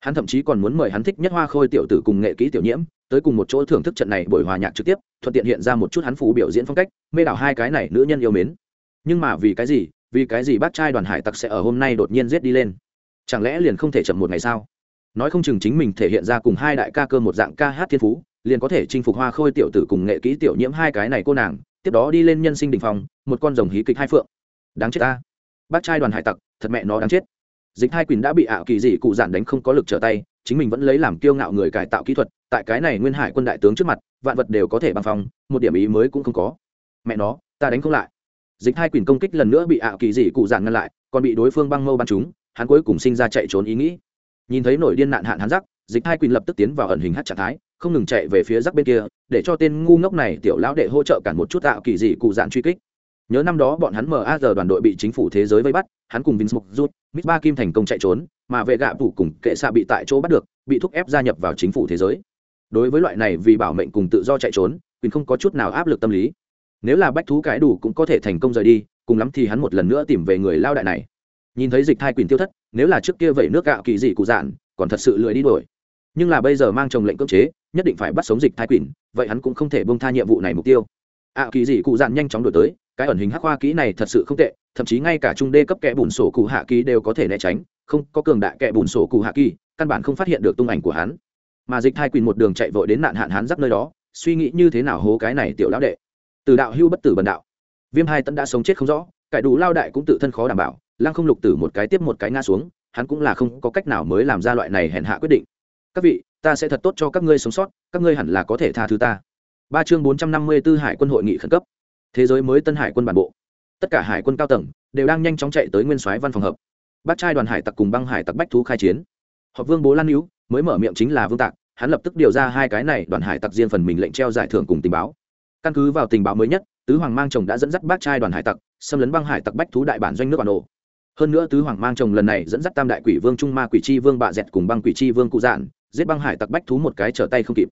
Hắn thậm chí còn muốn mời hắn thích nhất hoa khôi tiểu tử cùng nghệ kỹ tiểu nhiễm, tới cùng một chỗ thưởng thức trận này buổi hòa nhạc trực tiếp, thuận tiện hiện ra một chút hắn phù biểu diễn phong cách, mê đảo hai cái này nữ nhân yêu mến. Nhưng mà vì cái gì, vì cái gì bác trai đoàn hải tặc sẽ ở hôm nay đột nhiên giết đi lên? Chẳng lẽ liền không thể chậm một ngày sao? Nói không chừng chính mình thể hiện ra cùng hai đại ca cơ một dạng ca hát thiên phú, liền có thể chinh phục hoa khôi tiểu tử cùng nghệ kỹ tiểu nhiễm hai cái này cô nàng, tiếp đó đi lên nhân sinh đình phòng một con rồng hí kịch hai phượng. Đáng chết ta. Bác trai đoàn hải tặc, thật mẹ nó đáng chết. Dịch hai quyền đã bị ảo kỳ dị cụ giản đánh không có lực trở tay, chính mình vẫn lấy làm kiêu ngạo người cải tạo kỹ thuật, tại cái này nguyên hải quân đại tướng trước mặt, vạn vật đều có thể băng phong, một điểm ý mới cũng không có. Mẹ nó, ta đánh không lại. Dịch hai quyền công kích lần nữa bị ảo kỳ dị cụ giản ngăn lại, còn bị đối phương băng mâu bắn chúng hắn cuối cùng sinh ra chạy trốn ý nghĩ nhìn thấy nổi điên nạn hạn hắn rắc, dịch hai quỳnh lập tức tiến vào ẩn hình hát trạng thái, không ngừng chạy về phía rắc bên kia, để cho tên ngu ngốc này tiểu lão đệ hỗ trợ cản một chút tạo kỳ dị cụ dạn truy kích. Nhớ năm đó bọn hắn maz đoàn đội bị chính phủ thế giới vây bắt, hắn cùng vince mục rút mít ba kim thành công chạy trốn, mà vệ gạ phủ cùng kệ xạ bị tại chỗ bắt được, bị thúc ép gia nhập vào chính phủ thế giới. Đối với loại này vì bảo mệnh cùng tự do chạy trốn, quỳnh không có chút nào áp lực tâm lý. Nếu là bách thú cái đủ cũng có thể thành công rời đi, cùng lắm thì hắn một lần nữa tìm về người lao đại này. Nhìn thấy dịch thai quỳnh tiêu thất nếu là trước kia vậy nước gạo kỳ dị cụ dạn, còn thật sự lười đi đổi nhưng là bây giờ mang chồng lệnh cưỡng chế, nhất định phải bắt sống dịch thai quỷ, vậy hắn cũng không thể bông tha nhiệm vụ này mục tiêu. Ạ kỳ dị cụ dạn nhanh chóng đổi tới, cái ẩn hình hắc hoa kỹ này thật sự không tệ, thậm chí ngay cả trung đê cấp kẽ bùn sổ cụ hạ kỳ đều có thể né tránh, không, có cường đại kẽ bùn sổ cụ hạ kỳ căn bản không phát hiện được tung ảnh của hắn. Mà dịch thai quỷ một đường chạy vội đến nạn hạn hắn giáp nơi đó, suy nghĩ như thế nào hố cái này tiểu lão đệ. Từ đạo hưu bất tử bần đạo. Viêm hai tấn đã sống chết không rõ, cải đủ lao đại cũng tự thân khó đảm bảo lăng không lục tử một cái tiếp một cái ngã xuống, hắn cũng là không có cách nào mới làm ra loại này hèn hạ quyết định. Các vị, ta sẽ thật tốt cho các ngươi sống sót, các ngươi hẳn là có thể tha thứ ta. Ba chương bốn trăm năm mươi 454 hải quân hội nghị khẩn cấp. Thế giới mới tân hải quân bản bộ. Tất cả hải quân cao tầng đều đang nhanh chóng chạy tới nguyên soái văn phòng hợp bác trai đoàn hải tặc cùng băng hải tặc bách thú khai chiến. Họ vương bố lan hữu mới mở miệng chính là vương tạc, hắn lập tức điều ra hai cái này, đoàn hải tặc riêng phần mình lệnh treo giải thưởng cùng tình báo. Căn cứ vào tình báo mới nhất, tứ hoàng mang chồng đã dẫn dắt bác trai đoàn hải tặc, xâm lấn băng hải tặc bách thú đại bản doanh nước bản đồ hơn nữa tứ hoàng mang chồng lần này dẫn dắt tam đại quỷ vương, trung ma quỷ chi vương, bạ dẹt cùng băng quỷ chi vương cụ dạn, giết băng hải tặc bách thú một cái trở tay không kịp.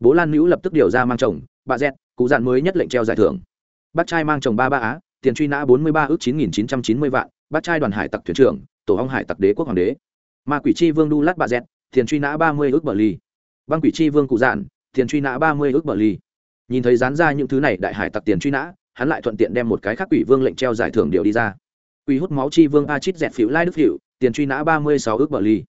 Bố lan hữu lập tức điều ra mang chồng, bạ dẹt, cụ dạn mới nhất lệnh treo giải thưởng. Bác trai mang chồng ba ba á, tiền truy nã bốn mươi ba ước chín nghìn chín trăm chín mươi vạn, bác trai đoàn hải tặc thuyền trưởng, tổ hong hải tặc đế quốc hoàng đế. Ma quỷ chi vương đu lát bà dẹt, tiền truy nã ba mươi ước bờ ly băng quỷ chi vương cụ dạn, tiền truy nã ba mươi ước bờ ly nhìn thấy dán ra những thứ này đại hải tặc tiền truy nã, hắn lại thuận tiện đem một cái khác quỷ vương lệnh treo giải thưởng điều đi ra quỷ hút máu chi vương Achit dẹt phiểu lai đức phiểu, tiền truy nã ba mươi sáu ước bờ ly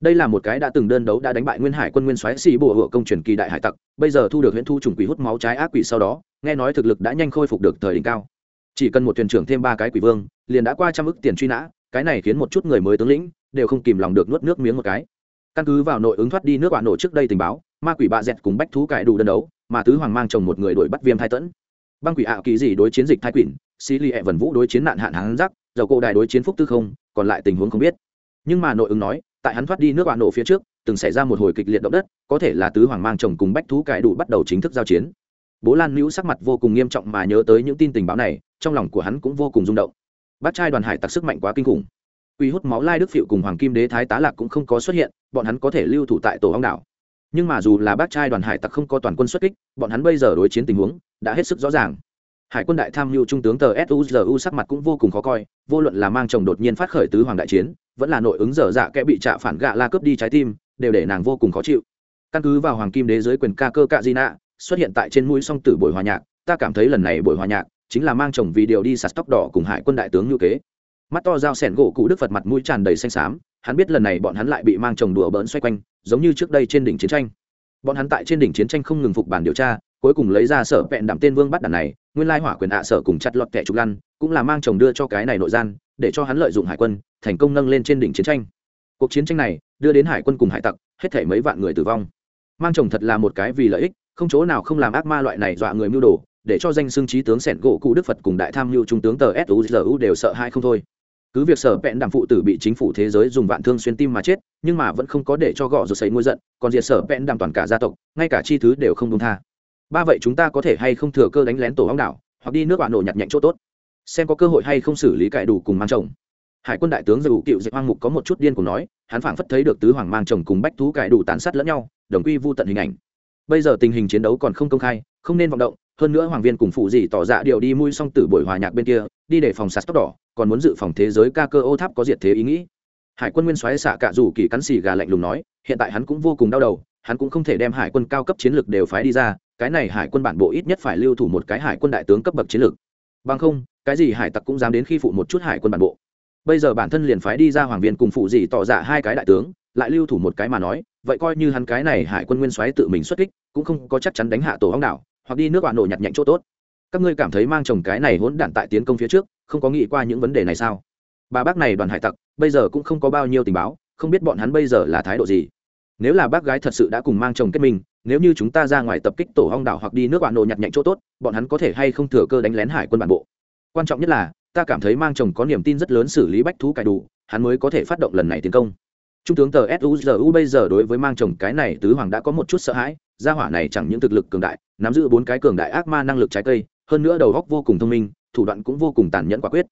đây là một cái đã từng đơn đấu đã đánh bại nguyên hải quân nguyên soái xì bùa hựa công truyền kỳ đại hải tặc bây giờ thu được huyễn thu trùng quỷ hút máu trái ác quỷ sau đó nghe nói thực lực đã nhanh khôi phục được thời đỉnh cao. Chỉ cần một thuyền trưởng thêm ba cái quỷ vương liền đã qua trăm ức tiền truy nã cái này khiến một chút người mới tướng lĩnh đều không kìm lòng được nuốt nước miếng một cái. Căn cứ vào nội ứng thoát đi nước quả nổ trước đây tình báo ma quỷ bạ dẹt cùng bách thú cải đủ đơn đấu mà tứ hoàng mang chồng một người đuổi bắt viêm thai tẫn. Băng quỷ ảo kỳ gì đối chiến dịch thai quỷ xí ly hẹ vần vũ đối chiến nạn hạn hán rắc dầu cổ đài đối chiến phúc tư không, còn lại tình huống không biết. Nhưng mà nội ứng nói, tại hắn thoát đi nước bạn nổ phía trước, từng xảy ra một hồi kịch liệt động đất, có thể là tứ hoàng mang chồng cùng bách thú cải đủ bắt đầu chính thức giao chiến. Bố lan nữ sắc mặt vô cùng nghiêm trọng mà nhớ tới những tin tình báo này, trong lòng của hắn cũng vô cùng rung động. Bác trai đoàn hải tặc sức mạnh quá kinh khủng. Quy hút máu lai đức phiệu cùng hoàng kim đế thái tá lạc cũng không có xuất hiện, bọn hắn có thể lưu thủ tại tổ hóng đảo. Nhưng mà dù là bác trai đoàn hải tặc không có toàn quân xuất kích, bọn hắn bây giờ đối chiến tình huống đã hết sức rõ ràng hải quân đại tham mưu trung tướng tờ suzu sắc mặt cũng vô cùng khó coi, vô luận là mang chồng đột nhiên phát khởi tứ hoàng đại chiến, vẫn là nội ứng dở dạ kẽ bị trạ phản gạ la cướp đi trái tim, đều để nàng vô cùng khó chịu. Căn cứ vào hoàng kim đế giới quyền ca cơ cạ di nạ, xuất hiện tại trên mũi song tử buổi hòa nhạc, ta cảm thấy lần này buổi hòa nhạc chính là mang chồng vì điều đi sạt tóc đỏ cùng hải quân đại tướng như kế. Mắt to dao sẻn gỗ cụ đức phật mặt mũi tràn đầy xanh xám, hắn biết lần này bọn hắn lại bị mang chồng đùa bỡn xoay quanh, giống như trước đây trên đỉnh chiến tranh. Bọn hắn tại trên đỉnh chiến tranh không ngừng phục bản điều tra cuối cùng lấy ra sở vẹn đảm tên vương bắt đàn này, nguyên lai hỏa quyền ạ sở cùng chặt lọt kẻ trục lăn, cũng là mang chồng đưa cho cái này nội gian, để cho hắn lợi dụng hải quân, thành công nâng lên trên đỉnh chiến tranh. Cuộc chiến tranh này, đưa đến hải quân cùng hải tặc, hết thể mấy vạn người tử vong. Mang chồng thật là một cái vì lợi ích, không chỗ nào không làm ác ma loại này dọa người mưu đồ, để cho danh xưng trí tướng sẻn gỗ cụ đức phật cùng đại tham mưu trung tướng tờ suzu đều sợ hai không thôi. Cứ việc sở vẹn đàm phụ tử bị chính phủ thế giới dùng vạn thương xuyên tim mà chết, nhưng mà vẫn không có để cho gọ rồi xảy ngôi giận, còn diệt sở vẹn đàm toàn cả gia tộc, ngay cả chi thứ đều không đúng tha ba vậy chúng ta có thể hay không thừa cơ đánh lén tổ hóng đảo, hoặc đi nước bạn nổ nhặt nhạnh chỗ tốt. Xem có cơ hội hay không xử lý cải đủ cùng mang chồng. Hải quân đại tướng dù cựu dịch hoang mục có một chút điên cùng nói, hắn phảng phất thấy được tứ hoàng mang chồng cùng bách thú cải đủ tàn sát lẫn nhau, đồng quy vô tận hình ảnh. Bây giờ tình hình chiến đấu còn không công khai, không nên vọng động, hơn nữa hoàng viên cùng phụ dì tỏ dạ điệu đi mui xong từ buổi hòa nhạc bên kia, đi để phòng sạt tóc đỏ, còn muốn dự phòng thế giới ca cơ ô tháp có diệt thế ý nghĩ. Hải quân nguyên xoáy xạ cạ rủ kỳ cắn xì gà lạnh lùng nói, hiện tại hắn cũng vô cùng đau đầu hắn cũng không thể đem hải quân cao cấp chiến lược đều phái đi ra, cái này hải quân bản bộ ít nhất phải lưu thủ một cái hải quân đại tướng cấp bậc chiến lược. Bằng không, cái gì hải tặc cũng dám đến khi phụ một chút hải quân bản bộ. Bây giờ bản thân liền phái đi ra hoàng viên cùng phụ gì tỏ dạ hai cái đại tướng, lại lưu thủ một cái mà nói, vậy coi như hắn cái này hải quân nguyên soái tự mình xuất kích, cũng không có chắc chắn đánh hạ tổ hóng đảo, hoặc đi nước bạn nổ nhặt nhạnh chỗ tốt. Các ngươi cảm thấy mang chồng cái này hỗn đản tại tiến công phía trước, không có nghĩ qua những vấn đề này sao? Bà bác này đoàn hải tặc, bây giờ cũng không có bao nhiêu tình báo, không biết bọn hắn bây giờ là thái độ gì nếu là bác gái thật sự đã cùng mang chồng kết minh, nếu như chúng ta ra ngoài tập kích tổ hong đảo hoặc đi nước bạn nổ nhặt nhạnh chỗ tốt, bọn hắn có thể hay không thừa cơ đánh lén hải quân bản bộ? Quan trọng nhất là, ta cảm thấy mang chồng có niềm tin rất lớn xử lý bách thú cải đủ, hắn mới có thể phát động lần này tiến công. Trung tướng tờ suzu bây giờ đối với mang chồng cái này tứ hoàng đã có một chút sợ hãi, gia hỏa này chẳng những thực lực cường đại, nắm giữ bốn cái cường đại ác ma năng lực trái cây, hơn nữa đầu góc vô cùng thông minh, thủ đoạn cũng vô cùng tàn nhẫn quả quyết.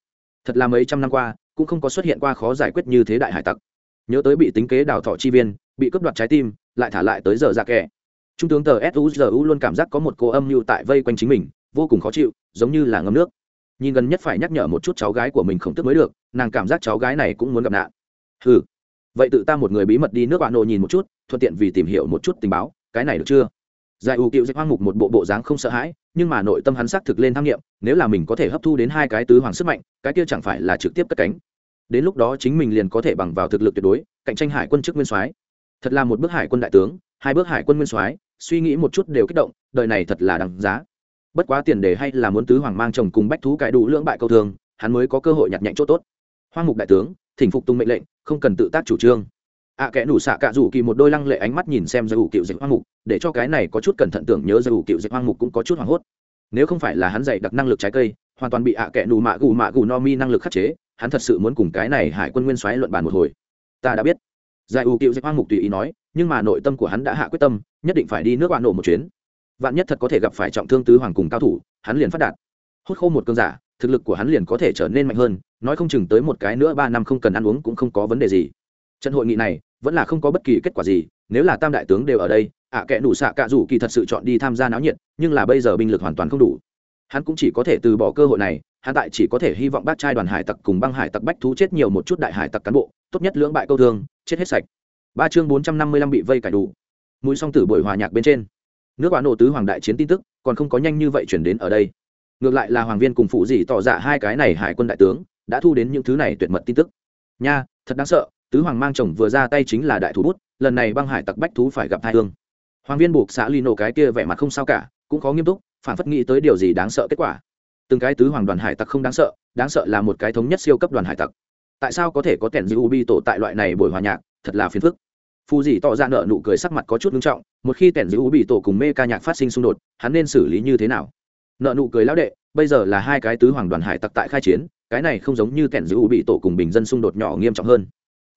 Thật là mấy trăm năm qua, cũng không có xuất hiện qua khó giải quyết như thế đại hải tặc nhớ tới bị tính kế đào thọ chi viên, bị cướp đoạt trái tim, lại thả lại tới giờ dạ ra kẻ trung tướng tờ suzu luôn cảm giác có một cô âm mưu tại vây quanh chính mình, vô cùng khó chịu, giống như là ngâm nước. Nhìn gần nhất phải nhắc nhở một chút cháu gái của mình không tức mới được, nàng cảm giác cháu gái này cũng muốn gặp nạn. Ừ vậy tự ta một người bí mật đi nước bạn nội nhìn một chút, thuận tiện vì tìm hiểu một chút tình báo, cái này được chưa? Giải ưu cựu dịch hoang mục một bộ bộ dáng không sợ hãi, nhưng mà nội tâm hắn xác thực lên tham nghiệm, nếu là mình có thể hấp thu đến hai cái tứ hoàng sức mạnh, cái kia chẳng phải là trực tiếp cất cánh đến lúc đó chính mình liền có thể bằng vào thực lực tuyệt đối cạnh tranh hải quân chức nguyên soái. Thật là một bước hải quân đại tướng hai bước hải quân nguyên soái suy nghĩ một chút đều kích động đời này thật là đằng giá. Bất quá tiền đề hay là muốn tứ hoàng mang chồng cùng bách thú cải đủ lưỡng bại câu thường hắn mới có cơ hội nhặt nhạnh chỗ tốt. Hoang mục đại tướng thỉnh phục tung mệnh lệnh không cần tự tác chủ trương. Ạ à, kẽ nủ xạ cạ rủ kỳ một đôi lăng lệ ánh mắt nhìn xem giải ủ cựu dịch hoang mục để cho cái này có chút cẩn thận tưởng nhớ giải ủ cựu dịch hoang mục cũng có chút hoảng hốt. Nếu không phải là hắn dạy đặc năng lực trái cây hoàn toàn bị ạ à kẽ nủ mạ gù mạ gù no mi năng lực khắc chế hắn thật sự muốn cùng cái này hải quân nguyên soái luận bàn một hồi. Ta đã biết. Giải ưu cựu dạy hoang mục tùy ý nói, nhưng mà nội tâm của hắn đã hạ quyết tâm, nhất định phải đi nước bạn nổ một chuyến. Vạn nhất thật có thể gặp phải trọng thương tứ hoàng cùng cao thủ, hắn liền phát đạt. Hốt khô một cơn giả, thực lực của hắn liền có thể trở nên mạnh hơn, nói không chừng tới một cái nữa ba năm không cần ăn uống cũng không có vấn đề gì. Trận hội nghị này, vẫn là không có bất kỳ kết quả gì, nếu là tam đại tướng đều ở đây, ạ à kẽ đủ xạ cạ rủ kỳ thật sự chọn đi tham gia náo nhiệt, nhưng là bây giờ binh lực hoàn toàn không đủ. Hắn cũng chỉ có thể từ bỏ cơ hội này hắn tại chỉ có thể hy vọng bác trai đoàn hải tặc cùng băng hải tặc bách thú chết nhiều một chút đại hải tặc cán bộ, tốt nhất lưỡng bại câu thương, chết hết sạch. Ba chương bốn trăm năm mươi lăm bị vây cải đủ. Mũi song tử buổi hòa nhạc bên trên. Nước quả nổ tứ hoàng đại chiến tin tức, còn không có nhanh như vậy chuyển đến ở đây. Ngược lại là hoàng viên cùng phụ dị tỏ dạ hai cái này hải quân đại tướng, đã thu đến những thứ này tuyệt mật tin tức. Nha, thật đáng sợ, tứ hoàng mang chồng vừa ra tay chính là đại thủ bút, lần này băng hải tặc bách thú phải gặp hai thương hoàng viên buộc xã ly nổ cái kia vẻ mặt không sao cả, cũng có nghiêm túc, phản phất nghĩ tới điều gì đáng sợ kết quả từng cái tứ hoàng đoàn hải tặc không đáng sợ đáng sợ là một cái thống nhất siêu cấp đoàn hải tặc. Tại sao có thể có kẻn dư ubi tổ tại loại này buổi hòa nhạc, thật là phiền phức. Phù dì tỏ ra nợ nụ cười sắc mặt có chút nghiêm trọng, một khi kẻn dư ubi tổ cùng mê ca nhạc phát sinh xung đột, hắn nên xử lý như thế nào? Nợ nụ cười lão đệ, bây giờ là hai cái tứ hoàng đoàn hải tặc tại khai chiến, cái này không giống như kẻn dư ubi tổ cùng bình dân xung đột nhỏ nghiêm trọng hơn.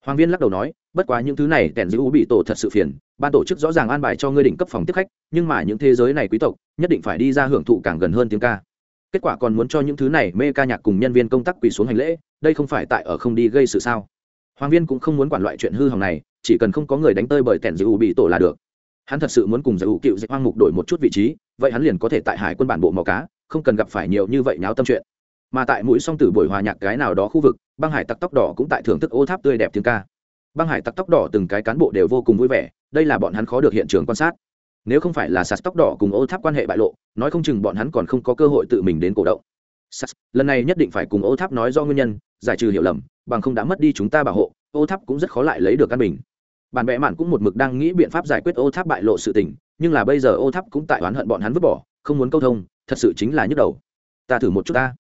Hoàng viên lắc đầu nói, bất quá những thứ này kẻn dư ubi tổ thật sự phiền, ban tổ chức rõ ràng an bài cho ngươi đỉnh cấp phòng tiếp khách, nhưng mà những thế giới này quý tộc, nhất định phải đi ra hưởng thụ càng gần hơn tiếng ca kết quả còn muốn cho những thứ này mê ca nhạc cùng nhân viên công tác quỳ xuống hành lễ, đây không phải tại ở không đi gây sự sao? Hoàng viên cũng không muốn quản loại chuyện hư hỏng này, chỉ cần không có người đánh tơi bởi tẻn giữ bị tổ là được. Hắn thật sự muốn cùng giữ cựu dịch hoang mục đổi một chút vị trí, vậy hắn liền có thể tại hải quân bản bộ màu cá, không cần gặp phải nhiều như vậy nháo tâm chuyện. Mà tại mũi song tử buổi hòa nhạc cái nào đó khu vực, băng hải tặc tóc đỏ cũng tại thưởng thức ô tháp tươi đẹp tiếng ca. Băng hải tặc tóc đỏ từng cái cán bộ đều vô cùng vui vẻ, đây là bọn hắn khó được hiện trường quan sát nếu không phải là sạt tóc đỏ cùng ô tháp quan hệ bại lộ, nói không chừng bọn hắn còn không có cơ hội tự mình đến cổ động. Sạt, lần này nhất định phải cùng ô tháp nói do nguyên nhân, giải trừ hiểu lầm, bằng không đã mất đi chúng ta bảo hộ, ô tháp cũng rất khó lại lấy được căn bình. Bản vẽ mạn cũng một mực đang nghĩ biện pháp giải quyết ô tháp bại lộ sự tình, nhưng là bây giờ ô tháp cũng tại oán hận bọn hắn vứt bỏ, không muốn câu thông, thật sự chính là nhức đầu. Ta thử một chút ta.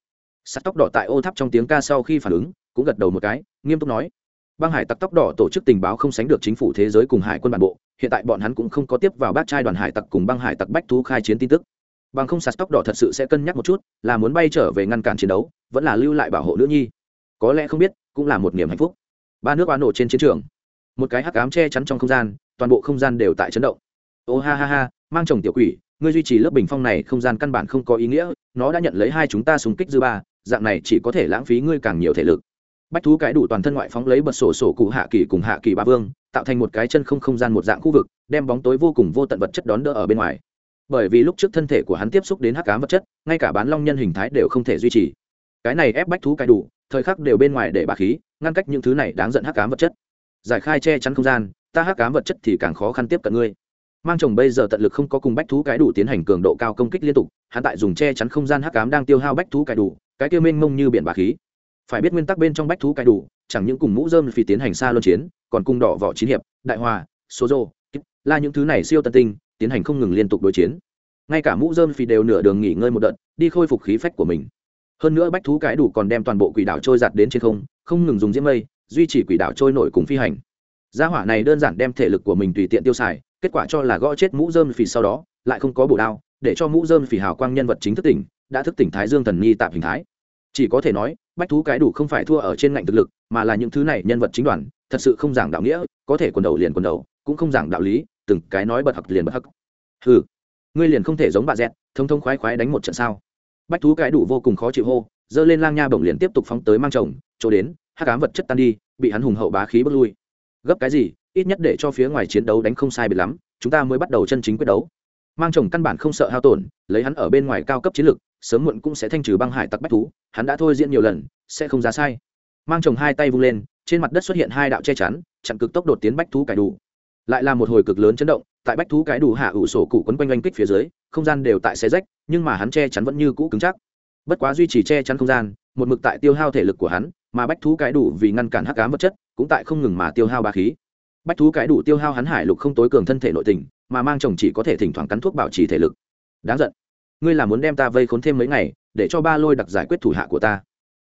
Sắt tóc đỏ tại ô tháp trong tiếng ca sau khi phản ứng, cũng gật đầu một cái, nghiêm túc nói băng hải tặc tóc đỏ tổ chức tình báo không sánh được chính phủ thế giới cùng hải quân bản bộ, hiện tại bọn hắn cũng không có tiếp vào bát trai đoàn hải tặc cùng băng hải tặc bách thú khai chiến tin tức. Bằng không sạt tóc đỏ thật sự sẽ cân nhắc một chút, là muốn bay trở về ngăn cản chiến đấu, vẫn là lưu lại bảo hộ nữ nhi. Có lẽ không biết, cũng là một niềm hạnh phúc. Ba nước oán nổ trên chiến trường. Một cái hắc ám che chắn trong không gian, toàn bộ không gian đều tại chấn động. Ô ha ha ha, mang chồng tiểu quỷ, ngươi duy trì lớp bình phong này không gian căn bản không có ý nghĩa, nó đã nhận lấy hai chúng ta súng kích dư ba, dạng này chỉ có thể lãng phí ngươi càng nhiều thể lực bách thú cái đủ toàn thân ngoại phóng lấy bật sổ sổ cụ hạ kỳ cùng hạ kỳ ba vương, tạo thành một cái chân không không gian một dạng khu vực, đem bóng tối vô cùng vô tận vật chất đón đỡ ở bên ngoài. Bởi vì lúc trước thân thể của hắn tiếp xúc đến hắc cám vật chất, ngay cả bán long nhân hình thái đều không thể duy trì. Cái này ép bách thú cái đủ, thời khắc đều bên ngoài để bà khí, ngăn cách những thứ này đáng giận hắc cám vật chất. Giải khai che chắn không gian, ta hắc cám vật chất thì càng khó khăn tiếp cận ngươi. Mang chồng bây giờ tận lực không có cùng bách thú cái đủ tiến hành cường độ cao công kích liên tục, hắn tại dùng che chắn không gian hắc cám đang tiêu hao bách thú cái đủ, cái tiêu mênh mông như biển bà khí phải biết nguyên tắc bên trong bách thú cái đủ, chẳng những cùng mũ dơm phi tiến hành xa luân chiến, còn cùng đỏ vỏ chiến hiệp, đại hòa, số rô là những thứ này siêu tân tinh, tiến hành không ngừng liên tục đối chiến. Ngay cả mũ dơm phi đều nửa đường nghỉ ngơi một đợt, đi khôi phục khí phách của mình. Hơn nữa bách thú cái đủ còn đem toàn bộ quỷ đảo trôi giặt đến trên không không ngừng dùng diễm mây, duy trì quỷ đảo trôi nổi cùng phi hành. Gia hỏa này đơn giản đem thể lực của mình tùy tiện tiêu xài, kết quả cho là gõ chết mũ dơm phì sau đó, lại không có bổ đao, để cho mũ dơm phì hào quang nhân vật chính thức tỉnh, đã thức tỉnh thái dương thần nhi tạm hình thái. Chỉ có thể nói bách thú cái đủ không phải thua ở trên ngạnh thực lực, mà là những thứ này nhân vật chính đoàn, thật sự không giảng đạo nghĩa, có thể quần đầu liền quần đầu, cũng không giảng đạo lý, từng cái nói bật hặc liền bật hặc. Ừ ngươi liền không thể giống bà dẹt, thông thông khoái khoái đánh một trận sao? Bách thú cái đủ vô cùng khó chịu hô dơ lên lang nha bổng liền tiếp tục phóng tới mang chồng, chỗ đến hát cám vật chất tan đi, bị hắn hùng hậu bá khí bước lui. Gấp cái gì, ít nhất để cho phía ngoài chiến đấu đánh không sai biệt lắm, chúng ta mới bắt đầu chân chính quyết đấu mang chồng căn bản không sợ hao tổn, lấy hắn ở bên ngoài cao cấp chiến lược, sớm muộn cũng sẽ thanh trừ băng hải tặc bách thú, hắn đã thôi diễn nhiều lần, sẽ không ra sai. Mang chồng hai tay vung lên, trên mặt đất xuất hiện hai đạo che chắn, chặn cực tốc đột tiến bách thú cải đủ. Lại là một hồi cực lớn chấn động, tại bách thú cái đủ hạ ủ sổ cụ quấn quanh oanh kích phía dưới, không gian đều tại xe rách, nhưng mà hắn che chắn vẫn như cũ cứng chắc. Bất quá duy trì che chắn không gian, một mực tại tiêu hao thể lực của hắn, mà bách thú cái đủ vì ngăn cản hắc ám vật chất, cũng tại không ngừng mà tiêu hao ba khí. Bách thú cái đủ tiêu hao hắn hải lục không tối cường thân thể nội tình mà mang chồng chỉ có thể thỉnh thoảng cắn thuốc bảo trì thể lực. Đáng giận. Ngươi là muốn đem ta vây khốn thêm mấy ngày, để cho ba lôi đặc giải quyết thủ hạ của ta.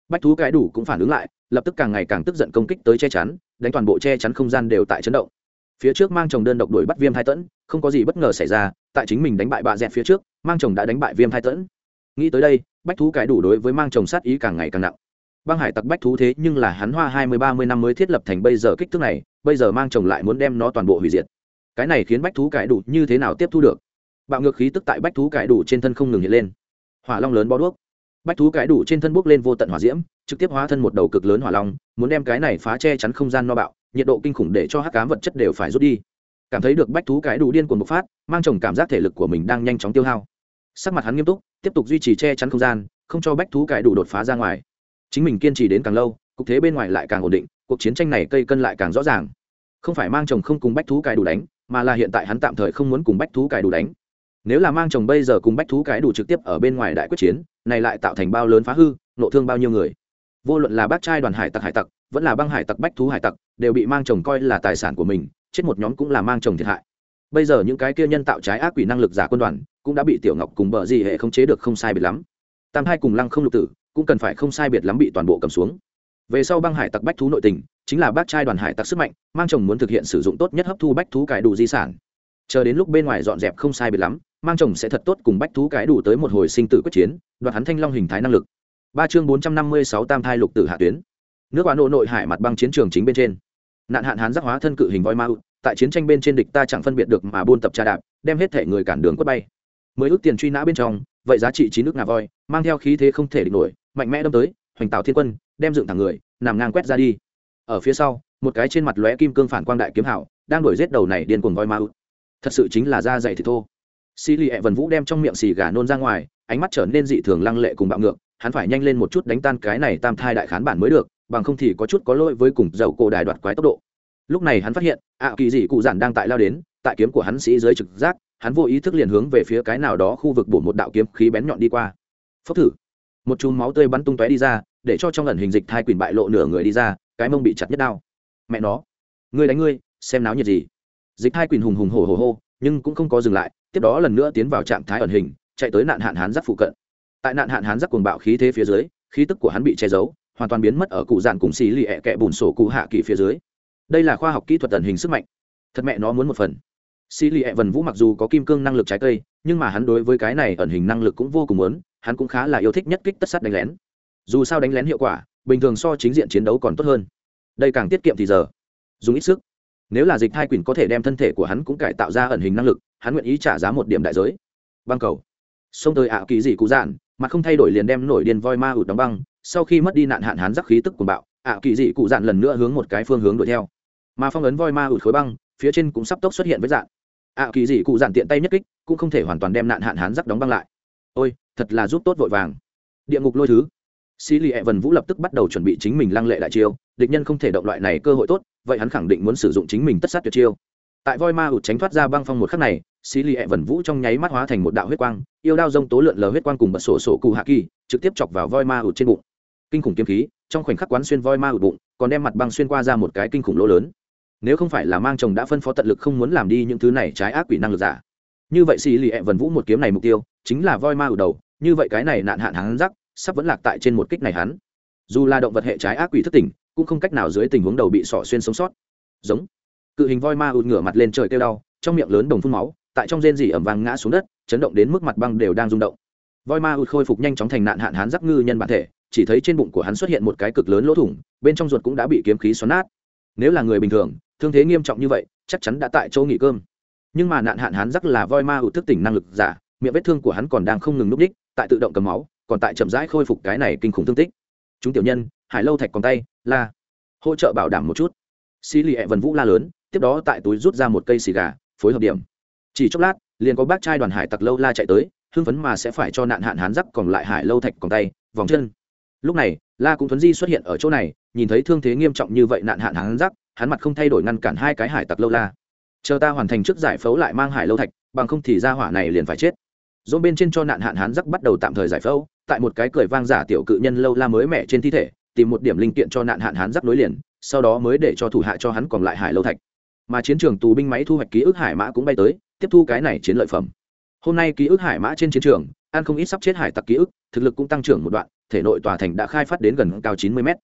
Bách thú cái đủ cũng phản ứng lại, lập tức càng ngày càng tức giận công kích tới che chắn, đánh toàn bộ che chắn không gian đều tại chấn động. Phía trước mang chồng đơn độc đuổi bắt viêm hai tẫn, không có gì bất ngờ xảy ra, tại chính mình đánh bại bạ dẹt phía trước, mang chồng đã đánh bại viêm hai tẫn. Nghĩ tới đây, bách thú cái đủ đối với mang chồng sát ý càng ngày càng nặng. Băng hải tặc bách thú thế nhưng là hắn hoa hai mươi, ba mươi năm mới thiết lập thành bây giờ kích thước này, bây giờ mang chồng lại muốn đem nó toàn bộ hủy diệt cái này khiến bách thú cải đủ như thế nào tiếp thu được? Bạo ngược khí tức tại bách thú cải đủ trên thân không ngừng hiện lên. Hỏa long lớn bó đuốc. Bách thú cải đủ trên thân bốc lên vô tận hỏa diễm, trực tiếp hóa thân một đầu cực lớn hỏa long, muốn đem cái này phá che chắn không gian no bạo, nhiệt độ kinh khủng để cho hắc cám vật chất đều phải rút đi. Cảm thấy được bách thú cái đủ điên cuồng bộc phát, mang chồng cảm giác thể lực của mình đang nhanh chóng tiêu hao. Sắc mặt hắn nghiêm túc, tiếp tục duy trì che chắn không gian, không cho bách thú cái đủ đột phá ra ngoài. Chính mình kiên trì đến càng lâu, cục thế bên ngoài lại càng ổn định, cuộc chiến tranh này cây cân lại càng rõ ràng. Không phải mang chồng không cùng bách thú cài đủ đánh mà là hiện tại hắn tạm thời không muốn cùng bách thú cài đủ đánh. Nếu là mang chồng bây giờ cùng bách thú cái đủ trực tiếp ở bên ngoài đại quyết chiến, này lại tạo thành bao lớn phá hư, nộ thương bao nhiêu người? Vô luận là bác trai đoàn hải tặc hải tặc, vẫn là băng hải tặc bách thú hải tặc, đều bị mang chồng coi là tài sản của mình, chết một nhóm cũng là mang chồng thiệt hại. Bây giờ những cái kia nhân tạo trái ác quỷ năng lực giả quân đoàn, cũng đã bị tiểu ngọc cùng bờ gì hệ không chế được không sai biệt lắm. Tam hai cùng lăng không lục tử, cũng cần phải không sai biệt lắm bị toàn bộ cầm xuống. Về sau băng hải tặc bách thú nội tình chính là bác trai đoàn hải tặc sức mạnh, mang chồng muốn thực hiện sử dụng tốt nhất hấp thu bách thú cải đủ di sản. Chờ đến lúc bên ngoài dọn dẹp không sai biệt lắm, mang chồng sẽ thật tốt cùng bách thú cải đủ tới một hồi sinh tử quyết chiến, đoạt hắn thanh long hình thái năng lực. Ba chương bốn trăm năm mươi sáu tam thai lục tử hạ tuyến. Nước quán nội nội hải mặt băng chiến trường chính bên trên. Nạn hạn hán giác hóa thân cự hình voi ma tại chiến tranh bên trên địch ta chẳng phân biệt được mà buôn tập trà đạp, đem hết thể người cản đường quất bay. Mới ước tiền truy nã bên trong, vậy giá trị chín nước ngà voi, mang theo khí thế không thể địch nổi, mạnh mẽ đâm tới, hoành tạo thiên quân, đem dựng thẳng người, nằm ngang quét ra đi ở phía sau, một cái trên mặt lóe kim cương phản quang đại kiếm hảo, đang đuổi giết đầu này điên cuồng voi ma thật sự chính là da dày thì thô. Xì lì ẹ vần vũ đem trong miệng xì gà nôn ra ngoài, ánh mắt trở nên dị thường lăng lệ cùng bạo ngược, hắn phải nhanh lên một chút đánh tan cái này tam thai đại khán bản mới được, bằng không thì có chút có lỗi với cùng dầu cổ đài đoạt quái tốc độ. Lúc này hắn phát hiện, ạ kỳ dị cụ giản đang tại lao đến, tại kiếm của hắn sĩ dưới trực giác, hắn vô ý thức liền hướng về phía cái nào đó khu vực bổ một đạo kiếm khí bén nhọn đi qua. Phốc thử. Một chùm máu tươi bắn tung tóe đi ra, để cho trong ẩn hình dịch thai quyền bại lộ nửa người đi ra cái mông bị chặt nhất đau. Mẹ nó, ngươi đánh ngươi, xem náo nhiệt gì. Dịch thai quyền hùng hùng hổ hổ hô, nhưng cũng không có dừng lại, tiếp đó lần nữa tiến vào trạng thái ẩn hình, chạy tới nạn hạn hán giáp phụ cận. Tại nạn hạn hán giáp cuồng bạo khí thế phía dưới, khí tức của hắn bị che giấu, hoàn toàn biến mất ở cụ dạn cùng xì lì ẹ kẹ bùn sổ cụ hạ kỳ phía dưới. Đây là khoa học kỹ thuật ẩn hình sức mạnh. Thật mẹ nó muốn một phần. Xì lì ẹ vần vũ mặc dù có kim cương năng lực trái cây, nhưng mà hắn đối với cái này ẩn hình năng lực cũng vô cùng muốn, hắn cũng khá là yêu thích nhất kích tất sát đánh lén. Dù sao đánh lén hiệu quả bình thường so chính diện chiến đấu còn tốt hơn. Đây càng tiết kiệm thì giờ. Dùng ít sức. Nếu là dịch thai quỳnh có thể đem thân thể của hắn cũng cải tạo ra ẩn hình năng lực, hắn nguyện ý trả giá một điểm đại giới. Băng cầu. Xông tới ạ kỳ dị cụ dạn, mà không thay đổi liền đem nổi điên voi ma ụt đóng băng, sau khi mất đi nạn hạn hắn giắc khí tức của bạo, ạ kỳ dị cụ dạn lần nữa hướng một cái phương hướng đuổi theo. Mà phong ấn voi ma ụt khối băng, phía trên cũng sắp tốc xuất hiện với dạng ạ kỳ dị cụ dạn tiện tay nhất kích, cũng không thể hoàn toàn đem nạn hạn hắn giắc đóng băng lại. Ôi, thật là giúp tốt vội vàng. Địa ngục lôi thứ. Sĩ lì Vân vũ lập tức bắt đầu chuẩn bị chính mình lăng lệ đại chiêu, địch nhân không thể động loại này cơ hội tốt, vậy hắn khẳng định muốn sử dụng chính mình tất sát tuyệt chiêu. Tại voi ma ụt tránh thoát ra băng phong một khắc này Sĩ lì Vân vũ trong nháy mắt hóa thành một đạo huyết quang, yêu đao rông tố lượn lờ huyết quang cùng bật sổ sổ cụ hạ kỳ, trực tiếp chọc vào voi ma ụt trên bụng. Kinh khủng kiếm khí, trong khoảnh khắc quán xuyên voi ma ụt bụng, còn đem mặt băng xuyên qua ra một cái kinh khủng lỗ lớn. Nếu không phải là mang chồng đã phân phó tận lực không muốn làm đi những thứ này trái ác quỷ năng lực giả. Như vậy Sĩ lì Vân vũ một kiếm này mục tiêu, chính là voi ma ụt đầu, như vậy cái này nạn hạn hắn rắc sắp vẫn lạc tại trên một kích này hắn. Dù là động vật hệ trái ác quỷ thất tỉnh, cũng không cách nào dưới tình huống đầu bị sỏ xuyên sống sót. Giống. Cự hình voi ma ụt ngửa mặt lên trời kêu đau, trong miệng lớn đồng phun máu, tại trong rên rỉ ẩm vàng ngã xuống đất, chấn động đến mức mặt băng đều đang rung động. Voi ma ụt khôi phục nhanh chóng thành nạn hạn hán giáp ngư nhân bản thể, chỉ thấy trên bụng của hắn xuất hiện một cái cực lớn lỗ thủng, bên trong ruột cũng đã bị kiếm khí xoắn nát. Nếu là người bình thường, thương thế nghiêm trọng như vậy, chắc chắn đã tại chỗ nghỉ cơm. Nhưng mà nạn hạn hán giắc là voi ma ụt thức tỉnh năng lực giả, miệng vết thương của hắn còn đang không ngừng núp đích, tại tự động cầm máu còn tại chậm rãi khôi phục cái này kinh khủng thương tích. Chúng tiểu nhân, hải lâu thạch còn tay, la, hỗ trợ bảo đảm một chút. Xí lì hẹ vần vũ la lớn, tiếp đó tại túi rút ra một cây xì gà, phối hợp điểm. Chỉ chốc lát, liền có bác trai đoàn hải tặc lâu la chạy tới, hưng phấn mà sẽ phải cho nạn hạn hán giắc còn lại hải lâu thạch còn tay, vòng chân. Lúc này, la cũng thuấn di xuất hiện ở chỗ này, nhìn thấy thương thế nghiêm trọng như vậy nạn hạn hán giắc hắn mặt không thay đổi ngăn cản hai cái hải tặc lâu la. Chờ ta hoàn thành trước giải phẫu lại mang hải lâu thạch, bằng không thì ra hỏa này liền phải chết. Dỗ bên trên cho nạn hạn hán giắc bắt đầu tạm thời giải phẫu tại một cái cười vang giả tiểu cự nhân lâu la mới mẹ trên thi thể, tìm một điểm linh kiện cho nạn hạn hán giáp nối liền, sau đó mới để cho thủ hạ cho hắn còn lại hải lâu thạch. Mà chiến trường tù binh máy thu hoạch ký ức hải mã cũng bay tới, tiếp thu cái này chiến lợi phẩm. Hôm nay ký ức hải mã trên chiến trường an không ít sắp chết hải tặc ký ức, thực lực cũng tăng trưởng một đoạn, thể nội tòa thành đã khai phát đến gần cao chín mươi mét.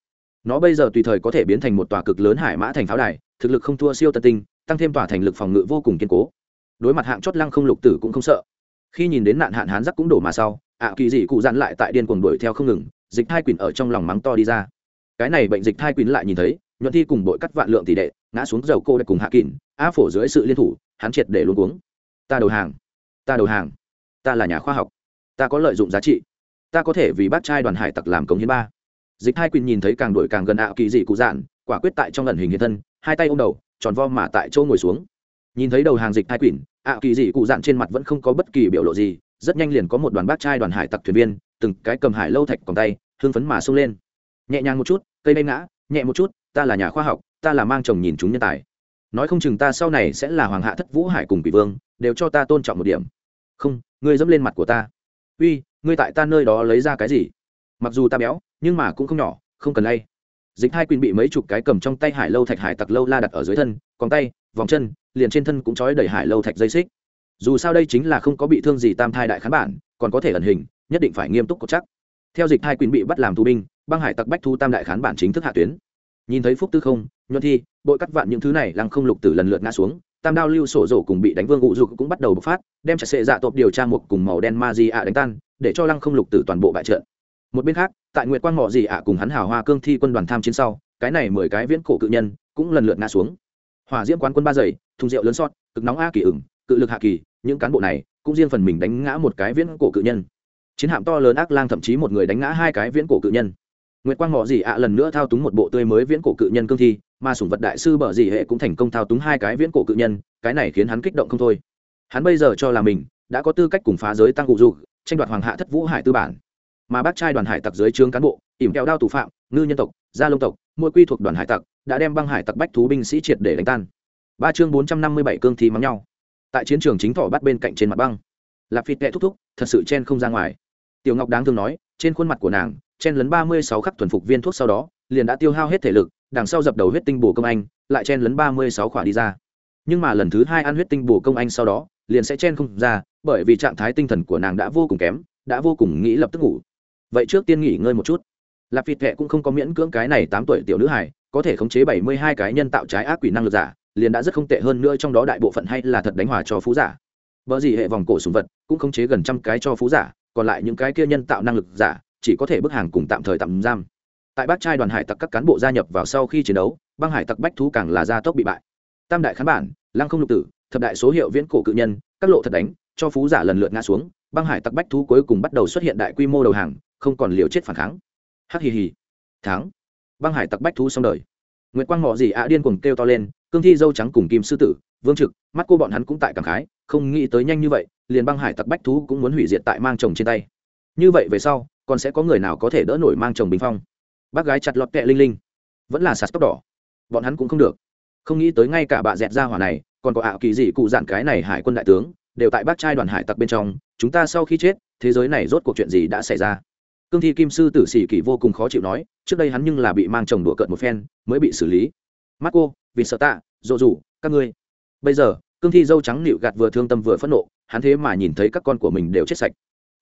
Nó bây giờ tùy thời có thể biến thành một tòa cực lớn hải mã thành pháo đài, thực lực không thua siêu tân tinh, tăng thêm tòa thành lực phòng ngự vô cùng kiên cố. Đối mặt hạng chót lăng không lục tử cũng không sợ. Khi nhìn đến nạn hạn hán giắc cũng đổ mà sau ạ, kỳ dị cụ dặn lại tại điên cuồng đuổi theo không ngừng, dịch thai quỳnh ở trong lòng mắng to đi ra. Cái này bệnh dịch thai quỳnh lại nhìn thấy, nhuận thi cùng đội cắt vạn lượng tỷ đệ, ngã xuống dầu cô đã cùng hạ kỳn, á phổ dưới sự liên thủ, hắn triệt để luôn cuống. Ta đầu hàng, ta đầu hàng, ta là nhà khoa học, ta có lợi dụng giá trị, ta có thể vì bác trai đoàn hải tặc làm cống hiến ba. Dịch hai quỳnh nhìn thấy càng đổi càng gần ạo kỳ dị cụ dạn quả quyết tại trong lần hình hiện thân, hai tay ô m đầu, tròn vo mà tại chỗ ngồi xuống. Nhìn thấy đầu hàng dịch hai quỳnh ạo kỳ dị cụ dạn trên mặt vẫn không có bất kỳ biểu lộ gì rất nhanh liền có một đoàn bác trai đoàn hải tặc thuyền viên, từng cái cầm hải lâu thạch còn tay hương phấn mà xông lên. Nhẹ nhàng một chút, cây đay ngã, nhẹ một chút, ta là nhà khoa học, ta là mang chồng nhìn chúng nhân tài. Nói không chừng ta sau này sẽ là hoàng hạ thất vũ hải cùng quỷ vương, đều cho ta tôn trọng một điểm. Không, ngươi dẫm lên mặt của ta. Uy, ngươi tại ta nơi đó lấy ra cái gì? Mặc dù ta béo, nhưng mà cũng không nhỏ, không cần lay. Dịch hai quyền bị mấy chục cái cầm trong tay hải lâu thạch hải tặc lâu la đặt ở dưới thân còn tay, vòng chân, liền trên thân cũng trói đẩy hải lâu thạch dây xích dù sao đây chính là không có bị thương gì tam thai đại khán bản, còn có thể ẩn hình, nhất định phải nghiêm túc cột chắc. Theo dịch hai quyền bị bắt làm tù binh, băng hải tặc bách thu tam đại khán bản chính thức hạ tuyến. Nhìn thấy phúc tư không, nhuận thi, bội cắt vạn những thứ này, lăng không lục tử lần lượt ngã xuống, tam đao lưu sổ rổ cùng bị đánh vương ụ dục cũng bắt đầu bộc phát, đem chặt sệ dạ tộp điều tra một cùng màu đen ma di ạ đánh tan, để cho lăng không lục tử toàn bộ bại trận. Một bên khác, tại nguyệt quang mỏ gì ạ cùng hắn hào hoa cương thi quân đoàn tham chiến sau, cái này mười cái viễn cổ cự nhân cũng lần lượt ngã xuống. Hỏa diễm quán quân ba giày, thùng rượu lớn sót cực nóng a kỳ ửng cự lực hạ kỳ, những cán bộ này cũng riêng phần mình đánh ngã một cái viễn cổ cự nhân. Chiến hạm to lớn ác lang thậm chí một người đánh ngã hai cái viễn cổ cự nhân. Nguyệt quang mỏ dĩ ạ lần nữa thao túng một bộ tươi mới viễn cổ cự nhân cương thi, mà sủng vật đại sư bở dĩ hệ cũng thành công thao túng hai cái viễn cổ cự nhân, cái này khiến hắn kích động không thôi. Hắn bây giờ cho là mình đã có tư cách cùng phá giới tăng cụ dục, tranh đoạt hoàng hạ thất vũ hải tư bản. Mà bác trai đoàn hải tặc dưới trướng cán bộ, ỉm kẹo đao tù phạm, ngư nhân tộc, gia lông tộc mỗi quy thuộc đoàn hải tặc, đã đem băng hải tặc bách thú binh sĩ triệt để đánh tan. Ba chương bốn trăm năm mươi bảy cương thi mắng nhau tại chiến trường chính thỏ bắt bên cạnh trên mặt băng. Lạp phịt kẹ thúc thúc, thật sự chen không ra ngoài. Tiểu ngọc đáng thương nói, trên khuôn mặt của nàng, chen lấn ba mươi sáu khắc thuần phục viên thuốc sau đó, liền đã tiêu hao hết thể lực, đằng sau dập đầu huyết tinh bổ công anh, lại chen lấn ba mươi sáu khỏa đi ra. Nhưng mà lần thứ hai ăn huyết tinh bổ công anh sau đó, liền sẽ chen không ra, bởi vì trạng thái tinh thần của nàng đã vô cùng kém, đã vô cùng nghĩ lập tức ngủ. Vậy trước tiên nghỉ ngơi một chút. Lạp phịt thẹ cũng không có miễn cưỡng cái này tám tuổi tiểu nữ hải có thể khống chế bảy mươi hai cái nhân tạo trái ác quỷ năng lực giả liền đã rất không tệ hơn nữa trong đó đại bộ phận hay là thật đánh hòa cho phú giả. Vợ gì hệ vòng cổ sùng vật cũng khống chế gần trăm cái cho phú giả, còn lại những cái kia nhân tạo năng lực giả chỉ có thể bức hàng cùng tạm thời tạm giam. Tại bác trai đoàn hải tặc các cán bộ gia nhập vào sau khi chiến đấu, băng hải tặc bách thú càng là gia tốc bị bại. Tam đại khán bản, lăng không lục tử, thập đại số hiệu viễn cổ cự nhân, các lộ thật đánh, cho phú giả lần lượt ngã xuống, băng hải tặc bách thú cuối cùng bắt đầu xuất hiện đại quy mô đầu hàng, không còn liều chết phản kháng. Hắc hì hì. Tháng băng hải tặc bách thú xong đời. Nguyệt quang ngọ gì ạ điên cuồng kêu to lên cương thi dâu trắng cùng kim sư tử, vương trực, mắt cô bọn hắn cũng tại cảm khái, không nghĩ tới nhanh như vậy, liền băng hải tặc bách thú cũng muốn hủy diệt tại mang chồng trên tay. Như vậy về sau, còn sẽ có người nào có thể đỡ nổi mang chồng bình phong? Bác gái chặt lọt kẹ linh linh. Vẫn là sạt tóc đỏ. Bọn hắn cũng không được. Không nghĩ tới ngay cả bà dẹt ra hỏa này, còn có ảo kỳ gì cụ dạn cái này hải quân đại tướng, đều tại bác trai đoàn hải tặc bên trong, chúng ta sau khi chết, thế giới này rốt cuộc chuyện gì đã xảy ra? Cương thi kim sư tử sĩ kỳ vô cùng khó chịu nói, trước đây hắn nhưng là bị mang chồng đùa cợt một phen, mới bị xử lý. Mắt cô vì sợ tạ, dỗ dù các ngươi. Bây giờ, cương thi dâu trắng nịu gạt vừa thương tâm vừa phẫn nộ, hắn thế mà nhìn thấy các con của mình đều chết sạch.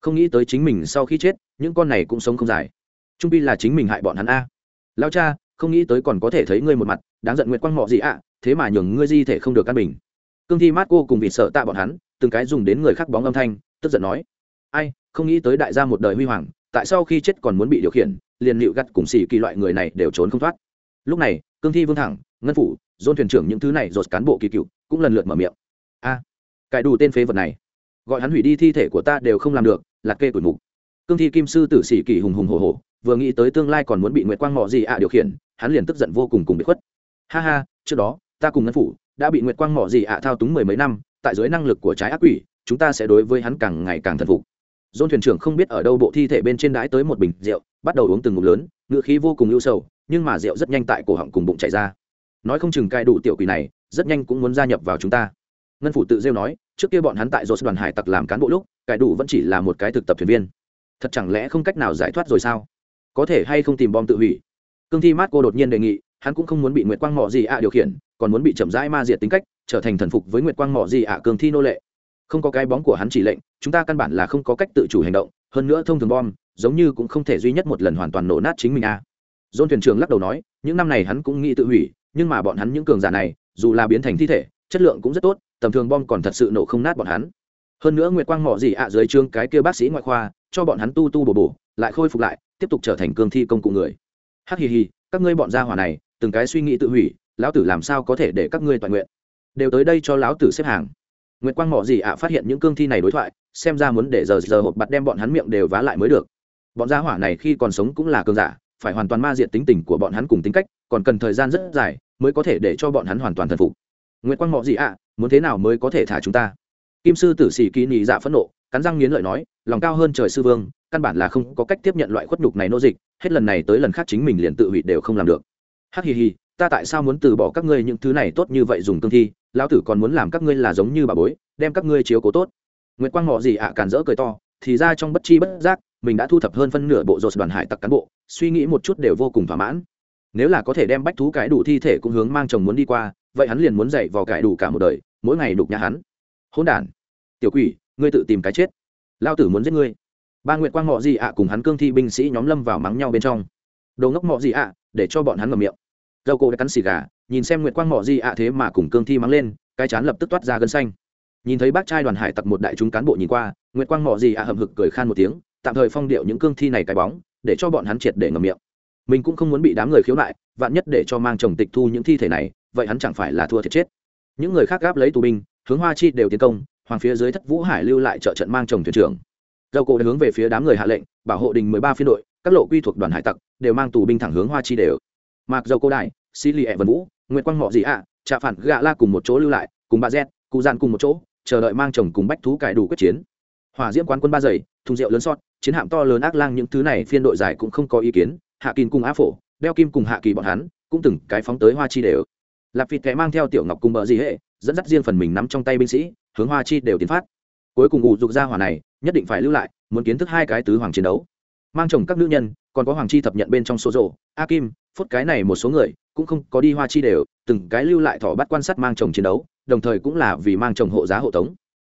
Không nghĩ tới chính mình sau khi chết, những con này cũng sống không dài. Trung pi là chính mình hại bọn hắn a. Lao cha, không nghĩ tới còn có thể thấy ngươi một mặt, đáng giận nguyện quang mọ gì ạ, thế mà nhường ngươi di thể không được căn bình. Cương thi mát cô cùng vì sợ tạ bọn hắn, từng cái dùng đến người khác bóng âm thanh, tức giận nói. Ai, không nghĩ tới đại gia một đời huy hoàng, tại sao khi chết còn muốn bị điều khiển, liền nịu gắt cùng xì kỳ loại người này đều trốn không thoát. Lúc này, cương thi vương thẳng ngân phủ, dôn thuyền trưởng những thứ này rồi cán bộ kỳ cựu, cũng lần lượt mở miệng. A cải đủ tên phế vật này, gọi hắn hủy đi thi thể của ta đều không làm được, là kê tuổi mục. Cương thi kim sư tử sĩ kỳ hùng hùng hồ hồ vừa nghĩ tới tương lai còn muốn bị nguyệt quang mọ gì ạ điều khiển, hắn liền tức giận vô cùng cùng bị khuất. Ha ha, trước đó, ta cùng ngân phủ đã bị nguyệt quang mọ gì ạ thao túng mười mấy năm, tại dưới năng lực của trái ác quỷ, chúng ta sẽ đối với hắn càng ngày càng thần phục. Dôn thuyền trưởng không biết ở đâu bộ thi thể bên trên đái tới một bình rượu, bắt đầu uống từng ngụm lớn, ngựa khí vô cùng ưu sầu, nhưng mà rượu rất nhanh tại cổ họng cùng bụng chảy ra nói không chừng cai đủ tiểu quỷ này, rất nhanh cũng muốn gia nhập vào chúng ta. Ngân phủ tự rêu nói, trước kia bọn hắn tại dột đoàn hải tặc làm cán bộ lúc, cai đủ vẫn chỉ là một cái thực tập thuyền viên. Thật chẳng lẽ không cách nào giải thoát rồi sao? Có thể hay không tìm bom tự hủy? Cương thi mát cô đột nhiên đề nghị, hắn cũng không muốn bị nguyệt quang mỏ gì ạ điều khiển, còn muốn bị chậm rãi ma diệt tính cách, trở thành thần phục với nguyệt quang mỏ gì ạ cương thi nô lệ. Không có cái bóng của hắn chỉ lệnh, chúng ta căn bản là không có cách tự chủ hành động, hơn nữa thông thường bom, giống như cũng không thể duy nhất một lần hoàn toàn nổ nát chính mình a. À. dôn thuyền trưởng lắc đầu nói, những năm này hắn cũng nghĩ tự hủy nhưng mà bọn hắn những cường giả này, dù là biến thành thi thể, chất lượng cũng rất tốt, tầm thường bom còn thật sự nổ không nát bọn hắn. Hơn nữa nguyệt quang mỏ gì ạ dưới trương cái kia bác sĩ ngoại khoa, cho bọn hắn tu tu bổ bổ, lại khôi phục lại, tiếp tục trở thành cương thi công cụ người. Hắc hì hì, các ngươi bọn gia hỏa này, từng cái suy nghĩ tự hủy, lão tử làm sao có thể để các ngươi toàn nguyện? Đều tới đây cho lão tử xếp hàng. Nguyệt quang mỏ gì ạ phát hiện những cương thi này đối thoại, xem ra muốn để giờ giờ hộp bặt đem bọn hắn miệng đều vá lại mới được. Bọn gia hỏa này khi còn sống cũng là cường giả phải hoàn toàn ma diện tính tình của bọn hắn cùng tính cách, còn cần thời gian rất dài mới có thể để cho bọn hắn hoàn toàn thần phục. Nguyệt quang mọ gì ạ, muốn thế nào mới có thể thả chúng ta? Kim sư tử sĩ kỳ nhị dạ phẫn nộ, cắn răng nghiến lợi nói, lòng cao hơn trời sư vương, căn bản là không có cách tiếp nhận loại khuất nhục này nô dịch, hết lần này tới lần khác chính mình liền tự hủy đều không làm được. Hắc hì hì, ta tại sao muốn từ bỏ các ngươi những thứ này tốt như vậy dùng cương thi, lão tử còn muốn làm các ngươi là giống như bà bối, đem các ngươi chiếu cố tốt. Nguyễn quang mọ gì ạ càn rỡ cười to, thì ra trong bất chi bất giác mình đã thu thập hơn phân nửa bộ rột đoàn hải tặc cán bộ, suy nghĩ một chút đều vô cùng thỏa mãn. Nếu là có thể đem bách thú cái đủ thi thể cũng hướng mang chồng muốn đi qua, vậy hắn liền muốn dậy vào cải đủ cả một đời, mỗi ngày đục nhà hắn. Hỗn đản, tiểu quỷ, ngươi tự tìm cái chết. Lao tử muốn giết ngươi. Ba nguyện quang ngọ gì ạ cùng hắn cương thi binh sĩ nhóm lâm vào mắng nhau bên trong. Đồ ngốc ngọ gì ạ, để cho bọn hắn ngầm miệng. Dầu cổ đã cắn xì gà, nhìn xem nguyệt quang ngọ gì ạ thế mà cùng cương thi mắng lên, cái chán lập tức toát ra gân xanh. Nhìn thấy bác trai đoàn hải tặc một đại chúng cán bộ nhìn qua, nguyệt quang ngọ gì ạ hầm hực cười khan một tiếng tạm thời phong điệu những cương thi này cái bóng để cho bọn hắn triệt để ngầm miệng. Mình cũng không muốn bị đám người khiếu nại vạn nhất để cho mang chồng tịch thu những thi thể này vậy hắn chẳng phải là thua thiệt chết. Những người khác gáp lấy tù binh hướng hoa chi đều tiến công hoàng phía dưới thất vũ hải lưu lại trợ trận mang chồng thuyền trưởng. Dầu cổ hướng về phía đám người hạ lệnh bảo hộ đình mười ba phiên đội các lộ quy thuộc đoàn hải tặc đều mang tù binh thẳng hướng hoa chi đều. Mặc dầu cô đại sĩ lì ẹ vân vũ nguyễn quang họ gì ạ à, trạ phản gạ la cùng một chỗ lưu lại cùng bà z cụ gian cùng một chỗ chờ đợi mang chồng cùng bách thú cải đủ quyết chiến hỏa diễm quán quân ba giày, thùng rượu lớn sót chiến hạm to lớn ác lang những thứ này phiên đội dài cũng không có ý kiến, hạ kín cùng á phổ, đeo kim cùng hạ kỳ bọn hắn, cũng từng cái phóng tới hoa chi đều. Lạp vịt kẻ mang theo tiểu ngọc cùng bờ gì hệ, dẫn dắt riêng phần mình nắm trong tay binh sĩ, hướng hoa chi đều tiến phát. Cuối cùng ủ dục ra hỏa này, nhất định phải lưu lại, muốn kiến thức hai cái tứ hoàng chiến đấu. Mang chồng các nữ nhân, còn có hoàng chi thập nhận bên trong số rộ a kim phút cái này một số người, cũng không có đi hoa chi đều, từng cái lưu lại thỏ bắt quan sát mang chồng chiến đấu, đồng thời cũng là vì mang chồng hộ giá hộ tống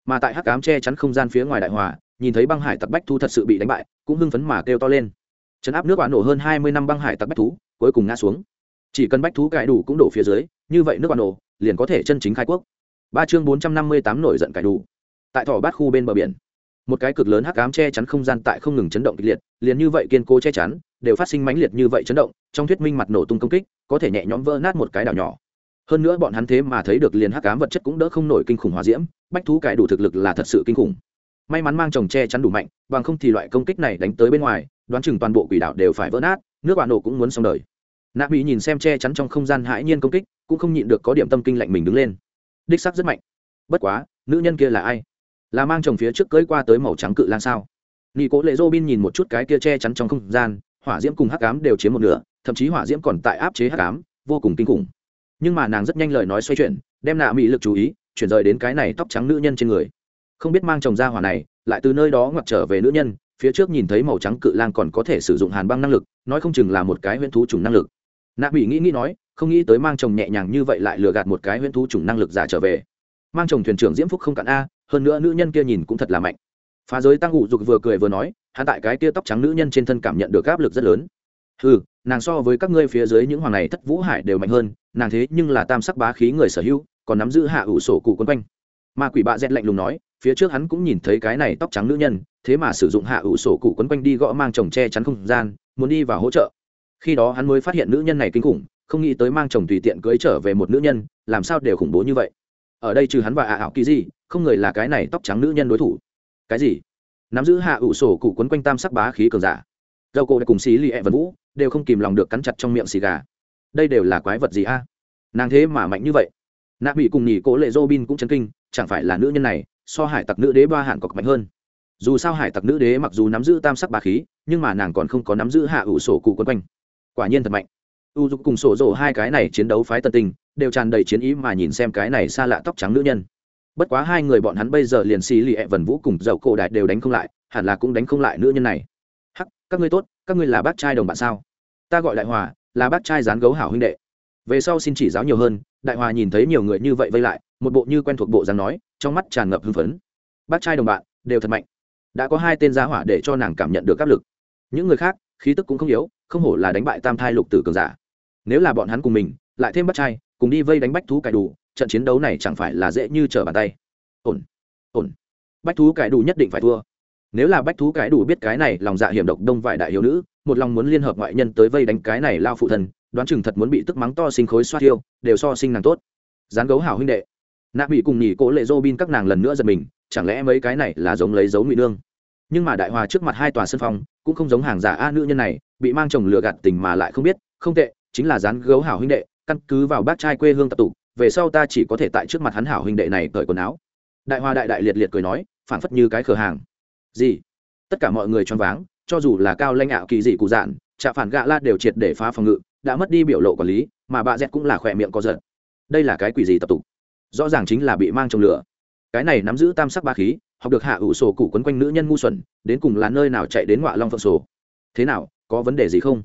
mà tại hắc cám che chắn không gian phía ngoài đại hòa, nhìn thấy băng hải tặc bách thu thật sự bị đánh bại, cũng hưng phấn mà kêu to lên. Chấn áp nước bạn nổ hơn hai mươi năm băng hải tặc bách thú, cuối cùng ngã xuống. Chỉ cần bách thú cải đủ cũng đổ phía dưới, như vậy nước bạn nổ liền có thể chân chính khai quốc. Ba chương bốn trăm năm mươi tám nổi giận cải đủ. Tại thỏ bát khu bên bờ biển, một cái cực lớn hắc ám che chắn không gian tại không ngừng chấn động kịch liệt, liền như vậy kiên cố che chắn đều phát sinh mãnh liệt như vậy chấn động, trong thuyết minh mặt nổ tung công kích, có thể nhẹ nhõm vỡ nát một cái đảo nhỏ hơn nữa bọn hắn thế mà thấy được liền hắc ám vật chất cũng đỡ không nổi kinh khủng hòa diễm, bách thú cải đủ thực lực là thật sự kinh khủng. May mắn mang chồng che chắn đủ mạnh, bằng không thì loại công kích này đánh tới bên ngoài, đoán chừng toàn bộ quỷ đảo đều phải vỡ nát, nước bạn nổ cũng muốn xong đời. Nạ mỹ nhìn xem che chắn trong không gian hãi nhiên công kích, cũng không nhịn được có điểm tâm kinh lạnh mình đứng lên. Đích sắc rất mạnh. Bất quá, nữ nhân kia là ai? Là mang chồng phía trước cưỡi qua tới màu trắng cự lan sao? Nghi cố lệ dô bin nhìn một chút cái kia che chắn trong không gian, hỏa diễm cùng hắc ám đều chiếm một nửa, thậm chí hỏa diễm còn tại áp chế hắc ám, vô cùng kinh khủng nhưng mà nàng rất nhanh lời nói xoay chuyển, đem nạ mỹ lực chú ý, chuyển rời đến cái này tóc trắng nữ nhân trên người. Không biết mang chồng ra hỏa này, lại từ nơi đó ngoặt trở về nữ nhân, phía trước nhìn thấy màu trắng cự lang còn có thể sử dụng hàn băng năng lực, nói không chừng là một cái huyễn thú trùng năng lực. Nạ mỹ nghĩ nghĩ nói, không nghĩ tới mang chồng nhẹ nhàng như vậy lại lừa gạt một cái huyễn thú trùng năng lực giả trở về. Mang chồng thuyền trưởng diễm phúc không cạn a, hơn nữa nữ nhân kia nhìn cũng thật là mạnh. Phá giới tăng ủ dục vừa cười vừa nói, hắn tại cái kia tóc trắng nữ nhân trên thân cảm nhận được áp lực rất lớn ừ nàng so với các ngươi phía dưới những hoàng này thất vũ hải đều mạnh hơn, nàng thế nhưng là tam sắc bá khí người sở hữu, còn nắm giữ hạ ủ sổ cụ quân quanh. Ma quỷ bạ rét lạnh lùng nói, phía trước hắn cũng nhìn thấy cái này tóc trắng nữ nhân, thế mà sử dụng hạ ủ sổ cụ quấn quanh đi gõ mang chồng che chắn không gian, muốn đi vào hỗ trợ. Khi đó hắn mới phát hiện nữ nhân này kinh khủng, không nghĩ tới mang chồng tùy tiện cưới trở về một nữ nhân, làm sao đều khủng bố như vậy. Ở đây trừ hắn và ả ảo kỳ gì không người là cái này tóc trắng nữ nhân đối thủ. Cái gì? Nắm giữ hạ ủ sổ cụ quấn quanh tam sắc bá khí cường giả. Dầu cổ cùng xí lì ẹ vân vũ đều không kìm lòng được cắn chặt trong miệng xì gà. Đây đều là quái vật gì a? Nàng thế mà mạnh như vậy. Nạ bị cùng nhì cố lệ dô bin cũng chấn kinh, chẳng phải là nữ nhân này so hải tặc nữ đế ba hạn cọc mạnh hơn? Dù sao hải tặc nữ đế mặc dù nắm giữ tam sắc bá khí, nhưng mà nàng còn không có nắm giữ hạ ủ sổ cụ quân quanh. Quả nhiên thật mạnh. U dục cùng sổ rộ hai cái này chiến đấu phái tân tình đều tràn đầy chiến ý mà nhìn xem cái này xa lạ tóc trắng nữ nhân. Bất quá hai người bọn hắn bây giờ liền xì lì ẹ vần vũ cùng dậu cổ đại đều đánh không lại, hẳn là cũng đánh không lại nữ nhân này. Hắc, các ngươi tốt, các ngươi là bác trai đồng bạn sao? Ta gọi đại hòa, là bác trai dán gấu hảo huynh đệ. Về sau xin chỉ giáo nhiều hơn, đại hòa nhìn thấy nhiều người như vậy vây lại, một bộ như quen thuộc bộ dáng nói, trong mắt tràn ngập hưng phấn. Bác trai đồng bạn, đều thật mạnh. Đã có hai tên gia hỏa để cho nàng cảm nhận được áp lực. Những người khác, khí tức cũng không yếu, không hổ là đánh bại tam thai lục tử cường giả. Nếu là bọn hắn cùng mình, lại thêm bắt trai, cùng đi vây đánh bách thú cải đủ, trận chiến đấu này chẳng phải là dễ như trở bàn tay. Ổn ổn. Bách thú cải đủ nhất định phải thua nếu là bách thú cái đủ biết cái này, lòng dạ hiểm độc đông vải đại hiếu nữ, một lòng muốn liên hợp ngoại nhân tới vây đánh cái này lao phụ thần, đoán chừng thật muốn bị tức mắng to sinh khối xoa thiêu, đều so sinh nàng tốt. Dán gấu hảo huynh đệ. Nạ bị cùng nhỉ cố lệ dô bin các nàng lần nữa giật mình, chẳng lẽ mấy cái này là giống lấy dấu ngụy nương? Nhưng mà đại hòa trước mặt hai tòa sân phòng, cũng không giống hàng giả a nữ nhân này, bị mang chồng lừa gạt tình mà lại không biết, không tệ, chính là dán gấu hảo huynh đệ, căn cứ vào bác trai quê hương tập tụ về sau ta chỉ có thể tại trước mặt hắn hảo huynh đệ này cởi quần áo. Đại hoa đại đại liệt liệt cười nói phản phất như cái cửa hàng gì? Tất cả mọi người choáng váng, cho dù là cao lãnh ảo kỳ dị cụ dạn, trạ phản gạ la đều triệt để phá phòng ngự, đã mất đi biểu lộ quản lý, mà bà dẹt cũng là khỏe miệng có giật. Đây là cái quỷ gì tập tục? Rõ ràng chính là bị mang trong lửa. Cái này nắm giữ tam sắc ba khí, học được hạ ủ sổ cụ quấn quanh nữ nhân ngu xuẩn, đến cùng là nơi nào chạy đến ngọa long phượng sổ? Thế nào, có vấn đề gì không?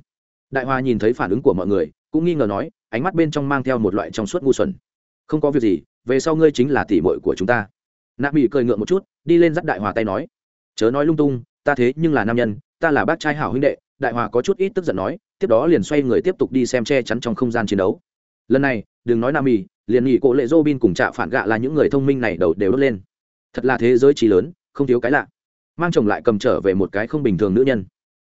Đại hoa nhìn thấy phản ứng của mọi người, cũng nghi ngờ nói, ánh mắt bên trong mang theo một loại trong suốt ngu xuẩn. Không có việc gì, về sau ngươi chính là tỷ muội của chúng ta. Nạ mỹ cười ngượng một chút, đi lên dắt đại hòa tay nói chớ nói lung tung ta thế nhưng là nam nhân ta là bác trai hảo huynh đệ đại hòa có chút ít tức giận nói tiếp đó liền xoay người tiếp tục đi xem che chắn trong không gian chiến đấu. Lần này đừng nói nam mì, liền nghị cổ lệ dô bin cùng trạ phản gạ là những người thông minh này đầu đều đốt lên. Thật là thế giới trí lớn không thiếu cái lạ. Mang chồng lại cầm trở về một cái không bình thường nữ nhân.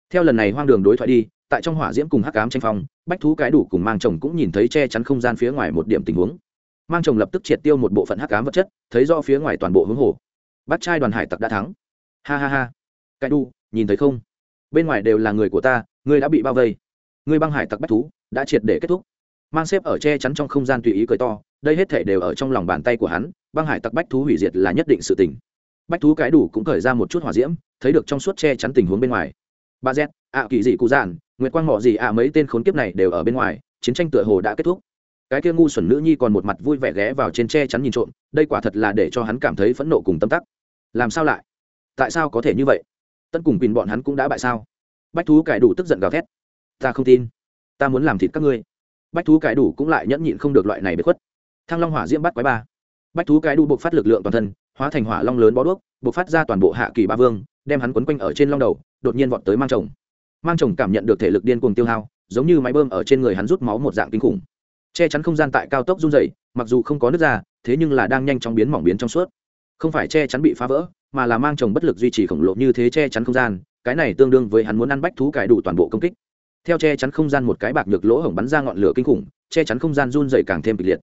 Theo lần này hoang đường đối thoại đi tại trong hỏa diễm cùng hắc cám tranh phong bách thú cái đủ cùng mang chồng cũng nhìn thấy che chắn không gian phía ngoài một điểm tình huống. Mang chồng lập tức triệt tiêu một bộ phận hắc cám vật chất thấy do phía ngoài toàn bộ hướng hồ. Bắt trai đoàn hải tặc đã thắng ha ha ha. Cái đu, nhìn thấy không? Bên ngoài đều là người của ta, ngươi đã bị bao vây. Ngươi băng hải tặc bách thú, đã triệt để kết thúc. Mang xếp ở che chắn trong không gian tùy ý cười to, đây hết thể đều ở trong lòng bàn tay của hắn, băng hải tặc bách thú hủy diệt là nhất định sự tình. Bách thú cái đủ cũng khởi ra một chút hỏa diễm, thấy được trong suốt che chắn tình huống bên ngoài. Ba z, ạ kỳ dị cụ giản nguyệt quang họ gì ạ, mấy tên khốn kiếp này đều ở bên ngoài, chiến tranh tựa hồ đã kết thúc. Cái kia ngu xuẩn nữ nhi còn một mặt vui vẻ ghé vào trên che chắn nhìn trộm, đây quả thật là để cho hắn cảm thấy phẫn nộ cùng tâm tắc. Làm sao lại? Tại sao có thể như vậy? Tân cùng pin bọn hắn cũng đã bại sao? Bách thú cải đủ tức giận gào thét. Ta không tin. Ta muốn làm thịt các ngươi. Bách thú cải đủ cũng lại nhẫn nhịn không được loại này bị khuất. Thăng long hỏa diễm bắt quái ba. Bách thú cái đu buộc phát lực lượng toàn thân, hóa thành hỏa long lớn bó đuốc, buộc phát ra toàn bộ hạ kỳ ba vương, đem hắn quấn quanh ở trên long đầu, đột nhiên vọt tới mang chồng. Mang chồng cảm nhận được thể lực điên cuồng tiêu hao, giống như máy bơm ở trên người hắn rút máu một dạng kinh khủng. Che chắn không gian tại cao tốc run dày mặc dù không có nước ra, thế nhưng là đang nhanh chóng biến mỏng biến trong suốt không phải che chắn bị phá vỡ, mà là mang chồng bất lực duy trì khổng lồ như thế che chắn không gian, cái này tương đương với hắn muốn ăn bách thú cải đủ toàn bộ công kích. Theo che chắn không gian một cái bạc nhược lỗ hổng bắn ra ngọn lửa kinh khủng, che chắn không gian run dày càng thêm kịch liệt.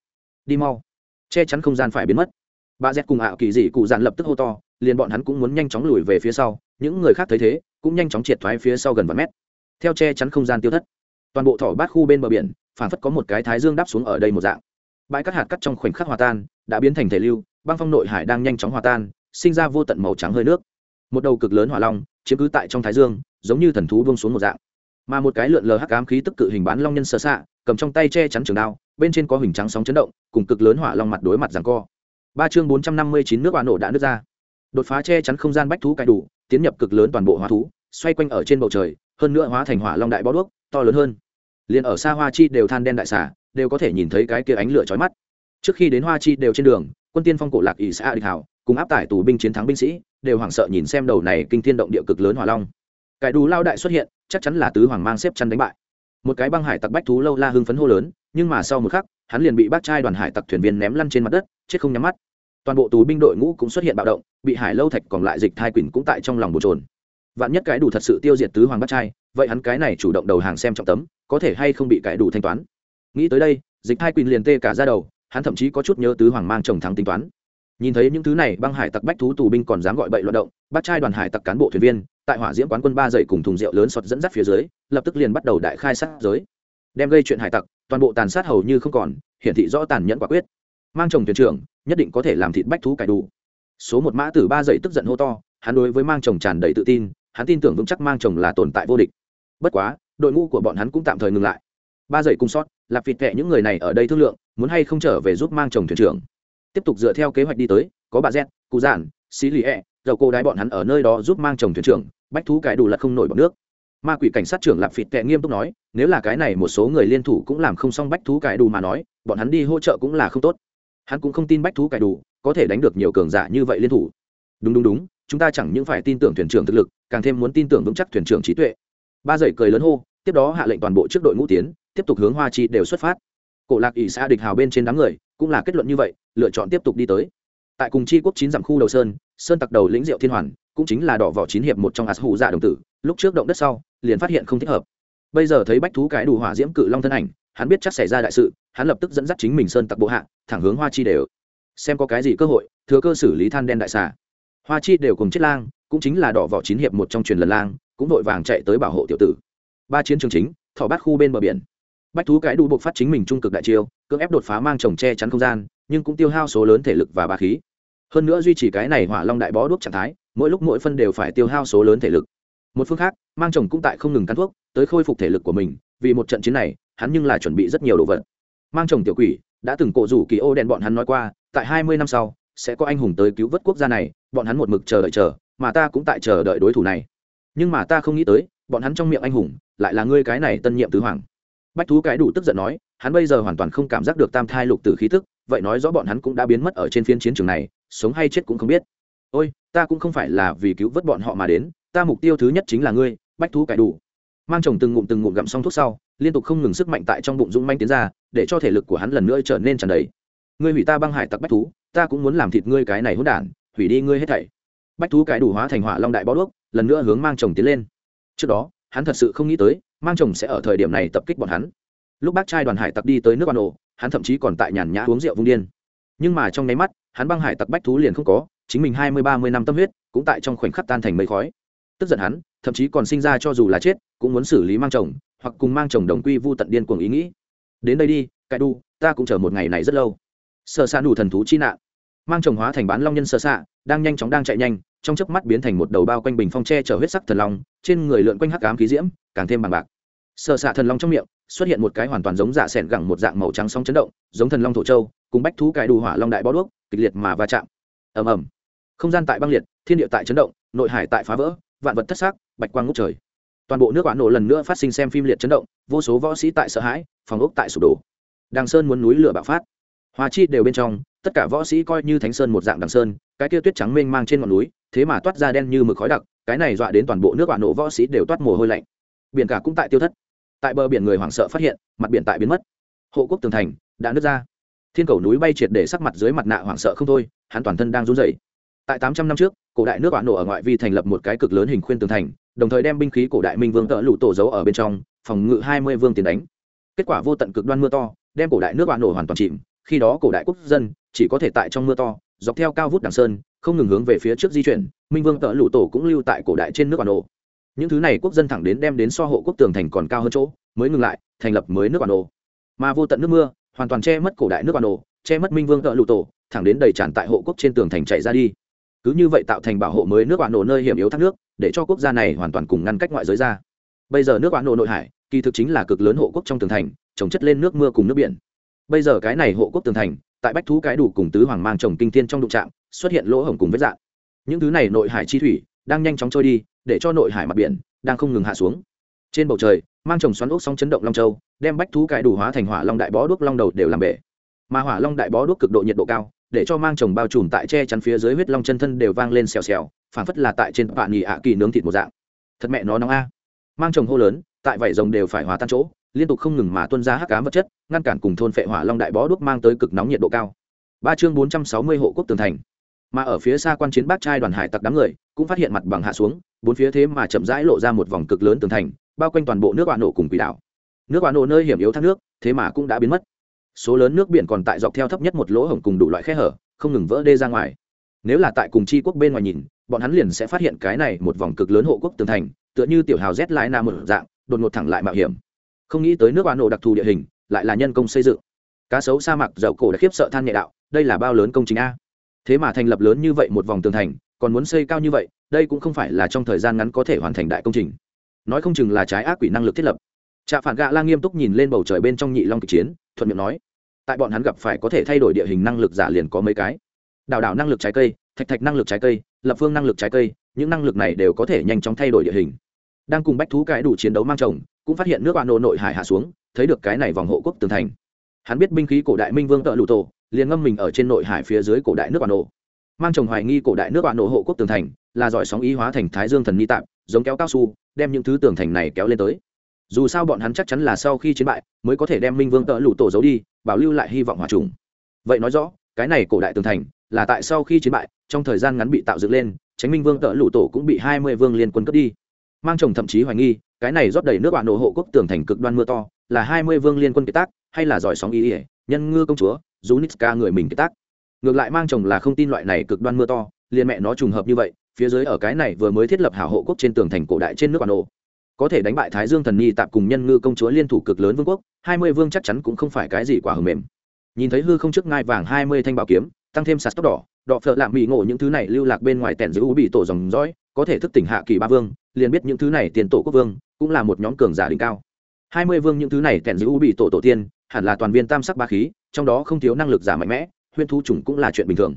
Đi mau. Che chắn không gian phải biến mất. Bà z cùng ảo kỳ dị cụ dàn lập tức hô to, liền bọn hắn cũng muốn nhanh chóng lùi về phía sau, những người khác thấy thế, cũng nhanh chóng triệt thoái phía sau gần vài mét. Theo che chắn không gian tiêu thất, toàn bộ thỏ bát khu bên bờ biển phản phất có một cái thái dương đáp xuống ở đây một dạng. Bãi cắt hạt cắt trong khoảnh khắc hòa tan, đã biến thành thể lưu băng phong nội hải đang nhanh chóng hòa tan, sinh ra vô tận màu trắng hơi nước. Một đầu cực lớn hỏa long, chiếm cứ tại trong thái dương, giống như thần thú buông xuống một dạng. Mà một cái lượn lờ hắc ám khí tức cự hình bán long nhân sơ xạ cầm trong tay che chắn trường đao, bên trên có hình trắng sóng chấn động, cùng cực lớn hỏa long mặt đối mặt rằng co. Ba chương bốn trăm năm mươi chín nước quả nổ đã nứt ra. Đột phá che chắn không gian bách thú cải đủ, tiến nhập cực lớn toàn bộ hóa thú, xoay quanh ở trên bầu trời, hơn nữa hóa thành hỏa long đại bó đuốc, to lớn hơn. Liền ở xa hoa chi đều than đen đại xả đều có thể nhìn thấy cái kia ánh lửa chói mắt. Trước khi đến hoa chi đều trên đường quân tiên phong cổ lạc ỷ xã địch hảo, cùng áp tải tù binh chiến thắng binh sĩ, đều hoảng sợ nhìn xem đầu này kinh thiên động địa cực lớn hỏa long. Cải đủ lao đại xuất hiện, chắc chắn là tứ hoàng mang xếp chăn đánh bại. Một cái băng hải tặc bách thú lâu la hưng phấn hô lớn, nhưng mà sau một khắc, hắn liền bị bác trai đoàn hải tặc thuyền viên ném lăn trên mặt đất, chết không nhắm mắt. Toàn bộ tù binh đội ngũ cũng xuất hiện bạo động, bị hải lâu thạch còn lại dịch thai quỳnh cũng tại trong lòng bồn trồn vạn nhất cái đủ thật sự tiêu diệt tứ hoàng bác trai, vậy hắn cái này chủ động đầu hàng xem trọng tấm, có thể hay không bị cái đủ thanh toán. Nghĩ tới đây, dịch thai quỳnh liền tê cả ra đầu hắn thậm chí có chút nhớ tứ hoàng mang chồng thắng tính toán. Nhìn thấy những thứ này, băng hải tặc bách thú tù binh còn dám gọi bậy loạt động bắt trai đoàn hải tặc cán bộ thuyền viên, tại hỏa diễm quán quân ba dậy cùng thùng rượu lớn sọt dẫn dắt phía dưới, lập tức liền bắt đầu đại khai sát giới. Đem gây chuyện hải tặc, toàn bộ tàn sát hầu như không còn, hiển thị rõ tàn nhẫn quả quyết. Mang chồng thuyền trưởng, nhất định có thể làm thịt bách thú cải đủ. Số một mã tử ba dậy tức giận hô to, hắn đối với mang chồng tràn đầy tự tin, hắn tin tưởng vững chắc mang chồng là tồn tại vô địch. Bất quá, đội ngũ của bọn hắn cũng tạm thời ngừng lại. Ba dậy cùng sót, lạp vịt kệ những người này ở đây thương lượng muốn hay không trở về giúp mang chồng thuyền trưởng. Tiếp tục dựa theo kế hoạch đi tới, có bà z cụ giản, xí lì e dầu cô đái bọn hắn ở nơi đó giúp mang chồng thuyền trưởng, bách thú cái đủ lật không nổi bọc nước. Ma quỷ cảnh sát trưởng lạp phịt tệ nghiêm túc nói, nếu là cái này một số người liên thủ cũng làm không xong bách thú cải đủ mà nói, bọn hắn đi hỗ trợ cũng là không tốt. Hắn cũng không tin bách thú cải đủ có thể đánh được nhiều cường giả như vậy liên thủ. Đúng đúng đúng, chúng ta chẳng những phải tin tưởng thuyền trưởng thực lực, càng thêm muốn tin tưởng vững chắc thuyền trưởng trí tuệ. Ba dậy cười lớn hô, tiếp đó hạ lệnh toàn bộ trước đội ngũ tiến, tiếp tục hướng hoa chi đều xuất phát cổ lạc ỷ xã địch hào bên trên đám người, cũng là kết luận như vậy, lựa chọn tiếp tục đi tới. Tại cùng chi quốc chín dặm khu đầu sơn sơn tặc đầu lĩnh diệu thiên hoàn, cũng chính là đỏ vỏ chín hiệp một trong ạt hủ dạ đồng tử, lúc trước động đất sau, liền phát hiện không thích hợp. Bây giờ thấy bách thú cái đủ hỏa diễm cự long thân ảnh, hắn biết chắc xảy ra đại sự, hắn lập tức dẫn dắt chính mình sơn tặc bộ hạ, thẳng hướng hoa chi đều. Xem có cái gì cơ hội, thừa cơ xử lý than đen đại xà. Hoa chi đều cùng chết lang, cũng chính là đỏ vỏ chín hiệp một trong truyền lần lang, cũng vội vàng chạy tới bảo hộ tiểu tử. Ba chiến trường chính thỏ bát khu bên bờ biển bách thú cái đủ buộc phát chính mình trung cực đại chiêu, cưỡng ép đột phá mang trồng che chắn không gian, nhưng cũng tiêu hao số lớn thể lực và ba khí. Hơn nữa duy trì cái này hỏa long đại bó đuốc trạng thái, mỗi lúc mỗi phân đều phải tiêu hao số lớn thể lực. Một phương khác, mang chồng cũng tại không ngừng cắn thuốc, tới khôi phục thể lực của mình, vì một trận chiến này, hắn nhưng là chuẩn bị rất nhiều đồ vật. Mang chồng tiểu quỷ, đã từng cổ rủ kỳ ô đèn bọn hắn nói qua, tại hai mươi năm sau, sẽ có anh hùng tới cứu vớt quốc gia này, bọn hắn một mực chờ đợi chờ, mà ta cũng tại chờ đợi đối thủ này. Nhưng mà ta không nghĩ tới, bọn hắn trong miệng anh hùng, lại là ngươi cái này tân nhiệm tứ hoàng bách thú cái đủ tức giận nói, hắn bây giờ hoàn toàn không cảm giác được tam thai lục tử khí tức, vậy nói rõ bọn hắn cũng đã biến mất ở trên phiên chiến trường này, sống hay chết cũng không biết. Ôi, ta cũng không phải là vì cứu vớt bọn họ mà đến, ta mục tiêu thứ nhất chính là ngươi, bách thú cải đủ. Mang chồng từng ngụm từng ngụm gặm xong thuốc sau, liên tục không ngừng sức mạnh tại trong bụng dũng manh tiến ra, để cho thể lực của hắn lần nữa trở nên tràn đầy. Ngươi hủy ta băng hải tặc bách thú, ta cũng muốn làm thịt ngươi cái này hỗn đản, hủy đi ngươi hết thảy. Bách thú cải đủ hóa thành hỏa long đại bó đuốc, lần nữa hướng mang chồng tiến lên. Trước đó, hắn thật sự không nghĩ tới mang chồng sẽ ở thời điểm này tập kích bọn hắn. Lúc bác trai đoàn hải tặc đi tới nước ban ổ hắn thậm chí còn tại nhàn nhã uống rượu vung điên. Nhưng mà trong nháy mắt, hắn băng hải tặc bách thú liền không có, chính mình hai mươi, ba mươi năm tâm huyết cũng tại trong khoảnh khắc tan thành mây khói. Tức giận hắn, thậm chí còn sinh ra cho dù là chết, cũng muốn xử lý mang chồng, hoặc cùng mang chồng đồng quy vu tận điên cuồng ý nghĩ. Đến đây đi cãi đu, ta cũng chờ một ngày này rất lâu. Sợ xa đủ thần thú chi nạn. Mang chồng hóa thành bán long nhân sợ xạ đang nhanh chóng đang chạy nhanh, trong chớp mắt biến thành một đầu bao quanh bình phong tre chở huyết sắc thần long, trên người lượn quanh hắc ám khí diễm, càng thêm bằng bạc sợ xạ thần long trong miệng, xuất hiện một cái hoàn toàn giống dạ s ẻ gẳng một dạng màu trắng sóng chấn động, giống thần long thổ châu, cùng bách thú cài đủ hỏa long đại bó đuốc, kịch liệt mà va chạm. Ầm ầm. Không gian tại băng liệt, thiên địa tại chấn động, nội hải tại phá vỡ, vạn vật thất xác, bạch quang ngốc trời. Toàn bộ nước quả nổ lần nữa phát sinh xem phim liệt chấn động, vô số võ sĩ tại sợ hãi, phòng ốc tại sụp đổ. Đàng sơn muốn núi lửa bạo phát. Hòa chi đều bên trong, tất cả võ sĩ coi như thánh sơn một dạng đằng sơn, cái kia tuyết trắng mênh mang trên ngọn núi, thế mà toát ra đen như mực khói đặc, cái này dọa đến toàn bộ nước quả nổ võ sĩ đều toát mồ hôi lạnh. Biển cả cũng tại tiêu thất tại bờ biển người hoảng sợ phát hiện, mặt biển tại biến mất. Hộ quốc tường thành đã nứt ra. Thiên cầu núi bay triệt để sắc mặt dưới mặt nạ hoảng sợ không thôi, hắn toàn thân đang run rẩy. Tại tám trăm năm trước, cổ đại nước bạn nổ ở ngoại vi thành lập một cái cực lớn hình khuyên tường thành, đồng thời đem binh khí cổ đại minh vương tợ lụ tổ giấu ở bên trong, phòng ngự hai mươi vương tiền đánh. Kết quả vô tận cực đoan mưa to, đem cổ đại nước bạn nổ hoàn toàn chìm. Khi đó cổ đại quốc dân chỉ có thể tại trong mưa to, dọc theo cao vút đằng sơn, không ngừng hướng về phía trước di chuyển, minh vương tợ lụ tổ cũng lưu tại cổ đại trên nước bạn nổ những thứ này quốc dân thẳng đến đem đến so hộ quốc tường thành còn cao hơn chỗ, mới ngừng lại, thành lập mới nước bản đồ. Mà vô tận nước mưa, hoàn toàn che mất cổ đại nước bản đồ, che mất minh vương tợ lụ tổ, thẳng đến đầy tràn tại hộ quốc trên tường thành chạy ra đi. Cứ như vậy tạo thành bảo hộ mới nước bản đồ nơi hiểm yếu thác nước, để cho quốc gia này hoàn toàn cùng ngăn cách ngoại giới ra. Bây giờ nước bản đồ nội hải, kỳ thực chính là cực lớn hộ quốc trong tường thành, trồng chất lên nước mưa cùng nước biển. Bây giờ cái này hộ quốc tường thành, tại bách thú cái đủ cùng tứ hoàng mang trồng kinh thiên trong đụng trạm xuất hiện lỗ hổng cùng vết dạng những thứ này nội hải chi thủy, đang nhanh chóng trôi đi để cho nội hải mặt biển đang không ngừng hạ xuống. Trên bầu trời, mang trồng xoắn ốc sóng chấn động long châu, đem bách thú cải đủ hóa thành hỏa long đại bó đuốc long đầu đều làm bể. Mà hỏa long đại bó đuốc cực độ nhiệt độ cao, để cho mang chồng bao trùm tại che chắn phía dưới huyết long chân thân đều vang lên xèo xèo, phảng phất là tại trên bạn nghỉ ạ kỳ nướng thịt một dạng. Thật mẹ nó nóng a. Mang chồng hô lớn, tại vảy rồng đều phải hòa tan chỗ, liên tục không ngừng mà tuân ra hắc cám vật chất, ngăn cản cùng thôn phệ hỏa long đại bó đuốc mang tới cực nóng nhiệt độ cao. Ba chương bốn trăm sáu mươi hộ quốc tường thành mà ở phía xa quan chiến bác trai đoàn hải tặc đám người cũng phát hiện mặt bằng hạ xuống, bốn phía thế mà chậm rãi lộ ra một vòng cực lớn tường thành, bao quanh toàn bộ nước bạn nổ cùng quỷ đảo. Nước bạn nổ nơi hiểm yếu thác nước, thế mà cũng đã biến mất. Số lớn nước biển còn tại dọc theo thấp nhất một lỗ hổng cùng đủ loại khe hở, không ngừng vỡ đê ra ngoài. Nếu là tại cùng chi quốc bên ngoài nhìn, bọn hắn liền sẽ phát hiện cái này một vòng cực lớn hộ quốc tường thành, tựa như tiểu hào rét lại nam một dạng, đột ngột thẳng lại mạo hiểm. Không nghĩ tới nước bạn nổ đặc thù địa hình, lại là nhân công xây dựng. Cá sấu sa mạc, dầu cổ đã khiếp sợ than nhẹ đạo, đây là bao lớn công trình a thế mà thành lập lớn như vậy một vòng tường thành, còn muốn xây cao như vậy, đây cũng không phải là trong thời gian ngắn có thể hoàn thành đại công trình. Nói không chừng là trái ác quỷ năng lực thiết lập. Trạ phản gạ la nghiêm túc nhìn lên bầu trời bên trong nhị long kịch chiến, thuận miệng nói, tại bọn hắn gặp phải có thể thay đổi địa hình năng lực giả liền có mấy cái. Đào đảo năng lực trái cây, thạch thạch năng lực trái cây, lập phương năng lực trái cây, những năng lực này đều có thể nhanh chóng thay đổi địa hình. Đang cùng bách thú cái đủ chiến đấu mang chồng, cũng phát hiện nước bạn nổ nội hải hạ xuống, thấy được cái này vòng hộ quốc tường thành. Hắn biết binh khí cổ đại minh vương tợ lụ tổ liền ngâm mình ở trên nội hải phía dưới cổ đại nước bạn nổ. Mang chồng hoài nghi cổ đại nước bạn nổ hộ quốc tường thành, là giỏi sóng ý hóa thành thái dương thần ni tạm, giống kéo cao su, đem những thứ tường thành này kéo lên tới. Dù sao bọn hắn chắc chắn là sau khi chiến bại, mới có thể đem minh vương tợ lụ tổ giấu đi, bảo lưu lại hy vọng hòa trùng. Vậy nói rõ, cái này cổ đại tường thành, là tại sau khi chiến bại, trong thời gian ngắn bị tạo dựng lên, tránh minh vương tợ lụ tổ cũng bị hai mươi vương liên quân cướp đi. Mang chồng thậm chí hoài nghi, cái này rót đầy nước bạn nổ hộ quốc tường thành cực đoan mưa to, là hai mươi vương liên quân kiệt tác, hay là giỏi sóng ý ỉa nhân ngư công chúa Junitska người mình kiệt tác. Ngược lại mang chồng là không tin loại này cực đoan mưa to, liền mẹ nó trùng hợp như vậy, phía dưới ở cái này vừa mới thiết lập hảo hộ quốc trên tường thành cổ đại trên nước bạn nổ có thể đánh bại thái dương thần nhi tạm cùng nhân ngư công chúa liên thủ cực lớn vương quốc, hai mươi vương chắc chắn cũng không phải cái gì quả hờ mềm. Nhìn thấy hư không trước ngai vàng hai mươi thanh bảo kiếm, tăng thêm sạt tóc đỏ đọ phở lạm bị ngộ những thứ này lưu lạc bên ngoài tẻn giữ bị tổ dòng dõi, có thể thức tỉnh hạ kỳ ba vương, liền biết những thứ này tiền tổ quốc vương, cũng là một nhóm cường giả đỉnh cao. Hai mươi vương những thứ này tẻn giữ bị tổ tổ tiên, hẳn là toàn viên tam sắc ba khí trong đó không thiếu năng lực giả mạnh mẽ huyên thu trùng cũng là chuyện bình thường.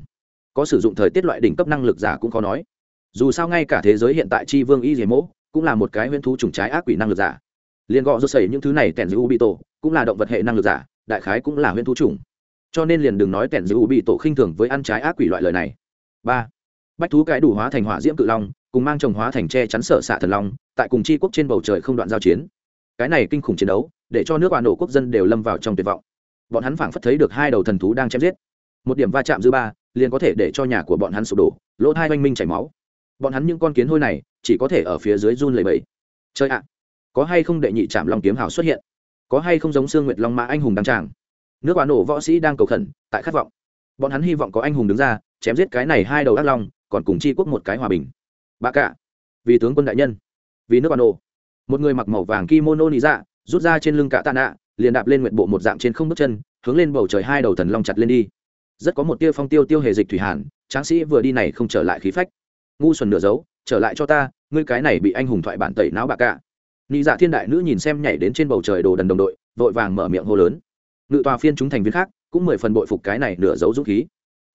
Có sử dụng thời tiết loại đỉnh cấp năng lực giả cũng khó nói. Dù sao ngay cả thế giới hiện tại chi vương y dề mỗ cũng là một cái huyễn thú trùng trái ác quỷ năng lực giả. Liền gọ rút xảy những thứ này tèn giữ bị tổ cũng là động vật hệ năng lực giả, đại khái cũng là huyễn thú trùng. Cho nên liền đừng nói tèn giữ bị tổ khinh thường với ăn trái ác quỷ loại lời này. Ba, bách thú cái đủ hóa thành hỏa diễm cự long, cùng mang trồng hóa thành tre chắn sở xạ thần long, tại cùng chi quốc trên bầu trời không đoạn giao chiến. Cái này kinh khủng chiến đấu, để cho nước bà nổ quốc dân đều lâm vào trong tuyệt vọng bọn hắn phảng phất thấy được hai đầu thần thú đang chém giết. Một điểm va chạm dư ba, liền có thể để cho nhà của bọn hắn sụp đổ, lỗ hai oanh minh chảy máu. Bọn hắn những con kiến hôi này, chỉ có thể ở phía dưới run lầy bẫy chơi ạ, có hay không đệ nhị chạm long kiếm hào xuất hiện? Có hay không giống sương nguyệt long mã anh hùng đăng tràng? Nước bà nổ võ sĩ đang cầu khẩn, tại khát vọng. Bọn hắn hy vọng có anh hùng đứng ra, chém giết cái này hai đầu ác long, còn cùng chi quốc một cái hòa bình. Bà cả vì tướng quân đại nhân, vì nước bà nổ. Một người mặc màu vàng kimono nị dạ rút ra trên lưng cả tạ nạ liền đạp lên nguyện bộ một dạng trên không bước chân, hướng lên bầu trời hai đầu thần long chặt lên đi. Rất có một tia phong tiêu tiêu hề dịch thủy hàn, tráng sĩ vừa đi này không trở lại khí phách. Ngu xuẩn nửa dấu, trở lại cho ta, ngươi cái này bị anh hùng thoại bản tẩy não bạc cả nị dạ thiên đại nữ nhìn xem nhảy đến trên bầu trời đồ đần đồng đội, vội vàng mở miệng hô lớn. Ngự tòa phiên chúng thành viên khác, cũng mười phần bội phục cái này nửa dấu dũng khí.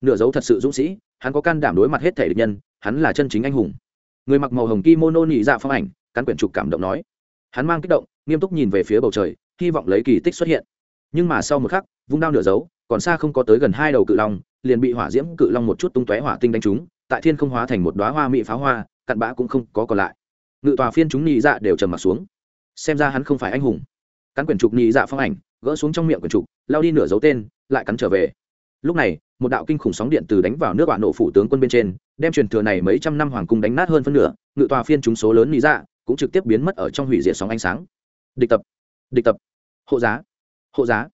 Nửa dấu thật sự dũng sĩ, hắn có can đảm đối mặt hết thể địch nhân, hắn là chân chính anh hùng. Người mặc màu hồng kimono nị dạ phong ảnh, cắn quyển trục cảm động nói. Hắn mang kích động, nghiêm túc nhìn về phía bầu trời hy vọng lấy kỳ tích xuất hiện. Nhưng mà sau một khắc, vung đao nửa dấu, còn xa không có tới gần hai đầu cự long, liền bị hỏa diễm cự long một chút tung tóe hỏa tinh đánh trúng, tại thiên không hóa thành một đoá hoa mỹ pháo hoa, cặn bã cũng không có còn lại. Ngự tòa phiên chúng nhị dạ đều trầm mặt xuống. Xem ra hắn không phải anh hùng. Cắn quyển trục nhị dạ phong ảnh, gỡ xuống trong miệng quyển trục, lao đi nửa dấu tên, lại cắn trở về. Lúc này, một đạo kinh khủng sóng điện từ đánh vào nước bạn nổ phủ tướng quân bên trên, đem truyền thừa này mấy trăm năm hoàng cung đánh nát hơn phân nửa, ngự tòa phiên chúng số lớn nhị dạ cũng trực tiếp biến mất ở trong hủy diệt sóng ánh sáng. Địch tập địch tập hộ giá. Hộ giá.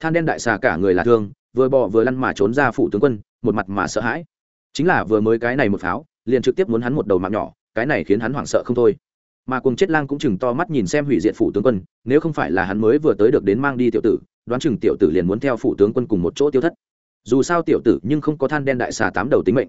Than đen đại xà cả người là thương, vừa bỏ vừa lăn mà trốn ra phủ tướng quân, một mặt mà sợ hãi. Chính là vừa mới cái này một pháo, liền trực tiếp muốn hắn một đầu mạng nhỏ, cái này khiến hắn hoảng sợ không thôi. Mà cùng chết lang cũng chừng to mắt nhìn xem hủy diệt phủ tướng quân, nếu không phải là hắn mới vừa tới được đến mang đi tiểu tử, đoán chừng tiểu tử liền muốn theo phủ tướng quân cùng một chỗ tiêu thất. Dù sao tiểu tử nhưng không có than đen đại xà tám đầu tính mệnh.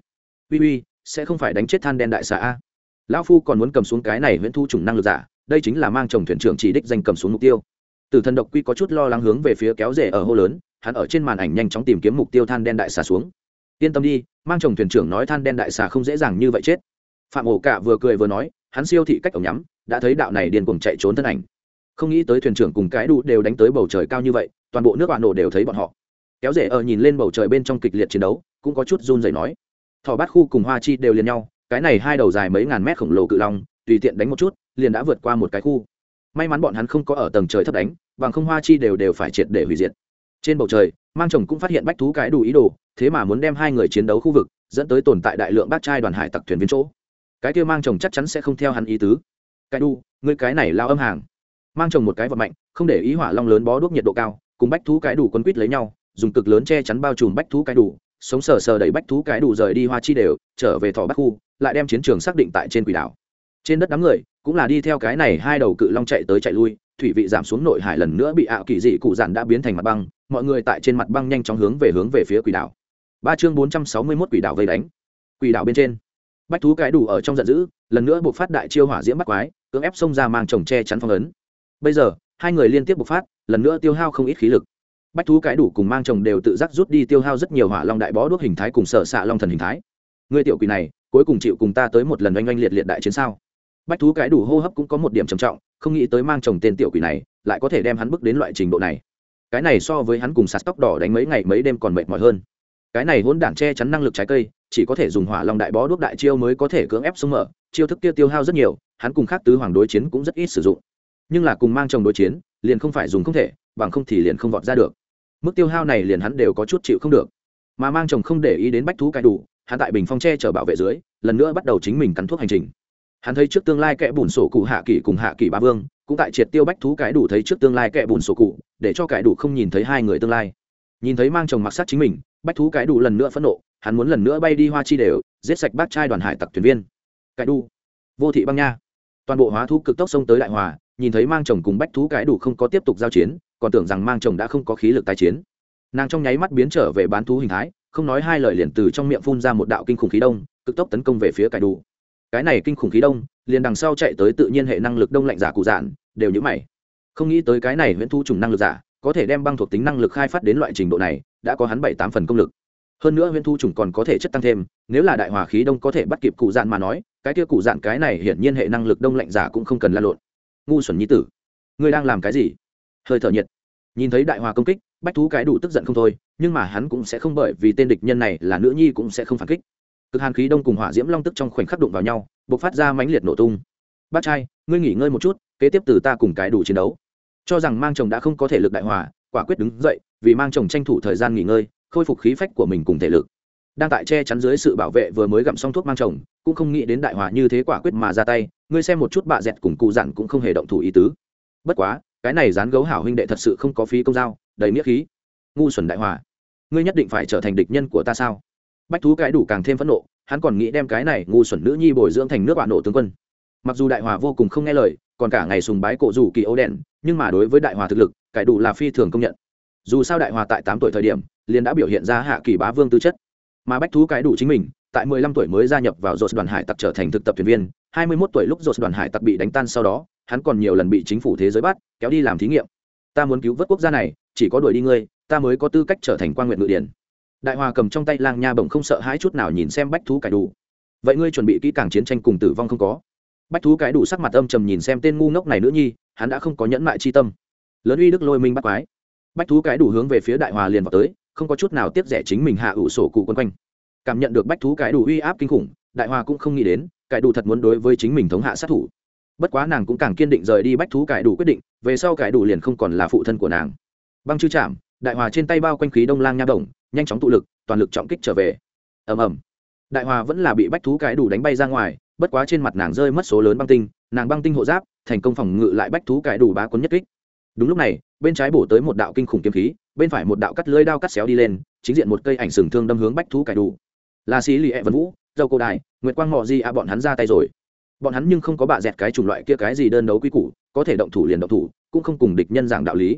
Uy uy, sẽ không phải đánh chết than đen đại xà a. Lão phu còn muốn cầm xuống cái này huyễn thu trùng năng lực giả, đây chính là mang chồng thuyền trưởng chỉ đích danh cầm xuống mục tiêu tử thần độc quy có chút lo lắng hướng về phía kéo rể ở hô lớn, hắn ở trên màn ảnh nhanh chóng tìm kiếm mục tiêu than đen đại xà xuống. Yên tâm đi, mang chồng thuyền trưởng nói than đen đại xà không dễ dàng như vậy chết. Phạm ổ cả vừa cười vừa nói, hắn siêu thị cách ổng nhắm, đã thấy đạo này điên cuồng chạy trốn thân ảnh. Không nghĩ tới thuyền trưởng cùng cái đủ đều đánh tới bầu trời cao như vậy, toàn bộ nước bạn nổ đều thấy bọn họ. Kéo rể ở nhìn lên bầu trời bên trong kịch liệt chiến đấu, cũng có chút run rẩy nói. Thỏ bát khu cùng hoa chi đều liền nhau, cái này hai đầu dài mấy ngàn mét khổng lồ cự long, tùy tiện đánh một chút, liền đã vượt qua một cái khu may mắn bọn hắn không có ở tầng trời thấp đánh, bằng không hoa chi đều đều phải triệt để hủy diệt. Trên bầu trời, mang chồng cũng phát hiện bách thú cái đủ ý đồ, thế mà muốn đem hai người chiến đấu khu vực, dẫn tới tồn tại đại lượng bác trai đoàn hải tặc thuyền viên chỗ. Cái kia mang chồng chắc chắn sẽ không theo hắn ý tứ. Cái đu, ngươi cái này lao âm hàng. Mang chồng một cái vật mạnh không để ý hỏa long lớn bó đuốc nhiệt độ cao, cùng bách thú cái đủ quân quýt lấy nhau, dùng cực lớn che chắn bao trùm bách thú cái đủ, sống sờ sờ đẩy bách thú cái đủ rời đi hoa chi đều, trở về thỏ bắc khu, lại đem chiến trường xác định tại trên quỷ đảo. Trên đất đám người cũng là đi theo cái này hai đầu cự long chạy tới chạy lui, thủy vị giảm xuống nội hải lần nữa bị ảo kỳ dị cụ giản đã biến thành mặt băng, mọi người tại trên mặt băng nhanh chóng hướng về hướng về phía quỷ đảo. Ba chương bốn trăm sáu mươi mốt quỷ đảo vây đánh. Quỷ đảo bên trên, bách thú cái đủ ở trong giận dữ, lần nữa buộc phát đại chiêu hỏa diễm bắt quái, cưỡng ép xông ra mang chồng che chắn phong ấn. Bây giờ, hai người liên tiếp bộc phát, lần nữa tiêu hao không ít khí lực. Bách thú cái đủ cùng mang chồng đều tự giác rút đi tiêu hao rất nhiều hỏa long đại bó đuốc hình thái cùng sở xạ long thần hình thái. Người tiểu quỷ này, cuối cùng chịu cùng ta tới một lần oanh oanh liệt liệt đại chiến sao? Bách thú cái đủ hô hấp cũng có một điểm trầm trọng, không nghĩ tới mang chồng tên tiểu quỷ này, lại có thể đem hắn bước đến loại trình độ này. Cái này so với hắn cùng sạt tóc đỏ đánh mấy ngày mấy đêm còn mệt mỏi hơn. Cái này hỗn đản che chắn năng lực trái cây, chỉ có thể dùng hỏa long đại bó đuốc đại chiêu mới có thể cưỡng ép sông mở, chiêu thức kia tiêu hao rất nhiều, hắn cùng khác tứ hoàng đối chiến cũng rất ít sử dụng. Nhưng là cùng mang chồng đối chiến, liền không phải dùng không thể, bằng không thì liền không vọt ra được. Mức tiêu hao này liền hắn đều có chút chịu không được. Mà mang chồng không để ý đến bách thú cai đủ, hắn tại bình phong tre chở bảo vệ dưới, lần nữa bắt đầu chính mình cắn thuốc hành trình hắn thấy trước tương lai kẻ bùn sổ cụ hạ kỷ cùng hạ kỷ ba vương, cũng tại triệt tiêu bách thú cái đủ thấy trước tương lai kẻ bùn sổ cụ, để cho cái đủ không nhìn thấy hai người tương lai. Nhìn thấy mang chồng mặc sát chính mình, bách thú cái đủ lần nữa phẫn nộ, hắn muốn lần nữa bay đi hoa chi đều, giết sạch bát trai đoàn hải tặc thuyền viên. Cái đủ. Vô thị băng nha. Toàn bộ hóa thú cực tốc xông tới đại hòa, nhìn thấy mang chồng cùng bách thú cái đủ không có tiếp tục giao chiến, còn tưởng rằng mang chồng đã không có khí lực tái chiến. Nàng trong nháy mắt biến trở về bán thú hình thái, không nói hai lời liền từ trong miệng phun ra một đạo kinh khủng khí đông, cực tốc tấn công về phía cải đủ cái này kinh khủng khí đông, liền đằng sau chạy tới tự nhiên hệ năng lực đông lạnh giả cụ giản, đều nhữ mày. Không nghĩ tới cái này huyễn thu trùng năng lực giả, có thể đem băng thuộc tính năng lực khai phát đến loại trình độ này, đã có hắn bảy tám phần công lực. Hơn nữa huyễn thu trùng còn có thể chất tăng thêm, nếu là đại hòa khí đông có thể bắt kịp cụ dạn mà nói, cái kia cụ dạn cái này hiển nhiên hệ năng lực đông lạnh giả cũng không cần la lộn. Ngu xuẩn nhi tử, ngươi đang làm cái gì? Hơi thở nhiệt. Nhìn thấy đại hòa công kích, bách thú cái đủ tức giận không thôi, nhưng mà hắn cũng sẽ không bởi vì tên địch nhân này là nữ nhi cũng sẽ không phản kích cực hàn khí đông cùng hỏa diễm long tức trong khoảnh khắc đụng vào nhau, bộc phát ra mãnh liệt nổ tung. Bác trai, ngươi nghỉ ngơi một chút, kế tiếp từ ta cùng cái đủ chiến đấu. Cho rằng mang chồng đã không có thể lực đại hòa, quả quyết đứng dậy, vì mang chồng tranh thủ thời gian nghỉ ngơi, khôi phục khí phách của mình cùng thể lực. Đang tại che chắn dưới sự bảo vệ vừa mới gặm xong thuốc mang chồng, cũng không nghĩ đến đại hòa như thế quả quyết mà ra tay, ngươi xem một chút bạ dẹt cùng cụ dặn cũng không hề động thủ ý tứ. Bất quá, cái này dán gấu hảo huynh đệ thật sự không có phí công giao đầy nghĩa khí. Ngu xuẩn đại hòa, ngươi nhất định phải trở thành địch nhân của ta sao? Bách thú cái đủ càng thêm phẫn nộ, hắn còn nghĩ đem cái này ngu xuẩn nữ nhi bồi dưỡng thành nước bạn nộ tướng quân. Mặc dù đại hòa vô cùng không nghe lời, còn cả ngày sùng bái cổ rủ kỳ ấu đèn, nhưng mà đối với đại hòa thực lực cải đủ là phi thường công nhận. Dù sao đại hòa tại tám tuổi thời điểm, liền đã biểu hiện ra hạ kỳ bá vương tư chất. Mà bách thú cái đủ chính mình, tại mười lăm tuổi mới gia nhập vào dột đoàn hải tặc trở thành thực tập thuyền viên, hai mươi 21 tuổi lúc dột đoàn hải tặc bị đánh tan sau đó, hắn còn nhiều lần bị chính phủ thế giới bắt, kéo đi làm thí nghiệm. Ta muốn cứu vớt quốc gia này, chỉ có đuổi đi ngươi, ta mới có tư cách trở thành quan nguyện ngự điển đại hòa cầm trong tay lang nha bổng không sợ hãi chút nào nhìn xem bách thú cải đủ. Vậy ngươi chuẩn bị kỹ càng chiến tranh cùng tử vong không có? Bách thú cái đủ sắc mặt âm trầm nhìn xem tên ngu ngốc này nữa nhi, hắn đã không có nhẫn mại chi tâm. Lớn uy đức lôi minh bắt quái. Bách thú cái đủ hướng về phía đại hòa liền vào tới, không có chút nào tiếp rẻ chính mình hạ ủ sổ cụ quân quanh. Cảm nhận được bách thú cái đủ uy áp kinh khủng, đại hòa cũng không nghĩ đến cái đủ thật muốn đối với chính mình thống hạ sát thủ. Bất quá nàng cũng càng kiên định rời đi bách thú cải đủ quyết định, về sau cải đủ liền không còn là phụ thân của nàng. Băng chư chạm, đại hòa trên tay bao quanh khí đông lang nha đồng nhanh chóng tụ lực, toàn lực trọng kích trở về. Ầm ầm. Đại hòa vẫn là bị bách thú cái đủ đánh bay ra ngoài, bất quá trên mặt nàng rơi mất số lớn băng tinh, nàng băng tinh hộ giáp, thành công phòng ngự lại bách thú cái đủ bá quấn nhất kích. Đúng lúc này, bên trái bổ tới một đạo kinh khủng kiếm khí, bên phải một đạo cắt lưới đao cắt xéo đi lên, chính diện một cây ảnh sừng thương đâm hướng bách thú cải đủ. Là xí lì ẹ vân vũ, dâu cô đài, nguyệt quang mò di a, bọn hắn ra tay rồi. Bọn hắn nhưng không có bạ dẹt cái chủng loại kia cái gì đơn đấu quy củ, có thể động thủ liền động thủ, cũng không cùng địch nhân giảng đạo lý.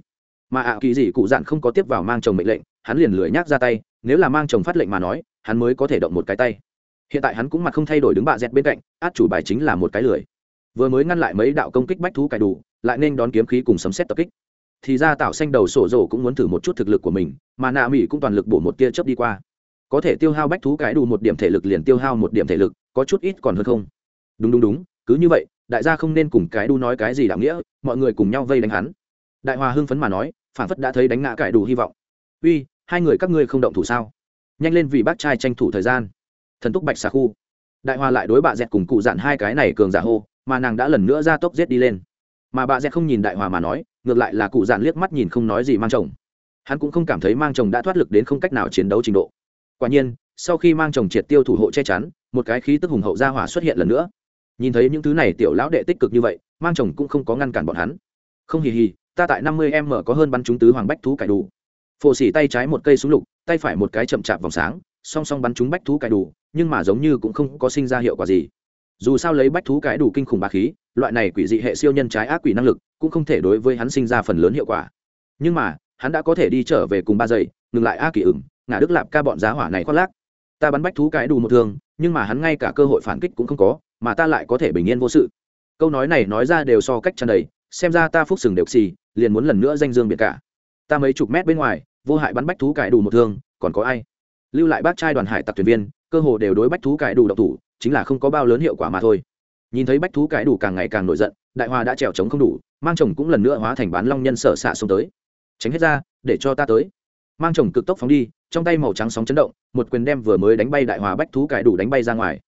Mà ạ kỳ gì cụ dạn không có tiếp vào mang chồng mệnh lệnh hắn liền lười nhác ra tay, nếu là mang chồng phát lệnh mà nói, hắn mới có thể động một cái tay. Hiện tại hắn cũng mặt không thay đổi đứng bạ dẹt bên cạnh, át chủ bài chính là một cái lười. Vừa mới ngăn lại mấy đạo công kích bách thú cải đủ, lại nên đón kiếm khí cùng sấm xét tập kích. Thì ra tạo xanh đầu sổ rổ cũng muốn thử một chút thực lực của mình, mà nạ mỹ cũng toàn lực bổ một tia chớp đi qua. Có thể tiêu hao bách thú cái đủ một điểm thể lực liền tiêu hao một điểm thể lực, có chút ít còn hơn không? Đúng đúng đúng, cứ như vậy, đại gia không nên cùng cái đu nói cái gì đạo nghĩa, mọi người cùng nhau vây đánh hắn. Đại hòa hưng phấn mà nói, phản phất đã thấy đánh ngã cải đủ hy vọng. Uy hai người các ngươi không động thủ sao? Nhanh lên vì bác trai tranh thủ thời gian. Thần túc bạch xà khu. Đại hoa lại đối bà dẹt cùng cụ dặn hai cái này cường giả hô, mà nàng đã lần nữa ra tốc giết đi lên. Mà bà dẹt không nhìn đại hòa mà nói, ngược lại là cụ dặn liếc mắt nhìn không nói gì mang chồng. Hắn cũng không cảm thấy mang chồng đã thoát lực đến không cách nào chiến đấu trình độ. Quả nhiên, sau khi mang chồng triệt tiêu thủ hộ che chắn, một cái khí tức hùng hậu ra hỏa xuất hiện lần nữa. Nhìn thấy những thứ này tiểu lão đệ tích cực như vậy, mang chồng cũng không có ngăn cản bọn hắn. Không hì hì, ta tại năm mươi em mở có hơn bắn chúng tứ hoàng bách thú cải đủ phổ xỉ tay trái một cây súng lục, tay phải một cái chậm chạp vòng sáng, song song bắn chúng bách thú cải đủ, nhưng mà giống như cũng không có sinh ra hiệu quả gì. Dù sao lấy bách thú cải đủ kinh khủng bá khí, loại này quỷ dị hệ siêu nhân trái ác quỷ năng lực, cũng không thể đối với hắn sinh ra phần lớn hiệu quả. Nhưng mà, hắn đã có thể đi trở về cùng ba giây, ngừng lại a kỳ ửng ngã đức lạp ca bọn giá hỏa này khoác lác. Ta bắn bách thú cải đủ một thương nhưng mà hắn ngay cả cơ hội phản kích cũng không có, mà ta lại có thể bình yên vô sự. Câu nói này nói ra đều so cách tràn đầy, xem ra ta phúc sừng đều xì, liền muốn lần nữa danh dương biệt cả ta mấy chục mét bên ngoài, vô hại bắn bách thú cải đủ một thương, còn có ai? Lưu lại bác trai đoàn hải tặc thuyền viên, cơ hồ đều đối bách thú cải đủ độc thủ, chính là không có bao lớn hiệu quả mà thôi. Nhìn thấy bách thú cải đủ càng ngày càng nổi giận, đại hòa đã trèo trống không đủ, mang chồng cũng lần nữa hóa thành bán long nhân sở xạ xuống tới. Tránh hết ra, để cho ta tới. Mang chồng cực tốc phóng đi, trong tay màu trắng sóng chấn động, một quyền đem vừa mới đánh bay đại hòa bách thú cải đủ đánh bay ra ngoài.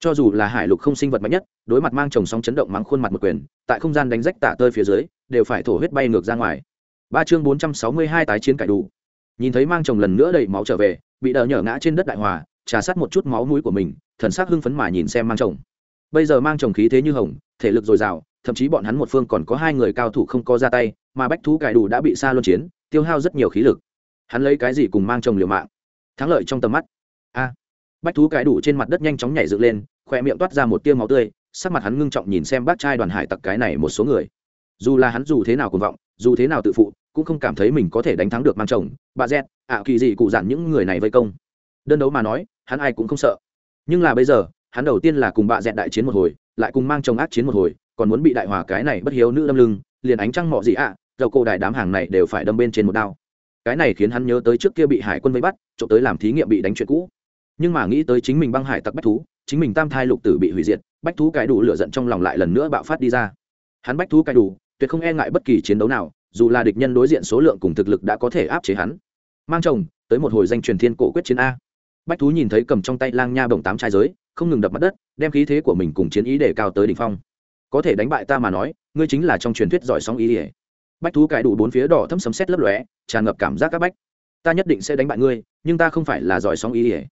Cho dù là hải lục không sinh vật mạnh nhất, đối mặt mang chồng sóng chấn động mắng khuôn mặt một quyền, tại không gian đánh rách tạ tơi phía dưới, đều phải thổ huyết bay ngược ra ngoài ba chương bốn trăm sáu mươi hai tái chiến cải đủ. Nhìn thấy mang chồng lần nữa đầy máu trở về, bị đờ nhở ngã trên đất đại hòa, trà sát một chút máu mũi của mình, thần sắc hưng phấn mà nhìn xem mang chồng. Bây giờ mang chồng khí thế như hồng, thể lực dồi dào, thậm chí bọn hắn một phương còn có hai người cao thủ không có ra tay, mà bách thú cải đủ đã bị xa luân chiến, tiêu hao rất nhiều khí lực. Hắn lấy cái gì cùng mang chồng liều mạng? Thắng lợi trong tầm mắt. A. Bách thú cải đủ trên mặt đất nhanh chóng nhảy dựng lên khoe miệng toát ra một tiêu máu tươi, sắc mặt hắn ngưng trọng nhìn xem bác trai đoàn hải tặc cái này một số người. Dù là hắn dù thế nào cũng vọng dù thế nào tự phụ cũng không cảm thấy mình có thể đánh thắng được mang chồng bà z ạ kỳ gì cụ dặn những người này vây công. Đơn đấu mà nói hắn ai cũng không sợ. Nhưng là bây giờ hắn đầu tiên là cùng bà dẹt đại chiến một hồi lại cùng mang chồng ác chiến một hồi còn muốn bị đại hòa cái này bất hiếu nữ đâm lưng liền ánh trăng mọ gì ạ à, dầu cô đại đám hàng này đều phải đâm bên trên một đao. Cái này khiến hắn nhớ tới trước kia bị hải quân vây bắt trộm tới làm thí nghiệm bị đánh chuyện cũ. Nhưng mà nghĩ tới chính mình băng hải tặc bách thú chính mình tam thai lục tử bị hủy diệt bách thú cải đủ lửa giận trong lòng lại lần nữa bạo phát đi ra. Hắn bách thú cải đủ tuyệt không e ngại bất kỳ chiến đấu nào, dù là địch nhân đối diện số lượng cùng thực lực đã có thể áp chế hắn. Mang chồng, tới một hồi danh truyền thiên cổ quyết chiến a. Bách thú nhìn thấy cầm trong tay lang nha bồng tám trai giới, không ngừng đập mặt đất, đem khí thế của mình cùng chiến ý để cao tới đỉnh phong. Có thể đánh bại ta mà nói, ngươi chính là trong truyền thuyết giỏi sóng ý ỉa bách thú cải đủ bốn phía đỏ thấm sấm xét lấp lóe, tràn ngập cảm giác các bách. Ta nhất định sẽ đánh bại ngươi, nhưng ta không phải là giỏi sóng ý ỉa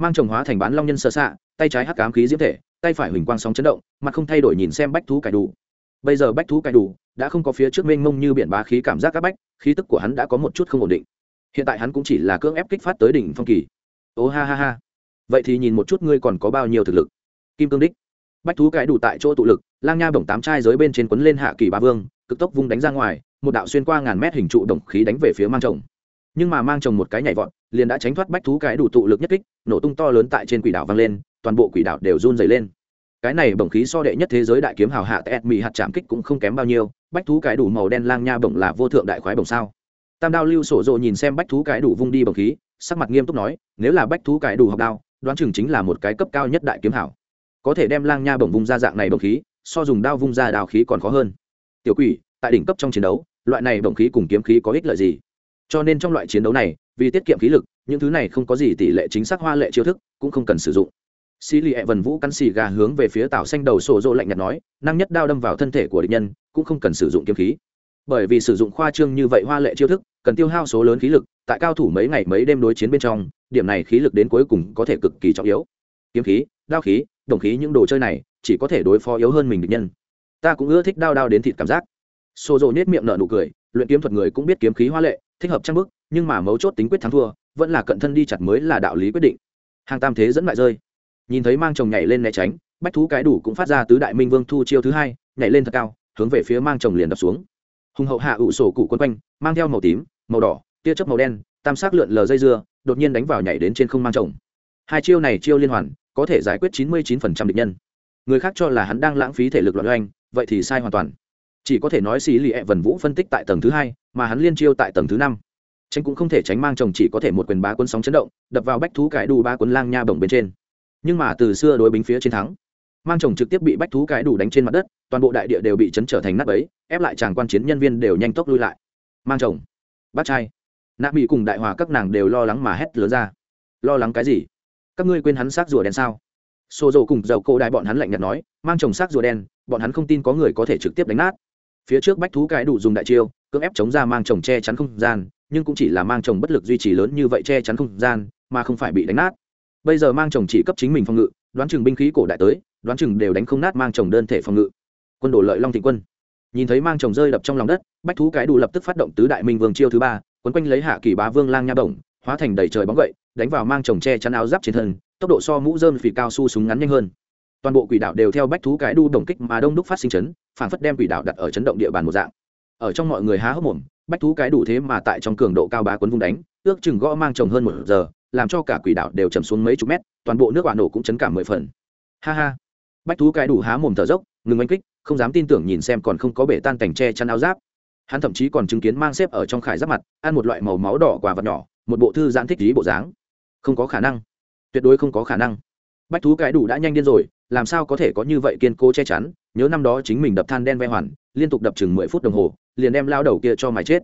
mang chồng hóa thành bán long nhân sơ xạ tay trái hắc cám khí diễm thể, tay phải huỳnh quang sóng chấn động, mặt không thay đổi nhìn xem bách thú cải đủ bây giờ bách thú cai đủ, đã không có phía trước mênh mông như biển bá khí cảm giác các bách, khí tức của hắn đã có một chút không ổn định. Hiện tại hắn cũng chỉ là cưỡng ép kích phát tới đỉnh phong kỳ. Ô ha ha ha. Vậy thì nhìn một chút ngươi còn có bao nhiêu thực lực. Kim cương đích. Bách thú cái đủ tại chỗ tụ lực, lang nha bổng tám trai dưới bên trên quấn lên hạ kỳ ba vương, cực tốc vung đánh ra ngoài, một đạo xuyên qua ngàn mét hình trụ đồng khí đánh về phía mang chồng. Nhưng mà mang chồng một cái nhảy vọt, liền đã tránh thoát bách thú cái đủ tụ lực nhất kích, nổ tung to lớn tại trên quỷ đảo vang lên, toàn bộ quỷ đảo đều run dày lên cái này bổng khí so đệ nhất thế giới đại kiếm hào hạ tẹt mỹ hạt chạm kích cũng không kém bao nhiêu, bách thú cái đủ màu đen lang nha bổng là vô thượng đại khoái bổng sao? Tam đao lưu sổ rộ nhìn xem bách thú cái đủ vung đi bổng khí, sắc mặt nghiêm túc nói, nếu là bách thú cái đủ học đao, đoán chừng chính là một cái cấp cao nhất đại kiếm hảo có thể đem lang nha bổng vung ra dạng này bổng khí, so dùng đao vung ra đào khí còn khó hơn. Tiểu quỷ, tại đỉnh cấp trong chiến đấu, loại này bổng khí cùng kiếm khí có ích lợi gì? Cho nên trong loại chiến đấu này, vì tiết kiệm khí lực, những thứ này không có gì tỷ lệ chính xác hoa lệ chiêu thức, cũng không cần sử dụng xì lì ẹ vần vũ cắn xì gà hướng về phía tảo xanh đầu sổ rộ lạnh nhạt nói, năng nhất đao đâm vào thân thể của địch nhân, cũng không cần sử dụng kiếm khí. Bởi vì sử dụng khoa trương như vậy hoa lệ chiêu thức, cần tiêu hao số lớn khí lực, tại cao thủ mấy ngày mấy đêm đối chiến bên trong, điểm này khí lực đến cuối cùng có thể cực kỳ trọng yếu. Kiếm khí, đao khí, đồng khí những đồ chơi này, chỉ có thể đối phó yếu hơn mình địch nhân. Ta cũng ưa thích đao đao đến thịt cảm giác. Xô rộ nết miệng nở nụ cười, luyện kiếm thuật người cũng biết kiếm khí hoa lệ, thích hợp trang bức, nhưng mà mấu chốt tính quyết thắng thua, vẫn là cận thân đi chặt mới là đạo lý quyết định. Hàng tam thế dẫn lại rơi nhìn thấy mang chồng nhảy lên né tránh, bách thú cái đủ cũng phát ra tứ đại minh vương thu chiêu thứ hai, nhảy lên thật cao, hướng về phía mang chồng liền đập xuống. Hùng hậu hạ ụ sổ cụ quân quanh, mang theo màu tím, màu đỏ, tia chớp màu đen, tam sắc lượn lờ dây dưa, đột nhiên đánh vào nhảy đến trên không mang chồng. Hai chiêu này chiêu liên hoàn, có thể giải quyết chín mươi chín phần trăm địch nhân. Người khác cho là hắn đang lãng phí thể lực loạn oanh vậy thì sai hoàn toàn. Chỉ có thể nói xì lì ẹ vần vũ phân tích tại tầng thứ hai, mà hắn liên chiêu tại tầng thứ năm. Tránh cũng không thể tránh mang chồng chỉ có thể một quyền bá quân sóng chấn động, đập vào bách thú cải đủ ba quân lang nha bổng bên trên nhưng mà từ xưa đối bính phía chiến thắng. Mang chồng trực tiếp bị bách thú cái đủ đánh trên mặt đất, toàn bộ đại địa đều bị chấn trở thành nắp ấy ép lại chàng quan chiến nhân viên đều nhanh tốc lui lại. Mang chồng, bác trai, nạ bị cùng đại hòa các nàng đều lo lắng mà hét lớn ra. Lo lắng cái gì? Các ngươi quên hắn xác rùa đen sao? Xô dầu cùng dầu cổ đại bọn hắn lạnh nhạt nói, mang chồng xác rùa đen, bọn hắn không tin có người có thể trực tiếp đánh nát. Phía trước bách thú cái đủ dùng đại chiêu, cưỡng ép chống ra mang chồng che chắn không gian, nhưng cũng chỉ là mang chồng bất lực duy trì lớn như vậy che chắn không gian, mà không phải bị đánh nát bây giờ mang chồng chỉ cấp chính mình phòng ngự, đoán chừng binh khí cổ đại tới, đoán chừng đều đánh không nát mang chồng đơn thể phòng ngự. Quân đổ lợi long thịnh quân. Nhìn thấy mang chồng rơi đập trong lòng đất, bách thú cái đủ lập tức phát động tứ đại minh vương chiêu thứ ba, quấn quanh lấy hạ kỳ bá vương lang nha bổng hóa thành đầy trời bóng gậy, đánh vào mang chồng che chắn áo giáp trên thân, tốc độ so mũ dơm phì cao su súng ngắn nhanh hơn. Toàn bộ quỷ đạo đều theo bách thú cái đu đồng kích mà đông đúc phát sinh chấn phản phất đem quỷ đạo đặt ở chấn động địa bàn một dạng. Ở trong mọi người há hốc mồm, bách thú cái đủ thế mà tại trong cường độ cao bá quấn vung đánh, ước chừng gõ mang chồng hơn một giờ làm cho cả quỷ đảo đều chầm xuống mấy chục mét, toàn bộ nước quả nổ cũng chấn cả mười phần. Ha ha. Bách thú cái đủ há mồm thở dốc, ngừng oanh kích, không dám tin tưởng nhìn xem còn không có bể tan cảnh tre chăn áo giáp. Hắn thậm chí còn chứng kiến mang xếp ở trong khải giáp mặt, ăn một loại màu máu đỏ quả vật nhỏ, một bộ thư giãn thích lý bộ dáng. Không có khả năng. Tuyệt đối không có khả năng. Bách thú cái đủ đã nhanh điên rồi, làm sao có thể có như vậy kiên cố che chắn, nhớ năm đó chính mình đập than đen ve hoàn, liên tục đập chừng mười phút đồng hồ, liền đem lao đầu kia cho mày chết.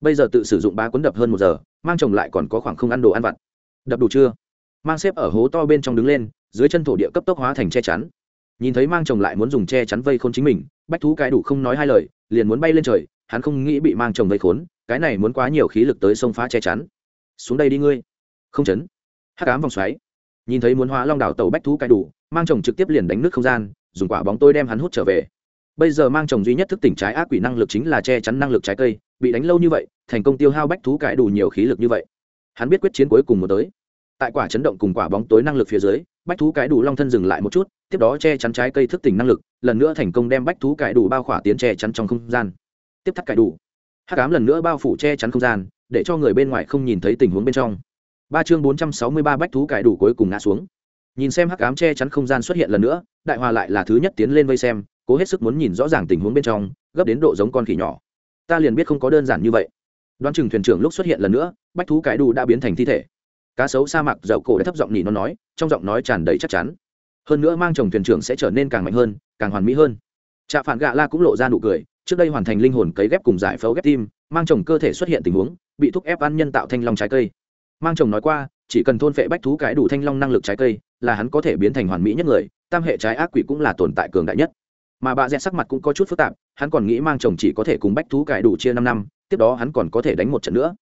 Bây giờ tự sử dụng ba cuốn đập hơn một giờ, mang chồng lại còn có khoảng không ăn đồ ăn vặt đập đủ chưa? Mang xếp ở hố to bên trong đứng lên, dưới chân thổ địa cấp tốc hóa thành che chắn. Nhìn thấy mang chồng lại muốn dùng che chắn vây khốn chính mình, bách thú cái đủ không nói hai lời, liền muốn bay lên trời, hắn không nghĩ bị mang chồng vây khốn, cái này muốn quá nhiều khí lực tới sông phá che chắn. Xuống đây đi ngươi. Không chấn. Hát cám vòng xoáy. Nhìn thấy muốn hóa long đảo tàu bách thú cái đủ, mang chồng trực tiếp liền đánh nước không gian, dùng quả bóng tôi đem hắn hút trở về. Bây giờ mang chồng duy nhất thức tỉnh trái ác quỷ năng lực chính là che chắn năng lực trái cây, bị đánh lâu như vậy, thành công tiêu hao bách thú cải đủ nhiều khí lực như vậy. Hắn biết quyết chiến cuối cùng một tới tại quả chấn động cùng quả bóng tối năng lực phía dưới, bách thú cái đủ long thân dừng lại một chút, tiếp đó che chắn trái cây thức tỉnh năng lực, lần nữa thành công đem bách thú cải đủ bao khỏa tiến che chắn trong không gian. Tiếp thắt cải đủ. Hát cám lần nữa bao phủ che chắn không gian, để cho người bên ngoài không nhìn thấy tình huống bên trong. Ba chương bốn trăm sáu mươi ba bách thú cải đủ cuối cùng ngã xuống. Nhìn xem hắc ám che chắn không gian xuất hiện lần nữa, đại hòa lại là thứ nhất tiến lên vây xem, cố hết sức muốn nhìn rõ ràng tình huống bên trong, gấp đến độ giống con khỉ nhỏ. Ta liền biết không có đơn giản như vậy. Đoán chừng thuyền trưởng lúc xuất hiện lần nữa, bách thú cải đủ đã biến thành thi thể cá sấu sa mạc dậu cổ đã thấp giọng nhỉ nó nói, trong giọng nói tràn đầy chắc chắn. Hơn nữa mang chồng thuyền trưởng sẽ trở nên càng mạnh hơn, càng hoàn mỹ hơn. Trạ phản gạ la cũng lộ ra nụ cười, trước đây hoàn thành linh hồn cấy ghép cùng giải phẫu ghép tim, mang chồng cơ thể xuất hiện tình huống, bị thúc ép ăn nhân tạo thanh long trái cây. Mang chồng nói qua, chỉ cần thôn phệ bách thú cái đủ thanh long năng lực trái cây, là hắn có thể biến thành hoàn mỹ nhất người, tam hệ trái ác quỷ cũng là tồn tại cường đại nhất. Mà bà dẹt sắc mặt cũng có chút phức tạp, hắn còn nghĩ mang chồng chỉ có thể cùng bách thú cải đủ chia năm năm, tiếp đó hắn còn có thể đánh một trận nữa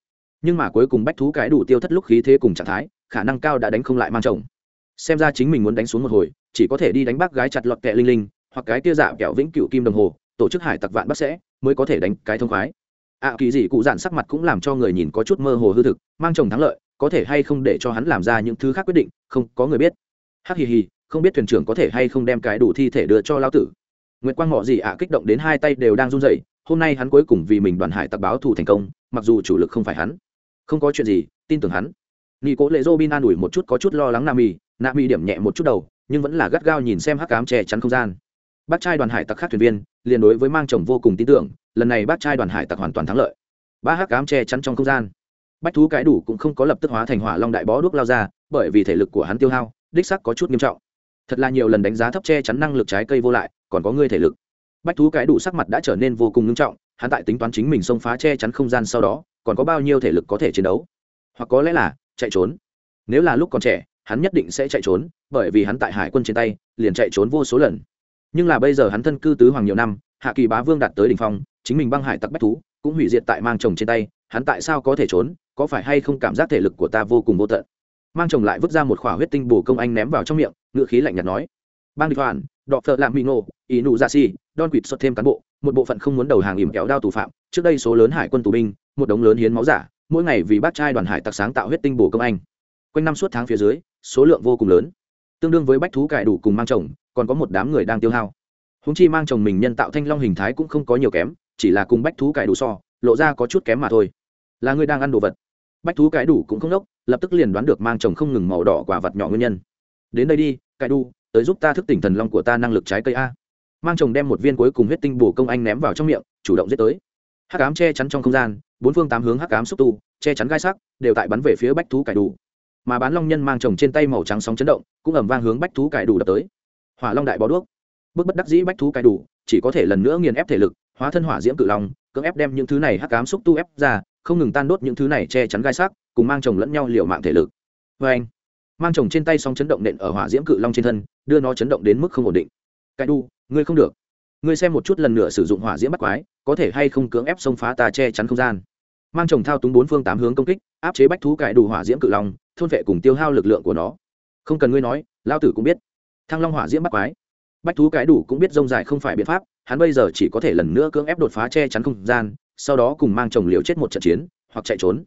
nhưng mà cuối cùng bách thú cái đủ tiêu thất lúc khí thế cùng trạng thái khả năng cao đã đánh không lại mang chồng. Xem ra chính mình muốn đánh xuống một hồi chỉ có thể đi đánh bác gái chặt lọt kẹ linh linh hoặc cái tia dạ kẹo vĩnh cựu kim đồng hồ tổ chức hải tặc vạn bác sẽ mới có thể đánh cái thông khoái. Ạ à, kỳ gì cụ dạn sắc mặt cũng làm cho người nhìn có chút mơ hồ hư thực mang chồng thắng lợi có thể hay không để cho hắn làm ra những thứ khác quyết định không có người biết. Hắc hì hì không biết thuyền trưởng có thể hay không đem cái đủ thi thể đưa cho lão tử. Nguyễn Quang Mọ gì ạ kích động đến hai tay đều đang run rẩy, hôm nay hắn cuối cùng vì mình đoàn hải tặc báo thù thành công, mặc dù chủ lực không phải hắn. Không có chuyện gì, tin tưởng hắn. Nị Cố Lệ Robin an ủi một chút có chút lo lắng Nami, Nami điểm nhẹ một chút đầu, nhưng vẫn là gắt gao nhìn xem hắc ám che chắn không gian. Bác trai đoàn hải tặc khác thuyền viên, liền đối với mang chồng vô cùng tin tưởng, lần này bác trai đoàn hải tặc hoàn toàn thắng lợi. Ba hắc ám che chắn trong không gian. Bách thú cái đủ cũng không có lập tức hóa thành hỏa long đại bó đuốc lao ra, bởi vì thể lực của hắn tiêu hao, đích xác có chút nghiêm trọng thật là nhiều lần đánh giá thấp che chắn năng lực trái cây vô lại còn có ngươi thể lực bách thú cái đủ sắc mặt đã trở nên vô cùng nghiêm trọng hắn tại tính toán chính mình xông phá che chắn không gian sau đó còn có bao nhiêu thể lực có thể chiến đấu? Hoặc có lẽ là chạy trốn. Nếu là lúc còn trẻ hắn nhất định sẽ chạy trốn bởi vì hắn tại hải quân trên tay liền chạy trốn vô số lần. Nhưng là bây giờ hắn thân cư tứ hoàng nhiều năm hạ kỳ bá vương đạt tới đ ỉ n h phong chính mình băng hải tặc bách thú cũng hủy diệt tại mang chồng trên tay hắn tại sao có thể trốn? Có phải hay không cảm giác thể lực của ta vô cùng vô tận? Mang chồng lại vứt ra một khỏa huyết tinh bổ công anh ném vào trong miệng ngựa khí lạnh nhạt nói. Bang địch hoàn đọ phợ làm mỹ ngộ, ý nụ ra si đon quỵt xuất thêm cán bộ một bộ phận không muốn đầu hàng ỉm kéo đao tù phạm, trước đây số lớn hải quân tù binh, một đống lớn hiến máu giả, mỗi ngày vì bác trai đoàn hải tặc sáng tạo huyết tinh bổ công anh. Quanh năm suốt tháng phía dưới, số lượng vô cùng lớn. Tương đương với bách thú cải đủ cùng mang chồng, còn có một đám người đang tiêu hao. Húng chi mang chồng mình nhân tạo thanh long hình thái cũng không có nhiều kém, chỉ là cùng bách thú cải đủ so, lộ ra có chút kém mà thôi. Là người đang ăn đồ vật. Bách thú cải đủ cũng không đốc, lập tức liền đoán được mang chồng không ngừng màu đỏ quả vật nhỏ nguyên nhân. Đến đây đi, cải đu tới giúp ta thức tỉnh thần long của ta năng lực trái cây a mang chồng đem một viên cuối cùng huyết tinh bổ công anh ném vào trong miệng, chủ động giết tới. Hắc ám che chắn trong không gian, bốn phương tám hướng hắc ám xúc tu, che chắn gai sắc, đều tại bắn về phía bách thú cải đủ. Mà bán long nhân mang chồng trên tay màu trắng sóng chấn động, cũng ẩm vang hướng bách thú cải đủ đập tới. Hỏa long đại bó đuốc. Bước bất đắc dĩ bách thú cải đủ, chỉ có thể lần nữa nghiền ép thể lực, hóa thân hỏa diễm cự long, cưỡng ép đem những thứ này hắc ám xúc tu ép ra, không ngừng tan đốt những thứ này che chắn gai sắc, cùng mang chồng lẫn nhau liều mạng thể lực. Vê anh, mang chồng trên tay sóng chấn động nện ở hỏa diễm cự long trên thân, đưa nó chấn động đến mức không ổn định. Cải đu ngươi không được. Ngươi xem một chút lần nữa sử dụng hỏa diễm bắt quái, có thể hay không cưỡng ép xông phá ta che chắn không gian. Mang chồng thao túng bốn phương tám hướng công kích, áp chế bách thú cải đủ hỏa diễm cự long, thôn vệ cùng tiêu hao lực lượng của nó. Không cần ngươi nói lao tử cũng biết. Thăng long hỏa diễm bắt quái. Bách thú cái đủ cũng biết rông dài không phải biện pháp, hắn bây giờ chỉ có thể lần nữa cưỡng ép đột phá che chắn không gian, sau đó cùng mang chồng liều chết một trận chiến, hoặc chạy trốn.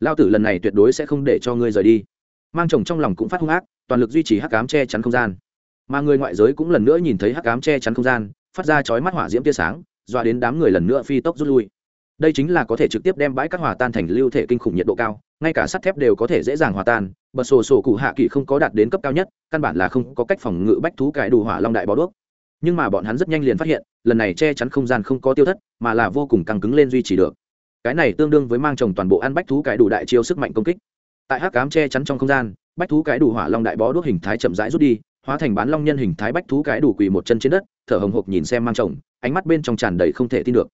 Lao tử lần này tuyệt đối sẽ không để cho ngươi rời đi. Mang chồng trong lòng cũng phát hung ác, toàn lực duy trì hắc cám che chắn không gian mà người ngoại giới cũng lần nữa nhìn thấy hắc cám che chắn không gian, phát ra chói mắt hỏa diễm tia sáng, dọa đến đám người lần nữa phi tốc rút lui. Đây chính là có thể trực tiếp đem bãi các hòa tan thành lưu thể kinh khủng nhiệt độ cao, ngay cả sắt thép đều có thể dễ dàng hòa tan, bật sổ sổ cụ hạ kỳ không có đạt đến cấp cao nhất, căn bản là không có cách phòng ngự bách thú cải đủ hỏa long đại bó đuốc. Nhưng mà bọn hắn rất nhanh liền phát hiện, lần này che chắn không gian không có tiêu thất, mà là vô cùng căng cứng lên duy trì được. Cái này tương đương với mang trồng toàn bộ ăn bách thú cái đủ đại chiêu sức mạnh công kích. Tại hắc cám che chắn trong không gian, bách thú cái đủ hỏa long đại bó đuốc hình thái chậm rãi rút đi hóa thành bán long nhân hình thái bách thú cái đủ quỳ một chân trên đất, thở hồng hộc nhìn xem mang chồng, ánh mắt bên trong tràn đầy không thể tin được.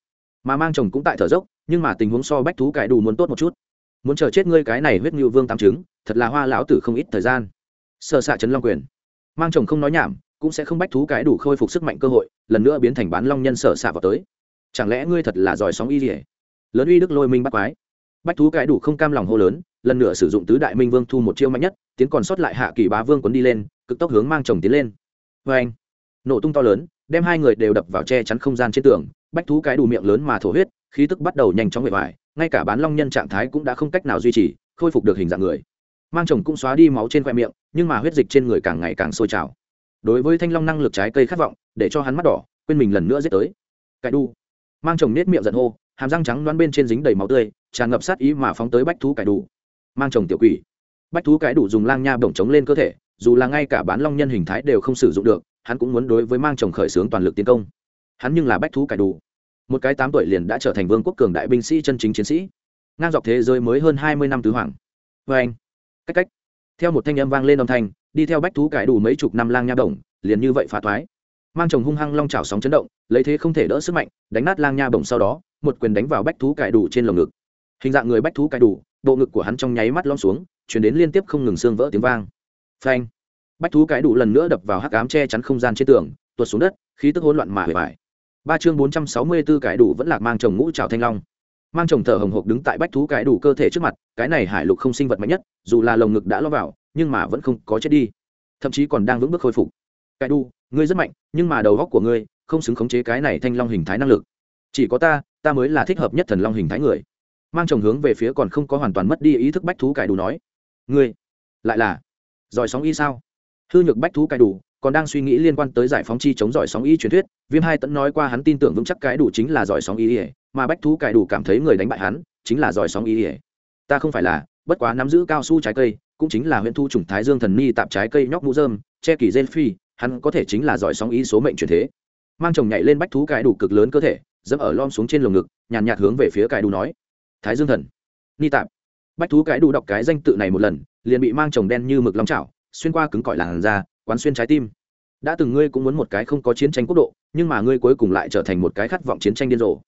Mà mang chồng cũng tại thở dốc, nhưng mà tình huống so bách thú cái đủ muốn tốt một chút. Muốn chờ chết ngươi cái này huyết ngưu vương tám trứng, thật là hoa lão tử không ít thời gian. Sợ xạ chấn long quyền. Mang chồng không nói nhảm, cũng sẽ không bách thú cái đủ khôi phục sức mạnh cơ hội, lần nữa biến thành bán long nhân sở xạ vào tới. Chẳng lẽ ngươi thật là giỏi sóng y dỉa lớn uy đức lôi minh bắt quái. Bách thú cái đủ không cam lòng hô lớn lần nữa sử dụng tứ đại minh vương thu một chiêu mạnh nhất, tiến còn sót lại hạ kỳ bá vương quấn đi lên, cực tốc hướng mang chồng tiến lên. Vê anh, nổ tung to lớn, đem hai người đều đập vào che chắn không gian trên tường, bách thú cái đủ miệng lớn mà thổ huyết, khí tức bắt đầu nhanh chóng bề vải ngay cả bán long nhân trạng thái cũng đã không cách nào duy trì, khôi phục được hình dạng người. Mang chồng cũng xóa đi máu trên khoe miệng, nhưng mà huyết dịch trên người càng ngày càng sôi trào. Đối với thanh long năng lực trái cây khát vọng, để cho hắn mắt đỏ, quên mình lần nữa giết tới. Cái đu. Mang chồng nết miệng giận hô, hàm răng trắng đoán bên trên dính đầy máu tươi, tràn ngập sát ý mà phóng tới bách thú cải đủ mang chồng tiểu quỷ. Bách thú cái đủ dùng lang nha bổng chống lên cơ thể, dù là ngay cả bán long nhân hình thái đều không sử dụng được, hắn cũng muốn đối với mang chồng khởi xướng toàn lực tiến công. Hắn nhưng là bách thú cải đủ. Một cái tám tuổi liền đã trở thành vương quốc cường đại binh sĩ chân chính chiến sĩ. Ngang dọc thế giới mới hơn hai mươi năm tứ hoàng. Vê anh. Cách cách. Theo một thanh âm vang lên âm thanh, đi theo bách thú cải đủ mấy chục năm lang nha bổng, liền như vậy phá thoái. Mang chồng hung hăng long chảo sóng chấn động, lấy thế không thể đỡ sức mạnh, đánh nát lang nha bổng sau đó, một quyền đánh vào bách thú cải đủ trên lồng ngực. Hình dạng người bách thú cải đủ bộ ngực của hắn trong nháy mắt lom xuống, chuyển đến liên tiếp không ngừng xương vỡ tiếng vang. Phanh! Bách thú cái đủ lần nữa đập vào hắc ám che chắn không gian trên tường, tuột xuống đất, khí tức hỗn loạn mà hủy vải ba chương bốn trăm sáu mươi b ố cái đủ vẫn lạc mang chồng ngũ trào thanh long. Mang chồng thở hồng hộc đứng tại bách thú cái đủ cơ thể trước mặt, cái này hải lục không sinh vật mạnh nhất, dù là lồng ngực đã lo vào, nhưng mà vẫn không có chết đi. Thậm chí còn đang vững bước khôi phục. Cái đủ ngươi rất mạnh, nhưng mà đầu góc của ngươi không xứng khống chế cái này thanh long hình thái năng lực. Chỉ có ta ta mới là thích hợp nhất thần long hình thái người mang chồng hướng về phía còn không có hoàn toàn mất đi ý thức bách thú cải đủ nói. Ngươi, lại là, giỏi sóng y sao? Hư nhược bách thú cải đủ, còn đang suy nghĩ liên quan tới giải phóng chi chống giỏi sóng y truyền thuyết. Viêm hai tẫn nói qua hắn tin tưởng vững chắc cái đủ chính là giỏi sóng y ỉa mà bách thú cải đủ cảm thấy người đánh bại hắn chính là giỏi sóng y. Ỉa ta không phải là, bất quá nắm giữ cao su trái cây, cũng chính là huyện thu trùng thái dương thần ni tạp trái cây nhóc mũ dơm che kỳ gen phi, hắn có thể chính là giỏi sóng y số mệnh truyền thế. Mang chồng nhảy lên bách thú cải đủ cực lớn cơ thể, dẫm ở lom xuống trên lồng ngực, nhàn nhạt hướng về phía cải đủ nói thái dương thần. Ni tạp. Bách thú Cái đủ đọc cái danh tự này một lần, liền bị mang chồng đen như mực long chảo, xuyên qua cứng cỏi làn da, quán xuyên trái tim. Đã từng ngươi cũng muốn một cái không có chiến tranh quốc độ, nhưng mà ngươi cuối cùng lại trở thành một cái khát vọng chiến tranh điên rồ.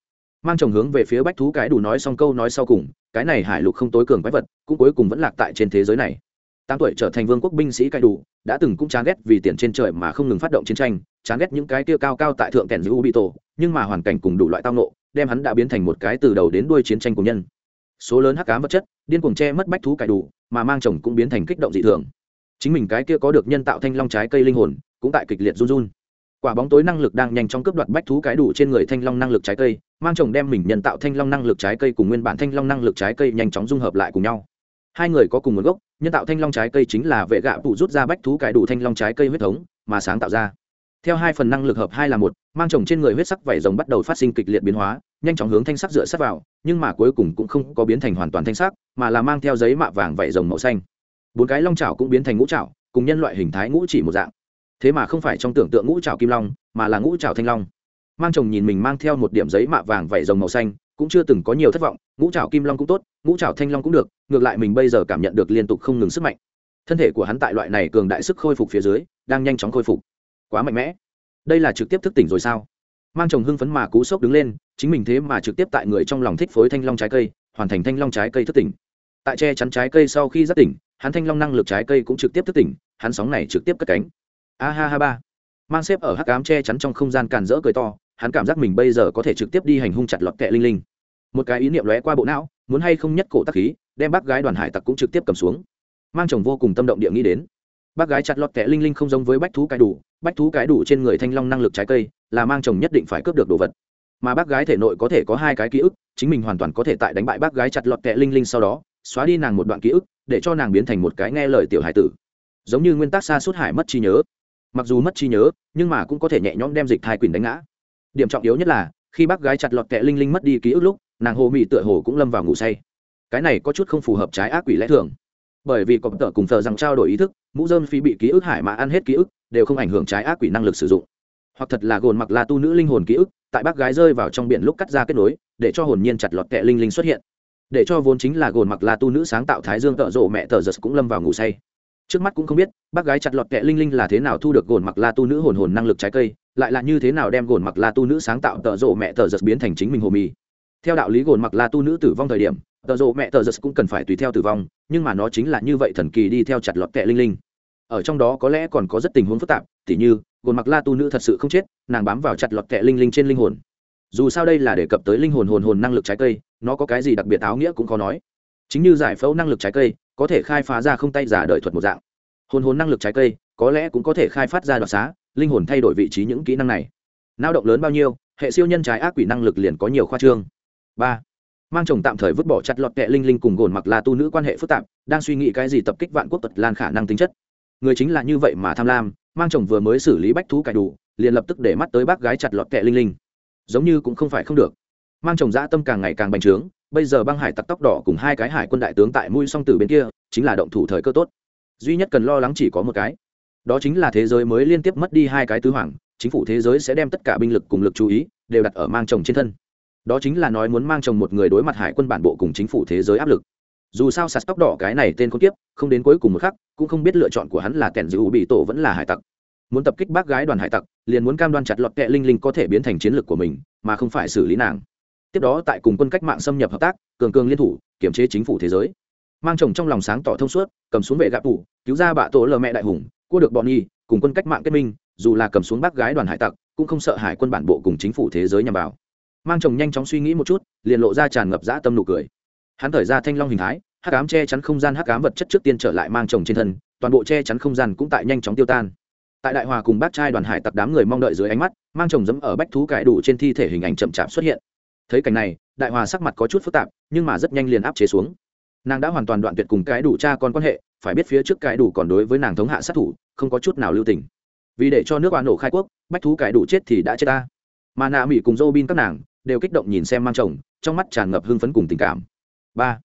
Mang chồng hướng về phía bách thú cái đủ nói xong câu nói sau cùng, cái này hải lục không tối cường quái vật, cũng cuối cùng vẫn lạc tại trên thế giới này. Tám tuổi trở thành vương quốc binh sĩ cai đủ, đã từng cũng chán ghét vì tiền trên trời mà không ngừng phát động chiến tranh, chán ghét những cái kia cao cao tại thượng kèn giữ u bị tổ nhưng mà hoàn cảnh cùng đủ loại tao nộ đem hắn đã biến thành một cái từ đầu đến đuôi chiến tranh của nhân. Số lớn hắc cám vật chất, điên cuồng che mất bách thú cải đủ, mà mang chồng cũng biến thành kích động dị thường. Chính mình cái kia có được nhân tạo thanh long trái cây linh hồn, cũng tại kịch liệt run run. Quả bóng tối năng lực đang nhanh chóng cướp đoạt bách thú cái đủ trên người thanh long năng lực trái cây, mang chồng đem mình nhân tạo thanh long năng lực trái cây cùng nguyên bản thanh long năng lực trái cây nhanh chóng dung hợp lại cùng nhau. Hai người có cùng nguồn gốc, nhân tạo thanh long trái cây chính là vệ gạ phụ rút ra bách thú cái đủ thanh long trái cây huyết thống, mà sáng tạo ra theo hai phần năng lực hợp hai là một, mang chồng trên người huyết sắc vảy rồng bắt đầu phát sinh kịch liệt biến hóa, nhanh chóng hướng thanh sắc dựa sắc vào, nhưng mà cuối cùng cũng không có biến thành hoàn toàn thanh sắc, mà là mang theo giấy mạ vàng vảy rồng màu xanh. Bốn cái long chảo cũng biến thành ngũ chảo, cùng nhân loại hình thái ngũ chỉ một dạng. Thế mà không phải trong tưởng tượng ngũ trào kim long, mà là ngũ trào thanh long. Mang chồng nhìn mình mang theo một điểm giấy mạ vàng vảy rồng màu xanh, cũng chưa từng có nhiều thất vọng, ngũ trào kim long cũng tốt, ngũ trào thanh long cũng được, ngược lại mình bây giờ cảm nhận được liên tục không ngừng sức mạnh. Thân thể của hắn tại loại này cường đại sức khôi phục phía dưới, đang nhanh chóng khôi phục quá mạnh mẽ. Đây là trực tiếp thức tỉnh rồi sao? Mang chồng hưng phấn mà cú sốc đứng lên, chính mình thế mà trực tiếp tại người trong lòng thích phối thanh long trái cây, hoàn thành thanh long trái cây thức tỉnh. Tại che chắn trái cây sau khi giác tỉnh, hắn thanh long năng lực trái cây cũng trực tiếp thức tỉnh, hắn sóng này trực tiếp cất cánh. A ha ha ba. Mang xếp ở hắc ám che chắn trong không gian càn rỡ cười to, hắn cảm giác mình bây giờ có thể trực tiếp đi hành hung chặt lọt kẹ linh linh. Một cái ý niệm lóe qua bộ não, muốn hay không nhất cổ tắc khí, đem bác gái đoàn hải tặc cũng trực tiếp cầm xuống. Mang chồng vô cùng tâm động địa nghĩ đến bác gái chặt lọt kẻ linh linh không giống với bách thú cái đủ, bách thú cái đủ trên người thanh long năng lực trái cây, là mang chồng nhất định phải cướp được đồ vật. Mà bác gái thể nội có thể có hai cái ký ức, chính mình hoàn toàn có thể tại đánh bại bác gái chặt lọt kẻ linh linh sau đó, xóa đi nàng một đoạn ký ức, để cho nàng biến thành một cái nghe lời tiểu hải tử. Giống như nguyên tắc xa suốt hải mất trí nhớ. Mặc dù mất trí nhớ, nhưng mà cũng có thể nhẹ nhõm đem dịch thai quyền đánh ngã. Điểm trọng yếu nhất là, khi bác gái chặt lọt kẹ linh linh mất đi ký ức lúc, nàng hồ mị tựa hồ cũng lâm vào ngủ say. Cái này có chút không phù hợp trái ác quỷ lẽ thường bởi vì cọp tờ cùng thờ rằng trao đổi ý thức, mũ dơm phi bị ký ức hải mà ăn hết ký ức, đều không ảnh hưởng trái ác quỷ năng lực sử dụng. Hoặc thật là gồn mặc là tu nữ linh hồn ký ức, tại bác gái rơi vào trong biển lúc cắt ra kết nối, để cho hồn nhiên chặt lọt kẹ linh linh xuất hiện. Để cho vốn chính là gồn mặc là tu nữ sáng tạo thái dương tợ rộ mẹ tờ giật cũng lâm vào ngủ say. Trước mắt cũng không biết, bác gái chặt lọt kẹ linh linh là thế nào thu được gồn mặc la tu nữ hồn hồn năng lực trái cây, lại là như thế nào đem gồn mặc la tu nữ sáng tạo tợ rộ mẹ tờ giật biến thành chính mình hồ mì. Theo đạo lý gồn mặc la tu nữ tử vong thời điểm tờ rộ mẹ tờ giật cũng cần phải tùy theo tử vong, nhưng mà nó chính là như vậy thần kỳ đi theo chặt lọt kẹ linh linh. Ở trong đó có lẽ còn có rất tình huống phức tạp, tỉ như, gồn mặc la tu nữ thật sự không chết, nàng bám vào chặt lọt kẹ linh linh trên linh hồn. Dù sao đây là đề cập tới linh hồn hồn hồn năng lực trái cây, nó có cái gì đặc biệt áo nghĩa cũng khó nói. Chính như giải phẫu năng lực trái cây, có thể khai phá ra không tay giả đợi thuật một dạng. Hồn hồn năng lực trái cây, có lẽ cũng có thể khai phát ra đoạt xá, linh hồn thay đổi vị trí những kỹ năng này. Lao động lớn bao nhiêu, hệ siêu nhân trái ác quỷ năng lực liền có nhiều khoa trương. Ba mang chồng tạm thời vứt bỏ chặt lọt kẹ linh linh cùng gồn mặc là tu nữ quan hệ phức tạp, đang suy nghĩ cái gì tập kích vạn quốc tật lan khả năng tính chất. Người chính là như vậy mà tham lam, mang chồng vừa mới xử lý bách thú cải đủ, liền lập tức để mắt tới bác gái chặt lọt kẹ linh linh. Giống như cũng không phải không được. Mang chồng dã tâm càng ngày càng bành trướng, bây giờ băng hải tặc tóc đỏ cùng hai cái hải quân đại tướng tại mũi song tử bên kia, chính là động thủ thời cơ tốt. Duy nhất cần lo lắng chỉ có một cái. Đó chính là thế giới mới liên tiếp mất đi hai cái tứ hoàng, chính phủ thế giới sẽ đem tất cả binh lực cùng lực chú ý đều đặt ở mang chồng trên thân đó chính là nói muốn mang chồng một người đối mặt hải quân bản bộ cùng chính phủ thế giới áp lực. Dù sao sạt tóc đỏ cái này tên con tiếp không đến cuối cùng một khắc, cũng không biết lựa chọn của hắn là kẻn giữ bị tổ vẫn là hải tặc. Muốn tập kích bác gái đoàn hải tặc, liền muốn cam đoan chặt lọt kẹ linh linh có thể biến thành chiến lược của mình, mà không phải xử lý nàng. Tiếp đó tại cùng quân cách mạng xâm nhập hợp tác, cường cường liên thủ kiểm chế chính phủ thế giới. Mang chồng trong lòng sáng tỏ thông suốt, cầm xuống vệ gạp tủ cứu ra bạ tổ lờ mẹ đại hùng, cua được bọn y, cùng quân cách mạng kết minh, dù là cầm xuống bác gái đoàn hải tặc, cũng không sợ hải quân bản bộ cùng chính phủ thế giới nhằm vào mang chồng nhanh chóng suy nghĩ một chút, liền lộ ra tràn ngập dã tâm nụ cười. Hắn thời ra thanh long hình thái, hắc ám che chắn không gian hắc ám vật chất trước tiên trở lại mang chồng trên thân, toàn bộ che chắn không gian cũng tại nhanh chóng tiêu tan. Tại đại hòa cùng bác trai đoàn hải tặc đám người mong đợi dưới ánh mắt, mang chồng dẫm ở bách thú cải đủ trên thi thể hình ảnh chậm chạp xuất hiện. Thấy cảnh này, đại hòa sắc mặt có chút phức tạp, nhưng mà rất nhanh liền áp chế xuống. Nàng đã hoàn toàn đoạn tuyệt cùng cái đủ cha con quan hệ, phải biết phía trước cái đủ còn đối với nàng thống hạ sát thủ, không có chút nào lưu tình. Vì để cho nước oan nổ khai quốc, bách thú cái đủ chết thì đã chết ta. Mà nạ mỹ cùng dô bin các nàng đều kích động nhìn xem mang chồng, trong mắt tràn ngập hưng phấn cùng tình cảm. Ba.